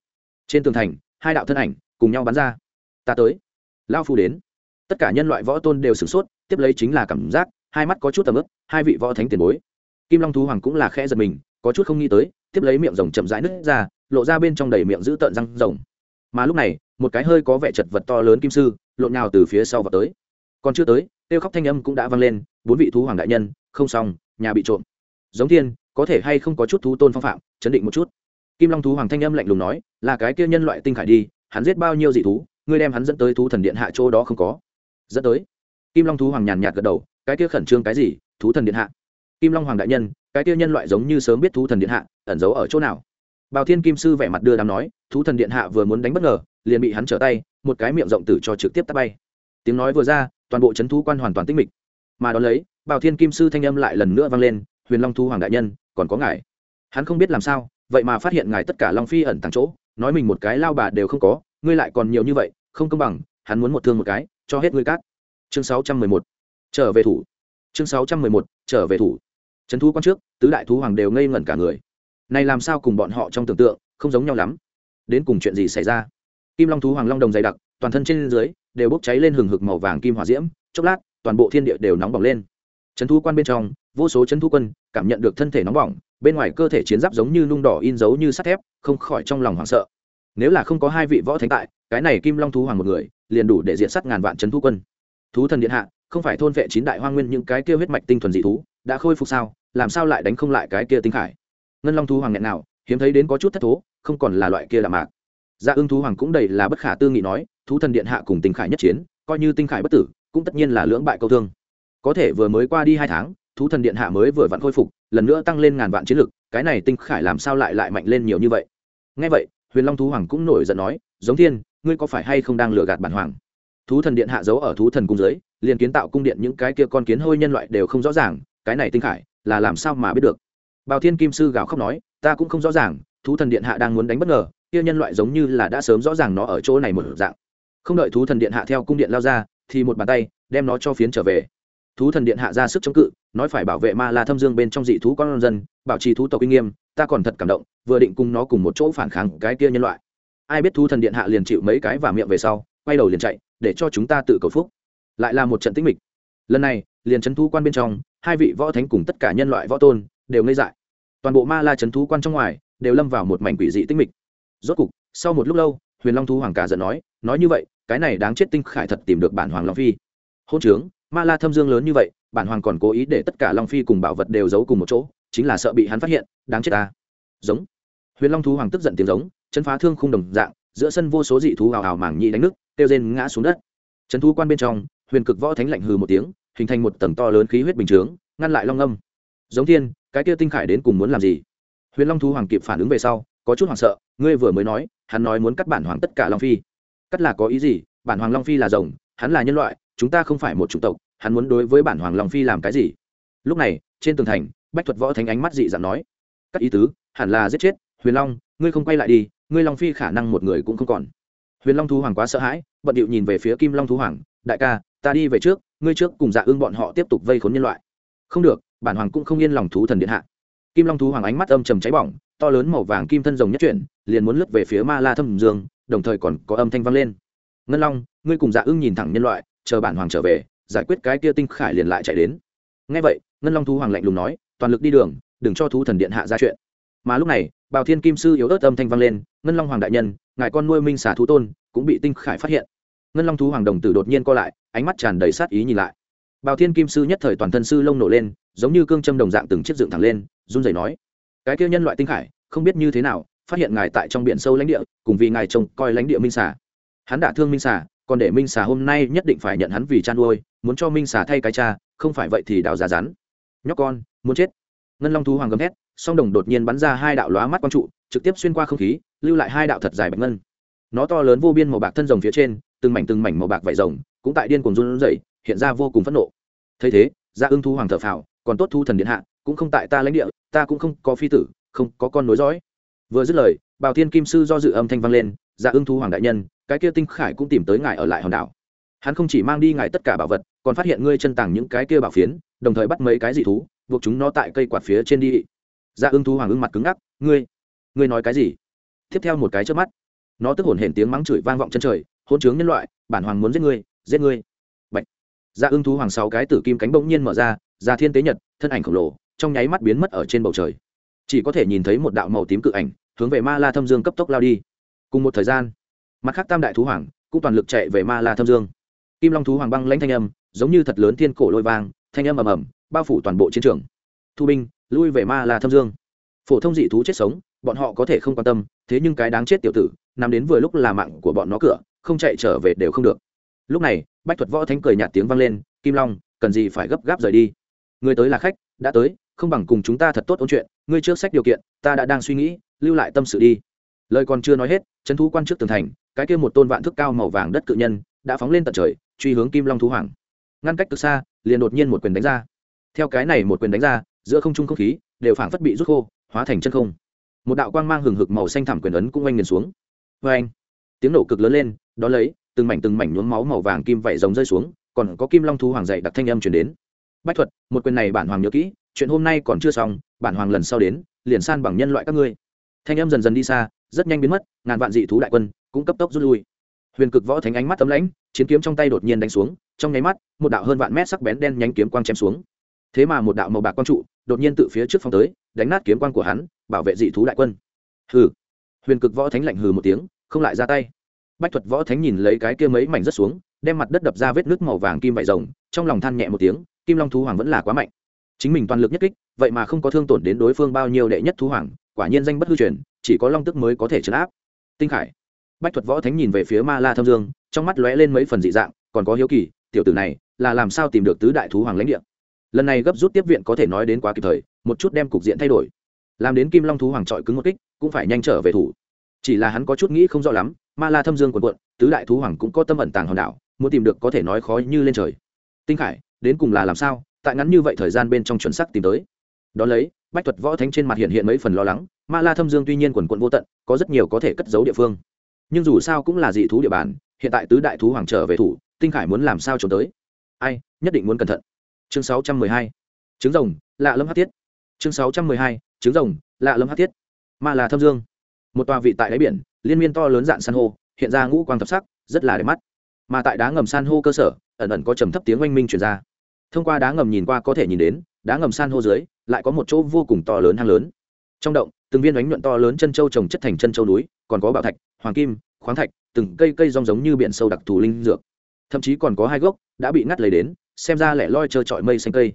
trên tường thành, hai đạo thân ảnh cùng nhau bắn ra ta tới. Lao phu đến. Tất cả nhân loại võ tôn đều sửng sốt, tiếp lấy chính là cảm giác, hai mắt có chút tầm ướp hai vị võ thánh tiền bối. Kim long thú hoàng cũng là khẽ giật mình, có chút không nghĩ tới, tiếp lấy miệng rồng chậm rãi nứt ra, lộ ra bên trong đầy miệng giữ tợn răng rồng. Mà lúc này, một cái hơi có vẻ chật vật to lớn kim sư, lộn nhào từ phía sau vào tới. Còn chưa tới tiêu khóc thanh âm cũng đã vang lên, bốn vị thú hoàng đại nhân, không xong, nhà bị trộm. Giống thiên, có thể hay không có chút thú tôn phong phạm, chấn định một chút. Kim long thú hoàng thanh âm lạnh lùng nói, là cái kia nhân loại tinh khải đi, hắn giết bao nhiêu dị thú ngươi đem hắn dẫn tới thú thần điện hạ chỗ đó không có. Dẫn tới. Kim long thú hoàng nhàn nhạt gật đầu, cái kia khẩn trương cái gì? Thú thần điện hạ. Kim long hoàng đại nhân, cái kia nhân loại giống như sớm biết thú thần điện hạ, ẩn giấu ở chỗ nào? Bào thiên kim sư vẻ mặt đưa đám nói, thú thần điện hạ vừa muốn đánh bất ngờ, liền bị hắn trở tay, một cái miệng rộng tử cho trực tiếp tắt bay. Tiếng nói vừa ra, toàn bộ c h ấ n thú quan hoàn toàn tinh mịch. Mà đón lấy, bào thiên kim sư thanh âm lại lần nữa vang lên, huyền long thú hoàng đại nhân, còn có ngài? Hắn không biết làm sao, vậy mà phát hiện ngài tất cả long phi ẩn tàng chỗ, nói mình một cái lao bà đều không có ngươi lại còn nhiều như vậy, không công bằng, hắn muốn một thương một cái, cho hết ngươi cát. Chương sáu trăm mười một, trở về thủ. Chương sáu trăm mười một, trở về thủ. Trấn thú quan trước, tứ đại thú hoàng đều ngây ngẩn cả người. Này làm sao cùng bọn họ trong tưởng tượng, không giống nhau lắm. Đến cùng chuyện gì xảy ra? Kim long thú hoàng long đồng dày đặc, toàn thân trên dưới đều bốc cháy lên hừng hực màu vàng kim hỏa diễm, chốc lát, toàn bộ thiên địa đều nóng bỏng lên. Trấn thu quan bên trong, vô số trấn thu quân cảm nhận được thân thể nóng bỏng, bên ngoài cơ thể chiến giáp giống như nung đỏ in dấu như sắt thép, không khỏi trong lòng hoảng sợ nếu là không có hai vị võ thánh tại, cái này kim long thú hoàng một người, liền đủ để diện sát ngàn vạn trấn thu quân. Thú thần điện hạ, không phải thôn vệ chín đại hoa nguyên những cái kia huyết mạch tinh thuần dị thú, đã khôi phục sao? Làm sao lại đánh không lại cái kia tinh khải? Ngân long thú hoàng nghẹn nào hiếm thấy đến có chút thất thố, không còn là loại kia là mạc. Dạ ưng thú hoàng cũng đầy là bất khả tư nghị nói, thú thần điện hạ cùng tinh khải nhất chiến, coi như tinh khải bất tử, cũng tất nhiên là lưỡng bại câu thương. Có thể vừa mới qua đi hai tháng, thú thần điện hạ mới vừa vặn khôi phục, lần nữa tăng lên ngàn vạn chiến lực, cái này tinh khải làm sao lại lại mạnh lên nhiều như vậy? Ngay vậy huyền long thú hoàng cũng nổi giận nói, giống thiên, ngươi có phải hay không đang lừa gạt bản hoàng? Thú thần điện hạ giấu ở thú thần cung giới liền kiến tạo cung điện những cái kia con kiến hôi nhân loại đều không rõ ràng, cái này tinh khải, là làm sao mà biết được? Bào thiên kim sư gào khóc nói, ta cũng không rõ ràng, thú thần điện hạ đang muốn đánh bất ngờ, kia nhân loại giống như là đã sớm rõ ràng nó ở chỗ này một dạng. Không đợi thú thần điện hạ theo cung điện lao ra, thì một bàn tay đem nó cho phiến trở về. Thú thần điện hạ ra sức chống cự, nói phải bảo vệ ma la thâm dương bên trong dị thú con dân, bảo trì thú tộc uy nghiêm ta còn thật cảm động, vừa định cùng nó cùng một chỗ phản kháng cái kia nhân loại. Ai biết thú thần điện hạ liền chịu mấy cái và miệng về sau, quay đầu liền chạy, để cho chúng ta tự cầu phúc. Lại là một trận tĩnh mịch. Lần này, liền trấn thu quan bên trong, hai vị võ thánh cùng tất cả nhân loại võ tôn đều ngây dại. Toàn bộ ma la trấn thú quan trong ngoài đều lâm vào một mảnh quỷ dị tinh mịch. Rốt cục, sau một lúc lâu, huyền long thú hoàng cả giận nói nói như vậy, cái này đáng chết tinh khải thật tìm được bản hoàng long phi. Hôn trướng, ma la thâm dương lớn như vậy, bản hoàng còn cố ý để tất cả long phi cùng bảo vật đều giấu cùng một chỗ chính là sợ bị hắn phát hiện, đáng chết ta. Giống. Huyền long thú hoàng tức giận tiếng giống chân phá thương khung đồng dạng, giữa sân vô số dị thú hào hào mảng nhị đánh nước, kêu rên ngã xuống đất. Trấn thú quan bên trong, huyền cực võ thánh lạnh hừ một tiếng, hình thành một tầng to lớn khí huyết bình chướng, ngăn lại long âm. Giống thiên, cái kia tinh khải đến cùng muốn làm gì? Huyền long thú hoàng kịp phản ứng về sau, có chút hoảng sợ, ngươi vừa mới nói, hắn nói muốn cắt bản hoàng tất cả long phi. Cắt là có ý gì? Bản hoàng long phi là rồng, hắn là nhân loại, chúng ta không phải một chủng tộc, hắn muốn đối với bản hoàng long phi làm cái gì? Lúc này, trên tường thành bách thuật võ thánh ánh mắt dị dạng nói, các ý tứ, hẳn là giết chết, huyền long, ngươi không quay lại đi, ngươi long phi khả năng một người cũng không còn. Huyền long thú hoàng quá sợ hãi, bận điệu nhìn về phía kim long thú hoàng, đại ca, ta đi về trước, ngươi trước cùng dạ ương bọn họ tiếp tục vây khốn nhân loại. Không được, bản hoàng cũng không yên lòng thú thần điện hạ. Kim long thú hoàng ánh mắt âm trầm cháy bỏng, to lớn màu vàng kim thân rồng nhất chuyển, liền muốn lướt về phía ma la thâm dương, đồng thời còn có âm thanh vang lên. Ngân long, ngươi cùng dạ ưng nhìn thẳng nhân loại, chờ bản hoàng trở về, giải quyết cái kia tinh khải liền lại chạy đến. Ngay vậy, ngân long thú hoàng lạnh lùng nói toàn lực đi đường, đừng cho thú thần điện hạ ra chuyện. Mà lúc này, bào thiên kim sư yếu ớt âm thanh vang lên, ngân long hoàng đại nhân, ngài con nuôi minh xà thú tôn, cũng bị tinh khải phát hiện. Ngân long thú hoàng đồng tử đột nhiên co lại, ánh mắt tràn đầy sát ý nhìn lại. Bào thiên kim sư nhất thời toàn thân sư lông nổ lên, giống như cương châm đồng dạng từng chiếc dựng thẳng lên, run rẩy nói, cái kia nhân loại tinh khải, không biết như thế nào, phát hiện ngài tại trong biển sâu lãnh địa, cùng vì ngài trông coi lãnh địa minh xà. Hắn đã thương minh xà, còn để minh xà hôm nay nhất định phải nhận hắn vì chăn nuôi, muốn cho minh xà thay cái cha, không phải vậy thì đào giá rắn nhóc con, muốn chết. Ngân long thú hoàng gầm thét, song đồng đột nhiên bắn ra hai đạo lóa mắt quang trụ, trực tiếp xuyên qua không khí, lưu lại hai đạo thật dài bạch ngân. Nó to lớn vô biên màu bạc thân rồng phía trên, từng mảnh từng mảnh màu bạc vải rồng, cũng tại điên cuồng run rẩy, hiện ra vô cùng phẫn nộ. Thấy thế ra ưng thu hoàng thở phào, còn tốt thu thần điện hạ, cũng không tại ta lãnh địa, ta cũng không có phi tử, không có con nối dõi. Vừa dứt lời, bào thiên kim sư do dự âm thanh vang lên ra ưng thu hoàng đại nhân, cái kia tinh khải cũng tìm tới ngài ở lại hòn đảo. Hắn không chỉ mang đi ngài tất cả bảo vật, còn phát hiện ngươi chân tàng những cái kia bảo phiến đồng thời bắt mấy cái dị thú buộc chúng nó tại cây quạt phía trên đi ra ưng thú hoàng ưng mặt cứng ngắc ngươi ngươi nói cái gì tiếp theo một cái trước mắt nó tức hổn hển tiếng mắng chửi vang vọng chân trời hôn chướng nhân loại bản hoàng muốn giết ngươi giết ngươi Bạch. Dạ ưng thú hoàng sáu cái tử kim cánh bỗng nhiên mở ra, ra thiên tế nhật, thân ảnh khổng lồ, trong nháy mắt biến mất ở trên bầu trời. Chỉ có thể nhìn thấy một đạo màu tím cự ảnh, hướng về Ma La Thâm Dương cấp tốc lao đi. Cùng một thời gian, mặt khác tam đại thú hoàng cũng toàn lực chạy về Ma La Thâm Dương. Kim Long thú hoàng băng lãnh thanh âm, giống như thật lớn thiên cổ lôi vang, thanh âm ầm ầm, bao phủ toàn bộ chiến trường. Thu binh, lui về Ma La Thâm Dương. Phổ thông dị thú chết sống, bọn họ có thể không quan tâm, thế nhưng cái đáng chết tiểu tử, nằm đến vừa lúc là mạng của bọn nó cửa, không chạy trở về đều không được lúc này bách thuật võ thánh cười nhạt tiếng vang lên kim long cần gì phải gấp gáp rời đi người tới là khách đã tới không bằng cùng chúng ta thật tốt ôn chuyện ngươi trước sách điều kiện ta đã đang suy nghĩ lưu lại tâm sự đi lời còn chưa nói hết trấn thú quan trước tường thành cái kia một tôn vạn thước cao màu vàng đất cự nhân đã phóng lên tận trời truy hướng kim long thú hoàng ngăn cách từ xa, liền đột nhiên một quyền đánh ra. Theo cái này một quyền đánh ra, giữa không trung không khí đều phảng phất bị rút khô, hóa thành chân không. Một đạo quang mang hừng hực màu xanh thảm quyền ấn cũng oanh nghiền xuống. Vê anh, tiếng nổ cực lớn lên, đó lấy, từng mảnh từng mảnh nhuốm máu màu vàng kim vẩy rồng rơi xuống, còn có kim long thú hoàng dạy đặc thanh âm chuyển đến. Bách thuật, một quyền này bản hoàng nhớ kỹ, chuyện hôm nay còn chưa xong, bản hoàng lần sau đến, liền san bằng nhân loại các ngươi. Thanh âm dần dần đi xa, rất nhanh biến mất, ngàn vạn dị thú đại quân cũng cấp tốc rút lui. Huyền cực võ thánh ánh mắt tấm lãnh, chiến kiếm trong tay đột nhiên đánh xuống trong nháy mắt, một đạo hơn vạn mét sắc bén đen nhánh kiếm quang chém xuống. Thế mà một đạo màu bạc quang trụ đột nhiên tự phía trước phong tới, đánh nát kiếm quang của hắn, bảo vệ dị thú đại quân. Hừ. Huyền cực võ thánh lạnh hừ một tiếng, không lại ra tay. Bách thuật võ thánh nhìn lấy cái kia mấy mảnh rất xuống, đem mặt đất đập ra vết nước màu vàng kim vải rồng, trong lòng than nhẹ một tiếng, kim long thú hoàng vẫn là quá mạnh. Chính mình toàn lực nhất kích, vậy mà không có thương tổn đến đối phương bao nhiêu đệ nhất thú hoàng, quả nhiên danh bất hư truyền, chỉ có long tức mới có thể chấn áp. Tinh khải. Bách thuật võ thánh nhìn về phía ma la thâm dương, trong mắt lóe lên mấy phần dị dạng, còn có hiếu kỳ tiểu tử này là làm sao tìm được tứ đại thú hoàng lãnh địa? Lần này gấp rút tiếp viện có thể nói đến quá kịp thời, một chút đem cục diện thay đổi. Làm đến kim long thú hoàng trọi cứng một kích, cũng phải nhanh trở về thủ. Chỉ là hắn có chút nghĩ không rõ lắm, ma la thâm dương quần quận, tứ đại thú hoàng cũng có tâm ẩn tàng hòn đảo, muốn tìm được có thể nói khó như lên trời. Tinh khải, đến cùng là làm sao? Tại ngắn như vậy thời gian bên trong chuẩn sắc tìm tới. Đón lấy, bách thuật võ thánh trên mặt hiện hiện mấy phần lo lắng, ma la thâm dương tuy nhiên quần quận vô tận, có rất nhiều có thể cất giấu địa phương. Nhưng dù sao cũng là dị thú địa bàn, hiện tại tứ đại thú hoàng trở về thủ tinh khải muốn làm sao trốn tới? Ai, nhất định muốn cẩn thận. Chương 612. trứng rồng, lạ lâm hát thiết. Chương 612. trứng rồng, lạ lâm hát thiết. Mà là thâm dương. Một tòa vị tại đáy biển, liên miên to lớn dạng san hô, hiện ra ngũ quang thập sắc, rất là đẹp mắt. Mà tại đá ngầm san hô cơ sở, ẩn ẩn có trầm thấp tiếng oanh minh truyền ra. Thông qua đá ngầm nhìn qua có thể nhìn đến, đá ngầm san hô dưới, lại có một chỗ vô cùng to lớn hang lớn. Trong động, từng viên đánh nhuận to lớn chân châu trồng chất thành chân châu núi, còn có bảo thạch, hoàng kim, khoáng thạch, từng cây cây rong giống như biển sâu đặc thù linh dược thậm chí còn có hai gốc đã bị ngắt lấy đến, xem ra lẻ loi trơ trọi mây xanh cây.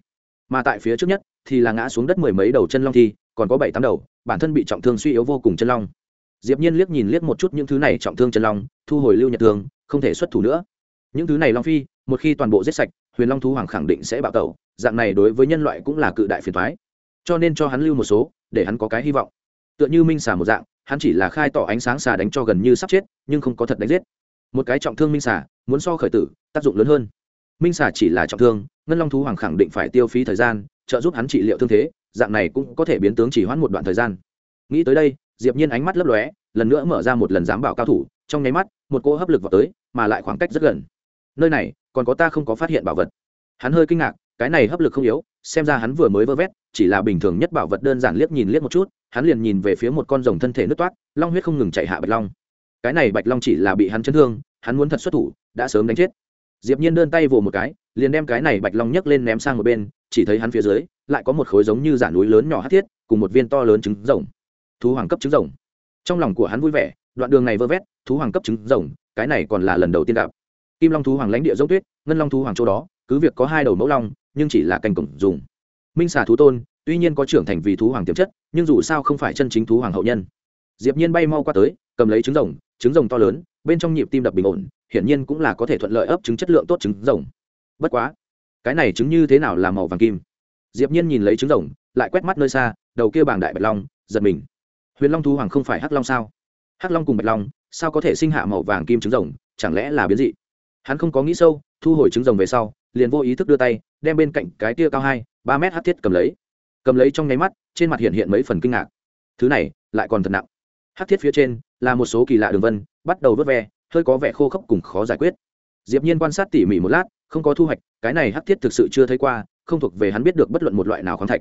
Mà tại phía trước nhất thì là ngã xuống đất mười mấy đầu chân long thi, còn có bảy tám đầu, bản thân bị trọng thương suy yếu vô cùng chân long. Diệp nhiên liếc nhìn liếc một chút những thứ này trọng thương chân long, thu hồi lưu nhật thương, không thể xuất thủ nữa. Những thứ này long phi, một khi toàn bộ giết sạch, huyền long thú hoàng khẳng định sẽ bạo tẩu, dạng này đối với nhân loại cũng là cự đại phiền toái. Cho nên cho hắn lưu một số, để hắn có cái hy vọng. Tựa như minh xà một dạng, hắn chỉ là khai tỏ ánh sáng xà đánh cho gần như sắp chết, nhưng không có thật đánh giết. Một cái trọng thương minh xà muốn so khởi tử, tác dụng lớn hơn. Minh xà chỉ là trọng thương, ngân long thú hoàng khẳng định phải tiêu phí thời gian, trợ giúp hắn trị liệu thương thế, dạng này cũng có thể biến tướng chỉ hoãn một đoạn thời gian. Nghĩ tới đây, diệp nhiên ánh mắt lấp lóe, lần nữa mở ra một lần giám bảo cao thủ, trong nháy mắt, một cô hấp lực vào tới, mà lại khoảng cách rất gần. Nơi này, còn có ta không có phát hiện bảo vật. Hắn hơi kinh ngạc, cái này hấp lực không yếu, xem ra hắn vừa mới vơ vét, chỉ là bình thường nhất bảo vật đơn giản liếc nhìn liếc một chút, hắn liền nhìn về phía một con rồng thân thể nứt toát, long huyết không ngừng chạy hạ bạch long. Cái này bạch long chỉ là bị hắn chấn thương hắn muốn thật xuất thủ, đã sớm đánh chết. Diệp nhiên đơn tay vồ một cái, liền đem cái này bạch long nhấc lên ném sang một bên, chỉ thấy hắn phía dưới, lại có một khối giống như giả núi lớn nhỏ hắc thiết, cùng một viên to lớn trứng rồng. Thú hoàng cấp trứng rồng. Trong lòng của hắn vui vẻ, đoạn đường này vơ vét, thú hoàng cấp trứng rồng, cái này còn là lần đầu tiên gặp. Kim long thú hoàng lãnh địa dốc tuyết, ngân long thú hoàng châu đó, cứ việc có hai đầu mẫu long, nhưng chỉ là canh cổng dùng. Minh xà thú tôn, tuy nhiên có trưởng thành vì thú hoàng tiềm chất, nhưng dù sao không phải chân chính thú hoàng hậu nhân. Diệp nhiên bay mau qua tới, cầm lấy trứng rồng trứng rồng to lớn bên trong nhịp tim đập bình ổn, hiển nhiên cũng là có thể thuận lợi ấp trứng chất lượng tốt trứng rồng. Bất quá, cái này trứng như thế nào là màu vàng kim? Diệp nhiên nhìn lấy trứng rồng, lại quét mắt nơi xa, đầu kia bàng đại bạch long, giật mình. Huyền long thú hoàng không phải hắc long sao? Hắc long cùng bạch long, sao có thể sinh hạ màu vàng kim trứng rồng? Chẳng lẽ là biến dị? Hắn không có nghĩ sâu, thu hồi trứng rồng về sau, liền vô ý thức đưa tay, đem bên cạnh cái tia cao hai, ba mét hát thiết cầm lấy. Cầm lấy trong nháy mắt, trên mặt hiện hiện mấy phần kinh ngạc. Thứ này, lại còn thật nặng. Hát thiết phía trên là một số kỳ lạ đường vân, bắt đầu vớt ve, hơi có vẻ khô khốc cùng khó giải quyết. Diệp nhiên quan sát tỉ mỉ một lát, không có thu hoạch, cái này hắc thiết thực sự chưa thấy qua, không thuộc về hắn biết được bất luận một loại nào khoáng thạch.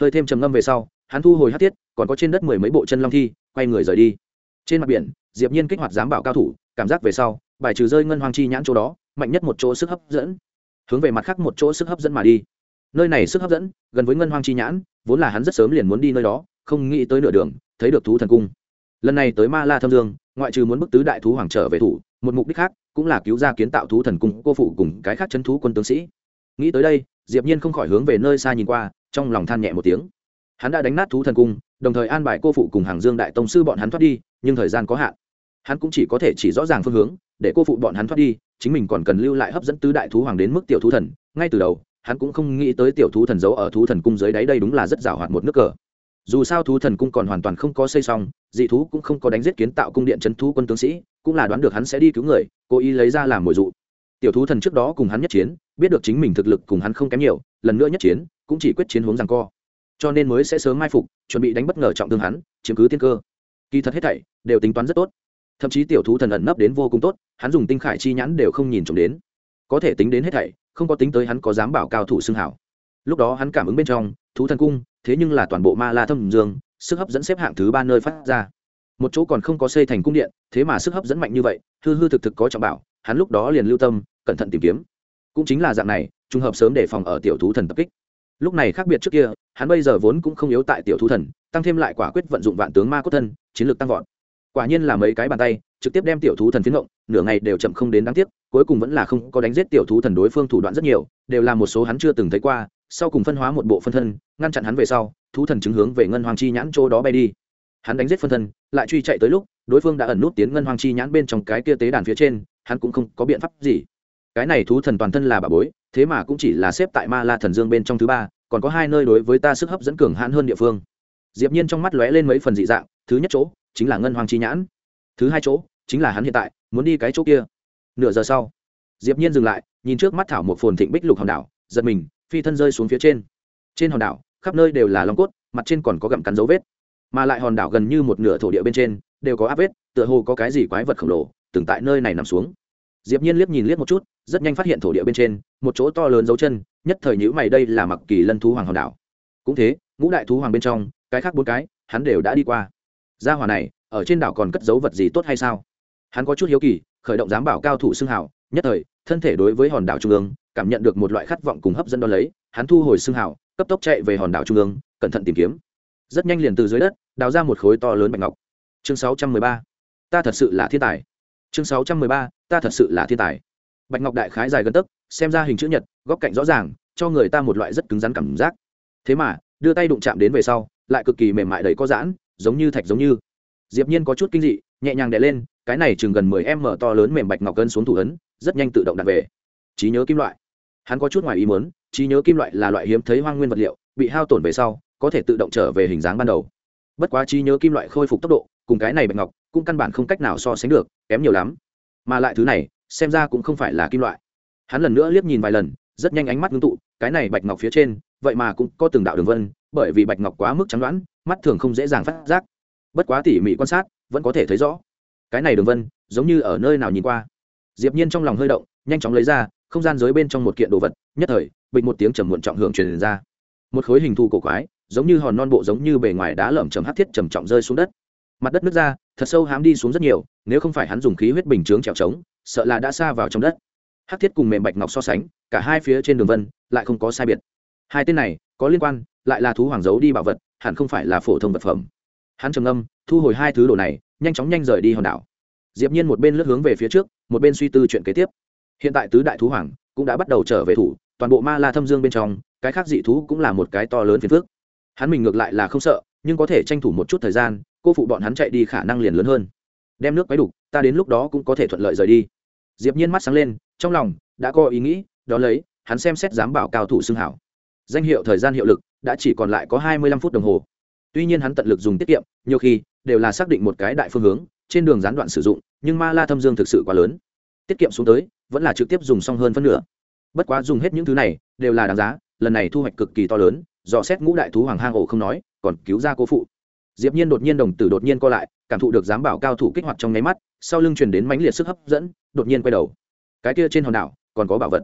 Hơi thêm trầm ngâm về sau, hắn thu hồi hắc thiết, còn có trên đất mười mấy bộ chân long thi, quay người rời đi. Trên mặt biển, diệp nhiên kích hoạt giám bảo cao thủ, cảm giác về sau, bài trừ rơi ngân hoàng chi nhãn chỗ đó, mạnh nhất một chỗ sức hấp dẫn. Hướng về mặt khác một chỗ sức hấp dẫn mà đi. Nơi này sức hấp dẫn, gần với ngân hoang chi nhãn, vốn là hắn rất sớm liền muốn đi nơi đó, không nghĩ tới nửa đường, thấy được thú thần cung lần này tới ma la thâm dương, ngoại trừ muốn bức tứ đại thú hoàng trở về thủ, một mục đích khác cũng là cứu ra kiến tạo thú thần cung cô phụ cùng cái khác chân thú quân tướng sĩ. Nghĩ tới đây, diệp nhiên không khỏi hướng về nơi xa nhìn qua, trong lòng than nhẹ một tiếng. Hắn đã đánh nát thú thần cung, đồng thời an bài cô phụ cùng hàng dương đại tông sư bọn hắn thoát đi, nhưng thời gian có hạn. Hắn cũng chỉ có thể chỉ rõ ràng phương hướng, để cô phụ bọn hắn thoát đi, chính mình còn cần lưu lại hấp dẫn tứ đại thú hoàng đến mức tiểu thú thần. Ngay từ đầu, hắn cũng không nghĩ tới tiểu thú thần giấu ở thú thần cung dưới đáy đây đúng là rất rào hoạt một nước cờ dù sao thú thần cung còn hoàn toàn không có xây xong, dị thú cũng không có đánh giết kiến tạo cung điện trấn thú quân tướng sĩ, cũng là đoán được hắn sẽ đi cứu người, cố ý lấy ra làm mồi dụ. Tiểu thú thần trước đó cùng hắn nhất chiến, biết được chính mình thực lực cùng hắn không kém nhiều, lần nữa nhất chiến, cũng chỉ quyết chiến hướng rằng co. Cho nên mới sẽ sớm mai phục, chuẩn bị đánh bất ngờ trọng thương hắn, chiếm cứ tiên cơ. Kỳ thật hết thảy đều tính toán rất tốt. Thậm chí tiểu thú thần ẩn nấp đến vô cùng tốt, hắn dùng tinh khải chi nhãn đều không nhìn trộm đến. Có thể tính đến hết thảy, không có tính tới hắn có dám bảo cao thủ xưng hảo. Lúc đó hắn cảm ứng bên trong, thú thần cung thế nhưng là toàn bộ ma la thâm dương, sức hấp dẫn xếp hạng thứ ba nơi phát ra. Một chỗ còn không có xây thành cung điện, thế mà sức hấp dẫn mạnh như vậy, hư hư thực thực có trọng bảo, hắn lúc đó liền lưu tâm, cẩn thận tìm kiếm. Cũng chính là dạng này, trùng hợp sớm để phòng ở tiểu thú thần tập kích. Lúc này khác biệt trước kia, hắn bây giờ vốn cũng không yếu tại tiểu thú thần, tăng thêm lại quả quyết vận dụng vạn tướng ma cốt thân, chiến lược tăng vọt. Quả nhiên là mấy cái bàn tay, trực tiếp đem tiểu thú thần phiến ngộng, nửa ngày đều chậm không đến đáng tiếc, cuối cùng vẫn là không có đánh giết tiểu thú thần đối phương thủ đoạn rất nhiều, đều là một số hắn chưa từng thấy qua sau cùng phân hóa một bộ phân thân, ngăn chặn hắn về sau, thú thần chứng hướng về ngân hoàng chi nhãn chỗ đó bay đi. Hắn đánh giết phân thân, lại truy chạy tới lúc, đối phương đã ẩn nút tiến ngân hoàng chi nhãn bên trong cái kia tế đàn phía trên, hắn cũng không có biện pháp gì. Cái này thú thần toàn thân là bà bối, thế mà cũng chỉ là xếp tại ma la thần dương bên trong thứ ba, còn có hai nơi đối với ta sức hấp dẫn cường hãn hơn địa phương. Diệp nhiên trong mắt lóe lên mấy phần dị dạng, thứ nhất chỗ, chính là ngân hoàng chi nhãn. Thứ hai chỗ, chính là hắn hiện tại, muốn đi cái chỗ kia. Nửa giờ sau, diệp nhiên dừng lại, nhìn trước mắt thảo một phồn thịnh bích lục hòn đảo, giật mình phi thân rơi xuống phía trên. Trên hòn đảo, khắp nơi đều là long cốt, mặt trên còn có gặm cắn dấu vết. Mà lại hòn đảo gần như một nửa thổ địa bên trên, đều có áp vết, tựa hồ có cái gì quái vật khổng lồ, từng tại nơi này nằm xuống. Diệp nhiên liếc nhìn liếc một chút, rất nhanh phát hiện thổ địa bên trên, một chỗ to lớn dấu chân, nhất thời nhữ mày, đây là mặc kỳ lân thú hoàng hòn đảo. Cũng thế, ngũ đại thú hoàng bên trong, cái khác bốn cái, hắn đều đã đi qua. Gia hỏa này, ở trên đảo còn cất dấu vật gì tốt hay sao? Hắn có chút hiếu kỳ, khởi động giám bảo cao thủ xưng hảo nhất thời, thân thể đối với hòn đảo trung ương cảm nhận được một loại khát vọng cùng hấp dẫn đo lấy, hắn thu hồi xương hào, cấp tốc chạy về hòn đảo trung ương, cẩn thận tìm kiếm. Rất nhanh liền từ dưới đất, đào ra một khối to lớn bạch ngọc. Chương 613. ta thật sự là thiên tài. Chương 613. ta thật sự là thiên tài. Bạch ngọc đại khái dài gần tấc, xem ra hình chữ nhật, góc cạnh rõ ràng, cho người ta một loại rất cứng rắn cảm giác. Thế mà, đưa tay đụng chạm đến về sau, lại cực kỳ mềm mại đầy có giãn, giống như thạch giống như. Diệp nhiên có chút kinh dị, nhẹ nhàng đè lên, cái này chừng gần 10 m to lớn mềm bạch ngọc cân xuống thủ ấn, rất nhanh tự động đặt về. Trí nhớ kim loại hắn có chút ngoài ý muốn, trí nhớ kim loại là loại hiếm thấy hoang nguyên vật liệu, bị hao tổn về sau, có thể tự động trở về hình dáng ban đầu. Bất quá trí nhớ kim loại khôi phục tốc độ, cùng cái này bạch ngọc, cũng căn bản không cách nào so sánh được, kém nhiều lắm. Mà lại thứ này, xem ra cũng không phải là kim loại. Hắn lần nữa liếc nhìn vài lần, rất nhanh ánh mắt ngưng tụ, cái này bạch ngọc phía trên, vậy mà cũng có từng đạo đường vân, bởi vì bạch ngọc quá mức chắn đoán, mắt thường không dễ dàng phát giác. Bất quá tỉ mỉ quan sát, vẫn có thể thấy rõ. Cái này đường vân, giống như ở nơi nào nhìn qua. Diệp nhiên trong lòng hơi động, nhanh chóng lấy ra không gian giới bên trong một kiện đồ vật, nhất thời, bịch một tiếng trầm muộn trọng hưởng truyền ra. Một khối hình thù cổ quái, giống như hòn non bộ giống như bề ngoài đá lởm chầm hắc thiết trầm trọng rơi xuống đất. Mặt đất nứt ra, thật sâu hám đi xuống rất nhiều, nếu không phải hắn dùng khí huyết bình chướng trèo trống, sợ là đã xa vào trong đất. Hắc thiết cùng mềm bạch ngọc so sánh, cả hai phía trên đường vân, lại không có sai biệt. Hai tên này, có liên quan, lại là thú hoàng giấu đi bảo vật, hẳn không phải là phổ thông vật phẩm. Hắn trầm âm thu hồi hai thứ đồ này, nhanh chóng nhanh rời đi hòn đảo. Diệp nhiên một bên lướt hướng về phía trước, một bên suy tư chuyện kế tiếp hiện tại tứ đại thú hoàng cũng đã bắt đầu trở về thủ, toàn bộ ma la thâm dương bên trong, cái khác dị thú cũng là một cái to lớn phiền phức. Hắn mình ngược lại là không sợ, nhưng có thể tranh thủ một chút thời gian, cô phụ bọn hắn chạy đi khả năng liền lớn hơn. Đem nước quấy đục, ta đến lúc đó cũng có thể thuận lợi rời đi. Diệp nhiên mắt sáng lên, trong lòng đã có ý nghĩ, đó lấy, hắn xem xét dám bảo cao thủ xưng hảo. Danh hiệu thời gian hiệu lực đã chỉ còn lại có hai mươi lăm phút đồng hồ. Tuy nhiên hắn tận lực dùng tiết kiệm, nhiều khi đều là xác định một cái đại phương hướng, trên đường gián đoạn sử dụng, nhưng ma la thâm dương thực sự quá lớn. Tiết kiệm xuống tới vẫn là trực tiếp dùng xong hơn phân nửa. Bất quá dùng hết những thứ này, đều là đáng giá, lần này thu hoạch cực kỳ to lớn, dò xét ngũ đại thú hoàng hang ổ không nói, còn cứu ra cô phụ. Diệp nhiên đột nhiên đồng tử đột nhiên co lại, cảm thụ được giám bảo cao thủ kích hoạt trong nháy mắt, sau lưng truyền đến mãnh liệt sức hấp dẫn, đột nhiên quay đầu. Cái kia trên hòn đảo, còn có bảo vật.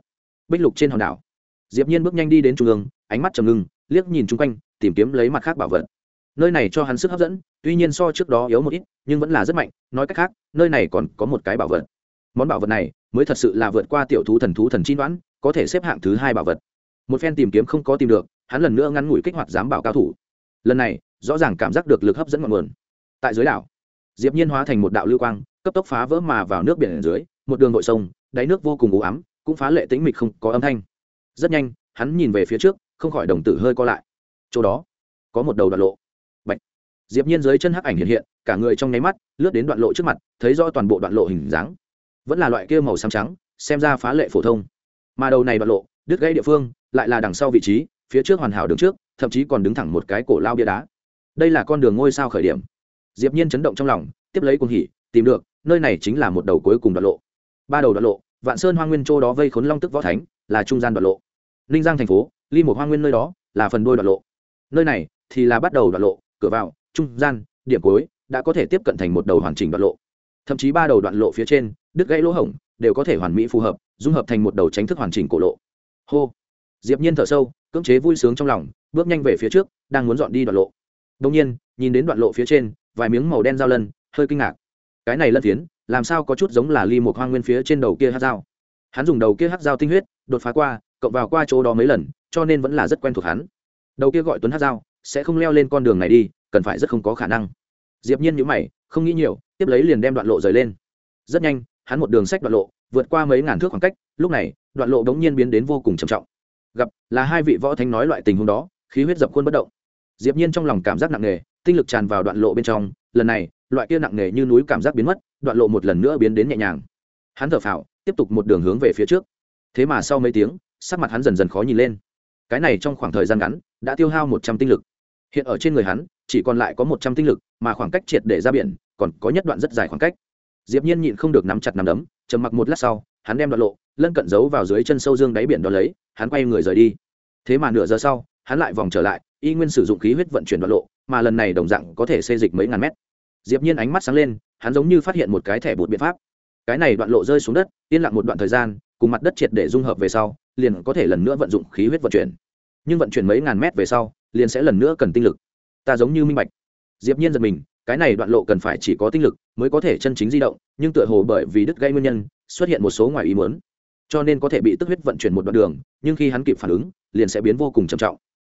Bích lục trên hòn đảo. Diệp nhiên bước nhanh đi đến trung ương, ánh mắt trầm ngưng, liếc nhìn chung quanh, tìm kiếm lấy mặt khác bảo vật. Nơi này cho hắn sức hấp dẫn, tuy nhiên so trước đó yếu một ít, nhưng vẫn là rất mạnh, nói cách khác, nơi này còn có một cái bảo vật. Món bảo vật này mới thật sự là vượt qua tiểu thú thần thú thần chi đoán có thể xếp hạng thứ hai bảo vật. Một phen tìm kiếm không có tìm được, hắn lần nữa ngắn ngủi kích hoạt giám bảo cao thủ. Lần này, rõ ràng cảm giác được lực hấp dẫn ngọn nguồn. Tại dưới đảo, diệp nhiên hóa thành một đạo lưu quang, cấp tốc phá vỡ mà vào nước biển ở dưới, một đường nội sông, đáy nước vô cùng u ám, cũng phá lệ tĩnh mịch không có âm thanh. Rất nhanh, hắn nhìn về phía trước, không khỏi đồng tử hơi co lại. Chỗ đó, có một đầu đoạn lộ. Bạch. diệp nhiên dưới chân hắc ảnh hiện hiện, cả người trong nháy mắt, lướt đến đoạn lộ trước mặt, thấy rõ toàn bộ đoạn lộ hình dáng vẫn là loại kia màu xám trắng, xem ra phá lệ phổ thông. Mà đầu này đoạn lộ, đứt gãy địa phương, lại là đằng sau vị trí, phía trước hoàn hảo đứng trước, thậm chí còn đứng thẳng một cái cổ lao bia đá. Đây là con đường ngôi sao khởi điểm. Diệp nhiên chấn động trong lòng, tiếp lấy cuồng hỉ, tìm được, nơi này chính là một đầu cuối cùng đoạn lộ. Ba đầu đoạn lộ, vạn sơn hoang nguyên châu đó vây khốn long tức võ thánh, là trung gian đoạn lộ. Ninh giang thành phố, ly một hoang nguyên nơi đó, là phần đôi đoạn lộ. Nơi này thì là bắt đầu đoạn lộ, cửa vào, trung gian, điểm cuối, đã có thể tiếp cận thành một đầu hoàn chỉnh đoạn lộ. Thậm chí ba đầu đoạn lộ phía trên đứt gãy lỗ hổng, đều có thể hoàn mỹ phù hợp, dung hợp thành một đầu tránh thức hoàn chỉnh cổ lộ. Hô. Diệp nhiên thở sâu, cưỡng chế vui sướng trong lòng, bước nhanh về phía trước, đang muốn dọn đi đoạn lộ. Đung nhiên, nhìn đến đoạn lộ phía trên, vài miếng màu đen dao lân, hơi kinh ngạc. Cái này lân phiến, làm sao có chút giống là ly một hoang nguyên phía trên đầu kia hắc dao? Hắn dùng đầu kia hắc dao tinh huyết, đột phá qua, cộng vào qua chỗ đó mấy lần, cho nên vẫn là rất quen thuộc hắn. Đầu kia gọi tuấn hắc dao, sẽ không leo lên con đường này đi, cần phải rất không có khả năng. Diệp nhiên nhíu mày, không nghĩ nhiều, tiếp lấy liền đem đoạn lộ rời lên. Rất nhanh hắn một đường sách đoạn lộ, vượt qua mấy ngàn thước khoảng cách, lúc này, đoạn lộ đống nhiên biến đến vô cùng trầm trọng. Gặp là hai vị võ thánh nói loại tình huống đó, khí huyết dập khuôn bất động. Diệp nhiên trong lòng cảm giác nặng nề, tinh lực tràn vào đoạn lộ bên trong, lần này, loại kia nặng nề như núi cảm giác biến mất, đoạn lộ một lần nữa biến đến nhẹ nhàng. Hắn thở phào, tiếp tục một đường hướng về phía trước. Thế mà sau mấy tiếng, sắc mặt hắn dần dần khó nhìn lên. Cái này trong khoảng thời gian ngắn, đã tiêu hao một trăm tinh lực. Hiện ở trên người hắn, chỉ còn lại có một trăm tinh lực, mà khoảng cách triệt để ra biển, còn có nhất đoạn rất dài khoảng cách diệp nhiên nhịn không được nắm chặt nắm đấm, trầm mặc một lát sau, hắn đem đoạn lộ, lân cận giấu vào dưới chân sâu dương đáy biển đó lấy, hắn quay người rời đi. Thế mà nửa giờ sau, hắn lại vòng trở lại, y nguyên sử dụng khí huyết vận chuyển đoạn lộ, mà lần này đồng dạng có thể xê dịch mấy ngàn mét. Diệp nhiên ánh mắt sáng lên, hắn giống như phát hiện một cái thẻ bột biện pháp. Cái này đoạn lộ rơi xuống đất, yên lặng một đoạn thời gian, cùng mặt đất triệt để dung hợp về sau, liền có thể lần nữa vận dụng khí huyết vận chuyển. Nhưng vận chuyển mấy ngàn mét về sau, liền sẽ lần nữa cần tinh lực. Ta giống như minh bạch. Diệp nhiên giật mình cái này đoạn lộ cần phải chỉ có tinh lực mới có thể chân chính di động, nhưng tựa hồ bởi vì đứt gây nguyên nhân, xuất hiện một số ngoài ý muốn. Cho nên có thể bị tức huyết vận chuyển một đoạn đường, nhưng khi hắn kịp phản ứng, liền sẽ biến vô cùng trầm trọng.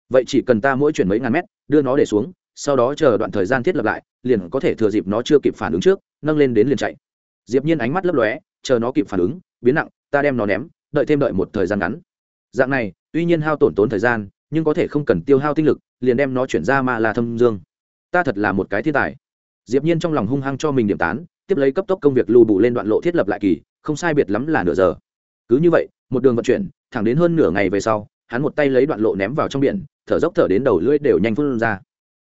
Vậy chỉ cần ta mỗi chuyển mấy ngàn mét, đưa nó để xuống, sau đó chờ đoạn thời gian thiết lập lại, liền có thể thừa dịp nó chưa kịp phản ứng trước, nâng lên đến liền chạy. Diệp nhiên ánh mắt lấp lóe, chờ nó kịp phản ứng, biến nặng, ta đem nó ném, đợi thêm đợi một thời gian ngắn. Dạng này, tuy nhiên hao tổn tốn thời gian, nhưng có thể không cần tiêu hao tinh lực, liền đem nó chuyển ra ma la thâm dương ta thật là một cái thiên tài. Diệp nhiên trong lòng hung hăng cho mình điểm tán tiếp lấy cấp tốc công việc lưu bù lên đoạn lộ thiết lập lại kỳ không sai biệt lắm là nửa giờ. Cứ như vậy một đường vận chuyển thẳng đến hơn nửa ngày về sau hắn một tay lấy đoạn lộ ném vào trong biển thở dốc thở đến đầu lưỡi đều nhanh phun ra.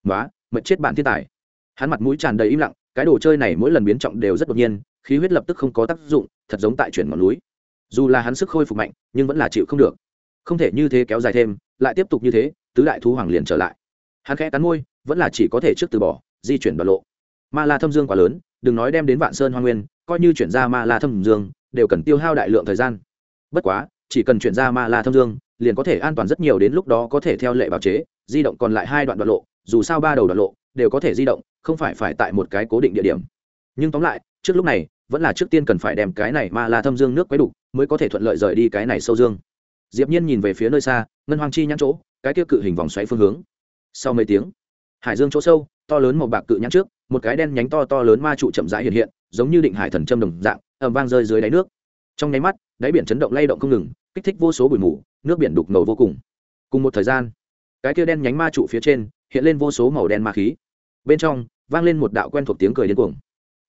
Quá, mệt chết bạn thiên tài. Hắn mặt mũi tràn đầy im lặng cái đồ chơi này mỗi lần biến trọng đều rất đột nhiên khí huyết lập tức không có tác dụng thật giống tại chuyển ngọn núi. Dù là hắn sức khôi phục mạnh nhưng vẫn là chịu không được. Không thể như thế kéo dài thêm lại tiếp tục như thế tứ đại thú hoàng liền trở lại. Hắn khẽ cắn môi vẫn là chỉ có thể trước từ bỏ, di chuyển đoạn lộ. Ma la thâm dương quá lớn, đừng nói đem đến vạn sơn hoa nguyên, coi như chuyển ra ma la thâm dương, đều cần tiêu hao đại lượng thời gian. Bất quá, chỉ cần chuyển ra ma la thâm dương, liền có thể an toàn rất nhiều đến lúc đó có thể theo lệ bào chế, di động còn lại hai đoạn đoạn lộ, dù sao ba đầu đoạn lộ, đều có thể di động, không phải phải tại một cái cố định địa điểm. Nhưng tóm lại, trước lúc này, vẫn là trước tiên cần phải đem cái này ma la thâm dương nước quấy đủ, mới có thể thuận lợi rời đi cái này sâu dương. Diệp nhiên nhìn về phía nơi xa, ngân hoàng chi nhãn chỗ, cái kia cự hình vòng xoáy phương hướng. Sau mấy tiếng hải dương chỗ sâu, to lớn màu bạc cự nhãn trước, một cái đen nhánh to to lớn ma trụ chậm rãi hiện hiện, giống như định hải thần châm đồng dạng ẩm vang rơi dưới đáy nước. Trong nháy mắt, đáy biển chấn động lay động không ngừng, kích thích vô số bụi mù, nước biển đục ngầu vô cùng. Cùng một thời gian, cái kia đen nhánh ma trụ phía trên hiện lên vô số màu đen ma khí. Bên trong vang lên một đạo quen thuộc tiếng cười điên cuồng.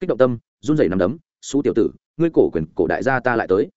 Kích động tâm, run rẩy nằm đấm xú tiểu tử, ngươi cổ quyền cổ đại gia ta lại tới.